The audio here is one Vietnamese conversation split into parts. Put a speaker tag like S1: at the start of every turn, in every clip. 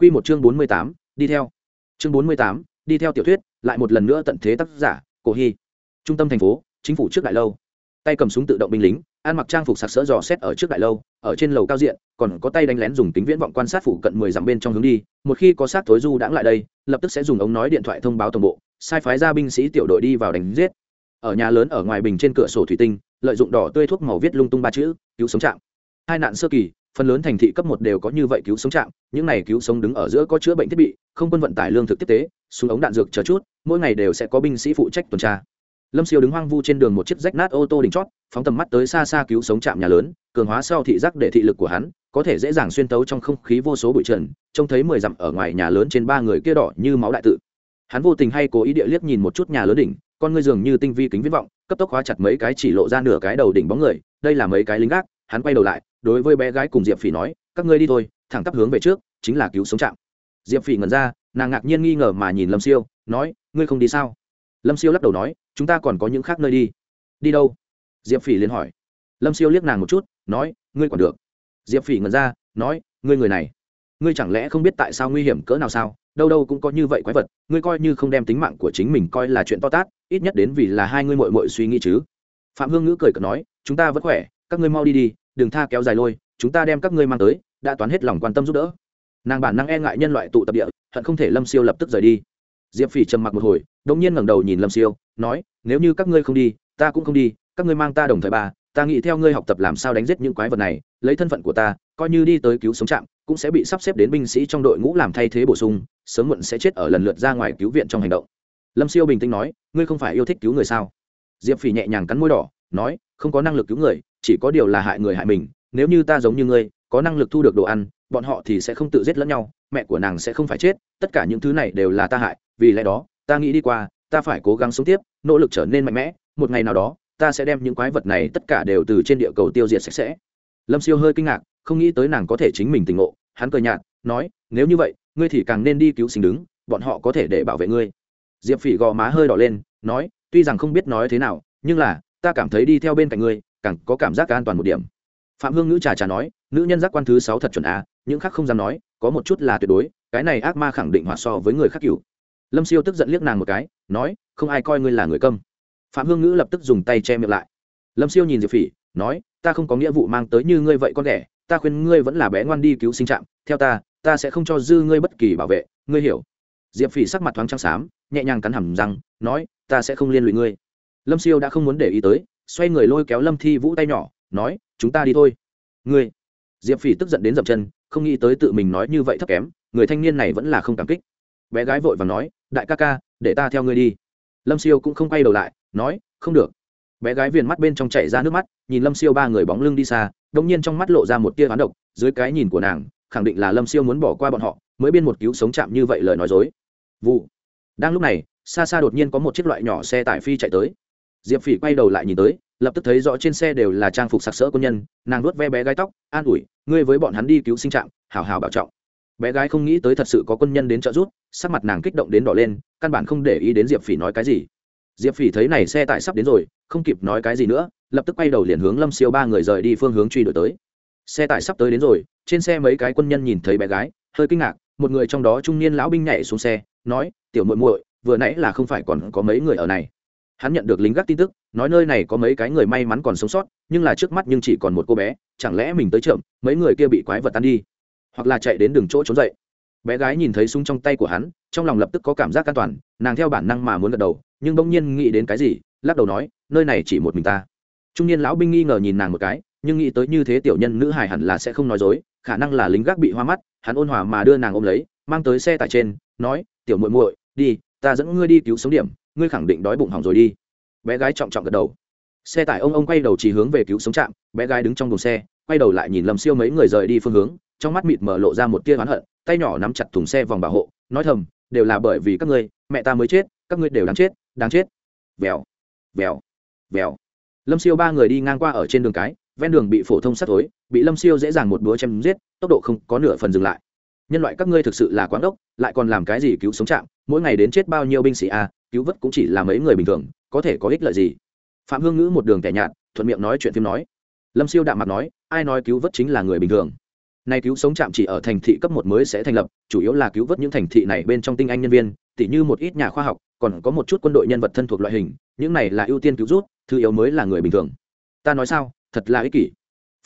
S1: Quy một chương bốn mươi tám, đi theo. Chương bốn mươi tám, đi theo tiểu thuyết, lại một lần nữa tận thế tác giả, cổ hy. Trung tâm thành phố, chính phủ trước đại lâu. Tay cầm súng tự động binh lính, ăn mặc trang phục sặc sỡ dò xét ở trước đại lâu, ở trên lầu cao diện, còn có tay đánh lén dùng tính viễn vọng quan sát phụ cận mười dặm bên trong hướng đi, một khi có sát thối du đãng lại đây, lập tức sẽ dùng ống nói điện thoại thông báo tổng bộ, sai phái ra binh sĩ tiểu đội đi vào đánh giết. Ở nhà lớn ở ngoài bình trên cửa sổ thủy tinh, lợi dụng đỏ tươi thuốc màu viết lung tung ba chữ, cứu sống trạng hai nạn sơ kỳ phần lớn thành thị cấp một đều có như vậy cứu sống trạm, những này cứu sống đứng ở giữa có chữa bệnh thiết bị, không quân vận tải lương thực tiếp tế, súng ống đạn dược chờ chút, mỗi ngày đều sẽ có binh sĩ phụ trách tuần tra. Lâm siêu đứng hoang vu trên đường một chiếc rách nát ô tô đỉnh chót, phóng tầm mắt tới xa xa cứu sống trạm nhà lớn, cường hóa sau thị giác để thị lực của hắn, có thể dễ dàng xuyên tấu trong không khí vô số bụi trần, trông thấy mười dặm ở ngoài nhà lớn trên ba người kia đỏ như máu đại tự. Hắn vô tình hay cố ý địa liếc nhìn một chút nhà lớn đỉnh, con ngươi dường như tinh vi kính viễn vọng, cấp tốc hóa chặt mấy cái chỉ lộ ra nửa cái đầu đỉnh bóng người, đây là mấy cái lính gác, hắn quay đầu lại đối với bé gái cùng diệp phỉ nói, các ngươi đi thôi, thẳng tắp hướng về trước, chính là cứu sống trạm. Diệp phỉ ngẩn ra, nàng ngạc nhiên nghi ngờ mà nhìn lâm siêu, nói, ngươi không đi sao? Lâm siêu lắc đầu nói, chúng ta còn có những khác nơi đi. Đi đâu? Diệp phỉ liền hỏi. Lâm siêu liếc nàng một chút, nói, ngươi còn được. Diệp phỉ ngẩn ra, nói, ngươi người này, ngươi chẳng lẽ không biết tại sao nguy hiểm cỡ nào sao? Đâu đâu cũng có như vậy quái vật, ngươi coi như không đem tính mạng của chính mình coi là chuyện to tát, ít nhất đến vì là hai ngươi mội mội suy nghĩ chứ. Phạm hương ngữ cười cợt nói, chúng ta vẫn khỏe, các ngươi mau đi đi đừng tha kéo dài lôi, chúng ta đem các ngươi mang tới, đã toán hết lòng quan tâm giúp đỡ. Nàng bản năng e ngại nhân loại tụ tập địa, hận không thể lâm siêu lập tức rời đi. Diệp phỉ trầm mặc một hồi đ ỗ n g nhiên ngẩng đầu nhìn lâm siêu, nói, nếu như các ngươi không đi, ta cũng không đi, các ngươi mang ta đồng thời ba ta nghĩ theo ngươi học tập làm sao đánh giết những quái vật này, lấy thân phận của ta, coi như đi tới cứu sống trạm, cũng sẽ bị sắp xếp đến binh sĩ trong đội ngũ làm thay thế bổ sung, sớm muộn sẽ chết ở lần lượt ra ngoài cứu viện trong hành động. Lâm siêu bình tĩnh nói, ngươi không phải yêu thích cứu người sao? Diệp phỉ nhẹ nhàng cắn môi đỏ, nói, không có năng lực cứu người chỉ có điều là hại người hại mình, nếu như ta giống như ngươi, có năng lực thu được đồ ăn, bọn họ thì sẽ không tự giết lẫn nhau, mẹ của nàng sẽ không phải chết, tất cả những thứ này đều là ta hại, vì lẽ đó, ta nghĩ đi qua, ta phải cố gắng sống tiếp, nỗ lực trở nên mạnh mẽ, một ngày nào đó, ta sẽ đem những quái vật này tất cả đều từ trên địa cầu tiêu diệt sạch sẽ. Lâm siêu hơi kinh ngạc, không nghĩ tới nàng có thể chính mình tỉnh ngộ, hắn cười nhạt, nói, nếu như vậy, ngươi thì càng nên đi cứu sinh đứng, bọn họ có thể để bảo vệ ngươi. Diệp phỉ gò má hơi đỏ lên, nói, tuy rằng không biết nói thế nào, nhưng là, ta cảm thấy đi theo bên cạnh ngươi càng có cảm giác an toàn một điểm. Phạm hương ngữ trà trà nói, nữ nhân giác quan thứ sáu thật chuẩn a, những khác không dám nói, có một chút là tuyệt đối, cái này ác ma khẳng định hòa so với người khác cựu lâm siêu tức giận liếc nàng một cái, nói, không ai coi ngươi là người câm. Phạm hương ngữ lập tức dùng tay che miệng lại. Lâm siêu nhìn diệp phỉ, nói, ta không có nghĩa vụ mang tới như ngươi vậy con đẻ, ta khuyên ngươi vẫn là bé ngoan đi cứu sinh trạm, theo ta ta sẽ không cho dư ngươi bất kỳ bảo vệ, ngươi hiểu. Diệp phỉ sắc mặt thoáng trắng xám, nhẹ nhàng cắn hầm răng, nói, ta sẽ không liên lụy ngươi. Lâm siêu đã không muốn để ý tới xoay người lôi kéo lâm thi vũ tay nhỏ, nói, chúng ta đi thôi. Ngươi? Diệp phỉ tức giận đến dậm chân, không nghĩ tới tự mình nói như vậy thấp kém, người thanh niên này vẫn là không cảm kích. Bé gái vội và nói, đại ca ca, để ta theo ngươi đi. Lâm siêu cũng không quay đầu lại, nói, không được. Bé gái viền mắt bên trong chảy ra nước mắt, nhìn lâm siêu ba người bóng lưng đi xa đông nhiên trong mắt lộ ra một tia hoán độc, dưới cái nhìn của nàng, khẳng định là lâm siêu muốn bỏ qua bọn họ, mới biên một cứu sống chạm như vậy lời nói dối. Vụ. Đang lúc này, xa xa đột nhiên có một chiếc loại nhỏ xe tải phi chạy tới diệp phỉ quay đầu lại nhìn tới, lập tức thấy rõ trên xe đều là trang phục sặc sỡ quân nhân, nàng nuốt ve bé gái tóc, an ủi, ngươi với bọn hắn đi cứu sinh trạm hào hào bảo trọng. Bé gái không nghĩ tới thật sự có quân nhân đến trợ giúp, sắc mặt nàng kích động đến đỏ lên, căn bản không để ý đến diệp phỉ nói cái gì. Diệp phỉ thấy này xe tải sắp đến rồi, không kịp nói cái gì nữa, lập tức quay đầu liền hướng lâm siêu ba người rời đi phương hướng truy đuổi tới. Xe tải sắp tới đến rồi, trên xe mấy cái quân nhân nhìn thấy bé gái, hơi kinh ngạc, một người trong đó trung niên lão binh nhảy xuống xe, nói, tiểu muội muội, vừa nãy là không phải còn có mấy người ở này hắn nhận được lính gác tin tức, nói nơi này có mấy cái người may mắn còn sống sót, nhưng là trước mắt nhưng chỉ còn một cô bé, chẳng lẽ mình tới chậm, mấy người kia bị quái vật tan đi? Hoặc là chạy đến đường chỗ trốn dậy. Bé gái nhìn thấy súng trong tay của hắn, trong lòng lập tức có cảm giác an toàn, nàng theo bản năng mà muốn gật đầu, nhưng bỗng nhiên nghĩ đến cái gì, lắc đầu nói, nơi này chỉ một mình ta. Trung niên lão binh nghi ngờ nhìn nàng một cái, nhưng nghĩ tới như thế tiểu nhân nữ hài hẳn là sẽ không nói dối, khả năng là lính gác bị hoa mắt, hắn ôn hòa mà đưa nàng ôm lấy, mang tới xe tải trên, nói, tiểu muội muội, đi, ta dẫn ngươi đi cứu sống điểm ngươi khẳng định đói bụng hỏng rồi đi. Bé gái trọng trọng gật đầu. Xe tải ông ông quay đầu chỉ hướng về cứu sống trạm, bé gái đứng trong thùng xe, quay đầu lại nhìn lầm siêu mấy người rời đi phương hướng, trong mắt mịt mở lộ ra một tia oán hận, tay nhỏ nắm chặt thùng xe vòng bảo hộ, nói thầm, đều là bởi vì các ngươi, mẹ ta mới chết, các ngươi đều đáng chết đáng chết. Vèo vèo vèo. Lâm siêu ba người đi ngang qua ở trên đường cái, ven đường bị phổ thông sắt tối bị lâm siêu dễ dàng một búa chém giết, tốc độ không có nửa phần dừng lại. Nhân loại các ngươi thực sự là quán ốc lại còn làm cái gì cứu sống trạm, mỗi ngày đến chết bao nhiêu binh sĩ à cứu vớt cũng chỉ là mấy người bình thường, có thể có ích lợi gì? Phạm hương ngữ một đường tẻ nhạt, thuận miệng nói chuyện phim nói. Lâm siêu đạm mặt nói, ai nói cứu vớt chính là người bình thường? Này cứu sống trạm chỉ ở thành thị cấp một mới sẽ thành lập, chủ yếu là cứu vớt những thành thị này bên trong tinh anh nhân viên, tỉ như một ít nhà khoa học, còn có một chút quân đội nhân vật thân thuộc loại hình, những này là ưu tiên cứu rút thứ yếu mới là người bình thường. Ta nói sao, thật là ích kỷ.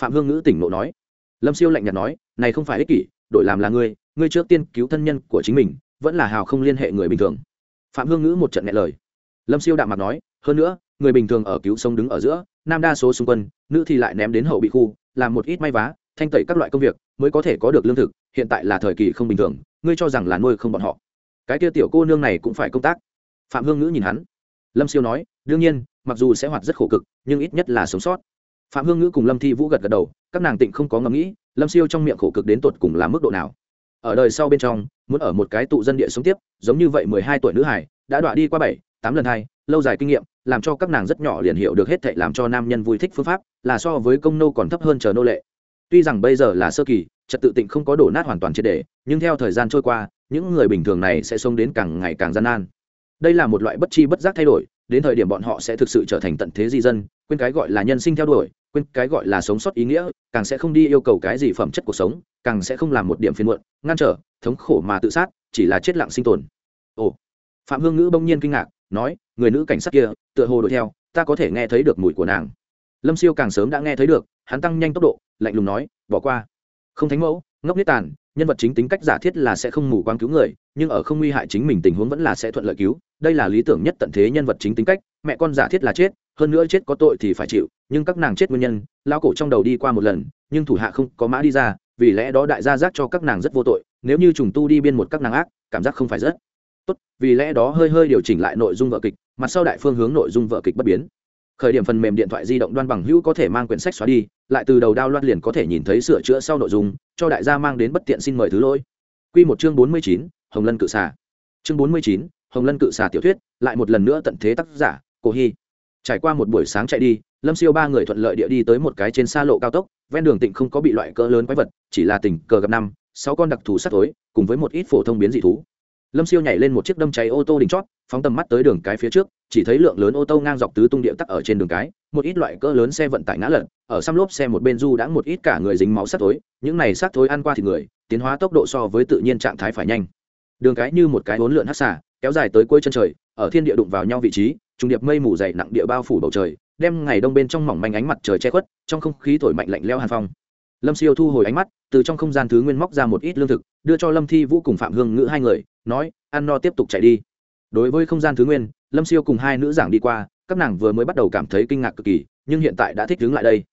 S1: Phạm hương ngữ tỉnh nộ nói. Lâm siêu lạnh nhạt nói, này không phải ích kỷ đội làm là ngươi ngươi trước tiên cứu thân nhân của chính mình, vẫn là hào không liên hệ người bình thường phạm hương ngữ một trận nghe lời. Lâm siêu đạm mặt nói, hơn nữa, người bình thường ở cứu sống đứng ở giữa, nam đa số xung quân, nữ thì lại ném đến hậu bị khu, làm một ít may vá, thanh tẩy các loại công việc, mới có thể có được lương thực, hiện tại là thời kỳ không bình thường, ngươi cho rằng là nuôi không bọn họ. Cái kia tiểu cô nương này cũng phải công tác. Phạm hương ngữ nhìn hắn. Lâm siêu nói, đương nhiên, mặc dù sẽ hoạt rất khổ cực, nhưng ít nhất là sống sót. Phạm hương ngữ cùng lâm thi vũ gật gật đầu, các nàng tịnh không có ngẫm nghĩ, lâm siêu trong miệng khổ cực đến tột cùng là mức độ nào? Ở đời sau bên trong, muốn ở một cái tụ dân địa sống tiếp, giống như vậy mười hai tuổi nữ hải, đã đọa đi qua bảy, tám lần hai, lâu dài kinh nghiệm, làm cho các nàng rất nhỏ liền hiểu được hết thệ làm cho nam nhân vui thích phương pháp, là so với công nô còn thấp hơn chờ nô lệ. Tuy rằng bây giờ là sơ kỳ, trật tự tịnh không có đổ nát hoàn toàn triệt đề nhưng theo thời gian trôi qua, những người bình thường này sẽ sống đến càng ngày càng gian nan. Đây là một loại bất chi bất giác thay đổi, đến thời điểm bọn họ sẽ thực sự trở thành tận thế di dân, quên cái gọi là nhân sinh theo đuổi quên cái gọi là sống sót ý nghĩa, càng sẽ không đi yêu cầu cái gì phẩm chất cuộc sống, càng sẽ không làm một điểm phiền muộn, ngăn trở, thống khổ mà tự sát, chỉ là chết lặng sinh tồn. Ồ. Phạm hương ngữ bỗng nhiên kinh ngạc, nói, người nữ cảnh sát kia, tựa hồ đuổi theo, ta có thể nghe thấy được mùi của nàng. Lâm siêu càng sớm đã nghe thấy được, hắn tăng nhanh tốc độ, lạnh lùng nói, bỏ qua. Không thánh mẫu, ngốc nít tàn, nhân vật chính tính cách giả thiết là sẽ không mù quáng cứu người, nhưng ở không nguy hại chính mình tình huống vẫn là sẽ thuận lợi cứu. Đây là lý tưởng nhất tận thế nhân vật chính tính cách, mẹ con giả thiết là chết hơn nữa chết có tội thì phải chịu, nhưng các nàng chết nguyên nhân, lão cổ trong đầu đi qua một lần, nhưng thủ hạ không có mã đi ra, vì lẽ đó đại gia giác cho các nàng rất vô tội, nếu như trùng tu đi biên một các nàng ác, cảm giác không phải rất tốt, vì lẽ đó hơi hơi điều chỉnh lại nội dung vợ kịch, mặt sau đại phương hướng nội dung vợ kịch bất biến. Khởi điểm phần mềm điện thoại di động đoan bằng hữu có thể mang quyển sách xóa đi, lại từ đầu đao loạt liền có thể nhìn thấy sửa chữa sau nội dung, cho đại gia mang đến bất tiện xin mời thứ lỗi. Q một chương bốn mươi chín, hồng lân cự xà. Chương bốn mươi chín, hồng lân cự xà tiểu thuyết, lại một lần nữa tận thế tác giả, cổ hy trải qua một buổi sáng chạy đi, lâm siêu ba người thuận lợi địa đi tới một cái trên xa lộ cao tốc, ven đường tịnh không có bị loại cỡ lớn quái vật, chỉ là tình cờ gặp năm, sáu con đặc thù sắt tối cùng với một ít phổ thông biến dị thú. Lâm siêu nhảy lên một chiếc đâm cháy ô tô đỉnh chót, phóng tầm mắt tới đường cái phía trước, chỉ thấy lượng lớn ô tô ngang dọc tứ tung địa tắc ở trên đường cái, một ít loại cỡ lớn xe vận tải ngã lật, ở xăm lốp xe một bên du đã một ít cả người dính máu sắt tối những này sắt tối ăn qua thì người, tiến hóa tốc độ so với tự nhiên trạng thái phải nhanh. Đường cái như một cái hỗn lượn hắc xả kéo dài tới cuối chân trời, ở thiên địa đụng vào nhau vị trí trùng điệp mây mù dày nặng địa bao phủ bầu trời, đem ngày đông bên trong mỏng manh ánh mặt trời che khuất, trong không khí thổi mạnh lạnh leo hàn phong. Lâm siêu thu hồi ánh mắt, từ trong không gian thứ nguyên móc ra một ít lương thực, đưa cho lâm thi vũ cùng phạm hương ngữ hai người, nói, ăn no tiếp tục chạy đi. Đối với không gian thứ nguyên, lâm siêu cùng hai nữ giảng đi qua, các nàng vừa mới bắt đầu cảm thấy kinh ngạc cực kỳ, nhưng hiện tại đã thích đứng lại đây.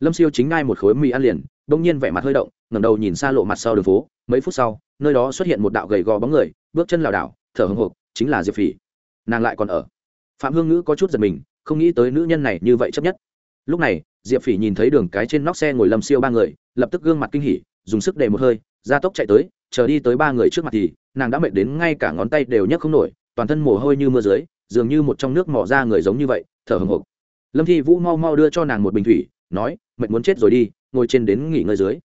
S1: Lâm siêu chính ngay một khối mì ăn liền, bỗng nhiên vẻ mặt hơi động, ngẩng đầu nhìn xa lộ mặt sau đường phố, mấy phút sau, nơi đó xuất hiện một đạo gầy gò bóng người, bước chân lảo đảo, thở hồng hộc, chính là diệp phỉ. Nàng lại còn ở phạm hương ngữ có chút giật mình, không nghĩ tới nữ nhân này như vậy chấp nhất. Lúc này, diệp phỉ nhìn thấy đường cái trên nóc xe ngồi lâm siêu ba người, lập tức gương mặt kinh hỉ, dùng sức để một hơi, ra tốc chạy tới, chờ đi tới ba người trước mặt thì, nàng đã mệt đến ngay cả ngón tay đều nhấc không nổi, toàn thân mồ hôi như mưa dưới, dường như một trong nước mỏ ra người giống như vậy, thở hồng hộc. Lâm thi vũ mau mau đưa cho nàng một bình thủy, nói, mệt muốn chết rồi đi, ngồi trên đến nghỉ ngơi dưới.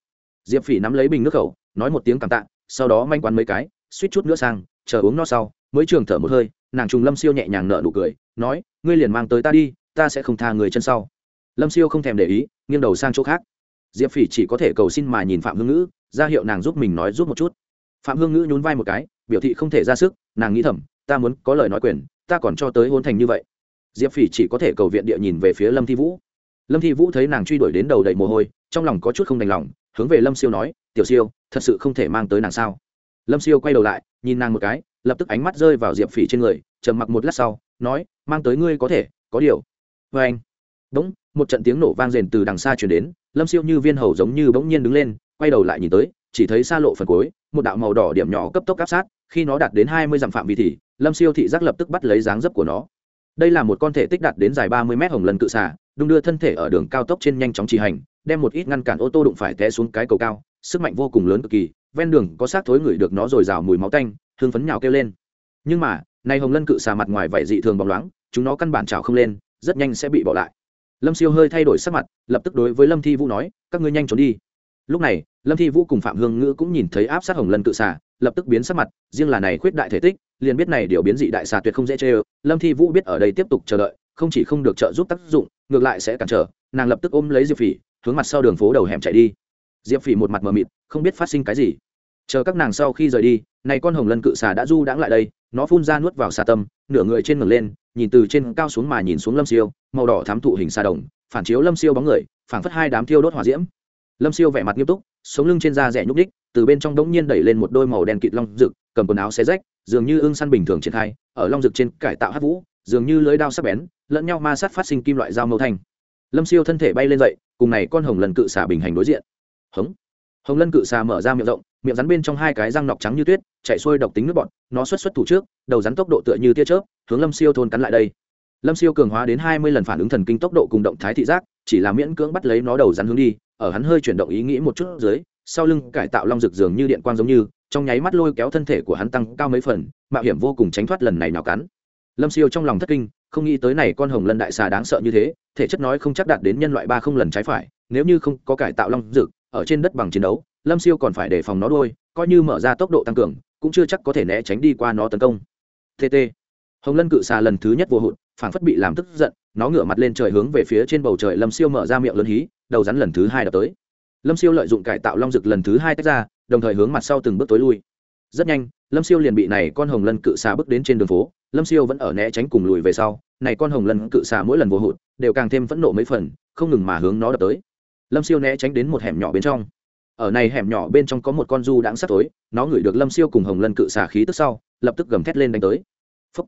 S1: Diệp phỉ nắm lấy bình nước khẩu, nói một tiếng cảm tạ, sau đó manh quán mấy cái, suýt chút nữa sang, chờ uống no sau, mới trường thở một hơi, nàng trùng lâm siêu nhẹ nhàng nở nụ cười nói, ngươi liền mang tới ta đi, ta sẽ không tha người chân sau. Lâm siêu không thèm để ý, nghiêng đầu sang chỗ khác. Diệp phỉ chỉ có thể cầu xin mà nhìn phạm hương ngữ, ra hiệu nàng giúp mình nói giúp một chút. Phạm hương ngữ nhún vai một cái, biểu thị không thể ra sức, nàng nghĩ thầm, ta muốn có lời nói quyền, ta còn cho tới hôn thành như vậy. Diệp phỉ chỉ có thể cầu viện địa nhìn về phía lâm thi vũ. Lâm thi vũ thấy nàng truy đuổi đến đầu đầy mồ hôi, trong lòng có chút không đành lòng, hướng về lâm siêu nói, tiểu siêu, thật sự không thể mang tới nàng sao? Lâm siêu quay đầu lại, nhìn nàng một cái, lập tức ánh mắt rơi vào diệp phỉ trên người, trầm mặc một lát sau nói, mang tới ngươi có thể, có điều. Vê anh bỗng một trận tiếng nổ vang rền từ đằng xa chuyển đến, lâm siêu như viên hầu giống như bỗng nhiên đứng lên, quay đầu lại nhìn tới, chỉ thấy xa lộ phần cuối, một đạo màu đỏ điểm nhỏ cấp tốc áp sát, khi nó đạt đến hai mươi dặm phạm vi thì, lâm siêu thị giác lập tức bắt lấy dáng dấp của nó. Đây là một con thể tích đạt đến dài ba mươi mét hồng lần cự xà, đung đưa thân thể ở đường cao tốc trên nhanh chóng trì hành, đem một ít ngăn cản ô tô đụng phải té xuống cái cầu cao, sức mạnh vô cùng lớn cực kỳ, ven đường có xác thối ngửi được nó rồi rào mùi máu tanh, hương phấn nhào kêu lên. Nhưng mà nay hồng lân cự xà mặt ngoài vảy dị thường bóng loáng, chúng nó căn bản trào không lên, rất nhanh sẽ bị bỏ lại. Lâm siêu hơi thay đổi sắc mặt, lập tức đối với lâm thi vũ nói, các ngươi nhanh trốn đi. Lúc này, lâm thi vũ cùng phạm hương ngữ cũng nhìn thấy áp sát hồng lân cự xà, lập tức biến sắc mặt, riêng là này khuyết đại thể tích, liền biết này điều biến dị đại xà tuyệt không dễ chê ơ lâm thi vũ biết ở đây tiếp tục chờ đợi, không chỉ không được trợ giúp tác dụng, ngược lại sẽ cản trở, nàng lập tức ôm lấy diệp phỉ, hướng mặt sau đường phố đầu hẻm chạy đi. Diệp phỉ một mặt mờ mịt, không biết phát sinh cái gì chờ các nàng sau khi rời đi, này con hồng lân cự xà đã du đãng lại đây, nó phun ra nuốt vào xà tâm, nửa người trên ngẩng lên, nhìn từ trên cao xuống mà nhìn xuống lâm siêu, màu đỏ thám thụ hình xà đồng, phản chiếu lâm siêu bóng người, phảng phất hai đám thiêu đốt hỏa diễm. Lâm siêu vẻ mặt nghiêm túc, sống lưng trên da rẻ nhúc đích từ bên trong đống nhiên đẩy lên một đôi màu đen kịt long rực, cầm quần áo xé rách, dường như ưng săn bình thường triển khai, ở long rực trên cải tạo hát vũ, dường như lưới đao sắc bén, lẫn nhau ma sát phát sinh kim loại dao mâu thanh. Lâm siêu thân thể bay lên dậy, cùng này con hồng lân cự xà bình hành đối diện. Hống. Hồng lân cự xà mở ra miệng rộng miệng rắn bên trong hai cái răng nọc trắng như tuyết chạy xuôi độc tính nước bọn nó xuất xuất thủ trước, đầu rắn tốc độ tựa như tia chớp, hướng lâm siêu thôn cắn lại đây. Lâm siêu cường hóa đến hai mươi lần phản ứng thần kinh tốc độ cùng động thái thị giác, chỉ là miễn cưỡng bắt lấy nó đầu rắn hướng đi, ở hắn hơi chuyển động ý nghĩ một chút dưới, sau lưng cải tạo long rực dường như điện quang giống như, trong nháy mắt lôi kéo thân thể của hắn tăng cao mấy phần, mạo hiểm vô cùng tránh thoát lần này nào cắn. Lâm siêu trong lòng thất kinh, không nghĩ tới này con hồng lân đại xà đáng sợ như thế, thể chất nói không chắc đạt đến nhân loại ba không lần trái phải, nếu như không có cải tạo long rực, ở trên đất bằng chiến đấu lâm siêu còn phải đề phòng nó đôi coi như mở ra tốc độ tăng cường, cũng chưa chắc có thể né tránh đi qua nó tấn công. Tt hồng lân cự xà lần thứ nhất vô hụt, phảng phất bị làm tức giận, nó ngửa mặt lên trời hướng về phía trên bầu trời lâm siêu mở ra miệng lớn hí, đầu rắn lần thứ hai đập tới. Lâm siêu lợi dụng cải tạo long rực lần thứ hai tách ra, đồng thời hướng mặt sau từng bước tối lui. Rất nhanh, lâm siêu liền bị này con hồng lân cự xà bước đến trên đường phố, lâm siêu vẫn ở né tránh cùng lùi về sau, này con hồng lân cự xà mỗi lần vô hụt, đều càng thêm phẫn nộ mấy phần, không ngừng mà hướng nó đập tới. Lâm siêu né tránh đến một hẻm nhỏ bên trong ở này hẻm nhỏ bên trong có một con du đãng sắt tối, nó ngửi được lâm siêu cùng hồng lân cự xà khí tức sau, lập tức gầm thét lên đánh tới. Phúc.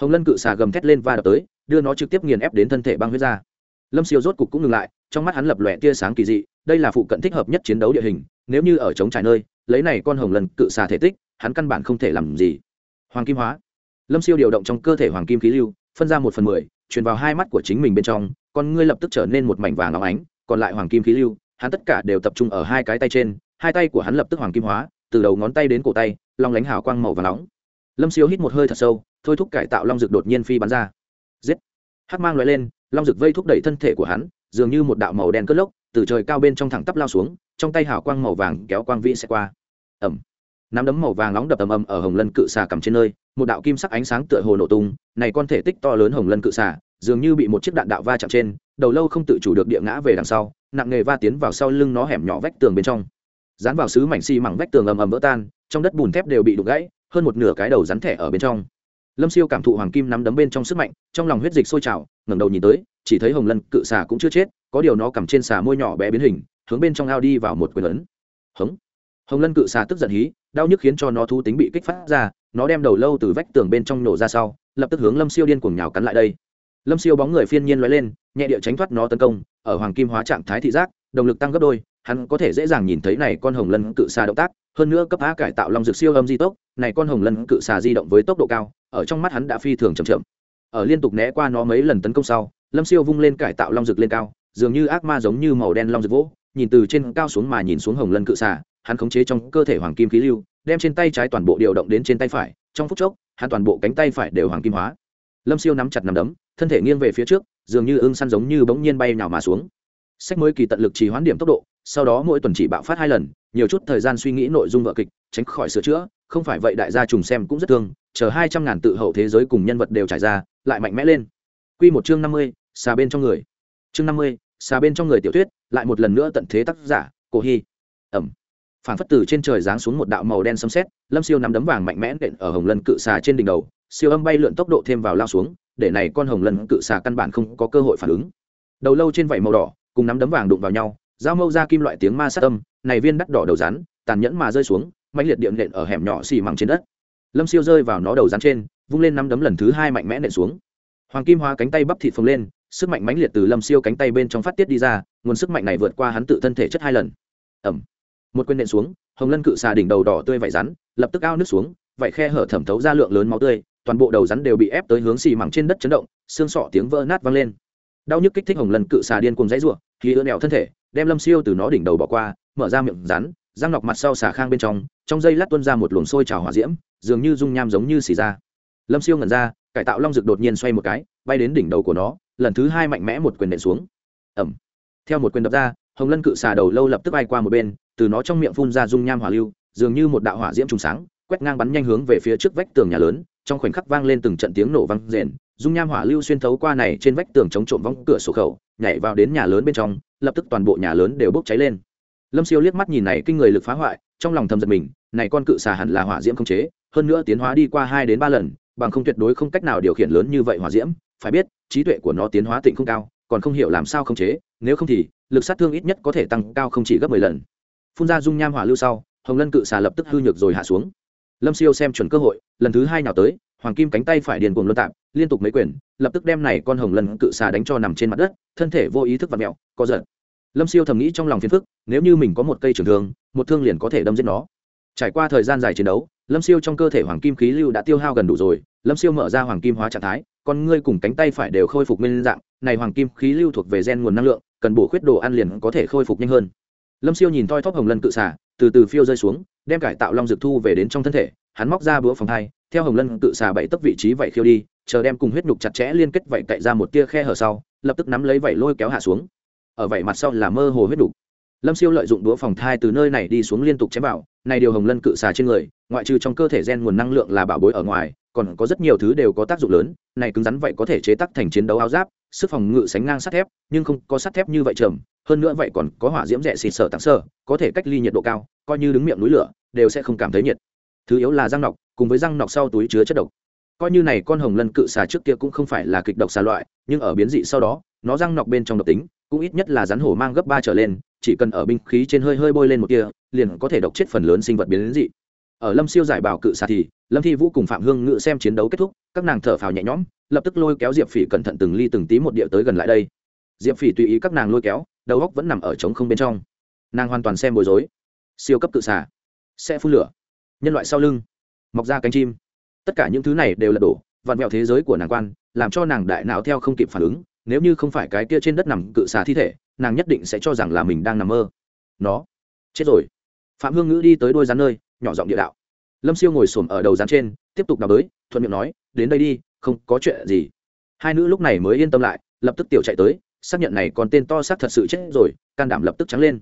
S1: hồng lân cự xà gầm thét lên và đập tới, đưa nó trực tiếp nghiền ép đến thân thể băng huyết ra. Lâm siêu rốt cục cũng ngừng lại, trong mắt hắn lập lòe tia sáng kỳ dị, đây là phụ cận thích hợp nhất chiến đấu địa hình, nếu như ở chống trải nơi, lấy này con hồng lân cự xà thể tích, hắn căn bản không thể làm gì. Hoàng kim hóa. Lâm siêu điều động trong cơ thể hoàng kim khí lưu, phân ra một phần mười, truyền vào hai mắt của chính mình bên trong, con ngươi lập tức trở nên một mảnh vàng óng ánh, còn lại hoàng kim khí lưu hắn tất cả đều tập trung ở hai cái tay trên, hai tay của hắn lập tức hoàng kim hóa, từ đầu ngón tay đến cổ tay, long lánh hào quang màu và nóng. Lâm siêu hít một hơi thật sâu, thôi thúc cải tạo long rực đột nhiên phi bắn ra. Giết! Hát mang loại lên, long rực vây thúc đẩy thân thể của hắn, dường như một đạo màu đen cất lốc, từ trời cao bên trong thẳng tắp lao xuống, trong tay hào quang màu vàng kéo quang vĩ sẽ qua. Ẩm nắm đấm màu vàng nóng đập ầm ầm ở hồng lân cự xà cầm trên nơi, một đạo kim sắc ánh sáng tựa hồ nổ tung, này con thể tích to lớn hồng lân cự xà, dường như bị một chiếc đạn đạo va chạm trên, đầu lâu không tự chủ được địa ngã về đằng sau nặng nghề va tiến vào sau lưng nó hẻm nhỏ vách tường bên trong. Dán vào xứ mảnh xi mảng vách tường ầm ầm vỡ tan, trong đất bùn thép đều bị đục gãy, hơn một nửa cái đầu rắn thẻ ở bên trong. Lâm siêu cảm thụ hoàng kim nắm đấm bên trong sức mạnh, trong lòng huyết dịch sôi trào, ngẩng đầu nhìn tới, chỉ thấy hồng lân cự xà cũng chưa chết, có điều nó cầm trên xà môi nhỏ bé biến hình, hướng bên trong ao đi vào một quyền lớn hống. Hồng lân cự xà tức giận hí, đau nhức khiến cho nó thu tính bị kích phát ra, nó đem đầu lâu từ vách tường bên trong nổ ra sau, lập tức hướng lâm siêu điên cuồng nhào cắn lại đây lâm siêu bóng người phiên nhiên l lên, nhẹ địa tránh thoát nó tấn công, ở hoàng kim hóa trạng thái thị giác, động lực tăng gấp đôi, hắn có thể dễ dàng nhìn thấy này con hồng lân cự xà động tác, hơn nữa cấp á cải tạo long dược siêu âm di tốc, này con hồng lân cự xà di động với tốc độ cao, ở trong mắt hắn đã phi thường chậm chậm. Ở liên tục né qua nó mấy lần tấn công sau, lâm siêu vung lên cải tạo long dược lên cao, dường như ác ma giống như màu đen long dược vỗ, nhìn từ trên cao xuống mà nhìn xuống hồng lân cự xà, hắn khống chế trong cơ thể hoàng kim khí lưu, đem trên tay trái toàn bộ điều động đến trên tay phải, trong phút chốc, hắn toàn bộ cánh tay phải đều hoàng kim hóa lâm siêu nắm chặt nằm đấm, thân thể nghiêng về phía trước, dường như ưng săn giống như bỗng nhiên bay nào mà xuống. Sách mới kỳ tận lực trì hoãn điểm tốc độ, sau đó mỗi tuần chỉ bạo phát hai lần, nhiều chút thời gian suy nghĩ nội dung vợ kịch, tránh khỏi sửa chữa, không phải vậy đại gia trùng xem cũng rất thương, chờ hai trăm ngàn tự hậu thế giới cùng nhân vật đều trải ra, lại mạnh mẽ lên. Q một chương năm mươi, xà bên trong người. Chương năm mươi, xà bên trong người tiểu thuyết, lại một lần nữa tận thế tác giả, cổ hy. Ẩm phản phất từ trên trời giáng xuống một đạo màu đen xâm xét lâm siêu nắm đấm vàng mạnh mẽ nện ở hồng lân cự xà trên đỉnh đầu, siêu âm bay lượn tốc độ thêm vào lao xuống, để này con hồng lân cự xà căn bản không có cơ hội phản ứng. Đầu lâu trên vảy màu đỏ, cùng nắm đấm vàng đụng vào nhau, dao mâu ra kim loại tiếng ma sát âm, này viên đắt đỏ đầu rắn, tàn nhẫn mà rơi xuống mạnh liệt điện nện ở hẻm nhỏ xì mẳng trên đất. Lâm siêu rơi vào nó đầu rắn trên, vung lên nắm đấm lần thứ hai mạnh mẽ nện xuống. Hoàng kim hóa cánh tay bắp thịt phồng lên, sức mạnh mãnh liệt từ lâm siêu cánh tay bên trong phát tiết đi ra, nguồn sức mạnh này vượt qua hắn tự thân thể chất hai lần. Ẩm một quyền nện xuống, hồng lân cự xà đỉnh đầu đỏ tươi vải rắn, lập tức ao nước xuống vải khe hở thẩm thấu ra lượng lớn máu tươi, toàn bộ đầu rắn đều bị ép tới hướng xì mẳng trên đất chấn động, xương sọ tiếng vỡ nát vang lên. Đau nhức kích thích hồng lân cự xà điên cùng dãy ruộng khi ưa nẹo thân thể, đem lâm siêu từ nó đỉnh đầu bỏ qua, mở ra miệng rắn, răng nọc mặt sau xà khang bên trong trong dây lát tuân ra một luồng sôi trào hỏa diễm, dường như dung nham giống như xì ra. Lâm siêu ngẩn ra, cải tạo long rực đột nhiên xoay một cái, bay đến đỉnh đầu của nó, lần thứ hai mạnh mẽ một quyền nện xuống. Ẩm theo một quyền đập ra, hồng lân cự xà đầu lâu lập tức bay qua một bên từ nó trong miệng phun ra dung nham hỏa lưu, dường như một đạo hỏa diễm trùng sáng, quét ngang bắn nhanh hướng về phía trước vách tường nhà lớn, trong khoảnh khắc vang lên từng trận tiếng nổ vang rền, dung nham hỏa lưu xuyên thấu qua này trên vách tường chống trộm vong cửa sổ khẩu, nhảy vào đến nhà lớn bên trong, lập tức toàn bộ nhà lớn đều bốc cháy lên. Lâm siêu liếc mắt nhìn này kinh người lực phá hoại, trong lòng thầm giật mình, này con cự xà hẳn là hỏa diễm không chế, hơn nữa tiến hóa đi qua hai đến ba lần, bằng không tuyệt đối không cách nào điều khiển lớn như vậy hỏa diễm, phải biết, trí tuệ của nó tiến hóa tịnh không cao, còn không hiểu làm sao không chế, nếu không thì, lực sát thương ít nhất có thể tăng cao không chỉ gấp mười lần phun ra dung nham hỏa lưu sau, hồng lân cự xà lập tức hư nhược rồi hạ xuống. Lâm siêu xem chuẩn cơ hội, lần thứ hai nào tới, hoàng kim cánh tay phải điền cuồng luân tạm liên tục mấy quyền, lập tức đem này con hồng lân cự xà đánh cho nằm trên mặt đất, thân thể vô ý thức và mẹo co giật. Lâm siêu thầm nghĩ trong lòng phiền phức, nếu như mình có một cây trường thương, một thương liền có thể đâm giết nó. Trải qua thời gian dài chiến đấu, lâm siêu trong cơ thể hoàng kim khí lưu đã tiêu hao gần đủ rồi, lâm siêu mở ra hoàng kim hóa trạng thái, con ngươi cùng cánh tay phải đều khôi phục nguyên dạng, này hoàng kim khí lưu thuộc về gen nguồn năng lượng, cần bổ khuyết đồ ăn liền có thể khôi phục nhanh hơn lâm siêu nhìn toi thóp hồng lân cự xả từ từ phiêu rơi xuống, đem cải tạo long dược thu về đến trong thân thể, hắn móc ra búa phòng thai theo hồng lân cự xà bảy tấc vị trí vậy khiêu đi, chờ đem cùng huyết nhục chặt chẽ liên kết vậy cậy ra một tia khe hở sau, lập tức nắm lấy vảy lôi kéo hạ xuống. Ở vảy mặt sau là mơ hồ huyết nhục. Lâm siêu lợi dụng đũa phòng thai từ nơi này đi xuống liên tục chém vào, này điều hồng lân cự xà trên người, ngoại trừ trong cơ thể gen nguồn năng lượng là bảo bối ở ngoài còn có rất nhiều thứ đều có tác dụng lớn, này cứng rắn vậy có thể chế tác thành chiến đấu áo giáp, sức phòng ngự sánh ngang sắt thép, nhưng không có sắt thép như vậy trầm hơn nữa vậy còn có hỏa diễm rẻ xịt sở tặng sơ có thể cách ly nhiệt độ cao, coi như đứng miệng núi lửa, đều sẽ không cảm thấy nhiệt. Thứ yếu là răng nọc, cùng với răng nọc sau túi chứa chất độc. Coi như này con hồng lân cự xà trước kia cũng không phải là kịch độc xà loại, nhưng ở biến dị sau đó, nó răng nọc bên trong độc tính, cũng ít nhất là rắn hổ mang gấp ba trở lên, chỉ cần ở binh khí trên hơi hơi bôi lên một kia liền có thể độc chết phần lớn sinh vật biến dị ở lâm siêu giải bảo cự xà thì, lâm thi vũ cùng phạm hương ngự xem chiến đấu kết thúc, các nàng thở phào nhẹ nhõm, lập tức lôi kéo diệp phỉ cẩn thận từng ly từng tí một địa tới gần lại đây. Diệp phỉ tùy ý các nàng lôi kéo, đầu góc vẫn nằm ở trống không bên trong. Nàng hoàn toàn xem bối rối. Siêu cấp cự xà, sẽ phun lửa. Nhân loại sau lưng, mọc ra cánh chim. Tất cả những thứ này đều là đổ, vặn vẹo thế giới của nàng quan, làm cho nàng đại não theo không kịp phản ứng. Nếu như không phải cái kia trên đất nằm cự xà thi thể, nàng nhất định sẽ cho rằng là mình đang nằm mơ. Nó, chết rồi. Phạm hương ngữ đi tới đôi rắn nơi nhỏ giọng địa đạo. Lâm siêu ngồi xổm ở đầu rán trên tiếp tục đào bới thuận miệng nói đến đây đi không có chuyện gì. Hai nữ lúc này mới yên tâm lại lập tức tiểu chạy tới xác nhận này còn tên to xác thật sự chết rồi can đảm lập tức trắng lên.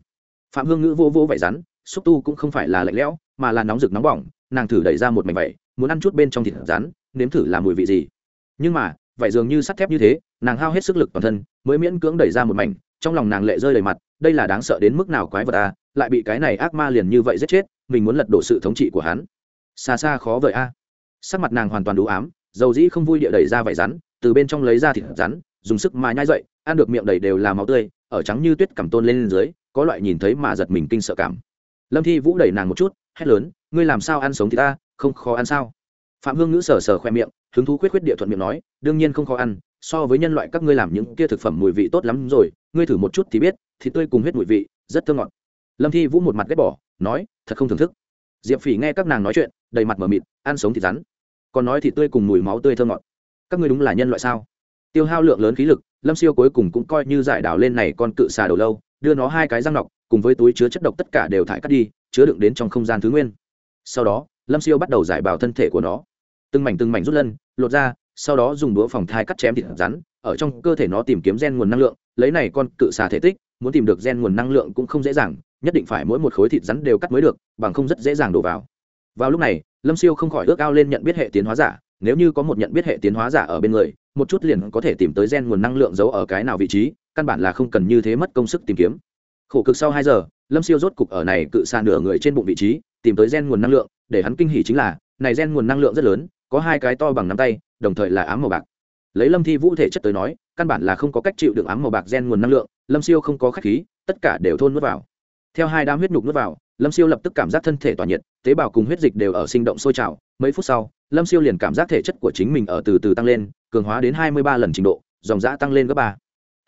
S1: Phạm hương ngữ vô vô vải rắn xúc tu cũng không phải là lạnh lẽo mà là nóng rực nóng bỏng nàng thử đẩy ra một mảnh vậy, muốn ăn chút bên trong thịt rắn nếm thử là mùi vị gì. Nhưng mà vải dường như sắt thép như thế nàng hao hết sức lực toàn thân mới miễn cưỡng đẩy ra một mảnh trong lòng nàng lệ rơi đầy mặt đây là đáng sợ đến mức nào quái vật à lại bị cái này ác ma liền như vậy giết chết mình muốn lật đổ sự thống trị của hắn. Xa xa khó vời a. Sắc mặt nàng hoàn toàn đủ ám, dầu dĩ không vui địa đẩy ra vải rắn, từ bên trong lấy ra thịt rắn, dùng sức mà nhai dậy, ăn được miệng đầy đều là máu tươi, ở trắng như tuyết cầm tôn lên dưới, có loại nhìn thấy mà giật mình kinh sợ cảm. Lâm thi vũ đẩy nàng một chút, hét lớn, ngươi làm sao ăn sống thì ta, không khó ăn sao? Phạm hương ngữ sờ sờ khoe miệng, hứng thú khuyết khuyết địa thuận miệng nói, đương nhiên không khó ăn, so với nhân loại các ngươi làm những kia thực phẩm mùi vị tốt lắm rồi, ngươi thử một chút thì biết thì tươi cùng huyết mùi vị, rất thơ ngọt. Lâm thi vũ một mặt ghét bỏ nói, thật không thưởng thức. Diệp phỉ nghe các nàng nói chuyện, đầy mặt mờ mịt, ăn sống thịt rắn, còn nói thịt tươi cùng mùi máu tươi thơ ngọt. Các ngươi đúng là nhân loại sao? Tiêu hao lượng lớn khí lực, lâm siêu cuối cùng cũng coi như giải đảo lên này con cự xà đầu lâu, đưa nó hai cái răng nọc, cùng với túi chứa chất độc tất cả đều thải cắt đi, chứa đựng đến trong không gian thứ nguyên. Sau đó, lâm siêu bắt đầu giải bào thân thể của nó. Từng mảnh từng mảnh rút lân, lột ra, sau đó dùng đũa phòng thai cắt chém thịt rắn, ở trong cơ thể nó tìm kiếm gen nguồn năng lượng, lấy này con cự xà thể tích, muốn tìm được gen nguồn năng lượng cũng không dễ dàng nhất định phải mỗi một khối thịt rắn đều cắt mới được, bằng không rất dễ dàng đổ vào. Vào lúc này, lâm siêu không khỏi ước ao lên nhận biết hệ tiến hóa giả, nếu như có một nhận biết hệ tiến hóa giả ở bên người, một chút liền có thể tìm tới gen nguồn năng lượng giấu ở cái nào vị trí, căn bản là không cần như thế mất công sức tìm kiếm. Khổ cực sau hai giờ, lâm siêu rốt cục ở này cự xa nửa người trên bụng vị trí, tìm tới gen nguồn năng lượng, để hắn kinh hỉ chính là, này gen nguồn năng lượng rất lớn, có hai cái to bằng nắm tay, đồng thời là ám màu bạc. Lấy lâm thi vũ thể chất tới nói, căn bản là không có cách chịu được ám màu bạc gen nguồn năng lượng, lâm siêu không có khách khí, tất cả đều thôn nuốt vào theo hai đám huyết nhục nuốt vào, lâm siêu lập tức cảm giác thân thể tỏa nhiệt, tế bào cùng huyết dịch đều ở sinh động sôi trào. Mấy phút sau, lâm siêu liền cảm giác thể chất của chính mình ở từ từ tăng lên, cường hóa đến hai mươi ba lần trình độ, dòng giã tăng lên gấp ba.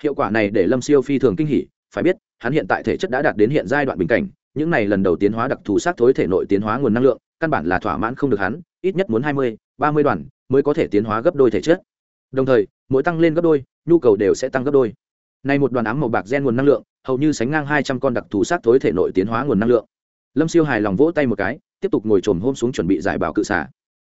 S1: Hiệu quả này để lâm siêu phi thường kinh hỉ, phải biết, hắn hiện tại thể chất đã đạt đến hiện giai đoạn bình cảnh, những này lần đầu tiến hóa đặc thù sát thối thể nội tiến hóa nguồn năng lượng, căn bản là thỏa mãn không được hắn, ít nhất muốn hai mươi, ba mươi đoàn mới có thể tiến hóa gấp đôi thể chất. Đồng thời, mỗi tăng lên gấp đôi, nhu cầu đều sẽ tăng gấp đôi. Nay một đoàn ám màu bạc gen nguồn năng lượng hầu như sánh ngang hai trăm con đặc thù sát thối thể nội tiến hóa nguồn năng lượng. Lâm siêu hài lòng vỗ tay một cái, tiếp tục ngồi trồm hôm xuống chuẩn bị giải bảo cự xà.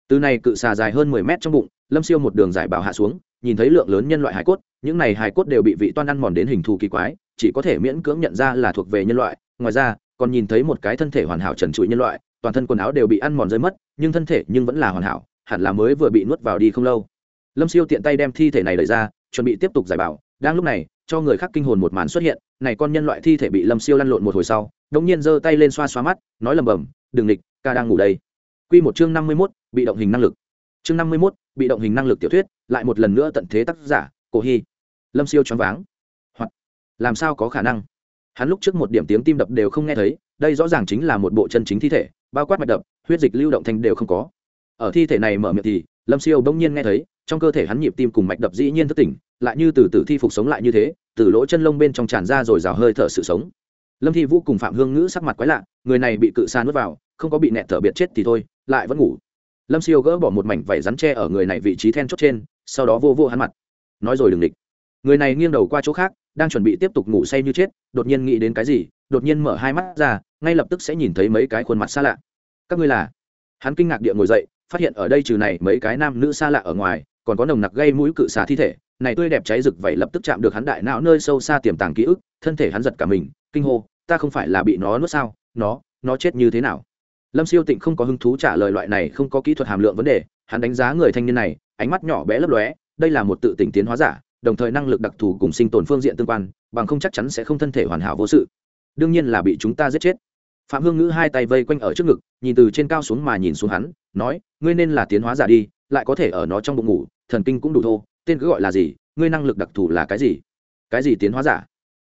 S1: Từ này cự xà dài hơn mười mét trong bụng, lâm siêu một đường giải bảo hạ xuống, nhìn thấy lượng lớn nhân loại hải cốt, những này hải cốt đều bị vị toan ăn mòn đến hình thù kỳ quái, chỉ có thể miễn cưỡng nhận ra là thuộc về nhân loại. Ngoài ra, còn nhìn thấy một cái thân thể hoàn hảo trần trụi nhân loại, toàn thân quần áo đều bị ăn mòn rơi mất, nhưng thân thể nhưng vẫn là hoàn hảo, hẳn là mới vừa bị nuốt vào đi không lâu. Lâm siêu tiện tay đem thi thể này đẩy ra, chuẩn bị tiếp tục giải bảo. Đang lúc này, cho người khác kinh hồn một màn xuất hiện này con nhân loại thi thể bị lâm siêu lăn lộn một hồi sau đống nhiên giơ tay lên xoa xoa mắt nói lầm bầm đừng địch ca đang ngủ đây Quy một chương năm mươi 51, bị động hình năng lực. Chương năm mươi 51, bị động hình năng lực tiểu thuyết, lại một lần nữa tận thế tác giả, Cổ Hi. Lâm Siêu choáng váng. Hoặc làm sao có khả năng? Hắn lúc trước một điểm tiếng tim đập đều không nghe thấy, đây rõ ràng chính là một bộ chân chính thi thể, bao quát mạch đập, huyết dịch lưu động thành đều không có. Ở thi thể này mở miệng thì, Lâm Siêu bỗng nhiên nghe thấy, trong cơ thể hắn nhịp tim cùng mạch đập dĩ nhiên thức tỉnh, lại như từ tử thi phục sống lại như thế, từ lỗ chân lông bên trong tràn ra rồi rào hơi thở sự sống. Lâm Thi Vũ cùng Phạm Hương Ngữ sắc mặt quái lạ, người này bị cự sa nuốt vào, không có bị nẹt thở biệt chết thì thôi, lại vẫn ngủ. Lâm siêu gỡ bỏ một mảnh vải rắn tre ở người này vị trí then chốt trên sau đó vô vô hắn mặt. Nói rồi đừng địch. Người này nghiêng đầu qua chỗ khác đang chuẩn bị tiếp tục ngủ say như chết đột nhiên nghĩ đến cái gì đột nhiên mở hai mắt ra ngay lập tức sẽ nhìn thấy mấy cái khuôn mặt xa lạ. Các ngươi là? Hắn kinh ngạc địa ngồi dậy phát hiện ở đây trừ này mấy cái nam nữ xa lạ ở ngoài còn có nồng nặc gây mũi cự xà thi thể này tươi đẹp cháy rực vậy lập tức chạm được hắn đại não nơi sâu xa tiềm tàng ký ức, thân thể hắn giật cả mình, kinh hô, ta không phải là bị nó nuốt sao? Nó nó chết như thế nào? Lâm siêu tịnh không có hứng thú trả lời loại này không có kỹ thuật hàm lượng vấn đề, hắn đánh giá người thanh niên này, ánh mắt nhỏ bé lấp lóe, đây là một tự tỉnh tiến hóa giả, đồng thời năng lực đặc thù cùng sinh tồn phương diện tương quan, bằng không chắc chắn sẽ không thân thể hoàn hảo vô sự. Đương nhiên là bị chúng ta giết chết. Phạm hương ngữ hai tay vây quanh ở trước ngực, nhìn từ trên cao xuống mà nhìn xuống hắn, nói, ngươi nên là tiến hóa giả đi, lại có thể ở nó trong bụng ngủ, thần kinh cũng đủ thô tên cứ gọi là gì ngươi năng lực đặc thù là cái gì? Cái gì tiến hóa giả?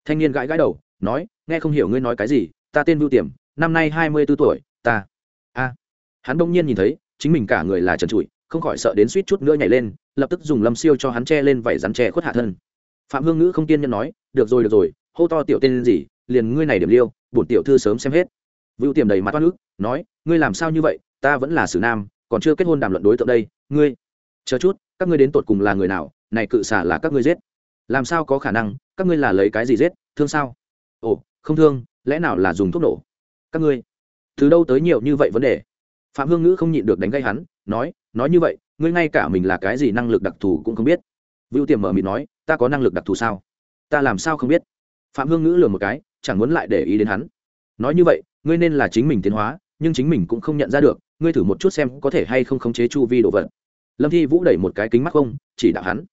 S1: Thanh niên gãi gãi đầu nói nghe không hiểu ngươi nói cái gì ta tên vưu tiềm năm nay hai mươi b ố tuổi ta. A. Hắn bỗng nhiên nhìn thấy chính mình cả người là trần trụi không khỏi sợ đến suýt chút nữa nhảy lên lập tức dùng lâm siêu cho hắn che lên vảy rắn tre, khuất hạ thân. Phạm hương ngữ không tiên nhân nói được rồi được rồi hô to tiểu tên gì liền ngươi này điểm liêu bổn tiểu thư sớm xem hết. Vưu tiềm đầy mặt toát nước nói ngươi làm sao như vậy ta vẫn là sử nam còn chưa kết hôn đàm luận đối tượng đây ngươi. Chờ chút các ngươi đến tột cùng là người nào, này cự xả là các ngươi giết. Làm sao có khả năng, các ngươi là lấy cái gì giết, thương sao? Ồ, không thương, lẽ nào là dùng thuốc nổ? Các ngươi, từ đâu tới nhiều như vậy vấn đề? Phạm hương ngữ không nhịn được đánh gây hắn, nói nói như vậy, ngươi ngay cả mình là cái gì năng lực đặc thù cũng không biết. Vưu tiềm mở mịt nói, ta có năng lực đặc thù sao? Ta làm sao không biết? Phạm hương ngữ lừa một cái, chẳng muốn lại để ý đến hắn. Nói như vậy, ngươi nên là chính mình tiến hóa, nhưng chính mình cũng không nhận ra được, ngươi thử một chút xem có thể hay không khống chế chu vi đồ vật lâm thi vũ đẩy một cái kính mắt không, chỉ đạo hắn.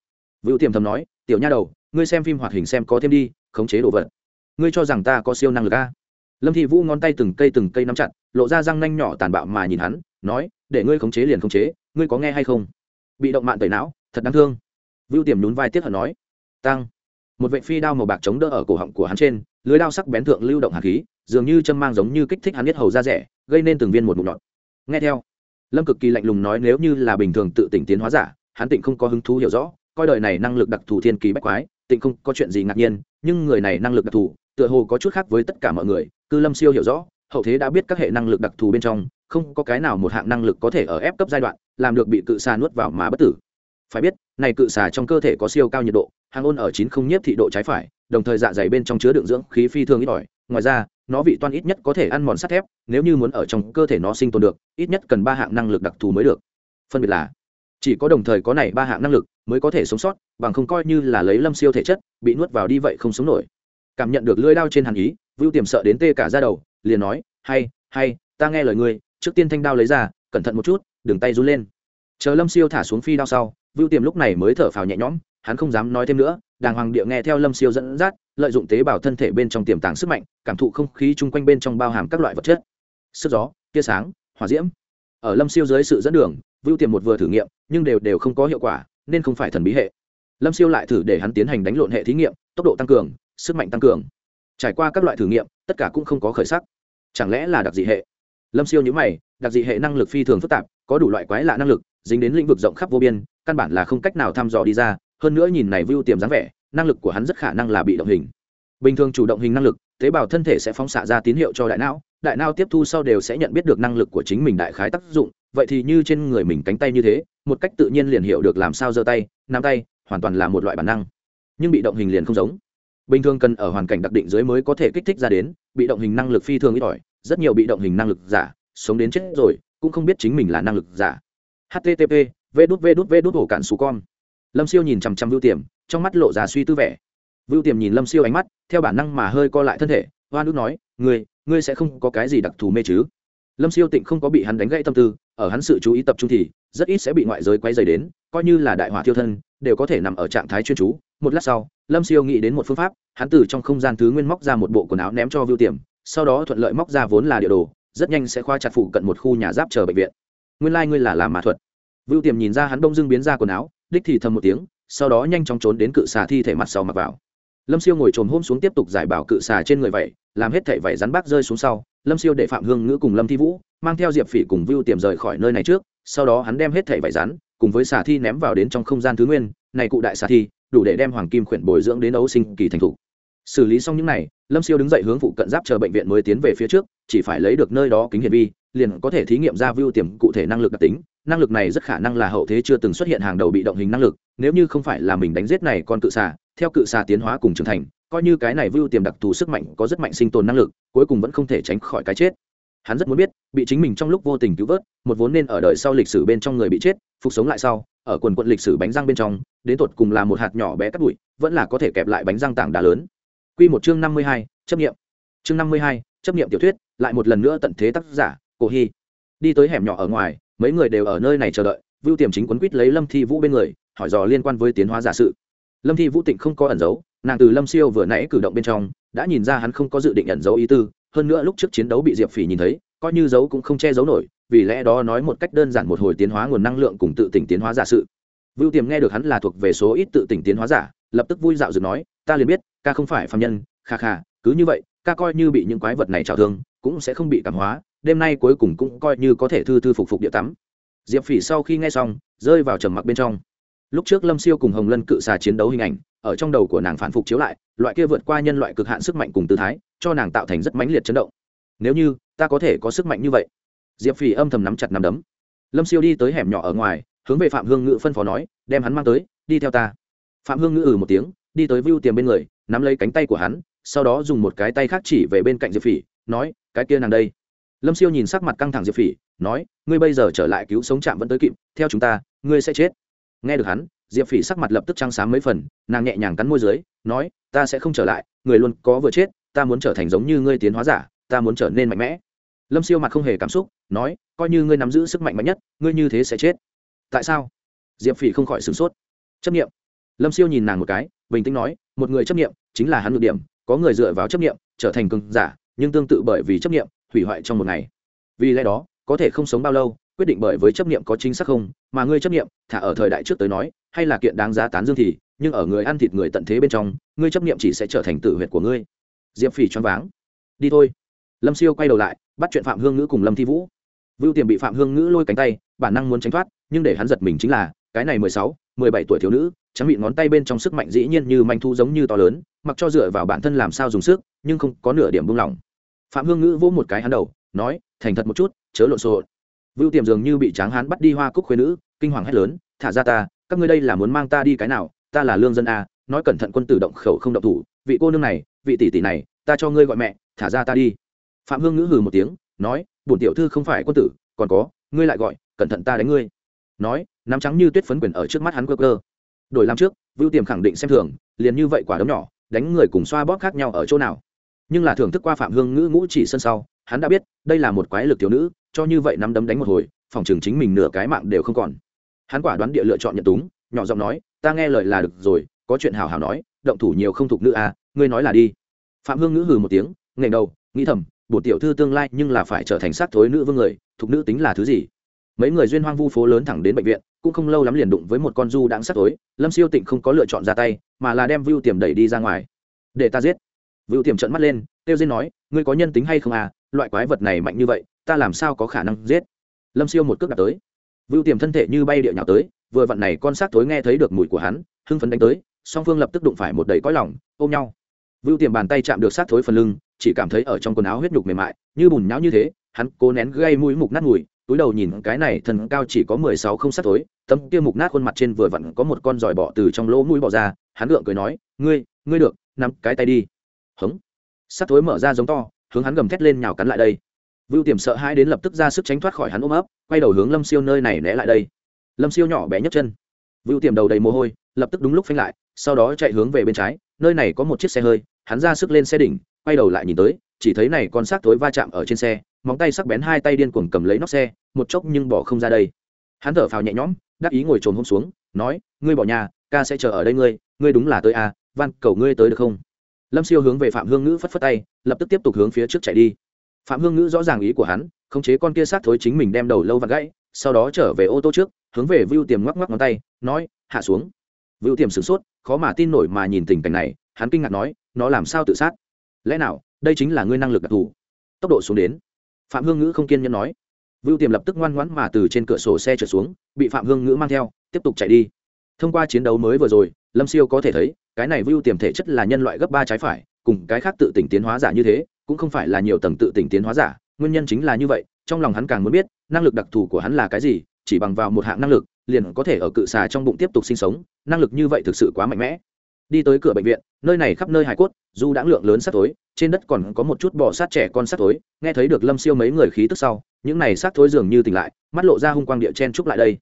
S1: Vưu tiềm thầm nói, tiểu nha đầu, ngươi xem phim hoạt hình xem có thêm đi, khống chế đồ vật. Ngươi cho rằng ta có siêu năng lực a lâm thị vũ ngón tay từng cây từng cây nắm chặt, lộ ra răng nanh nhỏ tàn bạo mà nhìn hắn, nói, để ngươi khống chế liền khống chế, ngươi có nghe hay không? Bị động mạng tẩy não, thật đáng thương. Vưu tiềm nhún vai tiếc hận nói, tăng. Một vệ phi đao màu bạc chống đỡ ở cổ họng của hắn trên, lưới đao sắc bén thượng lưu động hạt khí, dường như châm mang giống như kích thích hắn biết hầu ra rẻ, gây nên từng viên một mụn nhọn nghe theo lâm cực kỳ lạnh lùng nói nếu như là bình thường tự tỉnh tiến hóa giả, hắn tịnh không có hứng thú hiểu rõ, coi đời này năng lực đặc thù thiên kỳ bách quái, tịnh không có chuyện gì ngạc nhiên, nhưng người này năng lực đặc thù, tựa hồ có chút khác với tất cả mọi người, cư lâm siêu hiểu rõ, hậu thế đã biết các hệ năng lực đặc thù bên trong, không có cái nào một hạng năng lực có thể ở ép cấp giai đoạn, làm được bị cự xà nuốt vào mà bất tử. Phải biết, này cự xà trong cơ thể có siêu cao nhiệt độ, hàng ôn ở chín không nhiếp thị độ trái phải, đồng thời dạ dày bên trong chứa đựng dưỡng khí phi thường ít ỏi, ngoài ra nó vị toan ít nhất có thể ăn mòn sắt thép, nếu như muốn ở trong cơ thể nó sinh tồn được, ít nhất cần ba hạng năng lực đặc thù mới được. Phân biệt là, chỉ có đồng thời có này ba hạng năng lực mới có thể sống sót, bằng không coi như là lấy lâm siêu thể chất, bị nuốt vào đi vậy không sống nổi. Cảm nhận được lưỡi đao trên hàn ý, vưu tiềm sợ đến tê cả ra đầu, liền nói, hay hay, ta nghe lời ngươi, trước tiên thanh đao lấy ra, cẩn thận một chút, đừng tay run lên. Chờ lâm siêu thả xuống phi đao sau, vưu tiềm lúc này mới thở phào nhẹ nhõm hắn không dám nói thêm nữa, đàng hoàng địa nghe theo lâm siêu dẫn dắt, lợi dụng tế bào thân thể bên trong tiềm tàng sức mạnh, cảm thụ không khí chung quanh bên trong bao hàm các loại vật chất. Sức gió, tia sáng, hỏa diễm. Ở lâm siêu dưới sự dẫn đường, vưu tiềm một vừa thử nghiệm, nhưng đều đều không có hiệu quả, nên không phải thần bí hệ. Lâm siêu lại thử để hắn tiến hành đánh lộn hệ thí nghiệm, tốc độ tăng cường, sức mạnh tăng cường. Trải qua các loại thử nghiệm, tất cả cũng không có khởi sắc. Chẳng lẽ là đặc dị hệ? Lâm siêu nhữ mày, đặc dị hệ năng lực phi thường phức tạp, có đủ loại quái lạ năng lực, dính đến lĩnh vực rộng khắp vô biên, căn bản là không cách nào thăm dò đi ra hơn nữa nhìn này view tiềm dáng vẻ, năng lực của hắn rất khả năng là bị động hình. Bình thường chủ động hình năng lực, tế bào thân thể sẽ phóng xạ ra tín hiệu cho đại não đại não tiếp thu sau đều sẽ nhận biết được năng lực của chính mình đại khái tác dụng. Vậy thì như trên người mình cánh tay như thế, một cách tự nhiên liền hiểu được làm sao giơ tay, nắm tay, hoàn toàn là một loại bản năng. Nhưng bị động hình liền không giống. Bình thường cần ở hoàn cảnh đặc định dưới mới có thể kích thích ra đến, bị động hình năng lực phi thường ít ỏi, rất nhiều bị động hình năng lực giả, sống đến chết rồi, cũng không biết chính mình là năng lực giả. Http v đút v đút v đút ổ cạn xù con lâm siêu nhìn chằm chằm vưu tiềm, trong mắt lộ ra suy tư vẻ. Vưu tiềm nhìn lâm siêu ánh mắt, theo bản năng mà hơi co lại thân thể hoa nước nói, ngươi ngươi sẽ không có cái gì đặc thù mê chứ? Lâm siêu tịnh không có bị hắn đánh gãy tâm tư, ở hắn sự chú ý tập trung thì, rất ít sẽ bị ngoại giới quay dày đến, coi như là đại hỏa thiêu thân, đều có thể nằm ở trạng thái chuyên chú. Một lát sau, lâm siêu nghĩ đến một phương pháp, hắn từ trong không gian thứ nguyên móc ra một bộ quần áo ném cho vưu tiềm, sau đó thuận lợi móc ra vốn là địa đồ, rất nhanh sẽ khoa chặt phụ cận một khu nhà giáp chờ bệnh viện. Nguyên lai、like、ngươi là làm mã thuật. Vưu tiềm nhìn ra hắn đông dưng biến ra quần áo đích thì thầm một tiếng, sau đó nhanh chóng trốn đến cự xà thi thể mặt sau mặc vào lâm siêu ngồi trồm hôm xuống tiếp tục giải bảo cự xà trên người vậy, làm hết thảy vảy rắn bác rơi xuống sau, lâm siêu để phạm hương ngữ cùng lâm thi vũ, mang theo diệp phỉ cùng vưu tiềm rời khỏi nơi này trước, sau đó hắn đem hết thảy vảy rắn, cùng với xà thi ném vào đến trong không gian thứ nguyên, này cụ đại xà thi, đủ để đem hoàng kim khuyển bồi dưỡng đến ấu sinh kỳ thành thủ. xử lý xong những này, lâm siêu đứng dậy hướng phụ cận giáp chờ bệnh viện mới tiến về phía trước, chỉ phải lấy được nơi đó kính hiển vi, liền có thể thí nghiệm ra vưu tiềm cụ thể năng lực đặc tính năng lực này rất khả năng là hậu thế chưa từng xuất hiện hàng đầu bị động hình năng lực nếu như không phải là mình đánh giết này con cự xà theo cự xà tiến hóa cùng trưởng thành coi như cái này vưu tiềm đặc thù sức mạnh có rất mạnh sinh tồn năng lực cuối cùng vẫn không thể tránh khỏi cái chết hắn rất muốn biết bị chính mình trong lúc vô tình cứu vớt một vốn nên ở đời sau lịch sử bên trong người bị chết phục sống lại sau ở quần quận lịch sử bánh răng bên trong đến tột cùng là một hạt nhỏ bé cắt bụi vẫn là có thể kẹp lại bánh răng tảng đá lớn Quy một chương năm mươi hai, chấp nghiệm. Chương năm mươi hai, chấp nghiệm tiểu thuyết, lại một lần nữa tận thế tác giả, Cổ Hi. Đi tới hẻm nhỏ ở ngoài, mấy người đều ở nơi này chờ đợi, Vưu Tiềm chính quấn quýt lấy Lâm Thi Vũ bên người, hỏi dò liên quan với tiến hóa giả sự. Lâm Thi Vũ Tịnh không có ẩn giấu, nàng từ Lâm Siêu vừa nãy cử động bên trong, đã nhìn ra hắn không có dự định ẩn giấu ý tư, hơn nữa lúc trước chiến đấu bị Diệp Phỉ nhìn thấy, coi như giấu cũng không che giấu nổi, vì lẽ đó nói một cách đơn giản một hồi tiến hóa nguồn năng lượng cùng tự tỉnh tiến hóa giả sự. Vưu Tiềm nghe được hắn là thuộc về số ít tự tỉnh tiến hóa giả, lập tức vui dạo dựng nói, ta liền biết, ca không phải phàm nhân kha kha cứ như vậy ca coi như bị những quái vật này trào thương cũng sẽ không bị cảm hóa đêm nay cuối cùng cũng coi như có thể thư thư phục phục địa tắm. Diệp phỉ sau khi nghe xong, rơi vào trầm mặc bên trong. Lúc trước lâm siêu cùng hồng lân cự xà chiến đấu hình ảnh, ở trong đầu của nàng phản phục chiếu lại, loại kia vượt qua nhân loại cực hạn sức mạnh cùng tư thái, cho nàng tạo thành rất mãnh liệt chấn động. Nếu như, ta có thể có sức mạnh như vậy. Diệp phỉ âm thầm nắm chặt nắm đấm. Lâm siêu đi tới hẻm nhỏ ở ngoài, hướng về phạm hương Ngự phân phó nói, đem hắn mang tới, đi theo ta. Phạm hương Ngự ừ một tiếng, đi tới vưu tiềm bên người, nắm lấy cánh tay của hắn, sau đó dùng một cái tay khác chỉ về bên cạnh diệp phỉ, nói, cái kia nàng đây lâm siêu nhìn sắc mặt căng thẳng diệp phỉ, nói, ngươi bây giờ trở lại cứu sống trạm vẫn tới kịp, theo chúng ta, ngươi sẽ chết. Nghe được hắn, diệp phỉ sắc mặt lập tức trăng sáng mấy phần, nàng nhẹ nhàng cắn môi dưới, nói, ta sẽ không trở lại, người luôn có vừa chết, ta muốn trở thành giống như ngươi tiến hóa giả, ta muốn trở nên mạnh mẽ. Lâm siêu mặt không hề cảm xúc, nói, coi như ngươi nắm giữ sức mạnh mạnh nhất, ngươi như thế sẽ chết. Tại sao? Diệp phỉ không khỏi sửng sốt. Chấp nghiệm lâm siêu nhìn nàng một cái, bình tĩnh nói, một người chấp nghiệm chính là hắn ngược điểm, có người dựa vào chấp nghiệm trở thành cường giả, nhưng tương tự bởi vì chấp nghiệm hủy hoại trong một ngày. Vì lẽ đó, có thể không sống bao lâu, quyết định bởi với chấp nghiệm có chính xác không, mà ngươi chấp nghiệm thả ở thời đại trước tới nói, hay là kiện đáng giá tán dương thì, nhưng ở người ăn thịt người tận thế bên trong, ngươi chấp nghiệm chỉ sẽ trở thành tử huyệt của ngươi. Diệp phỉ choáng váng. Đi thôi. Lâm siêu quay đầu lại, bắt chuyện phạm hương ngữ cùng lâm thi vũ. Vưu tiềm bị phạm hương ngữ lôi cánh tay, bản năng muốn tránh thoát, nhưng để hắn giật mình chính là, cái này mười sáu, mười bảy tuổi thiếu nữ, trắng bị ngón tay bên trong sức mạnh dĩ nhiên như manh thu giống như to lớn, mặc cho dựa vào bản thân làm sao dùng sức, nhưng không có nửa điểm buông lỏng phạm hương ngữ vỗ một cái hắn đầu, nói, thành thật một chút, chớ lộn xộn. Vưu tiềm dường như bị tráng hán bắt đi hoa cúc khuyên nữ, kinh hoàng hét lớn, thả ra ta, các ngươi đây là muốn mang ta đi cái nào? Ta là lương dân a, nói cẩn thận quân tử động khẩu không động thủ, vị cô nương này, vị tỷ tỷ này, ta cho ngươi gọi mẹ, thả ra ta đi. Phạm hương ngữ hừ một tiếng, nói, bổn tiểu thư không phải quân tử, còn có, ngươi lại gọi, cẩn thận ta đánh ngươi. Nói, nắm trắng như tuyết phấn quyền ở trước mắt hắn cơ cơ đổi làm trước, vưu tiềm khẳng định xem thường, liền như vậy quả đấm nhỏ, đánh người cùng xoa bóp khác nhau ở chỗ nào? Nhưng là thưởng thức qua phạm hương ngữ ngũ chỉ sân sau, hắn đã biết, đây là một quái lực thiếu nữ, cho như vậy nắm đấm đánh một hồi, phòng trường chính mình nửa cái mạng đều không còn. Hắn quả đoán địa lựa chọn nhận túng, nhỏ giọng nói, ta nghe lời là được rồi, có chuyện hào hào nói, động thủ nhiều không thục nữ à ngươi nói là đi. Phạm hương ngữ hừ một tiếng nghề đầu, nghĩ thầm, bổ tiểu thư tương lai nhưng là phải trở thành sát thối nữ vương người thục nữ tính là thứ gì? Mấy người duyên hoang vu phố lớn thẳng đến bệnh viện, cũng không lâu lắm liền đụng với một con du đang sát tối lâm siêu tịnh không có lựa chọn ra tay, mà là đem vưu tiềm đẩy đi ra ngoài. Để ta giết vưu tiềm trợn mắt lên tiêu diên nói, ngươi có nhân tính hay không à? Loại quái vật này mạnh như vậy, ta làm sao có khả năng giết? Lâm siêu một cước đặt tới. Vưu tiềm thân thể như bay địa nhào tới, vừa vặn này con xác thối nghe thấy được mùi của hắn, hưng phấn đánh tới, song phương lập tức đụng phải một đầy cõi lỏng ôm nhau. Vưu tiềm bàn tay chạm được xác thối phần lưng, chỉ cảm thấy ở trong quần áo huyết nhục mềm mại, như bùn nhão như thế, hắn cố nén gây mũi mục nát mùi, túi đầu nhìn cái này thần cao chỉ có mười sáu không sát tối tấm kia mục nát khuôn mặt trên vừa vặn có một con giỏi bọ từ trong lỗ mũi bọ ra, hắn gượng cười nói, ngươi ngươi được, nắm cái tay đi hống. Sát thối mở ra giống to, hướng hắn gầm thét lên nhào cắn lại đây. Vưu tiềm sợ hãi đến lập tức ra sức tránh thoát khỏi hắn ôm ấp, quay đầu hướng lâm siêu nơi này né lại đây. Lâm siêu nhỏ bé nhấc chân. Vưu tiềm đầu đầy mồ hôi, lập tức đúng lúc phanh lại, sau đó chạy hướng về bên trái, nơi này có một chiếc xe hơi, hắn ra sức lên xe đỉnh, quay đầu lại nhìn tới, chỉ thấy này con xác thối va chạm ở trên xe, móng tay sắc bén hai tay điên cuồng cầm lấy nóc xe, một chốc nhưng bỏ không ra đây. Hắn thở phào nhẹ nhõm, đắc ý ngồi trồm hôm xuống, nói, ngươi bỏ nhà, ca sẽ chờ ở đây ngươi ngươi đúng là tới à van, cầu ngươi tới được không? Lâm siêu hướng về phạm hương ngữ phất phất tay, lập tức tiếp tục hướng phía trước chạy đi. Phạm hương ngữ rõ ràng ý của hắn, khống chế con kia sát thối chính mình đem đầu lâu và gãy, sau đó trở về ô tô trước, hướng về vưu tiềm ngoắc ngoắc ngón tay, nói, hạ xuống. Vưu tiềm sửng sốt, khó mà tin nổi mà nhìn tình cảnh này, hắn kinh ngạc nói, nó làm sao tự sát? Lẽ nào, đây chính là ngươi năng lực đặc thù? Tốc độ xuống đến. Phạm hương ngữ không kiên nhẫn nói. Vưu tiềm lập tức ngoan ngoãn mà từ trên cửa sổ xe trở xuống, bị phạm hương ngữ mang theo, tiếp tục chạy đi. Thông qua chiến đấu mới vừa rồi, lâm siêu có thể thấy cái này vưu tiềm thể chất là nhân loại gấp ba trái phải, cùng cái khác tự tỉnh tiến hóa giả như thế, cũng không phải là nhiều tầng tự tỉnh tiến hóa giả, nguyên nhân chính là như vậy, trong lòng hắn càng muốn biết, năng lực đặc thù của hắn là cái gì, chỉ bằng vào một hạng năng lực, liền có thể ở cự xà trong bụng tiếp tục sinh sống, năng lực như vậy thực sự quá mạnh mẽ. Đi tới cửa bệnh viện, nơi này khắp nơi hải cốt, dù đã lượng lớn sát tối trên đất còn có một chút bò sát trẻ con sát tối nghe thấy được lâm siêu mấy người khí tức sau, những này sát thối dường như tỉnh lại, mắt lộ ra hung quang địa chen trúc lại đây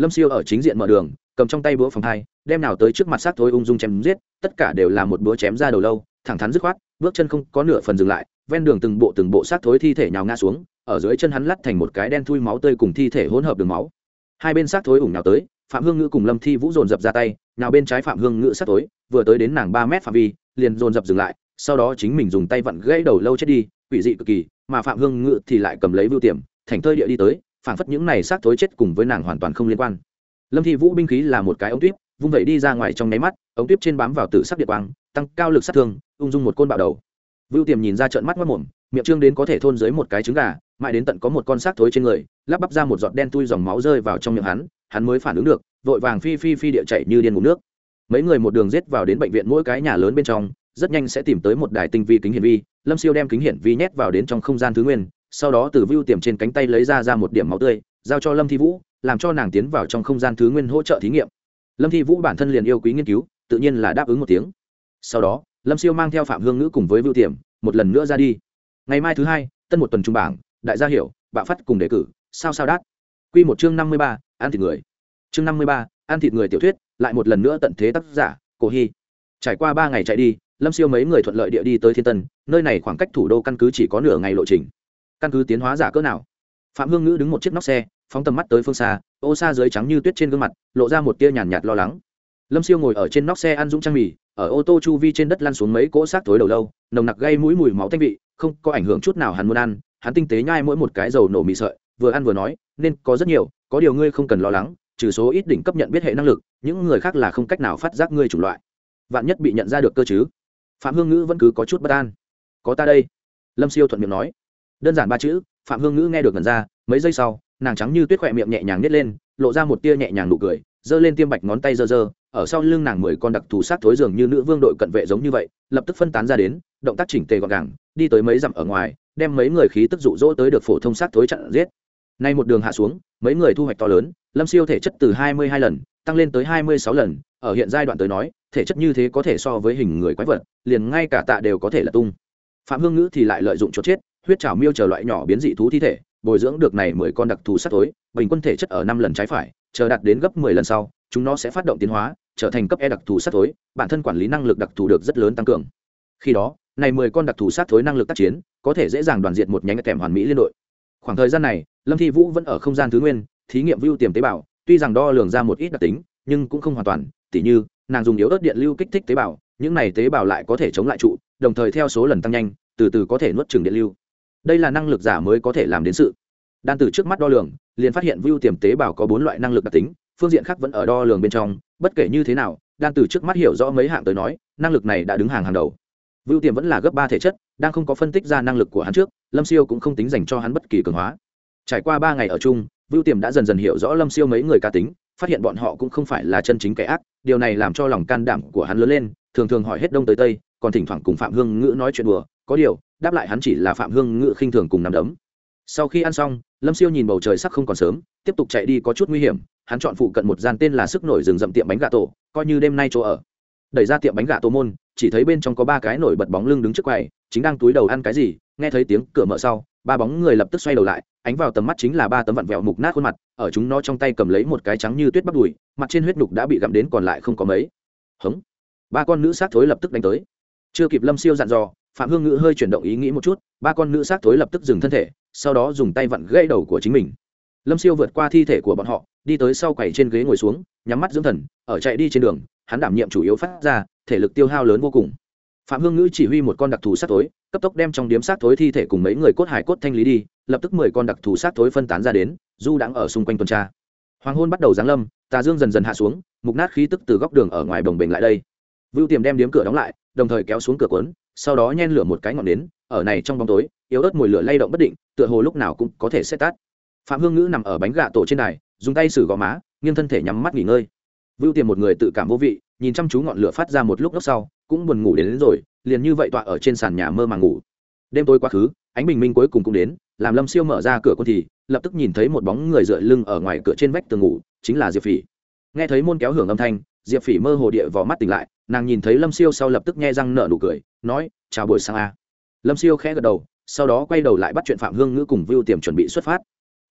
S1: lâm siêu ở chính diện mở đường, cầm trong tay búa phòng hai, đem nào tới trước mặt sát thối ung dung chém giết, tất cả đều là một búa chém ra đầu lâu, thẳng thắn dứt khoát, bước chân không có nửa phần dừng lại, ven đường từng bộ từng bộ sát thối thi thể nhào ngã xuống, ở dưới chân hắn lắt thành một cái đen thui máu tươi cùng thi thể hỗn hợp đường máu. Hai bên sát thối ủng nào tới, phạm hương ngữ cùng lâm thi vũ dồn dập ra tay, nào bên trái phạm hương ngữ sát thối, vừa tới đến nàng ba mét phạm vi, liền dồn dập dừng lại, sau đó chính mình dùng tay vặn gãy đầu lâu chết đi, quỷ dị cực kỳ, mà phạm hương ngữ thì lại cầm lấy vưu tiềm thành thơi địa đi tới Phản phất những này sát thối chết cùng với nàng hoàn toàn không liên quan. Lâm thi vũ binh khí là một cái ống tuyếp, vung vẩy đi ra ngoài trong nháy mắt, ống tuyếp trên bám vào tử sắc điện quang, tăng cao lực sát thương, ung dung một côn bạo đầu. Vưu tiềm nhìn ra trận mắt mất mồm, miệng trương đến có thể thôn dưới một cái trứng gà, mãi đến tận có một con xác thối trên người, lắp bắp ra một giọt đen tui dòng máu rơi vào trong miệng hắn hắn mới phản ứng được, vội vàng phi phi phi địa chạy như điên ngủ nước. Mấy người một đường giết vào đến bệnh viện mỗi cái nhà lớn bên trong, rất nhanh sẽ tìm tới một đài tinh vi kính hiển vi, lâm siêu đem kính hiển vi nhét vào đến trong không gian thứ nguyên sau đó từ vưu tiềm trên cánh tay lấy ra ra một điểm máu tươi, giao cho lâm thi vũ, làm cho nàng tiến vào trong không gian thứ nguyên hỗ trợ thí nghiệm. Lâm thi vũ bản thân liền yêu quý nghiên cứu, tự nhiên là đáp ứng một tiếng. Sau đó, lâm siêu mang theo phạm hương ngữ cùng với vưu tiềm, một lần nữa ra đi. Ngày mai thứ hai, tân một tuần trung bảng, đại gia hiểu, bạo phát cùng đề cử, sao sao đát. Q một chương năm mươi ba, ăn thịt người. Chương năm mươi ba, ăn thịt người tiểu thuyết, lại một lần nữa tận thế tác giả, cổ hy. Trải qua ba ngày chạy đi, lâm siêu mấy người thuận lợi địa đi tới thiên tân, nơi này khoảng cách thủ đô căn cứ chỉ có nửa ngày lộ trình căn cứ tiến hóa giả cỡ nào. Phạm hương ngữ đứng một chiếc nóc xe, phóng tầm mắt tới phương xa, ô xa dưới trắng như tuyết trên gương mặt, lộ ra một tia nhàn nhạt lo lắng. Lâm siêu ngồi ở trên nóc xe ăn dũng trang mì, ở ô tô chu vi trên đất lăn xuống mấy cỗ xác thối đầu lâu, nồng nặc gây mũi mùi máu tanh vị, không có ảnh hưởng chút nào hắn muốn ăn, hắn tinh tế nhai mỗi một cái dầu nổ mì sợi, vừa ăn vừa nói, nên có rất nhiều, có điều ngươi không cần lo lắng, trừ số ít đỉnh cấp nhận biết hệ năng lực, những người khác là không cách nào phát giác ngươi chủng loại. Vạn nhất bị nhận ra được cơ chứ? Phạm hương ngữ vẫn cứ có chút bất an. Có ta đây. Lâm siêu thuận miệng nói đơn giản ba chữ, phạm hương ngữ nghe được ngần ra, mấy giây sau, nàng trắng như tuyết khỏe miệng nhẹ nhàng nít lên, lộ ra một tia nhẹ nhàng nụ cười, giơ lên tiêm bạch ngón tay giơ giơ, ở sau lưng nàng mười con đặc thù sát thối dường như nữ vương đội cận vệ giống như vậy, lập tức phân tán ra đến, động tác chỉnh tề gọn gàng, đi tới mấy dặm ở ngoài, đem mấy người khí tức dụ dỗ tới được phổ thông sát thối chặn giết. Nay một đường hạ xuống, mấy người thu hoạch to lớn, lâm siêu thể chất từ hai mươi hai lần, tăng lên tới hai mươi sáu lần, ở hiện giai đoạn tới nói, thể chất như thế có thể so với hình người quái vật, liền ngay cả tạ đều có thể là tung. Phạm hương ngữ thì lại lợi dụng chốt chết huyết trảo miêu chờ loại nhỏ biến dị thú thi thể, bồi dưỡng được này mười con đặc thù sắt tối bình quân thể chất ở năm lần trái phải, chờ đạt đến gấp mười lần sau, chúng nó sẽ phát động tiến hóa, trở thành cấp e đặc thù sắt tối bản thân quản lý năng lực đặc thù được rất lớn tăng cường. Khi đó, này mười con đặc thù sát thối năng lực tác chiến, có thể dễ dàng đoàn diện một nhánh kèm hoàn mỹ liên đội. Khoảng thời gian này, lâm thi vũ vẫn ở không gian thứ nguyên, thí nghiệm view tiềm tế bào, tuy rằng đo lường ra một ít đặc tính, nhưng cũng không hoàn toàn, tỉ như, nàng dùng yếu ớt điện lưu kích thích tế bào, những này tế bào lại có thể chống lại trụ, đồng thời theo số lần tăng nhanh, từ từ có thể nuốt chửng điện lưu đây là năng lực giả mới có thể làm đến sự. Đan từ trước mắt đo lường, liền phát hiện view tiềm tế bào có bốn loại năng lực đặc tính, phương diện khác vẫn ở đo lường bên trong, bất kể như thế nào, đan từ trước mắt hiểu rõ mấy hạng tới nói, năng lực này đã đứng hàng hàng đầu. Vu tiềm vẫn là gấp ba thể chất, đang không có phân tích ra năng lực của hắn trước, lâm siêu cũng không tính dành cho hắn bất kỳ cường hóa. Trải qua ba ngày ở chung Vu tiềm đã dần dần hiểu rõ lâm siêu mấy người cá tính, phát hiện bọn họ cũng không phải là chân chính kẻ ác, điều này làm cho lòng can đảm của hắn lớn lên, thường thường hỏi hết đông tới tây, còn thỉnh thoảng cùng phạm hương ngữ nói chuyện đùa có điều, đáp lại hắn chỉ là phạm hương ngự khinh thường cùng nằm đấm. Sau khi ăn xong, lâm siêu nhìn bầu trời sắc không còn sớm, tiếp tục chạy đi có chút nguy hiểm, hắn chọn phụ cận một gian tên là sức nổi rừng rậm tiệm bánh gà tổ, coi như đêm nay chỗ ở. Đẩy ra tiệm bánh gà tổ môn, chỉ thấy bên trong có ba cái nổi bật bóng lưng đứng trước quầy, chính đang túi đầu ăn cái gì, nghe thấy tiếng cửa mở sau, ba bóng người lập tức xoay đầu lại, ánh vào tầm mắt chính là ba tấm vặn vẹo mục nát khuôn mặt, ở chúng nó trong tay cầm lấy một cái trắng như tuyết bắp đùi, mặt trên huyết nhục đã bị gặm đến còn lại không có mấy. Hống! Ba con nữ sát thối lập tức đánh tới. Chưa kịp lâm siêu dặn dò phạm hương ngữ hơi chuyển động ý nghĩ một chút, ba con nữ sát thối lập tức dừng thân thể, sau đó dùng tay vặn gãy đầu của chính mình. Lâm siêu vượt qua thi thể của bọn họ, đi tới sau quầy trên ghế ngồi xuống, nhắm mắt dưỡng thần, ở chạy đi trên đường, hắn đảm nhiệm chủ yếu phát ra, thể lực tiêu hao lớn vô cùng. Phạm hương ngữ chỉ huy một con đặc thù sát thối, cấp tốc đem trong điếm sát thối thi thể cùng mấy người cốt hải cốt thanh lý đi, lập tức mười con đặc thù sát thối phân tán ra đến, du đang ở xung quanh tuần tra. Hoàng hôn bắt đầu giáng lâm, tà dương dần dần hạ xuống, mục nát khí tức từ góc đường ở ngoài đồng bình lại đây vưu tiềm đem điếm cửa đóng lại đồng thời kéo xuống cửa cuốn sau đó nhen lửa một cái ngọn nến ở này trong bóng tối yếu ớt mùi lửa lay động bất định tựa hồ lúc nào cũng có thể xét tắt phạm hương ngữ nằm ở bánh gà tổ trên đài dùng tay xử gò má nghiêng thân thể nhắm mắt nghỉ ngơi. Vưu tiềm một người tự cảm vô vị nhìn chăm chú ngọn lửa phát ra một lúc lúc sau cũng buồn ngủ đến, đến rồi liền như vậy tọa ở trên sàn nhà mơ màng ngủ. Đêm tối quá khứ ánh bình minh cuối cùng cũng đến làm lâm siêu mở ra cửa con thì lập tức nhìn thấy một bóng người dựa lưng ở ngoài cửa trên vách tường ngủ chính là diệp phỉ. Nghe thấy môn kéo hưởng âm thanh diệp phỉ mơ hồ địa vò mắt tỉnh lại nàng nhìn thấy lâm siêu sau lập tức nghe răng nở nụ cười, nói, chào buổi sáng a. Lâm siêu khẽ gật đầu, sau đó quay đầu lại bắt chuyện phạm hương ngữ cùng vưu tiềm chuẩn bị xuất phát.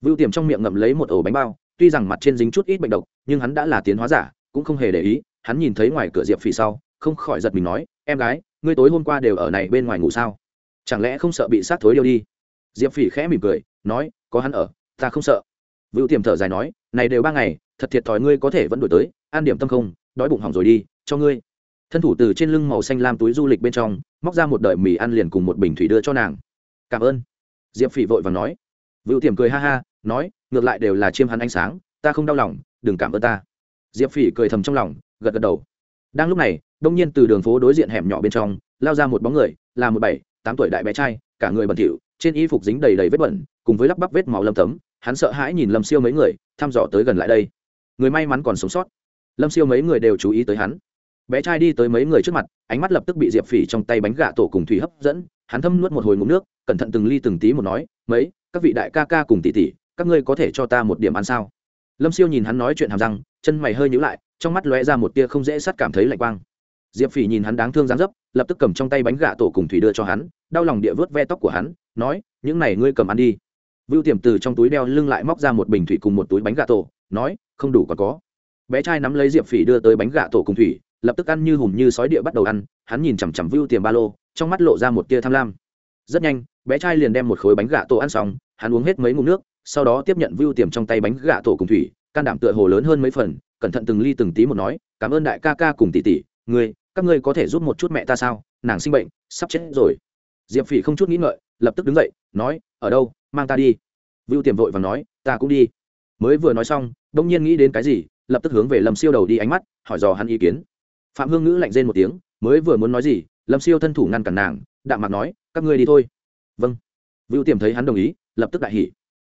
S1: Vưu tiềm trong miệng ngậm lấy một ổ bánh bao, tuy rằng mặt trên dính chút ít bệnh độc, nhưng hắn đã là tiến hóa giả, cũng không hề để ý, hắn nhìn thấy ngoài cửa diệp phỉ sau, không khỏi giật mình nói, em gái, ngươi tối hôm qua đều ở này bên ngoài ngủ sao? Chẳng lẽ không sợ bị sát thối điêu đi? Diệp phỉ khẽ mỉm cười, nói, có hắn ở, ta không sợ. Vựu tiềm thở dài nói, này đều ba ngày, thật thiệt thòi ngươi có thể vẫn đổi tới, an điểm tâm không, đói bụng hỏng rồi đi, cho ngươi thân thủ từ trên lưng màu xanh lam túi du lịch bên trong, móc ra một đợi mì ăn liền cùng một bình thủy đưa cho nàng. Cảm ơn. Diệp phỉ vội và nói. Vựu tiềm cười ha ha, nói, ngược lại đều là chiêm hắn ánh sáng, ta không đau lòng, đừng cảm ơn ta. Diệp phỉ cười thầm trong lòng, gật gật đầu. Đang lúc này, đông nhiên từ đường phố đối diện hẻm nhỏ bên trong, lao ra một bóng người, là một bảy, tám tuổi đại bé trai, cả người bẩn thỉu, trên y phục dính đầy đầy vết bẩn, cùng với lắp bắp vết máu lâm tấm, hắn sợ hãi nhìn lâm siêu mấy người, thăm dò tới gần lại đây. Người may mắn còn sống sót. Lâm siêu mấy người đều chú ý tới hắn bé trai đi tới mấy người trước mặt, ánh mắt lập tức bị diệp phỉ trong tay bánh gà tổ cùng thủy hấp dẫn, hắn thâm nuốt một hồi ngụm nước, cẩn thận từng ly từng tí một nói, mấy, các vị đại ca ca cùng tỷ tỷ, các ngươi có thể cho ta một điểm ăn sao? Lâm siêu nhìn hắn nói chuyện hàm răng, chân mày hơi nhữ lại, trong mắt lóe ra một tia không dễ sắt cảm thấy lạnh quang. Diệp phỉ nhìn hắn đáng thương dáng dấp, lập tức cầm trong tay bánh gà tổ cùng thủy đưa cho hắn, đau lòng địa vớt ve tóc của hắn, nói, những này ngươi cầm ăn đi. Vưu tiềm từ trong túi đeo lưng lại móc ra một bình thủy cùng một túi bánh gà tổ, nói, không đủ còn có. Bé trai nắm lấy diệp phỉ đưa tới bánh gà tổ cùng thủy lập tức ăn như hùm như sói địa bắt đầu ăn, hắn nhìn chằm chằm vưu tiềm ba lô, trong mắt lộ ra một tia tham lam. Rất nhanh, bé trai liền đem một khối bánh gà tổ ăn xong, hắn uống hết mấy ngụm nước, sau đó tiếp nhận vưu tiềm trong tay bánh gà tổ cùng thủy, can đảm tựa hồ lớn hơn mấy phần, cẩn thận từng ly từng tí một nói, cảm ơn đại ca ca cùng tỷ tỷ, ngươi, các ngươi có thể giúp một chút mẹ ta sao? Nàng sinh bệnh, sắp chết rồi. Diệp phỉ không chút nghĩ ngợi, lập tức đứng dậy, nói, ở đâu? Mang ta đi. Vưu tiềm vội và nói, ta cũng đi. Mới vừa nói xong đông nhiên nghĩ đến cái gì, lập tức hướng về lâm siêu đầu đi ánh mắt, hỏi dò hắn ý kiến phạm hương ngữ lạnh rên một tiếng, mới vừa muốn nói gì, lâm siêu thân thủ ngăn cản nàng, đạm mặt nói, các ngươi đi thôi. Vâng. Vưu tiềm thấy hắn đồng ý, lập tức đại hỉ.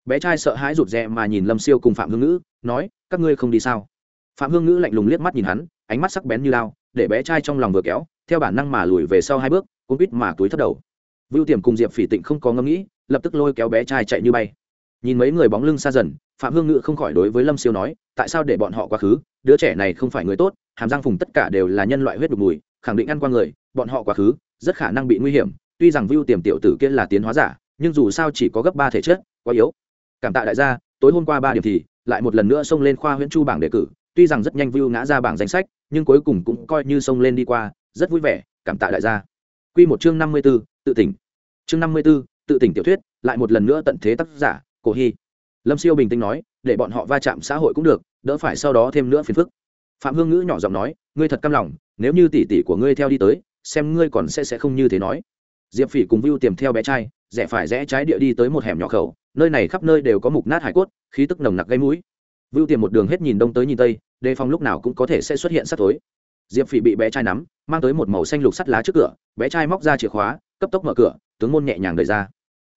S1: Bé trai sợ hãi rụt rè mà nhìn lâm siêu cùng phạm hương ngữ, nói, các ngươi không đi sao? Phạm hương ngữ lạnh lùng liếc mắt nhìn hắn, ánh mắt sắc bén như lao, để bé trai trong lòng vừa kéo, theo bản năng mà lùi về sau hai bước cũng ít mà túi thất đầu. Vưu tiềm cùng diệp phỉ tịnh không có ngẫm nghĩ, lập tức lôi kéo bé trai chạy như bay. Nhìn mấy người bóng lưng xa dần, phạm hương ngữ không khỏi đối với lâm siêu nói, tại sao để bọn họ quá khứ? Đứa trẻ này không phải người tốt hàm răng phùng tất cả đều là nhân loại huyết đục mùi khẳng định ăn qua người bọn họ quá khứ rất khả năng bị nguy hiểm tuy rằng view tiềm tiểu tử kia là tiến hóa giả nhưng dù sao chỉ có gấp ba thể chất quá yếu. Cảm tạ đại gia tối hôm qua ba điểm thì lại một lần nữa xông lên khoa huyễn chu bảng đề cử tuy rằng rất nhanh view ngã ra bảng danh sách nhưng cuối cùng cũng coi như xông lên đi qua rất vui vẻ cảm tạ đại gia. Quy một chương năm mươi 54, tự tỉnh. Chương năm mươi 54, tự tỉnh tiểu thuyết lại một lần nữa tận thế tác giả cổ hy. Lâm siêu bình tĩnh nói để bọn họ va chạm xã hội cũng được đỡ phải sau đó thêm nữa phiền phức phạm hương ngữ nhỏ giọng nói, ngươi thật căm lòng, nếu như tỷ tỷ của ngươi theo đi tới, xem ngươi còn sẽ sẽ không như thế nói. Diệp phỉ cùng view tiềm theo bé trai, rẽ phải rẽ trái địa đi tới một hẻm nhỏ khẩu, nơi này khắp nơi đều có mục nát hải cốt, khí tức nồng nặc gây mũi. Vưu tiềm một đường hết nhìn đông tới nhìn tây, đề phòng lúc nào cũng có thể sẽ xuất hiện sắt tối diệp phỉ bị bé trai nắm, mang tới một màu xanh lục sắt lá trước cửa, bé trai móc ra chìa khóa, cấp tốc mở cửa, tướng môn nhẹ nhàng đẩy ra.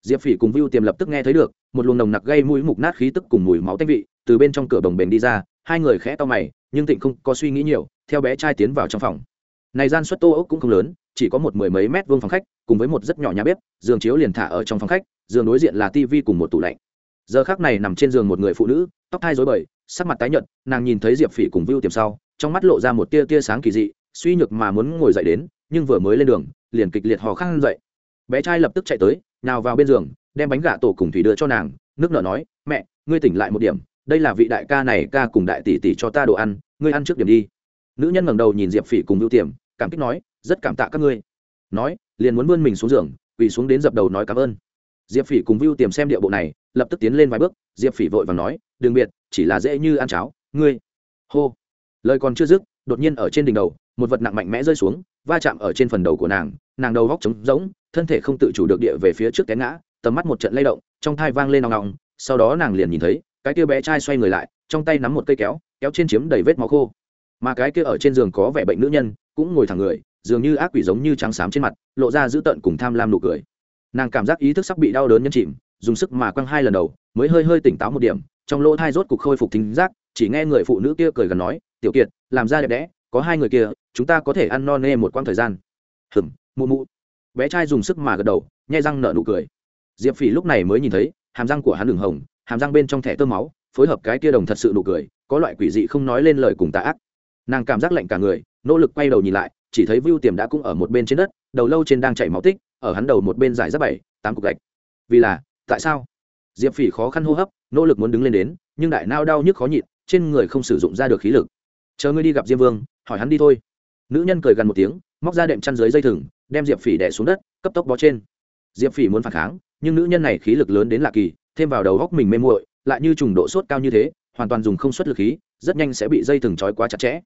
S1: Diệp phỉ cùng vưu tiềm lập tức nghe thấy được, một luồng nồng nặc gây mũi mục nát khí tức cùng mùi máu tanh vị, từ bên trong cửa đồng bền đi ra, hai người khẽ to mày nhưng tịnh không có suy nghĩ nhiều, theo bé trai tiến vào trong phòng. Này gian suất tô ốc cũng không lớn, chỉ có một mười mấy mét vuông phòng khách, cùng với một rất nhỏ nhà bếp, giường chiếu liền thả ở trong phòng khách, giường đối diện là tivi cùng một tủ lạnh. Giờ khác này nằm trên giường một người phụ nữ, tóc thai dối bời, sắc mặt tái nhợt, nàng nhìn thấy diệp phỉ cùng vưu tiềm sau, trong mắt lộ ra một tia tia sáng kỳ dị, suy nhược mà muốn ngồi dậy đến, nhưng vừa mới lên đường, liền kịch liệt hò khăn dậy. Bé trai lập tức chạy tới nào vào bên giường, đem bánh gà tổ cùng thủy đưa cho nàng, nước nở nói, mẹ, ngươi tỉnh lại một điểm đây là vị đại ca này, ca cùng đại tỷ tỷ cho ta đồ ăn, ngươi ăn trước điểm đi. Nữ nhân ngẩng đầu nhìn diệp phỉ cùng vưu tiềm, cảm kích nói, rất cảm tạ các ngươi. Nói, liền muốn vươn mình xuống giường, quỳ xuống đến dập đầu nói cảm ơn. Diệp phỉ cùng vưu tiềm xem địa bộ này, lập tức tiến lên vài bước, diệp phỉ vội và nói, đừng biệt, chỉ là dễ như ăn cháo, ngươi. Hô. Lời còn chưa dứt, đột nhiên ở trên đỉnh đầu, một vật nặng mạnh mẽ rơi xuống, va chạm ở trên phần đầu của nàng nàng đầu góc trống rỗng, thân thể không tự chủ được địa về phía trước té ngã, tầm mắt một trận lay động, trong thai vang lên nòng nòng sau đó nàng liền nhìn thấy cái kia bé trai xoay người lại trong tay nắm một cây kéo kéo trên chiếm đầy vết máu khô. Mà cái kia ở trên giường có vẻ bệnh nữ nhân cũng ngồi thẳng người dường như ác quỷ giống như trắng xám trên mặt lộ ra dữ tợn cùng tham lam nụ cười. Nàng cảm giác ý thức sắp bị đau đớn nhân chìm dùng sức mà quăng hai lần đầu mới hơi hơi tỉnh táo một điểm trong lỗ thai rốt cục khôi phục thính giác chỉ nghe người phụ nữ kia cười gần nói tiểu kiệt làm ra đẹp đẽ có hai người kia chúng ta có thể ăn no nê một quãng thời gian. Hừm, mụ mụ. Bé trai dùng sức mà gật đầu nhai răng nở nụ cười. Diệp phỉ lúc này mới nhìn thấy hàm răng của hắn đường hồng hàm răng bên trong thẻ tơ máu, phối hợp cái kia đồng thật sự nụ cười, có loại quỷ dị không nói lên lời cùng tà ác. Nàng cảm giác lạnh cả người, nỗ lực quay đầu nhìn lại, chỉ thấy vưu tiềm đã cũng ở một bên trên đất, đầu lâu trên đang chảy máu tích, ở hắn đầu một bên giải rất bảy, tám cục gạch. Vì là, tại sao? Diệp phỉ khó khăn hô hấp, nỗ lực muốn đứng lên đến, nhưng đại nao đau nhức khó nhịn, trên người không sử dụng ra được khí lực. Chờ ngươi đi gặp diêm vương, hỏi hắn đi thôi. Nữ nhân cười gần một tiếng, móc ra đệm chăn dưới dây thừng, đem diệp phỉ đẻ xuống đất, cấp tốc bó trên. Diệp phỉ muốn phản kháng, nhưng nữ nhân này khí lực lớn đến lạ kỳ thêm vào đầu góc mình mê muội, lại như trùng độ sốt cao như thế, hoàn toàn dùng không xuất lực khí, rất nhanh sẽ bị dây thừng trói quá chặt chẽ.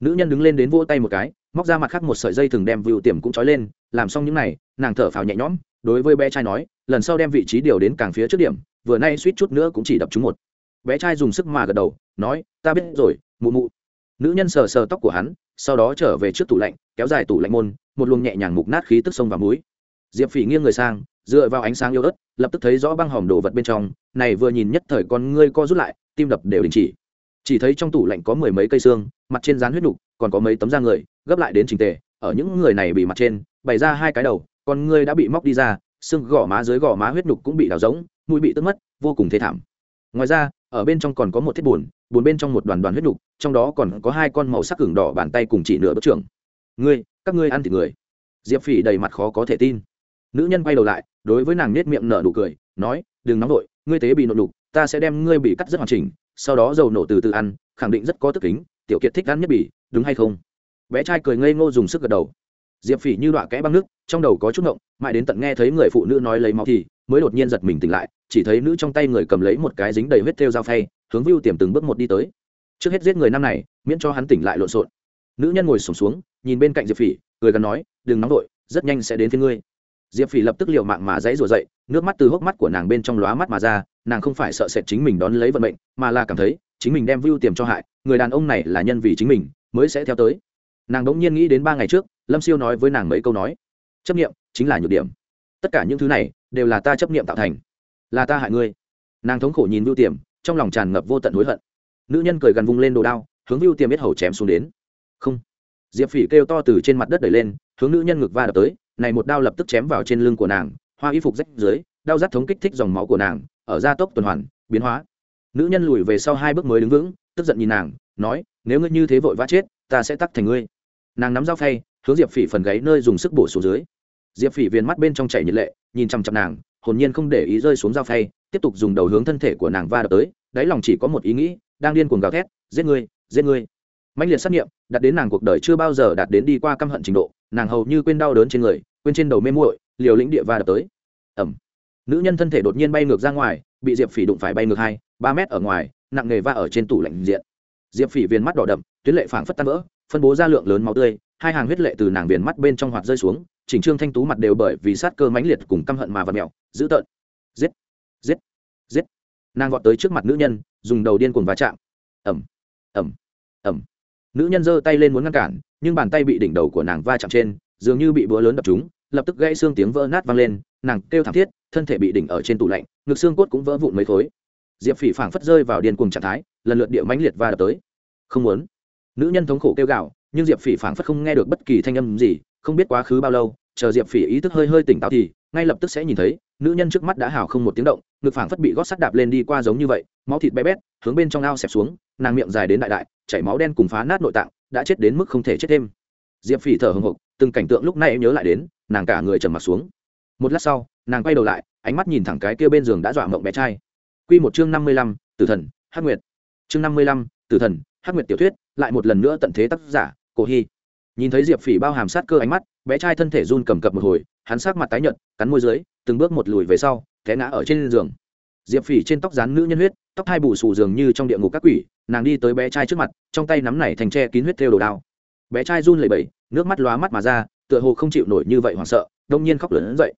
S1: Nữ nhân đứng lên đến vỗ tay một cái, móc ra mặt khác một sợi dây thừng đem vựu tiềm cũng trói lên, làm xong những n à y nàng thở phào nhẹ nhõm, đối với bé trai nói, lần sau đem vị trí điều đến càng phía trước điểm, vừa nay suýt chút nữa cũng chỉ đập chúng một. Bé trai dùng sức mà gật đầu, nói, ta biết rồi, mụ mụ. Nữ nhân sờ sờ tóc của hắn, sau đó trở về trước tủ lạnh, kéo dài tủ lạnh môn, một luồng nhẹ nhàng mục nát khí tức sông và múi diệp phỉ nghiêng người sang dựa vào ánh sáng yếu ớt, lập tức thấy rõ băng hòm đồ vật bên trong, này vừa nhìn nhất thời con ngươi co rút lại, tim đập đều đình chỉ. Chỉ thấy trong tủ lạnh có mười mấy cây xương, mặt trên rán huyết nục, còn có mấy tấm da người, gấp lại đến trình tề, ở những người này bị mặt trên, bày ra hai cái đầu, con ngươi đã bị móc đi ra, xương gò má dưới gò má huyết nục cũng bị đào rỗng, mũi bị tước mất, vô cùng thê thảm. Ngoài ra, ở bên trong còn có một thiết bùn bùn bên trong một đoàn đoàn huyết nục, trong đó còn có hai con màu sắc cứng đỏ bàn tay cùng chỉ nửa bước trưởng. Ngươi, các ngươi ăn thịt người. Diệp phỉ đầy mặt khó có thể tin. Nữ nhân quay đầu lại đối với nàng nết miệng nở nụ cười nói đừng nóng vội ngươi tế bị nộp lục ta sẽ đem ngươi bị cắt rất hoàn chỉnh sau đó dầu nổ từ từ ăn khẳng định rất có tức kính tiểu kiệt thích ăn nhất bỉ đúng hay không? Bé trai cười ngây ngô dùng sức gật đầu. Diệp phỉ như đọa kẽ băng nước trong đầu có chút ngộng mãi đến tận nghe thấy người phụ nữ nói lấy máu thì mới đột nhiên giật mình tỉnh lại chỉ thấy nữ trong tay người cầm lấy một cái dính đầy huyết thêu dao phay hướng vưu tiềm từng bước một đi tới. Trước hết giết người năm này miễn cho hắn tỉnh lại lộn xộn. Nữ nhân ngồi sùng xuống, xuống nhìn bên cạnh diệp phỉ cười gắn nói đừng nóng vội rất nhanh sẽ đến phía ngươi diệp phỉ lập tức liều mạng mà dãy rủa dậy, nước mắt từ hốc mắt của nàng bên trong lóa mắt mà ra, nàng không phải sợ sệt chính mình đón lấy vận mệnh, mà là cảm thấy chính mình đem vưu tiềm cho hại, người đàn ông này là nhân vì chính mình, mới sẽ theo tới. Nàng đỗng nhiên nghĩ đến ba ngày trước, lâm siêu nói với nàng mấy câu nói. Chấp nghiệm chính là nhược điểm. Tất cả những thứ này đều là ta chấp nghiệm tạo thành. Là ta hại ngươi. Nàng thống khổ nhìn vưu tiềm, trong lòng tràn ngập vô tận hối hận. Nữ nhân cười gần vung lên đồ đao, hướng vưu tiềm biết hầu chém xuống đến. Không. Diệp phỉ kêu to từ trên mặt đất đẩy lên, hướng nữ nhân ngực va đập tới này một đao lập tức chém vào trên lưng của nàng, hoa y phục rách dưới, đau rát thống kích thích dòng máu của nàng, ở gia tốc tuần hoàn, biến hóa. Nữ nhân lùi về sau hai bước mới đứng vững, tức giận nhìn nàng, nói, nếu ngươi như thế vội vã chết, ta sẽ tắt thành ngươi. Nàng nắm dao phay, hướng diệp phỉ phần gáy nơi dùng sức bổ xuống dưới. Diệp phỉ viền mắt bên trong chảy nhiệt lệ, nhìn chằm chằm nàng, hồn nhiên không để ý rơi xuống dao phay, tiếp tục dùng đầu hướng thân thể của nàng va đập tới, đáy lòng chỉ có một ý nghĩ, đang điên cuồng gào thét, giết ngươi giết ngươi mạnh liệt sát nghiệm, đặt đến nàng cuộc đời chưa bao giờ đạt đến đi qua căm hận trình độ, nàng hầu như quên đau đớn trên người, quên trên đầu mê muội, liều lĩnh địa va đập tới. Ẩm nữ nhân thân thể đột nhiên bay ngược ra ngoài, bị diệp phỉ đụng phải bay ngược hai, ba mét ở ngoài, nặng nghề va ở trên tủ lạnh diện. Diệp phỉ viên mắt đỏ đậm, tuyến lệ phảng phất tan vỡ, phân bố ra lượng lớn máu tươi, hai hàng huyết lệ từ nàng viền mắt bên trong hoạt rơi xuống chỉnh trương thanh tú mặt đều bởi vì sát cơ mãnh liệt cùng căm hận mà vật mèo, dữ tợn. Giết! Giết! Giết! Nàng vọt tới trước mặt nữ nhân, dùng đầu điên cuồng va chạm. Ẩm ẩm ẩm nữ nhân giơ tay lên muốn ngăn cản, nhưng bàn tay bị đỉnh đầu của nàng va chạm trên, dường như bị búa lớn đập chúng lập tức gãy xương tiếng vỡ nát vang lên, nàng kêu thảm thiết, thân thể bị đỉnh ở trên tủ lạnh, ngực xương cốt cũng vỡ vụn mấy khối. Diệp phỉ phảng phất rơi vào điên cuồng trạng thái, lần lượt địa mãnh liệt va đập tới. Không muốn. Nữ nhân thống khổ kêu gào, nhưng diệp phỉ phảng phất không nghe được bất kỳ thanh âm gì, không biết quá khứ bao lâu, chờ diệp phỉ ý thức hơi hơi tỉnh táo thì, ngay lập tức sẽ nhìn thấy, nữ nhân trước mắt đã hào không một tiếng động, ngực phảng phất bị gót sắt đạp lên đi qua giống như vậy, máu thịt bé bét, hướng bên trong ao xẹp xuống nàng miệng dài đến đại đại, chảy máu đen cùng phá nát nội tạng, đã chết đến mức không thể chết thêm. Diệp phỉ thở hồng hộc, từng cảnh tượng lúc này em nhớ lại đến, nàng cả người trầm mặt xuống. Một lát sau, nàng quay đầu lại, ánh mắt nhìn thẳng cái kia bên giường đã dọa mộng bé trai. Q một chương năm mươi lăm, tử thần, hắc nguyệt. Chương năm mươi lăm, tử thần, hắc nguyệt tiểu thuyết, lại một lần nữa tận thế tác giả, cổ hy. Nhìn thấy diệp phỉ bao hàm sát cơ ánh mắt, bé trai thân thể run cầm cập một hồi, hắn sát mặt tái nhợt, cắn môi dưới, từng bước một lùi về sau, té ngã ở trên giường diệp phỉ trên tóc rán nữ nhân huyết, tóc hai bù xù dường như trong địa ngục các quỷ, nàng đi tới bé trai trước mặt, trong tay nắm này thành tre kín huyết theo đồ đao. Bé trai run lẩy bẩy, nước mắt lóa mắt mà ra, tựa hồ không chịu nổi như vậy hoảng sợ, đông nhiên khóc lớn dậy.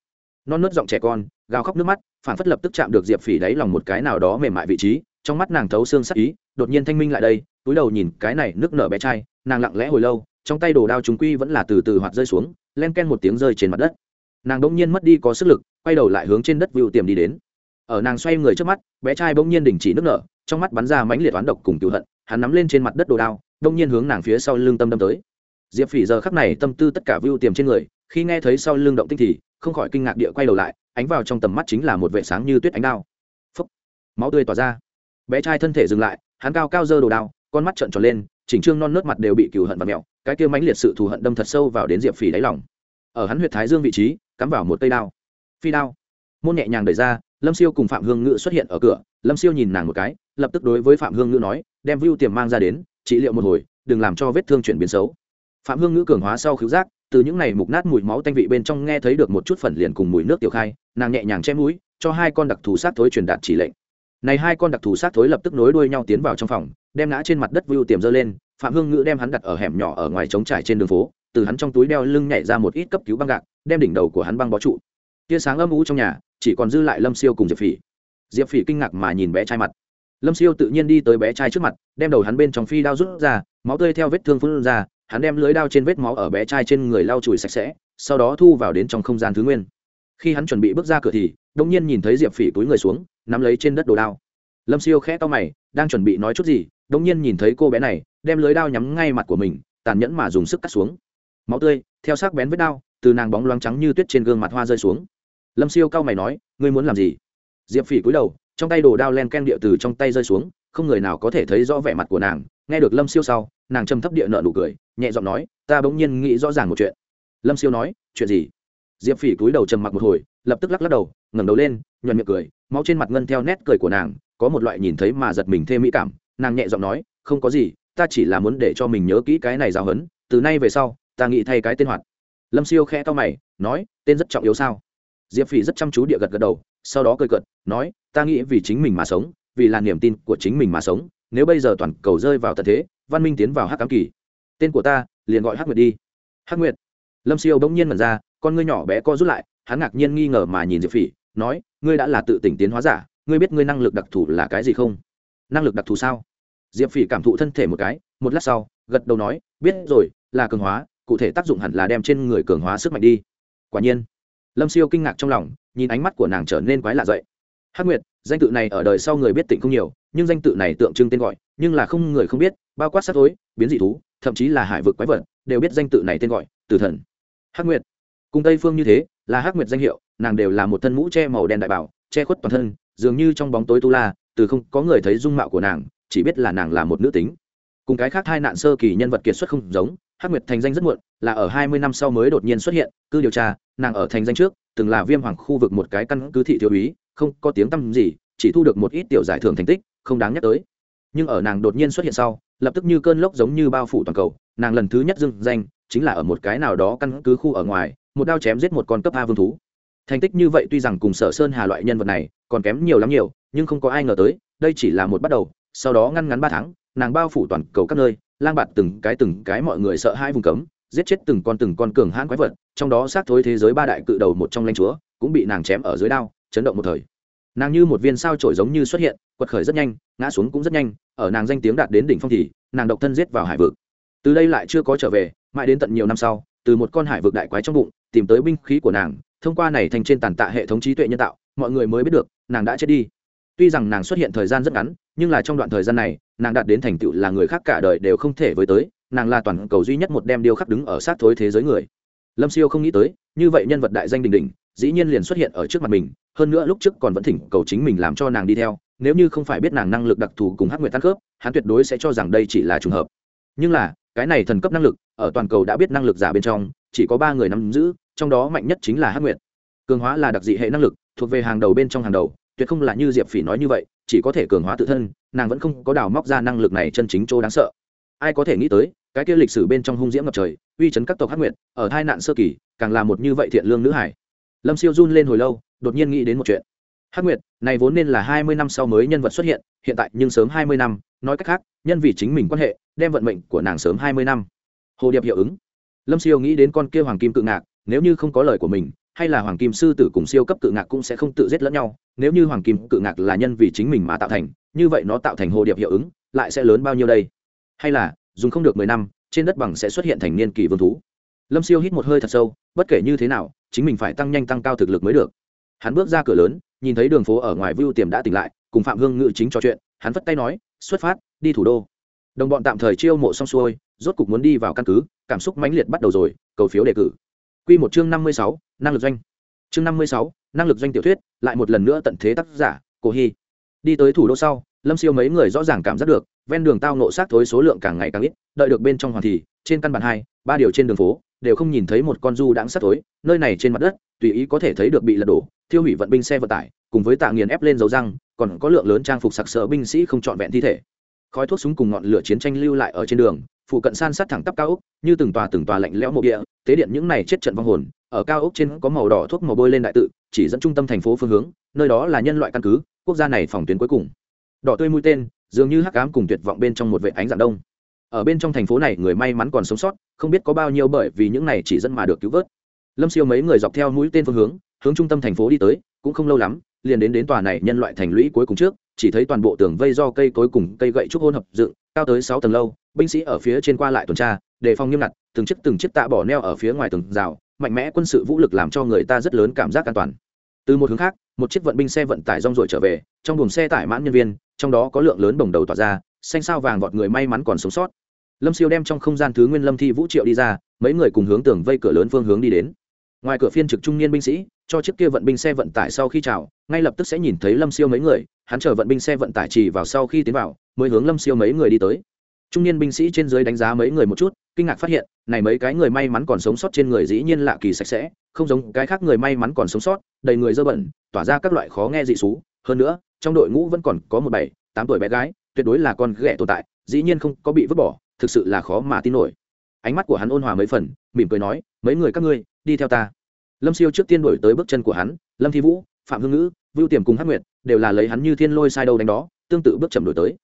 S1: Non nớt giọng trẻ con, gào khóc nước mắt phản phất lập tức chạm được diệp phỉ đáy lòng một cái nào đó mềm mại vị trí, trong mắt nàng thấu xương sắc ý, đột nhiên thanh minh lại đây, túi đầu nhìn cái này nước nở bé trai, nàng lặng lẽ hồi lâu, trong tay đồ đao chúng quy vẫn là từ từ hoạt rơi xuống, len ken một tiếng rơi trên mặt đất. Nàng đông nhiên mất đi có sức lực, quay đầu lại hướng trên đất vựu tiềm đi đến ở nàng xoay người trước mắt, bé trai bỗng nhiên đình chỉ nước nở, trong mắt bắn ra mãnh liệt oán độc cùng cựu hận, hắn nắm lên trên mặt đất đồ đao, bỗng nhiên hướng nàng phía sau lưng tâm đâm tới. Diệp phỉ giờ khắc này tâm tư tất cả vưu tiềm trên người, khi nghe thấy sau lưng động tinh thì không khỏi kinh ngạc địa quay đầu lại, ánh vào trong tầm mắt chính là một vệ sáng như tuyết ánh đao. Phấp máu tươi tỏa ra. Bé trai thân thể dừng lại, hắn cao cao giơ đồ đao, con mắt trợn tròn lên, chỉnh trương non nớt mặt đều bị cừu hận và mẹo, cái kia mãnh liệt sự thù hận đâm thật sâu vào đến diệp phỉ đáy lòng. Ở hắn huyệt thái dương vị trí, cắm vào một cây đao. Phi đao. Môn nhẹ nhàng đẩy ra lâm siêu cùng phạm hương ngự xuất hiện ở cửa, lâm siêu nhìn nàng một cái, lập tức đối với phạm hương ngự nói, đem view tiềm mang ra đến, trị liệu một hồi, đừng làm cho vết thương chuyển biến xấu. Phạm hương ngữ cường hóa sau khứu giác, từ những này mục nát mùi máu tanh vị bên trong nghe thấy được một chút phần liền cùng mùi nước tiểu khai, nàng nhẹ nhàng che mũi, cho hai con đặc thù sát thối truyền đạt chỉ lệnh. Này hai con đặc thù sát thối lập tức nối đuôi nhau tiến vào trong phòng, đem ngã trên mặt đất vưu tiềm dơ lên, phạm hương ngữ đem hắn đặt ở hẻm nhỏ ở ngoài trống trải trên đường phố, từ hắn trong túi đeo lưng nhảy ra một ít cấp cứu băng gạc, đem đỉnh đầu của hắn băng bó trụ. Tia sáng âm u trong nhà chỉ còn dư lại lâm siêu cùng diệp phỉ. Diệp phỉ kinh ngạc mà nhìn bé trai mặt. Lâm siêu tự nhiên đi tới bé trai trước mặt, đem đầu hắn bên trong phi đao rút ra, máu tươi theo vết thương phun ra, hắn đem lưới đao trên vết máu ở bé trai trên người lau chùi sạch sẽ, sau đó thu vào đến trong không gian thứ nguyên. Khi hắn chuẩn bị bước ra cửa thì đông nhiên nhìn thấy diệp phỉ túi người xuống, nắm lấy trên đất đồ đao. Lâm siêu khẽ to mày, đang chuẩn bị nói chút gì đông nhiên nhìn thấy cô bé này, đem lưới đao nhắm ngay mặt của mình, tàn nhẫn mà dùng sức cắt xuống. Máu tươi, theo sắc bén vết đao, từ nàng bóng loáng trắng như tuyết trên gương mặt hoa rơi xuống lâm siêu cao mày nói, ngươi muốn làm gì? Diệp phỉ cúi đầu, trong tay đồ đao len ken địa từ trong tay rơi xuống, không người nào có thể thấy rõ vẻ mặt của nàng. Nghe được lâm siêu sau, nàng trầm thấp địa nợ nụ cười, nhẹ giọng nói, ta bỗng nhiên nghĩ rõ ràng một chuyện. Lâm siêu nói, chuyện gì? Diệp phỉ cúi đầu trầm mặc một hồi, lập tức lắc lắc đầu, ngẩng đầu lên, nhuận miệng cười, máu trên mặt ngân theo nét cười của nàng, có một loại nhìn thấy mà giật mình thêm mỹ cảm. Nàng nhẹ giọng nói, không có gì, ta chỉ là muốn để cho mình nhớ kỹ cái này giáo hấn từ nay về sau, ta nghĩ thay cái tên hoạt. Lâm siêu khẽ to mày, nói, tên rất trọng yếu sao? Diệp phỉ rất chăm chú địa gật gật đầu, sau đó cười cợt, nói, ta nghĩ vì chính mình mà sống, vì là niềm tin của chính mình mà sống, nếu bây giờ toàn cầu rơi vào tận thế, văn minh tiến vào hắc cám kỳ. Tên của ta liền gọi hắc nguyệt đi. Hắc nguyệt? Lâm siêu bỗng nhiên mật ra, con ngươi nhỏ bé co rút lại, hắn ngạc nhiên nghi ngờ mà nhìn diệp phỉ, nói, ngươi đã là tự tỉnh tiến hóa giả, ngươi biết ngươi năng lực đặc thù là cái gì không? Năng lực đặc thù sao? Diệp phỉ cảm thụ thân thể một cái, một lát sau, gật đầu nói, biết rồi, là cường hóa, cụ thể tác dụng hẳn là đem trên người cường hóa sức mạnh đi. Quả nhiên lâm siêu kinh ngạc trong lòng, nhìn ánh mắt của nàng trở nên quái lạ dậy. Hắc nguyệt, danh tự này ở đời sau người biết tỉnh không nhiều, nhưng danh tự này tượng trưng tên gọi, nhưng là không người không biết, bao quát sát thối, biến dị thú, thậm chí là hải vực quái vật, đều biết danh tự này tên gọi, tử thần. Hắc nguyệt. Cùng tây phương như thế, là hắc nguyệt danh hiệu, nàng đều là một thân mũ che màu đen đại bảo, che khuất toàn thân, dường như trong bóng tối tu la, từ không có người thấy dung mạo của nàng, chỉ biết là nàng là một nữ tính. Cùng cái khác hai nạn sơ kỳ nhân vật kiệt xuất không giống hắc nguyệt thành danh rất muộn, là ở hai mươi năm sau mới đột nhiên xuất hiện, cứ điều tra, nàng ở thành danh trước, từng là viêm hoàng khu vực một cái căn cứ thị thiếu úy, không có tiếng tăm gì, chỉ thu được một ít tiểu giải thưởng thành tích, không đáng nhắc tới. Nhưng ở nàng đột nhiên xuất hiện sau, lập tức như cơn lốc giống như bao phủ toàn cầu, nàng lần thứ nhất dưng danh, chính là ở một cái nào đó căn cứ khu ở ngoài, một đao chém giết một con cấp a vương thú. Thành tích như vậy tuy rằng cùng sở sơn hà loại nhân vật này còn kém nhiều lắm nhiều, nhưng không có ai ngờ tới, đây chỉ là một bắt đầu, sau đó ngăn ngắn ba tháng, nàng bao phủ toàn cầu các nơi lang bạt từng cái từng cái mọi người sợ hai vùng cấm, giết chết từng con từng con cường hãn quái vật, trong đó xác thối thế giới ba đại cự đầu một trong lãnh chúa, cũng bị nàng chém ở dưới đao, chấn động một thời. Nàng như một viên sao trổi giống như xuất hiện, quật khởi rất nhanh, ngã xuống cũng rất nhanh, ở nàng danh tiếng đạt đến đỉnh phong thì, nàng độc thân giết vào hải vực. Từ đây lại chưa có trở về, mãi đến tận nhiều năm sau, từ một con hải vực đại quái trong bụng, tìm tới binh khí của nàng, thông qua này thành trên tàn tạ hệ thống trí tuệ nhân tạo, mọi người mới biết được, nàng đã chết đi. Tuy rằng nàng xuất hiện thời gian rất ngắn, nhưng là trong đoạn thời gian này nàng đạt đến thành tựu là người khác cả đời đều không thể với tới, nàng là toàn cầu duy nhất một đem điêu khắc đứng ở sát thối thế giới người. Lâm siêu không nghĩ tới, như vậy nhân vật đại danh đình đình dĩ nhiên liền xuất hiện ở trước mặt mình, hơn nữa lúc trước còn vẫn thỉnh cầu chính mình làm cho nàng đi theo, nếu như không phải biết nàng năng lực đặc thù cùng hắc nguyệt tăng khớp, hắn tuyệt đối sẽ cho rằng đây chỉ là trùng hợp. Nhưng là, cái này thần cấp năng lực, ở toàn cầu đã biết năng lực giả bên trong, chỉ có ba người nắm giữ, trong đó mạnh nhất chính là hắc nguyệt. Cường hóa là đặc dị hệ năng lực, thuộc về hàng đầu bên trong hàng đầu tuyệt không là như diệp phỉ nói như vậy, chỉ có thể cường hóa tự thân, nàng vẫn không có đào móc ra năng lực này chân chính chỗ đáng sợ. Ai có thể nghĩ tới, cái kia lịch sử bên trong hung diễm ngập trời, uy chấn các tộc hắc nguyệt, ở hai nạn sơ kỳ, càng là một như vậy thiện lương nữ hải. Lâm siêu run lên hồi lâu, đột nhiên nghĩ đến một chuyện. Hắc nguyệt, này vốn nên là hai mươi năm sau mới nhân vật xuất hiện hiện tại nhưng sớm hai mươi năm, nói cách khác, nhân vì chính mình quan hệ, đem vận mệnh của nàng sớm hai mươi năm. Hồ điệp hiệu ứng. Lâm siêu nghĩ đến con kia hoàng kim cự ngạc, nếu như không có lời của mình hay là hoàng kim sư tử cùng siêu cấp cự ngạc cũng sẽ không tự giết lẫn nhau, nếu như hoàng kim cự ngạc là nhân vì chính mình mà tạo thành, như vậy nó tạo thành hồ điệp hiệu ứng, lại sẽ lớn bao nhiêu đây? Hay là, dùng không được mười năm, trên đất bằng sẽ xuất hiện thành niên kỳ vương thú. Lâm siêu hít một hơi thật sâu, bất kể như thế nào, chính mình phải tăng nhanh tăng cao thực lực mới được. Hắn bước ra cửa lớn, nhìn thấy đường phố ở ngoài vưu tiềm đã tỉnh lại, cùng phạm hương ngự chính trò chuyện, hắn vất tay nói, xuất phát, đi thủ đô. Đồng bọn tạm thời chiêu mộ xong xuôi, rốt cục muốn đi vào căn cứ, cảm xúc mãnh liệt bắt đầu rồi, cầu phiếu đề cử quy một chương năm mươi sáu, năng lực doanh. Chương năm mươi sáu, năng lực doanh tiểu thuyết, lại một lần nữa tận thế tác giả, cổ hi đi tới thủ đô sau, lâm siêu mấy người rõ ràng cảm giác được, ven đường tao nộ sát thối số lượng càng ngày càng ít, đợi được bên trong hoàn thì, trên căn bản hai, ba điều trên đường phố, đều không nhìn thấy một con du đãng sát thối, nơi này trên mặt đất, tùy ý có thể thấy được bị lật đổ, thiêu hủy vận binh xe vận tải, cùng với tạ nghiền ép lên dấu răng, còn có lượng lớn trang phục sặc sỡ binh sĩ không trọn vẹn thi thể. Khói thuốc súng cùng ngọn lửa chiến tranh lưu lại ở trên đường phụ cận san sát thẳng tắp cao ốc, như từng tòa từng tòa lạnh lẽo mộ địa, tế điện những này chết trận vong hồn, ở cao ốc trên có màu đỏ thuốc màu bôi lên đại tự, chỉ dẫn trung tâm thành phố phương hướng, nơi đó là nhân loại căn cứ, quốc gia này phòng tuyến cuối cùng. Đỏ tươi mũi tên, dường như hắc ám cùng tuyệt vọng bên trong một vệ ánh dạng đông. Ở bên trong thành phố này, người may mắn còn sống sót, không biết có bao nhiêu bởi vì những này chỉ dẫn mà được cứu vớt. Lâm siêu mấy người dọc theo mũi tên phương hướng hướng trung tâm thành phố đi tới, cũng không lâu lắm, liền đến đến tòa này nhân loại thành lũy cuối cùng trước chỉ thấy toàn bộ tường vây do cây cối cùng cây gậy trúc hôn hợp dựng, cao tới sáu tầng lâu, binh sĩ ở phía trên qua lại tuần tra, đề phòng nghiêm ngặt, từng chiếc từng chiếc tạ bỏ neo ở phía ngoài tường rào, mạnh mẽ quân sự vũ lực làm cho người ta rất lớn cảm giác an toàn. Từ một hướng khác, một chiếc vận binh xe vận tải rong ruổi trở về, trong buồng xe tải mãn nhân viên, trong đó có lượng lớn bồng đầu tỏa ra, xanh sao vàng vọt người may mắn còn sống sót. Lâm siêu đem trong không gian thứ nguyên lâm thi vũ triệu đi ra, mấy người cùng hướng tường vây cửa lớn phương hướng đi đến. Ngoài cửa phiên trực trung niên binh sĩ cho chiếc kia vận binh xe vận tải sau khi chào, ngay lập tức sẽ nhìn thấy lâm siêu mấy người, hắn chờ vận binh xe vận tải chỉ vào sau khi tiến vào, mới hướng lâm siêu mấy người đi tới. Trung niên binh sĩ trên dưới đánh giá mấy người một chút, kinh ngạc phát hiện, này mấy cái người may mắn còn sống sót trên người dĩ nhiên lạ kỳ sạch sẽ, không giống cái khác người may mắn còn sống sót, đầy người dơ bẩn, tỏa ra các loại khó nghe dị xú. Hơn nữa, trong đội ngũ vẫn còn có một bảy, tám tuổi bé gái, tuyệt đối là con ghẻ tồn tại, dĩ nhiên không có bị vứt bỏ, thực sự là khó mà tin nổi. Ánh mắt của hắn ôn hòa mấy phần, mỉm cười nói, mấy người các ngươi, đi theo ta lâm siêu trước tiên đổi tới bước chân của hắn, lâm thi vũ, phạm hương ngữ, vưu tiềm cùng hắc nguyệt đều là lấy hắn như thiên lôi sai đâu đánh đó, tương tự bước chậm đổi tới.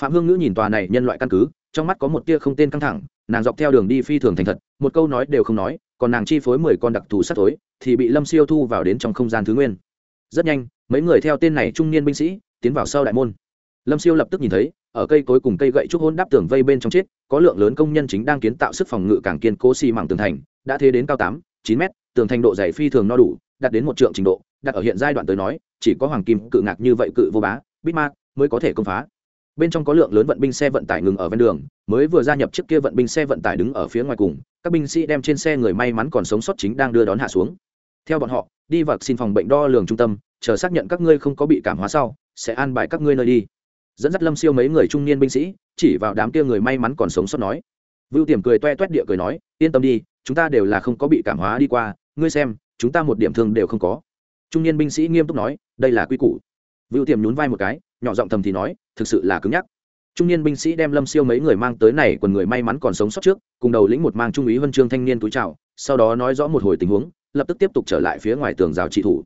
S1: Phạm hương ngữ nhìn tòa này nhân loại căn cứ, trong mắt có một tia không tên căng thẳng, nàng dọc theo đường đi phi thường thành thật, một câu nói đều không nói, còn nàng chi phối mười con đặc thù sắt tối thì bị lâm siêu thu vào đến trong không gian thứ nguyên. Rất nhanh, mấy người theo tên này trung niên binh sĩ tiến vào sau đại môn. Lâm siêu lập tức nhìn thấy, ở cây cối cùng cây gậy trúc hôn đáp tường vây bên trong chết, có lượng lớn công nhân chính đang kiến tạo sức phòng ngự càng kiên cố xi mảng tường thành, đã thế đến cao tám, chín mét tường thành độ dày phi thường no đủ, đạt đến một trượng trình độ, đặt ở hiện giai đoạn tới nói, chỉ có hoàng kim cự ngạc như vậy cự vô bá bitmark mới có thể công phá. Bên trong có lượng lớn vận binh xe vận tải ngừng ở ven đường, mới vừa gia nhập chiếc kia vận binh xe vận tải đứng ở phía ngoài cùng, các binh sĩ đem trên xe người may mắn còn sống sót chính đang đưa đón hạ xuống. Theo bọn họ, đi vào xin phòng bệnh đo lường trung tâm, chờ xác nhận các ngươi không có bị cảm hóa sau, sẽ an bài các ngươi nơi đi. Dẫn dắt lâm siêu mấy người trung niên binh sĩ, chỉ vào đám kia người may mắn còn sống sót nói. Vưu tiềm cười toe toét địa cười nói, yên tâm đi, chúng ta đều là không có bị cảm hóa đi qua ngươi xem, chúng ta một điểm thương đều không có. Trung niên binh sĩ nghiêm túc nói, đây là quy củ. Vưu tiềm nhún vai một cái, nhỏ giọng thầm thì nói, thực sự là cứng nhắc. Trung niên binh sĩ đem lâm siêu mấy người mang tới này còn người may mắn còn sống sót trước, cùng đầu lĩnh một mang trung úy huân chương thanh niên túi trào sau đó nói rõ một hồi tình huống, lập tức tiếp tục trở lại phía ngoài tường rào trị thủ.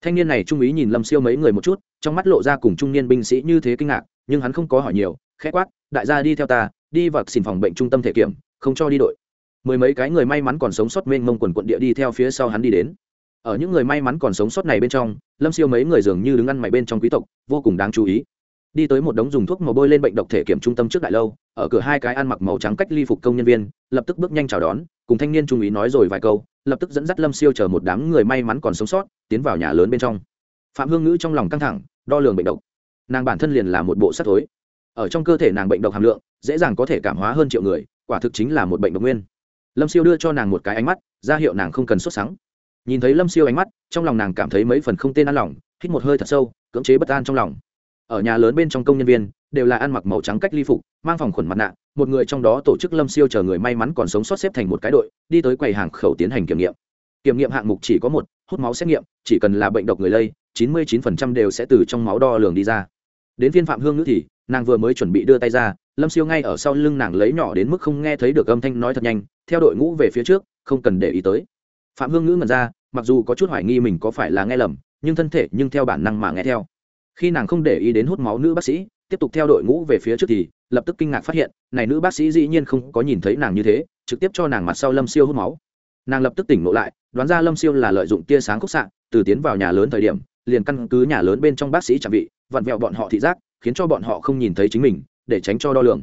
S1: Thanh niên này trung úy nhìn lâm siêu mấy người một chút, trong mắt lộ ra cùng trung niên binh sĩ như thế kinh ngạc, nhưng hắn không có hỏi nhiều, khẽ quát, đại gia đi theo ta, đi vào xin phòng bệnh trung tâm thể kiểm, không cho đi đội mười mấy cái người may mắn còn sống sót mênh mông quần quận địa đi theo phía sau hắn đi đến. Ở những người may mắn còn sống sót này bên trong, lâm siêu mấy người dường như đứng ăn mày bên trong quý tộc, vô cùng đáng chú ý. Đi tới một đống dùng thuốc màu bôi lên bệnh độc thể kiểm trung tâm trước đại lâu, ở cửa hai cái ăn mặc màu trắng cách ly phục công nhân viên, lập tức bước nhanh chào đón, cùng thanh niên trung ý nói rồi vài câu, lập tức dẫn dắt lâm siêu chờ một đám người may mắn còn sống sót, tiến vào nhà lớn bên trong. Phạm hương ngữ trong lòng căng thẳng, đo lường bệnh độc. Nàng bản thân liền là một bộ sắt thối. Ở trong cơ thể nàng bệnh độc hàm lượng, dễ dàng có thể cảm hóa hơn triệu người, quả thực chính là một bệnh độc nguyên lâm siêu đưa cho nàng một cái ánh mắt, ra hiệu nàng không cần xuất sáng nhìn thấy lâm siêu ánh mắt, trong lòng nàng cảm thấy mấy phần không tên ăn lòng, hít một hơi thật sâu, cưỡng chế bất an trong lòng. Ở nhà lớn bên trong công nhân viên, đều là ăn mặc màu trắng cách ly phục, mang phòng khuẩn mặt nạ, một người trong đó tổ chức lâm siêu chờ người may mắn còn sống sót xếp thành một cái đội, đi tới quầy hàng khẩu tiến hành kiểm nghiệm. Kiểm nghiệm hạng mục chỉ có một, hút máu xét nghiệm, chỉ cần là bệnh độc người lây, chín mươi 99% đều sẽ từ trong máu đo lường đi ra. Đến viên phạm hương nữ thì, nàng vừa mới chuẩn bị đưa tay ra lâm siêu ngay ở sau lưng nàng lấy nhỏ đến mức không nghe thấy được âm thanh nói thật nhanh, theo đội ngũ về phía trước, không cần để ý tới. Phạm hương ngữ ngẩn ra, mặc dù có chút hoài nghi mình có phải là nghe lầm, nhưng thân thể nhưng theo bản năng mà nghe theo. Khi nàng không để ý đến hút máu nữ bác sĩ, tiếp tục theo đội ngũ về phía trước thì, lập tức kinh ngạc phát hiện, này nữ bác sĩ dĩ nhiên không có nhìn thấy nàng như thế, trực tiếp cho nàng mặt sau lâm siêu hút máu. Nàng lập tức tỉnh ngộ lại, đoán ra lâm siêu là lợi dụng tia sáng khúc xạ, từ tiến vào nhà lớn thời điểm, liền căn cứ nhà lớn bên trong bác sĩ chạm vị, vặn vẹo bọn họ thị giác, khiến cho bọn họ không nhìn thấy chính mình để tránh cho đo lường.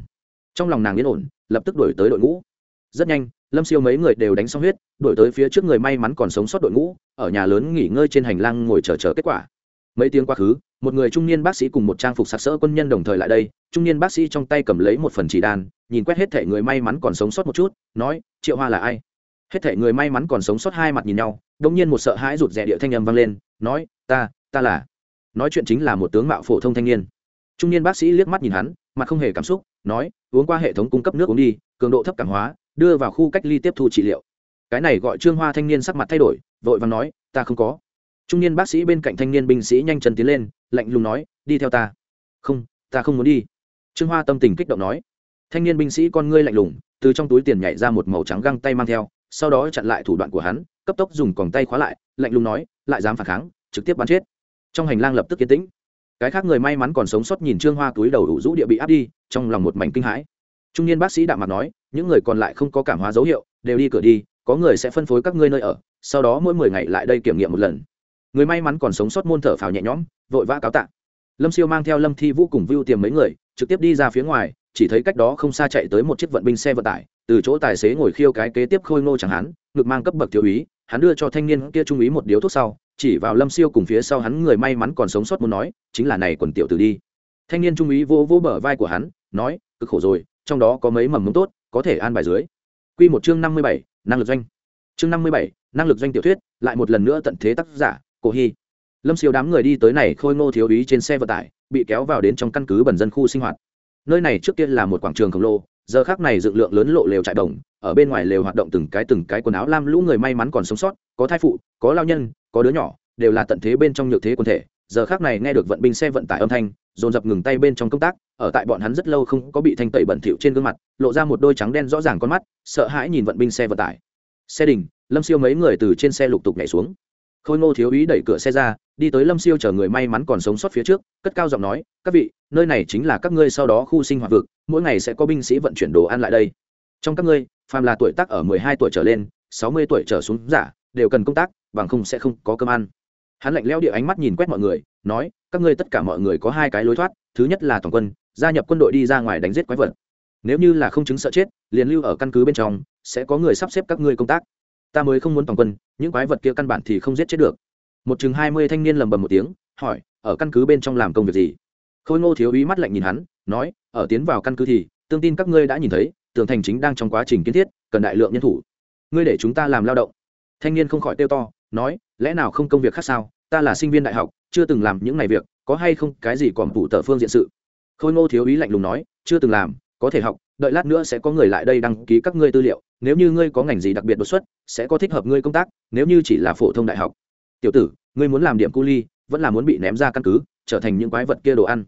S1: Trong lòng nàng yên ổn, lập tức đổi tới đội ngũ. Rất nhanh, lâm siêu mấy người đều đánh xong huyết đổi tới phía trước người may mắn còn sống sót đội ngũ, ở nhà lớn nghỉ ngơi trên hành lang ngồi chờ chờ kết quả. Mấy tiếng quá khứ, một người trung niên bác sĩ cùng một trang phục sặc sỡ quân nhân đồng thời lại đây, trung niên bác sĩ trong tay cầm lấy một phần chỉ đàn nhìn quét hết thể người may mắn còn sống sót một chút, nói, triệu hoa là ai? Hết thể người may mắn còn sống sót hai mặt nhìn nhau đông nhiên một sợ hãi rụt rè địa thanh âm vang lên, nói, ta ta là nói chuyện chính là một tướng mạo phổ thông thanh niên. Trung niên bác sĩ liếc mắt nhìn hắn mặt không hề cảm xúc, nói, uống qua hệ thống cung cấp nước uống đi, cường độ thấp cảm hóa, đưa vào khu cách ly tiếp thu trị liệu. Cái này gọi trương hoa thanh niên sắc mặt thay đổi, vội vàng nói, ta không có. Trung niên bác sĩ bên cạnh thanh niên binh sĩ nhanh chân tiến lên, lạnh lùng nói, đi theo ta. Không ta không muốn đi. Trương hoa tâm tình kích động nói. Thanh niên binh sĩ con ngươi lạnh lùng, từ trong túi tiền nhảy ra một màu trắng găng tay mang theo, sau đó chặn lại thủ đoạn của hắn, cấp tốc dùng còng tay khóa lại, lạnh lùng nói, lại dám phản kháng, trực tiếp bắn chết. Trong hành lang lập tức yên tĩnh cái khác người may mắn còn sống sót nhìn trương hoa túi đầu đủ rũ địa bị áp đi, trong lòng một mảnh kinh hãi. Trung niên bác sĩ đạm mặt nói, những người còn lại không có cảm hóa dấu hiệu, đều đi cửa đi, có người sẽ phân phối các ngươi nơi ở, sau đó mỗi mười ngày lại đây kiểm nghiệm một lần. Người may mắn còn sống sót môn thở phào nhẹ nhõm, vội vã cáo tạ. Lâm siêu mang theo lâm thi vũ cùng vưu tiềm mấy người, trực tiếp đi ra phía ngoài, chỉ thấy cách đó không xa chạy tới một chiếc vận binh xe vận tải, từ chỗ tài xế ngồi khiêu cái kế tiếp khôi ngô chẳng hắn, ngực mang cấp bậc thiếu úy, hắn đưa cho thanh niên kia trung úy một điếu thuốc sau chỉ vào lâm siêu cùng phía sau hắn người may mắn còn sống sót muốn nói, chính là này quần tiểu tử đi. Thanh niên trung úy vô vô bờ vai của hắn, nói, cực khổ rồi, trong đó có mấy mầm mống tốt, có thể an bài dưới. Q một chương năm mươi bảy, năng lực doanh. Chương năm mươi bảy, năng lực doanh tiểu thuyết, lại một lần nữa tận thế tác giả, cổ hy. Lâm siêu đám người đi tới này khôi ngô thiếu úy trên xe vận tải, bị kéo vào đến trong căn cứ bẩn dân khu sinh hoạt. Nơi này trước tiên là một quảng trường khổng lồ, giờ khác này dựng lượng lớn lộ lều trại đồng, ở bên ngoài lều hoạt động từng cái từng cái quần áo lam lũ người may mắn còn sống sót, có thai phụ, có lao nhân có đứa nhỏ, đều là tận thế bên trong nhược thế quân thể. Giờ khác này nghe được vận binh xe vận tải âm thanh, dồn dập ngừng tay bên trong công tác, ở tại bọn hắn rất lâu không có bị thanh tẩy bẩn thỉu trên gương mặt, lộ ra một đôi trắng đen rõ ràng con mắt, sợ hãi nhìn vận binh xe vận tải. Xe đình lâm siêu mấy người từ trên xe lục tục nhảy xuống. Khôi ngô thiếu úy đẩy cửa xe ra, đi tới lâm siêu chờ người may mắn còn sống sót phía trước, cất cao giọng nói, các vị, nơi này chính là các ngươi sau đó khu sinh hoạt vực, mỗi ngày sẽ có binh sĩ vận chuyển đồ ăn lại đây. Trong các ngươi, phàm là tuổi tác ở mười hai tuổi trở lên, sáu mươi tuổi trở xuống giả, đều cần công tác bằng không sẽ không có cơm ăn. Hắn lạnh lẽo địa ánh mắt nhìn quét mọi người, nói, các ngươi tất cả mọi người có hai cái lối thoát, thứ nhất là toàn quân, gia nhập quân đội đi ra ngoài đánh giết quái vật. Nếu như là không chứng sợ chết, liền lưu ở căn cứ bên trong, sẽ có người sắp xếp các ngươi công tác. Ta mới không muốn toàn quân, những quái vật kia căn bản thì không giết chết được. Một chừng hai mươi thanh niên lầm bầm một tiếng, hỏi, ở căn cứ bên trong làm công việc gì? Khôi ngô thiếu ý mắt lạnh nhìn hắn, nói, ở tiến vào căn cứ thì, tương tin các ngươi đã nhìn thấy, tường thành chính đang trong quá trình kiến thiết, cần đại lượng nhân thủ. Ngươi để chúng ta làm lao động. Thanh niên không khỏi tiêu to nói, lẽ nào không công việc khác sao? Ta là sinh viên đại học, chưa từng làm những ngày việc, có hay không cái gì còn phụ tờ phương diện sự? Khôi ngô thiếu ý lạnh lùng nói, chưa từng làm, có thể học, đợi lát nữa sẽ có người lại đây đăng ký các ngươi tư liệu, nếu như ngươi có ngành gì đặc biệt đột xuất, sẽ có thích hợp ngươi công tác, nếu như chỉ là phổ thông đại học. Tiểu tử, ngươi muốn làm điểm cu ly, vẫn là muốn bị ném ra căn cứ, trở thành những quái vật kia đồ ăn.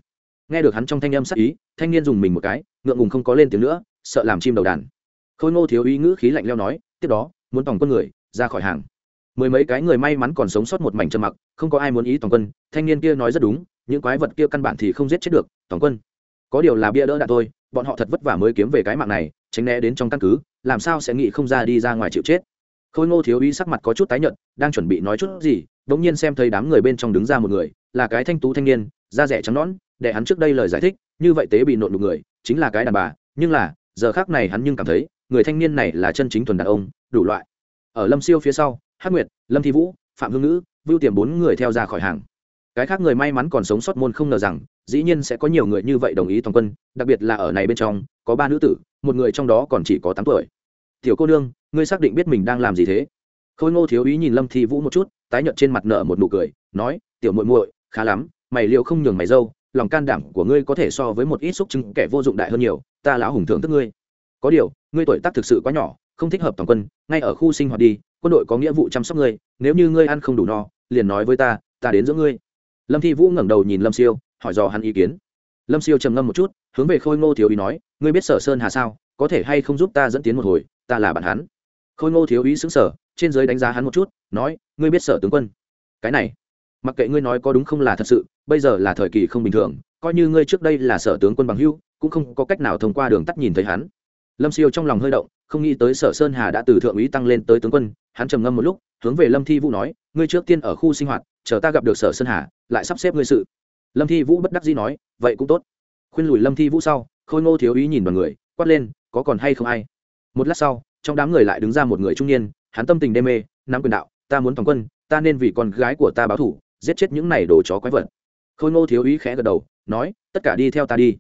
S1: Nghe được hắn trong thanh âm sắc ý, thanh niên dùng mình một cái, ngượng ngùng không có lên tiếng nữa, sợ làm chim đầu đàn. Khôi ngô thiếu ý ngữ khí lạnh leo nói, tiếp đó, muốn tòng quân người, ra khỏi hàng mười mấy cái người may mắn còn sống sót một mảnh trầm mặc, không có ai muốn ý toàn quân, thanh niên kia nói rất đúng, những quái vật kia căn bản thì không giết chết được toàn quân. Có điều là bia đỡ đạn thôi, bọn họ thật vất vả mới kiếm về cái mạng này, tránh né đến trong căn cứ, làm sao sẽ nghĩ không ra đi ra ngoài chịu chết. Khôi ngô thiếu uy sắc mặt có chút tái nhợt, đang chuẩn bị nói chút gì đ nhiên xem thấy đám người bên trong đứng ra một người, là cái thanh tú thanh niên, da rẻ trắng nõn, để hắn trước đây lời giải thích, như vậy tế bị nộn đục người, chính là cái đàn bà, nhưng là, giờ khác này hắn nhưng cảm thấy, người thanh niên này là chân chính thuần đàn ông, đủ loại. Ở lâm siêu phía sau hát nguyệt, lâm thi vũ, phạm hương ngữ, vưu tiềm bốn người theo ra khỏi hàng. Cái khác người may mắn còn sống sót môn không ngờ rằng, dĩ nhiên sẽ có nhiều người như vậy đồng ý toàn quân, đặc biệt là ở này bên trong, có ba nữ tử, một người trong đó còn chỉ có tám tuổi. Tiểu cô nương, ngươi xác định biết mình đang làm gì thế? Khôi ngô thiếu ý nhìn lâm thi vũ một chút, tái nhợt trên mặt nở một nụ cười, nói, tiểu muội muội, khá lắm, mày liệu không nhường mày dâu, lòng can đảm của ngươi có thể so với một ít xúc chứng kẻ vô dụng đại hơn nhiều, ta lão hùng thưởng thức ngươi. Có điều, ngươi tuổi tác thực sự quá nhỏ, không thích hợp toàn quân, ngay ở khu sinh hoạt đi quân đội có nghĩa vụ chăm sóc ngươi, nếu như ngươi ăn không đủ no, liền nói với ta ta đến giữa ngươi. Lâm thi vũ ngẩng đầu nhìn lâm siêu, hỏi dò hắn ý kiến. Lâm siêu trầm ngâm một chút, hướng về khôi ngô thiếu ý nói, ngươi biết sở sơn hà sao? Có thể hay không giúp ta dẫn tiến một hồi? Ta là bạn hắn. Khôi ngô thiếu ý xứng sở trên giới đánh giá hắn một chút, nói, ngươi biết sở tướng quân? Cái này, mặc kệ ngươi nói có đúng không là thật sự, bây giờ là thời kỳ không bình thường, coi như ngươi trước đây là sở tướng quân bằng hưu cũng không có cách nào thông qua đường tắt nhìn thấy hắn lâm siêu trong lòng hơi động, không nghĩ tới sở sơn hà đã từ thượng úy tăng lên tới tướng quân, hắn trầm ngâm một lúc, hướng về lâm thi vũ nói, ngươi trước tiên ở khu sinh hoạt, chờ ta gặp được sở sơn hà, lại sắp xếp ngươi sự. Lâm thi vũ bất đắc dĩ nói, vậy cũng tốt. Khuyên lùi lâm thi vũ sau, khôi ngô thiếu úy nhìn đoàn người, quát lên, có còn hay không ai? Một lát sau, trong đám người lại đứng ra một người trung niên, hắn tâm tình đê mê, nắm quyền đạo, ta muốn toàn quân, ta nên vì con gái của ta báo thủ, giết chết những này đồ chó quái vật. Khôi ngô thiếu úy khẽ gật đầu, nói, tất cả đi theo ta đi.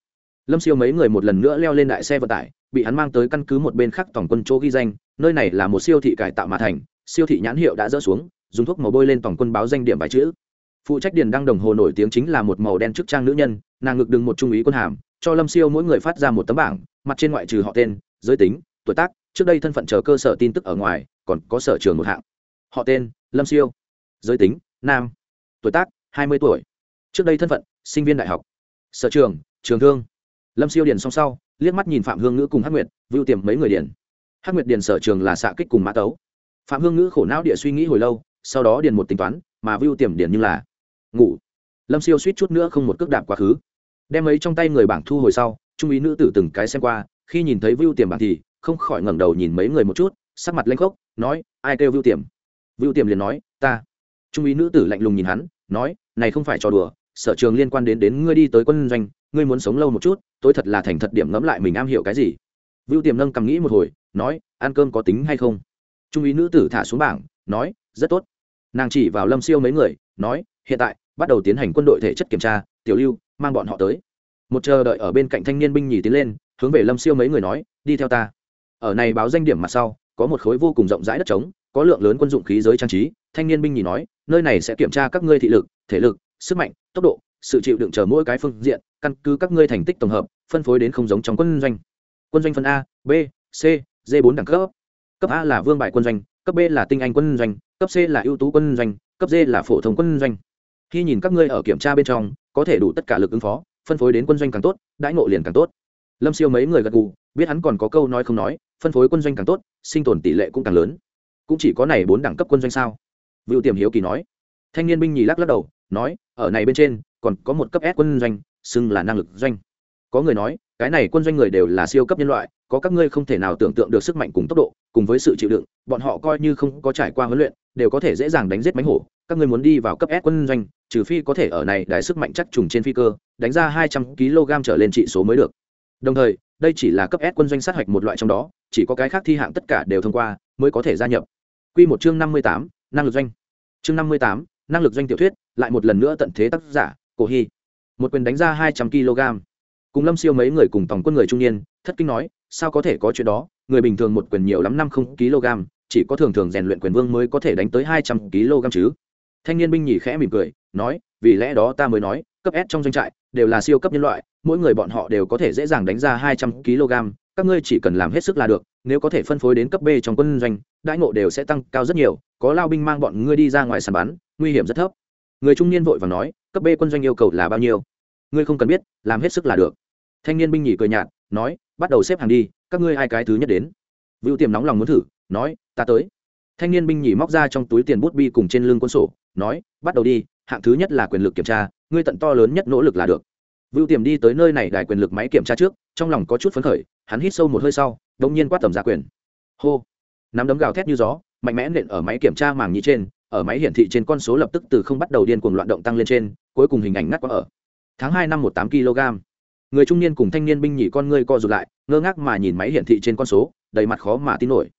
S1: Lâm siêu mấy người một lần nữa leo lên đại xe vận tải bị hắn mang tới căn cứ một bên khác tổng quân chỗ ghi danh, nơi này là một siêu thị cải tạo mà thành, siêu thị nhãn hiệu đã dỡ xuống, dùng thuốc màu bôi lên tổng quân báo danh điểm bài chữ. Phụ trách điền đăng đồng hồ nổi tiếng chính là một màu đen chức trang nữ nhân, nàng ngực đừng một trung úy quân hàm, cho lâm siêu mỗi người phát ra một tấm bảng, mặt trên ngoại trừ họ tên, giới tính, tuổi tác, trước đây thân phận chờ cơ sở tin tức ở ngoài, còn có sở trường một hạng. Họ tên, lâm siêu. Giới tính, nam. Tuổi tác, hai mươi tuổi. Trước đây thân phận, sinh viên đại học. Sở trường trường thương. Lâm siêu điền xong sau liếc mắt nhìn phạm hương ngữ cùng hắc nguyệt, vưu tiềm mấy người điền. Hắc nguyệt điền sở trường là xạ kích cùng mã tấu. Phạm hương ngữ khổ não địa suy nghĩ hồi lâu, sau đó điền một tính toán, mà vưu tiềm điền như là ngủ. Lâm siêu suýt chút nữa không một cước đạp quá khứ. Đem ấy trong tay người bảng thu hồi sau, trung ý nữ tử từng cái xem qua, khi nhìn thấy vưu tiềm bảng thì không khỏi ngẩng đầu nhìn mấy người một chút, sắc mặt lanh khốc, nói, ai kêu vưu tiềm? Vưu tiềm liền nói, ta. Trung ý nữ tử lạnh lùng nhìn hắn, nói, này không phải trò đùa sở trường liên quan đến đến ngươi đi tới quân doanh, ngươi muốn sống lâu một chút, tôi thật là thành thật điểm ngẫm lại mình am hiểu cái gì. Vưu tiềm nâng cầm nghĩ một hồi, nói, ăn cơm có tính hay không? Trung ý nữ tử thả xuống bảng, nói, rất tốt. Nàng chỉ vào lâm siêu mấy người, nói, hiện tại, bắt đầu tiến hành quân đội thể chất kiểm tra, tiểu lưu, mang bọn họ tới. Một chờ đợi ở bên cạnh thanh niên binh nhì tiến lên, hướng về lâm siêu mấy người nói, đi theo ta. Ở này báo danh điểm mặt sau, có một khối vô cùng rộng rãi đất trống, có lượng lớn quân dụng khí giới trang trí, thanh niên binh nhì nói, nơi này sẽ kiểm tra các ngươi thị lực, thể lực, sức mạnh tốc độ, sự chịu đựng chờ mỗi cái phương diện, căn cứ các ngươi thành tích tổng hợp, phân phối đến không giống trong quân doanh. Quân doanh phân a, b, c, d bốn đẳng cấp. Cấp a là vương bại quân doanh, cấp b là tinh anh quân doanh, cấp c là ưu tú quân doanh, cấp d là phổ thông quân doanh. Khi nhìn các ngươi ở kiểm tra bên trong, có thể đủ tất cả lực ứng phó, phân phối đến quân doanh càng tốt, đãi ngộ liền càng tốt. Lâm siêu mấy người gật gù, biết hắn còn có câu nói không nói, phân phối quân doanh càng tốt, sinh tồn tỷ lệ cũng càng lớn. Cũng chỉ có này bốn đẳng cấp quân doanh sao? Vựu tiềm hiếu kỳ nói. Thanh niên binh nhì lắc lắc đầu nói, ở này bên trên, còn có một cấp s quân doanh, xưng là năng lực doanh. Có người nói, cái này quân doanh người đều là siêu cấp nhân loại, có các ngươi không thể nào tưởng tượng được sức mạnh cùng tốc độ, cùng với sự chịu đựng, bọn họ coi như không có trải qua huấn luyện, đều có thể dễ dàng đánh giết mánh hổ. Các ngươi muốn đi vào cấp s quân doanh, trừ phi có thể ở này đại sức mạnh chắc trùng trên phi cơ, đánh ra hai trăm kg trở lên trị số mới được. Đồng thời, đây chỉ là cấp s quân doanh sát hạch một loại trong đó, chỉ có cái khác thi hạng tất cả đều thông qua, mới có thể gia nhập. Q một chương năm mươi tám, năng lực doanh. Chương năm mươi tám năng lực doanh tiểu thuyết, lại một lần nữa tận thế tác giả, cổ hy. Một quyền đánh ra hai trăm kg. Cùng lâm siêu mấy người cùng tổng quân người trung niên, thất kinh nói, sao có thể có chuyện đó? Người bình thường một quyền nhiều lắm năm không kg, chỉ có thường thường rèn luyện quyền vương mới có thể đánh tới hai trăm kg chứ. Thanh niên binh nhì khẽ mỉm cười, nói, vì lẽ đó ta mới nói, cấp s trong doanh trại đều là siêu cấp nhân loại, mỗi người bọn họ đều có thể dễ dàng đánh ra hai trăm kg, các ngươi chỉ cần làm hết sức là được nếu có thể phân phối đến cấp b trong quân doanh, đãi ngộ đều sẽ tăng cao rất nhiều, có lao binh mang bọn ngươi đi ra ngoài sàn bắn, nguy hiểm rất thấp. Người trung niên vội và nói, cấp b quân doanh yêu cầu là bao nhiêu? Ngươi không cần biết, làm hết sức là được. Thanh niên binh nhỉ cười nhạt, nói, bắt đầu xếp hàng đi, các ngươi hai cái thứ nhất đến? Vưu tiềm nóng lòng muốn thử, nói, ta tới. Thanh niên binh nhỉ móc ra trong túi tiền bút bi cùng trên lưng quân sổ, nói, bắt đầu đi, hạng thứ nhất là quyền lực kiểm tra, ngươi tận to lớn nhất nỗ lực là được. Vưu tiềm đi tới nơi này đài quyền lực máy kiểm tra trước, trong lòng có chút phấn khởi, hắn hít sâu một hơi sau đông nhiên quát tầm ra quyền. Hô. Nắm đấm gào thét như gió, mạnh mẽ nện ở máy kiểm tra màng nhĩ trên, ở máy hiển thị trên con số lập tức từ không bắt đầu điên cuồng loạn động tăng lên trên, cuối cùng hình ảnh ngắt quá ở. Tháng hai năm một tám kg. Người trung niên cùng thanh niên binh nhỉ con ngươi co rụt lại, ngơ ngác mà nhìn máy hiển thị trên con số, đầy mặt khó mà tin nổi.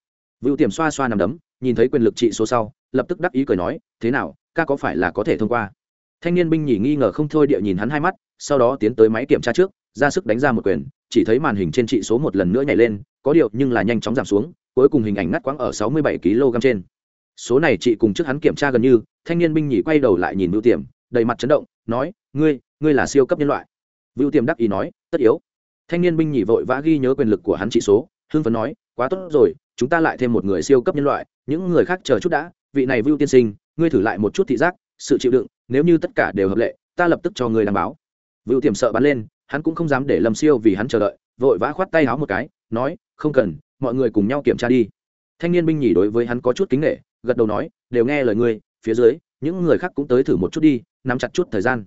S1: Vựu tiềm xoa xoa nằm đấm, nhìn thấy quyền lực trị số sau, lập tức đắc ý cười nói, thế nào, ca có phải là có thể thông qua? Thanh niên binh nhỉ nghi ngờ không thôi địa nhìn hắn hai mắt, sau đó tiến tới máy kiểm tra trước, ra sức đánh ra một quyền, chỉ thấy màn hình trên trị số một lần nữa nhảy lên có điều nhưng là nhanh chóng giảm xuống, cuối cùng hình ảnh ngắt quãng ở sáu mươi bảy kg trên. Số này chị cùng trước hắn kiểm tra gần như, thanh niên binh nhỉ quay đầu lại nhìn vưu tiềm, đầy mặt chấn động, nói, ngươi ngươi là siêu cấp nhân loại. Vưu tiềm đắc ý nói, tất yếu. Thanh niên binh nhỉ vội vã ghi nhớ quyền lực của hắn trị số, hưng phấn nói, quá tốt rồi, chúng ta lại thêm một người siêu cấp nhân loại, những người khác chờ chút đã, vị này vưu tiên sinh, ngươi thử lại một chút thị giác, sự chịu đựng, nếu như tất cả đều hợp lệ, ta lập tức cho ngươi đảm báo. Vưu tiềm sợ bắn lên, hắn cũng không dám để lâm siêu vì hắn chờ đợi vội vã khoát tay háo một cái, nói, không cần, mọi người cùng nhau kiểm tra đi. Thanh niên binh nhỉ đối với hắn có chút kính nghệ gật đầu nói, đều nghe lời ngươi, phía dưới, những người khác cũng tới thử một chút đi, nắm chặt chút thời gian.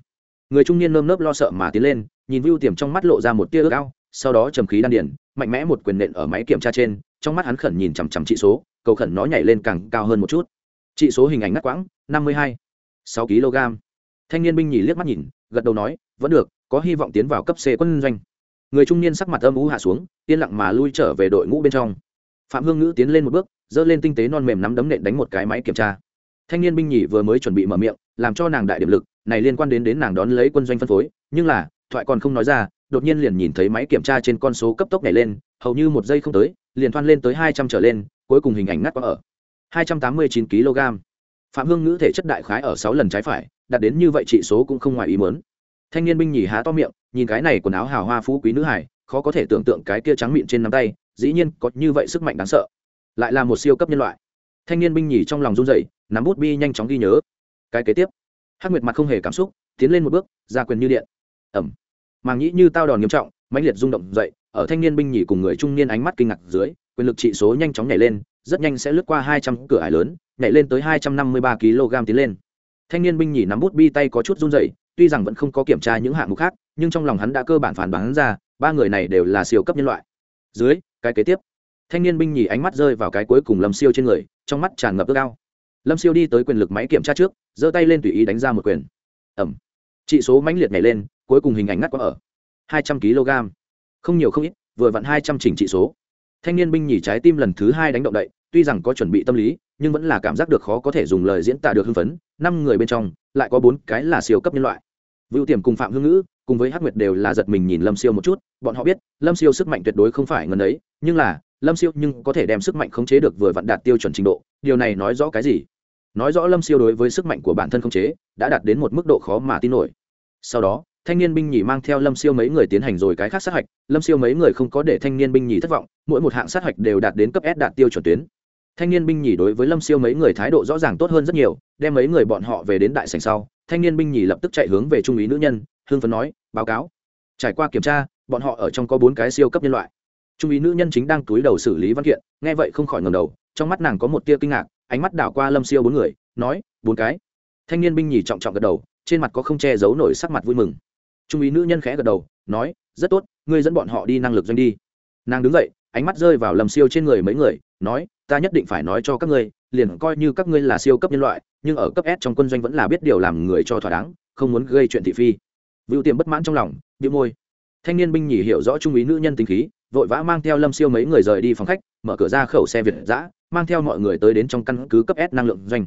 S1: Người trung niên nơm nớp lo sợ mà tiến lên, nhìn vưu tiềm trong mắt lộ ra một tia ước ao, sau đó trầm khí đan điển mạnh mẽ một quyền nện ở máy kiểm tra trên, trong mắt hắn khẩn nhìn chằm chằm trị số, cầu khẩn nó nhảy lên càng cao hơn một chút. Trị số hình ảnh ngắt quãng, năm mươi hai, sáu kg. Thanh niên binh nhì liếc mắt nhìn, gật đầu nói, vẫn được, có hy vọng tiến vào cấp c quân doanh người trung niên sắc mặt âm u hạ xuống, yên lặng mà lui trở về đội ngũ bên trong. Phạm hương ngữ tiến lên một bước, giơ lên tinh tế non mềm nắm đấm nện đánh một cái máy kiểm tra. Thanh niên binh nhì vừa mới chuẩn bị mở miệng, làm cho nàng đại điểm lực, này liên quan đến đến nàng đón lấy quân doanh phân phối, nhưng là, thoại còn không nói ra, đột nhiên liền nhìn thấy máy kiểm tra trên con số cấp tốc nhảy lên, hầu như một giây không tới, liền thoan lên tới hai trăm trở lên, cuối cùng hình ảnh ngắt có ở. Hai trăm tám mươi chín kg. Phạm hương ngữ thể chất đại khái ở sáu lần trái phải, đạt đến như vậy trị số cũng không ngoài ý muốn. Thanh niên binh nhì há to miệng nhìn cái này quần áo hào hoa phú quý nữ hải, khó có thể tưởng tượng cái kia trắng miệng trên nắm tay, dĩ nhiên có như vậy sức mạnh đáng sợ. Lại là một siêu cấp nhân loại. Thanh niên binh nhì trong lòng run rẩy, nắm bút bi nhanh chóng ghi nhớ. Cái kế tiếp. Hắc nguyệt mặt không hề cảm xúc, tiến lên một bước, ra quyền như điện. Ẩm màng nhĩ như tao đòn nghiêm trọng, mãnh liệt rung động dậy, ở thanh niên binh nhì cùng người trung niên ánh mắt kinh ngạc dưới, quyền lực trị số nhanh chóng nhảy lên, rất nhanh sẽ lướt qua hai trăm cửa ải lớn, nhảy lên tới hai trăm năm mươi ba kg tiến lên. Thanh niên binh nhì nắm bút bi tay có chút run rẩy, tuy rằng vẫn không có kiểm tra những hạng mục khác nhưng trong lòng hắn đã cơ bản phản bắn ra, ba người này đều là siêu cấp nhân loại. Dưới, cái kế tiếp, thanh niên binh nhì ánh mắt rơi vào cái cuối cùng lâm siêu trên người, trong mắt tràn ngập ước ao. Lâm siêu đi tới quyền lực máy kiểm tra trước, giơ tay lên tùy ý đánh ra một quyền. Ẩm. Trị số mãnh liệt nhảy lên, cuối cùng hình ảnh ngắt có ở hai trăm kg. Không nhiều không ít, vừa vặn hai trăm chỉnh trị số. Thanh niên binh nhì trái tim lần thứ hai đánh động đậy, tuy rằng có chuẩn bị tâm lý, nhưng vẫn là cảm giác được khó có thể dùng lời diễn tả được hưng phấn. Năm người bên trong, lại có bốn cái là siêu cấp nhân loại. Vưu tiềm cùng phạm hương ngữ cùng với hắc nguyệt đều là giật mình nhìn lâm siêu một chút, bọn họ biết, lâm siêu sức mạnh tuyệt đối không phải ngần ấy, nhưng là, lâm siêu nhưng có thể đem sức mạnh khống chế được vừa vặn đạt tiêu chuẩn trình độ, điều này nói rõ cái gì? Nói rõ lâm siêu đối với sức mạnh của bản thân khống chế, đã đạt đến một mức độ khó mà tin nổi. Sau đó, thanh niên binh nhì mang theo lâm siêu mấy người tiến hành rồi cái khác sát hạch, lâm siêu mấy người không có để thanh niên binh nhì thất vọng, mỗi một hạng sát hạch đều đạt đến cấp s đạt tiêu chuẩn tuyến. Thanh niên binh nhì đối với lâm siêu mấy người thái độ rõ ràng tốt hơn rất nhiều, đem mấy người bọn họ về đến đại sành sau, thanh niên binh nhì lập tức chạy hướng về trung úy nữ nhân hương phấn nói, báo cáo. Trải qua kiểm tra, bọn họ ở trong có bốn cái siêu cấp nhân loại. Trung úy nữ nhân chính đang túi đầu xử lý văn kiện, nghe vậy không khỏi ngầm đầu, trong mắt nàng có một tia kinh ngạc, ánh mắt đảo qua lâm siêu bốn người, nói, bốn cái. Thanh niên binh nhì trọng trọng gật đầu, trên mặt có không che giấu nổi sắc mặt vui mừng. Trung úy nữ nhân khẽ gật đầu, nói, rất tốt, ngươi dẫn bọn họ đi năng lực doanh đi. Nàng đứng dậy, ánh mắt rơi vào lâm siêu trên người mấy người, nói, ta nhất định phải nói cho các ngươi, liền coi như các ngươi là siêu cấp nhân loại, nhưng ở cấp s trong quân doanh vẫn là biết điều làm người cho thỏa đáng, không muốn gây chuyện thị phi. Vưu tiềm bất mãn trong lòng bĩu môi. Thanh niên binh nhỉ hiểu rõ trung ý nữ nhân tính khí vội vã mang theo lâm siêu mấy người rời đi phòng khách mở cửa ra khẩu xe việt dã, mang theo mọi người tới đến trong căn cứ cấp s năng lượng doanh.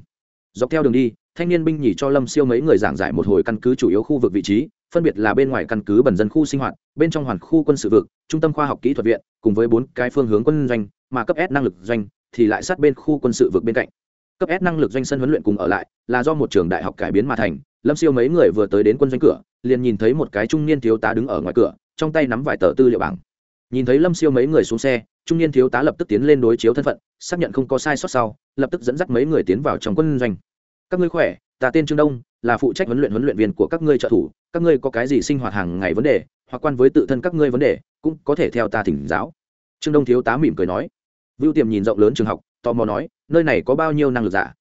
S1: Dọc theo đường đi thanh niên binh nhỉ cho lâm siêu mấy người giảng giải một hồi căn cứ chủ yếu khu vực vị trí phân biệt là bên ngoài căn cứ bẩn dân khu sinh hoạt bên trong hoàn khu quân sự vực trung tâm khoa học kỹ thuật viện cùng với bốn cái phương hướng quân doanh mà cấp s năng lực doanh thì lại sát bên khu quân sự vực bên cạnh. Cấp s năng lực doanh sân huấn luyện cùng ở lại là do một trường đại học cải biến mà thành lâm siêu mấy người vừa tới đến quân doanh cửa, liền nhìn thấy một cái trung niên thiếu tá đứng ở ngoài cửa, trong tay nắm vài tờ tư liệu bảng. Nhìn thấy lâm siêu mấy người xuống xe, trung niên thiếu tá lập tức tiến lên đối chiếu thân phận, xác nhận không có sai sót sau, lập tức dẫn dắt mấy người tiến vào trong quân doanh. Các ngươi khỏe, ta tên trương đông, là phụ trách huấn luyện huấn luyện viên của các ngươi trợ thủ, các ngươi có cái gì sinh hoạt hàng ngày vấn đề, hoặc quan với tự thân các ngươi vấn đề, cũng có thể theo ta thỉnh giáo. Trương đông thiếu tá mỉm cười nói. Vưu tiềm nhìn rộng lớn trường học, tò mò nói, nơi này có bao nhiêu năng lực giả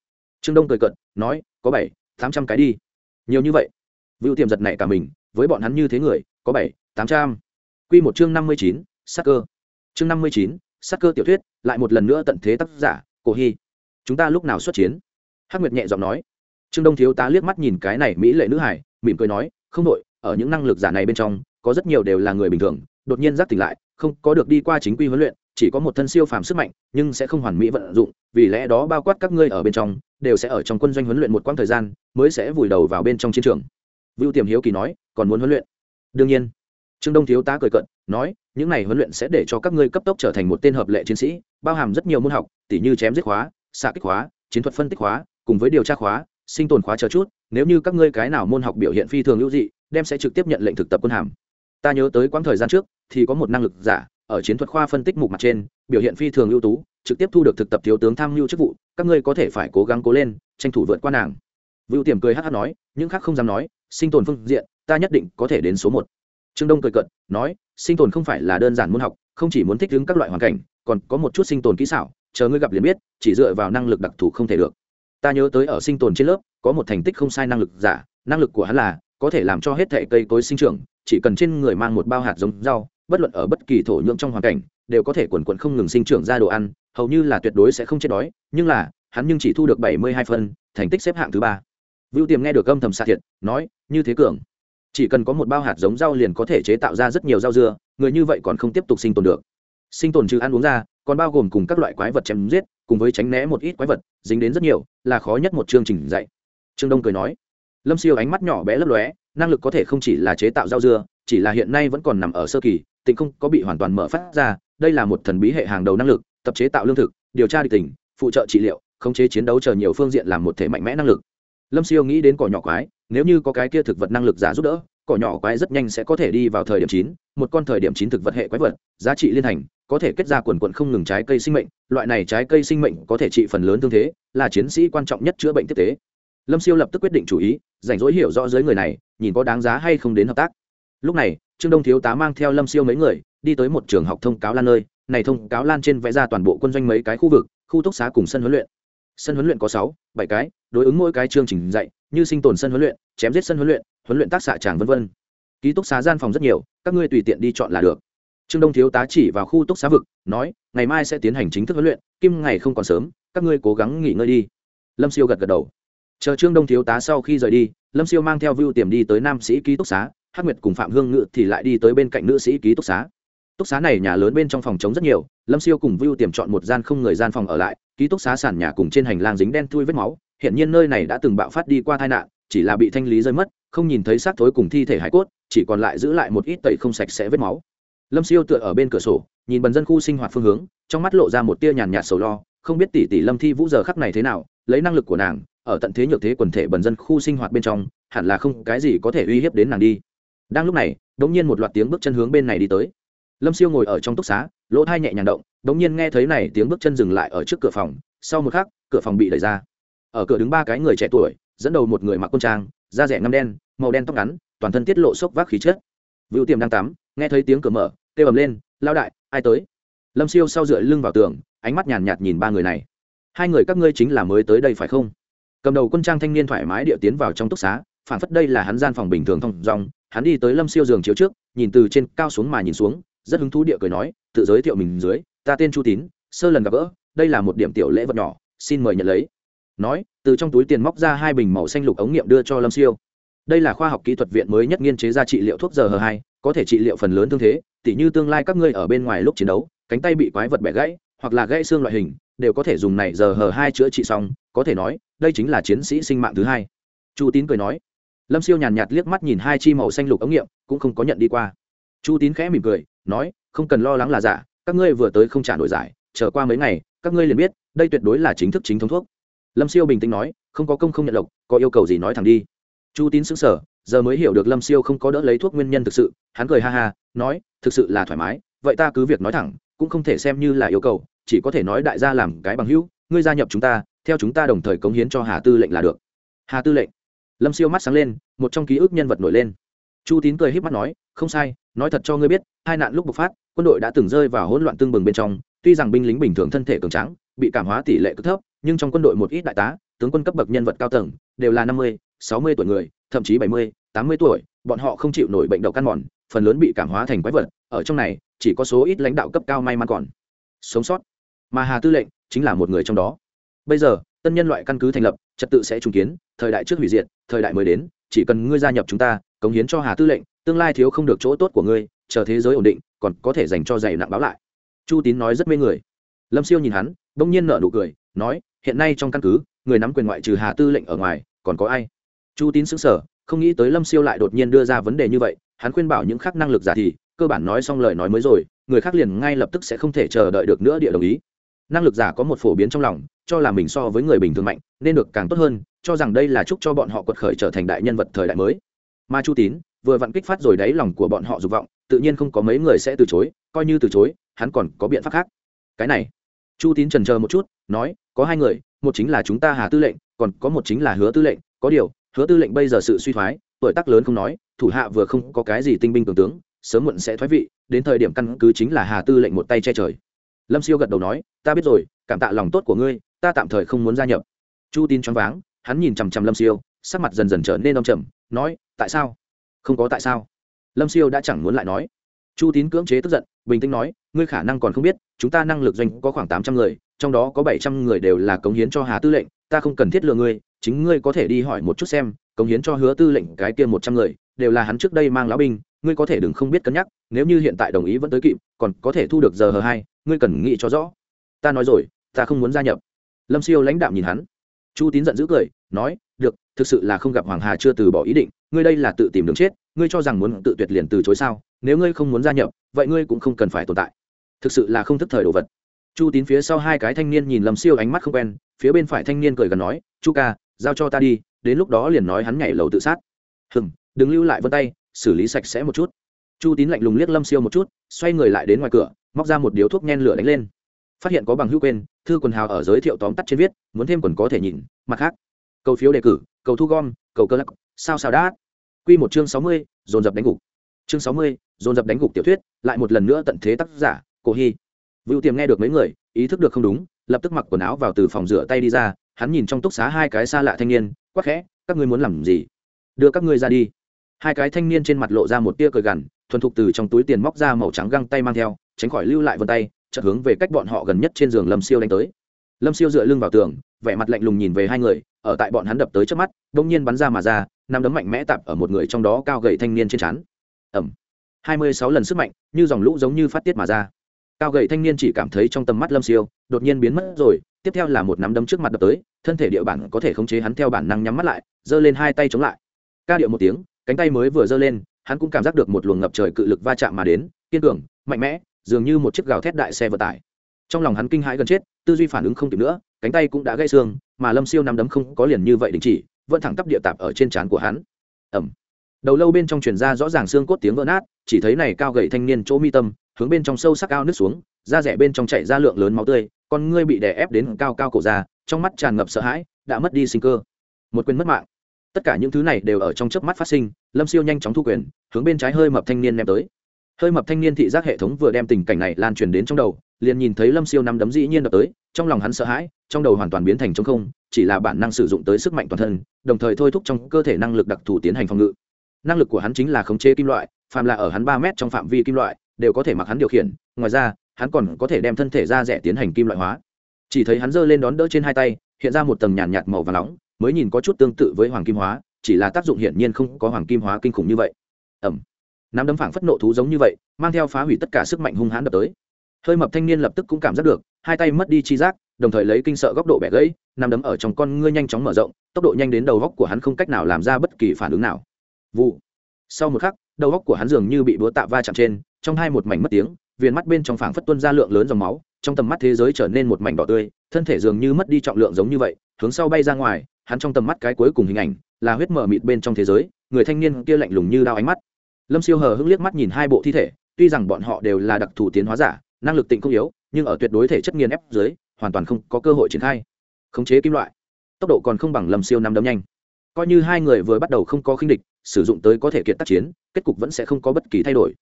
S1: trương đông cười cận nói, có bảy, tám trăm cái đi nhiều như vậy. Vưu tiềm giật này cả mình, với bọn hắn như thế người, có bảy, tám trăm. Q một chương năm mươi chín, sắc cơ. Chương năm mươi chín, sắc cơ tiểu thuyết, lại một lần nữa tận thế tác giả, cổ hy. Chúng ta lúc nào xuất chiến? Hắc nguyệt nhẹ giọng nói. Trương đông thiếu tá liếc mắt nhìn cái này mỹ lệ nữ hải mỉm cười nói, không đội, ở những năng lực giả này bên trong, có rất nhiều đều là người bình thường, đột nhiên giác tỉnh lại, không có được đi qua chính quy huấn luyện, chỉ có một thân siêu phàm sức mạnh, nhưng sẽ không hoàn mỹ vận dụng, vì lẽ đó bao quát các ngươi ở bên trong đều sẽ ở trong quân doanh huấn luyện một quãng thời gian, mới sẽ vùi đầu vào bên trong chiến trường. Vưu tiềm hiếu kỳ nói, còn muốn huấn luyện? Đương nhiên. Trương đông thiếu tá cười cận nói, những này huấn luyện sẽ để cho các ngươi cấp tốc trở thành một tên hợp lệ chiến sĩ, bao hàm rất nhiều môn học, tỉ như chém giết khóa, xạ kích khóa, chiến thuật phân tích khóa, cùng với điều tra khóa, sinh tồn khóa chờ chút, nếu như các ngươi cái nào môn học biểu hiện phi thường hữu dị, đem sẽ trực tiếp nhận lệnh thực tập quân hàm. Ta nhớ tới quãng thời gian trước, thì có một năng lực giả ở chiến thuật khoa phân tích mục mặt trên, biểu hiện phi thường ưu tú, trực tiếp thu được thực tập thiếu tướng tham mưu chức vụ, các ngươi có thể phải cố gắng cố lên, tranh thủ vượt qua nàng. Vưu tiềm cười hát hát nói, những khác không dám nói, sinh tồn phương diện, ta nhất định có thể đến số một. Trương đông cười cận nói, sinh tồn không phải là đơn giản môn học, không chỉ muốn thích ứng các loại hoàn cảnh, còn có một chút sinh tồn kỹ xảo, chờ ngươi gặp liền biết, chỉ dựa vào năng lực đặc thù không thể được. Ta nhớ tới ở sinh tồn trên lớp, có một thành tích không sai năng lực giả, năng lực của hắn là, có thể làm cho hết thể cây cối sinh trưởng, chỉ cần trên người mang một bao hạt giống rau bất luận ở bất kỳ thổ nhưỡng trong hoàn cảnh, đều có thể quần quần không ngừng sinh trưởng ra đồ ăn, hầu như là tuyệt đối sẽ không chết đói, nhưng là, hắn nhưng chỉ thu được bảy mươi hai phân, thành tích xếp hạng thứ ba. Vưu tiềm nghe được âm thầm xạ thiệt, nói, như thế cường, chỉ cần có một bao hạt giống rau liền có thể chế tạo ra rất nhiều rau dưa, người như vậy còn không tiếp tục sinh tồn được. Sinh tồn trừ ăn uống ra, còn bao gồm cùng các loại quái vật chém giết, cùng với tránh né một ít quái vật, dính đến rất nhiều, là khó nhất một chương trình dạy. Trương đông cười nói. Lâm siêu ánh mắt nhỏ bé lấp lóe, năng lực có thể không chỉ là chế tạo rau dưa, chỉ là hiện nay vẫn còn nằm ở sơ kỳ tịnh không có bị hoàn toàn mở phát ra, đây là một thần bí hệ hàng đầu năng lực, tập chế tạo lương thực, điều tra địch tình, phụ trợ trị liệu, khống chế chiến đấu chờ nhiều phương diện làm một thể mạnh mẽ năng lực. Lâm siêu nghĩ đến cỏ nhỏ quái, nếu như có cái kia thực vật năng lực giả giúp đỡ, cỏ nhỏ quái rất nhanh sẽ có thể đi vào thời điểm chín, một con thời điểm chín thực vật hệ quái vật, giá trị liên thành có thể kết ra quần quận không ngừng trái cây sinh mệnh, loại này trái cây sinh mệnh có thể trị phần lớn thương thế, là chiến sĩ quan trọng nhất chữa bệnh tiếp tế. Lâm siêu lập tức quyết định chủ ý, rảnh rỗi hiểu rõ giới người này, nhìn có đáng giá hay không đến hợp tác. Lúc này trương đông thiếu tá mang theo lâm siêu mấy người, đi tới một trường học thông cáo lan nơi. Này thông cáo lan trên vẽ ra toàn bộ quân doanh mấy cái khu vực, khu túc xá cùng sân huấn luyện. Sân huấn luyện có sáu, bảy cái, đối ứng mỗi cái chương trình dạy, như sinh tồn sân huấn luyện, chém giết sân huấn luyện huấn luyện tác xạ tràng v v ký túc xá gian phòng rất nhiều, các ngươi tùy tiện đi chọn là được. Trương đông thiếu tá chỉ vào khu túc xá vực, nói, ngày mai sẽ tiến hành chính thức huấn luyện, kim ngày không còn sớm, các ngươi cố gắng nghỉ ngơi đi. Lâm siêu gật gật đầu. Chờ trương đông thiếu tá sau khi rời đi, lâm siêu mang theo vưu tiềm đi tới nam sĩ ký túc xá hắc nguyệt cùng phạm hương ngự thì lại đi tới bên cạnh nữ sĩ ký túc xá. Túc xá này nhà lớn bên trong phòng chống rất nhiều, lâm siêu cùng vưu tiềm chọn một gian không người gian phòng ở lại, ký túc xá sàn nhà cùng trên hành lang dính đen thui vết máu hiện nhiên nơi này đã từng bạo phát đi qua tai nạn, chỉ là bị thanh lý rơi mất, không nhìn thấy xác thối cùng thi thể hải cốt, chỉ còn lại giữ lại một ít tẩy không sạch sẽ vết máu. Lâm siêu tựa ở bên cửa sổ, nhìn bần dân khu sinh hoạt phương hướng, trong mắt lộ ra một tia nhàn nhạt sầu lo, không biết tỷ tỷ lâm thi vũ giờ khắc này thế nào, lấy năng lực của nàng, ở tận thế nhược thế quần thể bần dân khu sinh hoạt bên trong, hẳn là không cái gì có thể uy hiếp đến nàng đi đang lúc này đ ỗ n g nhiên một loạt tiếng bước chân hướng bên này đi tới. Lâm siêu ngồi ở trong túc xá, lỗ thai nhẹ nhàng động đ ỗ n g nhiên nghe thấy này tiếng bước chân dừng lại ở trước cửa phòng, sau một khắc, cửa phòng bị đẩy ra. Ở cửa đứng ba cái người trẻ tuổi, dẫn đầu một người mặc quân trang, da rẻ ngâm đen, màu đen tóc ngắn, toàn thân tiết lộ sốc vác khí chất. Vũ tiềm đang tắm, nghe thấy tiếng cửa mở, kêu ầm lên lao đại, ai tới? Lâm siêu sau dựa lưng vào tường, ánh mắt nhàn nhạt nhìn ba người này. Hai người các ngươi chính là mới tới đây phải không? Cầm đầu quân trang thanh niên thoải mái địa tiến vào trong túc xá, phản phất đây là hắn gian phòng bình thường thông dòng hắn đi tới lâm siêu giường chiếu trước, nhìn từ trên cao xuống mà nhìn xuống, rất hứng thú địa cười nói, tự giới thiệu mình dưới, ta tên chu tín, sơ lần gặp gỡ, đây là một điểm tiểu lễ vật nhỏ, xin mời nhận lấy. Nói, từ trong túi tiền móc ra hai bình màu xanh lục ống nghiệm đưa cho lâm siêu. Đây là khoa học kỹ thuật viện mới nhất nghiên chế ra trị liệu thuốc giờ hờ hai, có thể trị liệu phần lớn thương thế, tỉ như tương lai các ngươi ở bên ngoài lúc chiến đấu, cánh tay bị quái vật bẻ gãy, hoặc là gãy xương loại hình, đều có thể dùng này giờ hờ hai chữa trị xong, có thể nói, đây chính là chiến sĩ sinh mạng thứ hai. Chu tín cười nói lâm siêu nhàn nhạt liếc mắt nhìn hai chi màu xanh lục ống nghiệm, cũng không có nhận đi qua. Chu tín khẽ mỉm cười, nói, không cần lo lắng là giả, các ngươi vừa tới không trả nổi giải, chờ qua mấy ngày, các ngươi liền biết, đây tuyệt đối là chính thức chính thống thuốc. Lâm siêu bình tĩnh nói, không có công không nhận lộc, có yêu cầu gì nói thẳng đi. Chu tín xứng sở giờ mới hiểu được lâm siêu không có đỡ lấy thuốc nguyên nhân thực sự, hắn cười ha ha, nói, thực sự là thoải mái, vậy ta cứ việc nói thẳng, cũng không thể xem như là yêu cầu, chỉ có thể nói đại gia làm cái bằng hữu, ngươi gia nhập chúng ta, theo chúng ta đồng thời cống hiến cho hà tư lệnh là được. Hà tư lệnh lâm siêu mắt sáng lên, một trong ký ức nhân vật nổi lên. Chu tín cười h í p mắt nói, không sai, nói thật cho ngươi biết, hai nạn lúc bộc phát, quân đội đã từng rơi vào hỗn loạn tương bừng bên trong, tuy rằng binh lính bình thường thân thể cường tráng, bị cảm hóa tỷ lệ cực thấp, nhưng trong quân đội một ít đại tá, tướng quân cấp bậc nhân vật cao tầng, đều là năm mươi, sáu mươi tuổi người, thậm chí bảy mươi, tám mươi tuổi, bọn họ không chịu nổi bệnh độc căn mòn, phần lớn bị cảm hóa thành quái vật, ở trong này, chỉ có số ít lãnh đạo cấp cao may mắn còn sống sót. Mà hà tư lệnh chính là một người trong đó. Bây giờ, tân nhân loại căn cứ thành lập, trật tự sẽ trùng kiến thời đại trước hủy diệt, thời đại mới đến, chỉ cần ngươi gia nhập chúng ta, cống hiến cho hà tư lệnh, tương lai thiếu không được chỗ tốt của ngươi, chờ thế giới ổn định, còn có thể dành cho dày nặng báo lại. Chu tín nói rất mê người. Lâm siêu nhìn hắn, bỗng nhiên nở nụ cười, nói, hiện nay trong căn cứ, người nắm quyền ngoại trừ hà tư lệnh ở ngoài, còn có ai? Chu tín xứng sở không nghĩ tới lâm siêu lại đột nhiên đưa ra vấn đề như vậy, hắn khuyên bảo những khác năng lực giả thì, cơ bản nói xong lời nói mới rồi, người khác liền ngay lập tức sẽ không thể chờ đợi được nữa địa đồng ý năng lực giả có một phổ biến trong lòng, cho là mình so với người bình thường mạnh, nên được càng tốt hơn, cho rằng đây là chúc cho bọn họ quật khởi trở thành đại nhân vật thời đại mới. Mà chu tín, vừa vặn kích phát rồi đáy lòng của bọn họ dục vọng, tự nhiên không có mấy người sẽ từ chối, coi như từ chối, hắn còn có biện pháp khác. Cái này, chu tín trần chờ một chút, nói, có hai người, một chính là chúng ta hà tư lệnh, còn có một chính là hứa tư lệnh. Có điều, hứa tư lệnh bây giờ sự suy thoái, tuổi tác lớn không nói, thủ hạ vừa không có cái gì tinh binh cường tướng, sớm muộn sẽ thoái vị, đến thời điểm căn cứ chính là hà tư lệnh một tay che trời lâm siêu gật đầu nói, ta biết rồi, cảm tạ lòng tốt của ngươi, ta tạm thời không muốn gia nhập. Chu tin choáng váng, hắn nhìn chằm chằm lâm siêu, sắc mặt dần dần trở nên đông trầm, nói, tại sao? Không có tại sao? Lâm siêu đã chẳng muốn lại nói. Chu tín cưỡng chế tức giận, bình tĩnh nói, ngươi khả năng còn không biết, chúng ta năng lực doanh có khoảng tám trăm người, trong đó có bảy trăm người đều là cống hiến cho hà tư lệnh, ta không cần thiết lừa ngươi, chính ngươi có thể đi hỏi một chút xem, cống hiến cho hứa tư lệnh cái kia một trăm người, đều là hắn trước đây mang lão binh ngươi có thể đừng không biết cân nhắc, nếu như hiện tại đồng ý vẫn tới kịp, còn có thể thu được giờ hờ hai, ngươi cần nghĩ cho rõ. Ta nói rồi, ta không muốn gia nhập. Lâm siêu lãnh đạo nhìn hắn. Chu tín giận dữ cười, nói, được, thực sự là không gặp hoàng hà chưa từ bỏ ý định, ngươi đây là tự tìm đường chết, ngươi cho rằng muốn tự tuyệt liền từ chối sao, nếu ngươi không muốn gia nhập, vậy ngươi cũng không cần phải tồn tại. Thực sự là không thức thời đồ vật. Chu tín phía sau hai cái thanh niên nhìn lâm siêu ánh mắt không quen, phía bên phải thanh niên cười gần nói, chu ca, giao cho ta đi, đến lúc đó liền nói hắn nhảy lầu tự sát. Hừng đừng lưu lại vân tay xử lý sạch sẽ một chút. Chu tín lạnh lùng liếc lâm siêu một chút, xoay người lại đến ngoài cửa, móc ra một điếu thuốc nhen lửa đánh lên. Phát hiện có bằng hữu quên, thư quần hào ở giới thiệu tóm tắt trên viết, muốn thêm quần có thể nhìn, mặt khác. Cầu phiếu đề cử, cầu thu gom, cầu cơ lắc, sao sao đã q một chương sáu mươi, dồn dập đánh gục chương sáu mươi, dồn dập đánh gục tiểu thuyết, lại một lần nữa tận thế tác giả, cổ hy. Vựu tiềm nghe được mấy người, ý thức được không đúng, lập tức mặc quần áo vào từ phòng rửa tay đi ra, hắn nhìn trong túc xá hai cái xa lạ thanh niên, quắc khẽ, các ngươi muốn làm gì? Đưa các ngươi ra đi hai cái thanh niên trên mặt lộ ra một tia cười gằn, thuần thục từ trong túi tiền móc ra màu trắng găng tay mang theo, tránh khỏi lưu lại vân tay, chợt hướng về cách bọn họ gần nhất trên giường lâm siêu đánh tới. Lâm siêu dựa lưng vào tường, vẻ mặt lạnh lùng nhìn về hai người, ở tại bọn hắn đập tới trước mắt đông nhiên bắn ra mà ra nằm đấm mạnh mẽ tạp ở một người trong đó cao gầy thanh niên trên trán. Ẩm hai mươi sáu lần sức mạnh, như dòng lũ giống như phát tiết mà ra. Cao gầy thanh niên chỉ cảm thấy trong tầm mắt lâm siêu, đột nhiên biến mất rồi, tiếp theo là một nắm đấm trước mặt đập tới, thân thể địa bản có thể khống chế hắn theo bản năng nhắm mắt lại, giơ lên hai tay chống lại. Ca điệu một tiếng cánh tay mới vừa giơ lên, hắn cũng cảm giác được một luồng ngập trời cự lực va chạm mà đến, kiên cường, mạnh mẽ, dường như một chiếc gào thét đại xe vận tải. Trong lòng hắn kinh hãi gần chết, tư duy phản ứng không kịp nữa, cánh tay cũng đã gãy xương, mà lâm siêu nắm đấm không có liền như vậy đình chỉ, vẫn thẳng tắp địa tạp ở trên trán của hắn. Ẩm đầu lâu bên trong truyền ra rõ ràng xương cốt tiếng vỡ nát, chỉ thấy này cao gậy thanh niên chỗ mi tâm, hướng bên trong sâu sắc cao nước xuống, da rẻ bên trong chảy ra lượng lớn máu tươi, con ngươi bị đè ép đến cao cao cổ ra trong mắt tràn ngập sợ hãi, đã mất đi sinh cơ. Một quyền mất mạng tất cả những thứ này đều ở trong chớp mắt phát sinh, lâm siêu nhanh chóng thu quyền, hướng bên trái hơi mập thanh niên ném tới. Hơi mập thanh niên thị giác hệ thống vừa đem tình cảnh này lan truyền đến trong đầu, liền nhìn thấy lâm siêu năm đấm dĩ nhiên đập tới, trong lòng hắn sợ hãi, trong đầu hoàn toàn biến thành t không, chỉ là bản năng sử dụng tới sức mạnh toàn thân, đồng thời thôi thúc trong cơ thể năng lực đặc thù tiến hành phòng ngự. Năng lực của hắn chính là khống chế kim loại, phàm là ở hắn ba mét trong phạm vi kim loại, đều có thể mặc hắn điều khiển, ngoài ra, hắn còn có thể đem thân thể ra rẻ tiến hành kim loại hóa. Chỉ thấy hắn giơ lên đón đỡ trên hai tay, hiện ra một tầng nhàn nhạt màu và nóng mới nhìn có chút tương tự với hoàng kim hóa, chỉ là tác dụng hiển nhiên không có hoàng kim hóa kinh khủng như vậy. Ẩm. Nắm đấm phảng phất nộ thú giống như vậy, mang theo phá hủy tất cả sức mạnh hung hãn đập tới. Hơi mập thanh niên lập tức cũng cảm giác được, hai tay mất đi chi giác, đồng thời lấy kinh sợ góc độ bẻ gãy, nắm đấm ở trong con ngươi nhanh chóng mở rộng, tốc độ nhanh đến đầu góc của hắn không cách nào làm ra bất kỳ phản ứng nào. Vụ. Sau một khắc, đầu góc của hắn dường như bị búa tạ va chạm trên, trong hai một mảnh mất tiếng, viền mắt bên trong phảng phất tuân ra lượng lớn dòng máu, trong tầm mắt thế giới trở nên một mảnh đỏ tươi, thân thể dường như mất đi trọng lượng giống như vậy, hướng sau bay ra ngoài hắn trong tầm mắt cái cuối cùng hình ảnh là huyết mở mịt bên trong thế giới, người thanh niên kia lạnh lùng như đao ánh mắt. Lâm siêu hờ hững liếc mắt nhìn hai bộ thi thể, tuy rằng bọn họ đều là đặc thù tiến hóa giả, năng lực tịnh không yếu, nhưng ở tuyệt đối thể chất nghiền ép dưới, hoàn toàn không có cơ hội triển khai. Khống chế kim loại. Tốc độ còn không bằng lâm siêu năm đấm nhanh. Coi như hai người vừa bắt đầu không có khinh địch, sử dụng tới có thể kiệt tác chiến, kết cục vẫn sẽ không có bất kỳ thay đổi.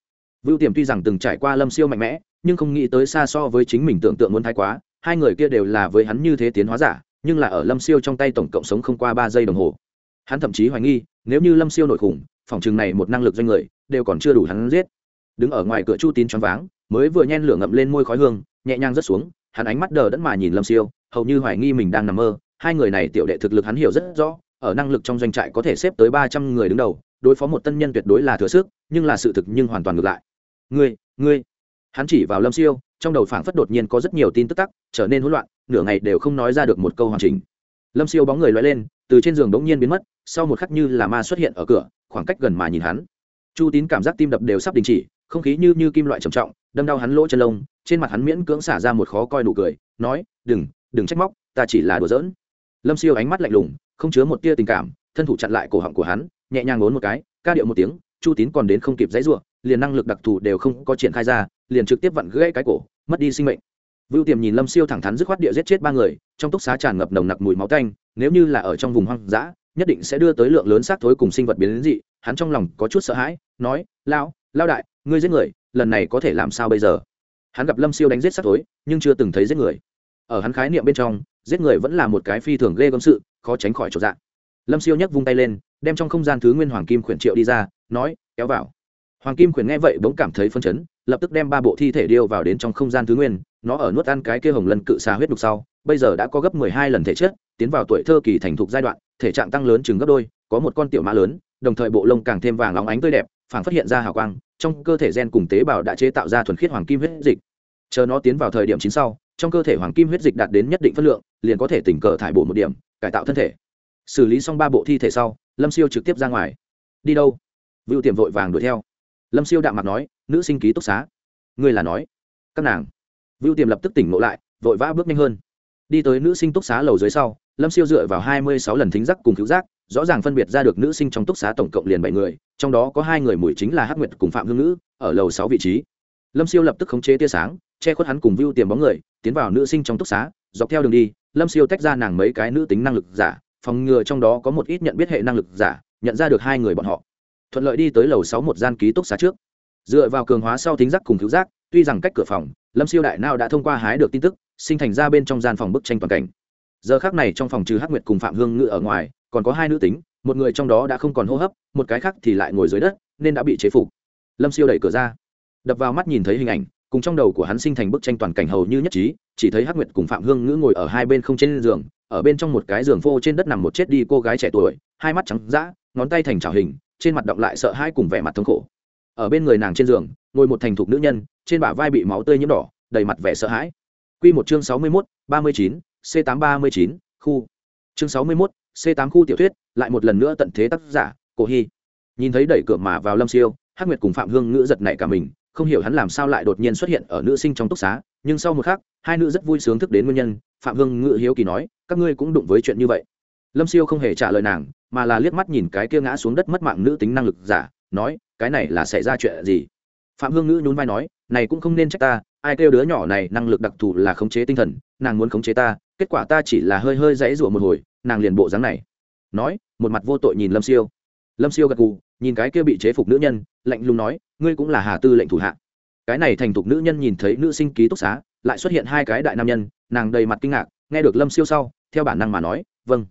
S1: Vưu tiềm tuy rằng từng trải qua lâm siêu mạnh mẽ, nhưng không nghĩ tới xa so với chính mình tưởng tượng muốn thái quá, hai người kia đều là với hắn như thế tiến hóa giả nhưng là ở lâm siêu trong tay tổng cộng sống không qua ba giây đồng hồ. Hắn thậm chí hoài nghi, nếu như lâm siêu nội khủng, phòng chừng này một năng lực doanh người, đều còn chưa đủ hắn giết. Đứng ở ngoài cửa chu tín choáng váng, mới vừa nhen lửa ngậm lên môi khói hương, nhẹ nhàng rớt xuống, hắn ánh mắt đờ đẫn mà nhìn lâm siêu, hầu như hoài nghi mình đang nằm mơ. Hai người này tiểu đệ thực lực hắn hiểu rất rõ, ở năng lực trong doanh trại có thể xếp tới ba trăm người đứng đầu, đối phó một tân nhân tuyệt đối là thừa sức, nhưng là sự thực nhưng hoàn toàn ngược lại. Ngươi ngươi. Hắn chỉ vào lâm siêu, trong đầu phảng phất đột nhiên có rất nhiều tin tức tắc, trở nên hỗn loạn nửa ngày đều không nói ra được một câu hoàn chỉnh. Lâm siêu bóng người loay lên, từ trên giường đ n g nhiên biến mất, sau một khắc như là ma xuất hiện ở cửa, khoảng cách gần mà nhìn hắn. Chu tín cảm giác tim đập đều sắp đình chỉ, không khí như như kim loại trầm trọng, đâm đau hắn lỗ chân lông, trên mặt hắn miễn cưỡng xả ra một khó coi nụ cười, nói, đừng đừng trách móc, ta chỉ là đùa giỡn. Lâm siêu ánh mắt lạnh lùng, không chứa một tia tình cảm, thân thủ chặn lại cổ họng của hắn, nhẹ nhàng ngốn một cái, ca điệu một tiếng, chu tín còn đến không kịp dãy ruộng liền năng lực đặc thù đều không có triển khai ra, liền trực tiếp vặn gãy cái cổ, mất đi sinh mệnh vưu tiềm nhìn lâm siêu thẳng thắn dứt khoát địa giết chết ba người trong túc xá tràn ngập nồng nặc mùi máu tanh nếu như là ở trong vùng hoang dã nhất định sẽ đưa tới lượng lớn xác thối cùng sinh vật biến đến dị. Hắn trong lòng có chút sợ hãi nói Lão, lão đại ngươi giết người lần này có thể làm sao bây giờ? Hắn gặp lâm siêu đánh giết xác thối nhưng chưa từng thấy giết người. Ở hắn khái niệm bên trong giết người vẫn là một cái phi thường ghê gớm sự khó tránh khỏi chỗ dạng lâm siêu nhấc vung tay lên đem trong không gian thứ nguyên hoàng kim khuyển triệu đi ra nói kéo vào hoàng kim khuyển nghe vậy bỗng cảm thấy phân chấn, lập tức đem ba bộ thi thể điêu vào đến trong không gian thứ nguyên, nó ở nuốt ăn cái kia hồng lân cự xà huyết đục sau, bây giờ đã có gấp mười hai lần thể chất, tiến vào tuổi thơ kỳ thành thục giai đoạn, thể trạng tăng lớn chừng gấp đôi, có một con tiểu mã lớn, đồng thời bộ lông càng thêm vàng óng ánh tươi đẹp, phảng phát hiện ra hào quang, trong cơ thể gen cùng tế bào đã chế tạo ra thuần khiết hoàng kim huyết dịch. Chờ nó tiến vào thời điểm chín sau, trong cơ thể hoàng kim huyết dịch đạt đến nhất định phân lượng, liền có thể tỉnh cờ thải bổ một điểm, cải tạo thân thể. Xử lý xong ba bộ thi thể sau, lâm siêu trực tiếp ra ngoài. Đi đâu? Vựu tiềm vội vàng đuổi theo lâm siêu đạm mặt nói, nữ sinh ký túc xá. Ngươi là nói, các nàng. Vưu tiềm lập tức tỉnh ngộ lại, vội vã bước nhanh hơn. Đi tới nữ sinh túc xá lầu dưới sau, lâm siêu dựa vào hai mươi sáu lần thính giác cùng cứu giác, rõ ràng phân biệt ra được nữ sinh trong túc xá tổng cộng liền bảy người, trong đó có hai người mùi chính là hắc nguyệt cùng phạm hương ngữ, ở lầu sáu vị trí. Lâm siêu lập tức khống chế tia sáng, che khuất hắn cùng vưu tiềm bóng người, tiến vào nữ sinh trong túc xá, dọc theo đường đi, lâm siêu tách ra nàng mấy cái nữ tính năng lực giả, phòng ngừa trong đó có một ít nhận biết hệ năng lực giả, nhận ra được hai người bọn họ thuận lợi đi tới lầu sáu một gian ký túc xá trước. Dựa vào cường hóa sau thính giác cùng cứu giác, tuy rằng cách cửa phòng, lâm siêu đại nao đã thông qua hái được tin tức, sinh thành ra bên trong gian phòng bức tranh toàn cảnh. Giờ khác này trong phòng trừ hắc nguyệt cùng phạm hương ngự ở ngoài, còn có hai nữ tính, một người trong đó đã không còn hô hấp, một cái khác thì lại ngồi dưới đất, nên đã bị chế phục. Lâm siêu đẩy cửa ra, đập vào mắt nhìn thấy hình ảnh, cùng trong đầu của hắn sinh thành bức tranh toàn cảnh hầu như nhất trí, chỉ thấy hắc nguyệt cùng phạm hương ngữ ngồi ở hai bên không trên giường, ở bên trong một cái giường phô trên đất nằm một chết đi cô gái trẻ tuổi, hai mắt trắng d ngón tay thành trào hình trên mặt động lại sợ hãi cùng vẻ mặt thống khổ. Ở bên người nàng trên giường, ngồi một thành thục nữ nhân, trên bả vai bị máu tươi nhiễm đỏ, đầy mặt vẻ sợ hãi. Q một chương sáu mươi mốt, ba mươi chín, c tám ba mươi chín, khu. Chương sáu mươi mốt, c tám khu tiểu thuyết, lại một lần nữa tận thế tác giả, cổ hy. Nhìn thấy đẩy cửa mà vào lâm siêu, hắc nguyệt cùng phạm hương ngựa giật nảy cả mình, không hiểu hắn làm sao lại đột nhiên xuất hiện ở nữ sinh trong túc xá, nhưng sau một khắc, hai nữ rất vui sướng thức đến nguyên nhân, phạm hương ngựa hiếu kỳ nói, các ngươi cũng đụng với chuyện như vậy lâm siêu không hề trả lời nàng, mà là liếc mắt nhìn cái kia ngã xuống đất mất mạng nữ tính năng lực giả, nói, cái này là xảy ra chuyện gì? Phạm hương ngữ nhún vai nói, này cũng không nên trách ta, ai kêu đứa nhỏ này năng lực đặc thù là khống chế tinh thần, nàng muốn khống chế ta, kết quả ta chỉ là hơi hơi dãy rủa một hồi, nàng liền bộ dáng này. Nói, một mặt vô tội nhìn lâm siêu. Lâm siêu gật gù, nhìn cái kia bị chế phục nữ nhân, lạnh lùng nói, ngươi cũng là hà tư lệnh thủ hạ. Cái này thành thục nữ nhân nhìn thấy nữ sinh ký túc xá, lại xuất hiện hai cái đại nam nhân, nàng đầy mặt kinh ngạc, nghe được lâm siêu sau, theo bản năng mà nói vâng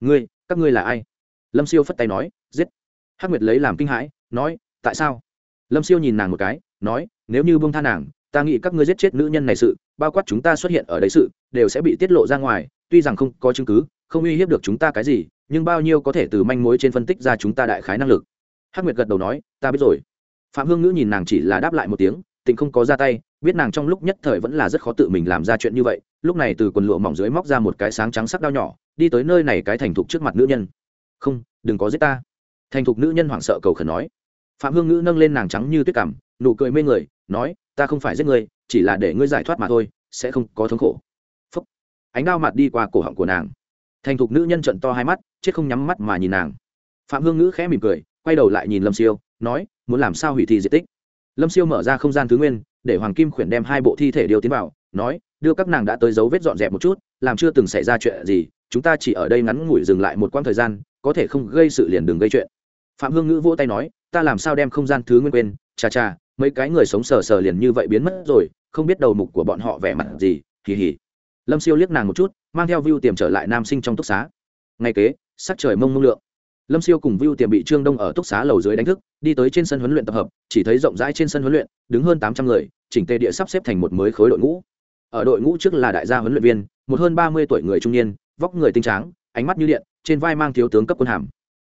S1: ngươi, các ngươi là ai? Lâm siêu phất tay nói, giết. Hắc nguyệt lấy làm kinh hãi, nói, tại sao? Lâm siêu nhìn nàng một cái, nói, nếu như buông tha nàng, ta nghĩ các ngươi giết chết nữ nhân này sự, bao quát chúng ta xuất hiện ở đấy sự, đều sẽ bị tiết lộ ra ngoài, tuy rằng không có chứng cứ, không uy hiếp được chúng ta cái gì, nhưng bao nhiêu có thể từ manh mối trên phân tích ra chúng ta đại khái năng lực. Hắc nguyệt gật đầu nói, ta biết rồi. Phạm hương ngữ nhìn nàng chỉ là đáp lại một tiếng, tịnh không có ra tay biết nàng trong lúc nhất thời vẫn là rất khó tự mình làm ra chuyện như vậy lúc này từ quần lụa mỏng dưới móc ra một cái sáng trắng sắc đao nhỏ đi tới nơi này cái thành thục trước mặt nữ nhân. Không đừng có giết ta. Thành thục nữ nhân hoảng sợ cầu khẩn nói. Phạm hương ngữ nâng lên nàng trắng như tuyết cảm nụ cười mê người nói ta không phải giết người, chỉ là để ngươi giải thoát mà thôi sẽ không có thống khổ. Phúc. ánh đao mặt đi qua cổ họng của nàng. Thành thục nữ nhân trận to hai mắt chết không nhắm mắt mà nhìn nàng. Phạm hương ngữ khẽ mỉm cười quay đầu lại nhìn lâm siêu nói muốn làm sao hủy thi diện tích? Lâm siêu mở ra không gian thứ nguyên để hoàng kim khuyển đem hai bộ thi thể điều tiến vào, nói, đưa các nàng đã tới dấu vết dọn dẹp một chút, làm chưa từng xảy ra chuyện gì, chúng ta chỉ ở đây ngắn ngủi dừng lại một quãng thời gian, có thể không gây sự liền đừng gây chuyện. Phạm hương ngữ vỗ tay nói, ta làm sao đem không gian thứ nguyên quên, chà chà, mấy cái người sống sờ sờ liền như vậy biến mất rồi, không biết đầu mục của bọn họ vẻ mặt gì, hì hì. lâm siêu liếc nàng một chút, mang theo view tiềm trở lại nam sinh trong túc xá. Ngay kế, sắc trời mông mông lượng lâm siêu cùng vưu tiềm bị trương đông ở túc xá lầu dưới đánh thức, đi tới trên sân huấn luyện tập hợp, chỉ thấy rộng rãi trên sân huấn luyện, đứng hơn tám trăm người, chỉnh tề địa sắp xếp thành một mới khối đội ngũ. Ở đội ngũ trước là đại gia huấn luyện viên, một hơn ba mươi tuổi người trung niên, vóc người tinh tráng, ánh mắt như điện, trên vai mang thiếu tướng cấp quân hàm.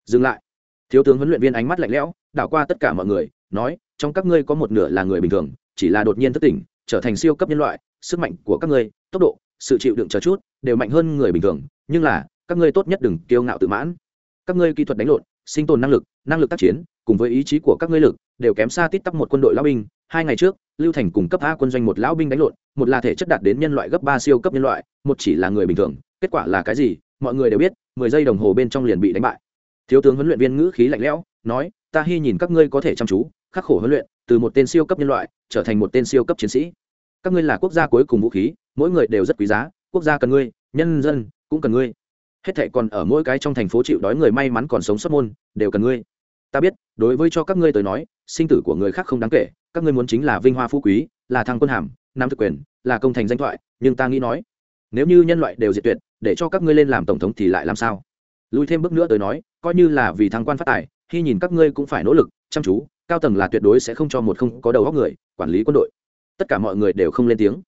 S1: Dừng lại. Thiếu tướng huấn luyện viên ánh mắt lạnh lẽo, đảo qua tất cả mọi người, nói, trong các ngươi có một nửa là người bình thường, chỉ là đột nhiên thất tỉnh, trở thành siêu cấp nhân loại, sức mạnh của các ngươi, tốc độ, sự chịu đựng chờ chút, đều mạnh hơn người bình thường, nhưng là, các ngươi tốt nhất đừng kiêu ngạo tự mãn các ngươi kỹ thuật đánh lộn, sinh tồn năng lực năng lực tác chiến, cùng với ý chí của các ngươi lực, đều kém xa tít tắp một quân đội lão binh. Hai ngày trước, lưu thành cùng cấp a quân doanh một lão binh đánh lộn, một là thể chất đạt đến nhân loại gấp ba siêu cấp nhân loại, một chỉ là người bình thường. Kết quả là cái gì? Mọi người đều biết, mười giây đồng hồ bên trong liền bị đánh bại. Thiếu tướng huấn luyện viên ngữ khí lạnh lẽo, nói, ta hy nhìn các ngươi có thể chăm chú, khắc khổ huấn luyện, từ một tên siêu cấp nhân loại trở thành một tên siêu cấp chiến sĩ. Các ngươi là quốc gia cuối cùng vũ khí, mỗi người đều rất quý giá, quốc gia cần ngươi, nhân dân cũng cần ngươi hết thệ còn ở mỗi cái trong thành phố chịu đói người may mắn còn sống sót môn, đều cần ngươi. Ta biết, đối với cho các ngươi tới nói, sinh tử của người khác không đáng kể, các ngươi muốn chính là vinh hoa phú quý, là thăng quân hàm nam thực quyền, là công thành danh thoại, nhưng ta nghĩ nói, nếu như nhân loại đều diệt tuyệt, để cho các ngươi lên làm tổng thống thì lại làm sao? Lùi thêm bước nữa tới nói, coi như là vì thăng quan phát tài, khi nhìn các ngươi cũng phải nỗ lực, chăm chú, cao tầng là tuyệt đối sẽ không cho một không có đầu góc người, quản lý quân đội. Tất cả mọi người đều không lên tiếng.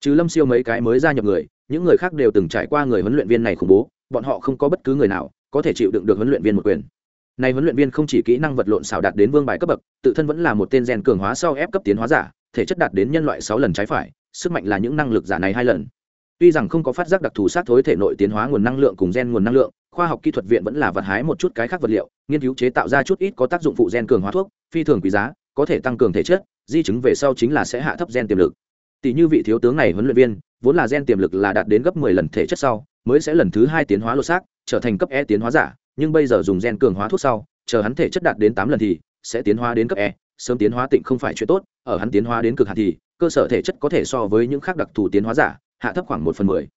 S1: Trừ lâm siêu mấy cái mới gia nhập người, những người khác đều từng trải qua người huấn luyện viên này khủng bố bọn họ không có bất cứ người nào có thể chịu đựng được huấn luyện viên một quyền. Này huấn luyện viên không chỉ kỹ năng vật lộn xảo đạt đến vương bài cấp bậc, tự thân vẫn là một tên rèn cường hóa sau ép cấp tiến hóa giả, thể chất đạt đến nhân loại sáu lần trái phải, sức mạnh là những năng lực giả này hai lần. Tuy rằng không có phát giác đặc thù sát thối thể nội tiến hóa nguồn năng lượng cùng gen nguồn năng lượng, khoa học kỹ thuật viện vẫn là vật hái một chút cái khác vật liệu, nghiên cứu chế tạo ra chút ít có tác dụng phụ gen cường hóa thuốc, phi thường quý giá, có thể tăng cường thể chất, di chứng về sau chính là sẽ hạ thấp gen tiềm lực tỷ như vị thiếu tướng này huấn luyện viên, vốn là gen tiềm lực là đạt đến gấp 10 lần thể chất sau, mới sẽ lần thứ hai tiến hóa lột xác, trở thành cấp e tiến hóa giả, nhưng bây giờ dùng gen cường hóa thuốc sau, chờ hắn thể chất đạt đến tám lần thì sẽ tiến hóa đến cấp e sớm tiến hóa tịnh không phải chuyện tốt, ở hắn tiến hóa đến cực hạn thì cơ sở thể chất có thể so với những khác đặc thù tiến hóa giả, hạ thấp khoảng một phần mười.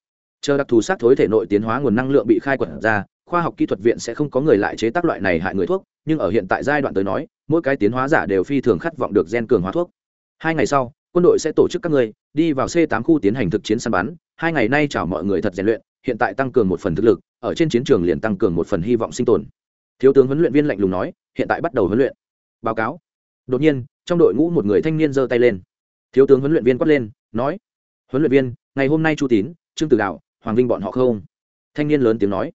S1: Chờ đặc thù sát thối thể nội tiến hóa nguồn năng lượng bị khai quật ra, khoa học kỹ thuật viện sẽ không có người lại chế tác loại này hại người thuốc, nhưng ở hiện tại giai đoạn tới nói, mỗi cái tiến hóa giả đều phi thường khát vọng được gen cường hóa thuốc. Hai ngày sau quân đội sẽ tổ chức các ngươi, đi vào c 8 khu tiến hành thực chiến săn bắn. Hai ngày nay chào mọi người thật rèn luyện, hiện tại tăng cường một phần thực lực, ở trên chiến trường liền tăng cường một phần hy vọng sinh tồn. Thiếu tướng huấn luyện viên lạnh lùng nói, hiện tại bắt đầu huấn luyện. Báo cáo. Đột nhiên, trong đội ngũ một người thanh niên giơ tay lên. Thiếu tướng huấn luyện viên quát lên, nói, huấn luyện viên, ngày hôm nay chu tín, trương tử đạo, hoàng vinh bọn họ không? Thanh niên lớn tiếng nói.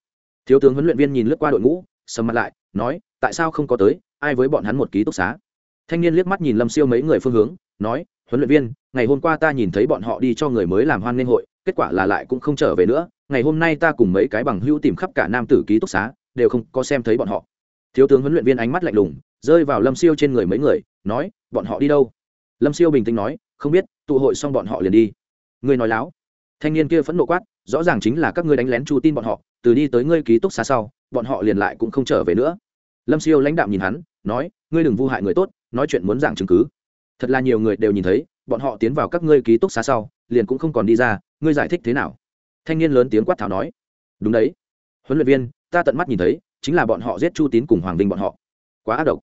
S1: Thiếu tướng huấn luyện viên nhìn lướt qua đội ngũ, sầm mặt lại, nói, tại sao không có tới? Ai với bọn hắn một ký túc xá? Thanh niên liếc mắt nhìn lâm siêu mấy người phương hướng nói, huấn luyện viên, ngày hôm qua ta nhìn thấy bọn họ đi cho người mới làm hoan nghênh hội, kết quả là lại cũng không trở về nữa. Ngày hôm nay ta cùng mấy cái bằng hữu tìm khắp cả nam tử ký túc xá, đều không có xem thấy bọn họ. Thiếu tướng huấn luyện viên ánh mắt lạnh lùng, rơi vào lâm siêu trên người mấy người, nói, bọn họ đi đâu? Lâm siêu bình tĩnh nói, không biết, tụ hội xong bọn họ liền đi. Người nói láo. Thanh niên kia phẫn nộ quát, rõ ràng chính là các ngươi đánh lén chu tin bọn họ, từ đi tới ngươi ký túc xá sau, bọn họ liền lại cũng không trở về nữa. Lâm siêu lãnh đạm nhìn hắn, nói, ngươi đừng vu hại người tốt, nói chuyện muốn giảng chứng cứ thật là nhiều người đều nhìn thấy, bọn họ tiến vào các ngươi ký túc xá sau, liền cũng không còn đi ra, ngươi giải thích thế nào? Thanh niên lớn tiếng quát tháo nói. Đúng đấy. Huấn luyện viên, ta tận mắt nhìn thấy, chính là bọn họ giết chu tín cùng hoàng Đình bọn họ. Quá ác độc.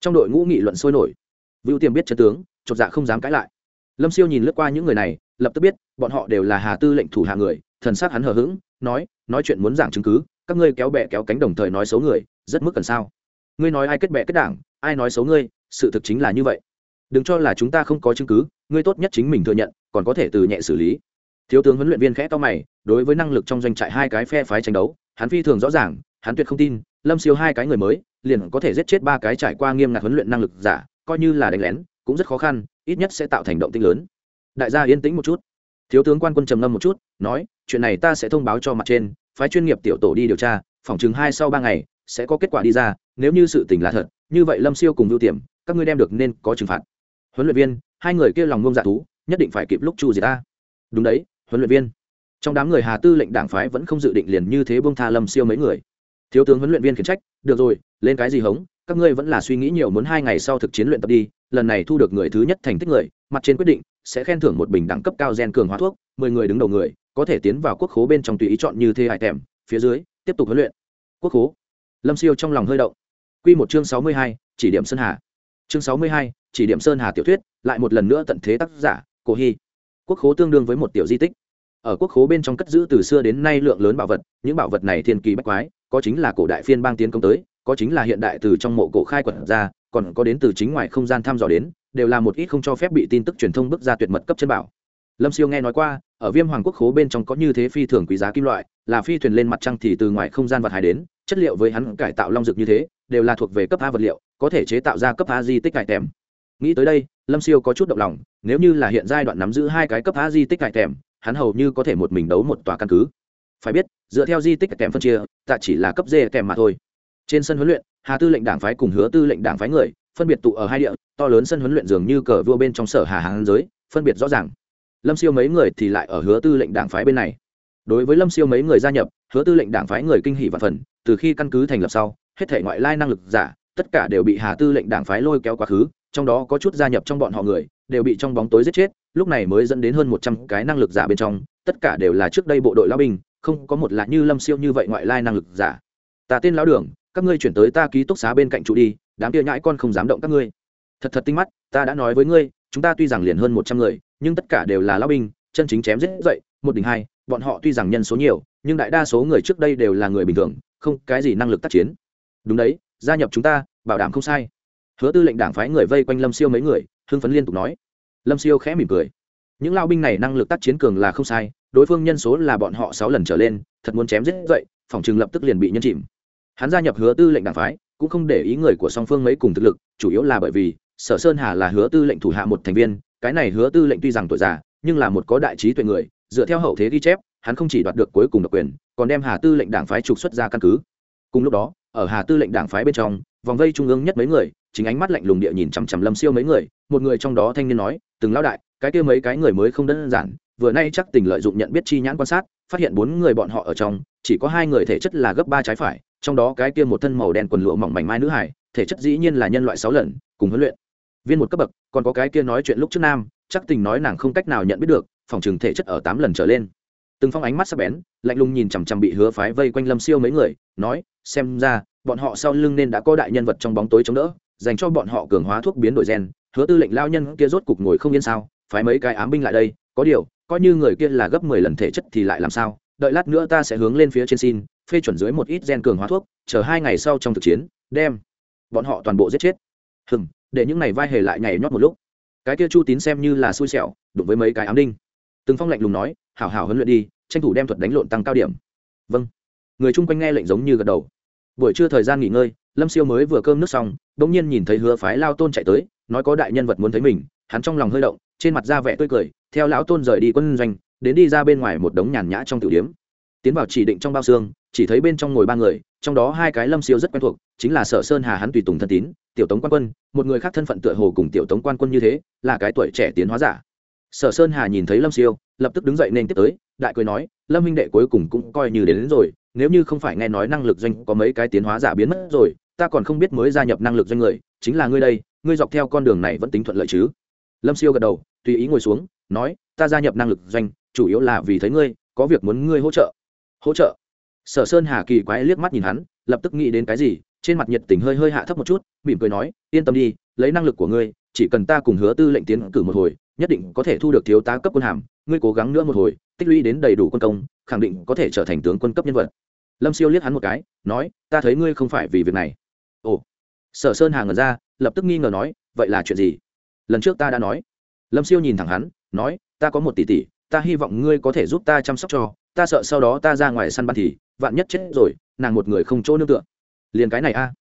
S1: Trong đội ngũ nghị luận sôi nổi. Vưu tiềm biết chân tướng, chột dạ không dám cãi lại. Lâm siêu nhìn lướt qua những người này, lập tức biết, bọn họ đều là hà tư lệnh thủ hạ người, thần s á c hắn hờ hững, nói nói chuyện muốn giảng chứng cứ, các ngươi kéo bẹ kéo cánh đồng thời nói xấu người, rất mức cần sao. Ngươi nói ai kết bẹ kết đảng, ai nói xấu ngươi, sự thực chính là như vậy đừng cho là chúng ta không có chứng cứ, ngươi tốt nhất chính mình thừa nhận, còn có thể từ nhẹ xử lý. Thiếu tướng huấn luyện viên khẽ to mày, đối với năng lực trong doanh trại hai cái phe phái tranh đấu, hắn phi thường rõ ràng, hắn tuyệt không tin, lâm siêu hai cái người mới, liền có thể giết chết ba cái trải qua nghiêm ngặt huấn luyện năng lực giả, coi như là đánh lén, cũng rất khó khăn, ít nhất sẽ tạo thành động tinh lớn. Đại gia yên tĩnh một chút. Thiếu tướng quan quân trầm ngâm một chút, nói, chuyện này ta sẽ thông báo cho mặt trên, phái chuyên nghiệp tiểu tổ đi điều tra, phòng chừng hai sau ba ngày, sẽ có kết quả đi ra, nếu như sự tình là thật, như vậy lâm siêu cùng ưu tiềm, các ngươi đem được nên có trừng phạt huấn luyện viên, hai người kia lòng ngông dạ thú, nhất định phải kịp lúc chu gì ta. Đúng đấy, huấn luyện viên. Trong đám người hà tư lệnh đảng phái vẫn không dự định liền như thế bông tha lâm siêu mấy người. Thiếu tướng huấn luyện viên khiển trách, được rồi, lên cái gì hống? Các ngươi vẫn là suy nghĩ nhiều muốn hai ngày sau thực chiến luyện tập đi, lần này thu được người thứ nhất thành tích người, mặt trên quyết định sẽ khen thưởng một bình đẳng cấp cao gen cường hóa thuốc, mười người đứng đầu người, có thể tiến vào quốc khố bên trong tùy ý chọn như thế hải tèm, phía dưới, tiếp tục huấn luyện. Quốc khố. Lâm siêu trong lòng hơi động. Q một chương sáu mươi hai, chỉ điểm sân hà chương sáu mươi hai chỉ điểm sơn hà tiểu thuyết, lại một lần nữa tận thế tác giả, cổ hy. Quốc khố tương đương với một tiểu di tích. Ở quốc khố bên trong cất giữ từ xưa đến nay lượng lớn bảo vật, những bảo vật này thiên kỳ bách quái, có chính là cổ đại phiên bang tiến công tới, có chính là hiện đại từ trong mộ cổ khai quật ra, còn có đến từ chính ngoài không gian thăm dò đến, đều là một ít không cho phép bị tin tức truyền thông bước ra tuyệt mật cấp chân bảo. Lâm siêu nghe nói qua, ở viêm hoàng quốc khố bên trong có như thế phi thường quý giá kim loại, là phi thuyền lên mặt trăng thì từ ngoài không gian vật hải đến, chất liệu với hắn cải tạo long dược như thế, đều là thuộc về cấp a vật liệu, có thể chế tạo ra cấp a di tích cải tèm nghĩ tới đây, lâm siêu có chút động lòng, nếu như là hiện giai đoạn nắm giữ hai cái cấp a di tích cải tèm, hắn hầu như có thể một mình đấu một tòa căn cứ. Phải biết, dựa theo di tích kèm phân chia, tạ chỉ là cấp d kèm mà thôi. Trên sân huấn luyện, hà tư lệnh đảng phái cùng hứa tư lệnh đảng phái người, phân biệt tụ ở hai địa, to lớn sân huấn luyện dường như cờ vua bên trong sở hà hàng giới, phân biệt rõ ràng. Lâm siêu mấy người thì lại ở hứa tư lệnh đảng phái bên này. Đối với lâm siêu mấy người gia nhập, hứa tư lệnh đảng phái người kinh hỷ và phần từ khi căn cứ thành lập sau, hết thể ngoại lai năng lực giả, tất cả đều bị hà tư lệnh đảng phái lôi kéo quá khứ trong đó có chút gia nhập trong bọn họ người, đều bị trong bóng tối giết chết, lúc này mới dẫn đến hơn một trăm cái năng lực giả bên trong, tất cả đều là trước đây bộ đội lao binh, không có một là như lâm siêu như vậy ngoại lai năng lực giả. Ta tên lão đường, các ngươi chuyển tới ta ký túc xá bên cạnh trụ đi, đám kia nhãi con không dám động các ngươi. Thật thật tinh mắt, ta đã nói với ngươi, chúng ta tuy rằng liền hơn một trăm người, nhưng tất cả đều là lao binh, chân chính chém giết dậy, một đỉnh hai, bọn họ tuy rằng nhân số nhiều, nhưng đại đa số người trước đây đều là người bình thường, không cái gì năng lực tác chiến. Đúng đấy, gia nhập chúng ta, bảo đảm không sai hứa tư lệnh đảng phái người vây quanh lâm siêu mấy người, hưng phấn liên tục nói. Lâm siêu khẽ mỉm cười. Những lao binh này năng lực tác chiến cường là không sai, đối phương nhân số là bọn họ sáu lần trở lên, thật muốn chém giết dậy, phòng trường lập tức liền bị nhân chìm. Hắn gia nhập hứa tư lệnh đảng phái, cũng không để ý người của song phương mấy cùng thực lực, chủ yếu là bởi vì, sở sơn hà là hứa tư lệnh thủ hạ một thành viên, cái này hứa tư lệnh tuy rằng tuổi già, nhưng là một có đại trí tuệ người, dựa theo hậu thế ghi chép, hắn không chỉ đoạt được cuối cùng độc quyền, còn đem hà tư lệnh đảng phái trục xuất ra căn cứ. Cùng lúc đó, ở hà tư lệnh đảng phái bên trong vòng vây trung ương nhất mấy người, chính ánh mắt lạnh lùng địa nhìn chằm chằm lâm siêu mấy người, một người trong đó thanh niên nói, từng lão đại, cái kia mấy cái người mới không đơn giản, vừa nay chắc tình lợi dụng nhận biết chi nhãn quan sát, phát hiện bốn người bọn họ ở trong, chỉ có hai người thể chất là gấp ba trái phải, trong đó cái kia một thân màu đen quần lụa mỏng mảnh mai nữ hải, thể chất dĩ nhiên là nhân loại sáu lần, cùng huấn luyện. Viên một cấp bậc, còn có cái kia nói chuyện lúc trước nam, chắc tình nói nàng không cách nào nhận biết được, phòng trường thể chất ở tám lần trở lên. Từng phong ánh mắt sắc bén, lạnh lùng nhìn chằm chằm bị hứa phái vây quanh lâm siêu mấy người, nói, xem ra bọn họ sau lưng nên đã có đại nhân vật trong bóng tối chống đỡ, dành cho bọn họ cường hóa thuốc biến đổi gen, hứa tư lệnh lao nhân kia rốt cục ngồi không yên sao, phái mấy cái ám binh lại đây, có điều, coi như người kia là gấp mười lần thể chất thì lại làm sao, đợi lát nữa ta sẽ hướng lên phía trên xin, phê chuẩn dưới một ít gen cường hóa thuốc, chờ hai ngày sau trong thực chiến, đem bọn họ toàn bộ giết chết. Hừm, để những này vai hề lại nhảy nhót một lúc. Cái kia chu tín xem như là xui xẻo, đụng với mấy cái ám đinh từng phong lạnh lùng nói, hảo hảo huấn luyện đi, tranh thủ đem thuật đánh lộn tăng cao điểm. Vâng. Người chung quanh nghe lệnh giống như gật đầu buổi trưa thời gian nghỉ ngơi lâm siêu mới vừa cơm nước xong đ ỗ n g nhiên nhìn thấy hứa phái lao tôn chạy tới nói có đại nhân vật muốn thấy mình hắn trong lòng hơi động trên mặt da vẻ tươi cười theo lão tôn rời đi quân doanh đến đi ra bên ngoài một đống nhàn nhã trong tiểu điếm. Tiến vào chỉ định trong bao xương chỉ thấy bên trong ngồi ba người trong đó hai cái lâm siêu rất quen thuộc chính là sở sơn hà hắn tùy tùng thân tín tiểu tống quan quân một người khác thân phận tựa hồ cùng tiểu tống quan quân như thế là cái tuổi trẻ tiến hóa giả. Sở sơn hà nhìn thấy lâm siêu lập tức đứng dậy nên tiếp tới đại cười nói lâm minh đệ cuối cùng cũng coi như đến, đến rồi nếu như không phải nghe nói năng lực doanh có mấy cái tiến hóa giả biến mất rồi, ta còn không biết mới gia nhập năng lực doanh người, chính là ngươi đây, ngươi dọc theo con đường này vẫn tính thuận lợi chứ? Lâm siêu gật đầu, tùy ý ngồi xuống, nói, ta gia nhập năng lực doanh, chủ yếu là vì thấy ngươi, có việc muốn ngươi hỗ trợ. Hỗ trợ? Sở sơn hà kỳ quái liếc mắt nhìn hắn, lập tức nghĩ đến cái gì, trên mặt nhiệt tình hơi hơi hạ thấp một chút, mỉm cười nói, yên tâm đi, lấy năng lực của ngươi, chỉ cần ta cùng hứa tư lệnh tiến cử một hồi, nhất định có thể thu được thiếu tá cấp quân hàm, ngươi cố gắng nữa một hồi, tích lũy đến đầy đủ quân công, khẳng định có thể trở thành tướng quân cấp nhân vật lâm siêu liếc hắn một cái, nói, ta thấy ngươi không phải vì việc này. Ồ. Sở sơn hà ngẩn ra, lập tức nghi ngờ nói, vậy là chuyện gì? Lần trước ta đã nói. Lâm siêu nhìn thẳng hắn, nói, ta có một tỷ tỷ, ta hy vọng ngươi có thể giúp ta chăm sóc cho, ta sợ sau đó ta ra ngoài săn bắn thì vạn nhất chết rồi, nàng một người không chỗ nương tựa. Liền cái này a?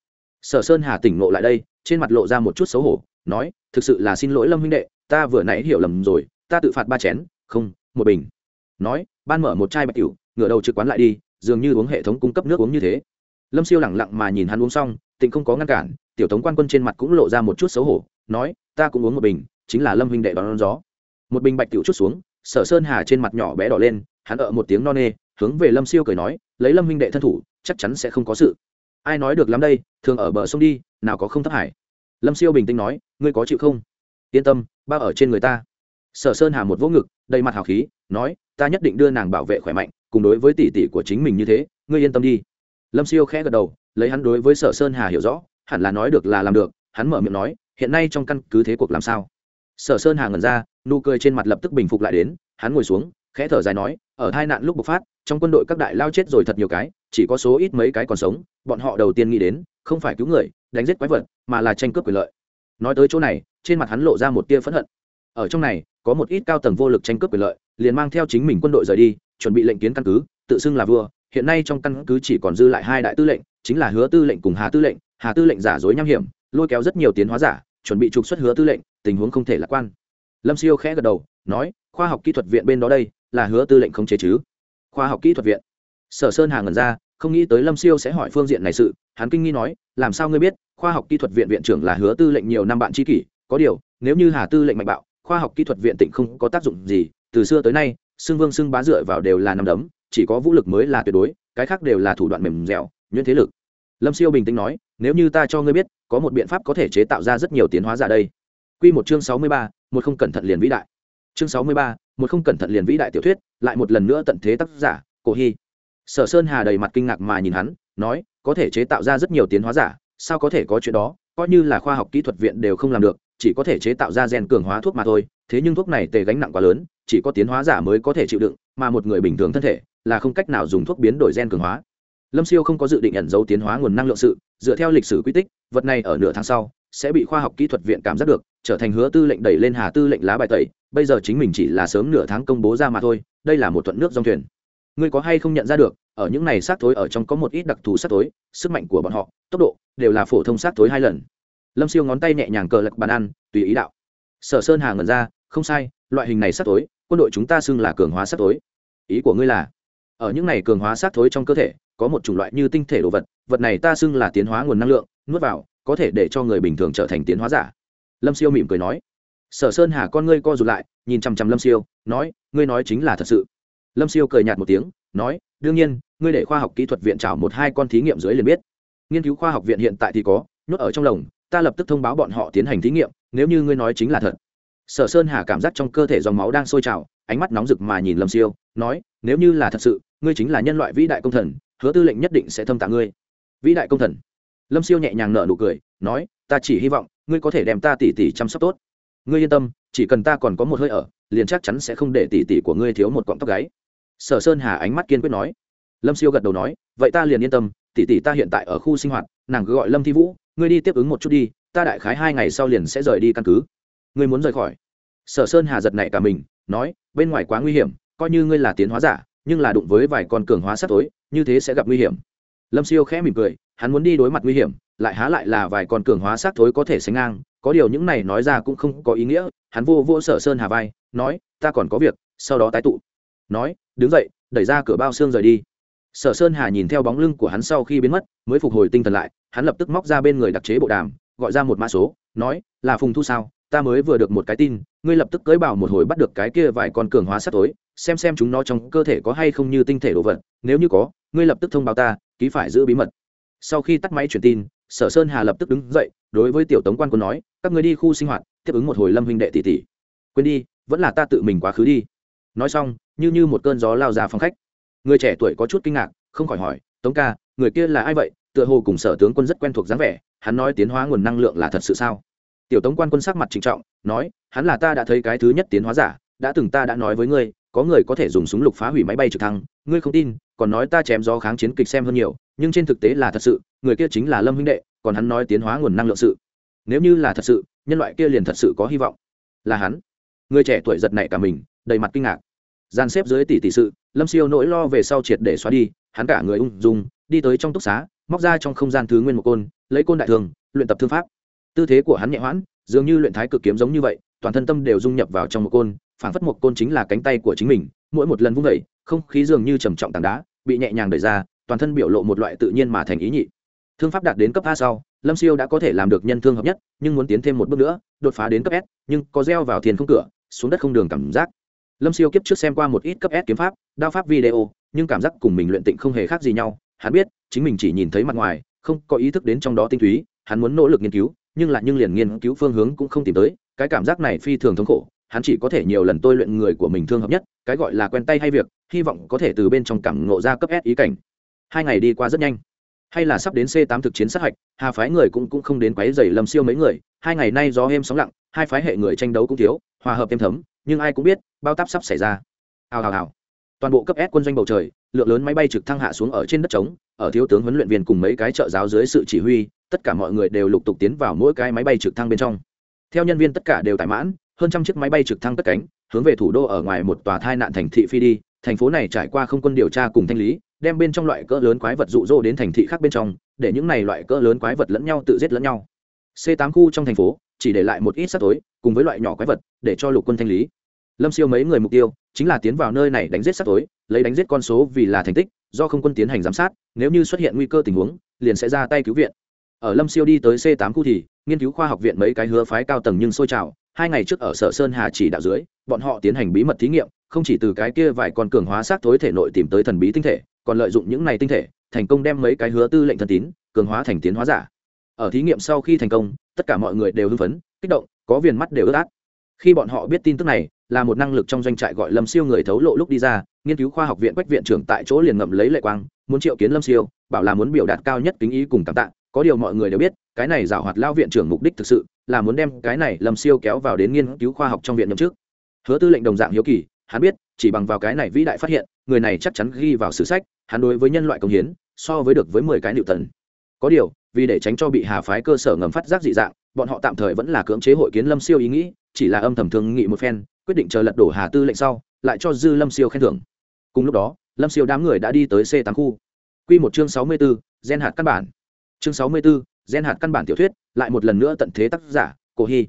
S1: Sở sơn hà tỉnh ngộ lại đây, trên mặt lộ ra một chút xấu hổ, nói, thực sự là xin lỗi lâm huynh đệ, ta vừa nãy hiểu lầm rồi, ta tự phạt ba chén, không, một bình. Nói, ban mở một chai bạch cửu ngửa đầu trực quán lại đi dường như uống hệ thống cung cấp nước uống như thế. Lâm siêu lẳng lặng mà nhìn hắn uống xong, tịnh không có ngăn cản, tiểu tống quan quân trên mặt cũng lộ ra một chút xấu hổ, nói, ta cũng uống một bình, chính là lâm huynh đệ đón gió. Một bình bạch tiểu chút xuống, sở sơn hà trên mặt nhỏ bé đỏ lên, hắn ở một tiếng no nê, hướng về lâm siêu cười nói, lấy lâm huynh đệ thân thủ, chắc chắn sẽ không có sự. Ai nói được lắm đây, thường ở bờ sông đi, nào có không thấp hải. Lâm siêu bình tĩnh nói, ngươi có chịu không? Yên tâm, ba ở trên người ta sở sơn hà một vỗ ngực, đầy mặt hào khí, nói, ta nhất định đưa nàng bảo vệ khỏe mạnh, cùng đối với tỷ tỷ của chính mình như thế, ngươi yên tâm đi. Lâm siêu khẽ gật đầu, lấy hắn đối với sở sơn hà hiểu rõ, hẳn là nói được là làm được, hắn mở miệng nói, hiện nay trong căn cứ thế cuộc làm sao? Sở sơn hà ngẩn ra, nụ cười trên mặt lập tức bình phục lại đến, hắn ngồi xuống, khẽ thở dài nói, ở hai nạn lúc bộc phát, trong quân đội các đại lao chết rồi thật nhiều cái, chỉ có số ít mấy cái còn sống, bọn họ đầu tiên nghĩ đến, không phải cứu người, đánh giết quái vật, mà là tranh cướp quyền lợi. Nói tới chỗ này, trên mặt hắn lộ ra một tia phẫn hận. Ở trong này có một ít cao tầng vô lực tranh cướp quyền lợi, liền mang theo chính mình quân đội rời đi, chuẩn bị lệnh kiến căn cứ, tự xưng là vua. Hiện nay trong căn cứ chỉ còn dư lại hai đại tư lệnh, chính là hứa tư lệnh cùng hà tư lệnh. Hà tư lệnh giả dối nham hiểm, lôi kéo rất nhiều tiến hóa giả, chuẩn bị trục xuất hứa tư lệnh, tình huống không thể lạc quan. Lâm siêu khẽ gật đầu, nói, khoa học kỹ thuật viện bên đó đây, là hứa tư lệnh không chế chứ? Khoa học kỹ thuật viện. Sở sơn hà ngẩn ra, không nghĩ tới lâm siêu sẽ hỏi phương diện này sự, hắn kinh nghi nói, làm sao ngươi biết, khoa học kỹ thuật viện viện trưởng là hứa tư lệnh nhiều năm bạn tri kỷ, có điều, nếu như hà tư lệnh mạnh bạo khoa học kỹ thuật viện tịnh không có tác dụng gì từ xưa tới nay xưng vương xưng bá dựa vào đều là nằm đấm chỉ có vũ lực mới là tuyệt đối cái khác đều là thủ đoạn mềm dẻo nhuyễn thế lực lâm siêu bình tĩnh nói nếu như ta cho ngươi biết có một biện pháp có thể chế tạo ra rất nhiều tiến hóa giả đây Quy một chương sáu mươi ba, một không cẩn thận liền vĩ đại. Chương sáu mươi ba, một không cẩn thận liền vĩ đại tiểu thuyết, lại một lần nữa tận thế tác giả, Cổ Hi. Sở Sơn Hà đầy mặt kinh ngạc mà nhìn hắn, nói, có thể chế tạo ra rất nhiều tiến hóa giả, sao có thể có chuyện đó, coi như là khoa học kỹ thuật viện đều không làm được, chỉ có thể chế tạo ra gen cường hóa thuốc mà thôi, thế nhưng thuốc này tề gánh nặng quá lớn, chỉ có tiến hóa giả mới có thể chịu đựng, mà một người bình thường thân thể là không cách nào dùng thuốc biến đổi gen cường hóa. Lâm siêu không có dự định ẩn giấu tiến hóa nguồn năng lượng sự dựa theo lịch sử quy tích vật này ở nửa tháng sau sẽ bị khoa học kỹ thuật viện cảm giác được trở thành hứa tư lệnh đẩy lên hà tư lệnh lá bài tẩy bây giờ chính mình chỉ là sớm nửa tháng công bố ra mà thôi đây là một thuận nước dòng thuyền. Ngươi có hay không nhận ra được ở những này sát thối ở trong có một ít đặc thù sát thối sức mạnh của bọn họ tốc độ đều là phổ thông sát thối hai lần lâm siêu ngón tay nhẹ nhàng cờ lật bàn ăn tùy ý đạo. Sở sơn hà ngẩn ra không sai loại hình này sát tối, quân đội chúng ta xưng là cường hóa sát tối. ý của ngươi là ở những này cường hóa sát thối trong cơ thể có một chủng loại như tinh thể đồ vật vật này ta xưng là tiến hóa nguồn năng lượng nuốt vào có thể để cho người bình thường trở thành tiến hóa giả. Lâm siêu mỉm cười nói. Sở sơn hà con ngươi co rụt lại nhìn chằm chằm lâm siêu nói ngươi nói chính là thật sự. Lâm siêu cười nhạt một tiếng nói đương nhiên ngươi để khoa học kỹ thuật viện trào một hai con thí nghiệm dưới liền biết. Nghiên cứu khoa học viện hiện tại thì có nhốt ở trong lồng ta lập tức thông báo bọn họ tiến hành thí nghiệm, nếu như ngươi nói chính là thật. Sở sơn hà cảm giác trong cơ thể dòng máu đang sôi trào, ánh mắt nóng rực mà nhìn lâm siêu, nói, nếu như là thật sự, ngươi chính là nhân loại vĩ đại công thần, hứa tư lệnh nhất định sẽ thâm tạ ngươi. Vĩ đại công thần. Lâm siêu nhẹ nhàng nở nụ cười, nói, ta chỉ hy vọng, ngươi có thể đem ta tỉ tỉ chăm sóc tốt. Ngươi yên tâm, chỉ cần ta còn có một hơi ở, liền chắc chắn sẽ không để tỉ tỉ của ngươi thiếu một cọng tóc gáy. Sở sơn hà ánh mắt kiên quyết nói. Lâm siêu gật đầu nói, vậy ta liền yên tâm, tỉ tỉ ta hiện tại ở khu sinh hoạt, nàng cứ gọi lâm thi vũ ngươi đi tiếp ứng một chút đi, ta đại khái hai ngày sau liền sẽ rời đi căn cứ. Ngươi muốn rời khỏi? Sở sơn hà giật nảy cả mình, nói, bên ngoài quá nguy hiểm, coi như ngươi là tiến hóa giả, nhưng là đụng với vài con cường hóa sắt tối, như thế sẽ gặp nguy hiểm. Lâm siêu khẽ mỉm cười, hắn muốn đi đối mặt nguy hiểm, lại há lại là vài con cường hóa sát thối có thể sánh ngang, có điều những này nói ra cũng không có ý nghĩa, hắn vô vô sở sơn hà vai, nói, ta còn có việc, sau đó tái tụ. Nói, đứng dậy, đẩy ra cửa bao xương rời đi. Sở sơn hà nhìn theo bóng lưng của hắn sau khi biến mất, mới phục hồi tinh thần lại hắn lập tức móc ra bên người đặc chế bộ đàm, gọi ra một mã số, nói, là phùng thu sao? Ta mới vừa được một cái tin, ngươi lập tức cưới bảo một hồi bắt được cái kia vài con cường hóa sắt tối, xem xem chúng nó trong cơ thể có hay không như tinh thể đồ vật, nếu như có, ngươi lập tức thông báo ta, ký phải giữ bí mật. Sau khi tắt máy truyền tin, sở sơn hà lập tức đứng dậy, đối với tiểu tống quan quân nói, các người đi khu sinh hoạt, tiếp ứng một hồi lâm huynh đệ tỷ tỷ. Quên đi, vẫn là ta tự mình quá khứ đi. Nói xong, như như một cơn gió lao ra phòng khách. Người trẻ tuổi có chút kinh ngạc, không khỏi hỏi, tống ca, người kia là ai vậy? Tựa hồ cùng sở tướng quân rất quen thuộc dáng vẻ, hắn nói tiến hóa nguồn năng lượng là thật sự sao? Tiểu tống quan quân sắc mặt trịnh trọng, nói, hắn là ta đã thấy cái thứ nhất tiến hóa giả, đã từng ta đã nói với ngươi, có người có thể dùng súng lục phá hủy máy bay trực thăng, ngươi không tin, còn nói ta chém gió kháng chiến kịch xem hơn nhiều, nhưng trên thực tế là thật sự, người kia chính là lâm huynh đệ, còn hắn nói tiến hóa nguồn năng lượng sự. Nếu như là thật sự, nhân loại kia liền thật sự có hy vọng. Là hắn. Người trẻ tuổi giật nảy cả mình, đầy mặt kinh ngạc. Gian xếp dưới tỷ tỷ sự, lâm siêu nỗi lo về sau triệt để xóa đi, hắn cả người ung dung, đi tới trong túc xá móc ra trong không gian thứ nguyên một côn, lấy côn đại thường, luyện tập thương pháp. Tư thế của hắn nhẹ hoãn, dường như luyện thái cực kiếm giống như vậy, toàn thân tâm đều dung nhập vào trong một côn phản phất một côn chính là cánh tay của chính mình, mỗi một lần vung vẩy không khí dường như trầm trọng tảng đá, bị nhẹ nhàng đẩy ra, toàn thân biểu lộ một loại tự nhiên mà thành ý nhị. Thương pháp đạt đến cấp a sau, lâm siêu đã có thể làm được nhân thương hợp nhất, nhưng muốn tiến thêm một bước nữa, đột phá đến cấp s, nhưng có gieo vào thiền không cửa, xuống đất không đường cảm giác. Lâm siêu kiếp trước xem qua một ít cấp s kiếm pháp, đao pháp video, nhưng cảm giác cùng mình luyện tịnh không hề khác gì nhau hắn biết, chính mình chỉ nhìn thấy mặt ngoài, không có ý thức đến trong đó tinh túy, hắn muốn nỗ lực nghiên cứu, nhưng lại nhưng liền nghiên cứu phương hướng cũng không tìm tới, cái cảm giác này phi thường thống khổ, hắn chỉ có thể nhiều lần tôi luyện người của mình thương hợp nhất, cái gọi là quen tay hay việc, hy vọng có thể từ bên trong cảm ngộ ra cấp s ý cảnh. Hai ngày đi qua rất nhanh. Hay là sắp đến c 8 thực chiến sát hạch, hà phái người cũng cũng không đến quấy dày lâm siêu mấy người, hai ngày nay gió êm sóng lặng, hai phái hệ người tranh đấu cũng thiếu, hòa hợp thêm thấm, nhưng ai cũng biết, bao táp sắp xảy ra. Hào hào hào toàn bộ cấp s quân doanh bầu trời, lượng lớn máy bay trực thăng hạ xuống ở trên đất trống, ở thiếu tướng huấn luyện viên cùng mấy cái trợ giáo dưới sự chỉ huy, tất cả mọi người đều lục tục tiến vào mỗi cái máy bay trực thăng bên trong. Theo nhân viên tất cả đều tải mãn, hơn trăm chiếc máy bay trực thăng cất cánh, hướng về thủ đô ở ngoài một tòa thai nạn thành thị phi đi, thành phố này trải qua không quân điều tra cùng thanh lý, đem bên trong loại cỡ lớn quái vật rụ rỗ đến thành thị khác bên trong, để những này loại cỡ lớn quái vật lẫn nhau tự giết lẫn nhau. C 8 khu trong thành phố, chỉ để lại một ít sát tối cùng với loại nhỏ quái vật, để cho lục quân thanh lý lâm siêu mấy người mục tiêu chính là tiến vào nơi này đánh giết sắc tối, lấy đánh giết con số vì là thành tích, do không quân tiến hành giám sát, nếu như xuất hiện nguy cơ tình huống, liền sẽ ra tay cứu viện. Ở lâm siêu đi tới c 8 khu thì, nghiên cứu khoa học viện mấy cái hứa phái cao tầng nhưng sôi trào, hai ngày trước ở sở sơn hà chỉ đạo dưới, bọn họ tiến hành bí mật thí nghiệm, không chỉ từ cái kia vài con cường hóa xác thối thể nội tìm tới thần bí tinh thể, còn lợi dụng những này tinh thể, thành công đem mấy cái hứa tư lệnh thần tín, cường hóa thành tiến hóa giả. Ở thí nghiệm sau khi thành công, tất cả mọi người đều hưng phấn, kích động, có viền mắt đều ướt át. Khi bọn họ biết tin tức này là một năng lực trong doanh trại gọi lâm siêu người thấu lộ lúc đi ra, nghiên cứu khoa học viện quách viện trưởng tại chỗ liền ngậm lấy lệ quang, muốn triệu kiến lâm siêu, bảo là muốn biểu đạt cao nhất kính ý cùng cảm tạ, có điều mọi người đều biết, cái này giảo hoạt lao viện trưởng mục đích thực sự là muốn đem cái này lâm siêu kéo vào đến nghiên cứu khoa học trong viện nhậm chức. Hứa tư lệnh đồng dạng hiếu kỳ, hắn biết, chỉ bằng vào cái này vĩ đại phát hiện, người này chắc chắn ghi vào sử sách, hắn đối với nhân loại công hiến, so với được với mười cái nịu tần. Có điều, vì để tránh cho bị hà phái cơ sở ngầm phát giác dị dạng, bọn họ tạm thời vẫn là cưỡng chế hội kiến lâm siêu ý nghĩ, chỉ là âm thầm thương nghị một phen quyết định chờ lật đổ hà tư lệnh sau, lại cho dư lâm siêu khen thưởng. Cùng lúc đó, lâm siêu đám người đã đi tới c tám khu. Q một chương sáu mươi b ố gen hạt căn bản. Chương sáu mươi b ố gen hạt căn bản tiểu thuyết, lại một lần nữa tận thế tác giả, cổ hy.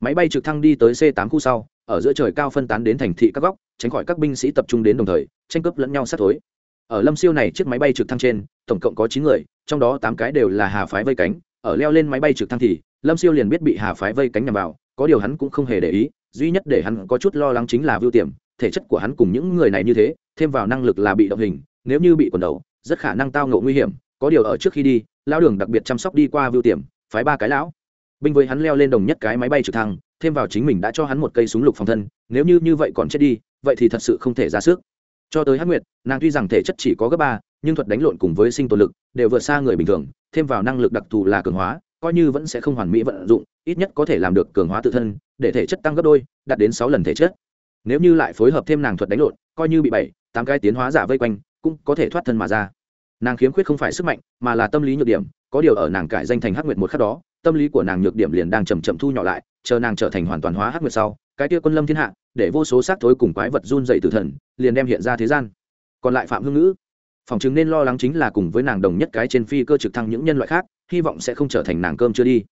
S1: Máy bay trực thăng đi tới c tám khu sau, ở giữa trời cao phân tán đến thành thị các góc, tránh khỏi các binh sĩ tập trung đến đồng thời, tranh cướp lẫn nhau sát thối. Ở lâm siêu này chiếc máy bay trực thăng trên, tổng cộng có chín người, trong đó tám cái đều là hà phái vây cánh. Ở leo lên máy bay trực thăng thì, lâm siêu liền biết bị hà phái vây cánh nhằm vào, có điều hắn cũng không hề để ý duy nhất để hắn có chút lo lắng chính là vưu tiềm, thể chất của hắn cùng những người này như thế, thêm vào năng lực là bị động hình, nếu như bị quần đầu, rất khả năng tao ngộ nguy hiểm, có điều ở trước khi đi, lão đường đặc biệt chăm sóc đi qua vưu tiềm, phái ba cái lão. Binh với hắn leo lên đồng nhất cái máy bay trực thăng, thêm vào chính mình đã cho hắn một cây súng lục phòng thân, nếu như như vậy còn chết đi, vậy thì thật sự không thể ra sức. Cho tới hắc nguyệt, nàng tuy rằng thể chất chỉ có gấp ba, nhưng thuật đánh lộn cùng với sinh tồn lực đều vượt xa người bình thường, thêm vào năng lực đặc thù là cường hóa, coi như vẫn sẽ không hoàn mỹ vận dụng ít nhất có thể làm được cường hóa tự thân, để thể chất tăng gấp đôi, đạt đến sáu lần thể chất. Nếu như lại phối hợp thêm nàng thuật đánh lộn, coi như bị bảy, tám cái tiến hóa giả vây quanh, cũng có thể thoát thân mà ra. Nàng khiếm khuyết không phải sức mạnh, mà là tâm lý nhược điểm, có điều ở nàng cải danh thành hắc nguyệt một khắc đó, tâm lý của nàng nhược điểm liền đang chầm chậm thu nhỏ lại, chờ nàng trở thành hoàn toàn hóa hắc nguyệt sau, cái tia quân lâm thiên hạ, để vô số xác thối cùng quái vật run dậy từ thần, liền đem hiện ra thế gian. Còn lại phạm hương ngữ, phòng chứng nên lo lắng chính là cùng với nàng đồng nhất cái trên phi cơ trực thăng những nhân loại khác, hy vọng sẽ không trở thành nàng cơm chưa đi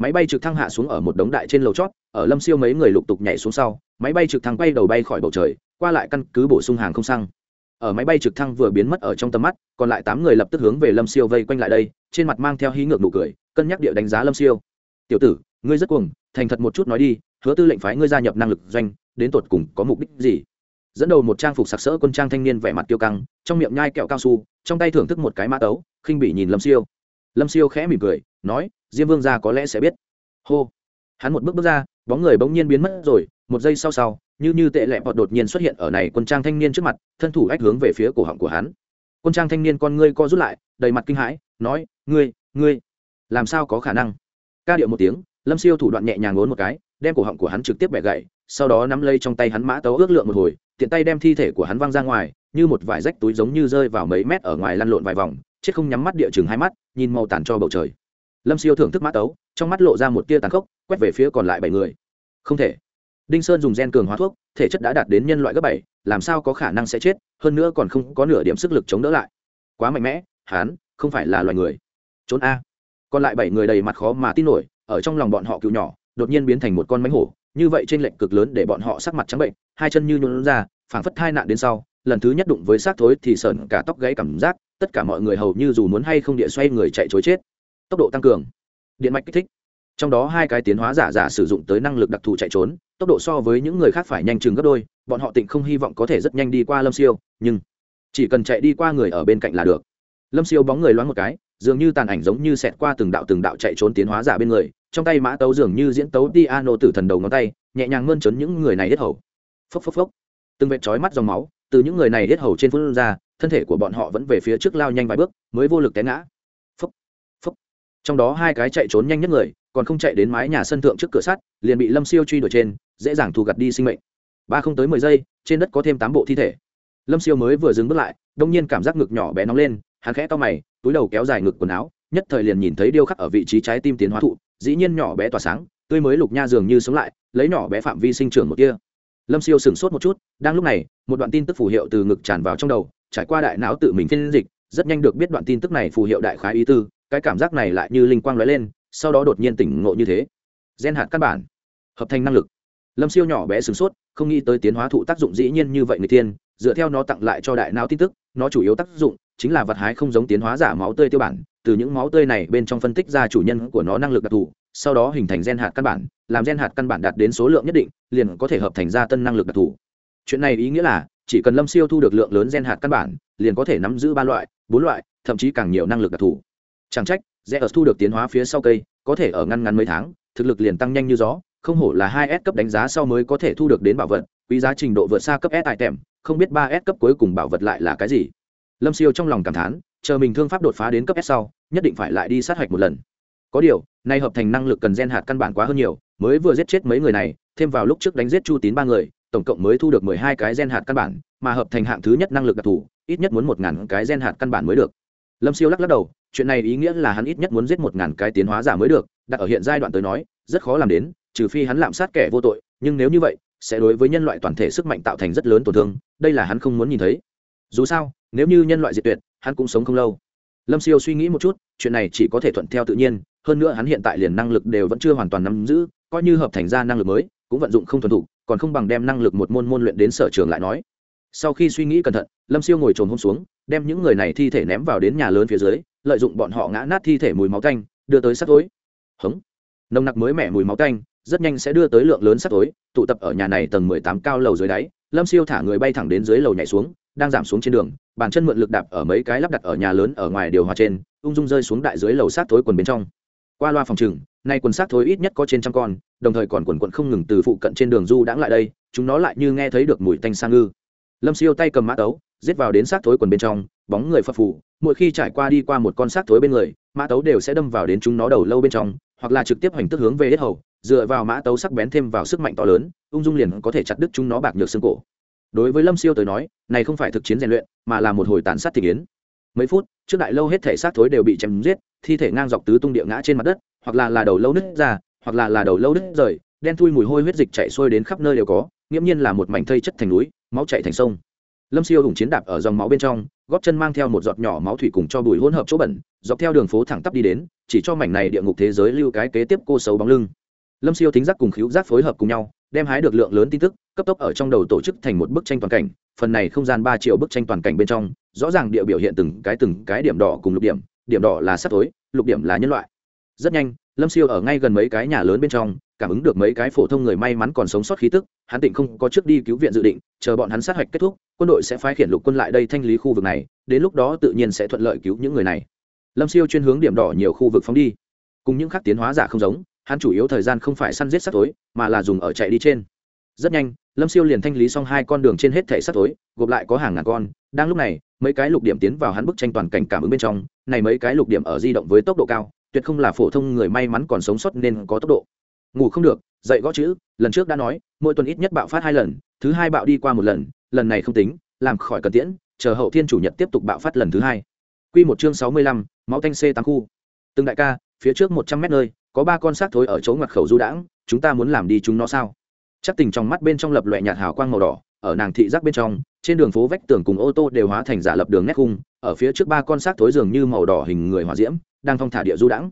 S1: máy bay trực thăng hạ xuống ở một đống đại trên lầu chót, ở lâm siêu mấy người lục tục nhảy xuống sau, máy bay trực thăng bay đầu bay khỏi bầu trời, qua lại căn cứ bổ sung hàng không xăng. Ở máy bay trực thăng vừa biến mất ở trong tầm mắt, còn lại tám người lập tức hướng về lâm siêu vây quanh lại đây, trên mặt mang theo hí ngược nụ cười, cân nhắc địa đánh giá lâm siêu. Tiểu tử, ngươi rất cuồng, thành thật một chút nói đi, hứa tư lệnh phái ngươi gia nhập năng lực doanh, đến tột cùng có mục đích gì? Dẫn đầu một trang phục sặc sỡ quân trang thanh niên vẻ mặt tiêu căng, trong miệng nhai kẹo cao su, trong tay thưởng thức một cái mã tấu, khinh bị nhìn lâm siêu. Lâm siêu khẽ mỉm cười nói, diêm vương gia có lẽ sẽ biết. Hô. Hắn một bước bước ra, bóng người bỗng nhiên biến mất rồi, một giây sau sau, như như tệ lẹ bọt đột nhiên xuất hiện ở này quân trang thanh niên trước mặt, thân thủ ách hướng về phía cổ họng của hắn. Quân trang thanh niên con ngươi co rút lại, đầy mặt kinh hãi, nói, ngươi ngươi, làm sao có khả năng? Ca điệu một tiếng, lâm siêu thủ đoạn nhẹ nhàng ngốn một cái, đem cổ họng của hắn trực tiếp bẻ gậy sau đó nắm lấy trong tay hắn mã tấu ước lượng một hồi, tiện tay đem thi thể của hắn văng ra ngoài, như một vải rách túi giống như rơi vào mấy mét ở ngoài lăn lộn vài vòng, chết không nhắm mắt địa chừng hai mắt, nhìn màu tàn cho bầu trời lâm siêu thưởng thức mã tấu, trong mắt lộ ra một tia tàn khốc, quét về phía còn lại bảy người. Không thể. Đinh sơn dùng gen cường hóa thuốc, thể chất đã đạt đến nhân loại gấp bảy, làm sao có khả năng sẽ chết, hơn nữa còn không có nửa điểm sức lực chống đỡ lại. Quá mạnh mẽ hán không phải là loài người. Trốn a. Còn lại bảy người đầy mặt khó mà tin nổi, ở trong lòng bọn họ cựu nhỏ, đột nhiên biến thành một con mánh hổ, như vậy trên lệnh cực lớn để bọn họ sắc mặt trắng bệnh, hai chân như nhuộn ra, phảng phất hai nạn đến sau, lần thứ nhất đụng với xác thối thì sờn cả tóc gãy cảm giác, tất cả mọi người hầu như dù muốn hay không địa xoay người chạy chối chết tốc độ tăng cường. Điện mạch kích thích. Trong đó hai cái tiến hóa giả giả sử dụng tới năng lực đặc thù chạy trốn, tốc độ so với những người khác phải nhanh chừng gấp đôi, bọn họ tịnh không hy vọng có thể rất nhanh đi qua lâm siêu, nhưng chỉ cần chạy đi qua người ở bên cạnh là được. Lâm siêu bóng người loáng một cái, dường như tàn ảnh giống như xẹt qua từng đạo từng đạo chạy trốn tiến hóa giả bên người, trong tay mã tấu dường như diễn tấu piano tử thần đầu ngón tay, nhẹ nhàng mơn trớn những người này hết hầu. Phốc phốc phốc. Từng vệt chói mắt dòng máu, từ những người này hết hầu trên phun ra, thân thể của bọn họ vẫn về phía trước lao nhanh vài bước, mới vô lực té ngã trong đó hai cái chạy trốn nhanh nhất người, còn không chạy đến mái nhà sân thượng trước cửa sắt, liền bị lâm siêu truy đuổi trên, dễ dàng thu gặt đi sinh mệnh. Ba không tới mười giây, trên đất có thêm tám bộ thi thể. Lâm siêu mới vừa dừng bước lại, đông nhiên cảm giác ngực nhỏ bé nóng lên, hắn khẽ to mày, túi đầu kéo dài ngực quần áo, nhất thời liền nhìn thấy điêu khắc ở vị trí trái tim tiến hóa thụ, dĩ nhiên nhỏ bé tỏa sáng, tươi mới lục nha dường như sống lại, lấy nhỏ bé phạm vi sinh trưởng một kia lâm siêu sửng sốt một chút, đang lúc này, một đoạn tin tức phù hiệu từ ngực tràn vào trong đầu, trải qua đại não tự mình phiên dịch, rất nhanh được biết đoạn tin tức này phù hiệu đại khái ý tư cái cảm giác này lại như linh quang lóe lên, sau đó đột nhiên tỉnh ngộ như thế. Gen hạt căn bản, hợp thành năng lực. Lâm siêu nhỏ bé sửng sốt, không nghĩ tới tiến hóa thụ tác dụng dĩ nhiên như vậy người tiên, dựa theo nó tặng lại cho đại não tin tức, nó chủ yếu tác dụng chính là vật hái không giống tiến hóa giả máu tươi tiêu bản, từ những máu tươi này bên trong phân tích ra chủ nhân của nó năng lực đặc thù, sau đó hình thành gen hạt căn bản, làm gen hạt căn bản đạt đến số lượng nhất định, liền có thể hợp thành ra tân năng lực đặc thù. Chuyện này ý nghĩa là, chỉ cần lâm siêu thu được lượng lớn gen hạt căn bản, liền có thể nắm giữ ba loại, bốn loại, thậm chí càng nhiều năng lực đặc thù chẳng trách Zeus thu được tiến hóa phía sau cây, có thể ở ngăn ngắn mấy tháng, thực lực liền tăng nhanh như gió, không hổ là hai S cấp đánh giá sau mới có thể thu được đến bảo vật, quý giá trình độ vượt xa cấp S tại tèm, không biết ba S cấp cuối cùng bảo vật lại là cái gì. Lâm Siêu trong lòng cảm thán, chờ mình thương pháp đột phá đến cấp S sau, nhất định phải lại đi sát hạch một lần. Có điều, nay hợp thành năng lực cần gen hạt căn bản quá hơn nhiều, mới vừa giết chết mấy người này, thêm vào lúc trước đánh giết Chu Tín ba người, tổng cộng mới thu được mười hai cái gen hạt căn bản mà hợp thành hạng thứ nhất năng lực đặc thù ít nhất muốn một ngàn cái gen hạt căn bản mới được lâm siêu lắc lắc đầu, chuyện này ý nghĩa là hắn ít nhất muốn giết một ngàn cái tiến hóa giả mới được, đặt ở hiện giai đoạn tới nói, rất khó làm đến, trừ phi hắn lạm sát kẻ vô tội, nhưng nếu như vậy, sẽ đối với nhân loại toàn thể sức mạnh tạo thành rất lớn tổn thương, đây là hắn không muốn nhìn thấy. Dù sao, nếu như nhân loại diệt tuyệt, hắn cũng sống không lâu. Lâm siêu suy nghĩ một chút, chuyện này chỉ có thể thuận theo tự nhiên, hơn nữa hắn hiện tại liền năng lực đều vẫn chưa hoàn toàn nắm giữ, coi như hợp thành ra năng lực mới, cũng vận dụng không thuần thục, còn không bằng đem năng lực một môn môn luyện đến sở trường lại nói. Sau khi suy nghĩ cẩn thận, lâm siêu ngồi trồn hôm xuống đem những người này thi thể ném vào đến nhà lớn phía dưới, lợi dụng bọn họ ngã nát thi thể mùi máu tanh, đưa tới sắt tối. Hống. Nồng nặc mới mẻ mùi máu tanh, rất nhanh sẽ đưa tới lượng lớn sắt tối, tụ tập ở nhà này tầng mười tám cao lầu dưới đáy. Lâm siêu thả người bay thẳng đến dưới lầu nhảy xuống, đang giảm xuống trên đường, bàn chân mượn lực đạp ở mấy cái lắp đặt ở nhà lớn ở ngoài điều hòa trên, ung dung rơi xuống đại dưới lầu sát thối quần bên trong. Qua loa phòng trừng, nay quần sát thối ít nhất có trên trăm con, đồng thời còn quần quận không ngừng từ phụ cận trên đường du đãng lại đây, chúng nó lại như nghe thấy được mùi tanh sang ngư. Lâm siêu tay cầm mã tấu giết vào đến sát thối quần bên trong, bóng người phập phù, mỗi khi trải qua đi qua một con xác thối bên người, mã tấu đều sẽ đâm vào đến chúng nó đầu lâu bên trong, hoặc là trực tiếp hành tức hướng về hết hầu, dựa vào mã tấu sắc bén thêm vào sức mạnh to lớn, ung dung liền có thể chặt đứt chúng nó bạc nhược xương cổ. Đối với lâm siêu tới nói, này không phải thực chiến rèn luyện, mà là một hồi tàn sát thị kiến mấy phút, trước đại lâu hết thể xác thối đều bị chém giết, thi thể ngang dọc tứ tung địa ngã trên mặt đất, hoặc là là đầu lâu nứt ra, hoặc là là đầu lâu nứt rời, đen thui mùi hôi huyết dịch chạy xuôi đến khắp nơi đều có, nghiễm nhiên là một mảnh thây chất thành núi, máu chạy thành sông lâm siêu hùng chiến đạp ở dòng máu bên trong, góp chân mang theo một giọt nhỏ máu thủy cùng cho bùi hỗn hợp chỗ bẩn, dọc theo đường phố thẳng tắp đi đến, chỉ cho mảnh này địa ngục thế giới lưu cái kế tiếp cô xấu bóng lưng. Lâm siêu thính giác cùng khíu giác phối hợp cùng nhau, đem hái được lượng lớn tin tức, cấp tốc ở trong đầu tổ chức thành một bức tranh toàn cảnh. Phần này không gian ba triệu bức tranh toàn cảnh bên trong, rõ ràng địa biểu hiện từng cái từng cái điểm đỏ cùng lục điểm điểm đỏ là sắp tối, lục điểm là nhân loại. Rất nhanh lâm siêu ở ngay gần mấy cái nhà lớn bên trong, cảm ứng được mấy cái phổ thông người may mắn còn sống sót khí tức, hắn tịnh không có trước đi cứu viện dự định, chờ bọn hắn sát hạch kết thúc, quân đội sẽ phái khiển lục quân lại đây thanh lý khu vực này, đến lúc đó tự nhiên sẽ thuận lợi cứu những người này. Lâm siêu chuyên hướng điểm đỏ nhiều khu vực phóng đi. Cùng những khác tiến hóa giả không giống, hắn chủ yếu thời gian không phải săn giết sắt tối, mà là dùng ở chạy đi trên. Rất nhanh, lâm siêu liền thanh lý xong hai con đường trên hết thẻ sắt tối, gộp lại có hàng ngàn con. Đang lúc này, mấy cái lục điểm tiến vào hắn bức tranh toàn cảnh cảm ứng bên trong, này mấy cái lục điểm ở di động với tốc độ cao tuyệt không là phổ thông người may mắn còn sống sót nên có tốc độ. Ngủ không được dậy gõ chữ, lần trước đã nói, mỗi tuần ít nhất bạo phát hai lần, thứ hai bạo đi qua một lần lần này không tính, làm khỏi cần tiễn, chờ hậu thiên chủ nhật tiếp tục bạo phát lần thứ hai. Q một chương sáu mươi lăm, máu tanh c tám khu. Từng đại ca, phía trước một trăm mét nơi, có ba con xác thối ở chỗ ngoặt khẩu du đãng, chúng ta muốn làm đi chúng nó sao? Chắc tình trong mắt bên trong lập loại nhạt hào quang màu đỏ ở nàng thị giác bên trong, trên đường phố vách tường cùng ô tô đều hóa thành giả lập đường nét khung, ở phía trước ba con xác thối dường như màu đỏ hình người hòa diễm, đang thong thả địa du đãng.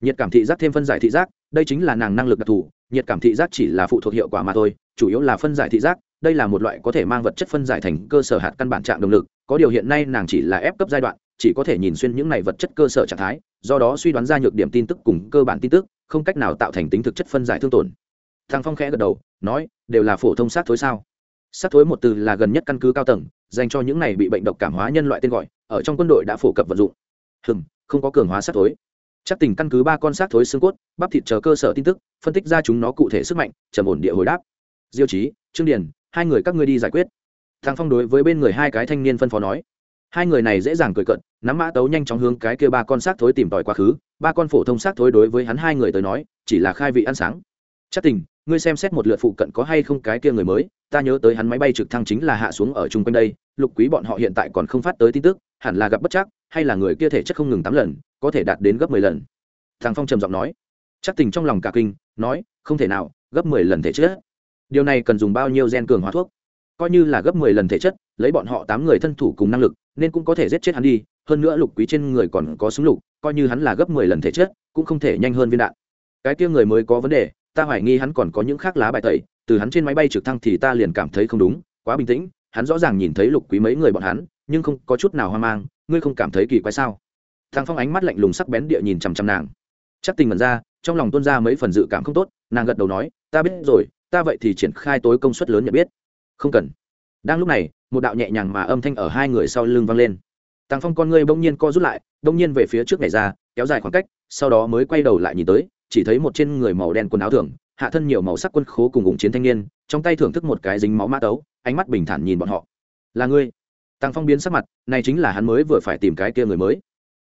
S1: Nhiệt cảm thị giác thêm phân giải thị giác, đây chính là nàng năng lực đặc thù, nhiệt cảm thị giác chỉ là phụ thuộc hiệu quả mà thôi, chủ yếu là phân giải thị giác, đây là một loại có thể mang vật chất phân giải thành cơ sở hạt căn bản trạng động lực, có điều hiện nay nàng chỉ là ép cấp giai đoạn, chỉ có thể nhìn xuyên những này vật chất cơ sở trạng thái, do đó suy đoán ra nhược điểm tin tức cùng cơ bản tin tức, không cách nào tạo thành tính thực chất phân giải thương tổn. Thằng phong khẽ gật đầu, nói, đều là phổ thông sát thối sao? Sát thối một từ là gần nhất căn cứ cao tầng dành cho những này bị bệnh độc cảm hóa nhân loại tên gọi ở trong quân đội đã phổ cập vận dụng. Hừm không có cường hóa sát thối. Chắc tình căn cứ ba con sát thối xương cốt bắp thịt chờ cơ sở tin tức phân tích ra chúng nó cụ thể sức mạnh trầm ổn địa hồi đáp. Diêu trí, trương điền hai người các ngươi đi giải quyết. Thằng phong đối với bên người hai cái thanh niên phân phó nói. Hai người này dễ dàng cười cận nắm mã tấu nhanh chóng hướng cái kia ba con xác thối tìm tòi quá khứ. Ba con phổ thông xác thối đối với hắn hai người tới nói chỉ là khai vị ăn sáng. Chắc tình ngươi xem xét một lượt phụ cận có hay không cái kia người mới, ta nhớ tới hắn máy bay trực thăng chính là hạ xuống ở chung quanh đây, lục quý bọn họ hiện tại còn không phát tới tin tức, hẳn là gặp bất chắc, hay là người kia thể chất không ngừng tám lần, có thể đạt đến gấp mười lần. Thằng phong trầm giọng nói. Chắc tình trong lòng cả kinh, nói, không thể nào, gấp mười lần thể chất. Điều này cần dùng bao nhiêu gen cường hóa thuốc? Coi như là gấp mười lần thể chất, lấy bọn họ tám người thân thủ cùng năng lực, nên cũng có thể giết chết hắn đi, hơn nữa lục quý trên người còn có súng lục, coi như hắn là gấp mười lần thể chất, cũng không thể nhanh hơn viên đạn. Cái kia người mới có vấn đề ta hoài nghi hắn còn có những khác lá bài tẩy, từ hắn trên máy bay trực thăng thì ta liền cảm thấy không đúng, quá bình tĩnh, hắn rõ ràng nhìn thấy lục quý mấy người bọn hắn, nhưng không có chút nào hoang mang, ngươi không cảm thấy kỳ quái sao? Thằng phong ánh mắt lạnh lùng sắc bén địa nhìn chằm chằm nàng. Chắc tình mật ra, trong lòng tuân ra mấy phần dự cảm không tốt, nàng gật đầu nói, ta biết rồi, ta vậy thì triển khai tối công suất lớn nhận biết. Không cần. Đang lúc này, một đạo nhẹ nhàng mà âm thanh ở hai người sau lưng vang lên. Tàng phong con ngươi bỗng nhiên co rút lại, bỗng nhiên về phía trước này ra, kéo dài khoảng cách, sau đó mới quay đầu lại nhìn tới chỉ thấy một trên người màu đen quần áo thường, hạ thân nhiều màu sắc quân khố cùng ủng chiến thanh niên, trong tay thưởng thức một cái dính máu mã tấu, ánh mắt bình thản nhìn bọn họ. Là ngươi? Tàng phong biến sắc mặt, này chính là hắn mới vừa phải tìm cái kia người mới.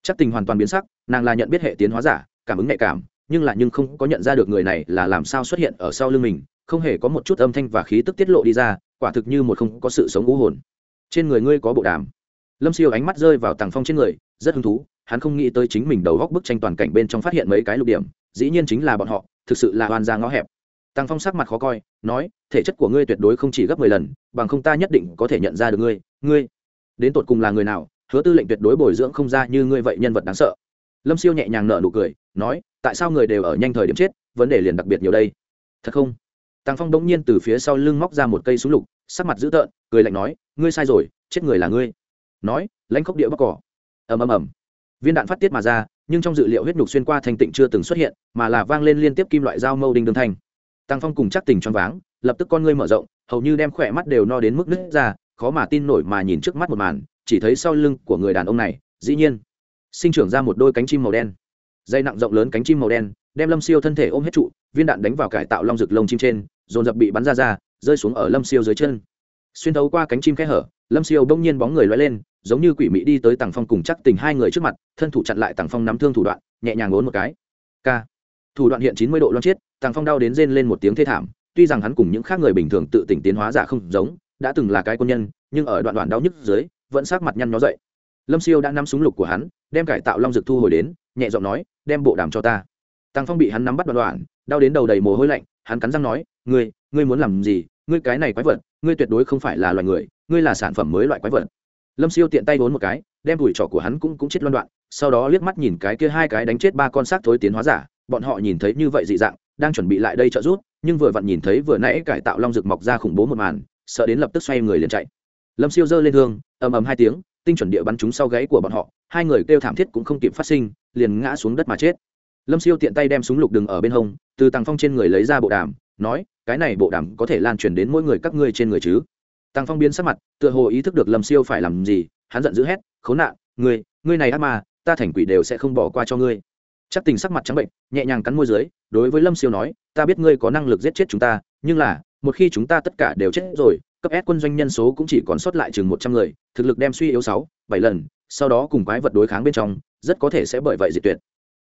S1: Chắc tình hoàn toàn biến sắc, nàng là nhận biết hệ tiến hóa giả, cảm ứng nhạy cảm, nhưng là nhưng không có nhận ra được người này là làm sao xuất hiện ở sau lưng mình, không hề có một chút âm thanh và khí tức tiết lộ đi ra, quả thực như một không có sự sống ngũ hồn. Trên người ngươi có bộ đàm. Lâm siêu ánh mắt rơi vào tàng phong trên người, rất hứng thú, hắn không nghĩ tới chính mình đầu góc bức tranh toàn cảnh bên trong phát hiện mấy cái lục điểm dĩ nhiên chính là bọn họ, thực sự là oan ra ngõ hẹp. Tăng phong sắc mặt khó coi, nói, thể chất của ngươi tuyệt đối không chỉ gấp mười lần, bằng không ta nhất định có thể nhận ra được ngươi ngươi, đến tột cùng là người nào, hứa tư lệnh tuyệt đối bồi dưỡng không ra như ngươi vậy nhân vật đáng sợ. Lâm siêu nhẹ nhàng nở nụ cười, nói, tại sao người đều ở nhanh thời điểm chết, vấn đề liền đặc biệt nhiều đây. Thật không? Tăng phong đống nhiên từ phía sau lưng móc ra một cây súng lục, sắc mặt dữ tợn, cười lạnh nói, ngươi sai rồi, chết người là ngươi. Nói, lãnh khốc địa bắc cỏ. Ầm ầm ầm. Viên đạn phát tiết mà ra nhưng trong dự liệu huyết nhục xuyên qua thành tịnh chưa từng xuất hiện, mà là vang lên liên tiếp kim loại dao mâu đinh đương thanh. Tăng phong cùng chắc tình choáng váng, lập tức con ngươi mở rộng, hầu như đem khỏe mắt đều no đến mức nứt ra, khó mà tin nổi mà nhìn trước mắt một màn, chỉ thấy sau lưng của người đàn ông này, dĩ nhiên, sinh trưởng ra một đôi cánh chim màu đen. Dây nặng rộng lớn cánh chim màu đen, đem lâm siêu thân thể ôm hết trụ, viên đạn đánh vào cải tạo long rực lông chim trên, dồn dập bị bắn ra ra, rơi xuống ở lâm siêu dưới chân xuyên thấu qua cánh chim kẽ hở, lâm siêu bỗng nhiên bóng người loay lên, giống như quỷ mị đi tới tàng phong cùng chắc tình hai người trước mặt, thân thủ chặn lại tàng phong nắm thương thủ đoạn, nhẹ nhàng ốn một cái. K. Thủ đoạn hiện chín mươi độ loan chiết tàng phong đau đến rên lên một tiếng thê thảm, tuy rằng hắn cùng những khác người bình thường tự tỉnh tiến hóa giả không giống, đã từng là cái quân nhân, nhưng ở đoạn đoạn đau nhức dưới, vẫn sát mặt nhăn nhó dậy. Lâm siêu đã nắm súng lục của hắn, đem cải tạo long dực thu hồi đến, nhẹ giọng nói, đem bộ đàm cho ta. Tàng phong bị hắn nắm bắt đoạn đoạn, đau đến đầu đầy mồ hôi lạnh, hắn cắn răng nói, ngươi ngươi muốn làm gì? Ngươi cái này quái vật ngươi tuyệt đối không phải là loài người, ngươi là sản phẩm mới loại quái vật. Lâm siêu tiện tay vốn một cái, đem đùi trỏ của hắn cũng cũng chết loan đoạn, sau đó liếc mắt nhìn cái kia hai cái đánh chết ba con xác thối tiến hóa giả, bọn họ nhìn thấy như vậy dị dạng, đang chuẩn bị lại đây trợ giúp, nhưng vừa vặn nhìn thấy vừa nãy cải tạo long rực mọc ra khủng bố một màn, sợ đến lập tức xoay người liền chạy. Lâm siêu giơ lên hương, ầm ầm hai tiếng, tinh chuẩn địa bắn chúng sau gáy của bọn họ, hai người kêu thảm thiết cũng không kịp phát sinh, liền ngã xuống đất mà chết. Lâm siêu tiện tay đem súng lục đừng ở bên hông, từ tàng phong trên người lấy ra bộ đàm, nói cái này bộ đàm có thể lan truyền đến mỗi người các ngươi trên người chứ? Tăng phong biến sắc mặt, tựa hồ ý thức được lâm siêu phải làm gì, hắn giận dữ hét, khốn nạn, ngươi ngươi này ác mà ta thành quỷ đều sẽ không bỏ qua cho ngươi. Chắc tình sắc mặt trắng bệnh, nhẹ nhàng cắn môi dưới, đối với lâm siêu nói, ta biết ngươi có năng lực giết chết chúng ta, nhưng là, một khi chúng ta tất cả đều chết rồi, cấp S quân doanh nhân số cũng chỉ còn sót lại chừng một trăm người, thực lực đem suy yếu sáu, bảy lần, sau đó cùng quái vật đối kháng bên trong, rất có thể sẽ bởi vậy diệt tuyệt.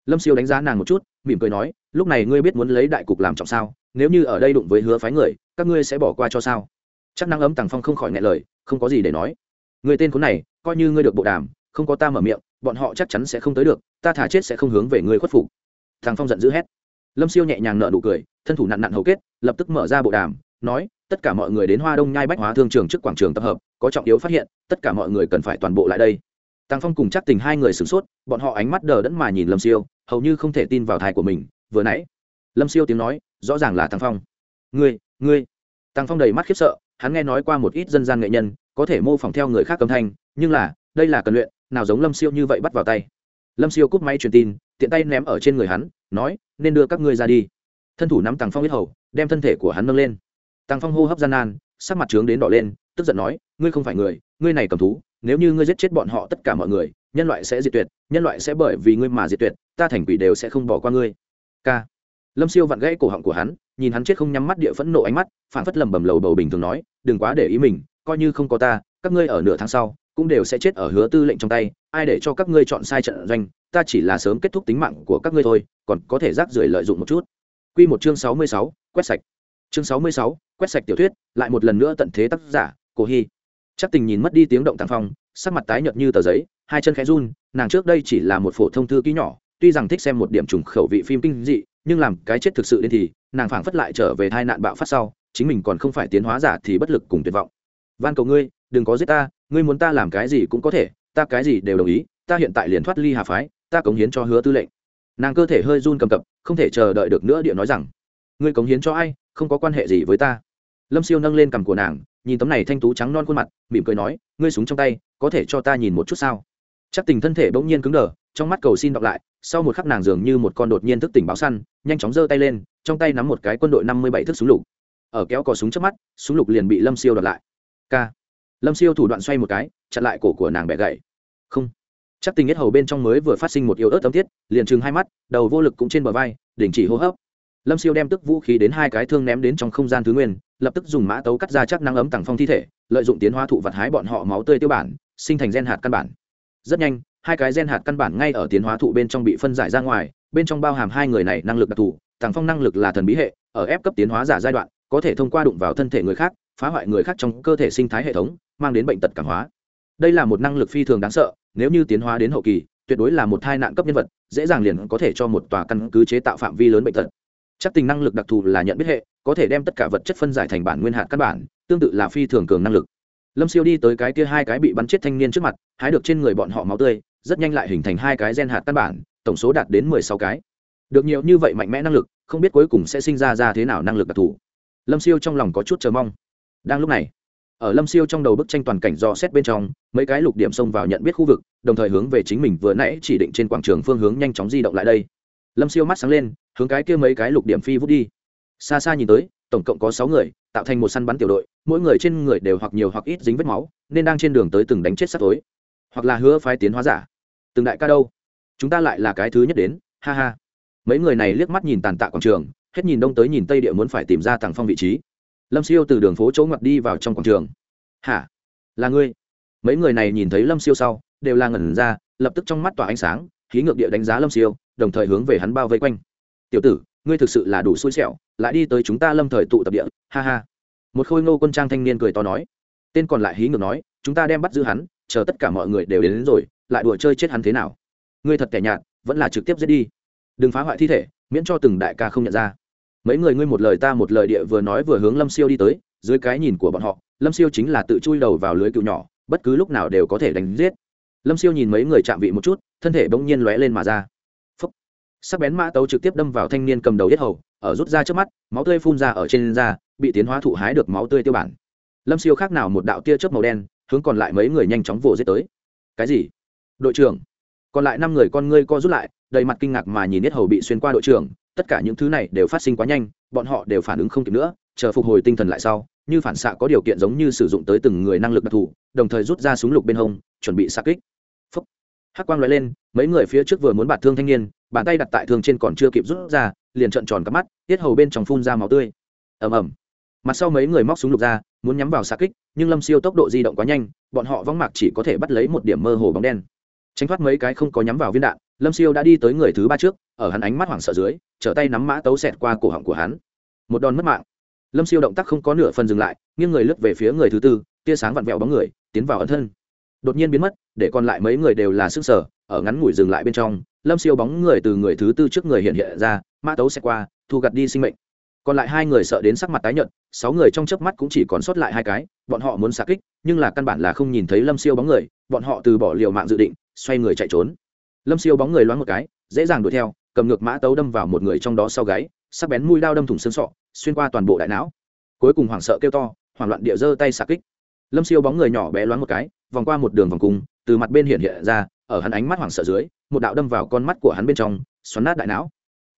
S1: Lâm siêu đánh giá nàng một chút, mỉm cười nói, lúc này ngươi biết muốn lấy đại cục làm trọng sao? Nếu như ở đây đụng với hứa phái người, các ngươi sẽ bỏ qua cho sao? Chắc năng ấm tàng phong không khỏi ngại lời, không có gì để nói. Người tên khốn này, coi như ngươi được bộ đàm, không có ta mở miệng, bọn họ chắc chắn sẽ không tới được, ta thả chết sẽ không hướng về ngươi khuất phục. Thằng phong giận dữ hét. Lâm siêu nhẹ nhàng nợ nụ cười, thân thủ nặn nặn hầu kết, lập tức mở ra bộ đàm, nói, tất cả mọi người đến hoa đông nhai bách hóa thương trường trước quảng trường tập hợp, có trọng yếu phát hiện, tất cả mọi người cần phải toàn bộ lại đây. Tăng phong cùng chắc tình hai người sửng sốt, bọn họ ánh mắt đờ đẫn mà nhìn lâm siêu, hầu như không thể tin vào thai của mình, vừa nãy, lâm siêu tiếng nói rõ ràng là tăng phong. Ngươi ngươi. Tăng phong đầy mắt khiếp sợ, hắn nghe nói qua một ít dân gian nghệ nhân, có thể mô phỏng theo người khác âm thanh, nhưng là, đây là cần luyện, nào giống lâm siêu như vậy bắt vào tay. Lâm siêu cúp máy truyền tin, tiện tay ném ở trên người hắn, nói, nên đưa các ngươi ra đi. Thân thủ nắm tàng phong biết hầu, đem thân thể của hắn nâng lên. Tàng phong hô hấp gian nan, sắc mặt trướng đến đỏ lên, tức giận nói, ngươi không phải người, ngươi này cầm thú, nếu như ngươi giết chết bọn họ tất cả mọi người, nhân loại sẽ diệt tuyệt, nhân loại sẽ bởi vì ngươi mà diệt tuyệt, ta thành quỷ đều sẽ không bỏ qua ngươi. K lâm siêu vặn gãy cổ họng của hắn nhìn hắn chết không nhắm mắt địa phẫn nộ ánh mắt phản phất lầm bầm lầu bầu bình thường nói đừng quá để ý mình coi như không có ta các ngươi ở nửa tháng sau cũng đều sẽ chết ở hứa tư lệnh trong tay ai để cho các ngươi chọn sai trận doanh ta chỉ là sớm kết thúc tính mạng của các ngươi thôi còn có thể rác rưởi lợi dụng một chút Quy một chương sáu mươi sáu, quét sạch. Chương sáu mươi sáu, quét sạch tiểu thuyết, lại một lần nữa tận thế tác giả, Cổ Hi. Chắc Tình nhìn mất đi tiếng động tàng phong, sắc mặt tái nhợt như tờ giấy, hai chân khẽ run, nàng trước đây chỉ là một phổ thông thư ký nhỏ, tuy rằng thích xem một điểm trùng khẩu vị phim kinh dị, nhưng làm cái chết thực sự đến thì, nàng phảng phất lại trở về tai nạn bạo phát sau, chính mình còn không phải tiến hóa giả thì bất lực cùng tuyệt vọng. Van cầu ngươi, đừng có giết ta, ngươi muốn ta làm cái gì cũng có thể, ta cái gì đều đồng ý, ta hiện tại liền thoát ly hà phái, ta cống hiến cho hứa tư lệnh. Nàng cơ thể hơi run cầm cập, không thể chờ đợi được nữa địa nói rằng, ngươi cống hiến cho ai, không có quan hệ gì với ta. Lâm Siêu nâng lên cằm của nàng, nhìn tấm này thanh tú trắng non khuôn mặt, mỉm cười nói, ngươi súng trong tay, có thể cho ta nhìn một chút sao? Chắc tình thân thể bỗng nhiên cứng đờ, trong mắt cầu xin đọc lại, sau một khắc nàng dường như một con đột nhiên thức tỉnh báo săn, nhanh chóng giơ tay lên, trong tay nắm một cái quân đội năm mươi bảy thước súng lục. Ở kéo cò súng trước mắt, súng lục liền bị Lâm Siêu đoạt lại. K. Lâm Siêu thủ đoạn xoay một cái, chặn lại cổ của nàng bẻ gãy. Không. Chắc tình nhất hầu bên trong mới vừa phát sinh một yếu ớt tấm thiết, liền trừng hai mắt, đầu vô lực cũng trên bờ vai, đình chỉ hô hấp. Lâm Siêu đem tức vũ khí đến hai cái thương ném đến trong không gian thứ nguyên, lập tức dùng mã tấu cắt ra chắc năng ấm tàng phong thi thể, lợi dụng tiến hóa thụ vật hái bọn họ máu tươi tiêu bản, sinh thành gen hạt căn bản. Rất nhanh, hai cái gen hạt căn bản ngay ở tiến hóa thụ bên trong bị phân giải ra ngoài, bên trong bao hàm hai người này năng lực đặc thù, tàng phong năng lực là thần bí hệ, ở ép cấp tiến hóa giả giai đoạn, có thể thông qua đụng vào thân thể người khác, phá hoại người khác trong cơ thể sinh thái hệ thống, mang đến bệnh tật cảm hóa. Đây là một năng lực phi thường đáng sợ, nếu như tiến hóa đến hậu kỳ, tuyệt đối là một tai nạn cấp nhân vật, dễ dàng liền có thể cho một tòa căn cứ chế tạo phạm vi lớn bệnh tật. Chắc tình năng lực đặc thù là nhận biết hệ, có thể đem tất cả vật chất phân giải thành bản nguyên hạt căn bản, tương tự là phi thường cường năng lực. Lâm siêu đi tới cái kia hai cái bị bắn chết thanh niên trước mặt, hái được trên người bọn họ máu tươi rất nhanh lại hình thành hai cái gen hạt căn bản, tổng số đạt đến mười sáu cái. Được nhiều như vậy mạnh mẽ năng lực, không biết cuối cùng sẽ sinh ra ra thế nào năng lực đặc thù. Lâm siêu trong lòng có chút chờ mong. Đang lúc này, ở lâm siêu trong đầu bức tranh toàn cảnh do xét bên trong, mấy cái lục điểm xông vào nhận biết khu vực, đồng thời hướng về chính mình vừa nãy chỉ định trên quảng trường phương hướng nhanh chóng di động lại đây. Lâm siêu mắt sáng lên, hướng cái kia mấy cái lục điểm phi vút đi. Xa xa nhìn tới, tổng cộng có sáu người, tạo thành một săn bắn tiểu đội, mỗi người trên người đều hoặc nhiều hoặc ít dính vết máu, nên đang trên đường tới từng đánh chết sắp tối. Hoặc là hứa phái tiến hóa giả từng đại ca đâu? Chúng ta lại là cái thứ nhất đến, ha ha. Mấy người này liếc mắt nhìn tàn tạ quảng trường, hết nhìn đông tới nhìn tây địa muốn phải tìm ra thằng phong vị trí. Lâm siêu từ đường phố chỗ ngoặt đi vào trong quảng trường. Hả? Là ngươi? Mấy người này nhìn thấy lâm siêu sau, đều là ngẩn ra, lập tức trong mắt tỏa ánh sáng, khí ngược địa đánh giá lâm siêu, đồng thời hướng về hắn bao vây quanh. Tiểu tử, ngươi thực sự là đủ xui xẻo, lại đi tới chúng ta lâm thời tụ tập địa, ha ha. Một khôi ngô quân trang thanh niên cười to nói. Tên còn lại hí ngược nói, chúng ta đem bắt giữ hắn chờ tất cả mọi người đều đến, đến rồi lại đùa chơi chết hắn thế nào? Ngươi thật kẻ nhạt vẫn là trực tiếp giết đi. Đừng phá hoại thi thể miễn cho từng đại ca không nhận ra. Mấy người ngươi một lời ta một lời địa vừa nói vừa hướng lâm siêu đi tới dưới cái nhìn của bọn họ lâm siêu chính là tự chui đầu vào lưới cựu nhỏ bất cứ lúc nào đều có thể đánh giết. Lâm siêu nhìn mấy người chạm vị một chút thân thể bỗng nhiên lóe lên mà ra. Phấp sắc bén mã tấu trực tiếp đâm vào thanh niên cầm đầu yết hầu ở rút ra trước mắt máu tươi phun ra ở trên da bị tiến hóa thụ hái được máu tươi tiêu bản. Lâm siêu khác nào một đạo tia chớp màu đen hướng còn lại mấy người nhanh chóng vồ giết tới. Cái gì? Đội trưởng. Còn lại năm người con ngươi co rút lại, đầy mặt kinh ngạc mà nhìn yết hầu bị xuyên qua đội trưởng. Tất cả những thứ này đều phát sinh quá nhanh, bọn họ đều phản ứng không kịp nữa, chờ phục hồi tinh thần lại sau, như phản xạ có điều kiện giống như sử dụng tới từng người năng lực đặc thù, đồng thời rút ra súng lục bên hông, chuẩn bị xạ kích. Phúc. hắc quang loại lên, mấy người phía trước vừa muốn bạt thương thanh niên, bàn tay đặt tại thương trên còn chưa kịp rút ra, liền trợn tròn cắp mắt tiết hầu bên trong phun ra máu tươi. Ầm ầm mặt sau mấy người móc súng lục ra, muốn nhắm vào xạ kích, nhưng lâm siêu tốc độ di động quá nhanh, bọn họ vắng mạc chỉ có thể bắt lấy một điểm mơ hồ bóng đen. Tránh thoát mấy cái không có nhắm vào viên đạn, lâm siêu đã đi tới người thứ ba trước, ở hắn ánh mắt hoảng sợ dưới, trở tay nắm mã tấu xẹt qua cổ họng của hắn. Một đòn mất mạng. Lâm siêu động tác không có nửa phần dừng lại, nghiêng người lướt về phía người thứ tư, tia sáng vặn vẹo bóng người, tiến vào ẩn thân. Đột nhiên biến mất, để còn lại mấy người đều là sức sở ở ngắn ngủi dừng lại bên trong, lâm siêu bóng người từ người thứ tư trước người hiện hiện ra, mã tấu xẹt qua, thu gặt đi sinh mệnh còn lại hai người sợ đến sắc mặt tái nhợt, sáu người trong chớp mắt cũng chỉ còn sót lại hai cái, bọn họ muốn xạ kích, nhưng là căn bản là không nhìn thấy lâm siêu bóng người, bọn họ từ bỏ liều mạng dự định, xoay người chạy trốn. Lâm siêu bóng người loáng một cái, dễ dàng đuổi theo, cầm ngược mã tấu đâm vào một người trong đó sau gáy, sắc bén mũi đao đâm thủng xương sọ, xuyên qua toàn bộ đại não. Cuối cùng hoảng sợ kêu to, hoảng loạn địa giơ tay xạ kích. Lâm siêu bóng người nhỏ bé loáng một cái, vòng qua một đường vòng cung từ mặt bên hiện hiện ra, ở hắn ánh mắt hoảng sợ dưới, một đạo đâm vào con mắt của hắn bên trong, xoắn nát đại não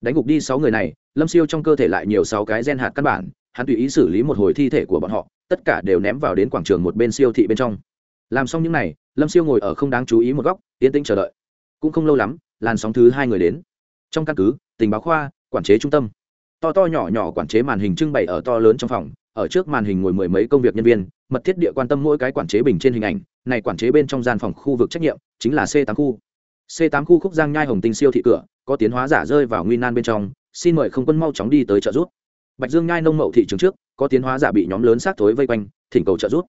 S1: đánh gục đi sáu người này, lâm siêu trong cơ thể lại nhiều sáu cái gen hạt căn bản, hắn tùy ý xử lý một hồi thi thể của bọn họ, tất cả đều ném vào đến quảng trường một bên siêu thị bên trong. Làm xong những n à y lâm siêu ngồi ở không đáng chú ý một góc, yên tĩnh chờ đợi. Cũng không lâu lắm, làn sóng thứ hai người đến. Trong căn cứ, tình báo khoa, quản chế trung tâm. To to nhỏ nhỏ quản chế màn hình trưng bày ở to lớn trong phòng, ở trước màn hình ngồi mười mấy công việc nhân viên, mật thiết địa quan tâm mỗi cái quản chế bình trên hình ảnh, này quản chế bên trong gian phòng khu vực trách nhiệm, chính là c tám khu c tám khu khúc giang nhai hồng tinh siêu thị cửa, có tiến hóa giả rơi vào nguy nan bên trong, xin mời không quân mau chóng đi tới trợ giúp. Bạch dương nhai nông mậu thị trường trước, có tiến hóa giả bị nhóm lớn xác thối vây quanh, thỉnh cầu trợ giúp.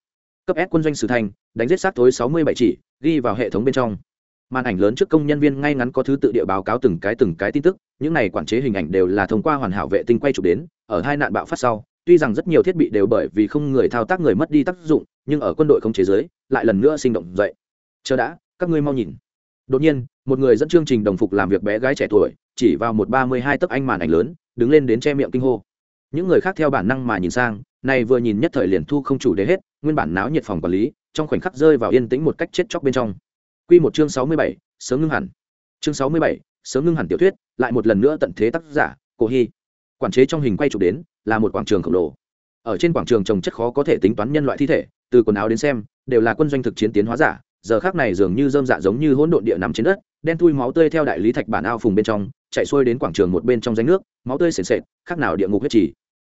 S1: Cấp s quân doanh sử thành, đánh giết xác thối sáu mươi bảy chỉ, ghi vào hệ thống bên trong. Màn ảnh lớn trước công nhân viên ngay ngắn có thứ tự địa báo cáo từng cái từng cái tin tức, những này quản chế hình ảnh đều là thông qua hoàn hảo vệ tinh quay chụp đến, ở hai nạn bạo phát sau, tuy rằng rất nhiều thiết bị đều bởi vì không người thao tác người mất đi tác dụng, nhưng ở quân đội không chế giới lại lần nữa sinh động dậy. Chờ đã, các ngươi mau nhìn. Đột nhiên một người dẫn chương trình đồng phục làm việc bé gái trẻ tuổi, chỉ vào một ba mươi hai tấc anh màn ảnh lớn, đứng lên đến che miệng kinh hô. Những người khác theo bản năng mà nhìn sang, này vừa nhìn nhất thời liền thu không chủ đề hết, nguyên bản náo nhiệt phòng quản lý, trong khoảnh khắc rơi vào yên tĩnh một cách chết chóc bên trong. Quy một chương sáu mươi bảy, sớm ngưng hẳn. Chương sáu mươi bảy, sớm ngưng hẳn tiểu thuyết, lại một lần nữa tận thế tác giả, cổ hy. Quản chế trong hình quay chụp đến, là một quảng trường khổng lồ. Ở trên quảng trường trồng chất khó có thể tính toán nhân loại thi thể, từ quần áo đến xem, đều là quân doanh thực chiến tiến hóa giả giờ khác này dường như dơm dạ giống như hỗn độn địa nằm trên đất, đen thui máu tươi theo đại lý thạch bản ao phùng bên trong, chạy xuôi đến quảng trường một bên trong danh nước, máu tươi sền sệt, khác nào địa ngục huyết trì.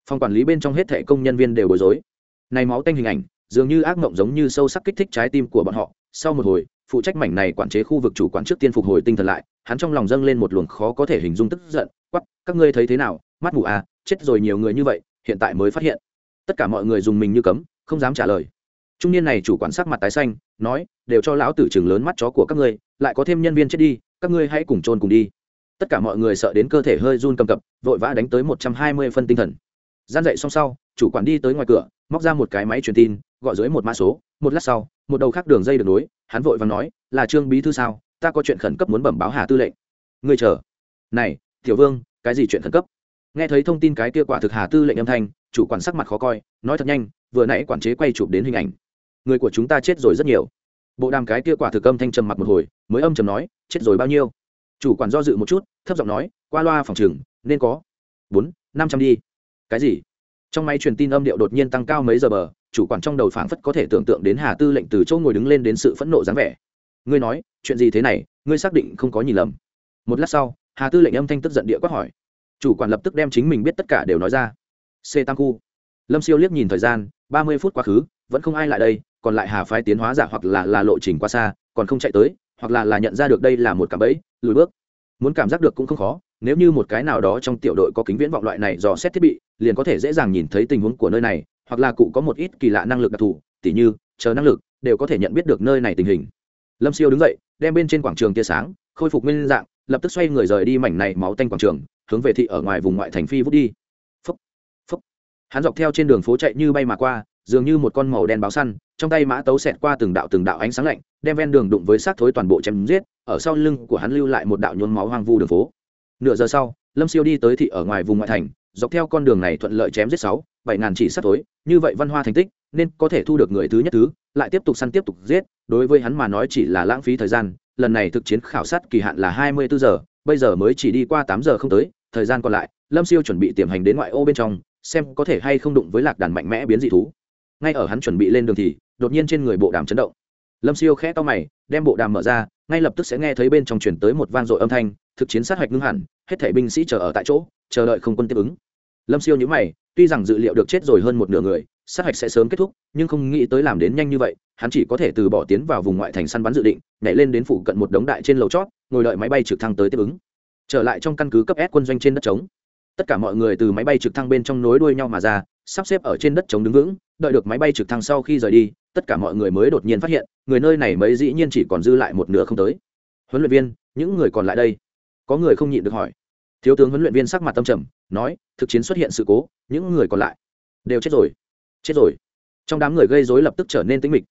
S1: Phòng quản lý bên trong hết thẻ công nhân viên đều bối rối. Này máu tanh hình ảnh, dường như ác mộng giống như sâu sắc kích thích trái tim của bọn họ. Sau một hồi, phụ trách mảnh này quản chế khu vực chủ quản trước tiên phục hồi tinh thần lại, hắn trong lòng dâng lên một luồng khó có thể hình dung tức giận. Quắp các ngươi thấy thế nào? Mắt mù à chết rồi nhiều người như vậy, hiện tại mới phát hiện. Tất cả mọi người dùng mình như cấm, không dám trả lời trung niên này chủ quản sắc mặt tái xanh, nói, đều cho lão tử chừng lớn mắt chó của các ngươi, lại có thêm nhân viên chết đi, các ngươi hãy cùng chôn cùng đi. Tất cả mọi người sợ đến cơ thể hơi run cầm cập, vội vã đánh tới một trăm hai mươi phân tinh thần. Gian dậy xong sau, chủ quản đi tới ngoài cửa, móc ra một cái máy truyền tin, gọi dưới một mã số, một lát sau, một đầu khác đường dây được nối, hắn vội và nói, là trương bí thư sao? Ta có chuyện khẩn cấp muốn bẩm báo hà tư lệnh. Ngươi chờ. Này, tiểu vương, cái gì chuyện khẩn cấp? Nghe thấy thông tin cái kia quả thực hà tư lệnh âm thanh, chủ quản sắc mặt khó coi, nói thật nhanh, vừa nãy quản chế quay chụp đến hình ảnh người của chúng ta chết rồi rất nhiều. Bộ đàm cái kia quả thực âm thanh trầm mặc một hồi, mới âm trầm nói, chết rồi bao nhiêu? Chủ quản do dự một chút, thấp giọng nói, qua loa phòng trường, nên có bốn, năm trăm đi. Cái gì? Trong máy truyền tin âm điệu đột nhiên tăng cao mấy giờ bờ, chủ quản trong đầu phảng phất có thể tưởng tượng đến hà tư lệnh từ chỗ ngồi đứng lên đến sự phẫn nộ dáng vẻ. Ngươi nói, chuyện gì thế này, ngươi xác định không có nhìn lầm? Một lát sau, hà tư lệnh âm thanh tức giận địa quát hỏi. Chủ quản lập tức đem chính mình biết tất cả đều nói ra. C tam khu. Lâm siêu liếc nhìn thời gian, ba mươi phút quá khứ, vẫn không ai lại đây còn lại hà phái tiến hóa giả hoặc là là lộ trình qua xa còn không chạy tới hoặc là là nhận ra được đây là một cạm bẫy lùi bước. Muốn cảm giác được cũng không khó nếu như một cái nào đó trong tiểu đội có kính viễn vọng loại này dò xét thiết bị liền có thể dễ dàng nhìn thấy tình huống của nơi này hoặc là cụ có một ít kỳ lạ năng lực đặc thù tỉ như chờ năng lực đều có thể nhận biết được nơi này tình hình. Lâm siêu đứng dậy đem bên trên quảng trường tia sáng khôi phục nguyên dạng lập tức xoay người rời đi mảnh này máu tanh quảng trường hướng về thị ở ngoài vùng ngoại thành phi vút đi. Phúc, phúc. hắn dọc theo trên đường phố chạy như bay mà qua dường như một con màu đen báo săn, trong tay mã tấu xẹt qua từng đạo từng đạo ánh sáng lạnh, đem ven đường đụng với xác thối toàn bộ chém giết, ở sau lưng của hắn lưu lại một đạo nhốn máu hoang vu đường phố. Nửa giờ sau, lâm siêu đi tới thị ở ngoài vùng ngoại thành, dọc theo con đường này thuận lợi chém giết sáu, bảy ngàn chỉ sát thối, như vậy văn hoa thành tích, nên có thể thu được người thứ nhất thứ, lại tiếp tục săn tiếp tục giết, đối với hắn mà nói chỉ là lãng phí thời gian, lần này thực chiến khảo sát kỳ hạn là hai mươi bốn giờ, bây giờ mới chỉ đi qua tám giờ không tới, thời gian còn lại, lâm siêu chuẩn bị tiềm hành đến ngoại ô bên trong, xem có thể hay không đụng với lạc đàn mạnh mẽ biến dị thú ngay ở hắn chuẩn bị lên đường thì, đột nhiên trên người bộ đàm chấn động. Lâm siêu khẽ to mày, đem bộ đàm mở ra, ngay lập tức sẽ nghe thấy bên trong chuyển tới một vang dội âm thanh, thực chiến sát hạch ngưng hẳn, hết thể binh sĩ chờ ở tại chỗ, chờ đợi không quân tiếp ứng. Lâm siêu nhữ mày, tuy rằng dự liệu được chết rồi hơn một nửa người, sát hạch sẽ sớm kết thúc, nhưng không nghĩ tới làm đến nhanh như vậy, hắn chỉ có thể từ bỏ tiến vào vùng ngoại thành săn bắn dự định, nhảy lên đến phủ cận một đống đại trên lầu chót, ngồi đợi máy bay trực thăng tới tiếp ứng. Trở lại trong căn cứ cấp S quân doanh trên đất trống. Tất cả mọi người từ máy bay trực thăng bên trong nối đuôi nhau mà ra sắp xếp ở trên đất chống đứng vững, đợi được máy bay trực thăng sau khi rời đi, tất cả mọi người mới đột nhiên phát hiện, người nơi này mới dĩ nhiên chỉ còn dư lại một nửa không tới. Huấn luyện viên, những người còn lại đây? Có người không nhịn được hỏi. Thiếu tướng huấn luyện viên sắc mặt tâm trầm, nói, thực chiến xuất hiện sự cố, những người còn lại đều chết rồi. Chết rồi. Trong đám người gây dối lập tức trở nên tĩnh mịch.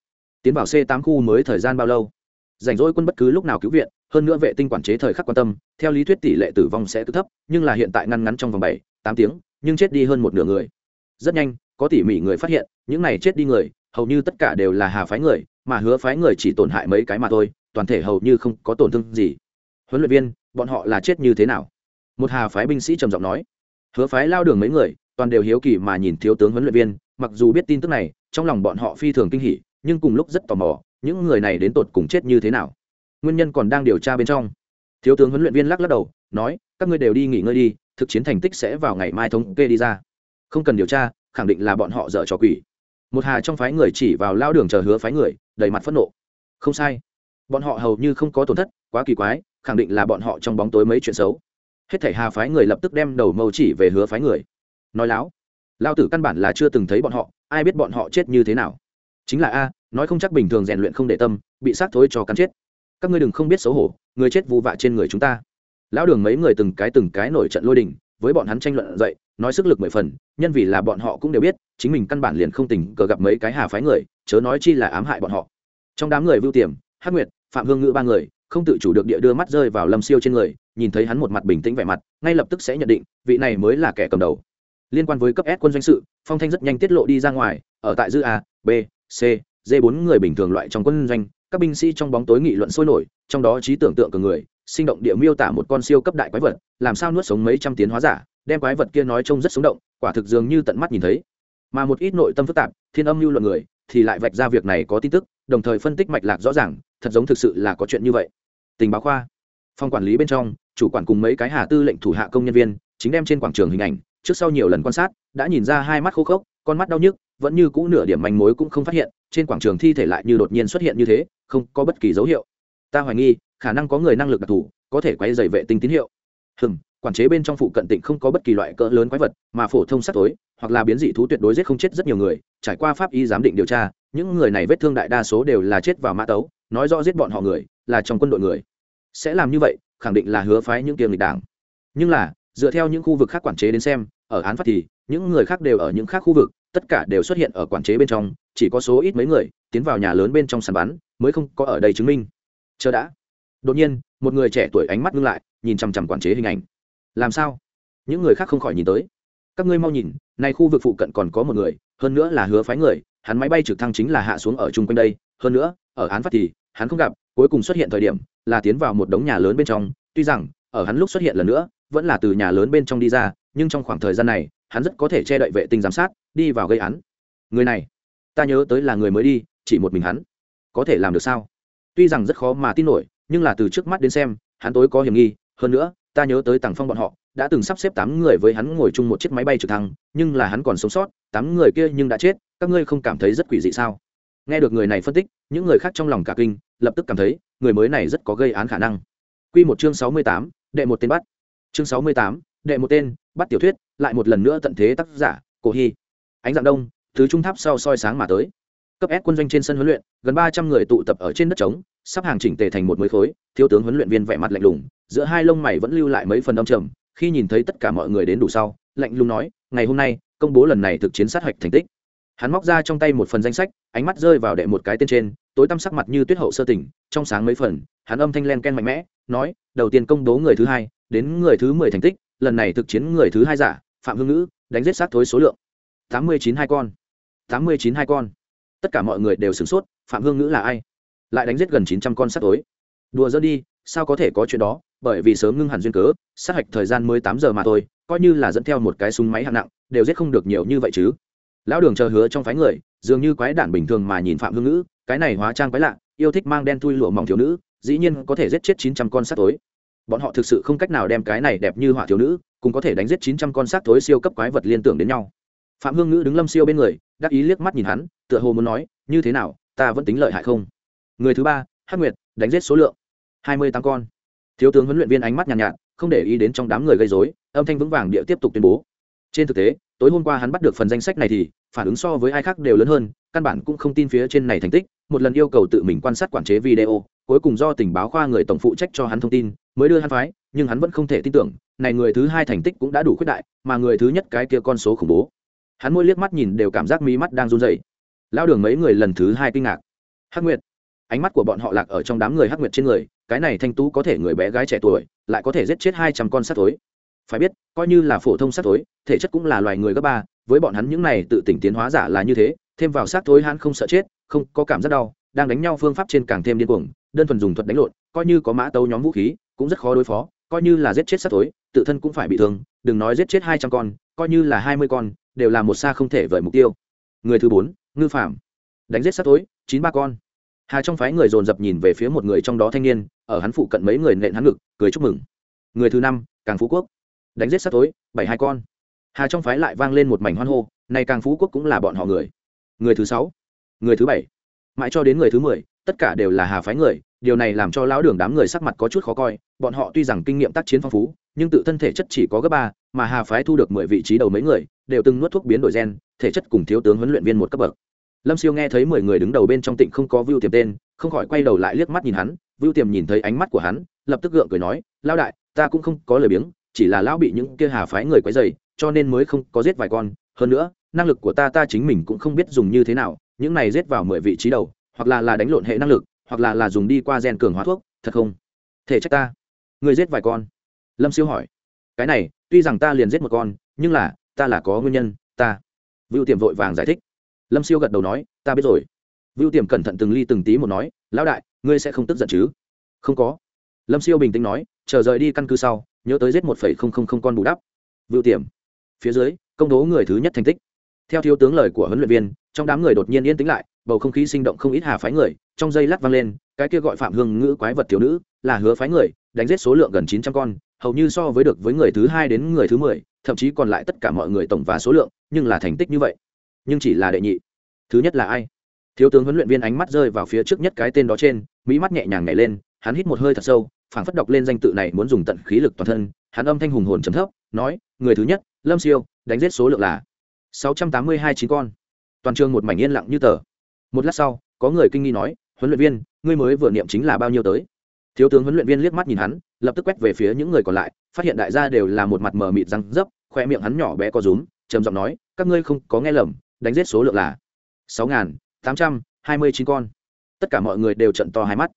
S1: Tiến vào c tám khu mới thời gian bao lâu? Rảnh rỗi quân bất cứ lúc nào cứu viện, hơn nữa vệ tinh quản chế thời khắc quan tâm, theo lý thuyết tỷ lệ tử vong sẽ cứ thấp, nhưng là hiện tại ngăn ngắn trong vòng bảy, tám tiếng, nhưng chết đi hơn một nửa người rất nhanh, có tỉ mỉ người phát hiện, những này chết đi người, hầu như tất cả đều là hà phái người, mà hứa phái người chỉ tổn hại mấy cái mà thôi, toàn thể hầu như không có tổn thương gì. Huấn luyện viên, bọn họ là chết như thế nào? Một hà phái binh sĩ trầm giọng nói. Hứa phái lao đường mấy người, toàn đều hiếu kỳ mà nhìn thiếu tướng huấn luyện viên, mặc dù biết tin tức này, trong lòng bọn họ phi thường kinh hỉ, nhưng cùng lúc rất tò mò, những người này đến tột cùng chết như thế nào? Nguyên nhân còn đang điều tra bên trong. Thiếu tướng huấn luyện viên lắc lắc đầu, nói, các ngươi đều đi nghỉ ngơi đi, thực chiến thành tích sẽ vào ngày mai thống kê đi ra không cần điều tra, khẳng định là bọn họ dở trò quỷ. Một hà trong phái người chỉ vào lao đường chờ hứa phái người, đầy mặt phẫn nộ. Không sai. Bọn họ hầu như không có tổn thất, quá kỳ quái, khẳng định là bọn họ trong bóng tối mấy chuyện xấu. Hết thảy hà phái người lập tức đem đầu mâu chỉ về hứa phái người. Nói láo, lao tử căn bản là chưa từng thấy bọn họ, ai biết bọn họ chết như thế nào. Chính là a, nói không chắc bình thường rèn luyện không để tâm, bị sát thối cho cắn chết. Các ngươi đừng không biết xấu hổ, người chết vụ vạ trên người chúng ta. Lão đường mấy người từng cái từng cái nổi trận lôi đình với bọn hắn tranh luận dậy, nói sức lực mười phần, nhân vì là bọn họ cũng đều biết, chính mình căn bản liền không tình cờ gặp mấy cái hà phái người, chớ nói chi là ám hại bọn họ. Trong đám người vưu tiềm, hắc nguyệt, phạm hương ngữ ba người, không tự chủ được địa đưa mắt rơi vào lâm siêu trên người, nhìn thấy hắn một mặt bình tĩnh vẻ mặt, ngay lập tức sẽ nhận định, vị này mới là kẻ cầm đầu. Liên quan với cấp s quân doanh sự, phong thanh rất nhanh tiết lộ đi ra ngoài, ở tại dư a, b, c, d bốn người bình thường loại trong quân doanh, các binh sĩ trong bóng tối nghị luận sôi nổi, trong đó trí tưởng tượng của người sinh động địa miêu tả một con siêu cấp đại quái vật, làm sao nuốt sống mấy trăm tiến hóa giả, đem quái vật kia nói trông rất sống động, quả thực dường như tận mắt nhìn thấy. Mà một ít nội tâm phức tạp, thiên âm lưu luận người, thì lại vạch ra việc này có tin tức, đồng thời phân tích mạch lạc rõ ràng, thật giống thực sự là có chuyện như vậy. Tình báo khoa. Phòng quản lý bên trong, chủ quản cùng mấy cái hà tư lệnh thủ hạ công nhân viên, chính đem trên quảng trường hình ảnh, trước sau nhiều lần quan sát, đã nhìn ra hai mắt khô khốc, con mắt đau nhức, vẫn như cũ nửa điểm manh mối cũng không phát hiện, trên quảng trường thi thể lại như đột nhiên xuất hiện như thế, không có bất kỳ dấu hiệu. Ta hoài nghi khả năng có người năng lực đặc thù, có thể quay dày vệ tinh tín hiệu. Hừm, quản chế bên trong phụ cận tỉnh không có bất kỳ loại cỡ lớn quái vật, mà phổ thông sắc tối, hoặc là biến dị thú tuyệt đối giết không chết rất nhiều người, trải qua pháp y giám định điều tra, những người này vết thương đại đa số đều là chết vào mã tấu, nói rõ giết bọn họ người, là trong quân đội người. Sẽ làm như vậy, khẳng định là hứa phái những kiềm lịch đảng. Nhưng là, dựa theo những khu vực khác quản chế đến xem, ở án phát thì, những người khác đều ở những khác khu vực, tất cả đều xuất hiện ở quản chế bên trong, chỉ có số ít mấy người, tiến vào nhà lớn bên trong sàn bắn mới không có ở đây chứng minh. Chờ đã đột nhiên, một người trẻ tuổi ánh mắt ngưng lại, nhìn chằm chằm quản chế hình ảnh. Làm sao? Những người khác không khỏi nhìn tới. Các ngươi mau nhìn, nay khu vực phụ cận còn có một người, hơn nữa là hứa phái người, hắn máy bay trực thăng chính là hạ xuống ở chung quanh đây. Hơn nữa, ở án phát thì, hắn không gặp, cuối cùng xuất hiện thời điểm, là tiến vào một đống nhà lớn bên trong. Tuy rằng, ở hắn lúc xuất hiện lần nữa, vẫn là từ nhà lớn bên trong đi ra, nhưng trong khoảng thời gian này, hắn rất có thể che đậy vệ tinh giám sát, đi vào gây án. Người này, ta nhớ tới là người mới đi, chỉ một mình hắn. Có thể làm được sao? Tuy rằng rất khó mà tin nổi nhưng là từ trước mắt đến xem hắn tối có hiểm nghi hơn nữa ta nhớ tới tàng phong bọn họ đã từng sắp xếp tám người với hắn ngồi chung một chiếc máy bay trực thăng nhưng là hắn còn sống sót tám người kia nhưng đã chết các ngươi không cảm thấy rất quỷ dị sao nghe được người này phân tích những người khác trong lòng cả kinh lập tức cảm thấy người mới này rất có gây án khả năng Quy một chương sáu mươi tám, đệ một tên bắt. Chương sáu mươi tám, đệ một tên, bắt tiểu thuyết, lại một lần nữa tận thế tác giả, Cổ Hi. Ánh dạng đông, thứ trung tháp sau soi sáng mà tới. Cấp S quân doanh trên sân huấn luyện, gần ba trăm người tụ tập ở trên đất trống, sắp hàng chỉnh tề thành một mới khối, thiếu tướng huấn luyện viên vẻ mặt lạnh lùng, giữa hai lông mày vẫn lưu lại mấy phần âm trầm, khi nhìn thấy tất cả mọi người đến đủ sau, lạnh lùng nói, ngày hôm nay, công bố lần này thực chiến sát hạch thành tích. Hắn móc ra trong tay một phần danh sách, ánh mắt rơi vào đệ một cái tên trên, tối tăm sắc mặt như tuyết hậu sơ tỉnh, trong sáng mấy phần, hắn âm thanh len ken mạnh mẽ, nói, đầu tiên công bố người thứ hai, đến người thứ mười thành tích, lần này thực chiến người thứ hai giả, Phạm Hương Ngữ, đánh giết sát thối số lượng. Tám mươi chín hai con. Tám mươi chín hai con. Tất cả mọi người đều sửng sốt phạm hương ngữ là ai? Lại đánh giết gần chín trăm con sát tối. Đùa dỡ đi, sao có thể có chuyện đó? Bởi vì sớm ngưng hẳn duyên cớ, sát hạch thời gian mới tám giờ mà thôi, coi như là dẫn theo một cái súng máy hạng nặng, đều giết không được nhiều như vậy chứ. Lão đường chờ hứa trong phái người, dường như quái đản bình thường mà nhìn phạm hương ngữ, cái này hóa trang quái lạ, yêu thích mang đen thui lụa mỏng thiếu nữ, dĩ nhiên có thể giết chết chín trăm con sát tối. Bọn họ thực sự không cách nào đem cái này đẹp như hỏa thiếu nữ cũng có thể đánh giết chín trăm con sát tối siêu cấp quái vật liên tưởng đến nhau. Phạm hương ngữ đứng lâm siêu bên người, đắc ý liếc mắt nhìn hắn, tựa hồ muốn nói, như thế nào, ta vẫn tính lợi hại không? Người thứ ba hắc nguyệt đánh giết số lượng. Hai mươi tám con. Thiếu tướng huấn luyện viên ánh mắt nhàn nhạt, nhạt không để ý đến trong đám người gây dối âm thanh vững vàng địa tiếp tục tuyên bố. Trên thực tế tối hôm qua hắn bắt được phần danh sách này thì phản ứng so với ai khác đều lớn hơn căn bản cũng không tin phía trên này thành tích một lần yêu cầu tự mình quan sát quản chế video cuối cùng do tình báo khoa người tổng phụ trách cho hắn thông tin mới đưa hắn phái nhưng hắn vẫn không thể tin tưởng này người thứ hai thành tích cũng đã đủ khuyết đại mà người thứ nhất cái kia con số khủng bố. Hắn mỗi liếc mắt nhìn đều cảm giác mí mắt đang run dậy lao đường mấy người lần thứ hai kinh ngạc. Hắc nguyệt ánh mắt của bọn họ lạc ở trong đám người hắc nguyệt trên người cái này thanh tú có thể người bé gái trẻ tuổi lại có thể giết chết hai trăm con sát thối. phải biết coi như là phổ thông sát thối, thể chất cũng là loài người gấp ba với bọn hắn những này tự tỉnh tiến hóa giả là như thế thêm vào sát thối hắn không sợ chết không có cảm giác đau đang đánh nhau phương pháp trên càng thêm điên cuồng đơn thuần dùng thuật đánh lộn coi như có mã tấu nhóm vũ khí cũng rất khó đối phó coi như là giết chết sát thối, tự thân cũng phải bị thương đừng nói giết chết hai trăm con coi như là hai mươi con đều là một xa không thể vời mục tiêu. Người thứ bốn ngư phạm đánh giết sát thối, chín ba con hà trong phái người dồn dập nhìn về phía một người trong đó thanh niên, ở hắn phụ cận mấy người nện hắn ngực, cười chúc mừng. Người thứ năm, càng phú quốc. Đánh giết sát tối, bảy hai con. Hà trong phái lại vang lên một mảnh hoan hô này càng phú quốc cũng là bọn họ người. Người thứ sáu, người thứ bảy. Mãi cho đến người thứ mười, tất cả đều là hà phái người, điều này làm cho lão đường đám người sắc mặt có chút khó coi, bọn họ tuy rằng kinh nghiệm tác chiến phong phú, nhưng tự thân thể chất chỉ có gấp ba, mà hà phái thu được mười vị trí đầu mấy người, đều từng nuốt thuốc biến đổi gen, thể chất cùng thiếu tướng huấn luyện viên một cấp bậc lâm siêu nghe thấy mười người đứng đầu bên trong tịnh không có vưu tiềm tên, không khỏi quay đầu lại liếc mắt nhìn hắn, vưu tiềm nhìn thấy ánh mắt của hắn, lập tức gượng cười nói lao đại, ta cũng không có lời biếng, chỉ là lão bị những kia hà phái người quấy dày cho nên mới không có giết vài con. Hơn nữa, năng lực của ta ta chính mình cũng không biết dùng như thế nào, những này giết vào mười vị trí đầu, hoặc là là đánh lộn hệ năng lực, hoặc là là dùng đi qua gen cường hóa thuốc, thật không? Thể trách ta. Người giết vài con? Lâm siêu hỏi. Cái này, tuy rằng ta liền giết một con, nhưng là, ta là có nguyên nhân, ta. Vưu tiềm vội vàng giải thích lâm siêu gật đầu nói, ta biết rồi. Vưu tiềm cẩn thận từng ly từng tí một nói, lão đại, ngươi sẽ không tức giận chứ? Không có. Lâm siêu bình tĩnh nói, chờ rời đi căn cứ sau, nhớ tới giết một phẩy không không không con bù đắp. Vưu tiềm, phía dưới, công tố người thứ nhất thành tích. Theo thiếu tướng lời của huấn luyện viên, trong đám người đột nhiên yên tĩnh lại, bầu không khí sinh động không ít hà phái người, trong dây lát vang lên, cái kia gọi phạm hương ngữ quái vật thiếu nữ, là hứa phái người, đánh giết số lượng gần chín trăm con, hầu như so với được với người thứ hai đến người thứ mười, thậm chí còn lại tất cả mọi người tổng và số lượng, nhưng là thành tích như vậy nhưng chỉ là đệ nhị. Thứ nhất là ai? Thiếu tướng huấn luyện viên ánh mắt rơi vào phía trước nhất cái tên đó trên, mỹ mắt nhẹ nhàng nhảy lên, hắn hít một hơi thật sâu, phảng phất đọc lên danh tự này muốn dùng tận khí lực toàn thân, hắn âm thanh hùng hồn trầm thấp, nói, người thứ nhất, lâm siêu, đánh giết số lượng là sáu trăm tám mươi hai chín con. Toàn trường một mảnh yên lặng như tờ. Một lát sau, có người kinh nghi nói, huấn luyện viên, ngươi mới vừa niệm chính là bao nhiêu tới? Thiếu tướng huấn luyện viên liếc mắt nhìn hắn, lập tức quét về phía những người còn lại, phát hiện đại gia đều là một mặt mờ mịt răng dấp, khoe miệng hắn nhỏ bé có rúm, trầm giọng nói, các ngươi không có nghe lầm đánh giết số lượng là sáu tám trăm hai mươi chín con. Tất cả mọi người đều trận to hai mắt.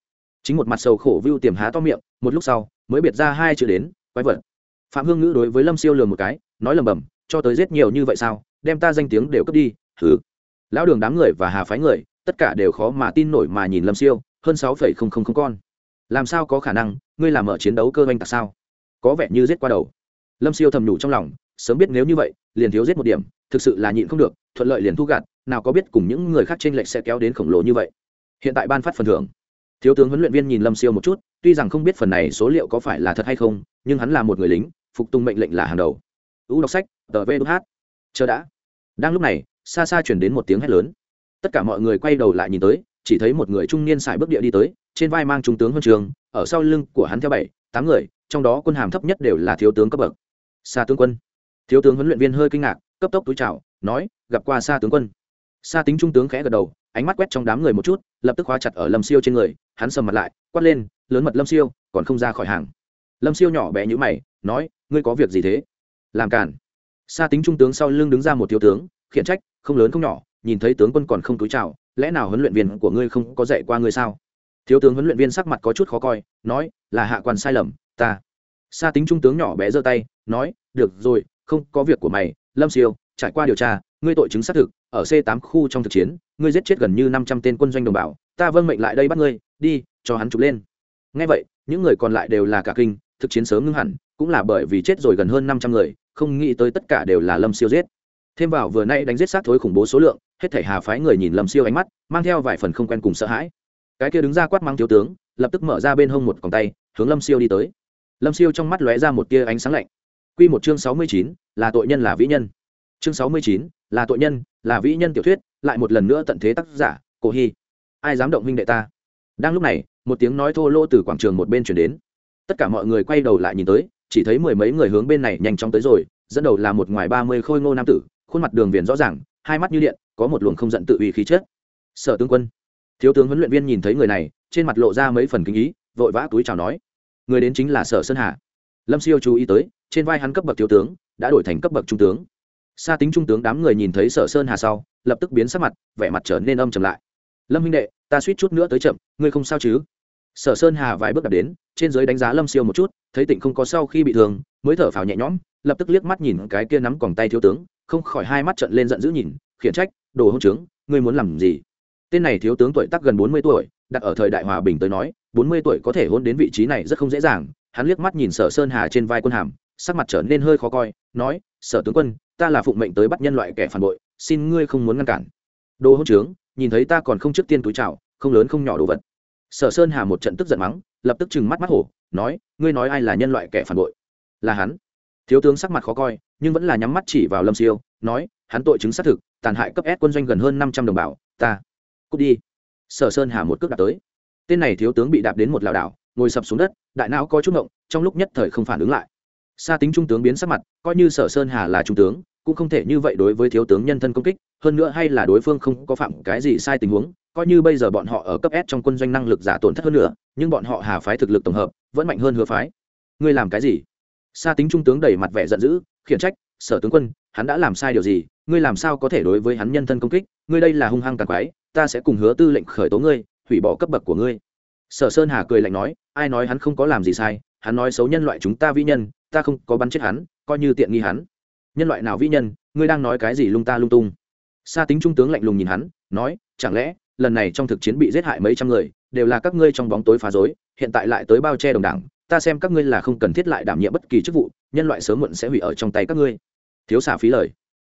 S1: Chính một mặt sầu khổ vưu tiềm há to miệng, một lúc sau, mới biệt ra hai chữ đến, quái vật. Phạm hương ngữ đối với lâm siêu lường một cái, nói lầm bầm cho tới giết nhiều như vậy sao? Đem ta danh tiếng đều cướp đi thử lão đường đám người và hà phái người, tất cả đều khó mà tin nổi mà nhìn lâm siêu, hơn sáu phẩy không không không con. Làm sao có khả năng? Ngươi làm ở chiến đấu cơ oanh tạc sao? Có vẻ như giết qua đầu. Lâm siêu thầm nhủ trong lòng, sớm biết nếu như vậy, liền thiếu giết một điểm thực sự là nhịn không được, thuận lợi liền thu gạt, nào có biết cùng những người khác t r ê n lệch sẽ kéo đến khổng lồ như vậy. Hiện tại ban phát phần thưởng. Thiếu tướng huấn luyện viên nhìn lâm siêu một chút, tuy rằng không biết phần này số liệu có phải là thật hay không, nhưng hắn là một người lính, phục tùng mệnh lệnh là hàng đầu. U đọc sách, tờ vh hát. Chờ đã. Đang lúc này, xa xa chuyển đến một tiếng hét lớn. Tất cả mọi người quay đầu lại nhìn tới, chỉ thấy một người trung niên xài bước địa đi tới, trên vai mang trung tướng huân trường, ở sau lưng của hắn theo bảy, tám người, trong đó quân hàm thấp nhất đều là thiếu tướng cấp bậc. Xa tướng quân thiếu tướng huấn luyện viên hơi kinh ngạc, cấp tốc túi chào, nói, gặp qua xa tướng quân. Xa tính trung tướng khẽ gật đầu, ánh mắt quét trong đám người một chút, lập tức khóa chặt ở lâm siêu trên người, hắn sầm mặt lại, quát lên, lớn mật lâm siêu, còn không ra khỏi hàng. Lâm siêu nhỏ bé nhữ mày, nói, ngươi có việc gì thế? Làm cản xa tính trung tướng sau lưng đứng ra một thiếu tướng, khiển trách, không lớn không nhỏ, nhìn thấy tướng quân còn không túi chào, lẽ nào huấn luyện viên của ngươi không có dạy qua ngươi sao? Thiếu tướng huấn luyện viên sắc mặt có chút khó coi, nói, là hạ quan sai lầm, ta. Xa tính trung tướng nhỏ bé giơ tay, nói, được rồi không có việc của mày, lâm siêu, trải qua điều tra, ngươi tội chứng xác thực, ở c tám khu trong thực chiến, ngươi giết chết gần như năm trăm tên quân doanh đồng bào, ta vâng mệnh lại đây bắt ngươi, đi, cho hắn chụp lên. Ngay vậy, những người còn lại đều là cả kinh, thực chiến sớm ngưng hẳn, cũng là bởi vì chết rồi gần hơn năm trăm người, không nghĩ tới tất cả đều là lâm siêu giết. Thêm vào vừa nay đánh giết sát thối khủng bố số lượng, hết thể hà phái người nhìn lâm siêu ánh mắt, mang theo vài phần không quen cùng sợ hãi. Cái kia đứng ra quát mang thiếu tướng, lập tức mở ra bên hông một còng tay, hướng lâm siêu đi tới. Lâm siêu trong mắt lóe ra một tia ánh sáng lạnh. Quy một chương sáu mươi chín, là tội nhân là vĩ nhân. Chương sáu mươi chín, là tội nhân, là vĩ nhân tiểu thuyết, lại một lần nữa tận thế tác giả, cổ hi. ai dám động minh đệ ta? Đang lúc này, một tiếng nói thô lô từ quảng trường một bên truyền đến. Tất cả mọi người quay đầu lại nhìn tới, chỉ thấy mười mấy người hướng bên này nhanh chóng tới rồi, dẫn đầu là một ngoài ba mươi khôi ngô nam tử, khuôn mặt đường viền rõ ràng, hai mắt như điện, có một luồng không giận tự ủy khí chất. sở tướng quân. Thiếu tướng huấn luyện viên nhìn thấy người này, trên mặt lộ ra mấy phần kinh ý, vội vã túi chào nói. Người đến chính là sở sơn hà lâm siêu chú ý tới, trên vai hắn cấp bậc thiếu tướng, đã đổi thành cấp bậc trung tướng. Xa tính trung tướng đám người nhìn thấy sở sơn hà sau, lập tức biến sắc mặt, vẻ mặt trở nên âm trầm lại. Lâm huynh đệ, ta suýt chút nữa tới chậm, ngươi không sao chứ? Sở sơn hà vài bước đạp đến, trên giới đánh giá lâm siêu một chút, thấy tịnh không có sau khi bị thương, mới thở phào nhẹ nhõm, lập tức liếc mắt nhìn cái kia nắm còng tay thiếu tướng, không khỏi hai mắt trận lên giận dữ nhìn, khiển trách, đồ hông trướng, ngươi muốn làm gì? Tên này thiếu tướng tuổi tác gần bốn mươi tuổi, đặt ở thời đại hòa bình tới nói, bốn mươi tuổi có thể hôn đến vị trí này rất không dễ dàng hắn liếc mắt nhìn sở sơn hà trên vai quân hàm, sắc mặt trở nên hơi khó coi, nói, sở tướng quân, ta là phụng mệnh tới bắt nhân loại kẻ phản bội, xin ngươi không muốn ngăn cản. Đồ hỗn trướng, nhìn thấy ta còn không trước tiên túi chào, không lớn không nhỏ đồ vật. Sở sơn hà một trận tức giận mắng, lập tức trừng mắt mắt hổ, nói, ngươi nói ai là nhân loại kẻ phản bội? Là hắn. Thiếu tướng sắc mặt khó coi, nhưng vẫn là nhắm mắt chỉ vào lâm siêu, nói, hắn tội chứng xác thực, tàn hại cấp S quân doanh gần hơn năm trăm đồng bào, ta, cút đi. Sở sơn hà một cước đạp tới. Tên này thiếu tướng bị đạp đến một lảo đảo ngồi sập xuống đất, đại não có chút ngộng, trong lúc nhất thời không phản ứng lại. Xa tính trung tướng biến sắc mặt, coi như sở sơn hà là trung tướng, cũng không thể như vậy đối với thiếu tướng nhân thân công kích, hơn nữa hay là đối phương không có phạm cái gì sai tình huống, coi như bây giờ bọn họ ở cấp s trong quân doanh năng lực giả tổn thất hơn nữa, nhưng bọn họ hà phái thực lực tổng hợp, vẫn mạnh hơn hứa phái. Ngươi làm cái gì? Xa tính trung tướng đẩy mặt vẻ giận dữ, khiển trách, sở tướng quân, hắn đã làm sai điều gì? Ngươi làm sao có thể đối với hắn nhân thân công kích? Ngươi đây là hung hăng càng quái, ta sẽ cùng hứa tư lệnh khởi tố ngươi, hủy bỏ cấp bậc của ngươi sở sơn hà cười lạnh nói, ai nói hắn không có làm gì sai, hắn nói xấu nhân loại chúng ta vĩ nhân, ta không có bắn chết hắn, coi như tiện nghi hắn. Nhân loại nào vĩ nhân, ngươi đang nói cái gì lung ta lung tung? Sa tính trung tướng lạnh lùng nhìn hắn, nói, chẳng lẽ, lần này trong thực chiến bị giết hại mấy trăm người, đều là các ngươi trong bóng tối phá rối, hiện tại lại tới bao che đồng đảng, ta xem các ngươi là không cần thiết lại đảm nhiệm bất kỳ chức vụ, nhân loại sớm muộn sẽ hủy ở trong tay các ngươi. Thiếu xả phí lời.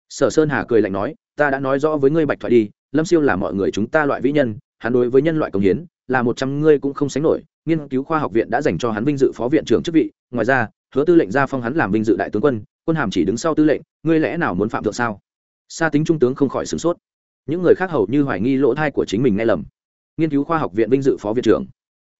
S1: Sở sơn hà cười lạnh nói, ta đã nói rõ với ngươi bạch thoại đi, lâm siêu là mọi người chúng ta loại vĩ nhân, hắn đối với nhân loại công hiến là một trăm ngươi cũng không sánh nổi, nghiên cứu khoa học viện đã dành cho hắn vinh dự phó viện trưởng chức vị, ngoài ra, hứa tư lệnh ra phong hắn làm vinh dự đại tướng quân quân hàm chỉ đứng sau tư lệnh, ngươi lẽ nào muốn phạm thượng sao? Xa tính trung tướng không khỏi sửng sốt. Những người khác hầu như hoài nghi lỗ thai của chính mình nghe lầm. Nghiên cứu khoa học viện vinh dự phó viện trưởng.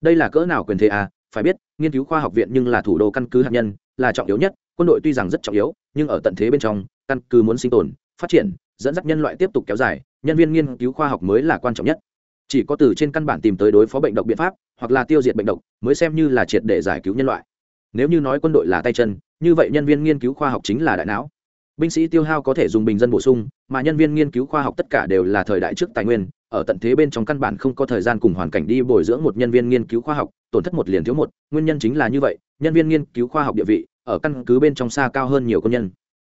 S1: Đây là cỡ nào quyền thế à? Phải biết, nghiên cứu khoa học viện nhưng là thủ đô căn cứ hạt nhân, là trọng yếu nhất, quân đội tuy rằng rất trọng yếu, nhưng ở tận thế bên trong, căn cứ muốn sinh tồn, phát triển, dẫn dắt nhân loại tiếp tục kéo dài, nhân viên nghiên cứu khoa học mới là quan trọng nhất chỉ có từ trên căn bản tìm tới đối phó bệnh độc biện pháp, hoặc là tiêu diệt bệnh độc, mới xem như là triệt để giải cứu nhân loại. Nếu như nói quân đội là tay chân, như vậy nhân viên nghiên cứu khoa học chính là đại não. Binh sĩ tiêu hao có thể dùng bình dân bổ sung, mà nhân viên nghiên cứu khoa học tất cả đều là thời đại trước tài nguyên, ở tận thế bên trong căn bản không có thời gian cùng hoàn cảnh đi bồi dưỡng một nhân viên nghiên cứu khoa học, tổn thất một liền thiếu một, nguyên nhân chính là như vậy, nhân viên nghiên cứu khoa học địa vị, ở căn cứ bên trong xa cao hơn nhiều công nhân.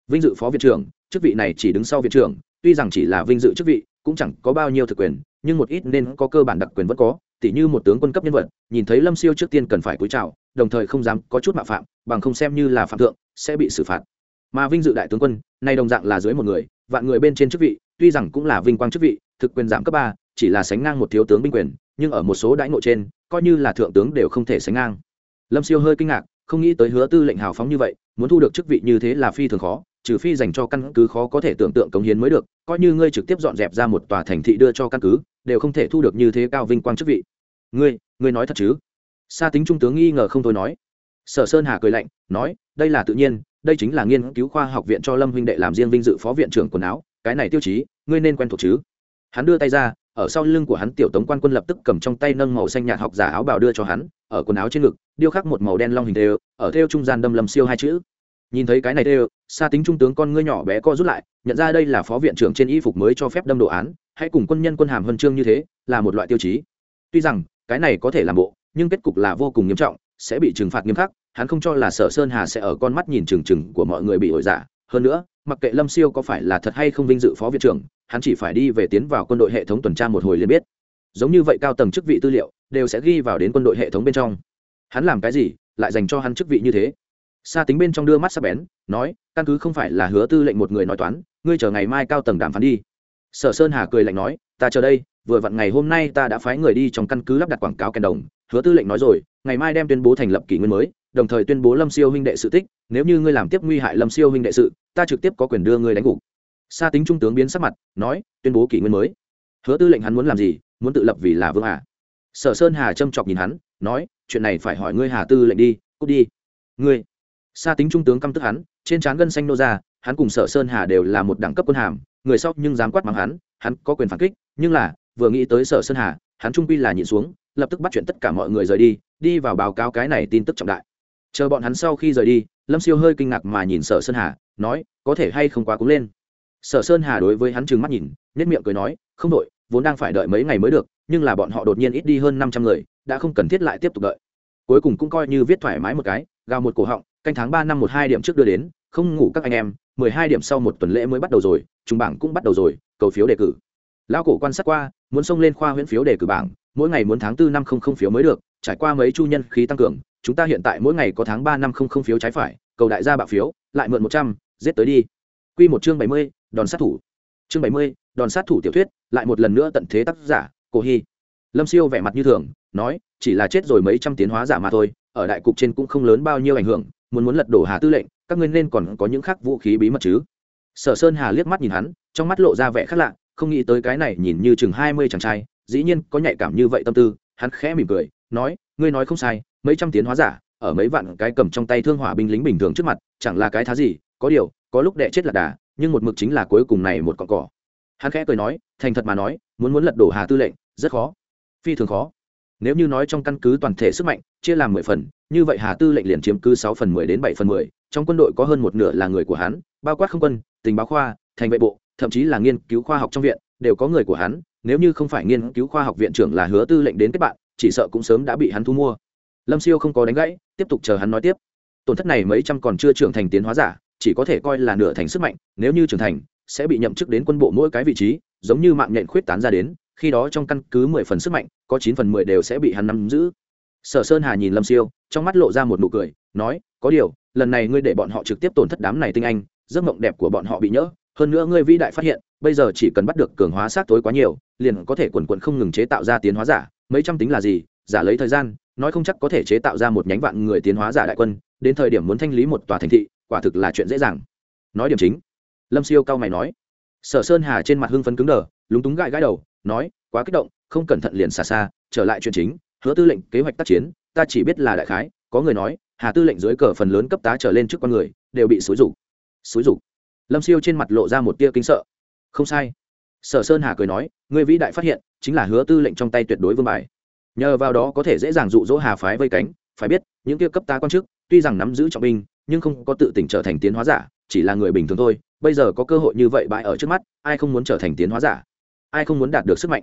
S1: Vinh dự phó viện trưởng, chức vị này chỉ đứng sau viện trưởng, tuy rằng chỉ là vinh dự chức vị, cũng chẳng có bao nhiêu thực quyền nhưng một ít nên có cơ bản đặc quyền vẫn có, tỉ như một tướng quân cấp nhân vật, nhìn thấy lâm siêu trước tiên cần phải cúi chào, đồng thời không dám có chút mạo phạm, bằng không xem như là phạm thượng, sẽ bị xử phạt. Mà vinh dự đại tướng quân, nay đồng dạng là dưới một người, vạn người bên trên chức vị, tuy rằng cũng là vinh quang chức vị, thực quyền giảm cấp ba, chỉ là sánh ngang một thiếu tướng binh quyền, nhưng ở một số đãi ngộ trên, coi như là thượng tướng đều không thể sánh ngang. Lâm siêu hơi kinh ngạc, không nghĩ tới hứa tư lệnh hào phóng như vậy, muốn thu được chức vị như thế là phi thường khó, trừ phi dành cho căn cứ khó có thể tưởng tượng cống hiến mới được, coi như ngươi trực tiếp dọn dẹp ra một tòa thành thị đưa cho căn cứ đều không thể thu được như thế cao vinh quang chức vị. Ngươi ngươi nói thật chứ? Sa tính trung tướng nghi ngờ không thôi nói. Sở sơn hà cười lạnh, nói, đây là tự nhiên, đây chính là nghiên cứu khoa học viện cho lâm huynh đệ làm riêng vinh dự phó viện trưởng quần áo, cái này tiêu chí, ngươi nên quen thuộc chứ? Hắn đưa tay ra, ở sau lưng của hắn tiểu tống quan quân lập tức cầm trong tay nâng màu xanh nhạt học giả áo bào đưa cho hắn, ở quần áo trên ngực, điêu khắc một màu đen long hình đều, ở theo trung gian đâm lầm siêu hai chữ. Nhìn thấy cái này đều xa tính trung tướng con ngươi nhỏ bé co rút lại, nhận ra đây là phó viện trưởng trên y phục mới cho phép đâm đồ án hãy cùng quân nhân quân hàm huân chương như thế là một loại tiêu chí. Tuy rằng, cái này có thể làm bộ, nhưng kết cục là vô cùng nghiêm trọng, sẽ bị trừng phạt nghiêm khắc, hắn không cho là sở sơn hà sẽ ở con mắt nhìn trừng trừng của mọi người bị ổi giả hơn nữa, mặc kệ lâm siêu có phải là thật hay không vinh dự phó viện trưởng, hắn chỉ phải đi về tiến vào quân đội hệ thống tuần tra một hồi liền biết. Giống như vậy cao tầng chức vị tư liệu, đều sẽ ghi vào đến quân đội hệ thống bên trong. Hắn làm cái gì, lại dành cho hắn chức vị như thế? Sa tính bên trong đưa mắt sắc bén, nói, căn cứ không phải là hứa tư lệnh một người nói toán, ngươi chờ ngày mai cao tầng đàm phán đi sở sơn hà cười lạnh nói, ta chờ đây, vừa vặn ngày hôm nay ta đã phái người đi trong căn cứ lắp đặt quảng cáo kèn đồng, hứa tư lệnh nói rồi, ngày mai đem tuyên bố thành lập kỷ nguyên mới, đồng thời tuyên bố lâm siêu huynh đệ sự tích, nếu như ngươi làm tiếp nguy hại lâm siêu huynh đệ sự, ta trực tiếp có quyền đưa ngươi đánh gục. Sa tính trung tướng biến sắc mặt, nói, tuyên bố kỷ nguyên mới. Hứa tư lệnh hắn muốn làm gì, muốn tự lập vì là vương hà. Sở sơn hà châm chọc nhìn hắn, nói, chuyện này phải hỏi ngươi hà tư lệnh đi, cút đi. Ngươi? Sa tính trung tướng căm tức hắn, trên trán gân xanh nô ra, hắn cùng sở sơn hà đều là một đẳng cấp quân hàm người sau nhưng dám quát mắng hắn hắn có quyền phản kích, nhưng là, vừa nghĩ tới sở sơn hà, hắn trung quy là nhịn xuống, lập tức bắt chuyện tất cả mọi người rời đi đi vào báo cáo cái này tin tức trọng đại. Chờ bọn hắn sau khi rời đi, lâm siêu hơi kinh ngạc mà nhìn sở sơn hà, nói, có thể hay không quá cúng lên? Sở sơn hà đối với hắn trừng mắt nhìn nhất miệng cười nói, không đội vốn đang phải đợi mấy ngày mới được, nhưng là bọn họ đột nhiên ít đi hơn năm trăm người, đã không cần thiết lại tiếp tục đợi. Cuối cùng cũng coi như viết thoải mái một cái, gào một cổ họng, canh tháng ba năm một hai điểm trước đưa đến không ngủ các anh em, mười hai điểm sau một tuần lễ mới bắt đầu rồi trung bảng cũng bắt đầu rồi, cầu phiếu đề cử. Lão cổ quan sát qua, muốn xông lên khoa huyễn phiếu đề cử bảng, mỗi ngày muốn tháng tư năm không không phiếu mới được, trải qua mấy chu nhân khí tăng cường, chúng ta hiện tại mỗi ngày có tháng ba năm không không phiếu trái phải, cầu đại gia bạo phiếu, lại mượn một trăm, giết tới đi. Quy một chương bảy mươi, đòn sát thủ. Chương bảy mươi, đòn sát thủ tiểu thuyết, lại một lần nữa tận thế tác giả, cổ hy. Lâm siêu vẻ mặt như thường, nói, chỉ là chết rồi mấy trăm tiến hóa giả mà thôi, ở đại cục trên cũng không lớn bao nhiêu ảnh hưởng muốn muốn lật đổ hà tư lệnh, các ngươi nên còn có những khác vũ khí bí mật chứ? Sở sơn hà liếc mắt nhìn hắn, trong mắt lộ ra vẻ khác lạ, không nghĩ tới cái này nhìn như chừng hai mươi chàng trai, dĩ nhiên có nhạy cảm như vậy tâm tư, hắn khẽ mỉm cười, nói, ngươi nói không sai, mấy trăm tiến hóa giả, ở mấy vạn cái cầm trong tay thương hỏa binh lính bình thường trước mặt, chẳng là cái thá gì, có điều, có lúc đệ chết là đà, nhưng một mực chính là cuối cùng này một con cỏ. Hắn khẽ cười nói, thành thật mà nói, muốn muốn lật đổ hà tư lệnh, rất khó, phi thường khó nếu như nói trong căn cứ toàn thể sức mạnh, chia làm mười phần, như vậy hà tư lệnh liền chiếm cứ sáu phần mười đến bảy phần mười, trong quân đội có hơn một nửa là người của hắn, bao quát không quân, tình báo khoa, thành vệ bộ, thậm chí là nghiên cứu khoa học trong viện, đều có người của hắn, nếu như không phải nghiên cứu khoa học viện trưởng là hứa tư lệnh đến kết bạn, chỉ sợ cũng sớm đã bị hắn thu mua. Lâm siêu không có đánh gãy, tiếp tục chờ hắn nói tiếp. Tổn thất này mấy trăm còn chưa trưởng thành tiến hóa giả, chỉ có thể coi là nửa thành sức mạnh, nếu như trưởng thành, sẽ bị nhậm chức đến quân bộ mỗi cái vị trí, giống như mạng nhện khuyết tán ra đến khi đó trong căn cứ mười phần sức mạnh, có chín phần mười đều sẽ bị hắn nắm giữ. Sở sơn hà nhìn lâm siêu, trong mắt lộ ra một nụ cười, nói, có điều, lần này ngươi để bọn họ trực tiếp tổn thất đám này tinh anh, giấc mộng đẹp của bọn họ bị nhỡ. Hơn nữa ngươi vĩ đại phát hiện, bây giờ chỉ cần bắt được cường hóa sát tối quá nhiều, liền có thể quần quần không ngừng chế tạo ra tiến hóa giả. Mấy trăm tính là gì? Giả lấy thời gian, nói không chắc có thể chế tạo ra một nhánh vạn người tiến hóa giả đại quân. Đến thời điểm muốn thanh lý một tòa thành thị, quả thực là chuyện dễ dàng. Nói điểm chính. Lâm siêu cao mày nói. Sở sơn hà trên mặt hưng phấn cứng đờ, lúng túng gãi gãi đầu nói, quá kích động, không cẩn thận liền xa xa, trở lại chuyện chính, hứa tư lệnh kế hoạch tác chiến, ta chỉ biết là đại khái, có người nói, hà tư lệnh dưới cờ phần lớn cấp tá trở lên trước con người, đều bị xúi rục xúi rục lâm siêu trên mặt lộ ra một tia kinh sợ. Không sai. Sở sơn hà cười nói người vĩ đại phát hiện, chính là hứa tư lệnh trong tay tuyệt đối vương bài. Nhờ vào đó có thể dễ dàng dụ dỗ hà phái vây cánh, phải biết, những kia cấp tá quan chức, tuy rằng nắm giữ trọng binh, nhưng không có tự tỉnh trở thành tiến hóa giả, chỉ là người bình thường thôi. Bây giờ có cơ hội như vậy bại ở trước mắt, ai không muốn trở thành tiến hóa giả? Ai không muốn đạt được sức mạnh,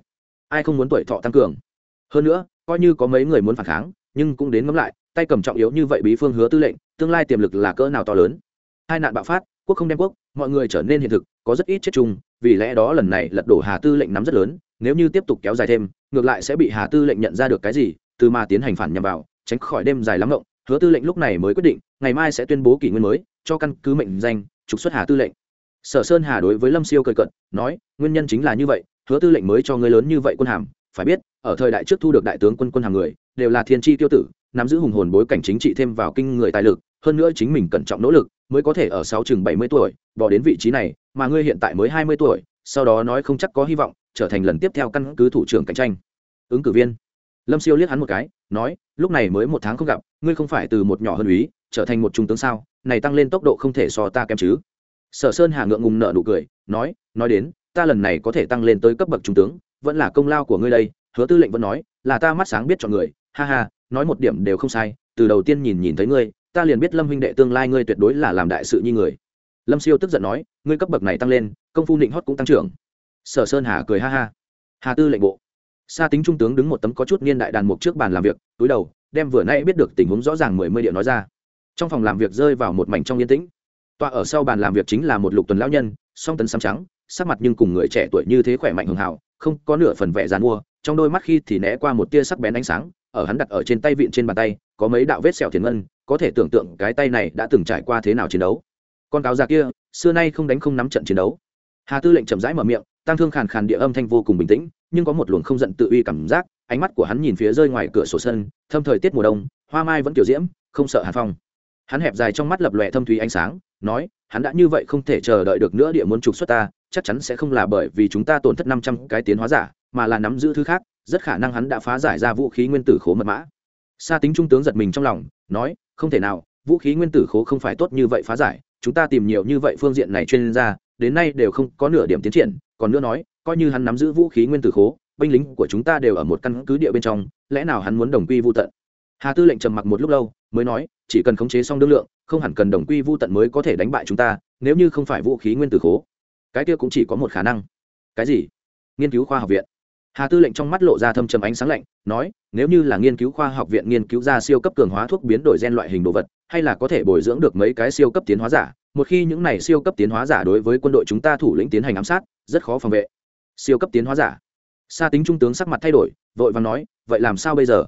S1: ai không muốn tuổi thọ tăng cường. Hơn nữa, coi như có mấy người muốn phản kháng, nhưng cũng đến ngẫm lại, tay cầm trọng yếu như vậy bí phương hứa tư lệnh, tương lai tiềm lực là cỡ nào to lớn. Hai nạn bạo phát, quốc không đem quốc, mọi người trở nên hiện thực, có rất ít chết chung, vì lẽ đó lần này lật đổ hà tư lệnh nắm rất lớn, nếu như tiếp tục kéo dài thêm, ngược lại sẽ bị hà tư lệnh nhận ra được cái gì, từ mà tiến hành phản nhằm vào, tránh khỏi đêm dài lắm rộng hứa tư lệnh lúc này mới quyết định, ngày mai sẽ tuyên bố kỷ nguyên mới, cho căn cứ mệnh danh, trục xuất hà tư lệnh sở sơn hà đối với lâm siêu cười cận nói, nguyên nhân chính là như vậy, hứa tư lệnh mới cho người lớn như vậy quân hàm, phải biết, ở thời đại trước thu được đại tướng quân quân hàm người, đều là thiên tri tiêu tử, nắm giữ hùng hồn bối cảnh chính trị thêm vào kinh người tài lực, hơn nữa chính mình cẩn trọng nỗ lực, mới có thể ở sáu chừng bảy mươi tuổi, bỏ đến vị trí này, mà ngươi hiện tại mới hai mươi tuổi, sau đó nói không chắc có hy vọng, trở thành lần tiếp theo căn cứ thủ trưởng cạnh tranh. Ứng cử viên. Lâm siêu liếc hắn một cái, nói, lúc này mới một tháng không gặp, ngươi không phải từ một nhỏ hơn úy, trở thành một trung tướng sao, này tăng lên tốc độ không thể so ta kém chứ sở sơn hà ngượng ngùng nợ nụ cười, nói nói đến, ta lần này có thể tăng lên tới cấp bậc trung tướng, vẫn là công lao của ngươi đây. Hứa tư lệnh vẫn nói, là ta mắt sáng biết chọn người. Ha ha, nói một điểm đều không sai, từ đầu tiên nhìn nhìn thấy ngươi, ta liền biết lâm huynh đệ tương lai ngươi tuyệt đối là làm đại sự như người. Lâm siêu tức giận nói, ngươi cấp bậc này tăng lên, công phu định hót cũng tăng trưởng. Sở sơn hà cười ha ha. Hà tư lệnh bộ. Sa tính trung tướng đứng một tấm có chút niên đại đàn mục trước bàn làm việc, túi đầu, đem vừa nay biết được tình huống rõ ràng mười mươi điệu nói ra. Trong phòng làm việc rơi vào một mảnh trong yên tĩnh tọa ở sau bàn làm việc chính là một lục tuần lão nhân, song tấn xám trắng, sắc mặt nhưng cùng người trẻ tuổi như thế khỏe mạnh hường hào, không có nửa phần vẻ dàn mua, trong đôi mắt khi thì né qua một tia sắc bén ánh sáng, ở hắn đặt ở trên tay vịn trên bàn tay, có mấy đạo vết sẹo thiền ngân, có thể tưởng tượng cái tay này đã từng trải qua thế nào chiến đấu. Con cáo già kia, xưa nay không đánh không nắm trận chiến đấu. Hà tư lệnh chậm rãi mở miệng tăng thương khàn khàn địa âm thanh vô cùng bình tĩnh, nhưng có một luồng không giận tự uy cảm giác, ánh mắt của hắn nhìn phía rơi ngoài cửa sổ sân, thâm thời tiết mùa đông, hoa mai vẫn kiểu diễm, không sợ hàn phong. Hắn hẹp dài trong mắt lập lòe thâm thúy ánh sáng nói, hắn đã như vậy không thể chờ đợi được nữa, địa muốn trục xuất ta, chắc chắn sẽ không là bởi vì chúng ta tổn thất năm trăm cái tiến hóa giả, mà là nắm giữ thứ khác, rất khả năng hắn đã phá giải ra vũ khí nguyên tử khố mật mã. Sa tính trung tướng giật mình trong lòng, nói, không thể nào, vũ khí nguyên tử khố không phải tốt như vậy phá giải, chúng ta tìm nhiều như vậy phương diện này chuyên gia, đến nay đều không có nửa điểm tiến triển, còn nữa nói, coi như hắn nắm giữ vũ khí nguyên tử khố, binh lính của chúng ta đều ở một căn cứ địa bên trong, lẽ nào hắn muốn đồng quy vu tận? Hà tư lệnh trầm mặc một lúc lâu, mới nói chỉ cần khống chế xong đương lượng, không hẳn cần đồng quy vô tận mới có thể đánh bại chúng ta, nếu như không phải vũ khí nguyên tử khố. Cái kia cũng chỉ có một khả năng. Cái gì? Nghiên cứu khoa học viện. Hà tư lệnh trong mắt lộ ra thâm trầm ánh sáng lạnh, nói, nếu như là nghiên cứu khoa học viện nghiên cứu ra siêu cấp cường hóa thuốc biến đổi gen loại hình đồ vật, hay là có thể bồi dưỡng được mấy cái siêu cấp tiến hóa giả, một khi những này siêu cấp tiến hóa giả đối với quân đội chúng ta thủ lĩnh tiến hành ám sát, rất khó phòng vệ. Siêu cấp tiến hóa giả. Sa tính trung tướng sắc mặt thay đổi, vội vàng nói, vậy làm sao bây giờ?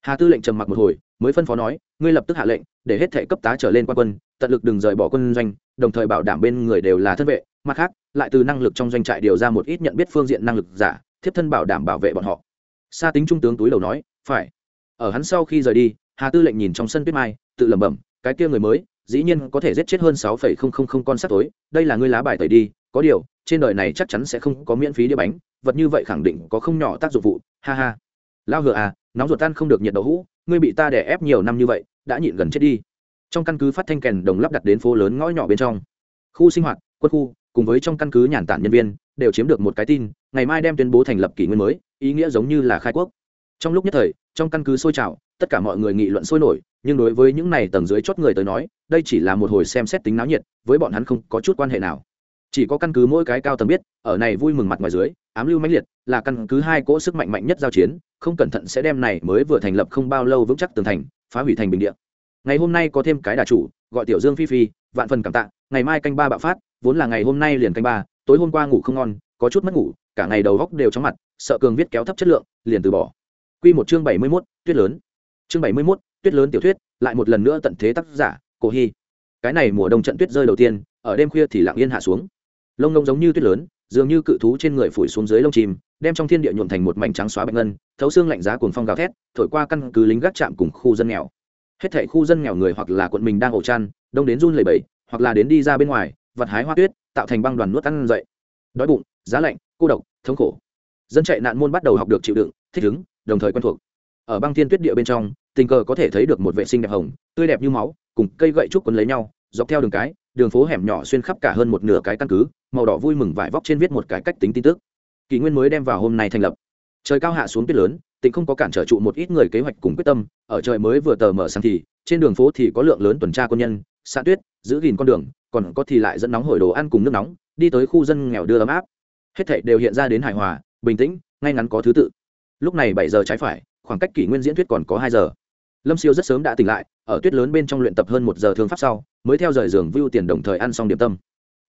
S1: Hà tư lệnh trầm mặc một hồi mới phân phó nói, ngươi lập tức hạ lệnh, để hết thể cấp tá trở lên quan quân, tận lực đừng rời bỏ quân doanh, đồng thời bảo đảm bên người đều là thân vệ. Mặt khác, lại từ năng lực trong doanh trại điều ra một ít nhận biết phương diện năng lực giả, thiếp thân bảo đảm bảo vệ bọn họ. Sa tính trung tướng túi đầu nói, phải. Ở hắn sau khi rời đi, hà tư lệnh nhìn trong sân tuyết mai, tự lẩm bẩm, cái kia người mới, dĩ nhiên có thể giết chết hơn sáu phẩy không không không con sắt tối, đây là ngươi lá bài tẩy đi, có điều, trên đời này chắc chắn sẽ không có miễn phí đĩa bánh, vật như vậy khẳng định có không nhỏ tác dụng vụ, ha ha. Lao hựa à nóng ruột tan không được nhiệt đậu hũ ngươi bị ta đè ép nhiều năm như vậy, đã nhịn gần chết đi. Trong căn cứ phát thanh kèn đồng lắp đặt đến phố lớn ngõ nhỏ bên trong. Khu sinh hoạt, quân khu, cùng với trong căn cứ nhàn tản nhân viên, đều chiếm được một cái tin, ngày mai đem tuyên bố thành lập kỷ nguyên mới, ý nghĩa giống như là khai quốc. Trong lúc nhất thời, trong căn cứ sôi trào, tất cả mọi người nghị luận sôi nổi, nhưng đối với những này tầng dưới chót người tới nói, đây chỉ là một hồi xem xét tính náo nhiệt, với bọn hắn không có chút quan hệ nào chỉ có căn cứ mỗi cái cao tầng biết ở này vui mừng mặt ngoài dưới ám lưu mãnh liệt là căn cứ hai cỗ sức mạnh mạnh nhất giao chiến không cẩn thận sẽ đem này mới vừa thành lập không bao lâu vững chắc tường thành phá hủy thành bình địa ngày hôm nay có thêm cái đà chủ gọi tiểu dương phi phi vạn phần cảm tạ ngày mai canh ba bạo phát vốn là ngày hôm nay liền canh ba tối hôm qua ngủ không ngon có chút mất ngủ cả ngày đầu góc đều chóng mặt sợ cường viết kéo thấp chất lượng liền từ bỏ Quy một chương bảy mươi 71, tuyết lớn. Chương bảy mươi 71, tuyết lớn tiểu thuyết, lại một lần nữa tận thế tác giả, Cổ Hi. Cái này mùa đông trận tuyết rơi đầu tiên, ở đêm khuya thì lặng yên hạ xuống. Lông ngông giống như tuyết lớn, dường như cự thú trên người phủi xuống dưới lông chim, đem trong thiên địa nhuộm thành một mảnh trắng xóa bạch ngân, thấu xương lạnh giá cuồng phong gào thét, thổi qua căn cứ lính gác chạm cùng khu dân nghèo. Hết thảy khu dân nghèo người hoặc là quận mình đang ổ chăn, đông đến run lẩy bẩy, hoặc là đến đi ra bên ngoài, vật hái hoa tuyết, tạo thành băng đoàn nuốt ăn dậy. Đói bụng, giá lạnh, cô độc, thống khổ. Dân chạy nạn môn bắt đầu học được chịu đựng, thích ứng, đồng thời quen thuộc ở băng thiên tuyết địa bên trong tình cờ có thể thấy được một vệ sinh đẹp hồng tươi đẹp như máu cùng cây gậy trúc quấn lấy nhau dọc theo đường cái, đường phố hẻm nhỏ xuyên khắp cả hơn một nửa cái căn cứ, màu đỏ vui mừng vải vóc trên viết một cái cách tính tin tức. Kỷ nguyên mới đem vào hôm nay thành lập. Trời cao hạ xuống tuyết lớn tỉnh không có cản trở trụ một ít người kế hoạch cùng quyết tâm, ở trời mới vừa tờ mở sáng thì, trên đường phố thì có lượng lớn tuần tra quân nhân, xạ tuyết, giữ gìn con đường, còn có thì lại dẫn nóng hổi đồ ăn cùng nước nóng, đi tới khu dân nghèo đưa ấm áp. Hết thảy đều hiện ra đến hài hòa, bình tĩnh, ngay ngắn có thứ tự. Lúc này bảy giờ trái phải, khoảng cách kỷ nguyên diễn thuyết còn có hai giờ lâm siêu rất sớm đã tỉnh lại, ở tuyết lớn bên trong luyện tập hơn một giờ thương pháp sau, mới theo rời giường vưu tiền đồng thời ăn xong điểm tâm.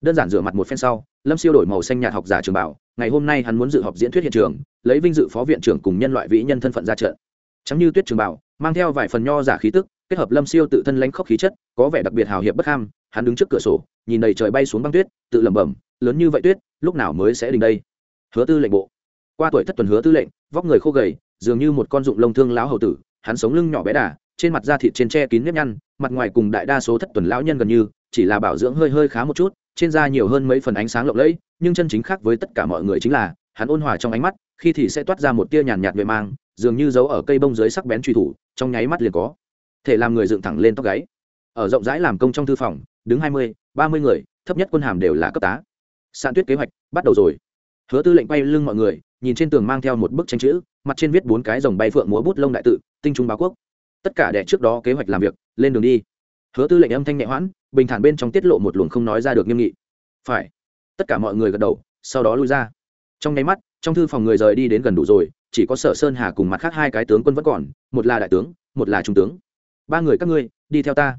S1: Đơn giản rửa mặt một phen sau, lâm siêu đổi màu xanh nhạt học giả trường bảo, ngày hôm nay hắn muốn dự họp diễn thuyết hiện trường, lấy vinh dự phó viện trưởng cùng nhân loại vĩ nhân thân phận ra trận. Chẳng như tuyết trường bảo, mang theo vài phần nho giả khí tức, kết hợp lâm siêu tự thân lánh khốc khí chất, có vẻ đặc biệt hào hiệp bất ham, hắn đứng trước cửa sổ, nhìn đầy trời bay xuống băng tuyết, tự lẩm bẩm, lớn như vậy tuyết, lúc nào mới sẽ đình đây? Hứa tư lệnh bộ. Qua tuổi thất tuần hứa tư lệnh, vóc người khô gầy, dường như một con dụng lông thương lão hầu tử hắn sống lưng nhỏ bé đà, trên mặt da thịt trên tre kín nếp nhăn, mặt ngoài cùng đại đa số thất tuần lão nhân gần như, chỉ là bảo dưỡng hơi hơi khá một chút, trên da nhiều hơn mấy phần ánh sáng lộng lẫy, nhưng chân chính khác với tất cả mọi người chính là, hắn ôn hòa trong ánh mắt, khi thì sẽ toát ra một tia nhàn nhạt vệ mang, dường như giấu ở cây bông dưới sắc bén truy thủ, trong nháy mắt liền có thể làm người dựng thẳng lên tóc gáy. Ở rộng rãi làm công trong thư phòng, đứng hai mươi, ba mươi người, thấp nhất quân hàm đều là cấp tá. Sạn tuyết kế hoạch bắt đầu rồi. Hứa tư lệnh bay lưng mọi người nhìn trên tường mang theo một bức tranh chữ, mặt trên viết bốn cái dòng bay phượng múa bút lông đại tự, tinh trung báo quốc. Tất cả đẻ trước đó kế hoạch làm việc, lên đường đi. Hứa tư lệnh âm thanh nhẹ hoãn, bình thản bên trong tiết lộ một luồng không nói ra được nghiêm nghị. Phải. Tất cả mọi người gật đầu, sau đó lui ra. Trong nháy mắt, trong thư phòng người rời đi đến gần đủ rồi, chỉ có sở sơn hà cùng mặt khác hai cái tướng quân vẫn còn, một là đại tướng, một là trung tướng. Ba người các ngươi, đi theo ta.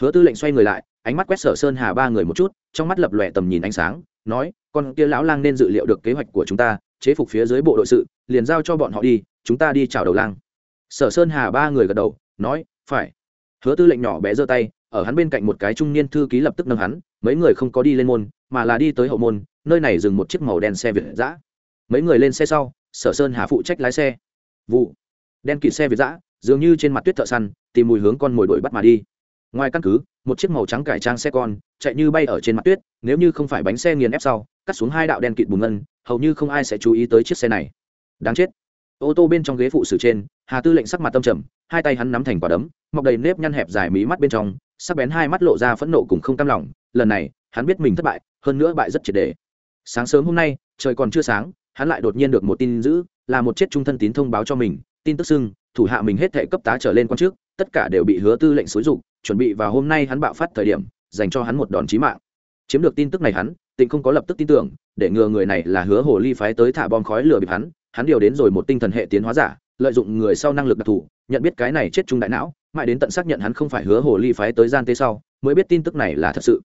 S1: Hứa tư lệnh xoay người lại, ánh mắt quét sở sơn hà ba người một chút, trong mắt lập lòe tầm nhìn ánh sáng, nói, con kia lão lang nên dự liệu được kế hoạch của chúng ta chế phục phía dưới bộ đội sự, liền giao cho bọn họ đi, chúng ta đi chào đầu lang. Sở sơn hà ba người gật đầu, nói, phải. Hứa tư lệnh nhỏ bé giơ tay, ở hắn bên cạnh một cái trung niên thư ký lập tức nâng hắn, mấy người không có đi lên môn, mà là đi tới hậu môn, nơi này dừng một chiếc màu đen xe việt giã mấy người lên xe sau, sở sơn hà phụ trách lái xe. Vụ. Đen kịt xe việt giã dường như trên mặt tuyết thợ săn, tìm mùi hướng con mồi đuổi bắt mà đi. Ngoài căn cứ, một chiếc màu trắng cải trang xe con, chạy như bay ở trên mặt tuyết, nếu như không phải bánh xe nghiền ép sau cắt xuống hai đạo đen kịt bùn ngân, hầu như không ai sẽ chú ý tới chiếc xe này. Đáng chết. Ô tô bên trong ghế phụ sử trên, hà tư lệnh sắc mặt tâm trầm, hai tay hắn nắm thành quả đấm, mọc đầy nếp nhăn hẹp dài mí mắt bên trong, sắc bén hai mắt lộ ra phẫn nộ cùng không cam lòng. Lần này, hắn biết mình thất bại, hơn nữa bại rất triệt đề. Sáng sớm hôm nay, trời còn chưa sáng, hắn lại đột nhiên được một tin dữ, là một chết trung thân tín thông báo cho mình, tin tức xưng, thủ hạ mình hết thể cấp tá trở lên quan trước tất cả đều bị hứa tư lệnh xúi dục, chuẩn bị vào hôm nay hắn bạo phát thời điểm, dành cho hắn một đòn chí mạng. Chiếm được tin tức này hắn tịnh không có lập tức tin tưởng, để ngừa người này là hứa hồ ly phái tới thả bom khói lửa bịp hắn hắn điều đến rồi một tinh thần hệ tiến hóa giả, lợi dụng người sau năng lực đặc thù, nhận biết cái này chết trung đại não, mãi đến tận xác nhận hắn không phải hứa hồ ly phái tới gian tế sau, mới biết tin tức này là thật sự.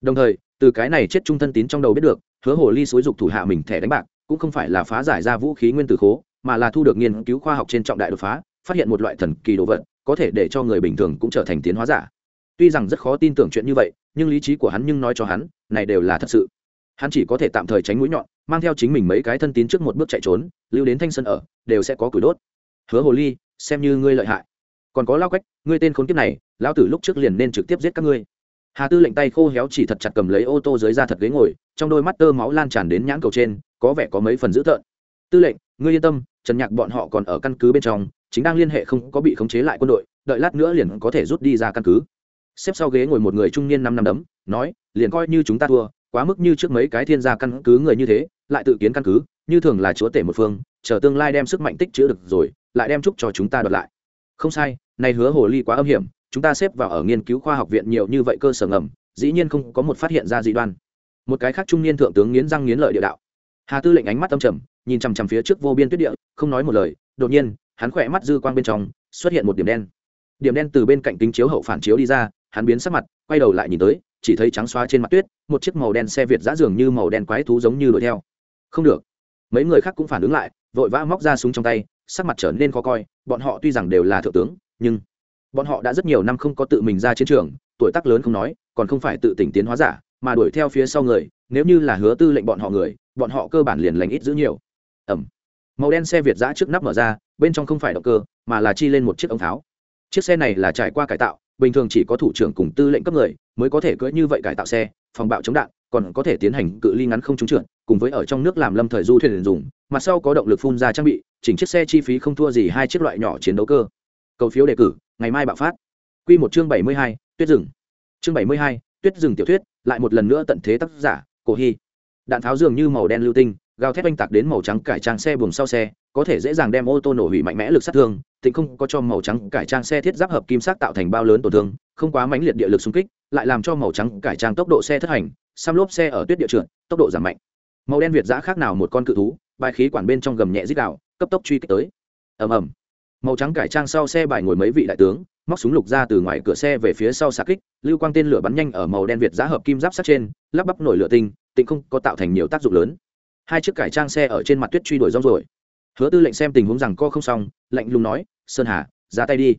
S1: Đồng thời, từ cái này chết trung thân tín trong đầu biết được, hứa hồ ly xúi dục thủ hạ mình thẻ đánh bạc, cũng không phải là phá giải ra vũ khí nguyên tử khố, mà là thu được nghiên cứu khoa học trên trọng đại đột phá, phát hiện một loại thần kỳ đồ vật, có thể để cho người bình thường cũng trở thành tiến hóa giả. Tuy rằng rất khó tin tưởng chuyện như vậy, nhưng lý trí của hắn nhưng nói cho hắn này đều là thật sự. Hắn chỉ có thể tạm thời tránh mũi nhọn, mang theo chính mình mấy cái thân tín trước một bước chạy trốn, lưu đến thanh sân ở, đều sẽ có củi đốt. Hứa hồ ly, xem như ngươi lợi hại. Còn có lao quách, ngươi tên khốn kiếp này, lão tử lúc trước liền nên trực tiếp giết các ngươi. Hà tư lệnh tay khô héo chỉ thật chặt cầm lấy ô tô dưới ra thật ghế ngồi, trong đôi mắt tơ máu lan tràn đến nhãn cầu trên, có vẻ có mấy phần dữ tợn. Tư lệnh, ngươi yên tâm, trần nhạc bọn họ còn ở căn cứ bên trong, chính đang liên hệ không có bị khống chế lại quân đội, đợi lát nữa liền có thể rút đi ra căn cứ. Xếp sau ghế ngồi một người trung niên năm năm đấm, nói liền coi như chúng ta thua, quá mức như trước mấy cái thiên gia căn cứ người như thế, lại tự kiến căn cứ, như thường là chúa tể một phương, chờ tương lai đem sức mạnh tích chữa được rồi, lại đem chúc cho chúng ta đoạt lại. Không sai này hứa hồ ly quá âm hiểm, chúng ta xếp vào ở nghiên cứu khoa học viện nhiều như vậy cơ sở ngầm, dĩ nhiên không có một phát hiện ra dị đoan. Một cái khác trung niên thượng tướng nghiến răng nghiến lợi địa đạo. Hà tư lệnh ánh mắt âm trầm, nhìn chằm chằm phía trước vô biên tuyết địa, không nói một lời, đột nhiên, hắn khỏe mắt dư quang bên trong, xuất hiện một điểm đen. Điểm đen từ bên cạnh kính chiếu hậu phản chiếu đi ra, hắn biến sắc mặt, quay đầu lại nhìn tới chỉ thấy trắng xóa trên mặt tuyết, một chiếc màu đen xe việt giã dường như màu đen quái thú giống như đuổi theo. Không được. Mấy người khác cũng phản ứng lại, vội vã móc ra súng trong tay, sắc mặt trở nên khó coi, bọn họ tuy rằng đều là thượng tướng, nhưng bọn họ đã rất nhiều năm không có tự mình ra chiến trường, tuổi tác lớn không nói, còn không phải tự tỉnh tiến hóa giả, mà đuổi theo phía sau người, nếu như là hứa tư lệnh bọn họ người, bọn họ cơ bản liền lành ít giữ nhiều. Ẩm. Màu đen xe việt giã trước nắp mở ra, bên trong không phải động cơ, mà là chi lên một chiếc ống tháo. Chiếc xe này là trải qua cải tạo bình thường chỉ có thủ trưởng cùng tư lệnh cấp người mới có thể cưỡi như vậy cải tạo xe, phòng bạo chống đạn, còn có thể tiến hành cự ly ngắn không trúng trượt, cùng với ở trong nước làm lâm thời du thuyền dùng mặt sau có động lực phun ra trang bị, chỉnh chiếc xe chi phí không thua gì hai chiếc loại nhỏ chiến đấu cơ. Cầu phiếu đề cử, ngày mai bạo phát. Q một chương bảy mươi hai, tuyết rừng. Chương bảy mươi hai, tuyết rừng tiểu thuyết, lại một lần nữa tận thế tác giả, cổ hy. Đạn tháo dường như màu đen lưu tinh, gào thép oanh tạc đến màu trắng cải trang xe buồng sau xe có thể dễ dàng đem ô tô nổ hủy mạnh mẽ lực sát thương tịnh không có cho màu trắng cải trang xe thiết giáp hợp kim sắc tạo thành bao lớn tổn thương, không quá mãnh liệt địa lực xung kích, lại làm cho màu trắng cải trang tốc độ xe thất hành, xăm lốp xe ở tuyết địa trượt, tốc độ giảm mạnh. Màu đen việt giã khác nào một con cự thú, bài khí quản bên trong gầm nhẹ dít đạo cấp tốc truy kích tới. Ầm ầm. Màu trắng cải trang sau xe bài ngồi mấy vị đại tướng, móc súng lục ra từ ngoài cửa xe về phía sau xạ kích, lưu quang tên lửa bắn nhanh ở màu đen việt giá hợp kim giáp sát trên, lắp bắp nổi lửa tinh tịnh không có tạo thành nhiều tác dụng lớn. Hai chiếc cải trang xe ở trên mặt tuyết truy đuổi rong rồi hứa tư lệnh xem tình huống rằng co không xong, lạnh lùng nói, sơn hà, ra tay đi.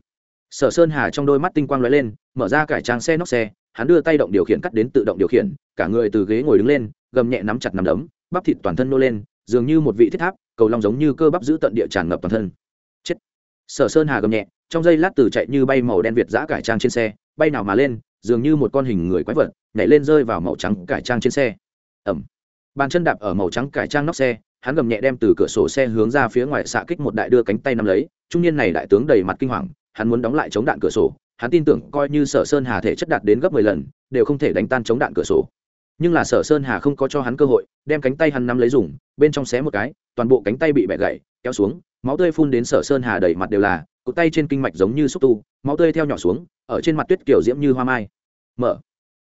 S1: Sở sơn hà trong đôi mắt tinh quang lóe lên, mở ra cải trang xe nóc xe, hắn đưa tay động điều khiển cắt đến tự động điều khiển, cả người từ ghế ngồi đứng lên, gầm nhẹ nắm chặt nắm đấm, bắp thịt toàn thân nô lên, dường như một vị thiết tháp, cầu long giống như cơ bắp giữ tận địa tràn ngập toàn thân. Chết. Sở sơn hà gầm nhẹ, trong giây lát từ chạy như bay màu đen việt giã cải trang trên xe, bay nào mà lên, dường như một con hình người quái vật, nhảy lên rơi vào màu trắng cải trang trên xe. Ẩm bàn chân đạp ở màu trắng cải trang nóc xe hắn gầm nhẹ đem từ cửa sổ xe hướng ra phía ngoài xạ kích một đại đưa cánh tay nắm lấy, trung niên này đại tướng đầy mặt kinh hoàng, hắn muốn đóng lại chống đạn cửa sổ, hắn tin tưởng coi như sở sơn hà thể chất đạt đến gấp mười lần, đều không thể đánh tan chống đạn cửa sổ. Nhưng là sở sơn hà không có cho hắn cơ hội, đem cánh tay hắn nắm lấy dùng, bên trong xé một cái, toàn bộ cánh tay bị bẻ gãy, kéo xuống, máu tươi phun đến sở sơn hà đầy mặt đều là cụt tay trên kinh mạch giống như xúc tu, máu tươi theo nhỏ xuống, ở trên mặt tuyết kiểu diễm như hoa mai. Mở.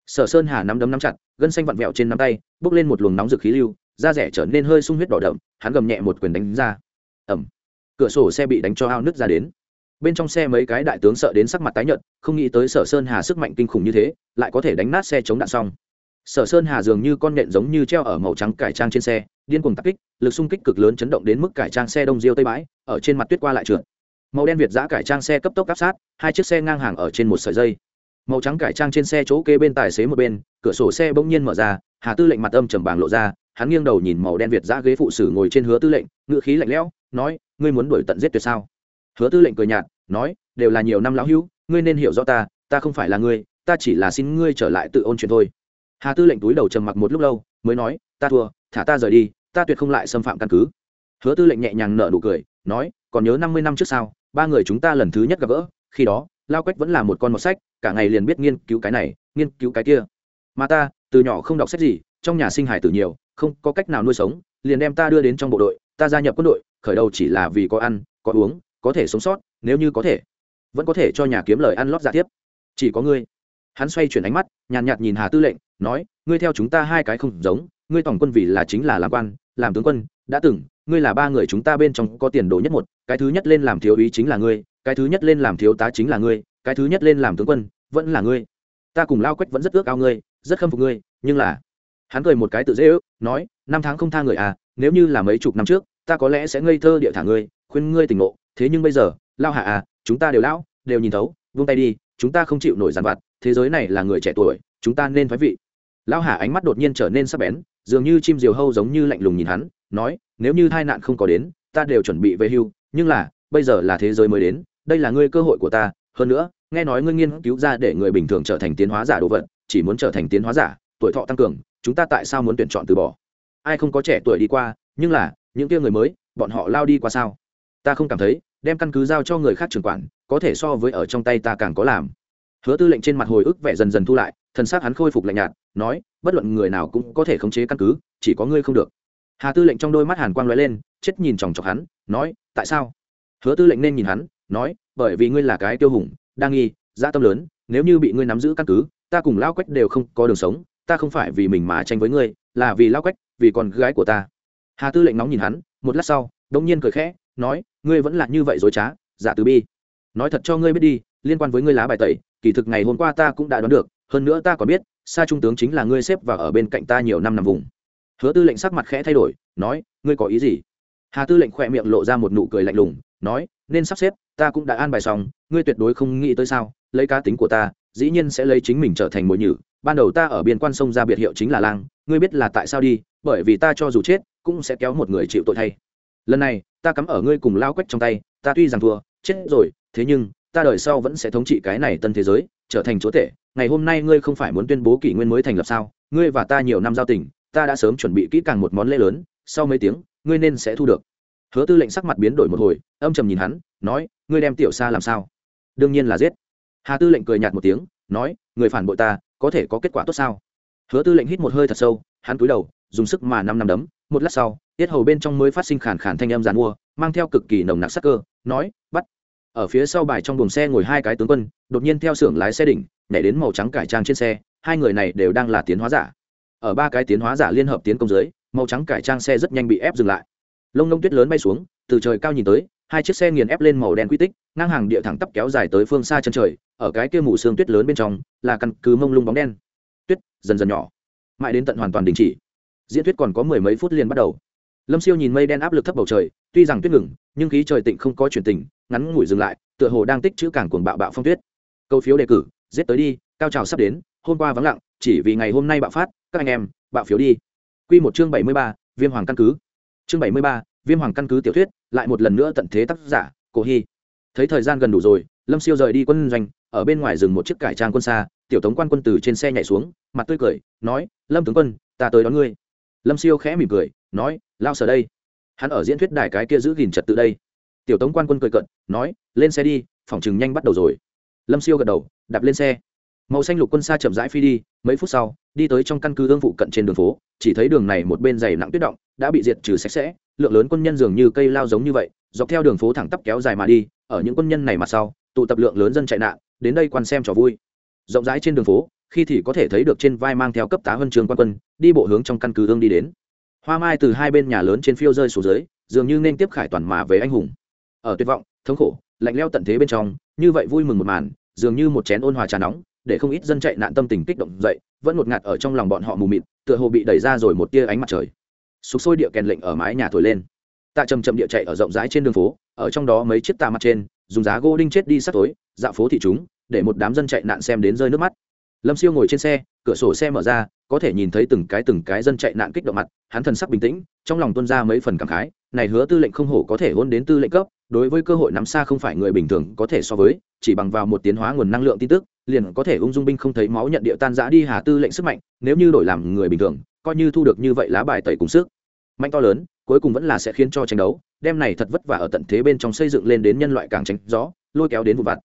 S1: Sở sơn hà nắm đấm nắm chặt, gân xanh vặn vẹo trên nắm tay bốc lên một luồng nóng rực khí lưu da rẻ trở nên hơi sung huyết đỏ đậm, hắn gầm nhẹ một quyền đánh ra. Ẩm cửa sổ xe bị đánh cho ao nước ra đến. Bên trong xe mấy cái đại tướng sợ đến sắc mặt tái nhợt, không nghĩ tới sở sơn hà sức mạnh kinh khủng như thế, lại có thể đánh nát xe chống đạn xong. Sở sơn hà dường như con nện giống như treo ở màu trắng cải trang trên xe, điên cuồng tắc kích, lực xung kích cực lớn chấn động đến mức cải trang xe đông diêu tây bãi, ở trên mặt tuyết qua lại trượt. Màu đen việt giã cải trang xe cấp tốc áp sát, hai chiếc xe ngang hàng ở trên một sợi dây. Màu trắng cải trang trên xe chỗ kê bên tài xế một bên, cửa sổ xe bỗng nhiên mở ra, hà tư lệnh mặt âm trầm bàng lộ ra hắn nghiêng đầu nhìn màu đen việt giã ghế phụ sử ngồi trên hứa tư lệnh ngự khí lạnh lẽo, nói, ngươi muốn đuổi tận giết tuyệt sao? Hứa tư lệnh cười nhạt, nói, đều là nhiều năm lão hữu, ngươi nên hiểu rõ ta ta không phải là ngươi, ta chỉ là xin ngươi trở lại tự ôn chuyện thôi. Hà tư lệnh túi đầu trầm mặc một lúc lâu, mới nói, ta thua, thả ta rời đi, ta tuyệt không lại xâm phạm căn cứ. Hứa tư lệnh nhẹ nhàng nở nụ cười, nói, còn nhớ năm mươi năm trước sao, ba người chúng ta lần thứ nhất gặp gỡ, khi đó, lao quách vẫn là một con một sách, cả ngày liền biết nghiên cứu cái này, nghiên cứu cái kia. Mà ta, từ nhỏ không đọc sách gì, trong nhà sinh hải tử nhiều không có cách nào nuôi sống, liền đem ta đưa đến trong bộ đội, ta gia nhập quân đội, khởi đầu chỉ là vì có ăn, có uống, có thể sống sót, nếu như có thể, vẫn có thể cho nhà kiếm lời ăn lót giả tiếp. Chỉ có ngươi. Hắn xoay chuyển ánh mắt, nhàn nhạt nhìn hà tư lệnh, nói, ngươi theo chúng ta hai cái không giống, ngươi tổng quân vì là chính là làm quan, làm tướng quân, đã từng, ngươi là ba người chúng ta bên trong có tiền đồ nhất một, cái thứ nhất lên làm thiếu úy chính là ngươi, cái thứ nhất lên làm thiếu tá chính là ngươi, cái thứ nhất lên làm tướng quân, vẫn là ngươi. Ta cùng lao quách vẫn rất ước ao ngươi, rất khâm phục ngươi, nhưng là hắn cười một cái tự dễ ước, nói, năm tháng không tha người à nếu như là mấy chục năm trước, ta có lẽ sẽ ngây thơ địa thả ngươi, khuyên ngươi tỉnh ngộ, thế nhưng bây giờ, lao hạ à chúng ta đều lão, đều nhìn thấu vung tay đi, chúng ta không chịu nổi giàn vặt, thế giới này là người trẻ tuổi, chúng ta nên thoái vị. Lao hạ ánh mắt đột nhiên trở nên sắc bén, dường như chim diều hâu giống như lạnh lùng nhìn hắn, nói, nếu như tai nạn không có đến, ta đều chuẩn bị về hưu, nhưng là, bây giờ là thế giới mới đến, đây là ngươi cơ hội của ta, hơn nữa, nghe nói ngươi nghiên cứu ra để người bình thường trở thành tiến hóa giả đồ vật, chỉ muốn trở thành tiến hóa giả tuổi thọ tăng cường, chúng ta tại sao muốn tuyển chọn từ bỏ? Ai không có trẻ tuổi đi qua, nhưng là, những kia người mới, bọn họ lao đi qua sao? Ta không cảm thấy, đem căn cứ giao cho người khác trưởng quản, có thể so với ở trong tay ta càng có làm. Hứa tư lệnh trên mặt hồi ức vẻ dần dần thu lại, thần xác hắn khôi phục lạnh nhạt, nói, bất luận người nào cũng có thể khống chế căn cứ, chỉ có ngươi không được. Hà tư lệnh trong đôi mắt hàn quang l ó e lên, chết nhìn chòng chọc hắn, nói, tại sao? Hứa tư lệnh nên nhìn hắn, nói, bởi vì ngươi là cái tiêu hùng, đa nghi, dã tâm lớn, nếu như bị ngươi nắm giữ căn cứ, ta cùng lao quách đều không có đường sống ta không phải vì mình mà tranh với ngươi, là vì lao quách, vì con gái của ta. Hà tư lệnh nóng nhìn hắn, một lát sau đông nhiên cười khẽ, nói, ngươi vẫn là như vậy dối trá, giả từ bi. Nói thật cho ngươi biết đi, liên quan với ngươi lá bài tẩy, kỳ thực ngày hôm qua ta cũng đã đoán được, hơn nữa ta còn biết, sa trung tướng chính là ngươi xếp và ở bên cạnh ta nhiều năm nằm vùng. Hứa tư lệnh sắc mặt khẽ thay đổi, nói, ngươi có ý gì? Hà tư lệnh khỏe miệng lộ ra một nụ cười lạnh lùng, nói, nên sắp xếp, ta cũng đã an bài xong, ngươi tuyệt đối không nghĩ tới sao, lấy cá tính của ta, dĩ nhiên sẽ lấy chính mình trở thành mồi nhử ban đầu ta ở biên quan sông ra biệt hiệu chính là lang, ngươi biết là tại sao đi, bởi vì ta cho dù chết, cũng sẽ kéo một người chịu tội thay. Lần này, ta cắm ở ngươi cùng lao quách trong tay, ta tuy rằng thua, chết rồi, thế nhưng, ta đời sau vẫn sẽ thống trị cái này tân thế giới, trở thành chúa tể. Ngày hôm nay ngươi không phải muốn tuyên bố kỷ nguyên mới thành lập sao? Ngươi và ta nhiều năm giao tình, ta đã sớm chuẩn bị kỹ càng một món lễ lớn, sau mấy tiếng, ngươi nên sẽ thu được. Hứa tư lệnh sắc mặt biến đổi một hồi, âm trầm nhìn hắn, nói, ngươi đem tiểu xa làm sao? Đương nhiên là giết. Hà tư lệnh cười nhạt một tiếng, nói, người phản bội ta có thể có kết quả tốt sao? Hứa tư lệnh hít một hơi thật sâu, hắn cúi đầu, dùng sức mà năm năm đấm, một lát sau, tiết hầu bên trong mới phát sinh khản khản thanh âm giàn mua, mang theo cực kỳ nồng nặc sắc cơ, nói, bắt. Ở phía sau bài trong buồng xe ngồi hai cái tướng quân, đột nhiên theo xưởng lái xe đỉnh, nhảy đến màu trắng cải trang trên xe, hai người này đều đang là tiến hóa giả. Ở ba cái tiến hóa giả liên hợp tiến công dưới, màu trắng cải trang xe rất nhanh bị ép dừng lại. Lông nông tuyết lớn bay xuống, từ trời cao nhìn tới hai chiếc xe nghiền ép lên màu đen quy tích, ngang hàng địa thẳng tắp kéo dài tới phương xa chân trời, ở cái kia mù sương tuyết lớn bên trong, là căn cứ mông lung bóng đen. Tuyết, dần dần nhỏ. Mãi đến tận hoàn toàn đình chỉ. Diễn tuyết còn có mười mấy phút liền bắt đầu. Lâm siêu nhìn mây đen áp lực thấp bầu trời, tuy rằng tuyết ngừng, nhưng khí trời tịnh không có chuyển tình, ngắn ngủi dừng lại, tựa hồ đang tích chữ cảng cuồng bạo bạo phong tuyết. Câu phiếu đề cử, giết tới đi, cao trào sắp đến, hôm qua vắng lặng, chỉ vì ngày hôm nay bạo phát, các anh em, bạo phiếu đi. Q một chương bảy mươi ba, viêm hoàng căn cứ. Chương bảy mươi ba viêm hoàng căn cứ tiểu thuyết, lại một lần nữa tận thế tác giả, cổ hy. Thấy thời gian gần đủ rồi, lâm siêu rời đi quân doanh, ở bên ngoài dừng một chiếc cải trang quân xa, tiểu tống quan quân từ trên xe nhảy xuống, mặt tươi cười, nói, lâm tướng quân, ta tới đón ngươi. Lâm siêu khẽ mỉm cười, nói lao sở đây. Hắn ở diễn thuyết đài cái kia giữ gìn trật tự đây. Tiểu tống quan quân cười cận nói, lên xe đi, phòng chừng nhanh bắt đầu rồi. Lâm siêu gật đầu, đạp lên xe màu xanh lục quân xa chậm rãi phi đi, mấy phút sau, đi tới trong căn cứ hương phụ cận trên đường phố, chỉ thấy đường này một bên dày nặng tuyết động, đã bị diệt trừ sạch sẽ, lượng lớn quân nhân dường như cây lao giống như vậy, dọc theo đường phố thẳng tắp kéo dài mà đi, ở những quân nhân này mặt sau, tụ tập lượng lớn dân chạy nạn, đến đây quan xem trò vui. Rộng rãi trên đường phố, khi thì có thể thấy được trên vai mang theo cấp tá huân trường quan quân, đi bộ hướng trong căn cứ hương đi đến. Hoa mai từ hai bên nhà lớn trên phiêu rơi xuống dưới, dường như nên tiếp khải toàn mà về anh hùng. Ở tuyệt vọng, thống khổ, lạnh leo tận thế bên trong, như vậy vui mừng một màn, dường như một chén ôn hòa trà nóng để không ít dân chạy nạn tâm tình kích động dậy, vẫn ngột ngạt ở trong lòng bọn họ mù mịt, tựa hồ bị đẩy ra rồi một tia ánh mặt trời. Sục sôi địa kèn lệnh ở mái nhà thổi lên. Tạ chầm chậm địa chạy ở rộng rãi trên đường phố, ở trong đó mấy chiếc tà mặt trên, dùng giá gỗ đinh chết đi sắt tối, dạo phố thị chúng, để một đám dân chạy nạn xem đến rơi nước mắt. Lâm siêu ngồi trên xe, cửa sổ xe mở ra, có thể nhìn thấy từng cái từng cái dân chạy nạn kích động mặt, hắn thần sắc bình tĩnh, trong lòng tuân ra mấy phần cảm khái, này hứa tư lệnh không hổ có thể hôn đến tư lệnh cấp, đối với cơ hội nắm xa không phải người bình thường có thể so với, chỉ bằng vào một tiến hóa nguồn năng lượng tin tức liền có thể ung dung binh không thấy máu nhận địa tan giã đi hà tư lệnh sức mạnh, nếu như đổi làm người bình thường, coi như thu được như vậy lá bài tẩy cùng sức mạnh to lớn, cuối cùng vẫn là sẽ khiến cho tranh đấu. Đem này thật vất vả ở tận thế bên trong xây dựng lên đến nhân loại càng tránh gió, lôi kéo đến vụ vặt.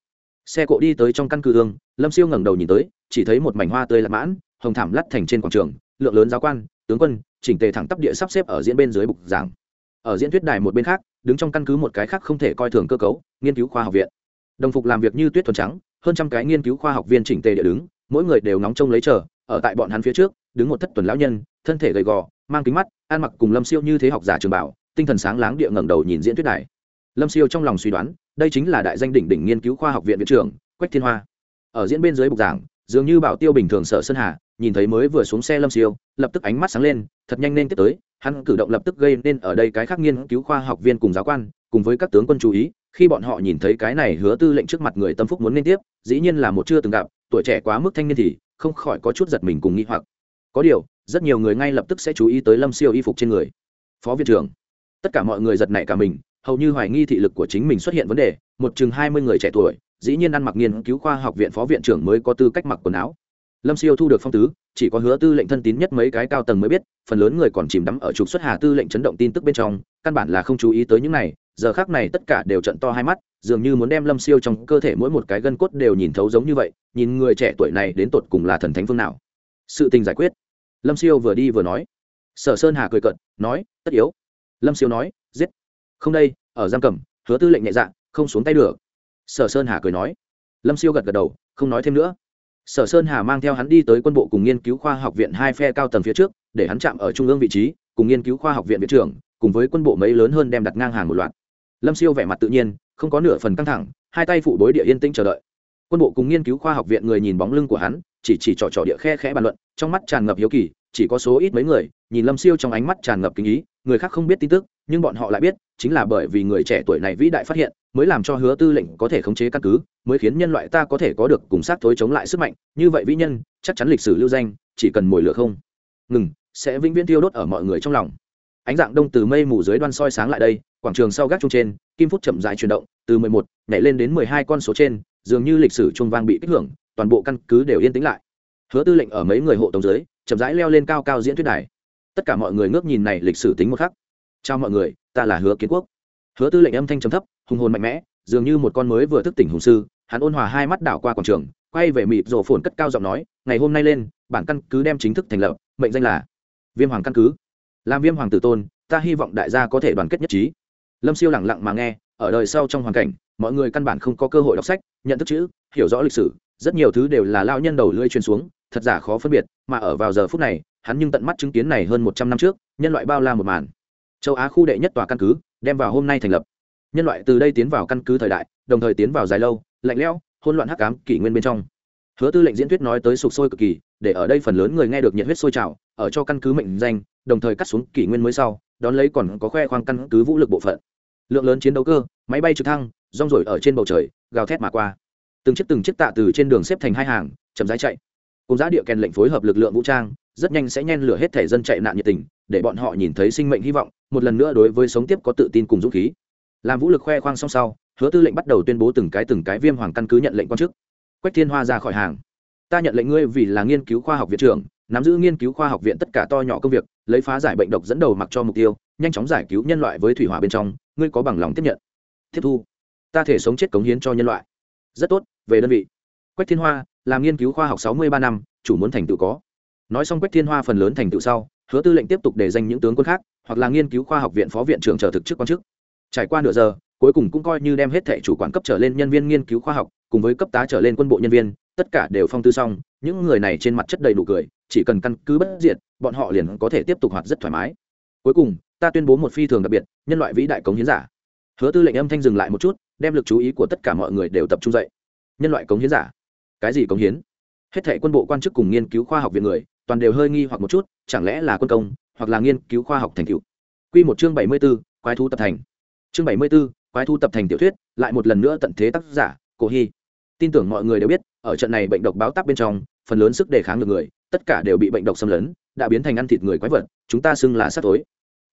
S1: Xe cộ đi tới trong căn cứ ương lâm siêu ngẩng đầu nhìn tới, chỉ thấy một mảnh hoa tươi lạc mãn, hồng thảm lắt thành trên quảng trường, lượng lớn giáo quan, tướng quân, chỉnh tề thẳng tắp địa sắp xếp ở diễn bên dưới bục giảng. Ở diễn thuyết đài một bên khác, đứng trong căn cứ một cái khác không thể coi thường cơ cấu, nghiên cứu khoa học viện. Đồng phục làm việc như tuyết thuần trắng hơn trăm cái nghiên cứu khoa học viên chỉnh tề địa đứng, mỗi người đều nóng trông lấy chờ, ở tại bọn hắn phía trước, đứng một thất tuần lão nhân, thân thể gầy gò, mang kính mắt, ăn mặc cùng lâm siêu như thế học giả trường bảo, tinh thần sáng láng địa ngẩng đầu nhìn diễn thuyết này lâm siêu trong lòng suy đoán, đây chính là đại danh đỉnh đỉnh nghiên cứu khoa học viện viện trưởng, quách thiên hoa. Ở diễn bên dưới bục giảng, dường như bảo tiêu bình thường sợ sơn hà, nhìn thấy mới vừa xuống xe lâm siêu, lập tức ánh mắt sáng lên, thật nhanh nên tiếp tới, hắn cử động lập tức gây nên ở đây cái khác nghiên cứu khoa học viên cùng giáo quan, cùng với các tướng quân chú ý khi bọn họ nhìn thấy cái này hứa tư lệnh trước mặt người tâm phúc muốn liên tiếp, dĩ nhiên là một chưa từng gặp, tuổi trẻ quá mức thanh niên thì không khỏi có chút giật mình cùng nghĩ hoặc. Có điều, rất nhiều người ngay lập tức sẽ chú ý tới lâm siêu y phục trên người. Phó viện trưởng, tất cả mọi người giật nảy cả mình, hầu như hoài nghi thị lực của chính mình xuất hiện vấn đề, một chừng hai mươi người trẻ tuổi, dĩ nhiên ăn mặc nghiên cứu khoa học viện phó viện trưởng mới có tư cách mặc quần áo. Lâm siêu thu được phong tứ, chỉ có hứa tư lệnh thân tín nhất mấy cái cao tầng mới biết, phần lớn người còn chìm đắm ở trục xuất hà tư lệnh chấn động tin tức bên trong, căn bản là không chú ý tới những này giờ khác này tất cả đều trận to hai mắt, dường như muốn đem lâm siêu trong cơ thể mỗi một cái gân cốt đều nhìn thấu giống như vậy, nhìn người trẻ tuổi này đến tột cùng là thần thánh phương nào. Sự tình giải quyết. Lâm siêu vừa đi vừa nói. Sở sơn hà cười cận nói, tất yếu. Lâm siêu nói, giết. Không đây, ở giam cầm, hứa tư lệnh nhẹ dạ không xuống tay được. Sở sơn hà cười nói. Lâm siêu gật gật đầu, không nói thêm nữa. Sở sơn hà mang theo hắn đi tới quân bộ cùng nghiên cứu khoa học viện hai phe cao tầng phía trước, để hắn chạm ở trung ương vị trí, cùng nghiên cứu khoa học viện viện trưởng, cùng với quân bộ mấy lớn hơn đem đặt ngang hàng một loạt lâm siêu vẻ mặt tự nhiên, không có nửa phần căng thẳng, hai tay phụ bối địa yên tĩnh chờ đợi. Quân bộ cùng nghiên cứu khoa học viện người nhìn bóng lưng của hắn, chỉ chỉ trỏ trỏ địa khe khẽ bàn luận, trong mắt tràn ngập hiếu kỳ, chỉ có số ít mấy người, nhìn lâm siêu trong ánh mắt tràn ngập kinh ý, người khác không biết tin tức, nhưng bọn họ lại biết, chính là bởi vì người trẻ tuổi này vĩ đại phát hiện, mới làm cho hứa tư lệnh có thể khống chế căn cứ, mới khiến nhân loại ta có thể có được cùng sát thối chống lại sức mạnh. Như vậy vĩ nhân, chắc chắn lịch sử lưu danh, chỉ cần mồi lửa không. Ngừng, sẽ vĩnh viễn tiêu đốt ở mọi người trong lòng ánh dạng đông từ mây mù dưới đoan soi sáng lại đây, quảng trường sau gác trung trên, kim phút chậm dài chuyển động, từ mười một nhảy lên đến mười hai con số trên, dường như lịch sử trung vang bị kích hưởng, toàn bộ căn cứ đều yên tĩnh lại. Hứa tư lệnh ở mấy người hộ tống dưới, chậm rãi leo lên cao cao diễn thuyết đài. Tất cả mọi người ngước nhìn này lịch sử tính một khắc. Chào mọi người, ta là hứa kiến quốc. Hứa tư lệnh âm thanh trầm thấp, hùng hồn mạnh mẽ, dường như một con mới vừa thức tỉnh hùng sư, hắn ôn hòa hai mắt đảo qua quảng trường, quay về mịt rổ phồn cất cao giọng nói, ngày hôm nay lên, bản căn cứ đem chính thức thành lập, mệnh danh là viêm hoàng căn cứ làm viêm hoàng tử tôn, ta hy vọng đại gia có thể đoàn kết nhất trí. Lâm siêu lẳng lặng mà nghe, ở đời sau trong hoàn cảnh, mọi người căn bản không có cơ hội đọc sách, nhận thức chữ, hiểu rõ lịch sử, rất nhiều thứ đều là lao nhân đầu lưỡi truyền xuống, thật giả khó phân biệt, mà ở vào giờ phút này, hắn nhưng tận mắt chứng kiến này hơn một trăm năm trước, nhân loại bao la một màn. Châu á khu đệ nhất tòa căn cứ, đem vào hôm nay thành lập. Nhân loại từ đây tiến vào căn cứ thời đại, đồng thời tiến vào dài lâu, lạnh lẽo, hỗn loạn hắc ám, kỷ nguyên bên trong. Hứa tư lệnh diễn thuyết nói tới sục sôi cực kỳ, để ở đây phần lớn người nghe được nhiệt huyết sôi trào ở cho căn cứ mệnh danh, đồng thời cắt xuống kỷ nguyên mới sau, đón lấy còn có khoe khoang căn cứ vũ lực bộ phận. Lượng lớn chiến đấu cơ, máy bay trực thăng, rong rổi ở trên bầu trời, gào thét mà qua. Từng chiếc từng chiếc tạ từ trên đường xếp thành hai hàng, chậm rãi chạy. Cùng giá địa kèn lệnh phối hợp lực lượng vũ trang, rất nhanh sẽ nhen lửa hết thể dân chạy nạn nhiệt tình, để bọn họ nhìn thấy sinh mệnh hy vọng, một lần nữa đối với sống tiếp có tự tin cùng dũng khí. Làm vũ lực khoe khoang song sau, hứa tư lệnh bắt đầu tuyên bố từng cái từng cái viêm hoàng căn cứ nhận lệnh quan chức. Quách thiên hoa ra khỏi hàng. Ta nhận lệnh ngươi vì là nghiên cứu khoa học viện trưởng nắm giữ nghiên cứu khoa học viện tất cả to nhỏ công việc, lấy phá giải bệnh độc dẫn đầu mặc cho mục tiêu, nhanh chóng giải cứu nhân loại với thủy hỏa bên trong, ngươi có bằng lòng tiếp nhận. Tiếp thu. Ta thể sống chết cống hiến cho nhân loại. Rất tốt, về đơn vị. Quách thiên hoa, làm nghiên cứu khoa học sáu mươi ba năm, chủ muốn thành tựu có. Nói xong quách thiên hoa phần lớn thành tựu sau, hứa tư lệnh tiếp tục để danh những tướng quân khác, hoặc là nghiên cứu khoa học viện phó viện trưởng trở thực chức quan chức. Trải qua nửa giờ, cuối cùng cũng coi như đem hết thẻ chủ quản cấp trở lên nhân viên nghiên cứu khoa học, cùng với cấp tá trở lên quân bộ nhân viên, tất cả đều phong tư xong, những người này trên mặt chất đầy đủ cười chỉ cần căn cứ bất diệt bọn họ liền có thể tiếp tục hoạt rất thoải mái. Cuối cùng ta tuyên bố một phi thường đặc biệt nhân loại vĩ đại cống hiến giả. Hứa tư lệnh âm thanh dừng lại một chút đem lực chú ý của tất cả mọi người đều tập trung dậy. Nhân loại cống hiến giả. Cái gì cống hiến? Hết thảy quân bộ quan chức cùng nghiên cứu khoa học viện người toàn đều hơi nghi hoặc một chút chẳng lẽ là quân công hoặc là nghiên cứu khoa học thành tựu? Quy một chương bảy mươi 74, quái thú tập thành. Chương bảy mươi 74, quái thú tập thành tiểu thuyết lại một lần nữa tận thế tác giả cổ Hi. tin tưởng mọi người đều biết ở trận này bệnh độc báo tắc bên trong phần lớn sức đề kháng được người tất cả đều bị bệnh độc xâm lấn, đã biến thành ăn thịt người quái vật, chúng ta xưng là sát tối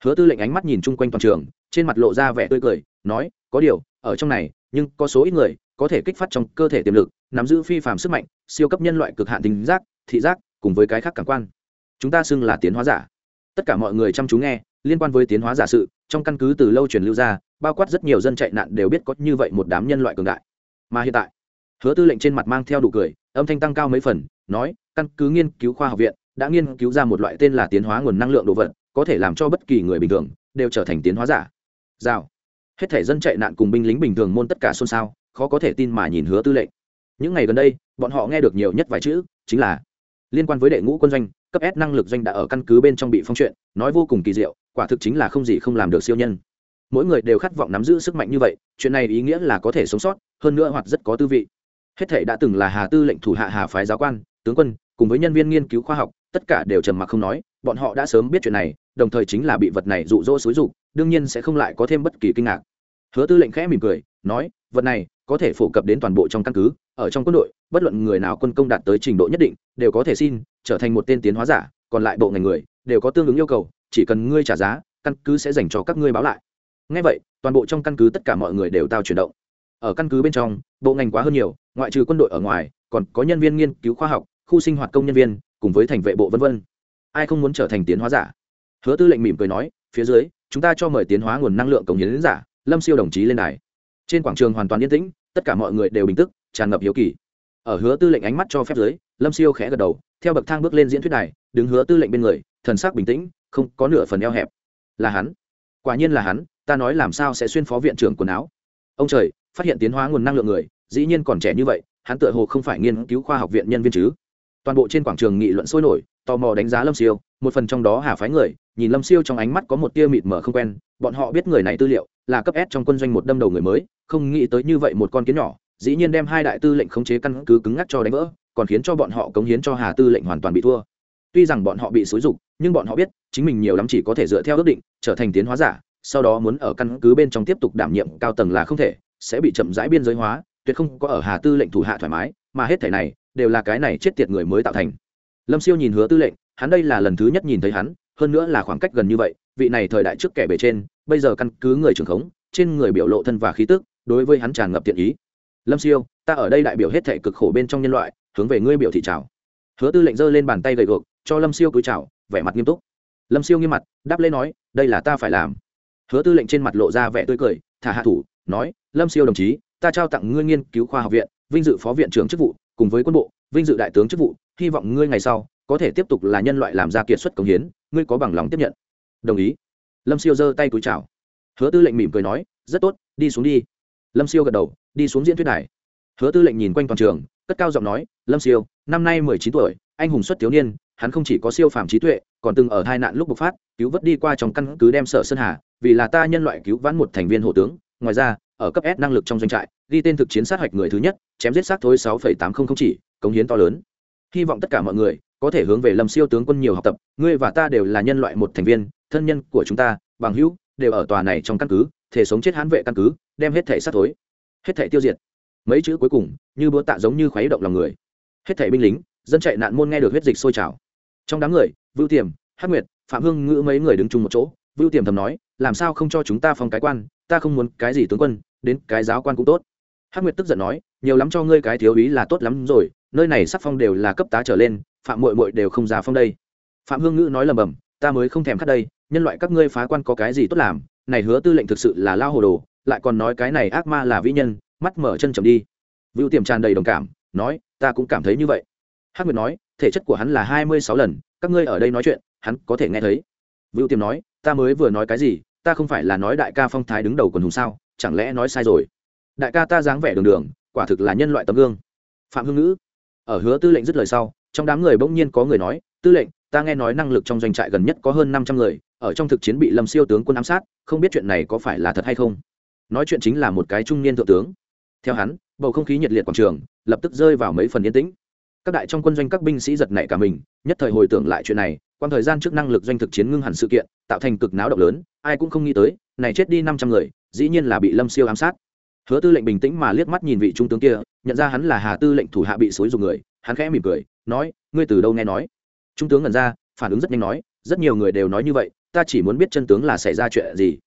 S1: hứa tư lệnh ánh mắt nhìn chung quanh toàn trường, trên mặt lộ ra vẻ tươi cười, nói, có điều, ở trong này, nhưng có số ít người có thể kích phát trong cơ thể tiềm lực, nắm giữ phi phạm sức mạnh, siêu cấp nhân loại cực hạn tính giác, thị giác, cùng với cái khác cảm quan. Chúng ta xưng là tiến hóa giả. Tất cả mọi người chăm chú nghe, liên quan với tiến hóa giả sự, trong căn cứ từ lâu truyền lưu ra, bao quát rất nhiều dân chạy nạn đều biết có như vậy một đám nhân loại cường đại. Mà hiện tại, hứa tư lệnh trên mặt mang theo đủ cười, âm thanh tăng cao mấy phần, nói căn cứ nghiên cứu khoa học viện, đã nghiên cứu ra một loại tên là tiến hóa nguồn năng lượng đồ vật, có thể làm cho bất kỳ người bình thường đều trở thành tiến hóa giả. Rào. Hết thể dân chạy nạn cùng binh lính bình thường môn tất cả xôn xao, khó có thể tin mà nhìn hứa tư lệnh. Những ngày gần đây, bọn họ nghe được nhiều nhất vài chữ, chính là liên quan với đệ ngũ quân doanh, cấp s năng lực doanh đã ở căn cứ bên trong bị phong chuyện, nói vô cùng kỳ diệu, quả thực chính là không gì không làm được siêu nhân. Mỗi người đều khát vọng nắm giữ sức mạnh như vậy, chuyện này ý nghĩa là có thể sống sót, hơn nữa hoặc rất có tư vị. Hết thể đã từng là hà tư lệnh thủ hạ hà phái giáo quan, tướng quân cùng với nhân viên nghiên cứu khoa học, tất cả đều trầm mặc không nói, bọn họ đã sớm biết chuyện này, đồng thời chính là bị vật này rụ rỗ xúi rục đương nhiên sẽ không lại có thêm bất kỳ kinh ngạc. Hứa tư lệnh khẽ mỉm cười, nói, vật này có thể phổ cập đến toàn bộ trong căn cứ, ở trong quân đội, bất luận người nào quân công đạt tới trình độ nhất định, đều có thể xin trở thành một tên tiến hóa giả, còn lại bộ ngành người đều có tương ứng yêu cầu, chỉ cần ngươi trả giá, căn cứ sẽ dành cho các ngươi báo lại. Ngay vậy, toàn bộ trong căn cứ tất cả mọi người đều tao chuyển động. Ở căn cứ bên trong, bộ ngành quá hơn nhiều, ngoại trừ quân đội ở ngoài, còn có nhân viên nghiên cứu khoa học khu sinh hoạt công nhân viên, cùng với thành vệ bộ v v ai không muốn trở thành tiến hóa giả? Hứa tư lệnh mỉm cười nói, phía dưới, chúng ta cho mời tiến hóa nguồn năng lượng cống hiến giả, lâm siêu đồng chí lên đài. Trên quảng trường hoàn toàn yên tĩnh, tất cả mọi người đều bình tức, tràn ngập hiếu kỳ. Ở hứa tư lệnh ánh mắt cho phép dưới, lâm siêu khẽ gật đầu, theo bậc thang bước lên diễn thuyết này đứng hứa tư lệnh bên người, thần sắc bình tĩnh, không có nửa phần eo hẹp. Là hắn. Quả nhiên là hắn, ta nói làm sao sẽ xuyên phó viện trưởng quần áo? Ông trời, phát hiện tiến hóa nguồn năng lượng người, dĩ nhiên còn trẻ như vậy, hắn tựa hồ không phải nghiên cứu khoa học viện nhân viên chứ? Toàn bộ trên quảng trường nghị luận sôi nổi, tò mò đánh giá lâm siêu, một phần trong đó hà phái người, nhìn lâm siêu trong ánh mắt có một tia mịt mờ không quen, bọn họ biết người này tư liệu, là cấp s trong quân doanh một đâm đầu người mới, không nghĩ tới như vậy một con kiến nhỏ, dĩ nhiên đem hai đại tư lệnh khống chế căn cứ cứng ngắc cho đánh vỡ, còn khiến cho bọn họ cống hiến cho hà tư lệnh hoàn toàn bị thua. Tuy rằng bọn họ bị xúi dục, nhưng bọn họ biết, chính mình nhiều lắm chỉ có thể dựa theo ước định, trở thành tiến hóa giả, sau đó muốn ở căn cứ bên trong tiếp tục đảm nhiệm cao tầng là không thể, sẽ bị chậm rãi biên giới hóa, tuyệt không có ở hà tư lệnh thủ hạ thoải mái, mà hết thể này đều là cái này chết tiệt người mới tạo thành. Lâm siêu nhìn hứa tư lệnh, hắn đây là lần thứ nhất nhìn thấy hắn, hơn nữa là khoảng cách gần như vậy, vị này thời đại trước kẻ bề trên, bây giờ căn cứ người trưởng khống, trên người biểu lộ thân và khí tức, đối với hắn tràn ngập tiện ý. Lâm siêu, ta ở đây đại biểu hết thể cực khổ bên trong nhân loại, hướng về ngươi biểu thị trào hứa tư lệnh giơ lên bàn tay gầy gộc cho lâm siêu cúi chào, vẻ mặt nghiêm túc. Lâm siêu nghiêm mặt, đáp lễ nói, đây là ta phải làm. Hứa tư lệnh trên mặt lộ ra vẻ tươi cười, thả hạ thủ, nói, lâm siêu đồng chí, ta trao tặng ngươi nghiên cứu khoa học viện, vinh dự phó viện trưởng chức vụ cùng với quân bộ, vinh dự đại tướng chức vụ, hy vọng ngươi ngày sau có thể tiếp tục là nhân loại làm ra kiệt xuất công hiến, ngươi có bằng lòng tiếp nhận. Đồng ý. Lâm siêu giơ tay túi chào. Hứa tư lệnh mỉm cười nói, rất tốt, đi xuống đi. Lâm siêu gật đầu, đi xuống diễn thuyết đài. Hứa tư lệnh nhìn quanh toàn trường, cất cao giọng nói, lâm siêu, năm nay mười chín tuổi, anh hùng xuất thiếu niên, hắn không chỉ có siêu phàm trí tuệ, còn từng ở tai nạn lúc bộc phát, cứu vớt đi qua trong căn cứ đem sở sơn hà, vì là ta nhân loại cứu vãn một thành viên hộ tướng. Ngoài ra ở cấp S năng lực trong doanh trại, ghi tên thực chiến sát hạch người thứ nhất, chém giết sát thối sáu tám trăm linh chỉ, cống hiến to lớn. Hy vọng tất cả mọi người có thể hướng về lâm siêu tướng quân nhiều học tập, ngươi và ta đều là nhân loại một thành viên, thân nhân của chúng ta, bằng hữu, đều ở tòa này trong căn cứ, thể sống chết hãn vệ căn cứ, đem hết thể sát thối, hết thể tiêu diệt. Mấy chữ cuối cùng, như búa tạ giống như khuấy động lòng người. Hết thể binh lính, dân chạy nạn môn nghe được huyết dịch sôi trào. Trong đám người, vưu tiềm hát nguyệt, phạm hương ngữ mấy người đứng chung một chỗ. Vưu tiềm thầm nói, làm sao không cho chúng ta phong cái quan ta không muốn cái gì tướng quân, đến cái giáo quan cũng tốt. Hắc nguyệt tức giận nói, nhiều lắm cho ngươi cái thiếu ý là tốt lắm rồi, nơi này sắc phong đều là cấp tá trở lên, phạm mội mội đều không già phong đây. Phạm hương ngữ nói lầm bầm, ta mới không thèm khát đây, nhân loại các ngươi phá quan có cái gì tốt làm, này hứa tư lệnh thực sự là lao hồ đồ, lại còn nói cái này ác ma là vĩ nhân, mắt mở chân chầm đi. Vưu tiềm tràn đầy đồng cảm, nói, ta cũng cảm thấy như vậy. Hắc nguyệt nói, thể chất của hắn là hai mươi sáu lần, các ngươi ở đây nói chuyện, hắn có thể nghe thấy. Vưu tiềm nói, ta mới vừa nói cái gì ta không phải là nói đại ca phong thái đứng đầu quần hùng sao, chẳng lẽ nói sai rồi? Đại ca ta dáng vẻ đường đường, quả thực là nhân loại tấm gương. Phạm hương ngữ, ở hứa tư lệnh dứt lời sau, trong đám người bỗng nhiên có người nói, tư lệnh, ta nghe nói năng lực trong doanh trại gần nhất có hơn năm trăm người, ở trong thực chiến bị lâm siêu tướng quân ám sát, không biết chuyện này có phải là thật hay không? Nói chuyện chính là một cái trung niên thượng tướng. Theo hắn, bầu không khí nhiệt liệt quảng trường, lập tức rơi vào mấy phần yên tĩnh. Các đại trong quân doanh các binh sĩ giật nảy cả mình, nhất thời hồi tưởng lại chuyện này quan thời gian trước năng lực doanh thực chiến ngưng hẳn sự kiện, tạo thành cực náo động lớn ai cũng không nghĩ tới, này chết đi năm trăm người, dĩ nhiên là bị lâm siêu ám sát. Hứa tư lệnh bình tĩnh mà liếc mắt nhìn vị trung tướng kia, nhận ra hắn là hà tư lệnh thủ hạ bị xối dùng người, hắn khẽ mỉm cười, nói, ngươi từ đâu nghe nói? Trung tướng ngẩn ra, phản ứng rất nhanh nói, rất nhiều người đều nói như vậy, ta chỉ muốn biết chân tướng là xảy ra chuyện gì.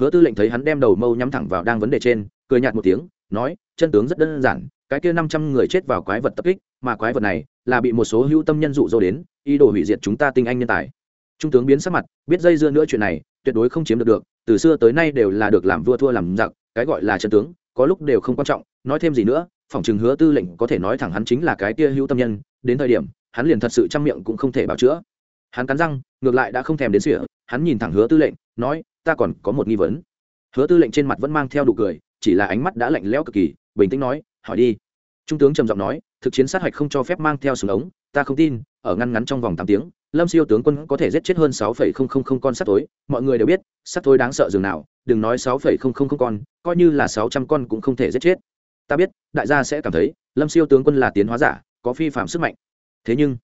S1: Hứa tư lệnh thấy hắn đem đầu mâu nhắm thẳng vào đang vấn đề trên, cười nhạt một tiếng, nói, chân tướng rất đơn giản, cái kia năm trăm người chết vào quái vật tập kích, mà quái vật này là bị một số hữu tâm nhân dụ dỗ đến, ý đồ hủy diệt chúng ta tinh anh nhân tài. Trung tướng biến sắc mặt, biết dây dưa nữa chuyện này tuyệt đối không chiếm được được, từ xưa tới nay đều là được làm vua thua làm giặc, cái gọi là chân tướng, có lúc đều không quan trọng, nói thêm gì nữa phỏng chừng hứa tư lệnh có thể nói thẳng hắn chính là cái kia hữu tâm nhân, đến thời điểm, hắn liền thật sự chăm miệng cũng không thể bảo chữa. Hắn cắn răng, ngược lại đã không thèm đến sỉa, hắn nhìn thẳng hứa tư lệnh, nói, ta còn có một nghi vấn. Hứa tư lệnh trên mặt vẫn mang theo đủ cười, chỉ là ánh mắt đã lạnh lẽo cực kỳ, bình tĩnh nói, hỏi đi trung tướng trầm giọng nói, thực chiến sát hạch không cho phép mang theo súng ống, ta không tin, ở ngăn ngắn trong vòng tám tiếng, lâm siêu tướng quân có thể giết chết hơn sáu phẩy không không không con sắt tối mọi người đều biết sắt tối đáng sợ dường nào, đừng nói sáu phẩy không không không con, coi như là sáu trăm con cũng không thể giết chết. Ta biết, đại gia sẽ cảm thấy, lâm siêu tướng quân là tiến hóa giả, có phi phạm sức mạnh. Thế nhưng,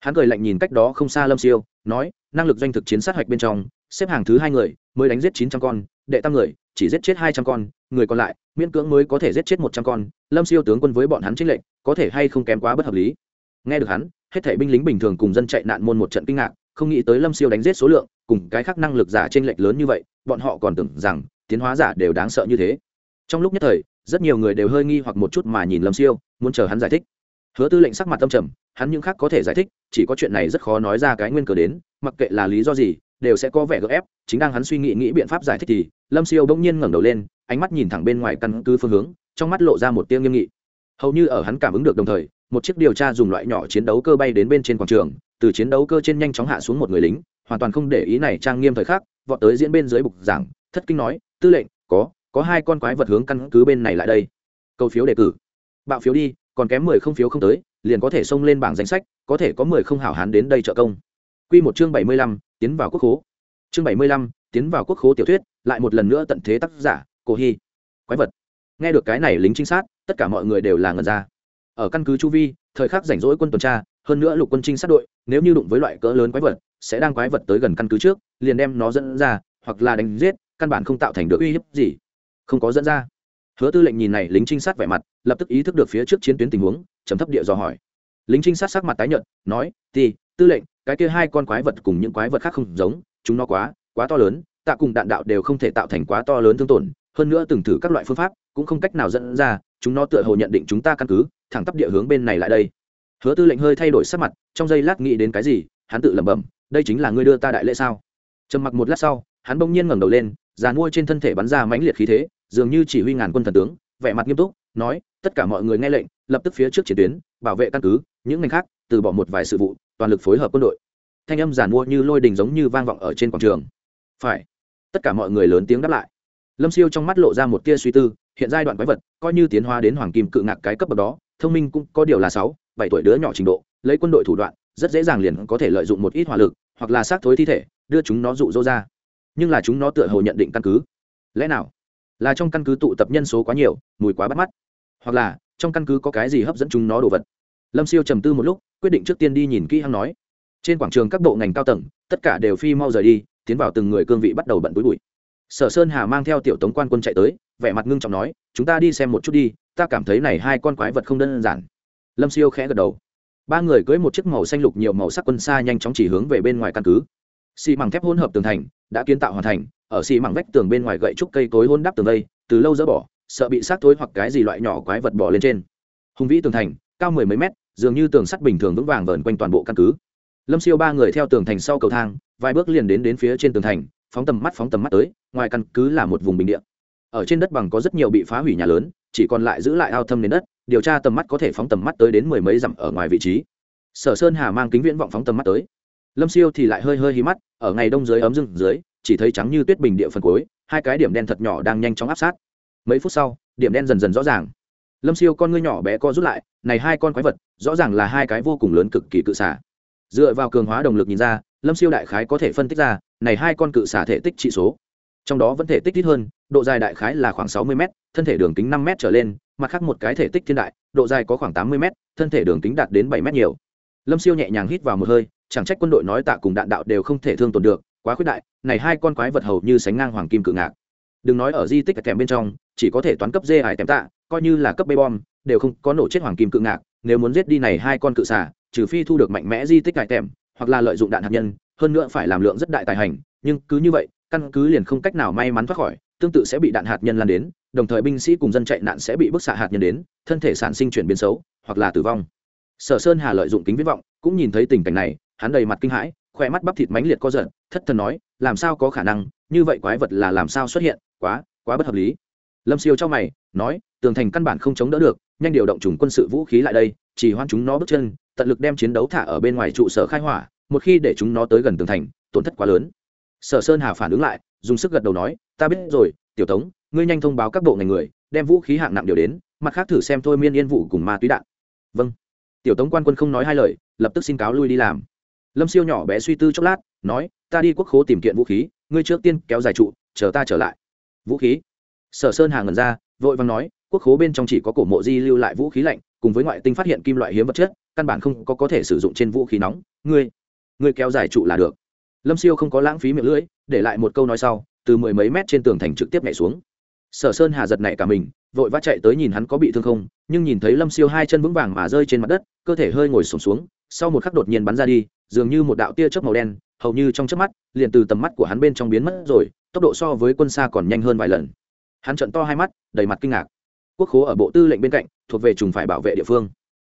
S1: hắn cười lạnh nhìn cách đó không xa lâm siêu, nói, năng lực doanh thực chiến sát hạch bên trong, xếp hàng thứ hai người, mới đánh giết chín trăm con đệ tam người, chỉ giết chết hai trăm con, người còn lại, miễn cưỡng mới có thể giết chết một trăm con, lâm siêu tướng quân với bọn hắn trích lệnh có thể hay không kém quá bất hợp lý. Nghe được hắn, hết thảy binh lính bình thường cùng dân chạy nạn môn một trận kinh ngạc, không nghĩ tới lâm siêu đánh giết số lượng, cùng cái khác năng lực giả trên lệch lớn như vậy, bọn họ còn tưởng rằng tiến hóa giả đều đáng sợ như thế. Trong lúc nhất thời, rất nhiều người đều hơi nghi hoặc một chút mà nhìn lâm siêu, muốn chờ hắn giải thích. Hứa tư lệnh sắc mặt tâm trầm, hắn những khác có thể giải thích, chỉ có chuyện này rất khó nói ra cái nguyên cờ đến, mặc kệ là lý do gì đều sẽ có vẻ gợ ép, chính đang hắn suy nghĩ nghĩ biện pháp giải thích thì, lâm siêu bỗng nhiên ngẩng đầu lên, ánh mắt nhìn thẳng bên ngoài căn cứ phương hướng, trong mắt lộ ra một tiêu nghiêm nghị. Hầu như ở hắn cảm ứng được đồng thời, một chiếc điều tra dùng loại nhỏ chiến đấu cơ bay đến bên trên quảng trường, từ chiến đấu cơ trên nhanh chóng hạ xuống một người lính, hoàn toàn không để ý này trang nghiêm thời khắc, vọt tới diễn bên dưới bục giảng, thất kinh nói, tư lệnh, có có hai con quái vật hướng căn cứ bên này lại đây. Câu phiếu đề cử. Bạo phiếu đi, còn kém mười không phiếu không tới, liền có thể xông lên bảng danh sách, có thể có mười không hảo hán đến đây trợ công. Quy một chương bảy mươi lăm tiến vào quốc khố. Chương bảy mươi lăm, tiến vào quốc khố tiểu thuyết, lại một lần nữa tận thế tác giả, cổ hy. Quái vật. Nghe được cái này lính trinh sát, tất cả mọi người đều là ngần ra. Ở căn cứ chu vi, thời khắc rảnh rỗi quân tuần tra, hơn nữa lục quân trinh sát đội, nếu như đụng với loại cỡ lớn quái vật, sẽ đang quái vật tới gần căn cứ trước, liền đem nó dẫn ra, hoặc là đánh giết, căn bản không tạo thành được uy hiếp gì. Không có dẫn ra. Hứa tư lệnh nhìn này lính trinh sát vẻ mặt, lập tức ý thức được phía trước chiến tuyến tình huống chấm thấp địa dò hỏi. Lính trinh sát sắc mặt tái nhợt, nói thì tư lệnh cái kia hai con quái vật cùng những quái vật khác không giống, chúng nó quá quá to lớn, tạ cùng đạn đạo đều không thể tạo thành quá to lớn thương tổn, hơn nữa từng thử các loại phương pháp cũng không cách nào dẫn ra, chúng nó tựa hồ nhận định chúng ta căn cứ, thẳng tắp địa hướng bên này lại đây. Hứa tư lệnh hơi thay đổi sắc mặt, trong giây lát nghĩ đến cái gì, hắn tự lẩm bẩm, đây chính là ngươi đưa ta đại lễ sao? Trầm mặc một lát sau, hắn bỗng nhiên ngẩng đầu lên giàn mua trên thân thể bắn ra mãnh liệt khí thế, dường như chỉ huy ngàn quân thần tướng, vẻ mặt nghiêm túc, nói, tất cả mọi người nghe lệnh, lập tức phía trước chiến tuyến, bảo vệ căn cứ, những ngành khác, từ bỏ một vài sự vụ toàn lực phối hợp quân đội. Thanh âm giàn mua như lôi đình giống như vang vọng ở trên quảng trường. Phải. Tất cả mọi người lớn tiếng đáp lại. Lâm siêu trong mắt lộ ra một tia suy tư, hiện giai đoạn quái vật, coi như tiến hóa đến hoàng kim cự ngạc cái cấp bậc đó, thông minh cũng có điều là sáu, bảy tuổi đứa nhỏ trình độ, lấy quân đội thủ đoạn, rất dễ dàng liền có thể lợi dụng một ít hỏa lực, hoặc là xác thối thi thể, đưa chúng nó rụ rỗ ra. Nhưng là chúng nó tựa hồ nhận định căn cứ. Lẽ nào? Là trong căn cứ tụ tập nhân số quá nhiều, mùi quá bắt mắt. Hoặc là, trong căn cứ có cái gì hấp dẫn chúng nó đồ vật? Lâm siêu trầm tư một lúc quyết định trước tiên đi nhìn kỹ hắn nói. Trên quảng trường các bộ ngành cao tầng, tất cả đều phi mau rời đi, tiến vào từng người cương vị bắt đầu bận túi bụi. Sở sơn hà mang theo tiểu tống quan quân chạy tới, vẻ mặt ngưng trọng nói, chúng ta đi xem một chút đi, ta cảm thấy này hai con quái vật không đơn giản. Lâm siêu khẽ gật đầu. Ba người cưỡi một chiếc màu xanh lục nhiều màu sắc quân xa nhanh chóng chỉ hướng về bên ngoài căn cứ. Xi măng thép hỗn hợp tường thành, đã kiến tạo hoàn thành, ở xi măng vách tường bên ngoài gậy trúc cây tối hôn đắp tường đây, từ lâu dỡ bỏ, sợ bị sát thối hoặc cái gì loại nhỏ quái vật bỏ lên trên. Hùng vĩ tường thành, cao mười mấy mét dường như tường sắt bình thường vững vàng vờn quanh toàn bộ căn cứ. Lâm siêu ba người theo tường thành sau cầu thang, vài bước liền đến đến phía trên tường thành, phóng tầm mắt phóng tầm mắt tới, ngoài căn cứ là một vùng bình địa. Ở trên đất bằng có rất nhiều bị phá hủy nhà lớn, chỉ còn lại giữ lại ao thâm nền đất, điều tra tầm mắt có thể phóng tầm mắt tới đến mười mấy dặm ở ngoài vị trí. Sở sơn hà mang kính viễn vọng phóng tầm mắt tới. Lâm siêu thì lại hơi hơi hí mắt, ở ngày đông dưới ấm rừng dưới, chỉ thấy trắng như tuyết bình địa phần cuối, hai cái điểm đen thật nhỏ đang nhanh chóng áp sát. Mấy phút sau, điểm đen dần dần rõ ràng lâm siêu con ngươi nhỏ bé co rút lại, này hai con quái vật, rõ ràng là hai cái vô cùng lớn cực kỳ cự xả dựa vào cường hóa động lực nhìn ra, lâm siêu đại khái có thể phân tích ra, này hai con cự xả thể tích trị số. Trong đó vẫn thể tích ít hơn, độ dài đại khái là khoảng sáu mươi m thân thể đường kính năm m trở lên, mặt khác một cái thể tích thiên đại, độ dài có khoảng tám mươi m thân thể đường kính đạt đến bảy m nhiều. Lâm siêu nhẹ nhàng hít vào một hơi, chẳng trách quân đội nói tạ cùng đạn đạo đều không thể thương tồn được, quá khuyết đại, này hai con quái vật hầu như sánh ngang hoàng kim cự ngạc đừng nói ở di tích kèm bên trong, chỉ có thể toán cấp dê hải tèm tạ, coi như là cấp bay bom, đều không có nổ chết hoàng kim cự ngạc, nếu muốn giết đi này hai con cự xả trừ phi thu được mạnh mẽ di tích hải tèm, hoặc là lợi dụng đạn hạt nhân, hơn nữa phải làm lượng rất đại tài hành, nhưng cứ như vậy, căn cứ liền không cách nào may mắn thoát khỏi, tương tự sẽ bị đạn hạt nhân lan đến, đồng thời binh sĩ cùng dân chạy nạn sẽ bị bức xạ hạt nhân đến, thân thể sản sinh chuyển biến xấu, hoặc là tử vong. Sở sơn hà lợi dụng kính viết vọng, cũng nhìn thấy tình cảnh này, hắn đầy mặt kinh hãi, khỏe mắt bắp thịt mánh liệt co giật, thất thần nói, làm sao có khả năng? Như vậy quái vật là làm sao xuất hiện? Quá quá bất hợp lý. Lâm siêu cho mày, nói, tường thành căn bản không chống đỡ được, nhanh điều động chủng quân sự vũ khí lại đây, chỉ hoan chúng nó bước chân, tận lực đem chiến đấu thả ở bên ngoài trụ sở khai hỏa, một khi để chúng nó tới gần tường thành, tổn thất quá lớn. Sở sơn hà phản ứng lại, dùng sức gật đầu nói, ta biết rồi, tiểu tống, ngươi nhanh thông báo các bộ ngành người, đem vũ khí hạng nặng điều đến, mặt khác thử xem thôi miên yên vụ cùng ma túy đạn. Vâng. Tiểu tống quan quân không nói hai lời, lập tức xin cáo lui đi làm. Lâm siêu nhỏ bé suy tư chốc lát, nói, ta đi quốc khố tìm kiện vũ khí, ngươi trước tiên kéo dài trụ, chờ ta trở lại vũ khí. Sở sơn hà ngẩn ra vội vàng nói quốc khố bên trong chỉ có cổ mộ di lưu lại vũ khí lạnh cùng với ngoại tinh phát hiện kim loại hiếm vật chất căn bản không có có thể sử dụng trên vũ khí nóng. Ngươi ngươi kéo dài trụ là được. Lâm siêu không có lãng phí miệng lưỡi để lại một câu nói sau từ mười mấy mét trên tường thành trực tiếp nhảy xuống. Sở sơn hà giật nảy cả mình vội vã chạy tới nhìn hắn có bị thương không nhưng nhìn thấy lâm siêu hai chân vững vàng mà rơi trên mặt đất cơ thể hơi ngồi sổm xuống, xuống sau một khắc đột nhiên bắn ra đi dường như một đạo tia chớp màu đen hầu như trong chớp mắt liền từ tầm mắt của hắn bên trong biến mất rồi tốc độ so với quân xa còn nhanh hơn vài lần. Hắn trận to hai mắt, đầy mặt kinh ngạc. Quốc khố ở bộ tư lệnh bên cạnh, thuộc về trùng phải bảo vệ địa phương.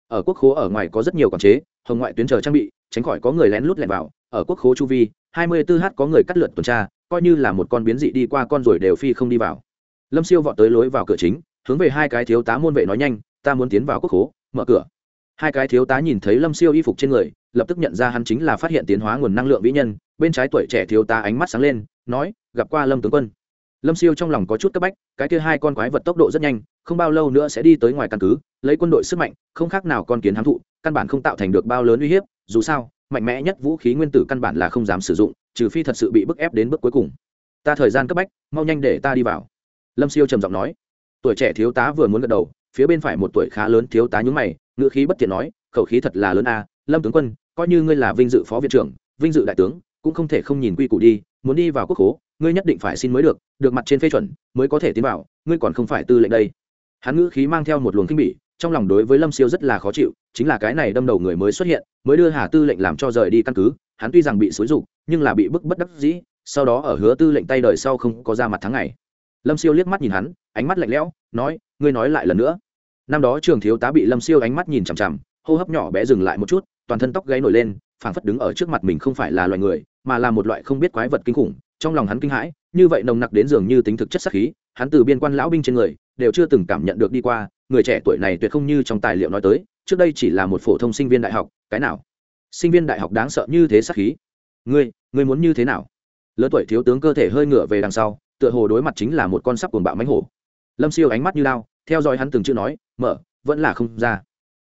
S1: Ở quốc khố ở ngoài có rất nhiều quản chế, hồng ngoại tuyến chờ trang bị, tránh khỏi có người lén lút lẻn vào. Ở quốc khố chu vi, hai mươi 24h có người cắt lượt tuần tra, coi như là một con biến dị đi qua con rồi đều phi không đi vào. Lâm siêu vọt tới lối vào cửa chính, hướng về hai cái thiếu tá môn vệ nói nhanh, ta muốn tiến vào quốc khố, mở cửa. Hai cái thiếu tá nhìn thấy lâm siêu y phục trên người, lập tức nhận ra hắn chính là phát hiện tiến hóa nguồn năng lượng vĩ nhân, bên trái tuổi trẻ thiếu tá ánh mắt sáng lên, nói gặp qua lâm tướng quân. Lâm siêu trong lòng có chút cấp bách, cái kia hai con quái vật tốc độ rất nhanh, không bao lâu nữa sẽ đi tới ngoài căn cứ, lấy quân đội sức mạnh, không khác nào con kiến hám thụ, căn bản không tạo thành được bao lớn uy hiếp, dù sao, mạnh mẽ nhất vũ khí nguyên tử căn bản là không dám sử dụng, trừ phi thật sự bị bức ép đến bước cuối cùng. Ta thời gian cấp bách, mau nhanh để ta đi vào. Lâm siêu trầm giọng nói. Tuổi trẻ thiếu tá vừa muốn gật đầu, phía bên phải một tuổi khá lớn thiếu tá nhúng mày, ngữ khí bất tiện nói, khẩu khí thật là lớn a, lâm tướng quân, coi như ngươi là vinh dự phó viện trưởng, vinh dự đại tướng, cũng không thể không nhìn quy củ đi, muốn đi vào quốc hố ngươi nhất định phải xin mới được được mặt trên phê chuẩn, mới có thể tiến vào, ngươi còn không phải tư lệnh đây. Hắn ngữ khí mang theo một luồng kinh bỉ, trong lòng đối với lâm siêu rất là khó chịu, chính là cái này đâm đầu người mới xuất hiện, mới đưa hà tư lệnh làm cho rời đi căn cứ, hắn tuy rằng bị xúi rục nhưng là bị bức bất đắc dĩ, sau đó ở hứa tư lệnh tay đời sau không có ra mặt tháng ngày. Lâm siêu liếc mắt nhìn hắn, ánh mắt lạnh lẽo, nói, ngươi nói lại lần nữa. Năm đó trường thiếu tá bị lâm siêu ánh mắt nhìn chằm chằm, hô hấp nhỏ bé dừng lại một chút, toàn thân tóc gáy nổi lên, phảng phất đứng ở trước mặt mình không phải là loài người, mà là một loại không biết quái vật kinh khủng trong lòng hắn kinh hãi, như vậy nồng nặc đến dường như tính thực chất sắc khí, hắn từ biên quan lão binh trên người, đều chưa từng cảm nhận được đi qua, người trẻ tuổi này tuyệt không như trong tài liệu nói tới, trước đây chỉ là một phổ thông sinh viên đại học, cái nào? Sinh viên đại học đáng sợ như thế sắc khí. Ngươi ngươi muốn như thế nào? Lớn tuổi thiếu tướng cơ thể hơi ngửa về đằng sau, tựa hồ đối mặt chính là một con sắp cuồng bạo mánh hổ. Lâm siêu ánh mắt như lao, theo dõi hắn từng chữ nói, mở, vẫn là không ra.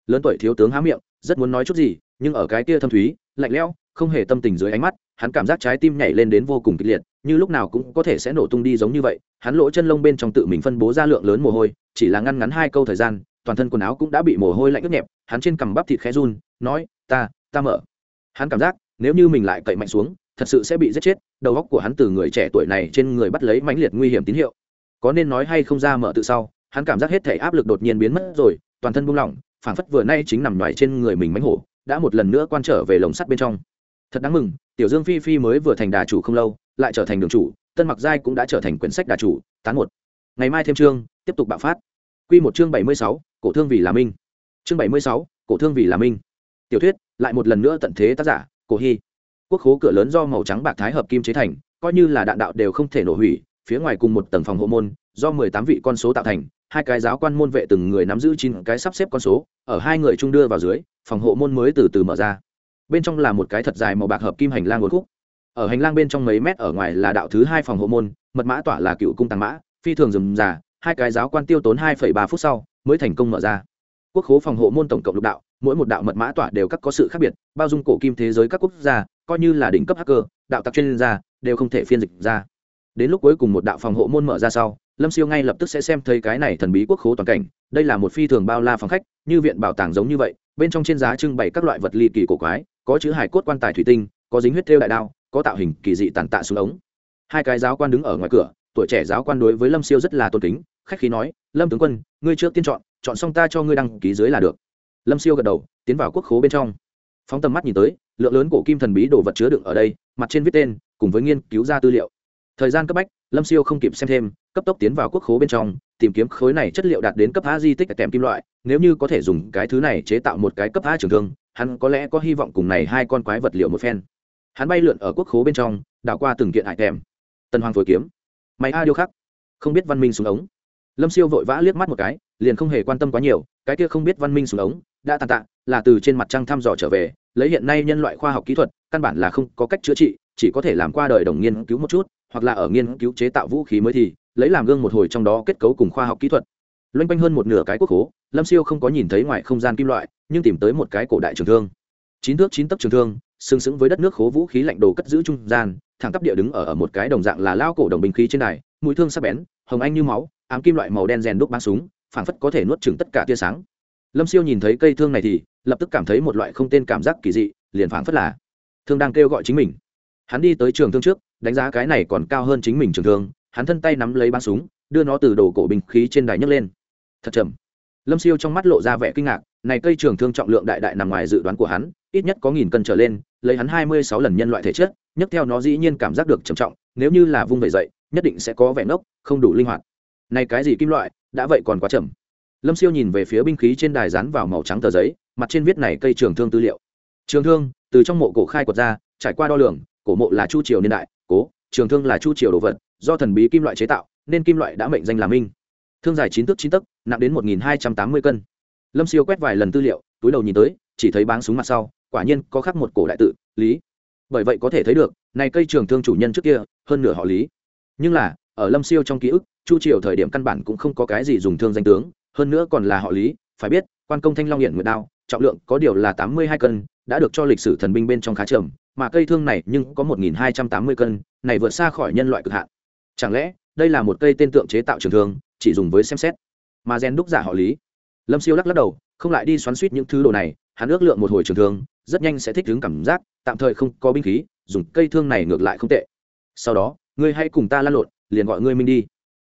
S1: Lớn tuổi thiếu tướng há miệng, rất muốn nói chút gì, nhưng ở cái kia thâm thúy, lạnh lẽo, không hề tâm tình dưới ánh mắt hắn cảm giác trái tim nhảy lên đến vô cùng kịch liệt, như lúc nào cũng có thể sẽ nổ tung đi giống như vậy, hắn lỗ chân lông bên trong tự mình phân bố ra lượng lớn mồ hôi, chỉ là ngăn ngắn hai câu thời gian, toàn thân quần áo cũng đã bị mồ hôi lạnh ướt nhẹp, hắn trên cằm bắp thịt khẽ run, nói, ta ta mở. Hắn cảm giác, nếu như mình lại cậy mạnh xuống, thật sự sẽ bị giết chết, đầu óc của hắn từ người trẻ tuổi này trên người bắt lấy mãnh liệt nguy hiểm tín hiệu. Có nên nói hay không ra mở tự sau, hắn cảm giác hết thể áp lực đột nhiên biến mất rồi, toàn thân buông lỏng, phảng phất vừa nay chính nằm ngoài trên người mình mánh hổ, đã một lần nữa quan trở về lồng sắt bên trong. Thật đáng mừng tiểu dương phi phi mới vừa thành đà chủ không lâu, lại trở thành đường chủ, tân mặc giai cũng đã trở thành quyển sách đà chủ, tán một. Ngày mai thêm chương, tiếp tục bạo phát. Q một chương bảy mươi sáu, cổ thương vì là minh. Chương bảy mươi sáu, cổ thương vì là minh. Tiểu thuyết, lại một lần nữa tận thế tác giả, cổ hy. Quốc khố cửa lớn do màu trắng bạc thái hợp kim chế thành, coi như là đạn đạo đều không thể nổ hủy, phía ngoài cùng một tầng phòng hộ môn, do mười tám vị con số tạo thành, hai cái giáo quan môn vệ từng người nắm giữ chín cái sắp xếp con số, ở hai người trung đưa vào dưới, phòng hộ môn mới từ từ mở ra bên trong là một cái thật dài màu bạc hợp kim hành lang uốn khúc. Ở hành lang bên trong mấy mét ở ngoài là đạo thứ hai phòng hộ môn, mật mã tỏa là cựu cung tàng mã, phi thường dừng già hai cái giáo quan tiêu tốn hai ba phút sau mới thành công mở ra. Quốc khố phòng hộ môn tổng cộng lục đạo, mỗi một đạo mật mã tỏa đều các có sự khác biệt, bao dung cổ kim thế giới các quốc gia, coi như là đỉnh cấp hacker, đạo tặc chuyên gia, đều không thể phiên dịch ra. Đến lúc cuối cùng một đạo phòng hộ môn mở ra sau, lâm siêu ngay lập tức sẽ xem thấy cái này thần bí quốc khố toàn cảnh, đây là một phi thường bao la phòng khách, như viện bảo tàng giống như vậy, bên trong trên giá trưng bày các loại vật ly kỳ cổ quái có chữ hải cốt quan tài thủy tinh, có dính huyết thêu đại đao, có tạo hình kỳ dị tàn tạ xuống ống. Hai cái giáo quan đứng ở ngoài cửa, tuổi trẻ giáo quan đối với lâm siêu rất là tôn kính, khách khí nói, lâm tướng quân, ngươi trước tiên chọn chọn xong ta cho ngươi đăng ký dưới là được. Lâm siêu gật đầu, tiến vào quốc khố bên trong. Phóng tầm mắt nhìn tới, lượng lớn cổ kim thần bí đồ vật chứa đựng ở đây, mặt trên viết tên, cùng với nghiên cứu ra tư liệu. Thời gian cấp bách, lâm siêu không kịp xem thêm, cấp tốc tiến vào quốc khố bên trong tìm kiếm khối này chất liệu đạt đến cấp a di tích kèm kim loại, nếu như có thể dùng cái thứ này chế tạo một cái cấp a trường thương, hắn có lẽ có hy vọng cùng này hai con quái vật liệu một phen. Hắn bay lượn ở quốc khố bên trong, đảo qua từng kiện hải kèm tần hoàng phối kiếm. Máy a điêu khắc. Không biết văn minh xuống ống. Lâm siêu vội vã liếc mắt một cái, liền không hề quan tâm quá nhiều, cái kia không biết văn minh xuống ống, đã tàn tạ, là từ trên mặt trăng thăm dò trở về, lấy hiện nay nhân loại khoa học kỹ thuật, căn bản là không có cách chữa trị, chỉ có thể làm qua đời đồng nghiên cứu một chút, hoặc là ở nghiên cứu chế tạo vũ khí mới thì lấy làm gương một hồi trong đó kết cấu cùng khoa học kỹ thuật. Loanh quanh hơn một nửa cái quốc hố lâm siêu không có nhìn thấy ngoài không gian kim loại nhưng tìm tới một cái cổ đại trường thương. Chín thước chín tấc trường thương sừng sững với đất nước khố vũ khí lạnh đồ cất giữ trung gian thẳng tắp địa đứng ở, ở một cái đồng dạng là lao cổ đồng binh khí trên này mũi thương sắc bén hồng anh như máu ám kim loại màu đen rèn đúc bắn súng phảng phất có thể nuốt chửng tất cả tia sáng. Lâm siêu nhìn thấy cây thương này thì lập tức cảm thấy một loại không tên cảm giác kỳ dị liền phảng phất là thương đang kêu gọi chính mình. Hắn đi tới trường thương trước đánh giá cái này còn cao hơn chính mình trường thương hắn thân tay nắm lấy bắn súng, đưa nó từ đồ cổ binh khí trên đài nhấc lên. Thật chậm. Lâm siêu trong mắt lộ ra vẻ kinh ngạc, này cây trường thương trọng lượng đại đại nằm ngoài dự đoán của hắn, ít nhất có nghìn cân trở lên, lấy hắn hai mươi sáu lần nhân loại thể chất, nhấc theo nó dĩ nhiên cảm giác được trầm trọng, nếu như là vung vẩy dậy, nhất định sẽ có vẻ ngốc, không đủ linh hoạt. Này cái gì kim loại, đã vậy còn quá chậm. Lâm siêu nhìn về phía binh khí trên đài dán vào màu trắng tờ giấy, mặt trên viết này cây trường thương tư liệu. Trường thương, từ trong mộ cổ khai quật ra, trải qua đo lường, cổ mộ là chu triều niên đại, cố, trường thương là chu triều đồ vật do thần bí kim loại chế tạo, nên kim loại đã mệnh danh là minh. Thương dài chín thước chín tấc, nặng đến một nghìn hai trăm tám mươi cân. Lâm siêu quét vài lần tư liệu, túi đầu nhìn tới, chỉ thấy báng súng mặt sau, quả nhiên có khắc một cổ đại tự, lý. Bởi vậy có thể thấy được, này cây trường thương chủ nhân trước kia, hơn nửa họ lý. Nhưng là, ở lâm siêu trong ký ức, chu triều thời điểm căn bản cũng không có cái gì dùng thương danh tướng, hơn nữa còn là họ lý, phải biết, quan công thanh long hiện nguyệt đao, trọng lượng có điều là tám mươi hai cân, đã được cho lịch sử thần binh bên trong khá trầm mà cây thương này nhưng có một nghìn hai trăm tám mươi cân, này vượt xa khỏi nhân loại cực hạn chẳng lẽ, đây là một cây tên tượng chế tạo trường thương, chỉ dùng với xem xét? Mà gen đúc giả họ lý. Lâm siêu lắc lắc đầu, không lại đi xoắn suýt những thứ đồ này, hắn ước lượng một hồi trường thương, rất nhanh sẽ thích ứng cảm giác, tạm thời không có binh khí, dùng cây thương này ngược lại không tệ. Sau đó, ngươi hãy cùng ta lăn lộn, liền gọi ngươi minh đi.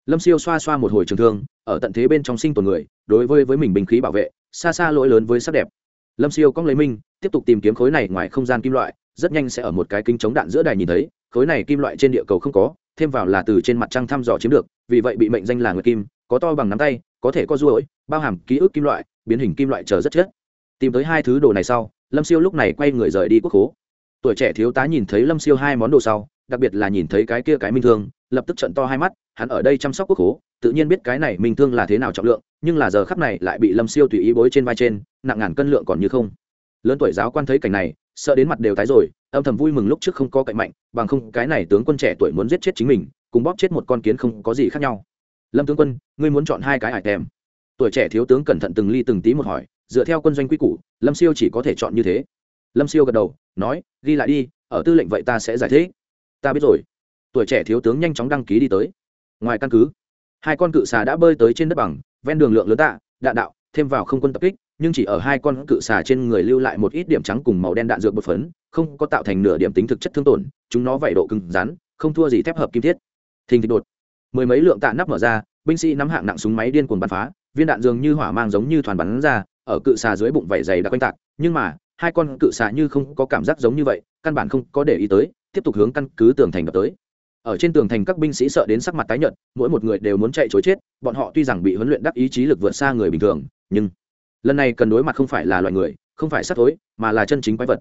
S1: Lâm siêu xoa xoa một hồi trường thương, ở tận thế bên trong sinh tồn người, đối với với mình binh khí bảo vệ, xa xa lỗi lớn với sắc đẹp. Lâm siêu cong lấy minh tiếp tục tìm kiếm khối này ngoài không gian kim loại, rất nhanh sẽ ở một cái kính chống đạn giữa đài nhìn thấy, khối này kim loại trên địa cầu không có thêm vào là từ trên mặt trăng thăm dò chiếm được, vì vậy bị mệnh danh là nguyệt kim, có to bằng nắm tay, có thể có ruỗi bao hàm ký ức kim loại, biến hình kim loại chờ rất chết. Tìm tới hai thứ đồ này sau, lâm siêu lúc này quay người rời đi quốc khố. Tuổi trẻ thiếu tá nhìn thấy lâm siêu hai món đồ sau, đặc biệt là nhìn thấy cái kia cái minh thương, lập tức trận to hai mắt, hắn ở đây chăm sóc quốc hố tự nhiên biết cái này minh thương là thế nào trọng lượng, nhưng là giờ khắp này lại bị lâm siêu tùy ý bối trên vai trên, nặng ngàn cân lượng còn như không lớn tuổi giáo quan thấy cảnh này, sợ đến mặt đều tái rồi, âm thầm vui mừng lúc trước không có cậy mạnh, bằng không cái này tướng quân trẻ tuổi muốn giết chết chính mình, cùng bóp chết một con kiến không có gì khác nhau. Lâm tướng quân, ngươi muốn chọn hai cái hải tèm. Tuổi trẻ thiếu tướng cẩn thận từng ly từng tí một hỏi, dựa theo quân doanh quy củ, lâm siêu chỉ có thể chọn như thế. Lâm siêu gật đầu, nói, ghi lại đi, ở tư lệnh vậy ta sẽ giải thích. Ta biết rồi. Tuổi trẻ thiếu tướng nhanh chóng đăng ký đi tới. Ngoài căn cứ, hai con cự xà đã bơi tới trên đất bằng, ven đường lượng lớn tạ, đạn đạo, thêm vào không quân tập kích nhưng chỉ ở hai con cự xà trên người lưu lại một ít điểm trắng cùng màu đen đạn dược bột phấn, không có tạo thành nửa điểm tính thực chất thương tổn, chúng nó vảy độ cứng rắn, không thua gì thép hợp kim thiết. Thình thịch đột. Mười mấy lượng tạ nắp mở ra, binh sĩ nắm hạng nặng súng máy điên cuồng bắn phá, viên đạn dường như hỏa mang giống như toàn bắn ra, ở cự xà dưới bụng vảy dày đã quanh tạc, nhưng mà, hai con cự xà như không có cảm giác giống như vậy, căn bản không có để ý tới, tiếp tục hướng căn cứ tường thành đập tới. Ở trên tường thành các binh sĩ sợ đến sắc mặt tái nhợt, mỗi một người đều muốn chạy chối chết, bọn họ tuy rằng bị huấn luyện đắc ý chí lực vượt xa người bình thường, nhưng lần này cần đối mặt không phải là loại người, không phải sắt thối, mà là chân chính quái vật.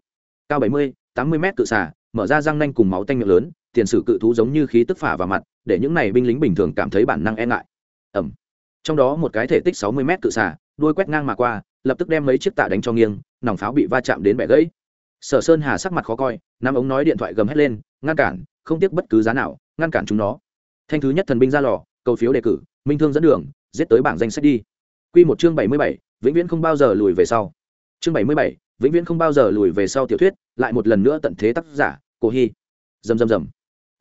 S1: Cao bảy mươi, tám mươi mét cự xả mở ra răng nanh cùng máu tanh miệng lớn, tiền sử cự thú giống như khí tức phả vào mặt, để những này binh lính bình thường cảm thấy bản năng e ngại. Ẩm. Trong đó một cái thể tích sáu mươi mét cự xả đuôi quét ngang mà qua, lập tức đem mấy chiếc tạ đánh cho nghiêng, nòng pháo bị va chạm đến bẻ gãy. Sở sơn hà sắc mặt khó coi nam ống nói điện thoại gầm hét lên, ngăn cản, không tiếc bất cứ giá nào, ngăn cản chúng nó. Thanh thứ nhất thần binh ra lò, cầu phiếu đề cử, minh thương dẫn đường, giết tới bảng danh sách đi. Q một chương bảy mươi bảy vĩnh viễn không bao giờ lùi về sau. Chương bảy mươi bảy, vĩnh viễn không bao giờ lùi về sau tiểu thuyết, lại một lần nữa tận thế tác giả, cổ hy. Dầm dầm dầm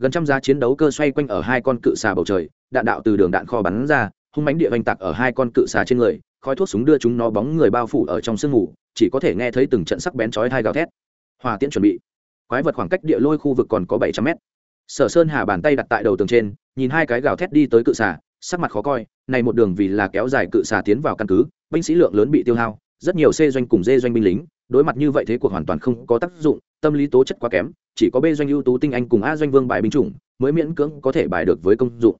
S1: gần trăm giá chiến đấu cơ xoay quanh ở hai con cự xà bầu trời, đạn đạo từ đường đạn kho bắn ra, hung mãnh địa oanh tạc ở hai con cự xà trên người, khói thuốc súng đưa chúng nó bóng người bao phủ ở trong sương mù, chỉ có thể nghe thấy từng trận sắc bén chói hai gào thét. Hòa tiễn chuẩn bị. Quái vật khoảng cách địa lôi khu vực còn có bảy trăm mét. Sở sơn hà bàn tay đặt tại đầu tường trên, nhìn hai cái gào thét đi tới cự xà sắc mặt khó coi, này một đường vì là kéo dài cự xà tiến vào căn cứ, binh sĩ lượng lớn bị tiêu hao, rất nhiều c doanh cùng d doanh binh lính, đối mặt như vậy thế cuộc hoàn toàn không có tác dụng, tâm lý tố chất quá kém, chỉ có b doanh ưu tú tinh anh cùng a doanh vương bài binh chủng mới miễn cưỡng có thể bài được với công dụng.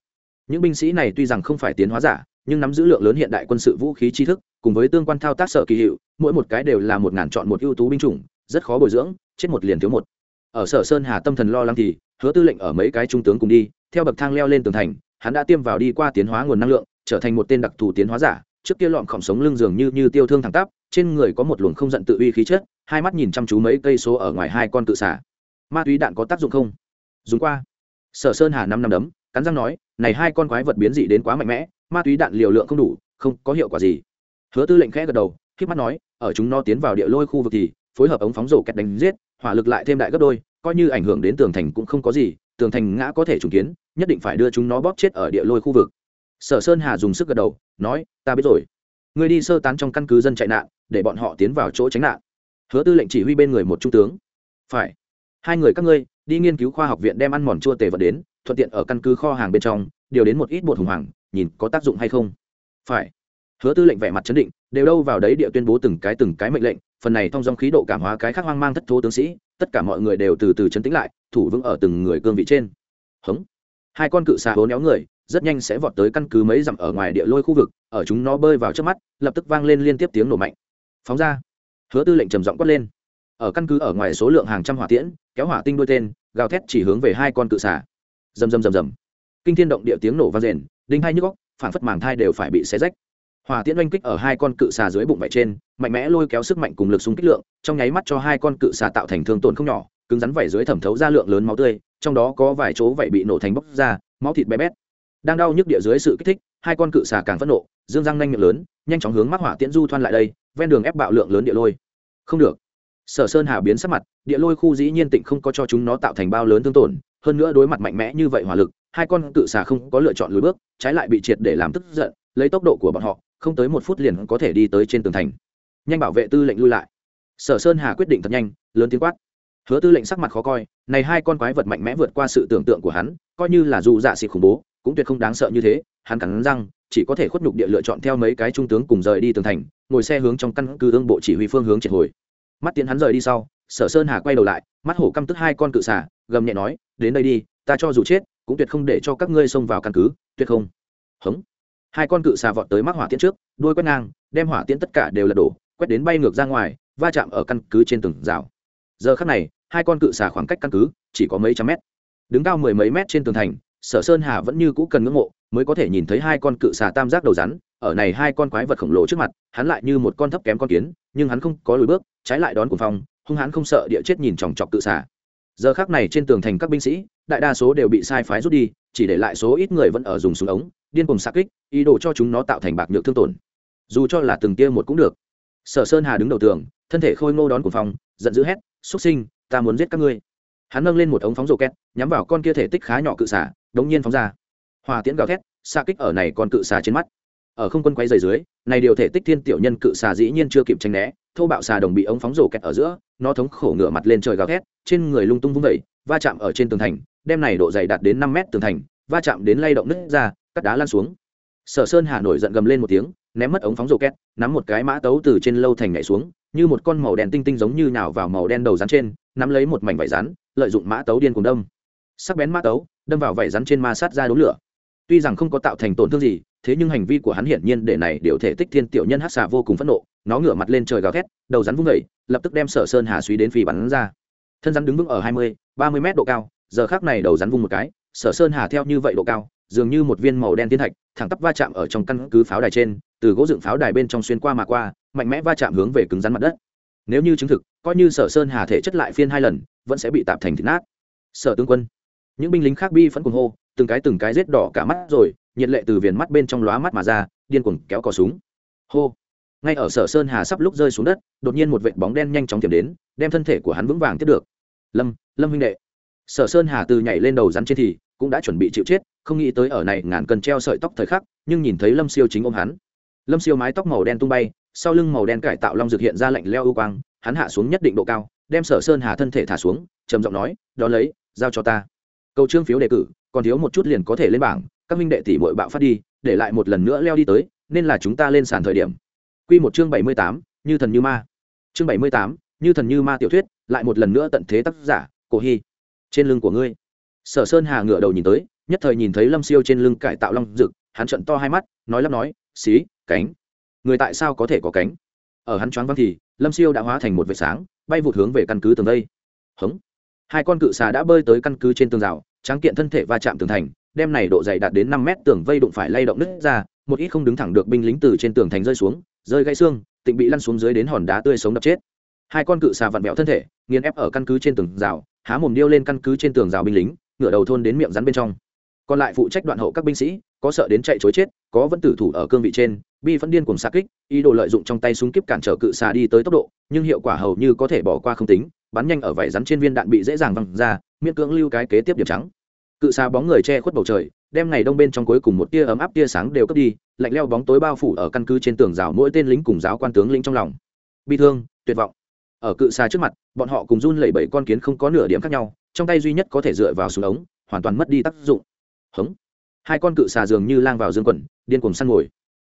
S1: Những binh sĩ này tuy rằng không phải tiến hóa giả, nhưng nắm giữ lượng lớn hiện đại quân sự vũ khí tri thức, cùng với tương quan thao tác sở kỳ hiệu, mỗi một cái đều là một ngàn chọn một ưu tú binh chủng, rất khó bồi dưỡng, chết một liền thiếu một. Ở sở sơn hà tâm thần lo lắng thì, hứa tư lệnh ở mấy cái trung tướng cùng đi, theo bậc thang leo lên tường thành hắn đã tiêm vào đi qua tiến hóa nguồn năng lượng, trở thành một tên đặc thù tiến hóa giả. Trước kia lọn khổng sống lưng dường như như tiêu thương thẳng tắp, trên người có một luồng không giận tự uy khí chất, hai mắt nhìn chăm chú mấy cây số ở ngoài hai con tự xả ma túy đạn có tác dụng không? Dùng qua. Sở sơn hà năm năm đấm, cắn răng nói, này hai con quái vật biến dị đến quá mạnh mẽ, ma túy đạn liều lượng không đủ, không có hiệu quả gì. Hứa tư lệnh khẽ gật đầu khi mắt nói, ở chúng nó tiến vào địa lôi khu vực thì phối hợp ống phóng rổ kẹt đánh giết, hỏa lực lại thêm đại gấp đôi, coi như ảnh hưởng đến tường thành cũng không có gì, tường thành ngã có thể trùng kiến nhất định phải đưa chúng nó bóp chết ở địa lôi khu vực. Sở sơn hà dùng sức gật đầu, nói, ta biết rồi. Người đi sơ tán trong căn cứ dân chạy nạn, để bọn họ tiến vào chỗ tránh nạn. Hứa tư lệnh chỉ huy bên người một trung tướng. Phải. Hai người các ngươi, đi nghiên cứu khoa học viện đem ăn mòn chua tề vật đến, thuận tiện ở căn cứ kho hàng bên trong, điều đến một ít bột hùng hoàng, nhìn có tác dụng hay không. Phải. Hứa tư lệnh vẻ mặt chấn định, đều đâu vào đấy địa tuyên bố từng cái từng cái mệnh lệnh, phần này thông dòng khí độ cảm hóa cái khác hoang mang thất thố tướng sĩ, tất cả mọi người đều từ từ chấn tĩnh lại, thủ vững ở từng người cương vị trên. Hống hai con cự xà hố néo người, rất nhanh sẽ vọt tới căn cứ mấy dặm ở ngoài địa lôi khu vực, ở chúng nó bơi vào trước mắt, lập tức vang lên liên tiếp tiếng nổ mạnh. Phóng ra. Hứa tư lệnh trầm giọng quát lên. Ở căn cứ ở ngoài số lượng hàng trăm hỏa tiễn, kéo hỏa tinh đôi tên, gào thét chỉ hướng về hai con cự xà. Rầm rầm rầm rầm. Kinh thiên động địa tiếng nổ vang rền, đinh hai nhức góc phản phất màng thai đều phải bị xé rách. Hỏa tiễn oanh kích ở hai con cự xà dưới bụng vải trên, mạnh mẽ lôi kéo sức mạnh cùng lực súng kích lượng, trong nháy mắt cho hai con cự xà tạo thành thương tổn không nhỏ, cứng rắn vảy dưới thẩm thấu ra lượng lớn máu tươi trong đó có vài chỗ vậy bị nổ thành bốc ra, máu thịt bé bét. Đang đau nhức địa dưới sự kích thích, hai con cự xà càng phẫn nộ, dương răng nanh miệng lớn, nhanh chóng hướng mắc hỏa tiễn du thoan lại đây, ven đường ép bạo lượng lớn địa lôi. Không được. Sở sơn hà biến sắc mặt, địa lôi khu dĩ nhiên tịnh không có cho chúng nó tạo thành bao lớn thương tổn, hơn nữa đối mặt mạnh mẽ như vậy hỏa lực, hai con cự xà không có lựa chọn lùi bước, trái lại bị triệt để làm tức giận, lấy tốc độ của bọn họ, không tới một phút liền có thể đi tới trên tường thành. Nhanh bảo vệ tư lệnh lui lại. Sở sơn hà quyết định thật nhanh, lớn tiếng quát hứa tư lệnh sắc mặt khó coi, này hai con quái vật mạnh mẽ vượt qua sự tưởng tượng của hắn, coi như là dù dạ xịt khủng bố, cũng tuyệt không đáng sợ như thế. Hắn cắn răng, chỉ có thể khuất nhục địa lựa chọn theo mấy cái trung tướng cùng rời đi tường thành, ngồi xe hướng trong căn cứ ương bộ chỉ huy phương hướng triệt hồi. Mắt tiến hắn rời đi sau, sở sơn hà quay đầu lại, mắt hổ căm tức hai con cự xả gầm nhẹ nói, đến đây đi, ta cho dù chết, cũng tuyệt không để cho các ngươi xông vào căn cứ, tuyệt không. Hống. Hai con cự xà vọt tới mắc hỏa tiễn trước, đuôi quét ngang, đem hỏa tiễn tất cả đều lật đổ, quét đến bay ngược ra ngoài, va chạm ở căn cứ trên từng rào giờ khắc này, hai con cự xà khoảng cách căn cứ chỉ có mấy trăm mét. Đứng cao mười mấy mét trên tường thành, sở sơn hà vẫn như cũ cần ngưỡng mộ, mới có thể nhìn thấy hai con cự xà tam giác đầu rắn, ở này hai con quái vật khổng lồ trước mặt, hắn lại như một con thấp kém con kiến, nhưng hắn không có lùi bước, trái lại đón cuồng phong, hung hãn không sợ địa chết nhìn chòng chọc cự xà. Giờ khác này trên tường thành các binh sĩ, đại đa số đều bị sai phái rút đi, chỉ để lại số ít người vẫn ở dùng súng ống, điên cùng xạ kích, ý đồ cho chúng nó tạo thành bạc nhược thương tổn. Dù cho là từng tia một cũng được. Sở sơn hà đứng đầu tường, thân thể khôi ngô đón cuồng phong, giận dữ hét xuất sinh, ta muốn giết các ngươi. Hắn nâng lên một ống phóng rổ két, nhắm vào con kia thể tích khá nhỏ cự xả đống nhiên phóng ra. Hòa tiễn gào thét xa kích ở này còn cự xà trên mắt. Ở không quân quay dày dưới, này điều thể tích thiên tiểu nhân cự xà dĩ nhiên chưa kịp tranh né, thô bạo xà đồng bị ống phóng rổ kẹt ở giữa, nó thống khổ ngửa mặt lên trời gào thét, trên người lung tung vung vẩy va chạm ở trên tường thành, đem này độ dày đạt đến năm mét tường thành, va chạm đến lay động nứt ra, cắt đá lan xuống. Sở sơn hà nổi giận gầm lên một tiếng ném mất ống phóng rổ két nắm một cái mã tấu từ trên lâu thành nhảy xuống, như một con màu đen tinh tinh giống như nào vào màu đen đầu rắn trên, nắm lấy một mảnh vải rắn, lợi dụng mã tấu điên cùng đâm. Sắc bén mã tấu, đâm vào vải rắn trên ma sát ra đốm lửa. Tuy rằng không có tạo thành tổn thương gì, thế nhưng hành vi của hắn hiển nhiên để này điều thể tích thiên tiểu nhân hát xà vô cùng phẫn nộ, nó ngửa mặt lên trời gào thét, đầu rắn vung vẩy lập tức đem sở sơn hà suy đến phi bắn ra. Thân rắn đứng vững ở hai mươi, ba mươi mét độ cao, giờ khác này đầu rắn vung một cái, sở sơn hà theo như vậy độ cao dường như một viên màu đen thiên thạch, thẳng tắp va chạm ở trong căn cứ pháo đài trên, từ gỗ dựng pháo đài bên trong xuyên qua mà qua, mạnh mẽ va chạm hướng về cứng rắn mặt đất. Nếu như chứng thực, coi như sở sơn hà thể chất lại phiên hai lần, vẫn sẽ bị tạp thành thịt nát. Sở tướng quân, những binh lính khác bi vẫn cùng hô, từng cái từng cái rết đỏ cả mắt rồi, nhiệt lệ từ viền mắt bên trong lóa mắt mà ra, điên cuồng kéo cò súng. Hô. Ngay ở sở sơn hà sắp lúc rơi xuống đất, đột nhiên một vệt bóng đen nhanh chóng tìm đến, đem thân thể của hắn vững vàng tiếp được. Lâm lâm huynh đệ sở sơn hà từ nhảy lên đầu rắn trên thì cũng đã chuẩn bị chịu chết không nghĩ tới ở này ngàn cân treo sợi tóc thời khắc nhưng nhìn thấy lâm siêu chính ôm hắn. Lâm siêu mái tóc màu đen tung bay sau lưng màu đen cải tạo long dược hiện ra lạnh leo ưu quang hắn hạ xuống nhất định độ cao đem sở sơn hà thân thể thả xuống trầm giọng nói đó lấy giao cho ta. Câu trương phiếu đề cử còn thiếu một chút liền có thể lên bảng các minh đệ tỷ bội bạo phát đi để lại một lần nữa leo đi tới nên là chúng ta lên sàn thời điểm. Quy một chương bảy mươi tám, như thần như ma. Chương bảy mươi tám, như thần như ma tiểu thuyết lại một lần nữa tận thế tác giả cổ hy trên lưng của ngươi. Sở sơn hà ngửa đầu nhìn tới, nhất thời nhìn thấy lâm siêu trên lưng cải tạo long rực hắn trận to hai mắt, nói lắp nói, xí, cánh. Người tại sao có thể có cánh? Ở hắn choáng văng thì, lâm siêu đã hóa thành một vệt sáng, bay vụt hướng về căn cứ tường đây. hống. Hai con cự xà đã bơi tới căn cứ trên tường rào, tráng kiện thân thể va chạm tường thành, đem này độ dày đạt đến năm mét tường vây đụng phải lay động nứt ra, một ít không đứng thẳng được binh lính từ trên tường thành rơi xuống, rơi gãy xương, tịnh bị lăn xuống dưới đến hòn đá tươi sống đập chết. Hai con cự xà vặn vẹo thân thể, nghiền ép ở căn cứ trên tường rào há mồm điêu lên căn cứ trên tường rào binh lính, ngửa đầu thôn đến miệng rắn bên trong. Còn lại phụ trách đoạn hậu các binh sĩ, có sợ đến chạy chối chết, có vẫn tử thủ ở cương vị trên, bi vẫn điên cùng xa kích, ý đồ lợi dụng trong tay súng kíp cản trở cự xà đi tới tốc độ, nhưng hiệu quả hầu như có thể bỏ qua không tính, bắn nhanh ở vảy rắn trên viên đạn bị dễ dàng văng ra, miễn cưỡng lưu cái kế tiếp điểm trắng. Cự xà bóng người che khuất bầu trời, đem ngày đông bên trong cuối cùng một tia ấm áp tia sáng đều cướp đi, lạnh leo bóng tối bao phủ ở căn cứ trên tường rào mỗi tên lính cùng giáo quan tướng lĩnh trong lòng. Bi thương, tuyệt vọng ở cự xa trước mặt, bọn họ cùng run lẩy bẩy con kiến không có nửa điểm khác nhau, trong tay duy nhất có thể dựa vào súng ống, hoàn toàn mất đi tác dụng. Hống. Hai con cự xà dường như lang vào dương quần, điên cùng săn ngồi.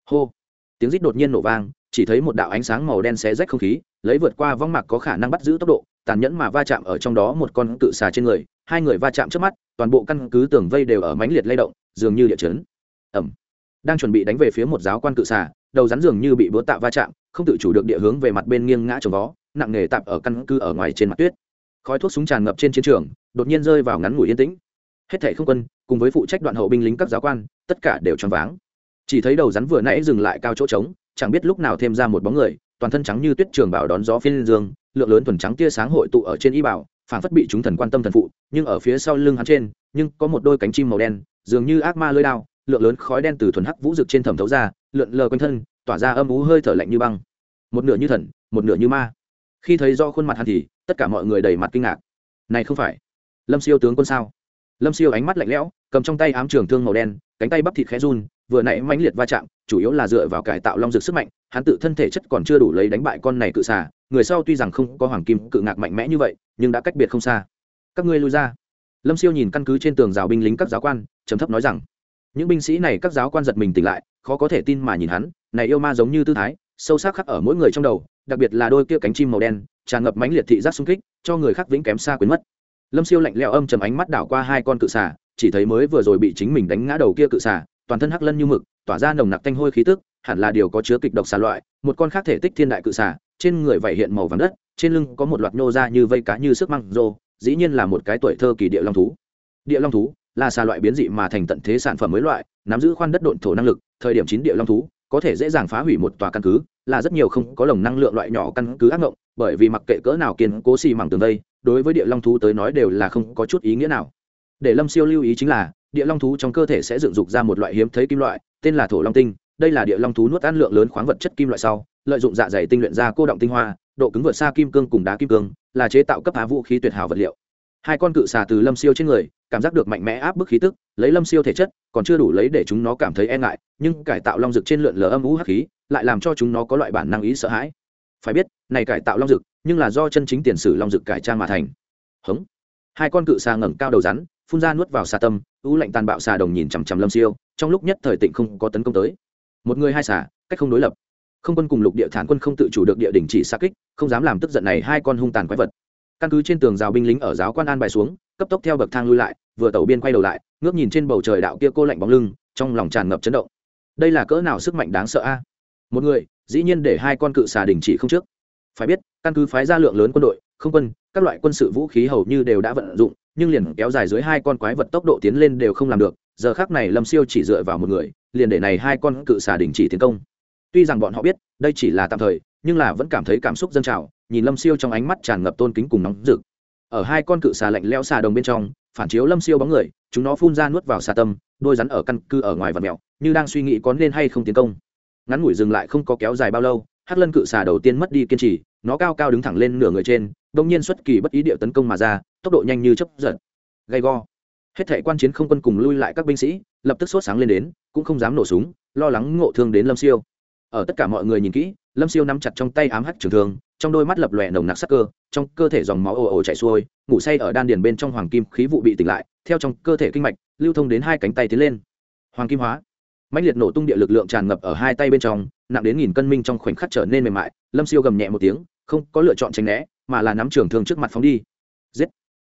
S1: Hô. Tiếng rít đột nhiên nổ vang, chỉ thấy một đạo ánh sáng màu đen xé rách không khí, lấy vượt qua vong mạc có khả năng bắt giữ tốc độ, tàn nhẫn mà va chạm ở trong đó một con cự xà trên người, hai người va chạm trước mắt, toàn bộ căn cứ tường vây đều ở mãnh liệt lay động, dường như địa chấn. Ẩm đang chuẩn bị đánh về phía một giáo quan cự xà, đầu rắn dường như bị búa tạ va chạm, không tự chủ được địa hướng về mặt bên nghiêng ngã trồng vó nặng nề tạp ở căn cứ ở ngoài trên mặt tuyết. Khói thuốc súng tràn ngập trên chiến trường, đột nhiên rơi vào ngắn ngủi yên tĩnh. Hết thảy không quân, cùng với phụ trách đoạn hậu binh lính các giáo quan, tất cả đều choáng váng. Chỉ thấy đầu rắn vừa nãy dừng lại cao chỗ trống, chẳng biết lúc nào thêm ra một bóng người, toàn thân trắng như tuyết trường bảo đón gió phiên dương, lượng lớn thuần trắng tia sáng hội tụ ở trên y bảo, phản phất bị chúng thần quan tâm thần phụ, nhưng ở phía sau lưng hắn trên, nhưng có một đôi cánh chim màu đen, dường như ác ma lưỡi đao, lượng lớn khói đen từ thuần hắc vũ rực trên thẩm thấu ra, lượn lờ quanh thân, tỏa ra âm ú hơi thở lạnh như băng. Một nửa như thần, một nửa như ma khi thấy do khuôn mặt hắn thì tất cả mọi người đầy mặt kinh ngạc. Này không phải, lâm siêu tướng quân sao? Lâm siêu ánh mắt lạnh lẽo, cầm trong tay ám trường thương màu đen, cánh tay bắp thịt khẽ run, vừa nãy mãnh liệt va chạm, chủ yếu là dựa vào cải tạo long dược sức mạnh, hắn tự thân thể chất còn chưa đủ lấy đánh bại con này cự xà, người sau tuy rằng không có hoàng kim cự ngạc mạnh mẽ như vậy, nhưng đã cách biệt không xa. Các ngươi lui ra. Lâm siêu nhìn căn cứ trên tường rào binh lính các giáo quan, trầm thấp nói rằng, những binh sĩ này các giáo quan giật mình tỉnh lại, khó có thể tin mà nhìn hắn, này yêu ma giống như tư thái, sâu sắc khắc ở mỗi người trong đầu đặc biệt là đôi kia cánh chim màu đen, tràn ngập mãnh liệt thị giác xung kích, cho người khác vĩnh kém xa quyến mất. Lâm siêu lạnh lẽo âm chầm ánh mắt đảo qua hai con cự xà, chỉ thấy mới vừa rồi bị chính mình đánh ngã đầu kia cự xà, toàn thân hắc lân như mực, tỏa ra nồng nặc tanh hôi khí tức, hẳn là điều có chứa kịch độc xà loại, một con khác thể tích thiên đại cự xà, trên người vảy hiện màu vàng đất, trên lưng có một loạt nhô ra như vây cá như sức măng rô, dĩ nhiên là một cái tuổi thơ kỳ địa long thú. Địa long thú là xà loại biến dị mà thành tận thế sản phẩm mới loại, nắm giữ khoan đất độn thổ năng lực, thời điểm chín địa long thú có thể dễ dàng phá hủy một tòa căn cứ, là rất nhiều không có lồng năng lượng loại nhỏ căn cứ ác ngộng, bởi vì mặc kệ cỡ nào kiên cố xì mảng tường vây đối với địa long thú tới nói đều là không có chút ý nghĩa nào. Để lâm siêu lưu ý chính là, địa long thú trong cơ thể sẽ dựng dục ra một loại hiếm thấy kim loại, tên là thổ long tinh. Đây là địa long thú nuốt ăn lượng lớn khoáng vật chất kim loại sau, lợi dụng dạ dày tinh luyện ra cô động tinh hoa, độ cứng vượt xa kim cương cùng đá kim cương, là chế tạo cấp phá vũ khí tuyệt hảo vật liệu. Hai con cự xà từ lâm siêu trên người cảm giác được mạnh mẽ áp bức khí tức, lấy lâm siêu thể chất, còn chưa đủ lấy để chúng nó cảm thấy e ngại, nhưng cải tạo long dực trên lượn lờ âm ú hắc khí lại làm cho chúng nó có loại bản năng ý sợ hãi. Phải biết, này cải tạo long dực nhưng là do chân chính tiền sử long dực cải trang mà thành. Hống. Hai con cự xà ngẩng cao đầu rắn, phun ra nuốt vào xà tâm, ưu lạnh tàn bạo xà đồng nhìn chằm chằm lâm siêu, trong lúc nhất thời tịnh không có tấn công tới. Một người hai xà, cách không đối lập. Không quân cùng lục địa thản quân không tự chủ được địa đình chỉ xa kích, không dám làm tức giận này hai con hung tàn quái vật. Căn cứ trên tường rào binh lính ở giáo quan an bài xuống cấp tốc theo bậc thang lui lại, vừa tàu biên quay đầu lại, ngước nhìn trên bầu trời đạo kia cô lạnh bóng lưng, trong lòng tràn ngập chấn động. Đây là cỡ nào sức mạnh đáng sợ a? Một người, dĩ nhiên để hai con cự xà đình chỉ không trước. Phải biết, căn cứ phái ra lượng lớn quân đội, không quân, các loại quân sự vũ khí hầu như đều đã vận dụng, nhưng liền kéo dài dưới hai con quái vật tốc độ tiến lên đều không làm được, giờ khác này lâm siêu chỉ dựa vào một người, liền để này hai con cự xà đình chỉ tiến công. Tuy rằng bọn họ biết, đây chỉ là tạm thời, nhưng là vẫn cảm thấy cảm xúc dân trào, nhìn lâm siêu trong ánh mắt tràn ngập tôn kính cùng nóng rực ở hai con cự xà lạnh leo xà đồng bên trong, phản chiếu lâm siêu bóng người, chúng nó phun ra nuốt vào xà tâm, đôi rắn ở căn cư ở ngoài vật mèo, như đang suy nghĩ có nên hay không tiến công. Ngắn ngủi dừng lại không có kéo dài bao lâu, hắc lân cự xà đầu tiên mất đi kiên trì, nó cao cao đứng thẳng lên nửa người trên đông nhiên xuất kỳ bất ý điệu tấn công mà ra, tốc độ nhanh như chấp giật. Gay go. Hết thể quan chiến không quân cùng lui lại các binh sĩ, lập tức sốt sáng lên đến, cũng không dám nổ súng, lo lắng ngộ thương đến lâm siêu. Ở tất cả mọi người nhìn kỹ lâm siêu nắm chặt trong tay ám hắc trường thương, trong đôi mắt lập lòe nồng nặc sắc cơ, trong cơ thể dòng máu ồ ồ chảy xuôi, ngủ say ở đan điền bên trong hoàng kim khí vụ bị tỉnh lại, theo trong cơ thể kinh mạch, lưu thông đến hai cánh tay tiến lên. Hoàng kim hóa. Mạnh liệt nổ tung địa lực lượng tràn ngập ở hai tay bên trong, nặng đến nghìn cân minh trong khoảnh khắc trở nên mềm mại, lâm siêu gầm nhẹ một tiếng, không có lựa chọn tránh né, mà là nắm trường thương trước mặt phóng đi. Giết.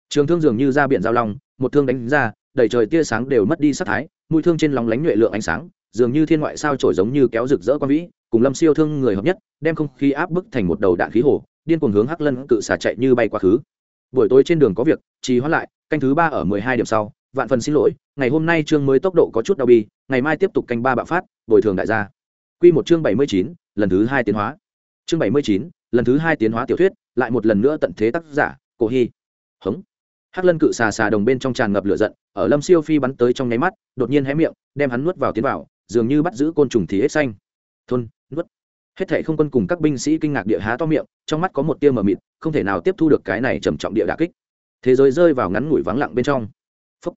S1: Trường thương dường như ra biển giao long, một thương đánh ra, đầy trời tia sáng đều mất đi sắc thái, mũi thương trên lòng lánh nhuệ lượng ánh sáng, dường như thiên ngoại sao trổi giống như kéo rực rỡ quan vĩ cùng lâm siêu thương người hợp nhất, đem không khí áp bức thành một đầu đạn khí hồ, điên cuồng hướng hắc lân cự xả chạy như bay quá khứ. Buổi tối trên đường có việc, trì hoãn lại, canh thứ ba ở mười hai điểm sau, vạn phần xin lỗi, ngày hôm nay chương mới tốc độ có chút đau bi, ngày mai tiếp tục canh ba bạo phát, bồi thường đại gia. Q một chương bảy mươi chín, lần thứ hai tiến hóa. Chương bảy mươi chín, lần thứ hai tiến hóa tiểu thuyết, lại một lần nữa tận thế tác giả, cổ hy. Hống. Hắc lân cự xà xà đồng bên trong tràn ngập lửa giận, ở lâm siêu phi bắn tới trong nháy mắt, đột nhiên hé miệng, đem hắn nuốt vào tiến vào, dường như bắt giữ côn trùng thì hết xanh. Thôn hết thảy không quân cùng các binh sĩ kinh ngạc địa há to miệng, trong mắt có một tia mờ mịt, không thể nào tiếp thu được cái này trầm trọng địa đà kích. Thế giới rơi vào ngắn ngủi vắng lặng bên trong. Phúc.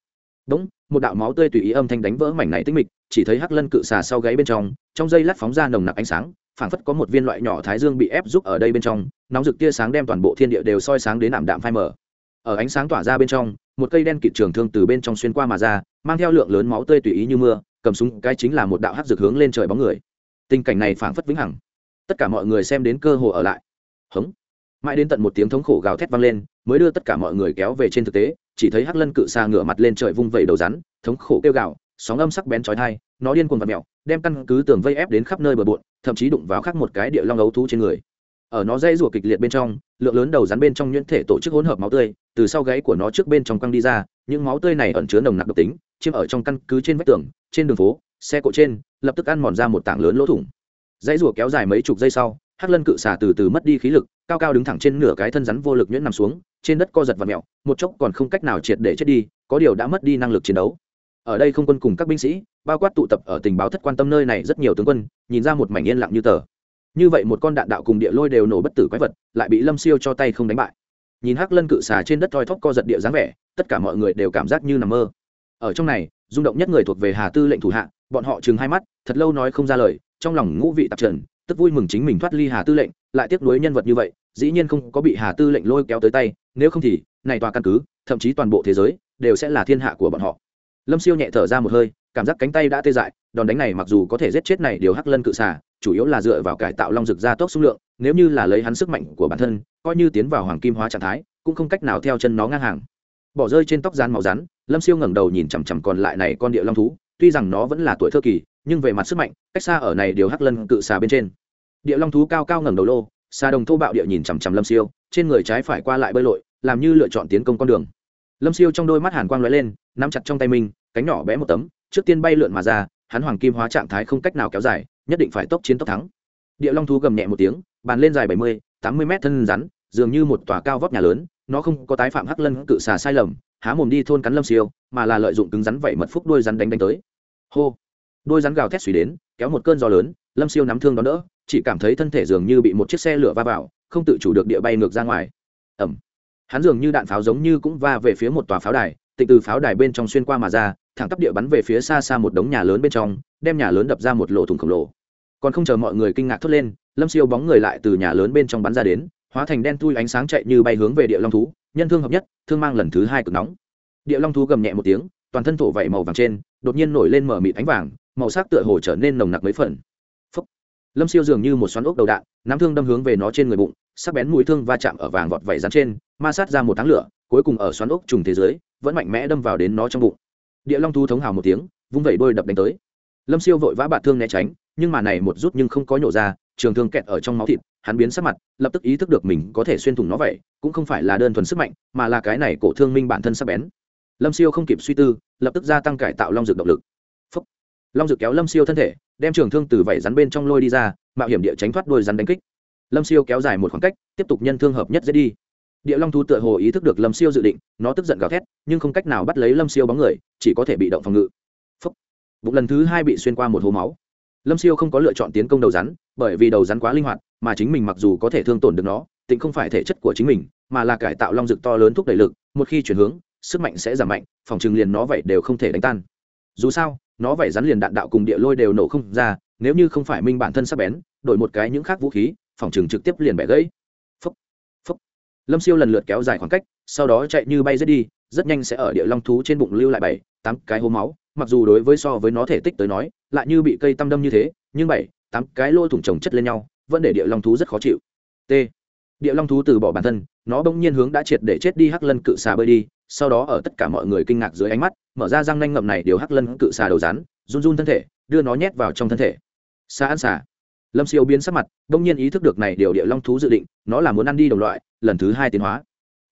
S1: Đúng, một đạo máu tươi tùy ý âm thanh đánh vỡ mảnh này tinh mịch, chỉ thấy hắc lân cự xà sau gáy bên trong trong dây lát phóng ra nồng nặc ánh sáng, phảng phất có một viên loại nhỏ thái dương bị ép giúp ở đây bên trong, nóng rực tia sáng đem toàn bộ thiên địa đều soi sáng đến ảm đạm phai mờ. Ở ánh sáng tỏa ra bên trong, một cây đen kịt trường thương từ bên trong xuyên qua mà ra, mang theo lượng lớn máu tươi tùy ý như mưa, cầm súng, cái chính là một đạo hắc rực hướng lên trời bóng người. Tình cảnh này phảng phất vĩnh hằng tất cả mọi người xem đến cơ hồ ở lại. Hống. Mãi đến tận một tiếng thống khổ gào thét vang lên, mới đưa tất cả mọi người kéo về trên thực tế, chỉ thấy hắc lân cự xa ngửa mặt lên trời vung vẩy đầu rắn, thống khổ kêu gào, sóng âm sắc bén chói thai nó điên cuồng vặt mèo, đem căn cứ tường vây ép đến khắp nơi bờ bộn, thậm chí đụng vào khắc một cái địa long ấu thú trên người. Ở nó dây rùa kịch liệt bên trong, lượng lớn đầu rắn bên trong nhuyễn thể tổ chức hỗn hợp máu tươi, từ sau gáy của nó trước bên trong quăng đi ra, những máu tươi này ẩn chứa nồng nặc độc tính, chiếm ở trong căn cứ trên vách tường, trên đường phố, xe cộ trên, lập tức ăn mòn ra một tảng lớn lỗ thủng dãy rùa kéo dài mấy chục giây sau, hắc lân cự xà từ từ mất đi khí lực, cao cao đứng thẳng trên nửa cái thân rắn vô lực nhuyễn nằm xuống, trên đất co giật và mẹo một chốc còn không cách nào triệt để chết đi, có điều đã mất đi năng lực chiến đấu. Ở đây không quân cùng các binh sĩ, bao quát tụ tập ở tình báo thất quan tâm nơi này rất nhiều tướng quân, nhìn ra một mảnh yên lặng như tờ. Như vậy một con đạn đạo cùng địa lôi đều nổ bất tử quái vật, lại bị lâm siêu cho tay không đánh bại. Nhìn hắc lân cự xà trên đất thoi thóp co giật địa dáng vẻ, tất cả mọi người đều cảm giác như nằm mơ. Ở trong này, rung động nhất người thuộc về hà tư lệnh thủ hạ, bọn họ chừng hai mắt, thật lâu nói không ra lời trong lòng ngũ vị tạp trần, tức vui mừng chính mình thoát ly hà tư lệnh, lại tiếc nuối nhân vật như vậy, dĩ nhiên không có bị hà tư lệnh lôi kéo tới tay, nếu không thì, này tòa căn cứ, thậm chí toàn bộ thế giới, đều sẽ là thiên hạ của bọn họ. Lâm siêu nhẹ thở ra một hơi, cảm giác cánh tay đã tê dại, đòn đánh này mặc dù có thể giết chết này điều hắc lân cự xả chủ yếu là dựa vào cải tạo long rực ra tốc số lượng, nếu như là lấy hắn sức mạnh của bản thân, coi như tiến vào hoàng kim hóa trạng thái, cũng không cách nào theo chân nó ngang hàng. Bỏ rơi trên tóc rán màu rắn, lâm siêu ngẩng đầu nhìn chằm chằm còn lại này con địa long thú, tuy rằng nó vẫn là tuổi thơ kỳ nhưng về mặt sức mạnh, cách xa ở này điều hắc lân cự xà bên trên. Địa long thú cao cao ngẩng đầu lô xa đồng thô bạo địa nhìn chằm chằm lâm siêu, trên người trái phải qua lại bơi lội, làm như lựa chọn tiến công con đường. Lâm siêu trong đôi mắt hàn quang lóe lên, nắm chặt trong tay mình, cánh nhỏ bé một tấm, trước tiên bay lượn mà ra, hắn hoàng kim hóa trạng thái không cách nào kéo dài, nhất định phải tốc chiến tốc thắng. Địa long thú gầm nhẹ một tiếng, bàn lên dài bảy mươi, tám mươi mét thân rắn, dường như một tòa cao vóc nhà lớn, nó không có tái phạm hắc lân cự xà sai lầm, há mồm đi thôn cắn lâm siêu, mà là lợi dụng cứng rắn vẩy mật phúc đuôi rắn đánh đánh tới. Hô! Đôi rắn gào thét suy đến, kéo một cơn gió lớn, lâm siêu nắm thương đón đỡ, chỉ cảm thấy thân thể dường như bị một chiếc xe lửa va vào, không tự chủ được địa bay ngược ra ngoài. Ẩm hắn dường như đạn pháo giống như cũng va về phía một tòa pháo đài, tịnh từ pháo đài bên trong xuyên qua mà ra, thẳng tắp địa bắn về phía xa xa một đống nhà lớn bên trong, đem nhà lớn đập ra một lỗ thủng khổng lồ. Còn không chờ mọi người kinh ngạc thốt lên, lâm siêu bóng người lại từ nhà lớn bên trong bắn ra đến, hóa thành đen tui ánh sáng chạy như bay hướng về địa long thú, nhân thương hợp nhất, thương mang lần thứ hai cực nóng. Địa long thú gầm nhẹ một tiếng, toàn thân thổ vẩy màu vàng trên, đột nhiên nổi lên mở mịt ánh vàng màu sắc tựa hồ trở nên nồng nặc mấy phần. Phúc. lâm siêu dường như một xoắn ốc đầu đạn, nắm thương đâm hướng về nó trên người bụng, sắc bén mũi thương va chạm ở vàng vọt vẩy rắn trên, ma sát ra một tháng lửa, cuối cùng ở xoắn ốc trùng thế giới, vẫn mạnh mẽ đâm vào đến nó trong bụng. Địa long thu thống hào một tiếng, vung vẩy đôi đập đánh tới. Lâm siêu vội vã bạt thương né tránh, nhưng mà này một rút nhưng không có nhổ ra, trường thương kẹt ở trong máu thịt, hắn biến sắc mặt, lập tức ý thức được mình có thể xuyên thủng nó vậy, cũng không phải là đơn thuần sức mạnh, mà là cái này cổ thương minh bản thân sắc bén. Lâm siêu không kịp suy tư, lập tức gia tăng cải tạo long dược động lực long dược kéo lâm siêu thân thể, đem trường thương từ vảy rắn bên trong lôi đi ra, mạo hiểm địa tránh thoát đôi rắn đánh kích. Lâm siêu kéo dài một khoảng cách, tiếp tục nhân thương hợp nhất dễ đi. Địa long thú tựa hồ ý thức được lâm siêu dự định, nó tức giận gào thét, nhưng không cách nào bắt lấy lâm siêu bóng người, chỉ có thể bị động phòng ngự. Phúc. bụng lần thứ hai bị xuyên qua một hố máu. Lâm siêu không có lựa chọn tiến công đầu rắn, bởi vì đầu rắn quá linh hoạt, mà chính mình mặc dù có thể thương tổn được nó, tính không phải thể chất của chính mình, mà là cải tạo long dực to lớn thúc đẩy lực, một khi chuyển hướng, sức mạnh sẽ giảm mạnh, phòng trừng liền nó vậy đều không thể đánh tan dù sao, nó vậy rắn liền đạn đạo cùng địa lôi đều nổ không ra, nếu như không phải minh bản thân sắp bén, đổi một cái những khác vũ khí, phòng trường trực tiếp liền bẻ gãy. Phấp phấp lâm siêu lần lượt kéo dài khoảng cách, sau đó chạy như bay rết đi, rất nhanh sẽ ở địa long thú trên bụng lưu lại bảy, tám cái hố máu, mặc dù đối với so với nó thể tích tới nói, lại như bị cây tăm đâm như thế, nhưng bảy, tám cái lôi thủng trồng chất lên nhau, vẫn để địa long thú rất khó chịu. T. Địa long thú từ bỏ bản thân, nó bỗng nhiên hướng đã triệt để chết đi hắc lân cự xà bơi đi sau đó ở tất cả mọi người kinh ngạc dưới ánh mắt, mở ra răng nanh ngậm này điều hắc lân cự xà đầu rán run run thân thể, đưa nó nhét vào trong thân thể. Xa ăn xà. Lâm siêu biến sắc mặt bỗng nhiên ý thức được này điều địa long thú dự định, nó là muốn ăn đi đồng loại, lần thứ hai tiến hóa.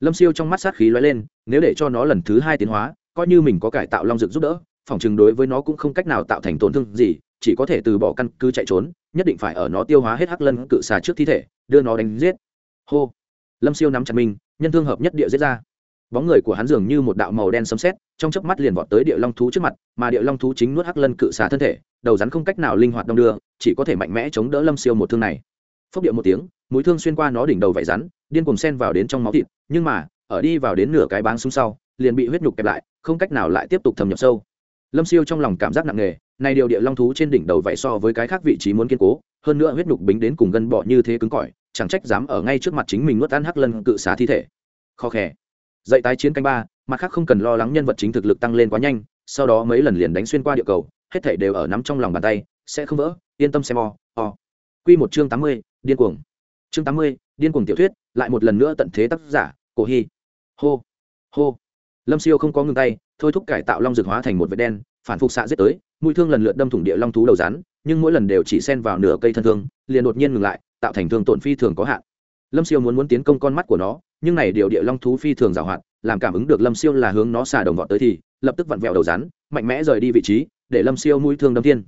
S1: Lâm siêu trong mắt sát khí lóe lên, nếu để cho nó lần thứ hai tiến hóa, coi như mình có cải tạo long dược giúp đỡ, phòng chừng đối với nó cũng không cách nào tạo thành tổn thương gì, chỉ có thể từ bỏ căn cứ chạy trốn, nhất định phải ở nó tiêu hóa hết hắc lân cự xà trước thi thể, đưa nó đánh giết. Hô. Lâm siêu nắm chặt mình, nhân thương hợp nhất địa giết ra bóng người của hắn dường như một đạo màu đen sấm sét, trong chớp mắt liền vọt tới địa long thú trước mặt, mà địa long thú chính nuốt hắc lân cự xà thân thể, đầu rắn không cách nào linh hoạt đong đưa, chỉ có thể mạnh mẽ chống đỡ lâm siêu một thương này. Phốc điệu một tiếng, mũi thương xuyên qua nó đỉnh đầu vải rắn, điên cùng sen vào đến trong máu thịt, nhưng mà, ở đi vào đến nửa cái báng xuống sau, liền bị huyết nhục kẹp lại, không cách nào lại tiếp tục thâm nhập sâu. Lâm siêu trong lòng cảm giác nặng nề, này điều địa long thú trên đỉnh đầu vậy so với cái khác vị trí muốn kiên cố, hơn nữa huyết nhục bính đến cùng gân bọ như thế cứng cỏi, chẳng trách dám ở ngay trước mặt chính mình nuốt ăn hắc lân cự xá thi thể. Khó khè dạy tái chiến canh ba mặt khác không cần lo lắng nhân vật chính thực lực tăng lên quá nhanh, sau đó mấy lần liền đánh xuyên qua địa cầu, hết thảy đều ở nắm trong lòng bàn tay, sẽ không vỡ, yên tâm xem o o. Q một chương tám mươi, điên cuồng. Chương tám mươi, điên cuồng tiểu thuyết, lại một lần nữa tận thế tác giả, cổ hy. Hô hô. Lâm siêu không có ngừng tay, thôi thúc cải tạo long dược hóa thành một vệt đen, phản phục xạ giết tới, mũi thương lần lượt đâm thủng địa long thú đầu rắn, nhưng mỗi lần đều chỉ xen vào nửa cây thân thương, liền đột nhiên ngừng lại, tạo thành thương tổn phi thường có hạn lâm siêu muốn muốn tiến công con mắt của nó, nhưng này điều địa long thú phi thường giảo hoạt làm cảm ứng được lâm siêu là hướng nó xả đồng vọt tới thì, lập tức vặn vẹo đầu rắn, mạnh mẽ rời đi vị trí, để lâm siêu mũi thương đâm thiên.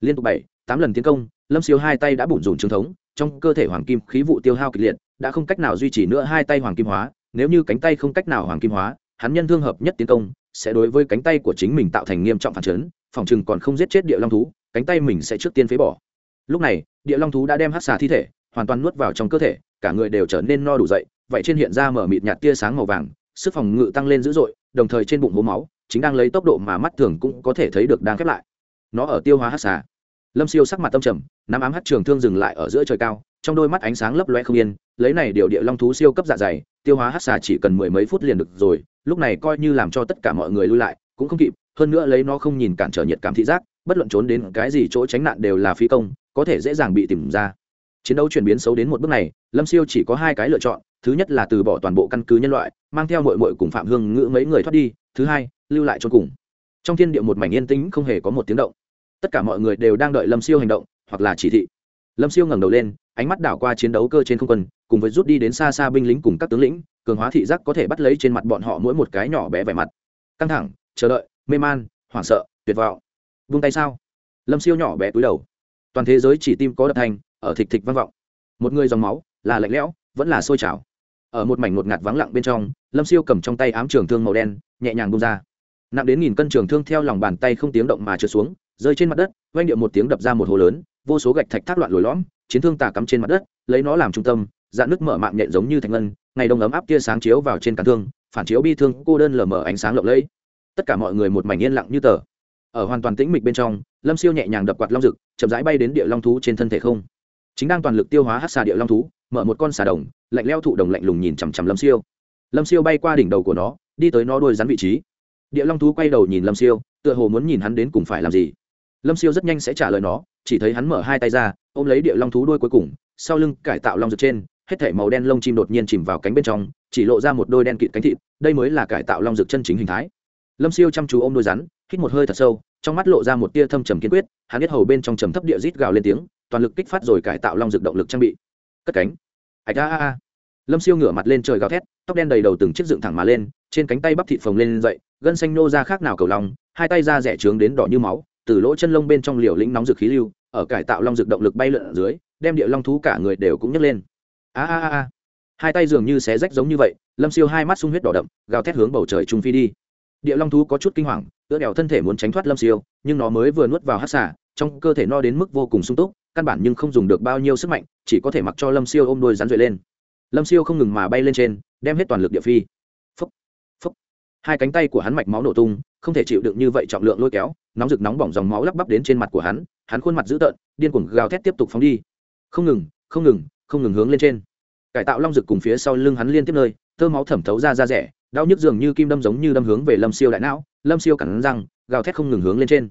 S1: Liên tục bảy, tám lần tiến công, lâm siêu hai tay đã bủn rủn trứng thống, trong cơ thể hoàng kim khí vụ tiêu hao kịch liệt, đã không cách nào duy trì nữa hai tay hoàng kim hóa, nếu như cánh tay không cách nào hoàng kim hóa, hắn nhân thương hợp nhất tiến công, sẽ đối với cánh tay của chính mình tạo thành nghiêm trọng phản chấn, phòng chừng còn không giết chết địa long thú, cánh tay mình sẽ trước tiên phế bỏ. Lúc này, địa long thú đã đem hát xà thi thể, hoàn toàn nuốt vào trong cơ thể cả người đều trở nên no đủ dậy, vậy trên hiện ra mở mịt nhạt tia sáng màu vàng, sức phòng ngự tăng lên dữ dội, đồng thời trên bụng hố máu, chính đang lấy tốc độ mà mắt thường cũng có thể thấy được đang khép lại. Nó ở tiêu hóa hát xà. Lâm siêu sắc mặt tâm trầm, nắm ám hát trường thương dừng lại ở giữa trời cao, trong đôi mắt ánh sáng lấp loe không yên, lấy này điều địa long thú siêu cấp dạ dày, tiêu hóa hát xà chỉ cần mười mấy phút liền được rồi, lúc này coi như làm cho tất cả mọi người lui lại, cũng không kịp, hơn nữa lấy nó không nhìn cản trở nhiệt cảm thị giác, bất luận trốn đến cái gì chỗ tránh nạn đều là phi công, có thể dễ dàng bị tìm ra chiến đấu chuyển biến xấu đến một bước này, lâm siêu chỉ có hai cái lựa chọn, thứ nhất là từ bỏ toàn bộ căn cứ nhân loại, mang theo mội mội cùng phạm hương ngữ mấy người thoát đi, thứ hai, lưu lại cho cùng. Trong thiên địa một mảnh yên tĩnh không hề có một tiếng động. Tất cả mọi người đều đang đợi lâm siêu hành động, hoặc là chỉ thị. Lâm siêu ngẩng đầu lên, ánh mắt đảo qua chiến đấu cơ trên không quân, cùng với rút đi đến xa xa binh lính cùng các tướng lĩnh, cường hóa thị giác có thể bắt lấy trên mặt bọn họ mỗi một cái nhỏ bé vẻ mặt. Căng thẳng, chờ đợi, mê man, hoảng sợ, tuyệt vọng. Vung tay sao? Lâm siêu nhỏ bé túi đầu. Toàn thế giới chỉ tim có đập thành ở thịt thịt vang vọng. Một người dòng máu, là lạnh lẽo, vẫn là sôi trào. Ở một mảnh ngột ngạt vắng lặng bên trong, lâm siêu cầm trong tay ám trường thương màu đen, nhẹ nhàng bung ra. Nặng đến nghìn cân trường thương theo lòng bàn tay không tiếng động mà trượt xuống, rơi trên mặt đất, oanh điệu một tiếng đập ra một hồ lớn, vô số gạch thạch thác loạn lồi lõm, chiến thương tà cắm trên mặt đất, lấy nó làm trung tâm, dạn nước mở mạng nhện giống như thành ngân, ngày đông ấm áp tia sáng chiếu vào trên cản thương, phản chiếu bi thương cô đơn lờ mờ ánh sáng lộng lẫy. Tất cả mọi người một mảnh yên lặng như tờ. Ở hoàn toàn tĩnh mịch bên trong, lâm siêu nhẹ nhàng đập quạt long rực chậm rãi bay đến địa long thú trên thân thể không chính đang toàn lực tiêu hóa hát xà địa long thú, mở một con xà đồng, lạnh leo thụ đồng lạnh lùng nhìn chằm chằm lâm siêu. Lâm siêu bay qua đỉnh đầu của nó, đi tới nó đuôi rắn vị trí. Địa long thú quay đầu nhìn lâm siêu, tựa hồ muốn nhìn hắn đến cùng phải làm gì. Lâm siêu rất nhanh sẽ trả lời nó, chỉ thấy hắn mở hai tay ra, ôm lấy địa long thú đuôi cuối cùng, sau lưng cải tạo long rực trên, hết thể màu đen lông chim đột nhiên chìm vào cánh bên trong, chỉ lộ ra một đôi đen kịt cánh thịt, đây mới là cải tạo long rực chân chính hình thái. Lâm siêu chăm chú ôm đôi rắn, hít một hơi thật sâu, trong mắt lộ ra một tia thâm trầm kiên quyết, hắn biết hầu bên trong trầm thấp địa rít gào lên tiếng toàn lực kích phát rồi cải tạo long dược động lực trang bị. Cất cánh. Ạch a a a. Lâm siêu ngửa mặt lên trời gào thét, tóc đen đầy đầu từng chiếc dựng thẳng mà lên, trên cánh tay bắp thịt phồng lên dậy, gân xanh nô ra khác nào cầu lòng hai tay ra rẻ trướng đến đỏ như máu, từ lỗ chân lông bên trong liều lĩnh nóng dược khí lưu, ở cải tạo long dược động lực bay lượn ở dưới, đem địa long thú cả người đều cũng nhấc lên. A a a a. Hai tay dường như xé rách giống như vậy, lâm siêu hai mắt sung huyết đỏ đậm, gào thét hướng bầu trời trung phi đi. Địa long thú có chút kinh hoàng ướt đèo thân thể muốn tránh thoát lâm siêu, nhưng nó mới vừa nuốt vào hát xả trong cơ thể no đến mức vô cùng sung túc căn bản nhưng không dùng được bao nhiêu sức mạnh, chỉ có thể mặc cho lâm siêu ôm đôi rắn rượi lên. Lâm siêu không ngừng mà bay lên trên, đem hết toàn lực địa phi. Phấp phấp hai cánh tay của hắn mạch máu nổ tung, không thể chịu đựng như vậy trọng lượng lôi kéo, nóng rực nóng bỏng dòng máu lắp bắp đến trên mặt của hắn hắn khuôn mặt dữ tợn, điên cuồng gào thét tiếp tục phóng đi. Không ngừng không ngừng không ngừng hướng lên trên. Cải tạo long rực cùng phía sau lưng hắn liên tiếp nơi, thơ máu thẩm thấu ra ra rẻ, đau nhức dường như kim đâm giống như đâm hướng về lâm siêu đại não, lâm siêu cẳng răng, gào thét không ngừng hướng lên trên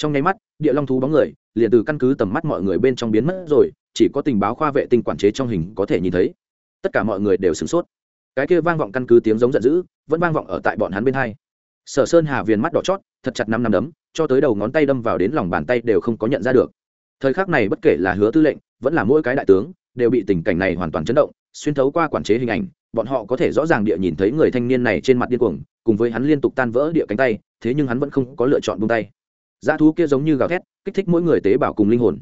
S1: trong nháy mắt, địa long thú bóng người liền từ căn cứ tầm mắt mọi người bên trong biến mất rồi, chỉ có tình báo khoa vệ tinh quản chế trong hình có thể nhìn thấy. Tất cả mọi người đều sửng sốt. Cái kia vang vọng căn cứ tiếng giống giận dữ vẫn vang vọng ở tại bọn hắn bên hai. Sở sơn hà viền mắt đỏ chót, thật chặt năm năm đấm, cho tới đầu ngón tay đâm vào đến lòng bàn tay đều không có nhận ra được. Thời khắc này bất kể là hứa tư lệnh, vẫn là mỗi cái đại tướng, đều bị tình cảnh này hoàn toàn chấn động, xuyên thấu qua quản chế hình ảnh, bọn họ có thể rõ ràng địa nhìn thấy người thanh niên này trên mặt điên cuồng, cùng với hắn liên tục tan vỡ địa cánh tay, thế nhưng hắn vẫn không có lựa chọn buông tay dã thú kia giống như gào thét, kích thích mỗi người tế bào cùng linh hồn.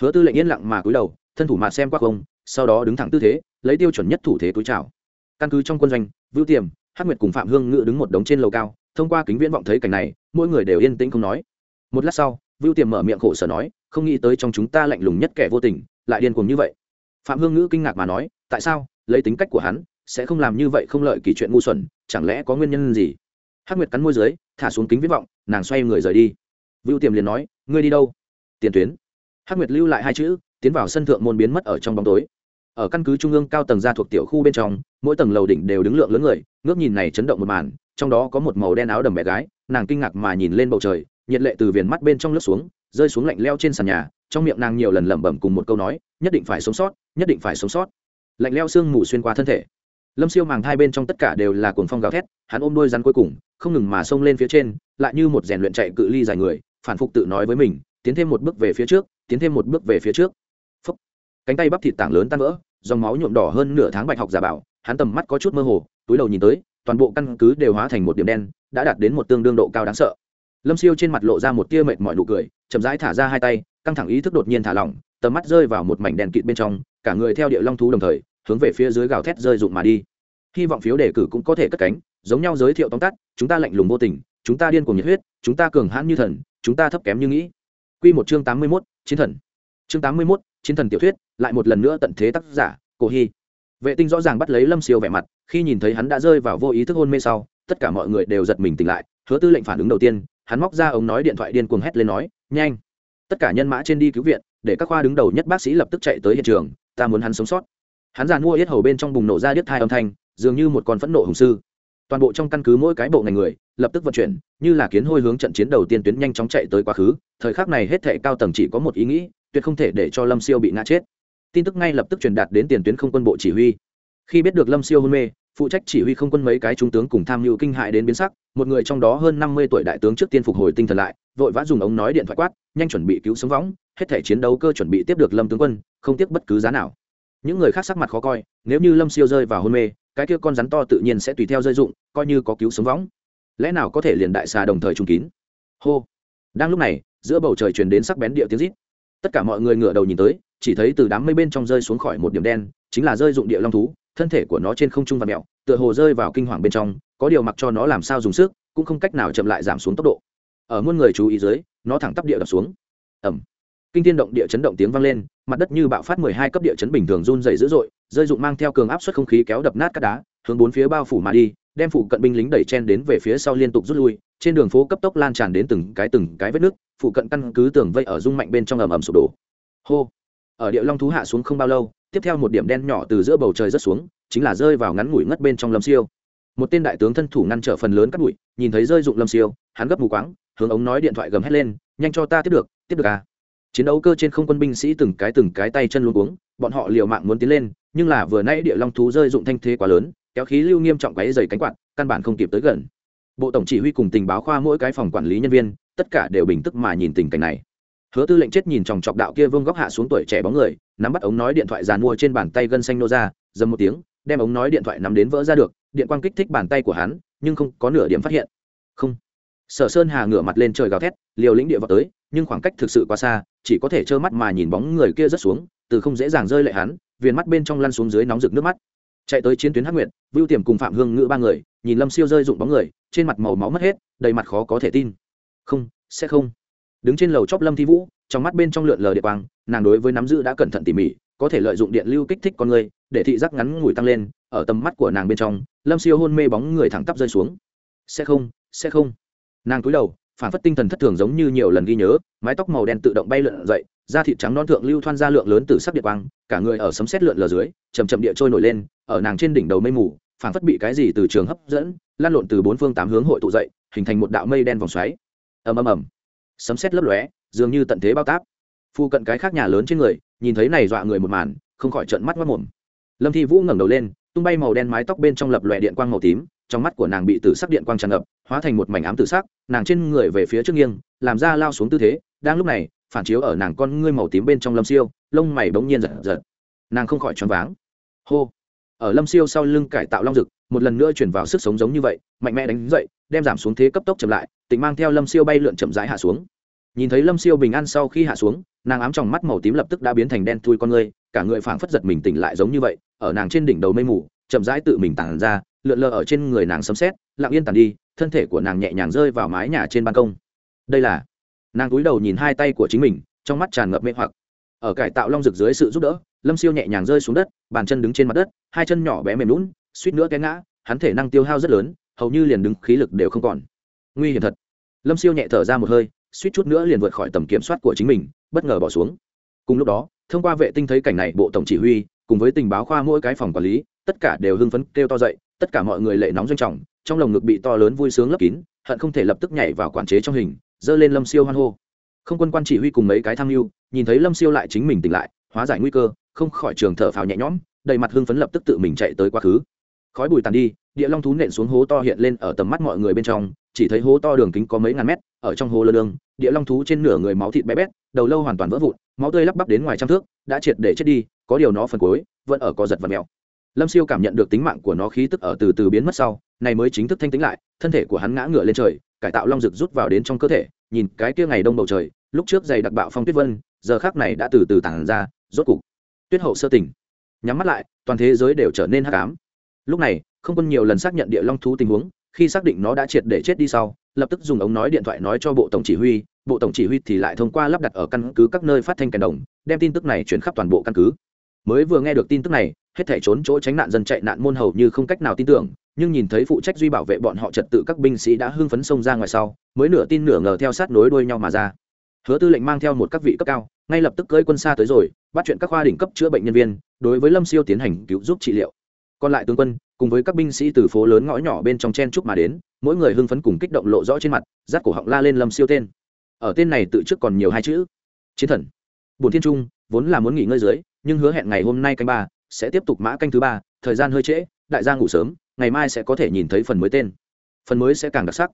S1: Hứa tư lệnh yên lặng mà cúi đầu, thân thủ mạ xem qua không, sau đó đứng thẳng tư thế, lấy tiêu chuẩn nhất thủ thế túi chào. Căn cứ trong quân doanh, vưu tiềm, hắc nguyệt cùng phạm hương ngự đứng một đống trên lầu cao, thông qua kính viễn vọng thấy cảnh này, mỗi người đều yên tĩnh không nói. Một lát sau, vưu tiềm mở miệng khổ sở nói, không nghĩ tới trong chúng ta lạnh lùng nhất kẻ vô tình, lại điên cuồng như vậy. Phạm hương ngữ kinh ngạc mà nói, tại sao? Lấy tính cách của hắn, sẽ không làm như vậy không lợi kỳ chuyện ngu xuẩn, chẳng lẽ có nguyên nhân gì? Hắc nguyệt cắn môi dưới, thả xuống kính viễn vọng, nàng xoay người rời đi vưu tiềm liền nói, ngươi đi đâu? Tiền tuyến. Hắc nguyệt lưu lại hai chữ, tiến vào sân thượng môn biến mất ở trong bóng tối. Ở căn cứ trung ương cao tầng gia thuộc tiểu khu bên trong, mỗi tầng lầu đỉnh đều đứng lượng lớn người, ngước nhìn này chấn động một màn, trong đó có một màu đen áo đầm bé gái, nàng kinh ngạc mà nhìn lên bầu trời, nhiệt lệ từ viền mắt bên trong lướt xuống, rơi xuống lạnh leo trên sàn nhà, trong miệng nàng nhiều lần lẩm bẩm cùng một câu nói, nhất định phải sống sót, nhất định phải sống sót. Lạnh leo xương mù xuyên qua thân thể. Lâm siêu màng thai bên trong tất cả đều là cuồng phong gào thét, hắn ôm đuôi rắn cuối cùng, không ngừng mà xông lên phía trên, lại như một rèn luyện chạy cự ly dài người phản phục tự nói với mình, tiến thêm một bước về phía trước, tiến thêm một bước về phía trước. Phúc. cánh tay bắp thịt tảng lớn tan vỡ, dòng máu nhuộm đỏ hơn nửa tháng bạch học giả bảo, hắn tầm mắt có chút mơ hồ, túi đầu nhìn tới, toàn bộ căn cứ đều hóa thành một điểm đen, đã đạt đến một tương đương độ cao đáng sợ. Lâm siêu trên mặt lộ ra một tia mệt mỏi nụ cười, chậm rãi thả ra hai tay, căng thẳng ý thức đột nhiên thả lỏng, tầm mắt rơi vào một mảnh đèn kịt bên trong, cả người theo địa long thú đồng thời, hướng về phía dưới gào thét rơi rụng mà đi. Hy vọng phiếu đề cử cũng có thể cất cánh, giống nhau giới thiệu tóm tắt, chúng ta lạnh lùng vô tình, chúng ta điên cuồng nhiệt huyết, chúng ta cường hãn như thần chúng ta thấp kém như nghĩ Quy một chương tám mươi 81, chiến thần. Chương tám mươi 81, chiến thần tiểu thuyết, lại một lần nữa tận thế tác giả, Cổ Hi. Vệ tinh rõ ràng bắt lấy Lâm Siêu vẻ mặt, khi nhìn thấy hắn đã rơi vào vô ý thức hôn mê sau, tất cả mọi người đều giật mình tỉnh lại, Hứa Tư lệnh phản ứng đầu tiên, hắn móc ra ống nói điện thoại điên cuồng hét lên nói, "Nhanh! Tất cả nhân mã trên đi cứu viện, để các khoa đứng đầu nhất bác sĩ lập tức chạy tới hiện trường, ta muốn hắn sống sót." Hắn giàn mua yết hầu bên trong bùng nổ ra điếc thai âm thanh, dường như một con phẫn nộ hùng sư. Toàn bộ trong căn cứ mỗi cái bộ ngành người, lập tức vận chuyển, như là kiến hôi hướng trận chiến đầu tiên tuyến nhanh chóng chạy tới quá khứ, thời khắc này hết thệ cao tầng chỉ có một ý nghĩ tuyệt không thể để cho lâm siêu bị ngã chết. Tin tức ngay lập tức truyền đạt đến tiền tuyến không quân bộ chỉ huy. Khi biết được lâm siêu hôn mê phụ trách chỉ huy không quân mấy cái trung tướng cùng tham mưu kinh hại đến biến sắc một người trong đó hơn năm mươi tuổi đại tướng trước tiên phục hồi tinh thần lại vội vã dùng ống nói điện thoại quát nhanh chuẩn bị cứu sống võng hết thể chiến đấu cơ chuẩn bị tiếp được lâm tướng quân không tiếc bất cứ giá nào. Những người khác sắc mặt khó coi nếu như lâm siêu rơi vào hôn mê cái kia con rắn to tự nhiên sẽ tùy theo rơi dụng, coi như có cứu sống võng. Lẽ nào có thể liền đại xà đồng thời trùng kín? Hô. Đang lúc này, giữa bầu trời truyền đến sắc bén địa tiếng rít. Tất cả mọi người ngửa đầu nhìn tới, chỉ thấy từ đám mây bên trong rơi xuống khỏi một điểm đen, chính là rơi dụng địa long thú, thân thể của nó trên không trung và mẹo, tựa hồ rơi vào kinh hoàng bên trong, có điều mặc cho nó làm sao dùng sức, cũng không cách nào chậm lại giảm xuống tốc độ. Ở muôn người chú ý dưới, nó thẳng tắp địa đập xuống. Ẩm kinh thiên động địa chấn động tiếng vang lên, mặt đất như bạo phát mười hai cấp địa chấn bình thường run dày dữ dội rơi dụng mang theo cường áp suất không khí kéo đập nát các đá, hướng bốn phía bao phủ mà đi, đem phụ cận binh lính đẩy chen đến về phía sau liên tục rút lui, trên đường phố cấp tốc lan tràn đến từng cái từng cái vết nước, phụ cận căn cứ tường vây ở rung mạnh bên trong ầm ầm sụp đổ. Hô! Ở địa long thú hạ xuống không bao lâu, tiếp theo một điểm đen nhỏ từ giữa bầu trời rớt xuống, chính là rơi vào ngắn ngủi ngất bên trong lâm siêu. Một tên đại tướng thân thủ ngăn trở phần lớn các bụi, nhìn thấy rơi dụng lâm siêu, hắn gấp mù quáng, hướng ống nói điện thoại gầm hét lên, nhanh cho ta tiếp được tiếp được à chiến đấu cơ trên không quân binh sĩ từng cái từng cái tay chân luôn uống bọn họ liều mạng muốn tiến lên, nhưng là vừa nãy địa long thú rơi dụng thanh thế quá lớn, kéo khí lưu nghiêm trọng quáy dày cánh quạt, căn bản không kịp tới gần. Bộ tổng chỉ huy cùng tình báo khoa mỗi cái phòng quản lý nhân viên, tất cả đều bình tức mà nhìn tình cảnh này. Hứa tư lệnh chết nhìn chòng chọc đạo kia vương góc hạ xuống tuổi trẻ bóng người, nắm bắt ống nói điện thoại dàn mua trên bàn tay gân xanh nô ra, dầm một tiếng, đem ống nói điện thoại nắm đến vỡ ra được, điện quang kích thích bàn tay của hắn, nhưng không có nửa điểm phát hiện. Không. Sở sơn hà ngửa mặt lên trời gào thét, liều lĩnh địa vào tới, nhưng khoảng cách thực sự quá xa chỉ có thể trơ mắt mà nhìn bóng người kia rất xuống, từ không dễ dàng rơi lệ hắn, viền mắt bên trong lăn xuống dưới nóng rực nước mắt. Chạy tới chiến tuyến hắc nguyệt, vưu tiềm cùng phạm hương ngữ ba người, nhìn lâm siêu rơi dụng bóng người, trên mặt màu máu mất hết, đầy mặt khó có thể tin. Không, sẽ không. Đứng trên lầu chóp lâm thi vũ, trong mắt bên trong lượn lờ địa quang, nàng đối với nắm giữ đã cẩn thận tỉ mỉ, có thể lợi dụng điện lưu kích thích con người, để thị giác ngắn ngủi tăng lên, ở tầm mắt của nàng bên trong, lâm siêu hôn mê bóng người thẳng tắp rơi xuống. Sẽ không sẽ không. Nàng cúi đầu phản phất tinh thần thất thường giống như nhiều lần ghi nhớ, mái tóc màu đen tự động bay lượn dậy, da thịt trắng non thượng lưu thoan ra lượng lớn từ sắc địa quang, cả người ở sấm xét lượn lờ dưới chầm chậm địa trôi nổi lên, ở nàng trên đỉnh đầu mây mù, phản phất bị cái gì từ trường hấp dẫn, lan lộn từ bốn phương tám hướng hội tụ dậy, hình thành một đạo mây đen vòng xoáy. Ầm ầm ầm. Sấm xét lấp lóe, dường như tận thế bao táp. Phu cận cái khác nhà lớn trên người, nhìn thấy này dọa người một màn, không khỏi trợn mắt mắt mồm lâm thi vũ ngẩng đầu lên, tung bay màu đen mái tóc bên trong lập lòe điện quang màu tím trong mắt của nàng bị tử sắc điện quang tràn ngập, hóa thành một mảnh ám tử sắc, nàng trên người về phía trước nghiêng, làm ra lao xuống tư thế, đang lúc này, phản chiếu ở nàng con ngươi màu tím bên trong lâm siêu, lông mày bỗng nhiên giật giật. Nàng không khỏi choáng váng. Hô! Ở lâm siêu sau lưng cải tạo long rực một lần nữa chuyển vào sức sống giống như vậy, mạnh mẽ đánh dậy, đem giảm xuống thế cấp tốc chậm lại tỉnh mang theo lâm siêu bay lượn chậm rãi hạ xuống. Nhìn thấy lâm siêu bình an sau khi hạ xuống, nàng ám trong mắt màu tím lập tức đã biến thành đen thui con ngươi cả người phảng phất giật mình tỉnh lại giống như vậy, ở nàng trên đỉnh đầu mây mù, chậm rãi tự mình tản ra lượn lờ ở trên người nàng sấm xét lặng yên tàn đi, thân thể của nàng nhẹ nhàng rơi vào mái nhà trên ban công. Đây là, nàng cúi đầu nhìn hai tay của chính mình, trong mắt tràn ngập mê hoặc. Ở cải tạo long rực dưới sự giúp đỡ, lâm siêu nhẹ nhàng rơi xuống đất, bàn chân đứng trên mặt đất, hai chân nhỏ bé mềm lún suýt nữa té ngã, hắn thể năng tiêu hao rất lớn, hầu như liền đứng, khí lực đều không còn. Nguy hiểm thật. Lâm siêu nhẹ thở ra một hơi, suýt chút nữa liền vượt khỏi tầm kiểm soát của chính mình, bất ngờ bỏ xuống. Cùng lúc đó, thông qua vệ tinh thấy cảnh này, bộ tổng chỉ huy, cùng với tình báo khoa mỗi cái phòng quản lý, tất cả đều hưng phấn, kêu to dậy tất cả mọi người lệ nóng doanh trọng, trong lồng ngực bị to lớn vui sướng lấp kín, hận không thể lập tức nhảy vào quản chế trong hình dơ lên lâm siêu hoan hô. Không quân quan chỉ huy cùng mấy cái tham mưu, nhìn thấy lâm siêu lại chính mình tỉnh lại, hóa giải nguy cơ, không khỏi trường thở phào nhẹ nhõm, đầy mặt hưng phấn lập tức tự mình chạy tới quá khứ. Khói bùi tàn đi, địa long thú nện xuống hố to hiện lên ở tầm mắt mọi người bên trong, chỉ thấy hố to đường kính có mấy ngàn mét, ở trong hố lơ đường địa long thú trên nửa người máu thịt bé bét, đầu lâu hoàn toàn vỡ vụn, máu tươi lắp bắp đến ngoài trăm thước, đã triệt để chết đi, có điều nó phần cuối, vẫn ở co giật và mèo lâm siêu cảm nhận được tính mạng của nó khí tức ở từ từ biến mất sau, này mới chính thức thanh tính lại, thân thể của hắn ngã ngựa lên trời, cải tạo long rực rút vào đến trong cơ thể, nhìn cái kia ngày đông bầu trời, lúc trước dày đặc bạo phong tuyết vân, giờ khác này đã từ từ tản ra, rốt cục, tuyết hậu sơ tỉnh. Nhắm mắt lại, toàn thế giới đều trở nên hắc ám. Lúc này, không quân nhiều lần xác nhận địa long thú tình huống, khi xác định nó đã triệt để chết đi sau, lập tức dùng ống nói điện thoại nói cho bộ tổng chỉ huy, bộ tổng chỉ huy thì lại thông qua lắp đặt ở căn cứ các nơi phát thanh kèn đồng, đem tin tức này chuyển khắp toàn bộ căn cứ mới vừa nghe được tin tức này, hết thể trốn chỗ tránh nạn dân chạy nạn môn hầu như không cách nào tin tưởng, nhưng nhìn thấy phụ trách duy bảo vệ bọn họ trật tự các binh sĩ đã hưng phấn xông ra ngoài sau, mới nửa tin nửa ngờ theo sát nối đuôi nhau mà ra. Hứa tư lệnh mang theo một các vị cấp cao, ngay lập tức cơi quân xa tới rồi, bắt chuyện các khoa đỉnh cấp chữa bệnh nhân viên, đối với lâm siêu tiến hành cứu giúp trị liệu. Còn lại tướng quân, cùng với các binh sĩ từ phố lớn ngõ nhỏ bên trong chen trúc mà đến, mỗi người hưng phấn cùng kích động lộ rõ trên mặt, rát cổ họng la lên lâm siêu tên. Ở tên này tự trước còn nhiều hai chữ. Chiến thần. Bùn thiên trung, vốn là muốn nghỉ ngơi dưới nhưng hứa hẹn ngày hôm nay canh ba, sẽ tiếp tục mã canh thứ ba, thời gian hơi trễ, đại gia ngủ sớm, ngày mai sẽ có thể nhìn thấy phần mới tên. Phần mới sẽ càng đặc sắc.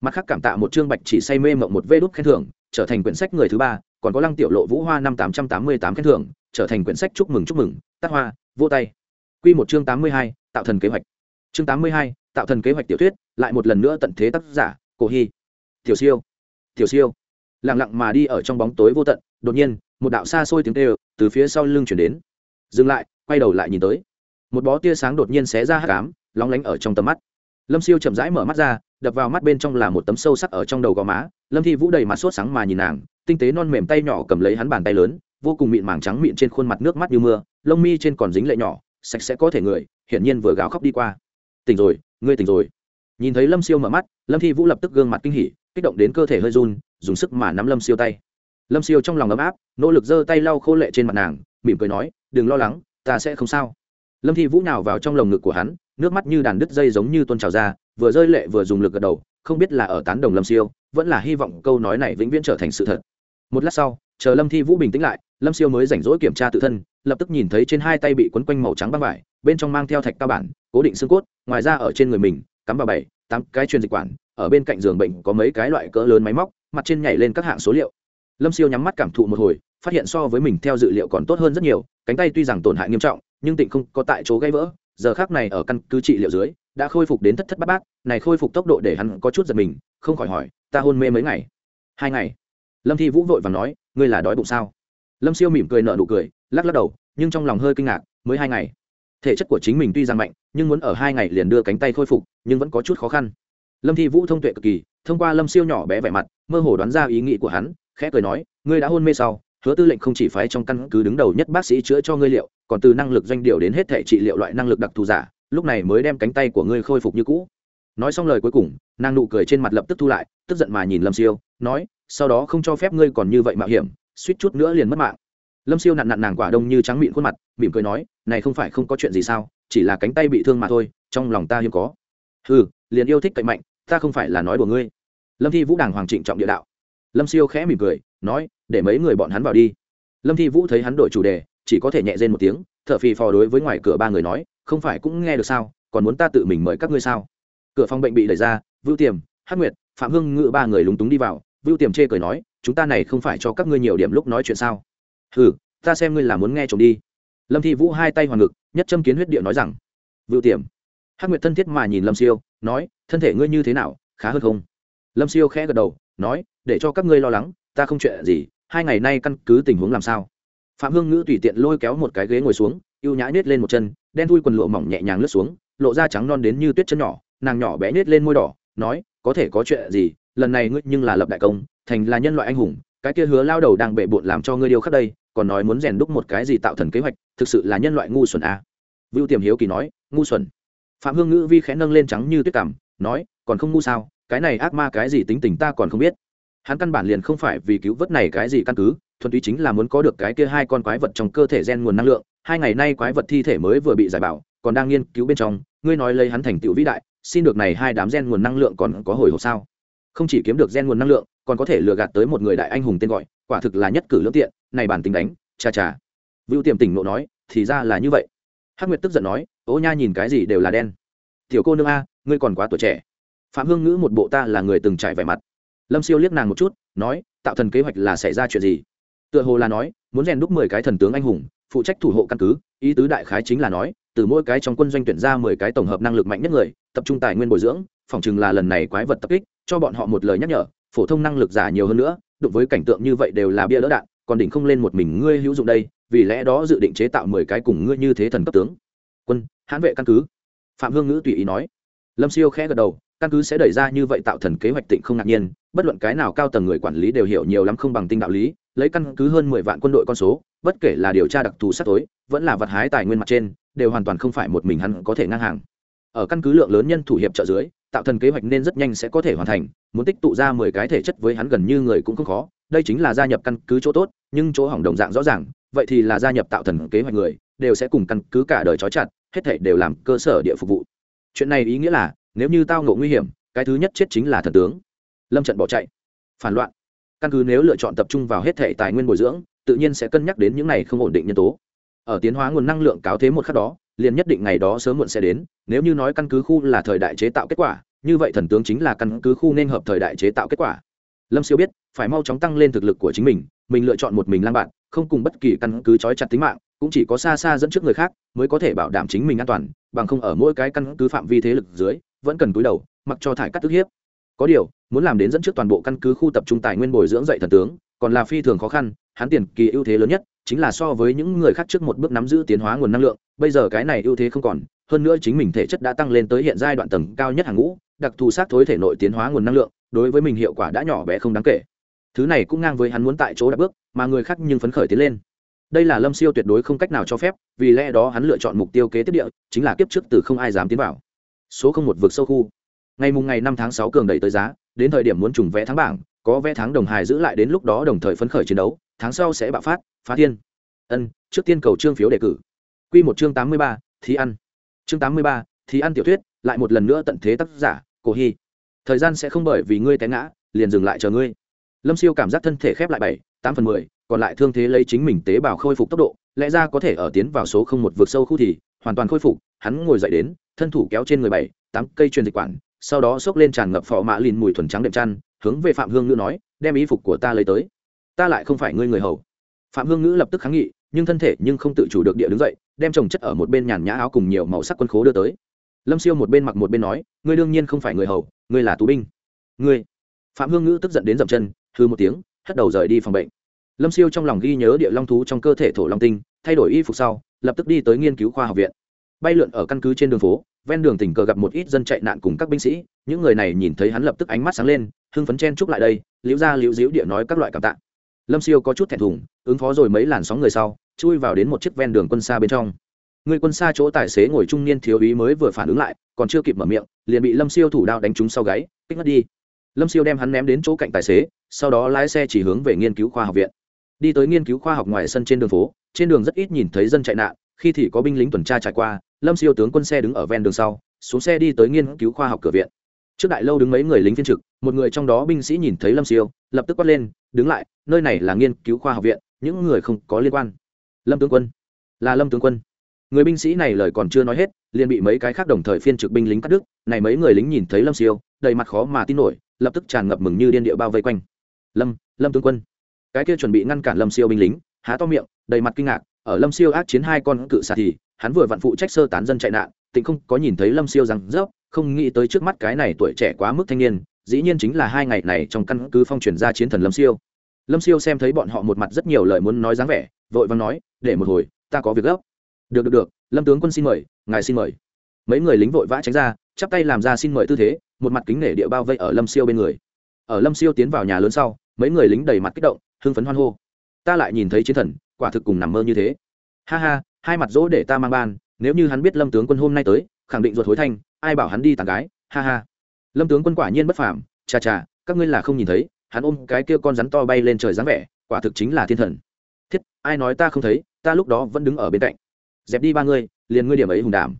S1: Mặt khác cảm tạ một chương bạch chỉ say mê mộng một vê đốt khen thưởng, trở thành quyển sách người thứ ba, còn có lăng tiểu lộ vũ hoa năm tám trăm tám mươi tám khen thưởng, trở thành quyển sách chúc mừng chúc mừng tắt hoa, vô tay. Q một chương tám mươi hai, tạo thần kế hoạch. Chương tám mươi hai, tạo thần kế hoạch tiểu thuyết, lại một lần nữa tận thế tác giả, cổ hy. Tiểu siêu. Tiểu siêu. Lẳng lặng mà đi ở trong bóng tối vô tận, đột nhiên, một đạo xa xôi tiếng kêu từ phía sau lưng chuyển đến. Dừng lại, quay đầu lại nhìn tới. Một bó tia sáng đột nhiên xé ra hát cám lóng lánh ở trong tầm mắt. Lâm siêu chậm rãi mở mắt ra, đập vào mắt bên trong là một tấm sâu sắc ở trong đầu gò má. Lâm thi vũ đầy mặt sốt sáng mà nhìn nàng, tinh tế non mềm tay nhỏ cầm lấy hắn bàn tay lớn, vô cùng mịn màng trắng mịn trên khuôn mặt nước mắt như mưa, lông mi trên còn dính lệ nhỏ, sạch sẽ có thể người, hiển nhiên vừa gào khóc đi qua. Tỉnh rồi, ngươi tỉnh rồi. Nhìn thấy lâm siêu mở mắt, lâm thi vũ lập tức gương mặt kinh hỉ, kích động đến cơ thể hơi run, dùng sức mà nắm lâm siêu tay lâm siêu trong lòng ấm áp, nỗ lực giơ tay lau khô lệ trên mặt nàng, mỉm cười nói, đừng lo lắng, ta sẽ không sao. Lâm thi vũ nào vào trong lồng ngực của hắn, nước mắt như đàn đứt dây giống như tôn trào ra, vừa rơi lệ vừa dùng lực gật đầu, không biết là ở tán đồng lâm siêu, vẫn là hy vọng câu nói này vĩnh viễn trở thành sự thật. Một lát sau, chờ lâm thi vũ bình tĩnh lại, lâm siêu mới rảnh rỗi kiểm tra tự thân, lập tức nhìn thấy trên hai tay bị quấn quanh màu trắng băng vải, bên trong mang theo thạch cao bản, cố định xương cốt, ngoài ra ở trên người mình, cắm vào bảy, tám cái truyền dịch quản, ở bên cạnh giường bệnh có mấy cái loại cỡ lớn máy móc, mặt trên nhảy lên các hạng số liệu lâm siêu nhắm mắt cảm thụ một hồi, phát hiện so với mình theo dự liệu còn tốt hơn rất nhiều, cánh tay tuy rằng tổn hại nghiêm trọng, nhưng tịnh không có tại chỗ gãy vỡ, giờ khác này ở căn cứ trị liệu dưới, đã khôi phục đến thất thất bát bát, này khôi phục tốc độ để hắn có chút giật mình, không khỏi hỏi, ta hôn mê mấy ngày? Hai ngày. Lâm thi vũ vội và nói, ngươi là đói bụng sao? Lâm siêu mỉm cười nợ nụ cười, lắc lắc đầu, nhưng trong lòng hơi kinh ngạc, mới hai ngày. Thể chất của chính mình tuy rằng mạnh, nhưng muốn ở hai ngày liền đưa cánh tay khôi phục, nhưng vẫn có chút khó khăn. Lâm thi vũ thông tuệ cực kỳ, thông qua lâm siêu nhỏ bé vẻ mặt, mơ hồ đoán ra ý nghĩ của hắn khẽ cười nói, ngươi đã hôn mê sau, hứa tư lệnh không chỉ phái trong căn cứ đứng đầu nhất bác sĩ chữa cho ngươi liệu, còn từ năng lực doanh điều đến hết thể trị liệu loại năng lực đặc thù giả, lúc này mới đem cánh tay của ngươi khôi phục như cũ. Nói xong lời cuối cùng, nàng nụ cười trên mặt lập tức thu lại, tức giận mà nhìn lâm siêu, nói, sau đó không cho phép ngươi còn như vậy mạo hiểm, suýt chút nữa liền mất mạng. Lâm siêu nặn nặn nàng quả đông như trắng mịn khuôn mặt, mỉm cười nói, này không phải không có chuyện gì sao, chỉ là cánh tay bị thương mà thôi, trong lòng ta hiếm có. Ừ liền yêu thích cậy mạnh, ta không phải là nói của ngươi. Lâm thi vũ đàng hoàng trịnh trọng địa đạo lâm siêu khẽ mỉm cười, nói, để mấy người bọn hắn vào đi. Lâm thi vũ thấy hắn đổi chủ đề, chỉ có thể nhẹ rên một tiếng t h ở phì phò đối với ngoài cửa ba người nói, không phải cũng nghe được sao? Còn muốn ta tự mình mời các ngươi sao? Cửa phòng bệnh bị đẩy ra, vưu tiềm Hát nguyệt, phạm hưng ngự ba người lúng túng đi vào. Vưu tiềm chê cười nói, chúng ta này không phải cho các ngươi nhiều điểm lúc nói chuyện sao? Ừ ta xem ngươi là muốn nghe chồng đi. Lâm thi vũ hai tay hoàng ngực, nhất châm kiến huyết địa nói rằng, vưu tiềm. Hát nguyệt thân thiết mà nhìn lâm siêu, nói, thân thể ngươi như thế nào? Khá hơn không? Lâm siêu khẽ gật đầu, nói để cho các ngươi lo lắng, ta không chuyện gì, hai ngày nay căn cứ tình huống làm sao? Phạm hương ngữ tùy tiện lôi kéo một cái ghế ngồi xuống y ê u nhã nết lên một chân, đen thui quần lụa mỏng nhẹ nhàng lướt xuống, lộ ra trắng non đến như tuyết chân nhỏ, nàng nhỏ bé nết lên môi đỏ, nói, có thể có chuyện gì, lần này ngươi nhưng là lập đại công, thành là nhân loại anh hùng, cái kia hứa lao đầu đang bệ bộn làm cho ngươi điều khắc đây, còn nói muốn rèn đúc một cái gì tạo thần kế hoạch, thực sự là nhân loại ngu xuẩn à. vưu tiềm hiếu kỳ nói, ngu xuẩn. Phạm hương ngữ vi khẽ nâng lên trắng như tuyết cảm, nói, còn không ngu sao, cái này ác ma cái gì tính tình ta còn không biết hắn căn bản liền không phải vì cứu vớt này cái gì căn cứ, thuần túy chính là muốn có được cái kia hai con quái vật trong cơ thể gen nguồn năng lượng. Hai ngày nay quái vật thi thể mới vừa bị giải bảo, còn đang nghiên cứu bên trong. Ngươi nói lấy hắn thành tựu vĩ đại, xin được này hai đám gen nguồn năng lượng còn có hồi hộp sao? Không chỉ kiếm được gen nguồn năng lượng, còn có thể lừa gạt tới một người đại anh hùng tên gọi, quả thực là nhất cử lương tiện, này bản tính đánh, cha cha. Vưu tiềm tỉnh nộ nói, thì ra là như vậy. Hắc nguyệt tức giận nói ố nha nhìn cái gì đều là đen. Tiểu cô nương a, ngươi còn quá tuổi trẻ. Phạm hương ngữ một bộ ta là người từng trải vẻ mặt lâm siêu liếc nàng một chút, nói, tạo thần kế hoạch là xảy ra chuyện gì? Tựa hồ là nói, muốn rèn đúc mười cái thần tướng anh hùng, phụ trách thủ hộ căn cứ, ý tứ đại khái chính là nói, từ mỗi cái trong quân doanh tuyển ra mười cái tổng hợp năng lực mạnh nhất người, tập trung tài nguyên bồi dưỡng, phỏng chừng là lần này quái vật tập kích, cho bọn họ một lời nhắc nhở, phổ thông năng lực giả nhiều hơn nữa, đụng với cảnh tượng như vậy đều là bia lỡ đạn, còn đỉnh không lên một mình ngươi hữu dụng đây, vì lẽ đó dự định chế tạo mười cái cùng ngươi như thế thần cấp tướng. Quân, hãn vệ căn cứ. Phạm hương ngữ tùy ý nói. Lâm siêu khẽ gật đầu, căn cứ sẽ đẩy ra như vậy tạo thần kế hoạch tịnh không ngạc nhiên bất luận cái nào cao tầng người quản lý đều hiểu nhiều lắm không bằng tinh đạo lý, lấy căn cứ hơn mười vạn quân đội con số, bất kể là điều tra đặc thù sát tối, vẫn là vật hái tài nguyên mặt trên, đều hoàn toàn không phải một mình hắn có thể ngang hàng. Ở căn cứ lượng lớn nhân thủ hiệp trợ dưới, tạo thần kế hoạch nên rất nhanh sẽ có thể hoàn thành, muốn tích tụ ra mười cái thể chất với hắn gần như người cũng không khó, đây chính là gia nhập căn cứ chỗ tốt, nhưng chỗ hỏng đồng dạng rõ ràng, vậy thì là gia nhập tạo thần kế hoạch người, đều sẽ cùng căn cứ cả đời trói chặt, hết thể đều làm cơ sở địa phục vụ. Chuyện này ý nghĩa là, nếu như tao ngộ nguy hiểm, cái thứ nhất chết chính là thần tướng lâm trận bỏ chạy. Phản loạn. Căn cứ nếu lựa chọn tập trung vào hết thể tài nguyên bồi dưỡng, tự nhiên sẽ cân nhắc đến những này không ổn định nhân tố. Ở tiến hóa nguồn năng lượng cáo thế một khắc đó, liền nhất định ngày đó sớm muộn sẽ đến, nếu như nói căn cứ khu là thời đại chế tạo kết quả, như vậy thần tướng chính là căn cứ khu nên hợp thời đại chế tạo kết quả. Lâm siêu biết, phải mau chóng tăng lên thực lực của chính mình mình lựa chọn một mình lang bạn, không cùng bất kỳ căn cứ trói chặt tính mạng, cũng chỉ có xa xa dẫn trước người khác mới có thể bảo đảm chính mình an toàn, bằng không ở mỗi cái căn cứ phạm vi thế lực dưới, vẫn cần cúi đầu, mặc cho thải cắt tức hiếp. Có điều muốn làm đến dẫn trước toàn bộ căn cứ khu tập trung tài nguyên bồi dưỡng dạy thần tướng, còn là phi thường khó khăn, hắn tiền kỳ ưu thế lớn nhất chính là so với những người khác trước một bước nắm giữ tiến hóa nguồn năng lượng, bây giờ cái này ưu thế không còn, hơn nữa chính mình thể chất đã tăng lên tới hiện giai đoạn tầng cao nhất hàng ngũ, đặc thù sát thối thể nội tiến hóa nguồn năng lượng, đối với mình hiệu quả đã nhỏ bé không đáng kể. Thứ này cũng ngang với hắn muốn tại chỗ đã bước, mà người khác nhưng phấn khởi tiến lên. Đây là lâm siêu tuyệt đối không cách nào cho phép, vì lẽ đó hắn lựa chọn mục tiêu kế tiếp địa, chính là kiếp trước từ không ai dám tiến vào. Số không một vực sâu khu. Ngày mùng ngày năm tháng sáu cường đẩy tới giá đến thời điểm muốn trùng vẽ tháng bảng, có vé tháng đồng hài giữ lại đến lúc đó đồng thời phấn khởi chiến đấu, tháng sau sẽ bạo phát, phá thiên. Ân, trước tiên cầu trương phiếu đề cử. Quy một chương tám mươi ba, thí ăn. Chương tám mươi ba, thí ăn tiểu thuyết, lại một lần nữa tận thế tác giả, cổ hy. Thời gian sẽ không bởi vì ngươi té ngã, liền dừng lại chờ ngươi. Lâm siêu cảm giác thân thể khép lại bảy, tám phần mười, còn lại thương thế lấy chính mình tế bào khôi phục tốc độ, lẽ ra có thể ở tiến vào số không một vực sâu khu thì hoàn toàn khôi phục, hắn ngồi dậy đến, thân thủ kéo trên người bảy, tám cây truyền dịch quản sau đó xốc lên tràn ngập phò mã lìn mùi thuần trắng đệm chăn, hướng về phạm hương ngữ nói, đem ý phục của ta lấy tới. Ta lại không phải ngươi người hầu. Phạm hương ngữ lập tức kháng nghị, nhưng thân thể nhưng không tự chủ được địa đứng dậy, đem trồng chất ở một bên nhàn nhã áo cùng nhiều màu sắc quân khố đưa tới. Lâm siêu một bên mặc một bên nói, ngươi đương nhiên không phải người hầu, ngươi là tù binh. Ngươi? Phạm hương ngữ tức giận đến dậm chân thư một tiếng, hất đầu rời đi phòng bệnh. Lâm siêu trong lòng ghi nhớ địa long thú trong cơ thể thổ long tinh, thay đổi y phục sau, lập tức đi tới nghiên cứu khoa học viện. Bay lượn ở căn cứ trên đường phố ven đường tình cờ gặp một ít dân chạy nạn cùng các binh sĩ, những người này nhìn thấy hắn lập tức ánh mắt sáng lên, hưng phấn chen chúc lại đây, liễu ra liễu diễu địa nói các loại cảm tạ. Lâm siêu có chút thẹn thùng, ứng phó rồi mấy làn sóng người sau, chui vào đến một chiếc ven đường quân xa bên trong. Người quân xa chỗ tài xế ngồi trung niên thiếu úy mới vừa phản ứng lại, còn chưa kịp mở miệng, liền bị lâm siêu thủ đao đánh trúng sau gáy, kích ngất đi. Lâm siêu đem hắn ném đến chỗ cạnh tài xế, sau đó lái xe chỉ hướng về nghiên cứu khoa học viện. Đi tới nghiên cứu khoa học ngoài sân trên đường phố, trên đường rất ít nhìn thấy dân chạy nạn, khi thì có binh lính tuần tra trải qua lâm siêu tướng quân xe đứng ở ven đường sau, xuống xe đi tới nghiên cứu khoa học cửa viện. Trước đại lâu đứng mấy người lính phiên trực, một người trong đó binh sĩ nhìn thấy lâm siêu, lập tức quát lên, đứng lại, nơi này là nghiên cứu khoa học viện, những người không có liên quan. Lâm tướng quân, là lâm tướng quân. Người binh sĩ này lời còn chưa nói hết, liền bị mấy cái khác đồng thời phiên trực binh lính cắt đứt, này mấy người lính nhìn thấy lâm siêu, đầy mặt khó mà tin nổi, lập tức tràn ngập mừng như điên địa bao vây quanh. Lâm lâm tướng quân. Cái kia chuẩn bị ngăn cản lâm siêu binh lính, há to miệng, đầy mặt kinh ngạc, ở lâm siêu ác chiến hai con cự xà thì hắn vừa vặn phụ trách sơ tán dân chạy nạn, tịnh không có nhìn thấy lâm siêu rằng rớp không nghĩ tới trước mắt cái này tuổi trẻ quá mức thanh niên, dĩ nhiên chính là hai ngày này trong căn cứ phong truyền ra chiến thần lâm siêu. Lâm siêu xem thấy bọn họ một mặt rất nhiều lời muốn nói dáng vẻ, vội vàng nói, để một hồi, ta có việc gấp. Được được được, lâm tướng quân xin mời, ngài xin mời. Mấy người lính vội vã tránh ra, chắp tay làm ra xin mời tư thế, một mặt kính nể địa bao vây ở lâm siêu bên người. Ở lâm siêu tiến vào nhà lớn sau, mấy người lính đầy mặt kích động, hưng phấn hoan hô. Ta lại nhìn thấy chiến thần, quả thực cùng nằm mơ như thế. Ha ha hai mặt dỗ để ta mang ban, nếu như hắn biết lâm tướng quân hôm nay tới, khẳng định ruột hối thanh, ai bảo hắn đi tàn gái, ha ha. Lâm tướng quân quả nhiên bất phàm, chà chà, các ngươi là không nhìn thấy, hắn ôm cái kia con rắn to bay lên trời dáng vẻ, quả thực chính là thiên thần. Thiết, ai nói ta không thấy, ta lúc đó vẫn đứng ở bên cạnh. Dẹp đi ba ngươi, liền ngươi điểm ấy hùng đảm.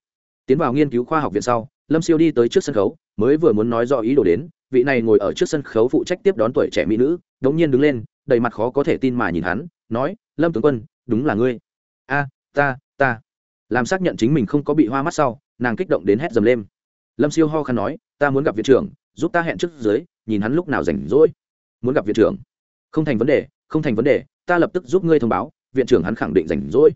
S1: Tiến vào nghiên cứu khoa học viện sau, lâm siêu đi tới trước sân khấu, mới vừa muốn nói do ý đồ đến, vị này ngồi ở trước sân khấu phụ trách tiếp đón tuổi trẻ mỹ nữ, đống nhiên đứng lên, đầy mặt khó có thể tin mà nhìn hắn, nói, lâm tướng quân, đúng là ngươi. A ta ta. Làm xác nhận chính mình không có bị hoa mắt sau, nàng kích động đến hét dầm lên. Lâm siêu ho khăn nói, ta muốn gặp viện trưởng, giúp ta hẹn trước dưới, nhìn hắn lúc nào rảnh rỗi. Muốn gặp viện trưởng? Không thành vấn đề, không thành vấn đề, ta lập tức giúp ngươi thông báo, viện trưởng hắn khẳng định rảnh rỗi.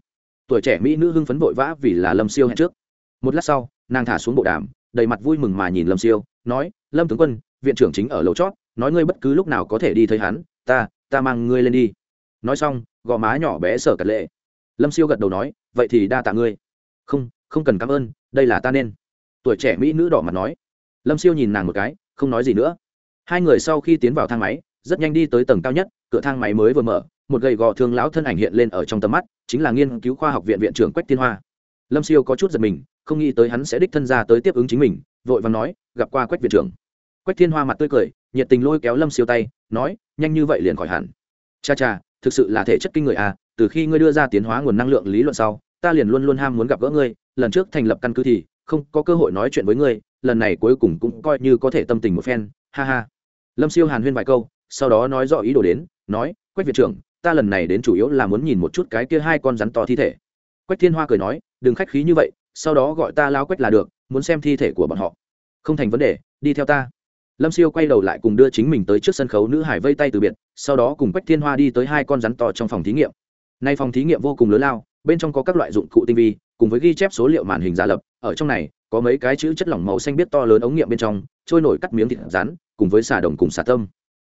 S1: Tuổi trẻ mỹ nữ hưng phấn vội vã vì là lâm siêu hẹn trước. Một lát sau, nàng thả xuống bộ đàm, đầy mặt vui mừng mà nhìn lâm siêu, nói, lâm tướng quân, viện trưởng chính ở lầu chót, nói ngươi bất cứ lúc nào có thể đi thấy hắn, ta ta mang ngươi lên đi. Nói xong, gò má nhỏ bé sở cật lệ lâm siêu gật đầu nói, vậy thì đa tạ ngươi. Không không cần cảm ơn, đây là ta nên. Tuổi trẻ mỹ nữ đỏ mặt nói. Lâm siêu nhìn nàng một cái, không nói gì nữa. Hai người sau khi tiến vào thang máy, rất nhanh đi tới tầng cao nhất, cửa thang máy mới vừa mở, một gầy gò thương lão thân ảnh hiện lên ở trong tầm mắt, chính là nghiên cứu khoa học viện viện trưởng quách tiên hoa. Lâm siêu có chút giật mình, không nghĩ tới hắn sẽ đích thân ra tới tiếp ứng chính mình, vội và nói, gặp qua quách viện trưởng. Quách thiên hoa mặt tươi cười, nhiệt tình lôi kéo lâm siêu tay, nói, nhanh như vậy liền khỏi hẳn. Cha cha, thực sự là thể chất kinh người à từ khi ngươi đưa ra tiến hóa nguồn năng lượng lý luận sau, ta liền luôn luôn ham muốn gặp gỡ ngươi, lần trước thành lập căn cứ thì, không có cơ hội nói chuyện với ngươi, lần này cuối cùng cũng coi như có thể tâm tình một phen, ha ha. Lâm siêu hàn huyên vài câu, sau đó nói rõ ý đồ đến, nói, quách viện trưởng, ta lần này đến chủ yếu là muốn nhìn một chút cái kia hai con rắn to thi thể. Quách thiên hoa cười nói, đừng khách khí như vậy, sau đó gọi ta lao quách là được, muốn xem thi thể của bọn họ. Không thành vấn đề, đi theo ta. Lâm siêu quay đầu lại cùng đưa chính mình tới trước sân khấu nữ hải vây tay từ biệt, sau đó cùng quách thiên hoa đi tới hai con rắn to trong phòng thí nghiệm nay phòng thí nghiệm vô cùng lớn lao, bên trong có các loại dụng cụ tinh vi, cùng với ghi chép số liệu màn hình giả lập, ở trong này, có mấy cái chữ chất lỏng màu xanh biết to lớn ống nghiệm bên trong, trôi nổi cắt miếng thịt rắn, cùng với xà đồng cùng xà tâm.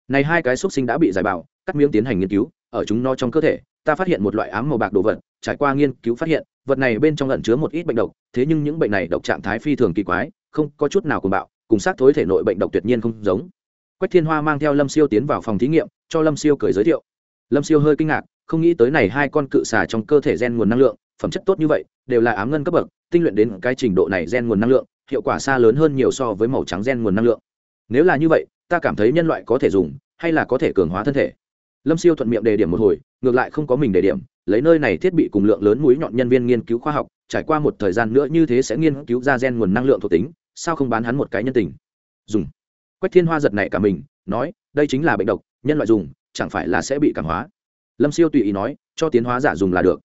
S1: Này hai cái xúc sinh đã bị giải bảo, cắt miếng tiến hành nghiên cứu, ở chúng nó trong cơ thể, ta phát hiện một loại ám màu bạc đồ vật, trải qua nghiên cứu phát hiện, vật này bên trong lẩn chứa một ít bệnh độc, thế nhưng những bệnh này độc trạng thái phi thường kỳ quái, không có chút nào cùng bạo, cùng xác thối thể nội bệnh độc tuyệt nhiên không giống. Quách thiên hoa mang theo lâm siêu tiến vào phòng thí nghiệm, cho lâm siêu cười giới thiệu. Lâm siêu hơi kinh ngạc không nghĩ tới này hai con cự xà trong cơ thể gen nguồn năng lượng, phẩm chất tốt như vậy, đều là ám ngân cấp bậc, tinh luyện đến cái trình độ này gen nguồn năng lượng, hiệu quả xa lớn hơn nhiều so với màu trắng gen nguồn năng lượng. Nếu là như vậy, ta cảm thấy nhân loại có thể dùng, hay là có thể cường hóa thân thể. Lâm siêu thuận miệng đề điểm một hồi, ngược lại không có mình đề điểm, lấy nơi này thiết bị cùng lượng lớn mũi nhọn nhân viên nghiên cứu khoa học, trải qua một thời gian nữa như thế sẽ nghiên cứu ra gen nguồn năng lượng thuộc tính, sao không bán hắn một cái nhân tình? Dùng. Quách thiên hoa giật này cả mình, nói, đây chính là bệnh độc, nhân loại dùng, chẳng phải là sẽ bị cảm hóa lâm siêu tùy ý nói, cho tiến hóa giả dùng là được.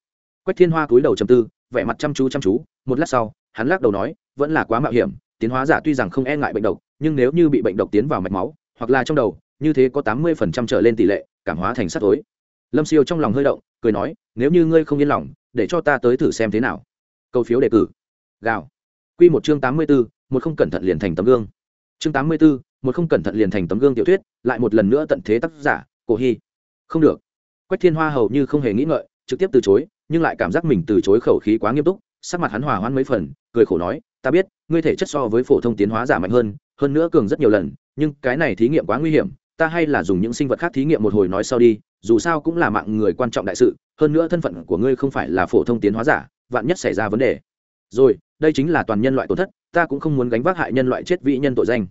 S1: Quách thiên hoa cúi đầu chầm tư, vẻ mặt chăm chú chăm chú, một lát sau, hắn lắc đầu nói, vẫn là quá mạo hiểm, tiến hóa giả tuy rằng không e ngại bệnh độc, nhưng nếu như bị bệnh độc tiến vào mạch máu, hoặc là trong đầu, như thế có tám mươi phần trăm trở lên tỷ lệ, cảm hóa thành sắt tối. Lâm siêu trong lòng hơi động, cười nói, nếu như ngươi không yên lòng, để cho ta tới thử xem thế nào. Câu phiếu đề cử. Gạo q một chương tám mươi b ố một không cẩn thận liền thành tấm gương. Chương tám mươi b ố một không cẩn thận liền thành tấm gương tiểu thuyết, lại một lần nữa tận thế tác giả, cổ hy. Không được quách thiên hoa hầu như không hề nghĩ ngợi, trực tiếp từ chối, nhưng lại cảm giác mình từ chối khẩu khí quá nghiêm túc, sắc mặt hắn hòa hoãn mấy phần, cười khổ nói, ta biết, ngươi thể chất so với phổ thông tiến hóa giả mạnh hơn hơn nữa cường rất nhiều lần, nhưng cái này thí nghiệm quá nguy hiểm, ta hay là dùng những sinh vật khác thí nghiệm một hồi nói sau đi, dù sao cũng là mạng người quan trọng đại sự, hơn nữa thân phận của ngươi không phải là phổ thông tiến hóa giả, vạn nhất xảy ra vấn đề. Rồi, đây chính là toàn nhân loại tổn thất, ta cũng không muốn gánh vác hại nhân loại chết vĩ nhân tội danh.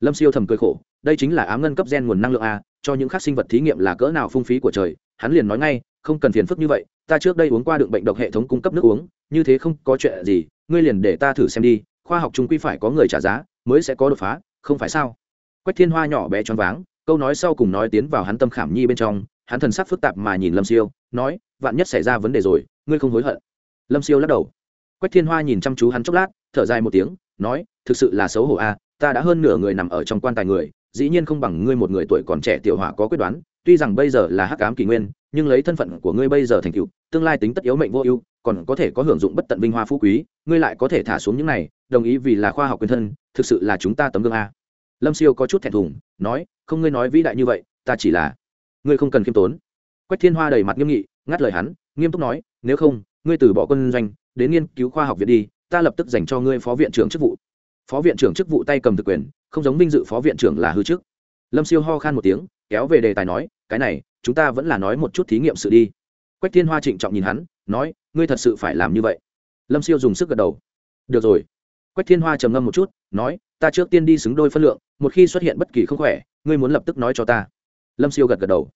S1: Lâm siêu thầm cười khổ, đây chính là ám ngân cấp gen nguồn năng lượng a cho những khác sinh vật thí nghiệm là cỡ nào phung phí của trời, hắn liền nói ngay, không cần phiền phức như vậy, ta trước đây uống qua đựng bệnh độc hệ thống cung cấp nước uống, như thế không có chuyện gì, ngươi liền để ta thử xem đi, khoa học chúng quy phải có người trả giá, mới sẽ có đột phá, không phải sao? Quách thiên hoa nhỏ bé choáng váng, câu nói sau cùng nói tiến vào hắn tâm khảm nhi bên trong, hắn thần sắc phức tạp mà nhìn lâm siêu, nói, vạn nhất xảy ra vấn đề rồi, ngươi không hối hận. Lâm siêu lắc đầu. Quách thiên hoa nhìn chăm chú hắn chốc lát, thở dài một tiếng, nói, thực sự là xấu hổ a, ta đã hơn nửa người nằm ở trong quan tài người dĩ nhiên không bằng ngươi một người tuổi còn trẻ tiểu hỏa có quyết đoán, tuy rằng bây giờ là hắc ám kỷ nguyên, nhưng lấy thân phận của ngươi bây giờ thành cựu tương lai tính tất yếu mệnh vô ưu, còn có thể có hưởng dụng bất tận vinh hoa phú quý, ngươi lại có thể thả xuống những này, đồng ý vì là khoa học quyền thân, thực sự là chúng ta tấm gương a. Lâm siêu có chút thẹn thùng, nói, không ngươi nói vĩ đại như vậy, ta chỉ là, ngươi không cần khiêm tốn. Quách thiên hoa đầy mặt nghiêm nghị, ngắt lời hắn, nghiêm túc nói, nếu không, ngươi từ bỏ quân doanh, đến nghiên cứu khoa học viện đi, ta lập tức dành cho ngươi phó viện trưởng chức vụ phó viện trưởng chức vụ tay cầm thực quyền, không giống vinh dự phó viện trưởng là hư chức. Lâm siêu ho khan một tiếng, kéo về đề tài nói, cái này, chúng ta vẫn là nói một chút thí nghiệm sự đi. Quách thiên hoa trịnh trọng nhìn hắn, nói, ngươi thật sự phải làm như vậy. Lâm siêu dùng sức gật đầu. Được rồi. Quách thiên hoa trầm ngâm một chút, nói, ta trước tiên đi xứng đôi phân lượng, một khi xuất hiện bất kỳ không khỏe, ngươi muốn lập tức nói cho ta. Lâm siêu gật gật đầu.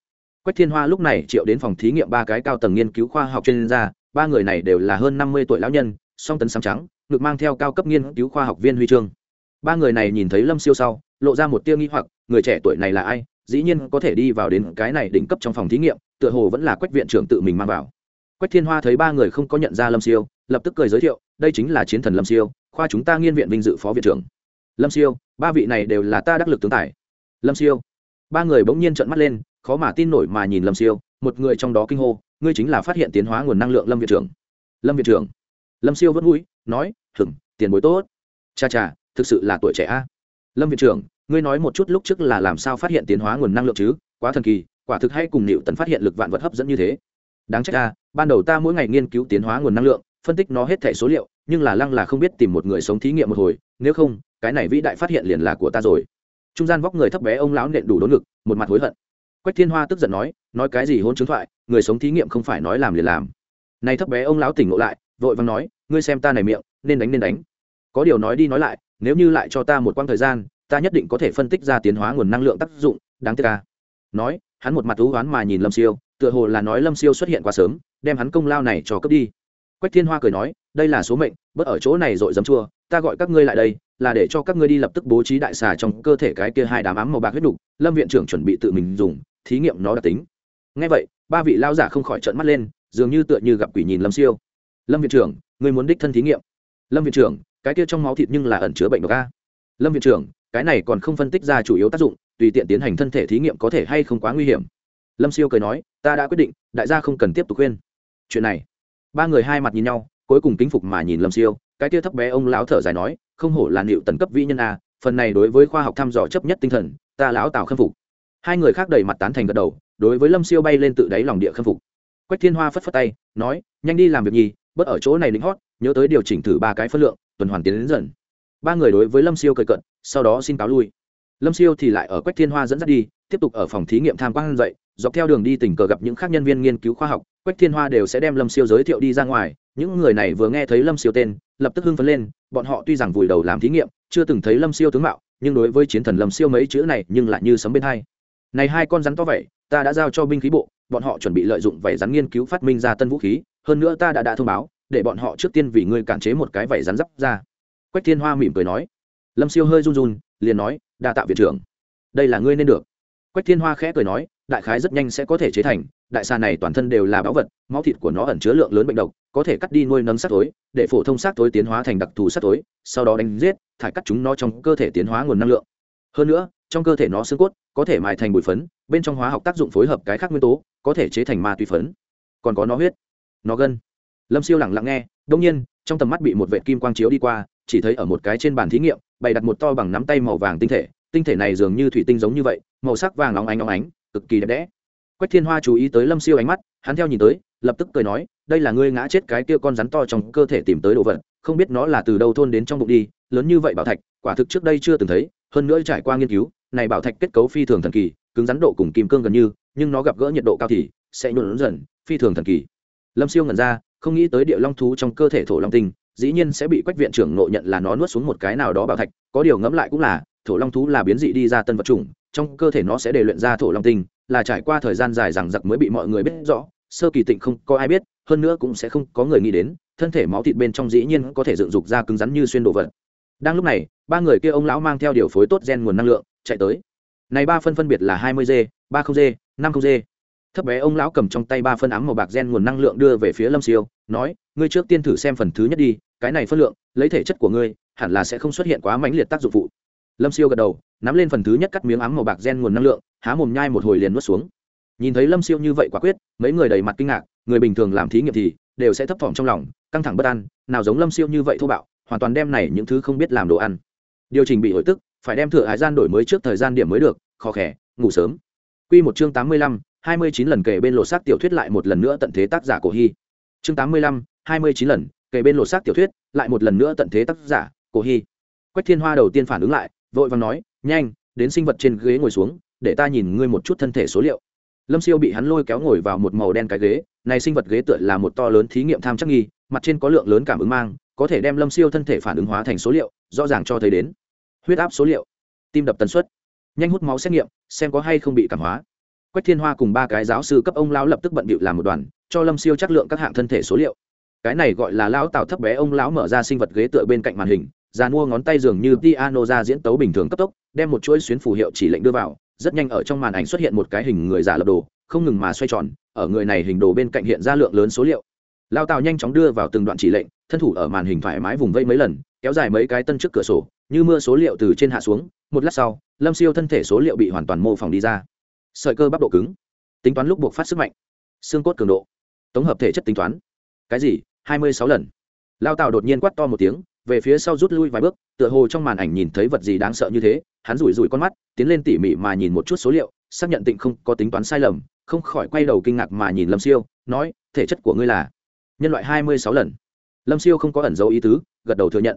S1: Quách thiên hoa lúc này triệu đến phòng thí nghiệm ba cái cao tầng nghiên cứu khoa học chuyên gia, ba người này đều là hơn năm mươi tuổi lão nhân, song tấn sáng trắng được mang theo cao cấp nghiên cứu khoa học viên huy chương. Ba người này nhìn thấy lâm siêu sau, lộ ra một tia nghi hoặc, người trẻ tuổi này là ai? Dĩ nhiên có thể đi vào đến cái này đỉnh cấp trong phòng thí nghiệm, tựa hồ vẫn là quách viện trưởng tự mình mang vào. Quách thiên hoa thấy ba người không có nhận ra lâm siêu, lập tức cười giới thiệu, đây chính là chiến thần lâm siêu, khoa chúng ta nghiên viện vinh dự phó viện trưởng. Lâm siêu, ba vị này đều là ta đắc lực tướng tài. Lâm siêu. Ba người bỗng nhiên trợn mắt lên, khó mà tin nổi mà nhìn lâm siêu, một người trong đó kinh hô, ngươi chính là phát hiện tiến hóa nguồn năng lượng lâm viện trưởng. Lâm viện trưởng lâm siêu vẫn mũi, nói hừng tiền bối tốt. Cha cha, thực sự là tuổi trẻ a. Lâm viện trưởng, ngươi nói một chút lúc trước là làm sao phát hiện tiến hóa nguồn năng lượng chứ? Quá thần kỳ, quả thực hay cùng nịu tấn phát hiện lực vạn vật hấp dẫn như thế. Đáng trách a, ban đầu ta mỗi ngày nghiên cứu tiến hóa nguồn năng lượng, phân tích nó hết thẻ số liệu, nhưng là lăng là không biết tìm một người sống thí nghiệm một hồi, nếu không, cái này vĩ đại phát hiện liền là của ta rồi. Trung gian vóc người thấp bé ông lão nện đủ đốn ngực, một mặt hối hận. Quách thiên hoa tức giận nói nói cái gì hôn chứng thoại, người sống thí nghiệm không phải nói làm liền làm. Này thấp bé ông lão tỉnh ngộ lại vội vàng nói, ngươi xem ta này miệng, nên đánh nên đánh. Có điều nói đi nói lại, nếu như lại cho ta một quãng thời gian, ta nhất định có thể phân tích ra tiến hóa nguồn năng lượng tác dụng, đáng tiếc ca nói, hắn một mặt thú oán mà nhìn lâm siêu, tựa hồ là nói lâm siêu xuất hiện quá sớm, đem hắn công lao này cho cướp đi. Quách thiên hoa cười nói, đây là số mệnh, bớt ở chỗ này dội dấm chua, ta gọi các ngươi lại đây, là để cho các ngươi đi lập tức bố trí đại xà trong cơ thể cái kia hai đám ám màu bạc huyết đục lâm viện trưởng chuẩn bị tự mình dùng, thí nghiệm nó đặc tính. Ngay vậy, ba vị lao giả không khỏi trợn mắt lên, dường như tựa như gặp quỷ nhìn lâm siêu lâm viện trưởng người muốn đích thân thí nghiệm. Lâm viện trưởng, cái kia trong máu thịt nhưng là ẩn chứa bệnh độc a. Lâm viện trưởng, cái này còn không phân tích ra chủ yếu tác dụng, tùy tiện tiến hành thân thể thí nghiệm có thể hay không quá nguy hiểm. Lâm siêu cười nói, ta đã quyết định, đại gia không cần tiếp tục khuyên. Chuyện này, ba người hai mặt nhìn nhau, cuối cùng kính phục mà nhìn lâm siêu, cái kia thấp bé ông lão thở dài nói, không hổ là liệu tần cấp vĩ nhân a, phần này đối với khoa học thăm dò chấp nhất tinh thần, ta lão tào khâm phục. Hai người khác đầy mặt tán thành gật đầu, đối với lâm siêu bay lên tự đáy lòng địa khâm phục. Quách thiên hoa phất phất tay, nói, nhanh đi làm việc nhì bất ở chỗ này lính hót nhớ tới điều chỉnh thử ba cái phân lượng, tuần hoàn tiến đến dần. Ba người đối với lâm siêu cười cận, sau đó xin cáo lui. Lâm siêu thì lại ở quách thiên hoa dẫn dắt đi, tiếp tục ở phòng thí nghiệm tham quan dậy dọc theo đường đi tình cờ gặp những khác nhân viên nghiên cứu khoa học, quách thiên hoa đều sẽ đem lâm siêu giới thiệu đi ra ngoài. Những người này vừa nghe thấy lâm siêu tên, lập tức hưng phấn lên, bọn họ tuy rằng vùi đầu làm thí nghiệm, chưa từng thấy lâm siêu tướng mạo, nhưng đối với chiến thần lâm siêu mấy chữ này nhưng lại như sấm bên hai. Này hai con rắn to vậy, ta đã giao cho binh khí bộ, bọn họ chuẩn bị lợi dụng vảy rắn nghiên cứu phát minh ra tân vũ khí hơn nữa ta đã đã thông báo, để bọn họ trước tiên vì ngươi cản chế một cái vảy rắn dấp ra. Quách thiên hoa mỉm cười nói. Lâm siêu hơi run run, liền nói, đa tạ viện trưởng. Đây là ngươi nên được. Quách thiên hoa khẽ cười nói, đại khái rất nhanh sẽ có thể chế thành, đại xà này toàn thân đều là báu vật, máu thịt của nó ẩn chứa lượng lớn bệnh độc, có thể cắt đi nuôi nấng sắc tối để phổ thông sắc tối tiến hóa thành đặc thù sắc tối sau đó đánh giết, thải cắt chúng nó trong cơ thể tiến hóa nguồn năng lượng. Hơn nữa, trong cơ thể nó xương cốt, có thể mài thành bụi phấn, bên trong hóa học tác dụng phối hợp cái khác nguyên tố, có thể chế thành ma túy phấn. Còn có nó huyết nó gân. Lâm siêu lẳng lặng nghe đông nhiên, trong tầm mắt bị một vệ kim quang chiếu đi qua, chỉ thấy ở một cái trên bàn thí nghiệm, bày đặt một to bằng nắm tay màu vàng tinh thể. Tinh thể này dường như thủy tinh giống như vậy, màu sắc vàng óng ánh óng ánh, cực kỳ đẹp đẽ. Quách thiên hoa chú ý tới lâm siêu ánh mắt, hắn theo nhìn tới, lập tức cười nói, đây là ngươi ngã chết cái kia con rắn to trong cơ thể tìm tới đồ vật, không biết nó là từ đâu thôn đến trong bụng đi, lớn như vậy bảo thạch, quả thực trước đây chưa từng thấy, hơn nữa trải qua nghiên cứu, này bảo thạch kết cấu phi thường thần kỳ, cứng rắn độ cùng kim cương gần như, nhưng nó gặp gỡ nhiệt độ cao thì sẽ nhuộn dần, phi thường thần kỳ lâm siêu ngẩn ra, không nghĩ tới địa long thú trong cơ thể thổ long tinh, dĩ nhiên sẽ bị quách viện trưởng nộ nhận là nó nuốt xuống một cái nào đó bảo thạch, có điều ngẫm lại cũng là, thổ long thú là biến dị đi ra tân vật chủng, trong cơ thể nó sẽ để luyện ra thổ long tinh, là trải qua thời gian dài rằng giặc mới bị mọi người biết rõ, sơ kỳ tịnh không có ai biết, hơn nữa cũng sẽ không có người nghĩ đến, thân thể máu thịt bên trong dĩ nhiên có thể dựng dục ra cứng rắn như xuyên đồ vật. Đang lúc này, ba người kia ông lão mang theo điều phối tốt gen nguồn năng lượng, chạy tới. Này ba phân phân biệt là hai mươi g, ba không g, năm không g thấp bé ông lão cầm trong tay ba phân ám màu bạc gen nguồn năng lượng đưa về phía lâm siêu, nói, ngươi trước tiên thử xem phần thứ nhất đi, cái này phân lượng, lấy thể chất của ngươi, hẳn là sẽ không xuất hiện quá mãnh liệt tác dụng phụ. Lâm siêu gật đầu, nắm lên phần thứ nhất cắt miếng ám màu bạc gen nguồn năng lượng, há mồm nhai một hồi liền nuốt xuống. Nhìn thấy lâm siêu như vậy quả quyết, mấy người đầy mặt kinh ngạc, người bình thường làm thí nghiệm thì đều sẽ thấp thỏm trong lòng, căng thẳng bất an, nào giống lâm siêu như vậy thô bạo, hoàn toàn đem này những thứ không biết làm đồ ăn. Điều chỉnh bị hồi tức, phải đem thừa hải gian đổi mới trước thời gian điểm mới được khó khẽ ngủ sớm. Q một chương tám mươi lăm hai mươi chín lần kể bên lột xác tiểu thuyết lại một lần nữa tận thế tác giả cổ hy. Chương tám mươi lăm, hai mươi chín lần kể bên lột xác tiểu thuyết lại một lần nữa tận thế tác giả cổ hy. Quách thiên hoa đầu tiên phản ứng lại, vội vàng nói, nhanh, đến sinh vật trên ghế ngồi xuống, để ta nhìn ngươi một chút thân thể số liệu. Lâm siêu bị hắn lôi kéo ngồi vào một màu đen cái ghế, này sinh vật ghế tựa là một to lớn thí nghiệm tham chắc nghi, mặt trên có lượng lớn cảm ứng mang, có thể đem lâm siêu thân thể phản ứng hóa thành số liệu, rõ ràng cho thấy đến. Huyết áp số liệu, tim đập tần suất, nhanh hút máu xét nghiệm, xem có hay không bị cảm hóa quách thiên hoa cùng ba cái giáo sư cấp ông lão lập tức bận bịu làm một đoàn, cho lâm siêu chắc lượng các hạng thân thể số liệu. Cái này gọi là lão tào thấp bé ông lão mở ra sinh vật ghế tựa bên cạnh màn hình già mua ngón tay dường như piano ra diễn tấu bình thường cấp tốc, đem một chuỗi xuyến phù hiệu chỉ lệnh đưa vào, rất nhanh ở trong màn ảnh xuất hiện một cái hình người giả lập đồ, không ngừng mà xoay tròn, ở người này hình đồ bên cạnh hiện ra lượng lớn số liệu. Lao tào nhanh chóng đưa vào từng đoạn chỉ lệnh, thân thủ ở màn hình thoải mái vùng vây mấy lần, kéo dài mấy cái tân trước cửa sổ, như mưa số liệu từ trên hạ xuống, một lát sau, lâm siêu thân thể số liệu bị hoàn toàn mô phỏng đi ra sợi cơ bắp độ cứng, tính toán lúc buộc phát sức mạnh, xương cốt cường độ, tổng hợp thể chất tính toán. Cái gì? Hai mươi sáu lần. Lao tào đột nhiên quát to một tiếng, về phía sau rút lui vài bước, tựa hồ trong màn ảnh nhìn thấy vật gì đáng sợ như thế, hắn rủi rủi con mắt, tiến lên tỉ mỉ mà nhìn một chút số liệu, xác nhận tịnh không có tính toán sai lầm, không khỏi quay đầu kinh ngạc mà nhìn lâm siêu, nói, thể chất của ngươi là nhân loại hai mươi sáu lần. Lâm siêu không có ẩn dấu ý tứ, gật đầu thừa nhận.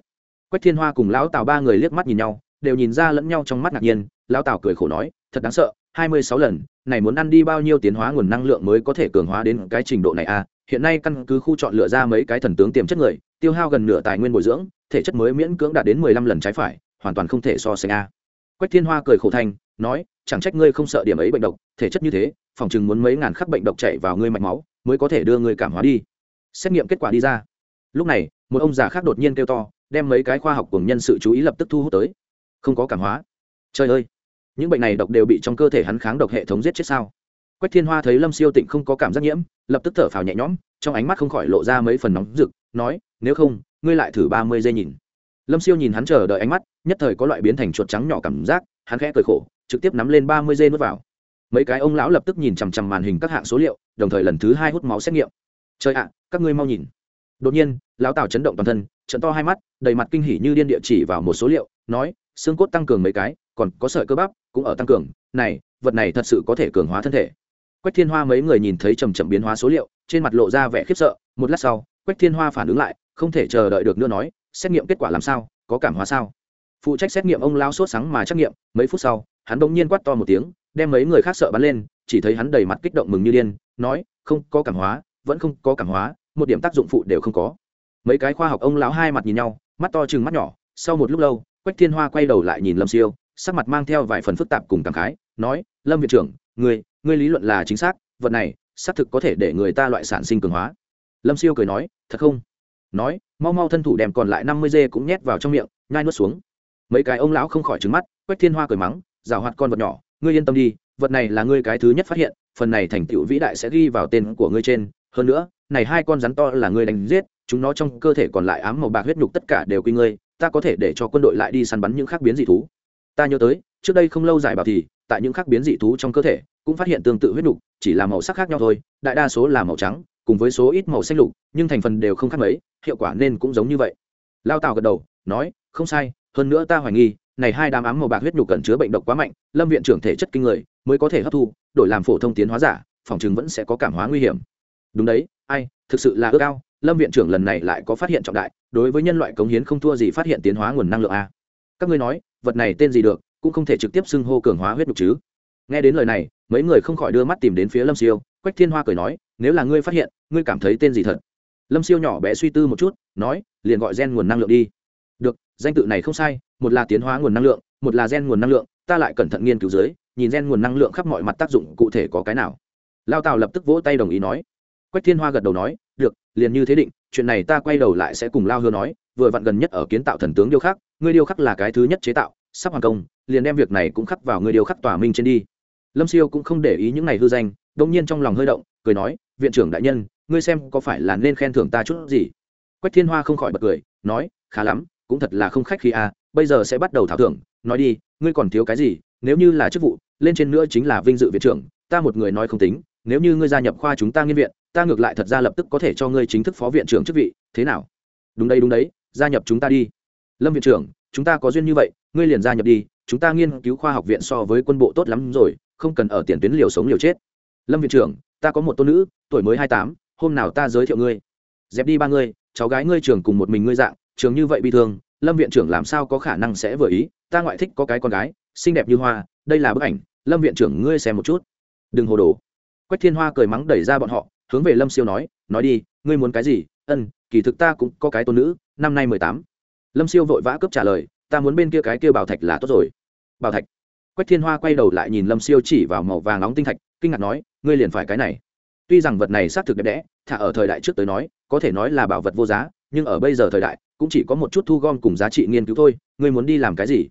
S1: Quách thiên hoa cùng lão tào ba người liếc mắt nhìn nhau, đều nhìn ra lẫn nhau trong mắt ngạc nhiên, lão tào cười khổ nói, thật đáng sợ hai mươi sáu lần, này muốn ăn đi bao nhiêu tiến hóa nguồn năng lượng mới có thể cường hóa đến cái trình độ này à? Hiện nay căn cứ khu chọn lựa ra mấy cái thần tướng tiềm chất người, tiêu hao gần nửa tài nguyên bồi dưỡng, thể chất mới miễn cưỡng đạt đến mười lăm lần trái phải, hoàn toàn không thể so sánh a quách thiên hoa cười khổ thanh nói, chẳng trách ngươi không sợ điểm ấy bệnh độc, thể chất như thế, phòng chừng muốn mấy ngàn khắc bệnh độc chạy vào ngươi mạch máu, mới có thể đưa ngươi cảm hóa đi. Xét nghiệm kết quả đi ra. Lúc này, một ông già khác đột nhiên kêu to, đem mấy cái khoa học cùng nhân sự chú ý lập tức thu hút tới. Không có cảm hóa. Trời ơi! Những bệnh này độc đều bị trong cơ thể hắn kháng độc hệ thống giết chết sao? Quách thiên hoa thấy lâm siêu tịnh không có cảm giác nhiễm, lập tức thở phào nhẹ nhõm, trong ánh mắt không khỏi lộ ra mấy phần nóng rực, nói, nếu không, ngươi lại thử ba mươi giây nhìn. Lâm siêu nhìn hắn chờ đợi ánh mắt, nhất thời có loại biến thành chuột trắng nhỏ cảm giác, hắn khẽ cười khổ, trực tiếp nắm lên ba mươi giây nuốt vào. Mấy cái ông lão lập tức nhìn chằm chằm màn hình các hạng số liệu, đồng thời lần thứ hai hút máu xét nghiệm. Trời ạ, các ngươi mau nhìn. Đột nhiên, lão tào chấn động toàn thân trận to hai mắt, đầy mặt kinh hỉ như điên địa chỉ vào một số liệu, nói xương cốt tăng cường mấy cái, còn có sợi cơ bắp cũng ở tăng cường. Này, vật này thật sự có thể cường hóa thân thể. Quách thiên hoa mấy người nhìn thấy chầm chậm biến hóa số liệu, trên mặt lộ ra vẻ khiếp sợ. Một lát sau, quách thiên hoa phản ứng lại, không thể chờ đợi được nữa nói, xét nghiệm kết quả làm sao, có cảm hóa sao? Phụ trách xét nghiệm ông lao sốt sáng mà trắc nghiệm, mấy phút sau, hắn bỗng nhiên quát to một tiếng, đem mấy người khác sợ bắn lên, chỉ thấy hắn đầy mặt kích động mừng như điên, nói, không có cảm hóa, vẫn không có cảm hóa, một điểm tác dụng phụ đều không có. Mấy cái khoa học ông lão hai mặt nhìn nhau, mắt to chừng mắt nhỏ, sau một lúc lâu quách thiên hoa quay đầu lại nhìn lâm siêu, sắc mặt mang theo vài phần phức tạp cùng cảm khái, nói, lâm viện trưởng người người lý luận là chính xác, vật này, xác thực có thể để người ta loại sản sinh cường hóa. Lâm siêu cười nói, thật không? Nói, mau mau thân thủ đem còn lại năm mươi dê cũng nhét vào trong miệng, nhai nuốt xuống. Mấy cái ông lão không khỏi trứng mắt, quách thiên hoa cười mắng rào hoạt con vật nhỏ, ngươi yên tâm đi, vật này là ngươi cái thứ nhất phát hiện, phần này thành tựu vĩ đại sẽ ghi vào tên của ngươi trên. Hơn nữa, này hai con rắn to là ngươi đánh giết, chúng nó trong cơ thể còn lại ám màu bạc huyết nhục tất cả đều quy ngươi ta có thể để cho quân đội lại đi săn bắn những khác biến dị thú. Ta nhớ tới, trước đây không lâu giải bảo thì, tại những khác biến dị thú trong cơ thể, cũng phát hiện tương tự huyết nhục chỉ là màu sắc khác nhau thôi, đại đa số là màu trắng, cùng với số ít màu xanh lục, nhưng thành phần đều không khác mấy, hiệu quả nên cũng giống như vậy. Lao tào gật đầu, nói, không sai, hơn nữa ta hoài nghi, này hai đám ám màu bạc huyết nhục cần chứa bệnh độc quá mạnh, lâm viện trưởng thể chất kinh người, mới có thể hấp thu, đổi làm phổ thông tiến hóa giả, phòng chứng vẫn sẽ có cảm hóa nguy hiểm. Đúng đấy, ai, thực sự là ước ao lâm viện trưởng lần này lại có phát hiện trọng đại, đối với nhân loại cống hiến không thua gì phát hiện tiến hóa nguồn năng lượng a. Các ngươi nói, vật này tên gì được, cũng không thể trực tiếp xưng hô cường hóa huyết nhục chứ. Nghe đến lời này, mấy người không khỏi đưa mắt tìm đến phía lâm siêu, quách thiên hoa cười nói, nếu là ngươi phát hiện, ngươi cảm thấy tên gì thật? Lâm siêu nhỏ bé suy tư một chút, nói, liền gọi gen nguồn năng lượng đi. Được, danh tự này không sai, một là tiến hóa nguồn năng lượng, một là gen nguồn năng lượng, ta lại cẩn thận nghiên cứu dưới, nhìn gen nguồn năng lượng khắp mọi mặt tác dụng cụ thể có cái nào. Lao tào lập tức vỗ tay đồng ý nói. Quách thiên hoa gật đầu nói được liền như thế định chuyện này ta quay đầu lại sẽ cùng lao hứa nói vừa vặn gần nhất ở kiến tạo thần tướng điêu khắc ngươi điêu khắc là cái thứ nhất chế tạo sắp hoàn công liền đem việc này cũng khắc vào ngươi điêu khắc tòa minh trên đi. Lâm siêu cũng không để ý những này hư danh đông nhiên trong lòng hơi động cười nói viện trưởng đại nhân ngươi xem có phải là nên khen thưởng ta chút gì? Quách thiên hoa không khỏi bật cười nói khá lắm cũng thật là không khách khi a à, bây giờ sẽ bắt đầu thảo thưởng nói đi ngươi còn thiếu cái gì nếu như là chức vụ lên trên nữa chính là vinh dự viện trưởng ta một người nói không tính nếu như ngươi gia nhập khoa chúng ta nghiên viện ta ngược lại thật ra lập tức có thể cho ngươi chính thức phó viện trưởng chức vị, thế nào? Đúng đây đúng đấy, gia nhập chúng ta đi. Lâm viện trưởng, chúng ta có duyên như vậy, ngươi liền gia nhập đi, chúng ta nghiên cứu khoa học viện so với quân bộ tốt lắm rồi, không cần ở tiền tuyến liều sống liều chết. Lâm viện trưởng, ta có một tôn nữ, tuổi mới hai tám, hôm nào ta giới thiệu ngươi. Dẹp đi ba ngươi, cháu gái ngươi trường cùng một mình ngươi dạng, trường như vậy bị thương, lâm viện trưởng làm sao có khả năng sẽ vừa ý, ta ngoại thích có cái con gái, xinh đẹp như hoa, đây là bức ảnh, lâm viện trưởng ngươi xem một chút. Đừng hồ đồ. Quách thiên hoa cười mắng đẩy ra bọn họ hướng về lâm siêu nói nói đi, ngươi muốn cái gì? Ân, kỳ thực ta cũng có cái tôn nữ, năm nay mười tám. Lâm siêu vội vã cướp trả lời, ta muốn bên kia cái kia bảo thạch là tốt rồi. Bảo thạch. Quách thiên hoa quay đầu lại nhìn lâm siêu chỉ vào màu vàng nóng tinh thạch, kinh ngạc nói, ngươi liền phải cái này. Tuy rằng vật này xác thực đẹp đẽ, thả ở thời đại trước tới nói, có thể nói là bảo vật vô giá, nhưng ở bây giờ thời đại, cũng chỉ có một chút thu gom cùng giá trị nghiên cứu thôi, ngươi muốn đi làm cái gì?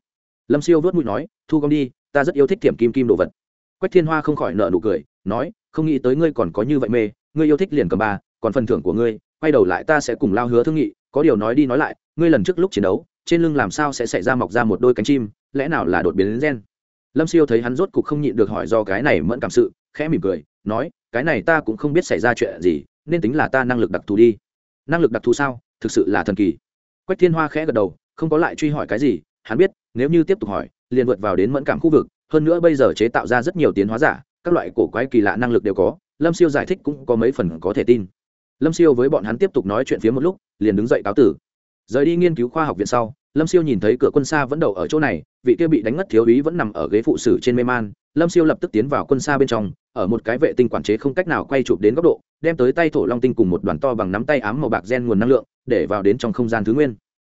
S1: Lâm siêu vớt mũi nói, thu gom đi, ta rất yêu thích thiểm kim kim đồ vật. Quách thiên hoa không khỏi nợ nụ cười, nói, không nghĩ tới ngươi còn có như vậy mê ngươi yêu thích liền cầm ba, còn phần thưởng của ngươi, quay đầu lại ta sẽ cùng lao hứa thương nghị, có điều nói đi nói lại, ngươi lần trước lúc chiến đấu, trên lưng làm sao sẽ xảy ra mọc ra một đôi cánh chim, lẽ nào là đột biến đến gen? Lâm siêu thấy hắn rốt cục không nhịn được hỏi do cái này mẫn cảm sự, khẽ mỉm cười, nói, cái này ta cũng không biết xảy ra chuyện gì, nên tính là ta năng lực đặc thù đi. Năng lực đặc thù sao? Thực sự là thần kỳ. Quách thiên hoa khẽ gật đầu, không có lại truy hỏi cái gì, hắn biết, nếu như tiếp tục hỏi, liền vượt vào đến mẫn cảm khu vực, hơn nữa bây giờ chế tạo ra rất nhiều tiến hóa giả, các loại cổ quái kỳ lạ năng lực đều có lâm siêu giải thích cũng có mấy phần có thể tin. Lâm siêu với bọn hắn tiếp tục nói chuyện phía một lúc, liền đứng dậy cáo tử. Rời đi nghiên cứu khoa học viện sau, lâm siêu nhìn thấy cửa quân xa vẫn đậu ở chỗ này, vị kia bị đánh ngất thiếu úy vẫn nằm ở ghế phụ sử trên mê man. Lâm siêu lập tức tiến vào quân xa bên trong, ở một cái vệ tinh quản chế không cách nào quay chụp đến góc độ, đem tới tay thổ long tinh cùng một đoàn to bằng nắm tay ám màu bạc gen nguồn năng lượng, để vào đến trong không gian thứ nguyên.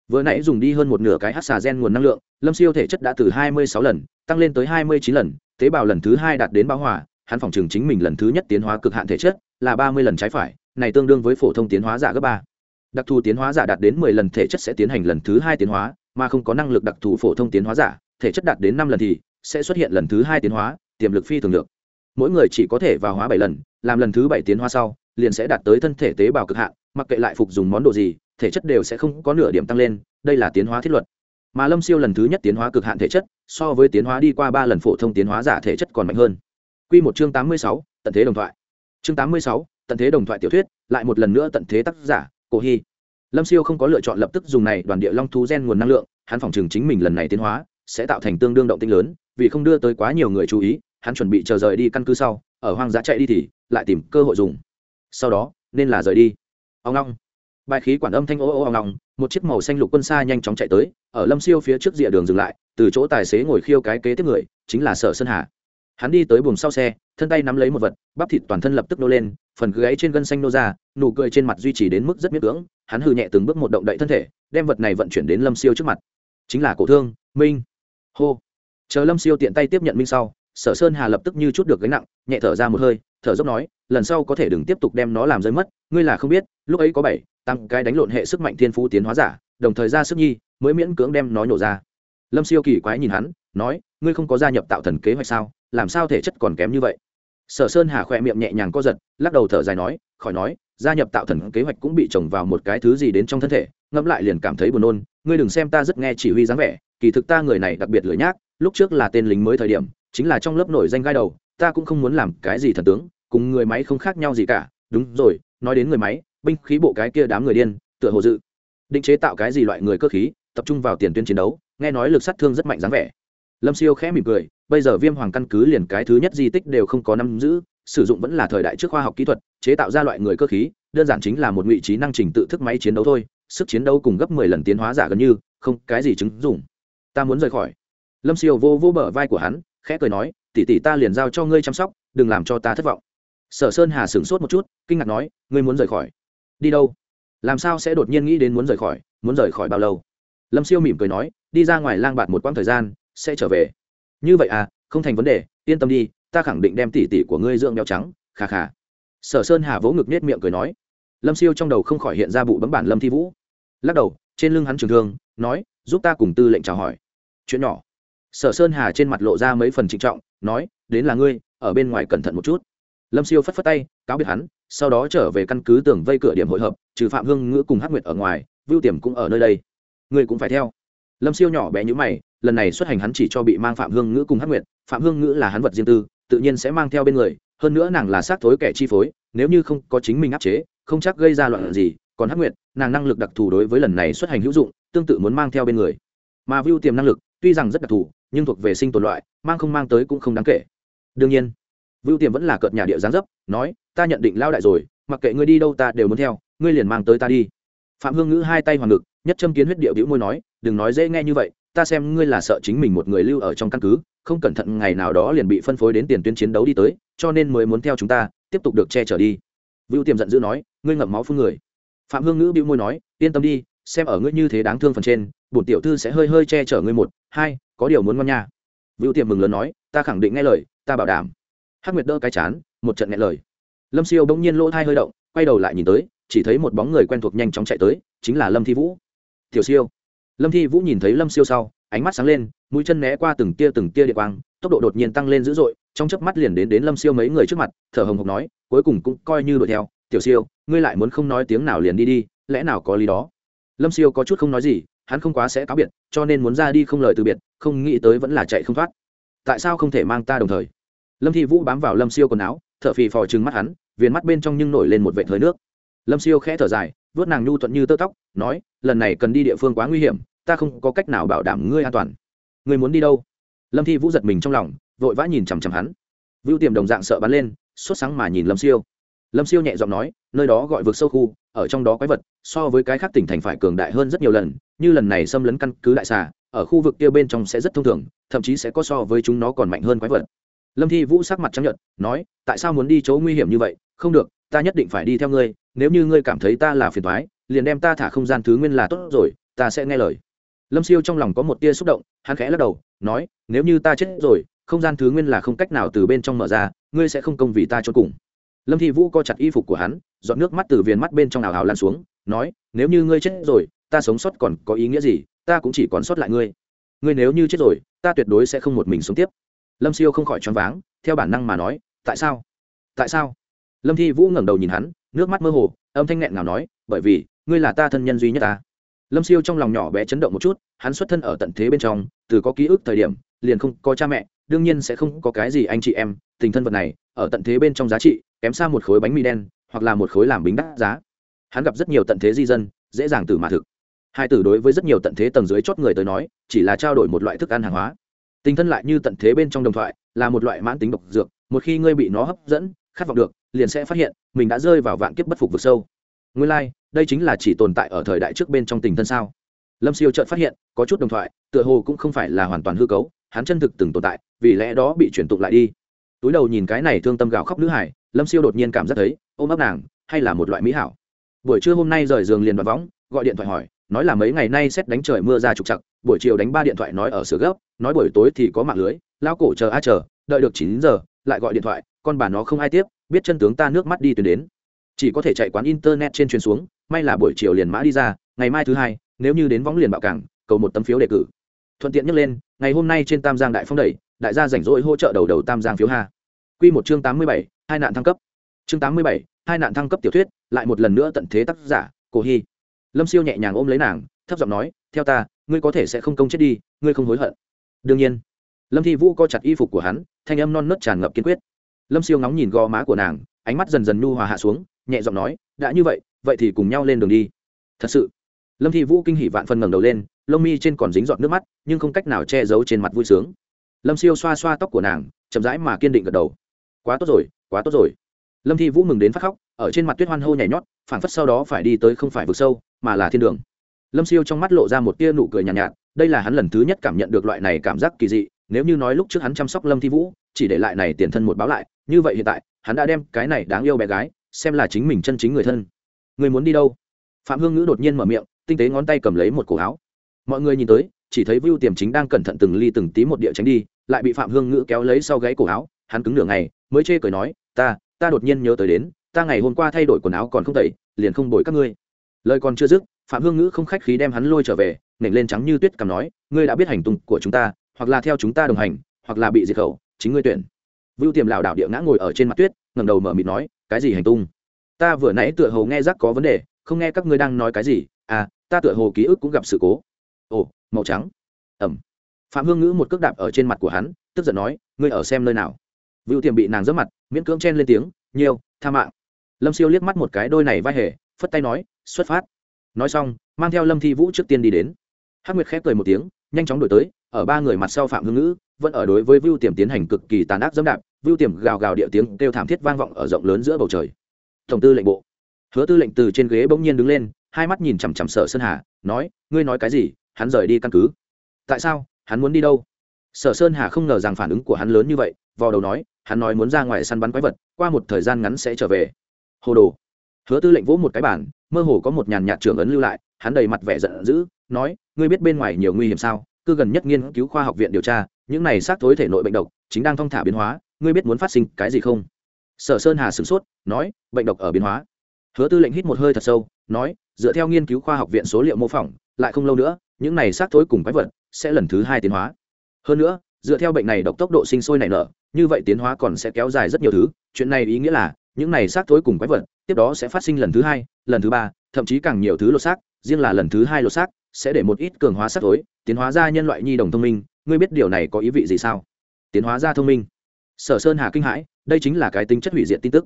S1: Vừa nãy dùng đi hơn một nửa cái hát xà gen nguồn năng lượng, lâm siêu thể chất đã từ hai mươi sáu lần, tăng lên tới hai mươi chín lần, tế bào lần thứ hai đạt đến bão hỏa hắn phòng trường chính mình lần thứ nhất tiến hóa cực hạn thể chất, là ba mươi lần trái phải, này tương đương với phổ thông tiến hóa giả gấp ba. Đặc thù tiến hóa giả đạt đến mười lần thể chất sẽ tiến hành lần thứ hai tiến hóa, mà không có năng lực đặc thù phổ thông tiến hóa giả, thể chất đạt đến năm lần thì sẽ xuất hiện lần thứ hai tiến hóa, tiềm lực phi thường được. Mỗi người chỉ có thể vào hóa bảy lần, làm lần thứ bảy tiến hóa sau, liền sẽ đạt tới thân thể tế bào cực hạn, mặc kệ lại phục dùng món đồ gì, thể chất đều sẽ không có nửa điểm tăng lên, đây là tiến hóa thiết luật. Mà lâm siêu lần thứ nhất tiến hóa cực hạn thể chất, so với tiến hóa đi qua ba lần phổ thông tiến hóa giả thể chất còn mạnh hơn. Quy một chương tám mươi sáu, tận thế đồng thoại. Chương tám mươi sáu, tận thế đồng thoại tiểu thuyết, lại một lần nữa tận thế tác giả, cổ hy. Lâm siêu không có lựa chọn lập tức dùng này đoàn địa long thú gen nguồn năng lượng, hắn phòng trường chính mình lần này tiến hóa, sẽ tạo thành tương đương động tinh lớn, vì không đưa tới quá nhiều người chú ý, hắn chuẩn bị chờ rời đi căn cứ sau, ở hoang dã chạy đi thì lại tìm cơ hội dùng. Sau đó, nên là rời đi. Ông long. Bài khí quản âm thanh ồ ô ông long, một chiếc màu xanh lục quân xa nhanh chóng chạy tới, ở lâm siêu phía trước rìa đường dừng lại, từ chỗ tài xế ngồi khiêu cái kế tiếp người, chính là sở sơn hà hắn đi tới buồng sau xe, thân tay nắm lấy một vật, bắp thịt toàn thân lập tức nô lên, phần gáy trên gân xanh nô ra, nụ cười trên mặt duy trì đến mức rất miết cưỡng, hắn hư nhẹ từng bước một động đậy thân thể, đem vật này vận chuyển đến lâm siêu trước mặt. Chính là cổ thương, minh. Hô. Chờ lâm siêu tiện tay tiếp nhận minh sau, sở sơn hà lập tức như chút được gánh nặng, nhẹ thở ra một hơi, thở dốc nói, lần sau có thể đừng tiếp tục đem nó làm rơi mất, ngươi là không biết, lúc ấy có bảy tăng cái đánh lộn hệ sức mạnh thiên phú tiến hóa giả, đồng thời ra sức nhi, mới miễn cưỡng đem nó nhổ ra lâm siêu kỳ quái nhìn hắn, nói, ngươi không có gia nhập tạo thần kế hoạch sao? Làm sao thể chất còn kém như vậy? Sở sơn hà khỏe miệng nhẹ nhàng co giật, lắc đầu thở dài nói, khỏi nói, gia nhập tạo thần kế hoạch cũng bị trồng vào một cái thứ gì đến trong thân thể, ngẫm lại liền cảm thấy buồn nôn. Ngươi đừng xem ta rất nghe chỉ huy dáng vẻ, kỳ thực ta người này đặc biệt lười nhác, lúc trước là tên lính mới thời điểm, chính là trong lớp nổi danh gai đầu, ta cũng không muốn làm cái gì thần tướng, cùng người máy không khác nhau gì cả. Đúng rồi, nói đến người máy, binh khí bộ cái kia đám người điên, tựa hồ dự định chế tạo cái gì loại người cơ khí, tập trung vào tiền tuyến chiến đấu nghe nói lực sát thương rất mạnh dáng vẻ. Lâm siêu khẽ mỉm cười, bây giờ viêm hoàng căn cứ liền cái thứ nhất di tích đều không có nắm giữ, sử dụng vẫn là thời đại trước khoa học kỹ thuật, chế tạo ra loại người cơ khí, đơn giản chính là một ngụy trí năng trình tự thức máy chiến đấu thôi, sức chiến đấu cùng gấp mười lần tiến hóa giả gần như, không, cái gì chứng dùng ta muốn rời khỏi. Lâm siêu vô vô bờ vai của hắn, khẽ cười nói tỉ tỉ ta liền giao cho ngươi chăm sóc, đừng làm cho ta thất vọng. Sở sơn hà sửng sốt một chút, kinh ngạc nói, ngươi muốn rời khỏi? Đi đâu? Làm sao sẽ đột nhiên nghĩ đến muốn rời khỏi? Muốn rời khỏi bao lâu? Lâm siêu mỉm cười nói, đi ra ngoài lang bạt một quãng thời gian, sẽ trở về. Như vậy à không thành vấn đề, yên tâm đi, ta khẳng định đem tỉ tỉ của ngươi dưỡng đeo trắng khà khà sở sơn hà vỗ ngực nết miệng cười nói. Lâm siêu trong đầu không khỏi hiện ra bụ bấm bản lâm thi vũ. Lắc đầu, trên lưng hắn trường thương, nói, giúp ta cùng tư lệnh chào hỏi. Chuyện nhỏ. Sở sơn hà trên mặt lộ ra mấy phần trịnh trọng, nói, đến là ngươi, ở bên ngoài cẩn thận một chút. Lâm siêu phất phất tay, cáo biệt hắn, sau đó trở về căn cứ tường vây cửa điểm hội hợp, trừ phạm hương ngữ cùng hắc nguyệt ở ngoài, vưu tiềm cũng ở nơi đây ngươi cũng phải theo. Lâm siêu nhỏ bé như mày, lần này xuất hành hắn chỉ cho bị mang phạm hương ngữ cùng hắc nguyệt. Phạm hương ngữ là hắn vật riêng tư, tự nhiên sẽ mang theo bên người, hơn nữa nàng là xác thối kẻ chi phối, nếu như không có chính mình áp chế, không chắc gây ra loạn gì. Còn hắc nguyệt, nàng năng lực đặc thù đối với lần này xuất hành hữu dụng, tương tự muốn mang theo bên người. Mà view tiềm năng lực, tuy rằng rất đặc thù, nhưng thuộc về sinh tồn loại, mang không mang tới cũng không đáng kể. Đương nhiên, vưu tiềm vẫn là cợt nhà địa gián dấp, nói, ta nhận định lao đại rồi, mặc kệ ngươi đi đâu ta đều muốn theo, ngươi liền mang tới ta đi phạm hương ngữ hai tay hoàng ngực, nhất châm kiến huyết điệu bĩu môi nói, đừng nói dễ nghe như vậy, ta xem ngươi là sợ chính mình một người lưu ở trong căn cứ, không cẩn thận ngày nào đó liền bị phân phối đến tiền tuyến chiến đấu đi tới, cho nên mới muốn theo chúng ta, tiếp tục được che chở đi. Vưu tiềm giận dữ nói, ngươi ngậm máu phun người. Phạm hương ngữ bĩu môi nói, yên tâm đi, xem ở ngươi như thế đáng thương phần trên, bổn tiểu thư sẽ hơi hơi che chở ngươi một, hai, có điều muốn ngon nha. Vưu tiềm mừng lớn nói, ta khẳng định nghe lời, ta bảo đảm. Hắc nguyệt đỡ cái chán, một trận nghe lời. Lâm siêu bỗng nhiên lỗ thai hơi động, quay đầu lại nhìn tới chỉ thấy một bóng người quen thuộc nhanh chóng chạy tới, chính là lâm thi vũ. Tiểu siêu. Lâm thi vũ nhìn thấy lâm siêu sau, ánh mắt sáng lên, mũi chân né qua từng tia từng tia địa quang, tốc độ đột nhiên tăng lên dữ dội, trong chớp mắt liền đến đến lâm siêu mấy người trước mặt, thở hồng hộc nói, cuối cùng cũng coi như đuổi theo, tiểu siêu, ngươi lại muốn không nói tiếng nào liền đi đi, lẽ nào có lý đó? Lâm siêu có chút không nói gì, hắn không quá sẽ cáo biệt, cho nên muốn ra đi không lời từ biệt, không nghĩ tới vẫn là chạy không thoát. Tại sao không thể mang ta đồng thời? Lâm thi vũ bám vào lâm siêu quần áo t h ở phì phò trừng mắt hắn, viền mắt bên trong nhưng nổi lên một vệ hơi nước lâm siêu khẽ thở dài vớt nàng nhu thuận như tơ tóc, nói, lần này cần đi địa phương quá nguy hiểm, ta không có cách nào bảo đảm ngươi an toàn. Ngươi muốn đi đâu? Lâm thi vũ giật mình trong lòng, vội vã nhìn chằm chằm hắn. Vưu tiềm đồng dạng sợ bắn lên, sốt sáng mà nhìn lâm siêu. Lâm siêu nhẹ giọng nói, nơi đó gọi vực sâu khu, ở trong đó quái vật, so với cái khác tỉnh thành phải cường đại hơn rất nhiều lần, như lần này xâm lấn căn cứ đại xà, ở khu vực kia bên trong sẽ rất thông thường, thậm chí sẽ có so với chúng nó còn mạnh hơn quái vật. Lâm thi vũ sắc mặt chấp nhận nói, tại sao muốn đi chỗ nguy hiểm như vậy? Không được ta nhất định phải đi theo ngươi, nếu như ngươi cảm thấy ta là phiền thoái liền đem ta thả không gian thứ nguyên là tốt rồi, ta sẽ nghe lời. Lâm siêu trong lòng có một tia xúc động, hắn khẽ lắc đầu, nói, nếu như ta chết rồi, không gian thứ nguyên là không cách nào từ bên trong mở ra, ngươi sẽ không công vì ta cho cùng. Lâm thi vũ co chặt y phục của hắn dọn nước mắt từ viền mắt bên trong ảo ảo lan xuống, nói, nếu như ngươi chết rồi, ta sống sót còn có ý nghĩa gì? Ta cũng chỉ còn sót lại ngươi. Ngươi nếu như chết rồi, ta tuyệt đối sẽ không một mình sống tiếp. Lâm siêu không khỏi choáng váng, theo bản năng mà nói, tại sao? Tại sao? Lâm thi vũ ngẩng đầu nhìn hắn, nước mắt mơ hồ, âm thanh nghẹn ngào nói, bởi vì, ngươi là ta thân nhân duy nhất ta. Lâm siêu trong lòng nhỏ bé chấn động một chút, hắn xuất thân ở tận thế bên trong, từ có ký ức thời điểm, liền không có cha mẹ, đương nhiên sẽ không có cái gì anh chị em, tình thân vật này, ở tận thế bên trong giá trị, kém xa một khối bánh mì đen, hoặc là một khối làm bính đắt giá. Hắn gặp rất nhiều tận thế di dân, dễ dàng từ mà thực. Hai tử đối với rất nhiều tận thế tầng dưới chót người tới nói, chỉ là trao đổi một loại thức ăn hàng hóa. Tình thân lại như tận thế bên trong đồng thoại, là một loại mãn tính độc dược, một khi ngươi bị nó hấp dẫn, khát vọng được liền sẽ phát hiện mình đã rơi vào vạn kiếp bất phục vực sâu. Nguyên lai、like, đây chính là chỉ tồn tại ở thời đại trước bên trong tình thân sao? Lâm siêu chợt phát hiện có chút đồng thoại tựa hồ cũng không phải là hoàn toàn hư cấu hắn chân thực từng tồn tại vì lẽ đó bị chuyển tụng lại đi. Túi đầu nhìn cái này thương tâm gạo khóc nữ hải lâm siêu đột nhiên cảm giác thấy ôm ấp nàng hay là một loại mỹ hảo. Buổi trưa hôm nay rời giường liền đoạt võng gọi điện thoại hỏi nói là mấy ngày nay xét đánh trời mưa ra trục chặt buổi chiều đánh ba điện thoại nói ở sửa gấp nói buổi tối thì có mạng lưới lao cổ chờ a chờ đợi được chín giờ lại gọi điện thoại con bà nó không ai tiếp biết chân tướng ta nước mắt đi tuyến đến. Chỉ có thể chạy quán internet trên truyền xuống, may là buổi chiều liền mã đi ra, ngày mai thứ hai, nếu như đến võng liền bạo cảng, cầu một tấm phiếu đề cử. Thuận tiện nhắc lên, ngày hôm nay trên tam giang đại phong đẩy, đại gia rảnh rỗi hỗ trợ đầu đầu tam giang phiếu ha q một chương tám mươi bảy, hai nạn thăng cấp. Chương tám mươi bảy, hai nạn thăng cấp tiểu thuyết, lại một lần nữa tận thế tác giả, cổ hy. Lâm siêu nhẹ nhàng ôm lấy nàng, thấp giọng nói, theo ta, ngươi có thể sẽ không công chết đi, ngươi không hối hận. Đương nhiên, lâm thi vũ co chặt y phục của hắn, thanh âm non nớt tràn ngập kiên quyết lâm siêu ngóng nhìn gò má của nàng ánh mắt dần dần nhu hòa hạ xuống nhẹ giọng nói đã như vậy vậy thì cùng nhau lên đường đi. Thật sự? Lâm thi vũ kinh hỉ vạn phần ngẩng đầu lên lông mi trên còn dính giọt nước mắt nhưng không cách nào che giấu trên mặt vui sướng. Lâm siêu xoa xoa tóc của nàng chậm rãi mà kiên định gật đầu. Quá tốt rồi quá tốt rồi. Lâm thi vũ mừng đến phát khóc ở trên mặt tuyết hoan hô nhảy nhót phảng phất sau đó phải đi tới không phải vực sâu mà là thiên đường. Lâm siêu trong mắt lộ ra một tia nụ cười nhàn nhạt, nhạt đây là hắn lần thứ nhất cảm nhận được loại này cảm giác kỳ dị nếu như nói lúc trước hắn chăm sóc lâm thi vũ chỉ để lại này tiền thân một báo lại như vậy hiện tại, hắn đã đem cái này đáng yêu bé gái, xem là chính mình chân chính người thân. Người muốn đi đâu? Phạm hương ngữ đột nhiên mở miệng, tinh tế ngón tay cầm lấy một cổ áo. Mọi người nhìn tới, chỉ thấy vưu tiềm chính đang cẩn thận từng ly từng tí một địa tránh đi, lại bị phạm hương ngữ kéo lấy sau gáy cổ áo, hắn cứng nửa ngày, mới chê cười nói, ta ta đột nhiên nhớ tới đến, ta ngày hôm qua thay đổi quần áo còn không tẩy, liền không đổi các ngươi. Lời còn chưa dứt, phạm hương ngữ không khách khí đem hắn lôi trở về, nện lên trắng như tuyết cầm nói, ngươi đã biết hành tung của chúng ta, hoặc là theo chúng ta đồng hành, hoặc là bị diệt khẩu, chính ngươi tuyển vưu tiềm lảo đảo địa ngã ngồi ở trên mặt tuyết, ngẩng đầu mở mịt nói, cái gì hành tung? Ta vừa nãy tựa hồ nghe rắc có vấn đề, không nghe các ngươi đang nói cái gì. À ta tựa hồ ký ức cũng gặp sự cố. Ồ, màu trắng. Ẩm. Phạm hương ngữ một cước đạp ở trên mặt của hắn, tức giận nói, ngươi ở xem nơi nào? Vưu tiềm bị nàng giẫm mặt, miễn cưỡng chen lên tiếng, nhiều, tha mạng. Lâm siêu liếc mắt một cái đôi này vai hề, phất tay nói, xuất phát. Nói xong, mang theo lâm thi vũ trước tiên đi đến. Hắc nguyệt khép cười một tiếng nhanh chóng đổi tới, ở ba người mặt sau phạm hương ngữ, vẫn ở đối với vưu tiềm tiến hành cực kỳ tàn ác dẫm đạp, vưu tiềm gào gào địa tiếng kêu thảm thiết vang vọng ở rộng lớn giữa bầu trời. Tổng tư lệnh bộ. Hứa tư lệnh từ trên ghế bỗng nhiên đứng lên, hai mắt nhìn chằm chằm sở sơn hà, nói, ngươi nói cái gì? Hắn rời đi căn cứ. Tại sao? Hắn muốn đi đâu? Sở sơn hà không ngờ rằng phản ứng của hắn lớn như vậy vào đầu nói, hắn nói muốn ra ngoài săn bắn quái vật, qua một thời gian ngắn sẽ trở về. Hồ đồ. Hứa tư lệnh vỗ một cái bản mơ hồ có một nhàn nhạt trưởng ấn lưu lại, hắn đầy mặt vẻ giận dữ nói, ngươi biết bên ngoài nhiều nguy hiểm sao? Cứ gần nhất nghiên cứu khoa học viện điều tra, những này xác thối thể nội bệnh độc chính đang thong thả biến hóa, ngươi biết muốn phát sinh cái gì không? Sở sơn hà sửng sốt, nói, bệnh độc ở biến hóa. Hứa tư lệnh hít một hơi thật sâu, nói, dựa theo nghiên cứu khoa học viện số liệu mô phỏng, lại không lâu nữa, những này xác thối cùng quái vật sẽ lần thứ hai tiến hóa. Hơn nữa, dựa theo bệnh này độc tốc độ sinh sôi nảy nở, như vậy tiến hóa còn sẽ kéo dài rất nhiều thứ. Chuyện này ý nghĩa là, những này xác thối cùng quái vật, tiếp đó sẽ phát sinh lần thứ hai, lần thứ ba, thậm chí càng nhiều thứ lột xác, riêng là lần thứ hai lột xác sẽ để một ít cường hóa sắc tối, tiến hóa ra nhân loại nhi đồng thông minh. Ngươi biết điều này có ý vị gì sao? Tiến hóa ra thông minh. Sở sơn hà kinh hãi, đây chính là cái tính chất hủy diệt tin tức.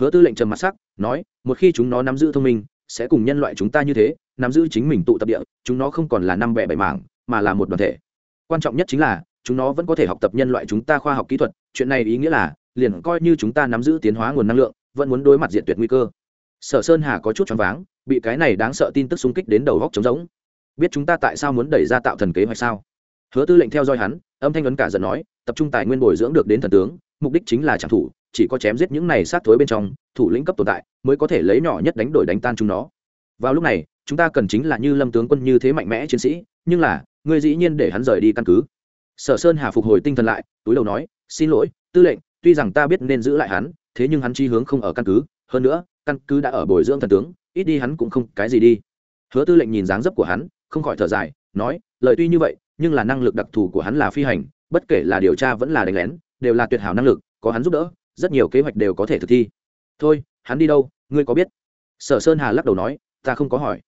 S1: Hứa tư lệnh trầm mặt sắc, nói, một khi chúng nó nắm giữ thông minh, sẽ cùng nhân loại chúng ta như thế, nắm giữ chính mình tụ tập địa, chúng nó không còn là năm bẻ bảy mảng, mà là một đoàn thể. Quan trọng nhất chính là, chúng nó vẫn có thể học tập nhân loại chúng ta khoa học kỹ thuật. Chuyện này ý nghĩa là, liền coi như chúng ta nắm giữ tiến hóa nguồn năng lượng, vẫn muốn đối mặt diện tuyệt nguy cơ. Sở sơn hà có chút choáng váng, bị cái này đáng sợ tin tức xung kích đến đầu góc trống rỗng biết chúng ta tại sao muốn đẩy ra tạo thần kế hoạch sao? Hứa tư lệnh theo dõi hắn, âm thanh ấn cả giận nói, tập trung tài nguyên bồi dưỡng được đến thần tướng, mục đích chính là trả thủ chỉ có chém giết những này sát thối bên trong, thủ lĩnh cấp tồn tại, mới có thể lấy nhỏ nhất đánh đổi đánh tan chúng nó. Vào lúc này, chúng ta cần chính là như lâm tướng quân như thế mạnh mẽ chiến sĩ, nhưng là, ngươi dĩ nhiên để hắn rời đi căn cứ. Sở sơn hà phục hồi tinh thần lại, túi đầu nói, xin lỗi, tư lệnh, tuy rằng ta biết nên giữ lại hắn, thế nhưng hắn chi hướng không ở căn cứ, hơn nữa, căn cứ đã ở bồi dưỡng thần tướng, ít đi hắn cũng không cái gì đi. Hứa tư lệnh nhìn dáng dấp của hắn không khỏi thở dài, nói, lời tuy như vậy, nhưng là năng lực đặc thù của hắn là phi hành, bất kể là điều tra vẫn là đánh lén, đều là tuyệt hảo năng lực, có hắn giúp đỡ, rất nhiều kế hoạch đều có thể thực thi. Thôi, hắn đi đâu, ngươi có biết? Sở sơn hà lắc đầu nói, ta không có hỏi.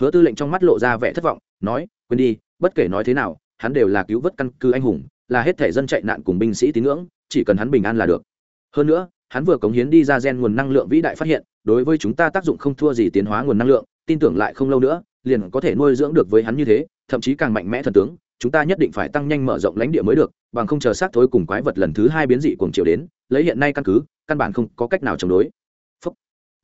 S1: Hứa tư lệnh trong mắt lộ ra vẻ thất vọng, nói, quên đi, bất kể nói thế nào, hắn đều là cứu vớt căn cứ anh hùng, là hết thể dân chạy nạn cùng binh sĩ tín ngưỡng, chỉ cần hắn bình an là được. Hơn nữa, hắn vừa cống hiến đi ra gen nguồn năng lượng vĩ đại phát hiện, đối với chúng ta tác dụng không thua gì tiến hóa nguồn năng lượng, tin tưởng lại không lâu nữa liền có thể nuôi dưỡng được với hắn như thế, thậm chí càng mạnh mẽ thần tướng, chúng ta nhất định phải tăng nhanh mở rộng lãnh địa mới được, bằng không chờ sát thối cùng quái vật lần thứ hai biến dị cuồng chiều đến, lấy hiện nay căn cứ, căn bản không có cách nào chống đối Phúc.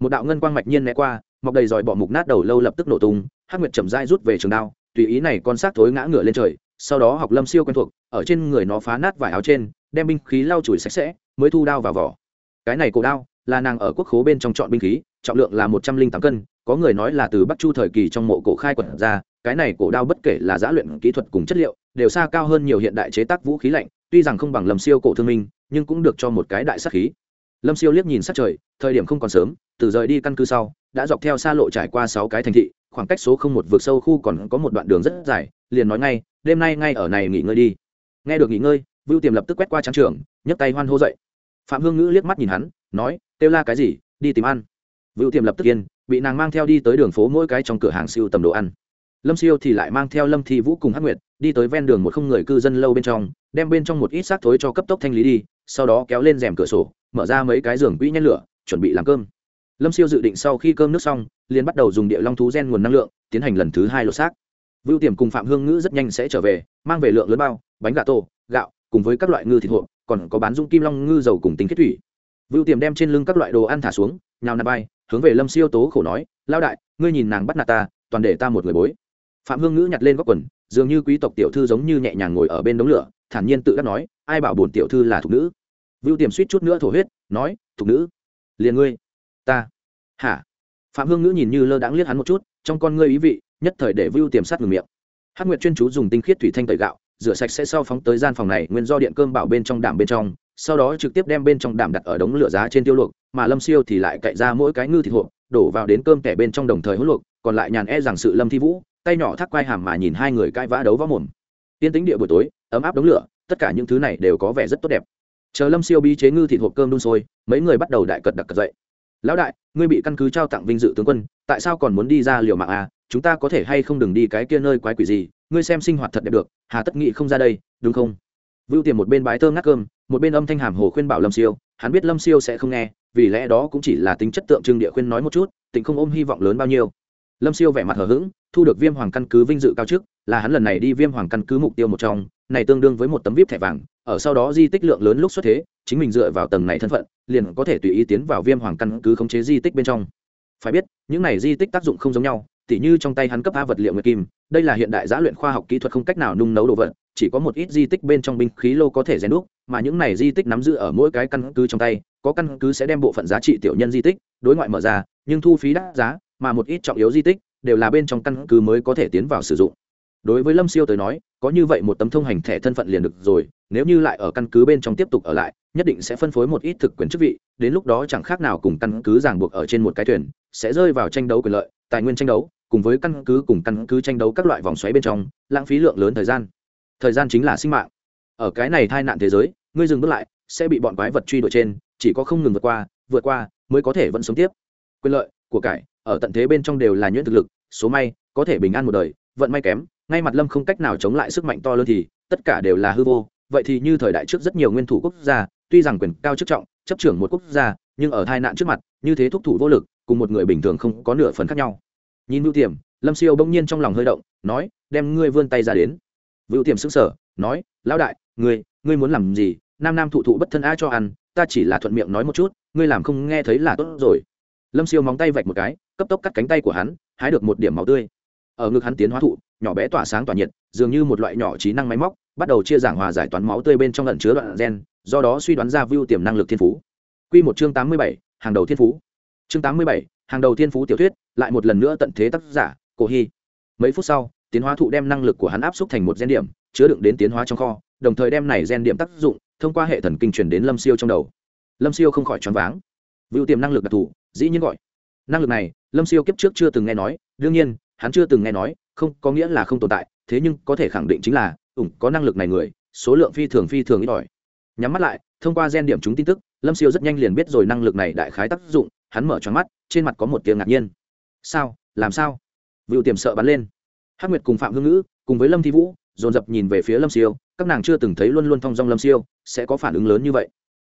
S1: một đạo ngân quang mạch nhiên né qua, mọc đầy dòi bọ mục nát đầu lâu lập tức nổ tung, hắc nguyệt chậm dai rút về trường đao, tùy ý này con sát thối ngã ngựa lên trời, sau đó học lâm siêu quen thuộc, ở trên người nó phá nát vải áo trên, đem binh khí lau chùi sạch sẽ, mới thu đao vào vỏ cái này cổ đao là nàng ở quốc khố bên trong chọn binh khí, trọng lượng là một trăm linh tám cân có người nói là từ bắc chu thời kỳ trong mộ cổ khai quật ra, cái này cổ đao bất kể là giã luyện kỹ thuật cùng chất liệu, đều xa cao hơn nhiều hiện đại chế tác vũ khí lạnh, tuy rằng không bằng lâm siêu cổ thương minh, nhưng cũng được cho một cái đại sắc khí. Lâm siêu liếc nhìn sát trời, thời điểm không còn sớm, từ rời đi căn cứ sau, đã dọc theo xa lộ trải qua sáu cái thành thị, khoảng cách số không một vượt sâu khu còn có một đoạn đường rất dài, liền nói ngay, đêm nay ngay ở này nghỉ ngơi đi. Nghe được nghỉ ngơi, vưu tiềm lập tức quét qua trắng trường, nhấc tay hoan hô dậy. Phạm hương ngữ liếc mắt nhìn hắn, nói kêu la cái gì? Đi tìm ăn. Vưu tiềm lập tức yên bị nàng mang theo đi tới đường phố mỗi cái trong cửa hàng siêu tầm đồ ăn. Lâm siêu thì lại mang theo lâm thi vũ cùng hắc nguyệt, đi tới ven đường một không người cư dân lâu bên trong, đem bên trong một ít xác thối cho cấp tốc thanh lý đi, sau đó kéo lên rèm cửa sổ, mở ra mấy cái giường quỹ nhét lửa, chuẩn bị làm cơm. Lâm siêu dự định sau khi cơm nước xong, liền bắt đầu dùng địa long thú gen nguồn năng lượng, tiến hành lần thứ hai lột xác. Vưu tiềm cùng phạm hương ngữ rất nhanh sẽ trở về, mang về lượng lớn bao, bánh gà tô, gạo, cùng với các loại ngư thịt hộp, còn có bán dung kim long ngư dầu cùng tính kết thủy. Vưu tiềm đem trên lưng các loại đồ ăn thả xuống nhào nạt bay hướng về lâm siêu tố khổ nói lao đại, ngươi nhìn nàng bắt nạt ta, toàn để ta một người bối. Phạm hương ngữ nhặt lên góc quần, dường như quý tộc tiểu thư giống như nhẹ nhàng ngồi ở bên đống lửa, thản nhiên tự đắc nói, ai bảo bổn tiểu thư là thục nữ? Vưu tiềm suýt chút nữa thổ huyết, nói, thục nữ, liền ngươi, ta. Hả? Phạm hương ngữ nhìn như lơ đãng liếc hắn một chút, trong con ngươi ý vị, nhất thời để vưu tiềm sát ngừng miệng. Hát nguyệt chuyên chú dùng tinh khiết thủy thanh tẩy gạo, rửa sạch sẽ sau phóng tới gian phòng này, nguyên do điện cơm bảo bên trong đảm bên trong, sau đó trực tiếp đem bên trong đảm đặt ở đống lửa giá trên tiêu luộc mà lâm siêu thì lại cậy ra mỗi cái ngư thịt hộp, đổ vào đến cơm kẻ bên trong đồng thời hỗn luộc, còn lại nhàn e rằng sự lâm thi vũ, tay nhỏ thắt quai hàm mà nhìn hai người cãi vã đấu võ mồm. Tiên tính địa buổi tối, ấm áp đống lửa, tất cả những thứ này đều có vẻ rất tốt đẹp. Chờ lâm siêu bi chế ngư thịt hộp cơm đun sôi, mấy người bắt đầu đại cật đặc cật dậy. Lão đại, ngươi bị căn cứ trao tặng vinh dự tướng quân, tại sao còn muốn đi ra liều mạng à? Chúng ta có thể hay không đừng đi cái kia nơi quái quỷ gì? Ngươi xem sinh hoạt thật đẹp được, hà tất nghị không ra đây, đúng không? Vưu tiềm một bên bái thơm ngắt cơm, một bên âm thanh hàm hồ khuyên bảo lâm siêu hắn biết lâm siêu sẽ không nghe, vì lẽ đó cũng chỉ là tính chất tượng trưng địa khuyên nói một chút tỉnh không ôm hy vọng lớn bao nhiêu. Lâm siêu vẻ mặt hờ hững, thu được viêm hoàng căn cứ vinh dự cao trước là hắn lần này đi viêm hoàng căn cứ mục tiêu một trong, này tương đương với một tấm vip thẻ vàng, ở sau đó di tích lượng lớn lúc xuất thế, chính mình dựa vào tầng này thân phận, liền có thể tùy ý tiến vào viêm hoàng căn cứ khống chế di tích bên trong. Phải biết, những này di tích tác dụng không giống nhau tỉ như trong tay hắn cấp a vật liệu nguyệt kim, đây là hiện đại giã luyện khoa học kỹ thuật không cách nào nung nấu đồ vật, chỉ có một ít di tích bên trong binh khí lô có thể rèn đúc, mà những này di tích nắm giữ ở mỗi cái căn cứ trong tay, có căn cứ sẽ đem bộ phận giá trị tiểu nhân di tích đối ngoại mở ra, nhưng thu phí đắt giá, mà một ít trọng yếu di tích đều là bên trong căn cứ mới có thể tiến vào sử dụng. Đối với lâm siêu tới nói, có như vậy một tấm thông hành thẻ thân phận liền được rồi, nếu như lại ở căn cứ bên trong tiếp tục ở lại, nhất định sẽ phân phối một ít thực quyền chức vị, đến lúc đó chẳng khác nào cùng căn cứ ràng buộc ở trên một cái thuyền, sẽ rơi vào tranh đấu quyền lợi, tài nguyên tranh đấu cùng với căn cứ cùng căn cứ tranh đấu các loại vòng xoáy bên trong, lãng phí lượng lớn thời gian. Thời gian chính là sinh mạng. Ở cái này tai nạn thế giới, ngươi dừng bước lại, sẽ bị bọn quái vật truy đuổi trên, chỉ có không ngừng vượt qua vượt qua mới có thể vẫn sống tiếp. Quyền lợi của cải ở tận thế bên trong đều là nhuyễn thực lực, số may có thể bình an một đời, vận may kém, ngay mặt lâm không cách nào chống lại sức mạnh to lớn thì tất cả đều là hư vô. Vậy thì như thời đại trước rất nhiều nguyên thủ quốc gia, tuy rằng quyền cao chức trọng, chấp trưởng một quốc gia, nhưng ở tai nạn trước mặt, như thế thúc thủ vô lực, cùng một người bình thường không có nửa phần khác nhau nhìn vưu tiềm, lâm siêu bỗng nhiên trong lòng hơi động, nói, đem ngươi vươn tay ra đến. Vưu tiềm sững sờ, nói, lão đại, ngươi ngươi muốn làm gì? Nam nam thụ thụ bất thân a cho ăn, ta chỉ là thuận miệng nói một chút, ngươi làm không nghe thấy là tốt rồi. Lâm siêu móng tay vạch một cái, cấp tốc cắt cánh tay của hắn, hái được một điểm máu tươi. Ở ngực hắn tiến hóa thụ, nhỏ bé tỏa sáng tỏa nhiệt, dường như một loại nhỏ trí năng máy móc, bắt đầu chia giảng hòa giải toán máu tươi bên trong lẫn chứa đoạn gen, do đó suy đoán ra view tiềm năng lực thiên phú. Q một chương tám mươi bảy, hàng đầu thiên phú. Chương tám mươi bảy hàng đầu thiên phú tiểu thuyết, lại một lần nữa tận thế tác giả, cổ hy. Mấy phút sau, tiến hóa thụ đem năng lực của hắn áp xúc thành một gen điểm, chứa đựng đến tiến hóa trong kho, đồng thời đem này gen điểm tác dụng thông qua hệ thần kinh truyền đến lâm siêu trong đầu. Lâm siêu không khỏi choáng váng. Vưu tiềm năng lực đặc thù, dĩ nhiên gọi. Năng lực này, lâm siêu kiếp trước chưa từng nghe nói, đương nhiên, hắn chưa từng nghe nói, không, có nghĩa là không tồn tại, thế nhưng có thể khẳng định chính là, ủng, có năng lực này người, số lượng phi thường phi thường ít ỏi. Nhắm mắt lại, thông qua gen điểm chúng tin tức, lâm siêu rất nhanh liền biết rồi năng lực này đại khái tác dụng hắn mở tròn mắt, trên mặt có một tiếng ngạc nhiên. Sao? Làm sao? Vựu tiềm sợ bắn lên. Hắc nguyệt cùng phạm hương ngữ, cùng với lâm thi vũ, dồn dập nhìn về phía lâm siêu, các nàng chưa từng thấy luôn luôn thong dong lâm siêu, sẽ có phản ứng lớn như vậy.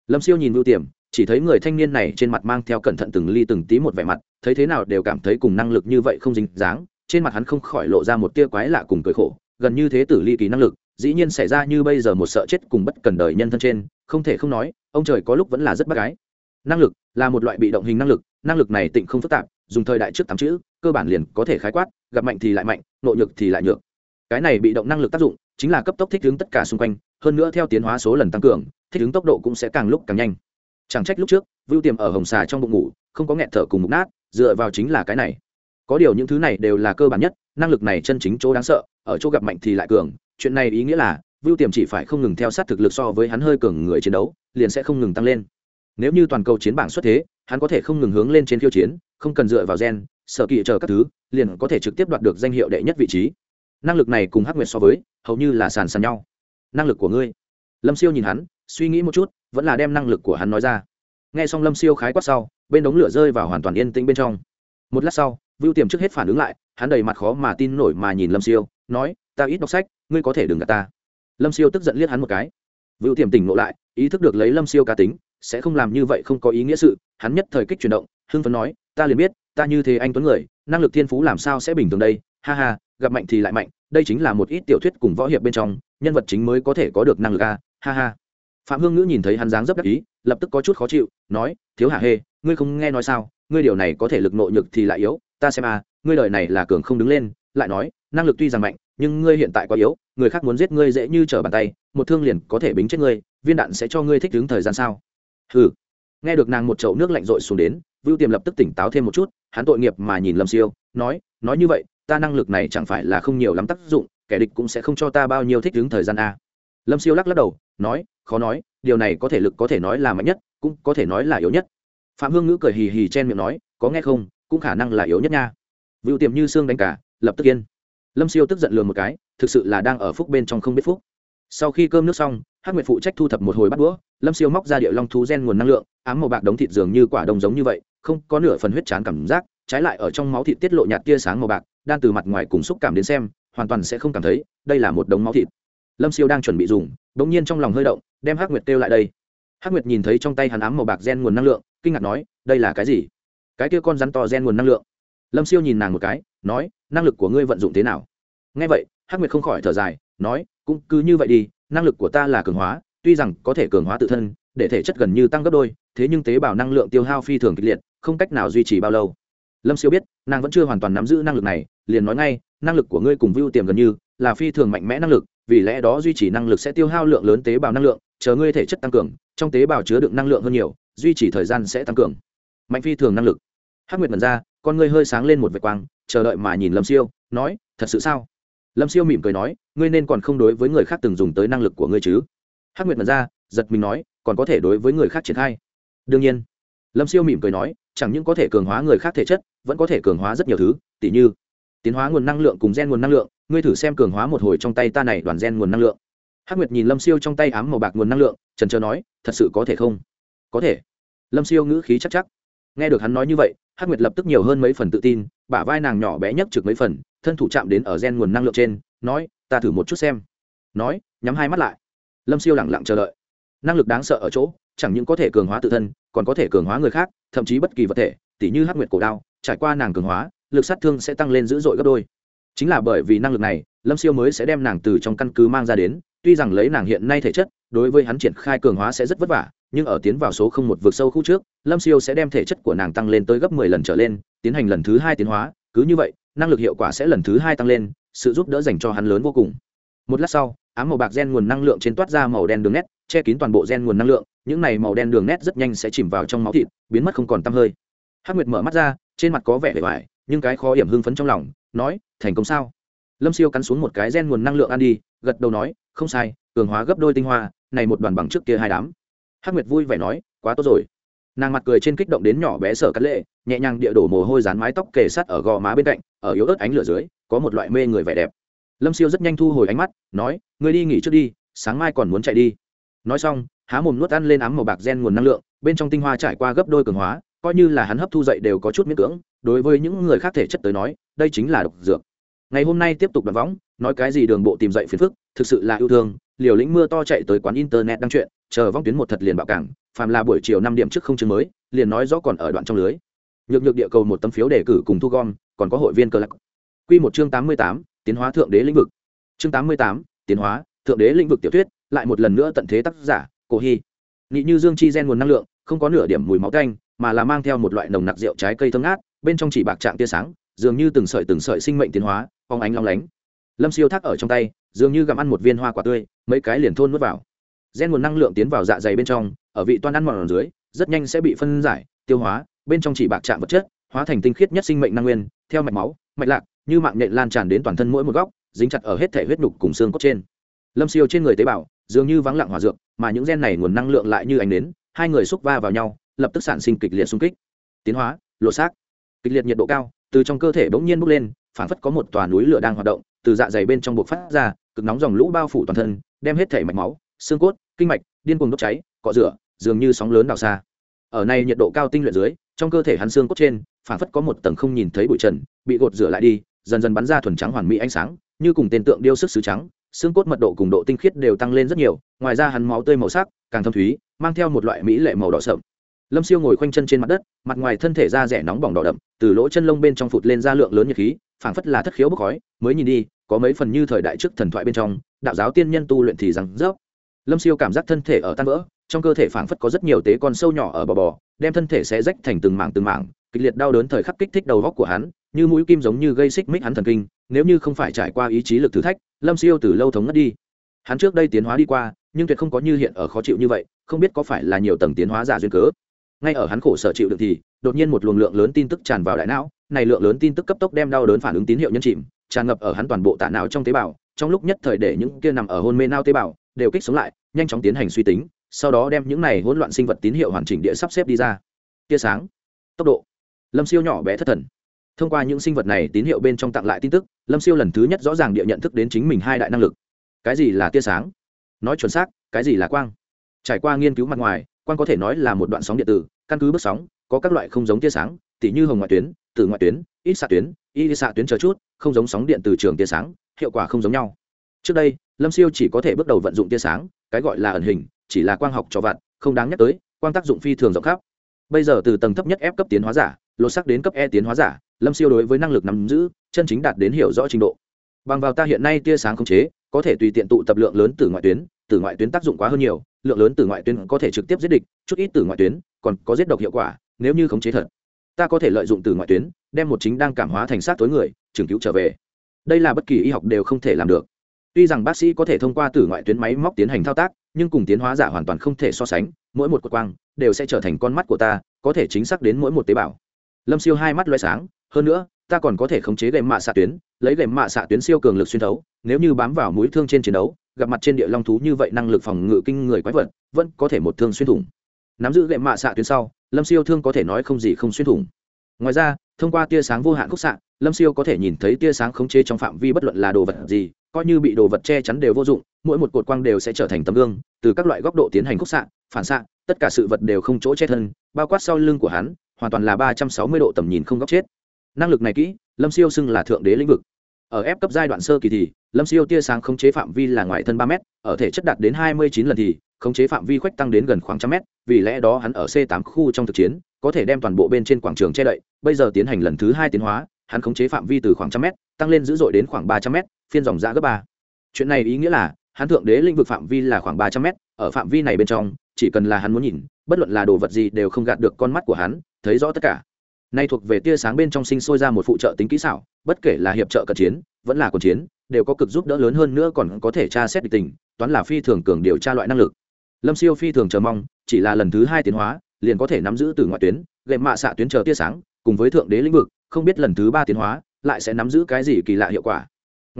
S1: Lâm siêu nhìn vựu tiềm, chỉ thấy người thanh niên này trên mặt mang theo cẩn thận từng ly từng tí một vẻ mặt, thấy thế nào đều cảm thấy cùng năng lực như vậy không dính dáng, trên mặt hắn không khỏi lộ ra một tia quái lạ cùng cười khổ, gần như thế tử ly kỳ năng lực, dĩ nhiên xảy ra như bây giờ một sợ chết cùng bất cần đời nhân thân trên, không thể không nói, ông trời có lúc vẫn là rất bác gái năng lực là một loại bị động hình năng lực năng lực này tịnh không phức tạp, dùng thời đại trước tám chữ, cơ bản liền có thể khái quát, gặp mạnh thì lại mạnh, nội nhược thì lại nhược. Cái này bị động năng lực tác dụng chính là cấp tốc thích ứng tất cả xung quanh, hơn nữa theo tiến hóa số lần tăng cường, thích ứng tốc độ cũng sẽ càng lúc càng nhanh. Chẳng trách lúc trước, vưu tiềm ở hồng xà trong bụng ngủ, không có nghẹn thở cùng mục nát, dựa vào chính là cái này. Có điều những thứ này đều là cơ bản nhất, năng lực này chân chính chỗ đáng sợ, ở chỗ gặp mạnh thì lại cường. Chuyện này ý nghĩa là, vưu tiềm chỉ phải không ngừng theo sát thực lực so với hắn hơi cường người chiến đấu, liền sẽ không ngừng tăng lên nếu như toàn cầu chiến bảng xuất thế, hắn có thể không ngừng hướng lên trên khiêu chiến, không cần dựa vào gen sở kỵ chờ các thứ, liền có thể trực tiếp đoạt được danh hiệu đệ nhất vị trí. Năng lực này cùng hắc nguyệt so với, hầu như là sàn sàn nhau. Năng lực của ngươi. Lâm siêu nhìn hắn, suy nghĩ một chút, vẫn là đem năng lực của hắn nói ra. Nghe xong lâm siêu khái quát sau, bên đống lửa rơi vào hoàn toàn yên tĩnh bên trong. Một lát sau, vưu tiềm trước hết phản ứng lại, hắn đầy mặt khó mà tin nổi mà nhìn lâm siêu, nói, ta ít đọc sách, ngươi có thể đừng gạt ta. Lâm siêu tức giận liếc hắn một cái. Vưu tiềm tỉnh ngộ lại, ý thức được lấy lâm siêu cá tính sẽ không làm như vậy không có ý nghĩa sự, hắn nhất thời kích chuyển động, hưng phấn nói, ta liền biết, ta như thế anh tuấn người, năng lực thiên phú làm sao sẽ bình thường đây? Ha ha, gặp mạnh thì lại mạnh, đây chính là một ít tiểu thuyết cùng võ hiệp bên trong, nhân vật chính mới có thể có được năng lực a. Ha ha. Phạm hương ngữ nhìn thấy hắn dáng dấp đắc ý, lập tức có chút khó chịu, nói, thiếu hạ hê, ngươi không nghe nói sao, ngươi điều này có thể lực nội nhược thì lại yếu, ta xem a, ngươi đời này là cường không đứng lên, lại nói, năng lực tuy rằng mạnh, nhưng ngươi hiện tại quá yếu, người khác muốn giết ngươi dễ như trở bàn tay, một thương liền có thể bính chết ngươi, viên đạn sẽ cho ngươi thích đứng thời gian sao? Hừ. Nghe được nàng một chậu nước lạnh rội xuống đến, vưu tiềm lập tức tỉnh táo thêm một chút, hắn tội nghiệp mà nhìn lâm siêu, nói nói như vậy, ta năng lực này chẳng phải là không nhiều lắm tác dụng, kẻ địch cũng sẽ không cho ta bao nhiêu thích đứng thời gian a. Lâm siêu lắc lắc đầu, nói, khó nói, điều này có thể lực có thể nói là mạnh nhất, cũng có thể nói là yếu nhất. Phạm hương ngữ cười hì hì chen miệng nói, có nghe không, cũng khả năng là yếu nhất nha. Vựu tiềm như xương đánh cả, lập tức yên. Lâm siêu tức giận lừa một cái, thực sự là đang ở phúc bên trong không biết phúc sau khi cơm nước xong, hắc nguyệt phụ trách thu thập một hồi bắt đũa, lâm siêu móc ra địa long thú gen nguồn năng lượng, ám màu bạc đống thịt dường như quả đồng giống như vậy, không có nửa phần huyết chán cảm giác, trái lại ở trong máu thịt tiết lộ nhạt tia sáng màu bạc, đan từ mặt ngoài cùng xúc cảm đến xem, hoàn toàn sẽ không cảm thấy đây là một đống máu thịt. Lâm siêu đang chuẩn bị dùng đ ỗ n g nhiên trong lòng hơi động, đem hắc nguyệt kêu lại đây. Hắc nguyệt nhìn thấy trong tay hắn ám màu bạc gen nguồn năng lượng, kinh ngạc nói, đây là cái gì? Cái kia con rắn to gen nguồn năng lượng. Lâm siêu nhìn nàng một cái, nói, năng lực của ngươi vận dụng thế nào? Ngay vậy, hắc nguyệt không khỏi thở dài nói, cũng cứ như vậy đi, năng lực của ta là cường hóa, tuy rằng có thể cường hóa tự thân, để thể chất gần như tăng gấp đôi, thế nhưng tế bào năng lượng tiêu hao phi thường kịch liệt, không cách nào duy trì bao lâu. Lâm siêu biết, nàng vẫn chưa hoàn toàn nắm giữ năng lực này, liền nói ngay, năng lực của ngươi cùng vưu tiềm gần như là phi thường mạnh mẽ năng lực, vì lẽ đó duy trì năng lực sẽ tiêu hao lượng lớn tế bào năng lượng, chờ ngươi thể chất tăng cường, trong tế bào chứa đựng năng lượng hơn nhiều, duy trì thời gian sẽ tăng cường. Mạnh phi thường năng lực. Hắc nguyệt mật ra, con ngươi hơi sáng lên một vệt quang, chờ đợi mà nhìn lâm siêu, nói, thật sự sao? Lâm siêu mỉm cười nói, ngươi nên còn không đối với người khác từng dùng tới năng lực của ngươi chứ? Hắc nguyệt mật ra, giật mình nói, còn có thể đối với người khác triển khai. Đương nhiên. Lâm siêu mỉm cười nói, chẳng những có thể cường hóa người khác thể chất, vẫn có thể cường hóa rất nhiều thứ, tỉ như, tiến hóa nguồn năng lượng cùng gen nguồn năng lượng, ngươi thử xem cường hóa một hồi trong tay ta này đoàn gen nguồn năng lượng. Hắc nguyệt nhìn lâm siêu trong tay ám màu bạc nguồn năng lượng, trần trờ nói, thật sự có thể không? Có thể. Lâm siêu ngữ khí chắc chắc. Nghe được hắn nói như vậy, hắc nguyệt lập tức nhiều hơn mấy phần tự tin, bả vai nàng nhỏ bé nhất trực mấy phần thân thủ chạm đến ở gen nguồn năng lượng trên, nói, ta thử một chút xem. Nói, nhắm hai mắt lại. Lâm siêu lẳng lặng chờ đợi. Năng lực đáng sợ ở chỗ, chẳng những có thể cường hóa tự thân, còn có thể cường hóa người khác, thậm chí bất kỳ vật thể, tỉ như hắc nguyệt cổ đao, trải qua nàng cường hóa, lực sát thương sẽ tăng lên dữ dội gấp đôi. Chính là bởi vì năng lực này, lâm siêu mới sẽ đem nàng từ trong căn cứ mang ra đến, tuy rằng lấy nàng hiện nay thể chất, đối với hắn triển khai cường hóa sẽ rất vất vả, nhưng ở tiến vào số không một vực sâu khu trước, lâm siêu sẽ đem thể chất của nàng tăng lên tới gấp mười lần trở lên, tiến hành lần thứ hai tiến hóa, cứ như vậy năng lực hiệu quả sẽ lần thứ hai tăng lên, sự giúp đỡ dành cho hắn lớn vô cùng. Một lát sau, ám màu bạc gen nguồn năng lượng trên toát ra màu đen đường nét, che kín toàn bộ gen nguồn năng lượng, những này màu đen đường nét rất nhanh sẽ chìm vào trong máu thịt, biến mất không còn tăm hơi. Hắc nguyệt mở mắt ra, trên mặt có vẻ vẻ vải, nhưng cái khó hiểm hưng phấn trong lòng, nói, thành công sao? Lâm siêu cắn xuống một cái gen nguồn năng lượng ăn đi, gật đầu nói, không sai, cường hóa gấp đôi tinh hoa, này một đoàn bằng trước kia hai đám. Hắc nguyệt vui vẻ nói, quá tốt rồi nàng mặt cười trên kích động đến nhỏ bé sở cắt lệ, nhẹ nhàng địa đổ mồ hôi dán mái tóc kề sắt ở gò má bên cạnh, ở yếu ớt ánh lửa dưới, có một loại mê người vẻ đẹp. Lâm siêu rất nhanh thu hồi ánh mắt, nói người đi nghỉ trước đi, sáng mai còn muốn chạy đi. Nói xong, há mồm nuốt ăn lên ám màu bạc gen nguồn năng lượng, bên trong tinh hoa trải qua gấp đôi cường hóa, coi như là hắn hấp thu dậy đều có chút miễn cưỡng, đối với những người khác thể chất tới nói, đây chính là độc dược. Ngày hôm nay tiếp tục đoạn võng, nói cái gì đường bộ tìm dậy phiền phức, thực sự là yêu thương, liều lĩnh mưa to chạy tới quán internet đăng chuyện, chờ vong tuyến một thật liền bạo cảng phàm là buổi chiều năm điểm trước không chương mới, liền nói rõ còn ở đoạn trong lưới. Nhược nhược địa cầu một tấm phiếu đề cử cùng thu gom, còn có hội viên cơ lạc. Quy một chương tám mươi tám, tiến hóa thượng đế lĩnh vực. Chương tám mươi tám, tiến hóa thượng đế lĩnh vực tiểu thuyết, lại một lần nữa tận thế tác giả, cổ hy. Nị như dương chi gen nguồn năng lượng, không có nửa điểm mùi máu canh, mà là mang theo một loại nồng nặc rượu trái cây thơm ngát, bên trong chỉ bạc trạng tia sáng, dường như từng sợi từng sợi sinh mệnh tiến hóa phóng ánh long lánh. Lâm siêu thác ở trong tay, dường như gặm ăn một viên hoa quả tươi, mấy cái liền thôn nuốt vào. Gen nguồn năng lượng tiến vào dạ dày bên trong ở vị toan ăn mòn ở dưới, rất nhanh sẽ bị phân giải, tiêu hóa, bên trong chỉ bạc trạng vật chất, hóa thành tinh khiết nhất sinh mệnh năng nguyên, theo mạch máu, mạch lạc, như mạng nhện lan tràn đến toàn thân mỗi một góc, dính chặt ở hết thể huyết nhục cùng xương cốt trên. Lâm siêu trên người tế bào, dường như vắng lặng hòa dược, mà những gen này nguồn năng lượng lại như ánh nến, hai người xúc va vào nhau, lập tức sản sinh kịch liệt xung kích. Tiến hóa lộ xác. Kịch liệt nhiệt độ cao, từ trong cơ thể bỗng nhiên bốc lên, phản phất có một tòa núi lửa đang hoạt động, từ dạ dày bên trong buộc phát ra, cực nóng dòng lũ bao phủ toàn thân, đem hết thể mạch máu, xương cốt, kinh mạch, điên cuồng đốt cháy cọ rửa, dường như sóng lớn đào xa. Ở này nhiệt độ cao tinh luyện dưới, trong cơ thể hắn xương cốt trên phản phất có một tầng không nhìn thấy bụi trần, bị gột rửa lại đi, dần dần bắn ra thuần trắng hoàn mỹ ánh sáng, như cùng tên tượng điêu sức sứ trắng, xương cốt mật độ cùng độ tinh khiết đều tăng lên rất nhiều, ngoài ra hắn máu tươi màu sắc, càng thâm thúy, mang theo một loại mỹ lệ màu đỏ sậm. Lâm siêu ngồi khoanh chân trên mặt đất, mặt ngoài thân thể da rẻ nóng bỏng đỏ đậm, từ lỗ chân lông bên trong phụt lên ra lượng lớn nhiệt khí, phảng phất là thất khiếu bốc khói, mới nhìn đi, có mấy phần như thời đại trước thần thoại bên trong, đạo giáo tiên nhân tu luyện thì rằng rớp. Lâm siêu cảm giác thân thể ở tan vỡ trong cơ thể phảng phất có rất nhiều tế con sâu nhỏ ở bò bò, đem thân thể sẽ rách thành từng mảng từng mảng, kịch liệt đau đớn thời khắc kích thích đầu góc của hắn, như mũi kim giống như gây xích mích hắn thần kinh, nếu như không phải trải qua ý chí lực thử thách, lâm siêu từ lâu thống ngất đi. Hắn trước đây tiến hóa đi qua, nhưng tuyệt không có như hiện ở khó chịu như vậy, không biết có phải là nhiều tầng tiến hóa giả duyên cớ. Ngay ở hắn khổ sở chịu được thì, đột nhiên một luồng lượng lớn tin tức tràn vào đại não, này lượng lớn tin tức cấp tốc đem đau đớn phản ứng tín hiệu nhân chìm, tràn ngập ở hắn toàn bộ tạ não trong tế bào, trong lúc nhất thời để những kia nằm ở hôn mê nao tế bào, đều kích sống lại, nhanh chóng tiến hành suy tính sau đó đem những này hỗn loạn sinh vật tín hiệu hoàn chỉnh địa sắp xếp đi ra. Tia sáng, tốc độ. Lâm siêu nhỏ bé thất thần. Thông qua những sinh vật này tín hiệu bên trong tặng lại tin tức, lâm siêu lần thứ nhất rõ ràng địa nhận thức đến chính mình hai đại năng lực. Cái gì là tia sáng? Nói chuẩn xác, cái gì là quang? Trải qua nghiên cứu mặt ngoài, quang có thể nói là một đoạn sóng điện tử, căn cứ bước sóng, có các loại không giống tia sáng, tỉ như hồng ngoại tuyến từ ngoại tuyến, ít xạ tuyến y xạ tuyến chờ chút, không giống sóng điện từ trường tia sáng, hiệu quả không giống nhau. Trước đây, lâm siêu chỉ có thể bước đầu vận dụng tia sáng, cái gọi là ẩn hình chỉ là quang học cho vặt không đáng nhắc tới, quang tác dụng phi thường rộng khắp. Bây giờ từ tầng thấp nhất ép cấp tiến hóa giả, lột sắc đến cấp e tiến hóa giả, lâm siêu đối với năng lực nắm giữ, chân chính đạt đến hiểu rõ trình độ. Bằng vào ta hiện nay tia sáng không chế, có thể tùy tiện tụ tập lượng lớn từ ngoại tuyến, từ ngoại tuyến tác dụng quá hơn nhiều, lượng lớn từ ngoại tuyến có thể trực tiếp giết địch, chút ít từ ngoại tuyến, còn có giết độc hiệu quả, nếu như khống chế thật. Ta có thể lợi dụng từ ngoại tuyến, đem một chính đang cảm hóa thành sát tối người trường cứu trở về. Đây là bất kỳ y học đều không thể làm được. Tuy rằng bác sĩ có thể thông qua từ ngoại tuyến máy móc tiến hành thao tác nhưng cùng tiến hóa giả hoàn toàn không thể so sánh, mỗi một cột quang đều sẽ trở thành con mắt của ta, có thể chính xác đến mỗi một tế bào. Lâm siêu hai mắt loay sáng, hơn nữa, ta còn có thể khống chế gậy mạ xạ tuyến, lấy gậy mạ xạ tuyến siêu cường lực xuyên thấu, nếu như bám vào mũi thương trên chiến đấu, gặp mặt trên địa long thú như vậy năng lực phòng ngự kinh người quái vật, vẫn có thể một thương xuyên thủng. Nắm giữ gậy mạ xạ tuyến sau, lâm siêu thương có thể nói không gì không xuyên thủng. Ngoài ra, thông qua tia sáng vô hạn khúc xạ, lâm siêu có thể nhìn thấy tia sáng khống chế trong phạm vi bất luận là đồ vật gì coi như bị đồ vật che chắn đều vô dụng, mỗi một cột quang đều sẽ trở thành tấm gương, từ các loại góc độ tiến hành khúc xạ, phản xạ, tất cả sự vật đều không chỗ che thân, bao quát sau lưng của hắn, hoàn toàn là ba trăm sáu mươi độ tầm nhìn không góc chết. Năng lực này kỹ, lâm siêu xưng là thượng đế lĩnh vực. Ở ép cấp giai đoạn sơ kỳ thì, lâm siêu tia sáng khống chế phạm vi là ngoài thân ba m ở thể chất đạt đến hai mươi chín lần thì, khống chế phạm vi khoách tăng đến gần khoảng trăm mét, vì lẽ đó hắn ở c tám khu trong thực chiến, có thể đem toàn bộ bên trên quảng trường che đậy, bây giờ tiến hành lần thứ hai tiến hóa, hắn khống chế phạm vi từ khoảng trăm mét, tăng lên dữ dội đến khoảng ba trăm mét phiên dòng giã gấp ba. Chuyện này ý nghĩa là, hắn thượng đế lĩnh vực phạm vi là khoảng ba trăm mét, ở phạm vi này bên trong, chỉ cần là hắn muốn nhìn, bất luận là đồ vật gì đều không gạt được con mắt của hắn, thấy rõ tất cả. Nay thuộc về tia sáng bên trong sinh sôi ra một phụ trợ tính kỹ xảo, bất kể là hiệp trợ cận chiến, vẫn là quân chiến, đều có cực giúp đỡ lớn hơn nữa còn có thể tra xét địch tình, toán là phi thường cường điều tra loại năng lực. Lâm siêu phi thường chờ mong, chỉ là lần thứ hai tiến hóa, liền có thể nắm giữ từ ngoại tuyến gệm mạ xạ tuyến chờ tia sáng, cùng với thượng đế lĩnh vực, không biết lần thứ ba tiến hóa, lại sẽ nắm giữ cái gì kỳ lạ hiệu quả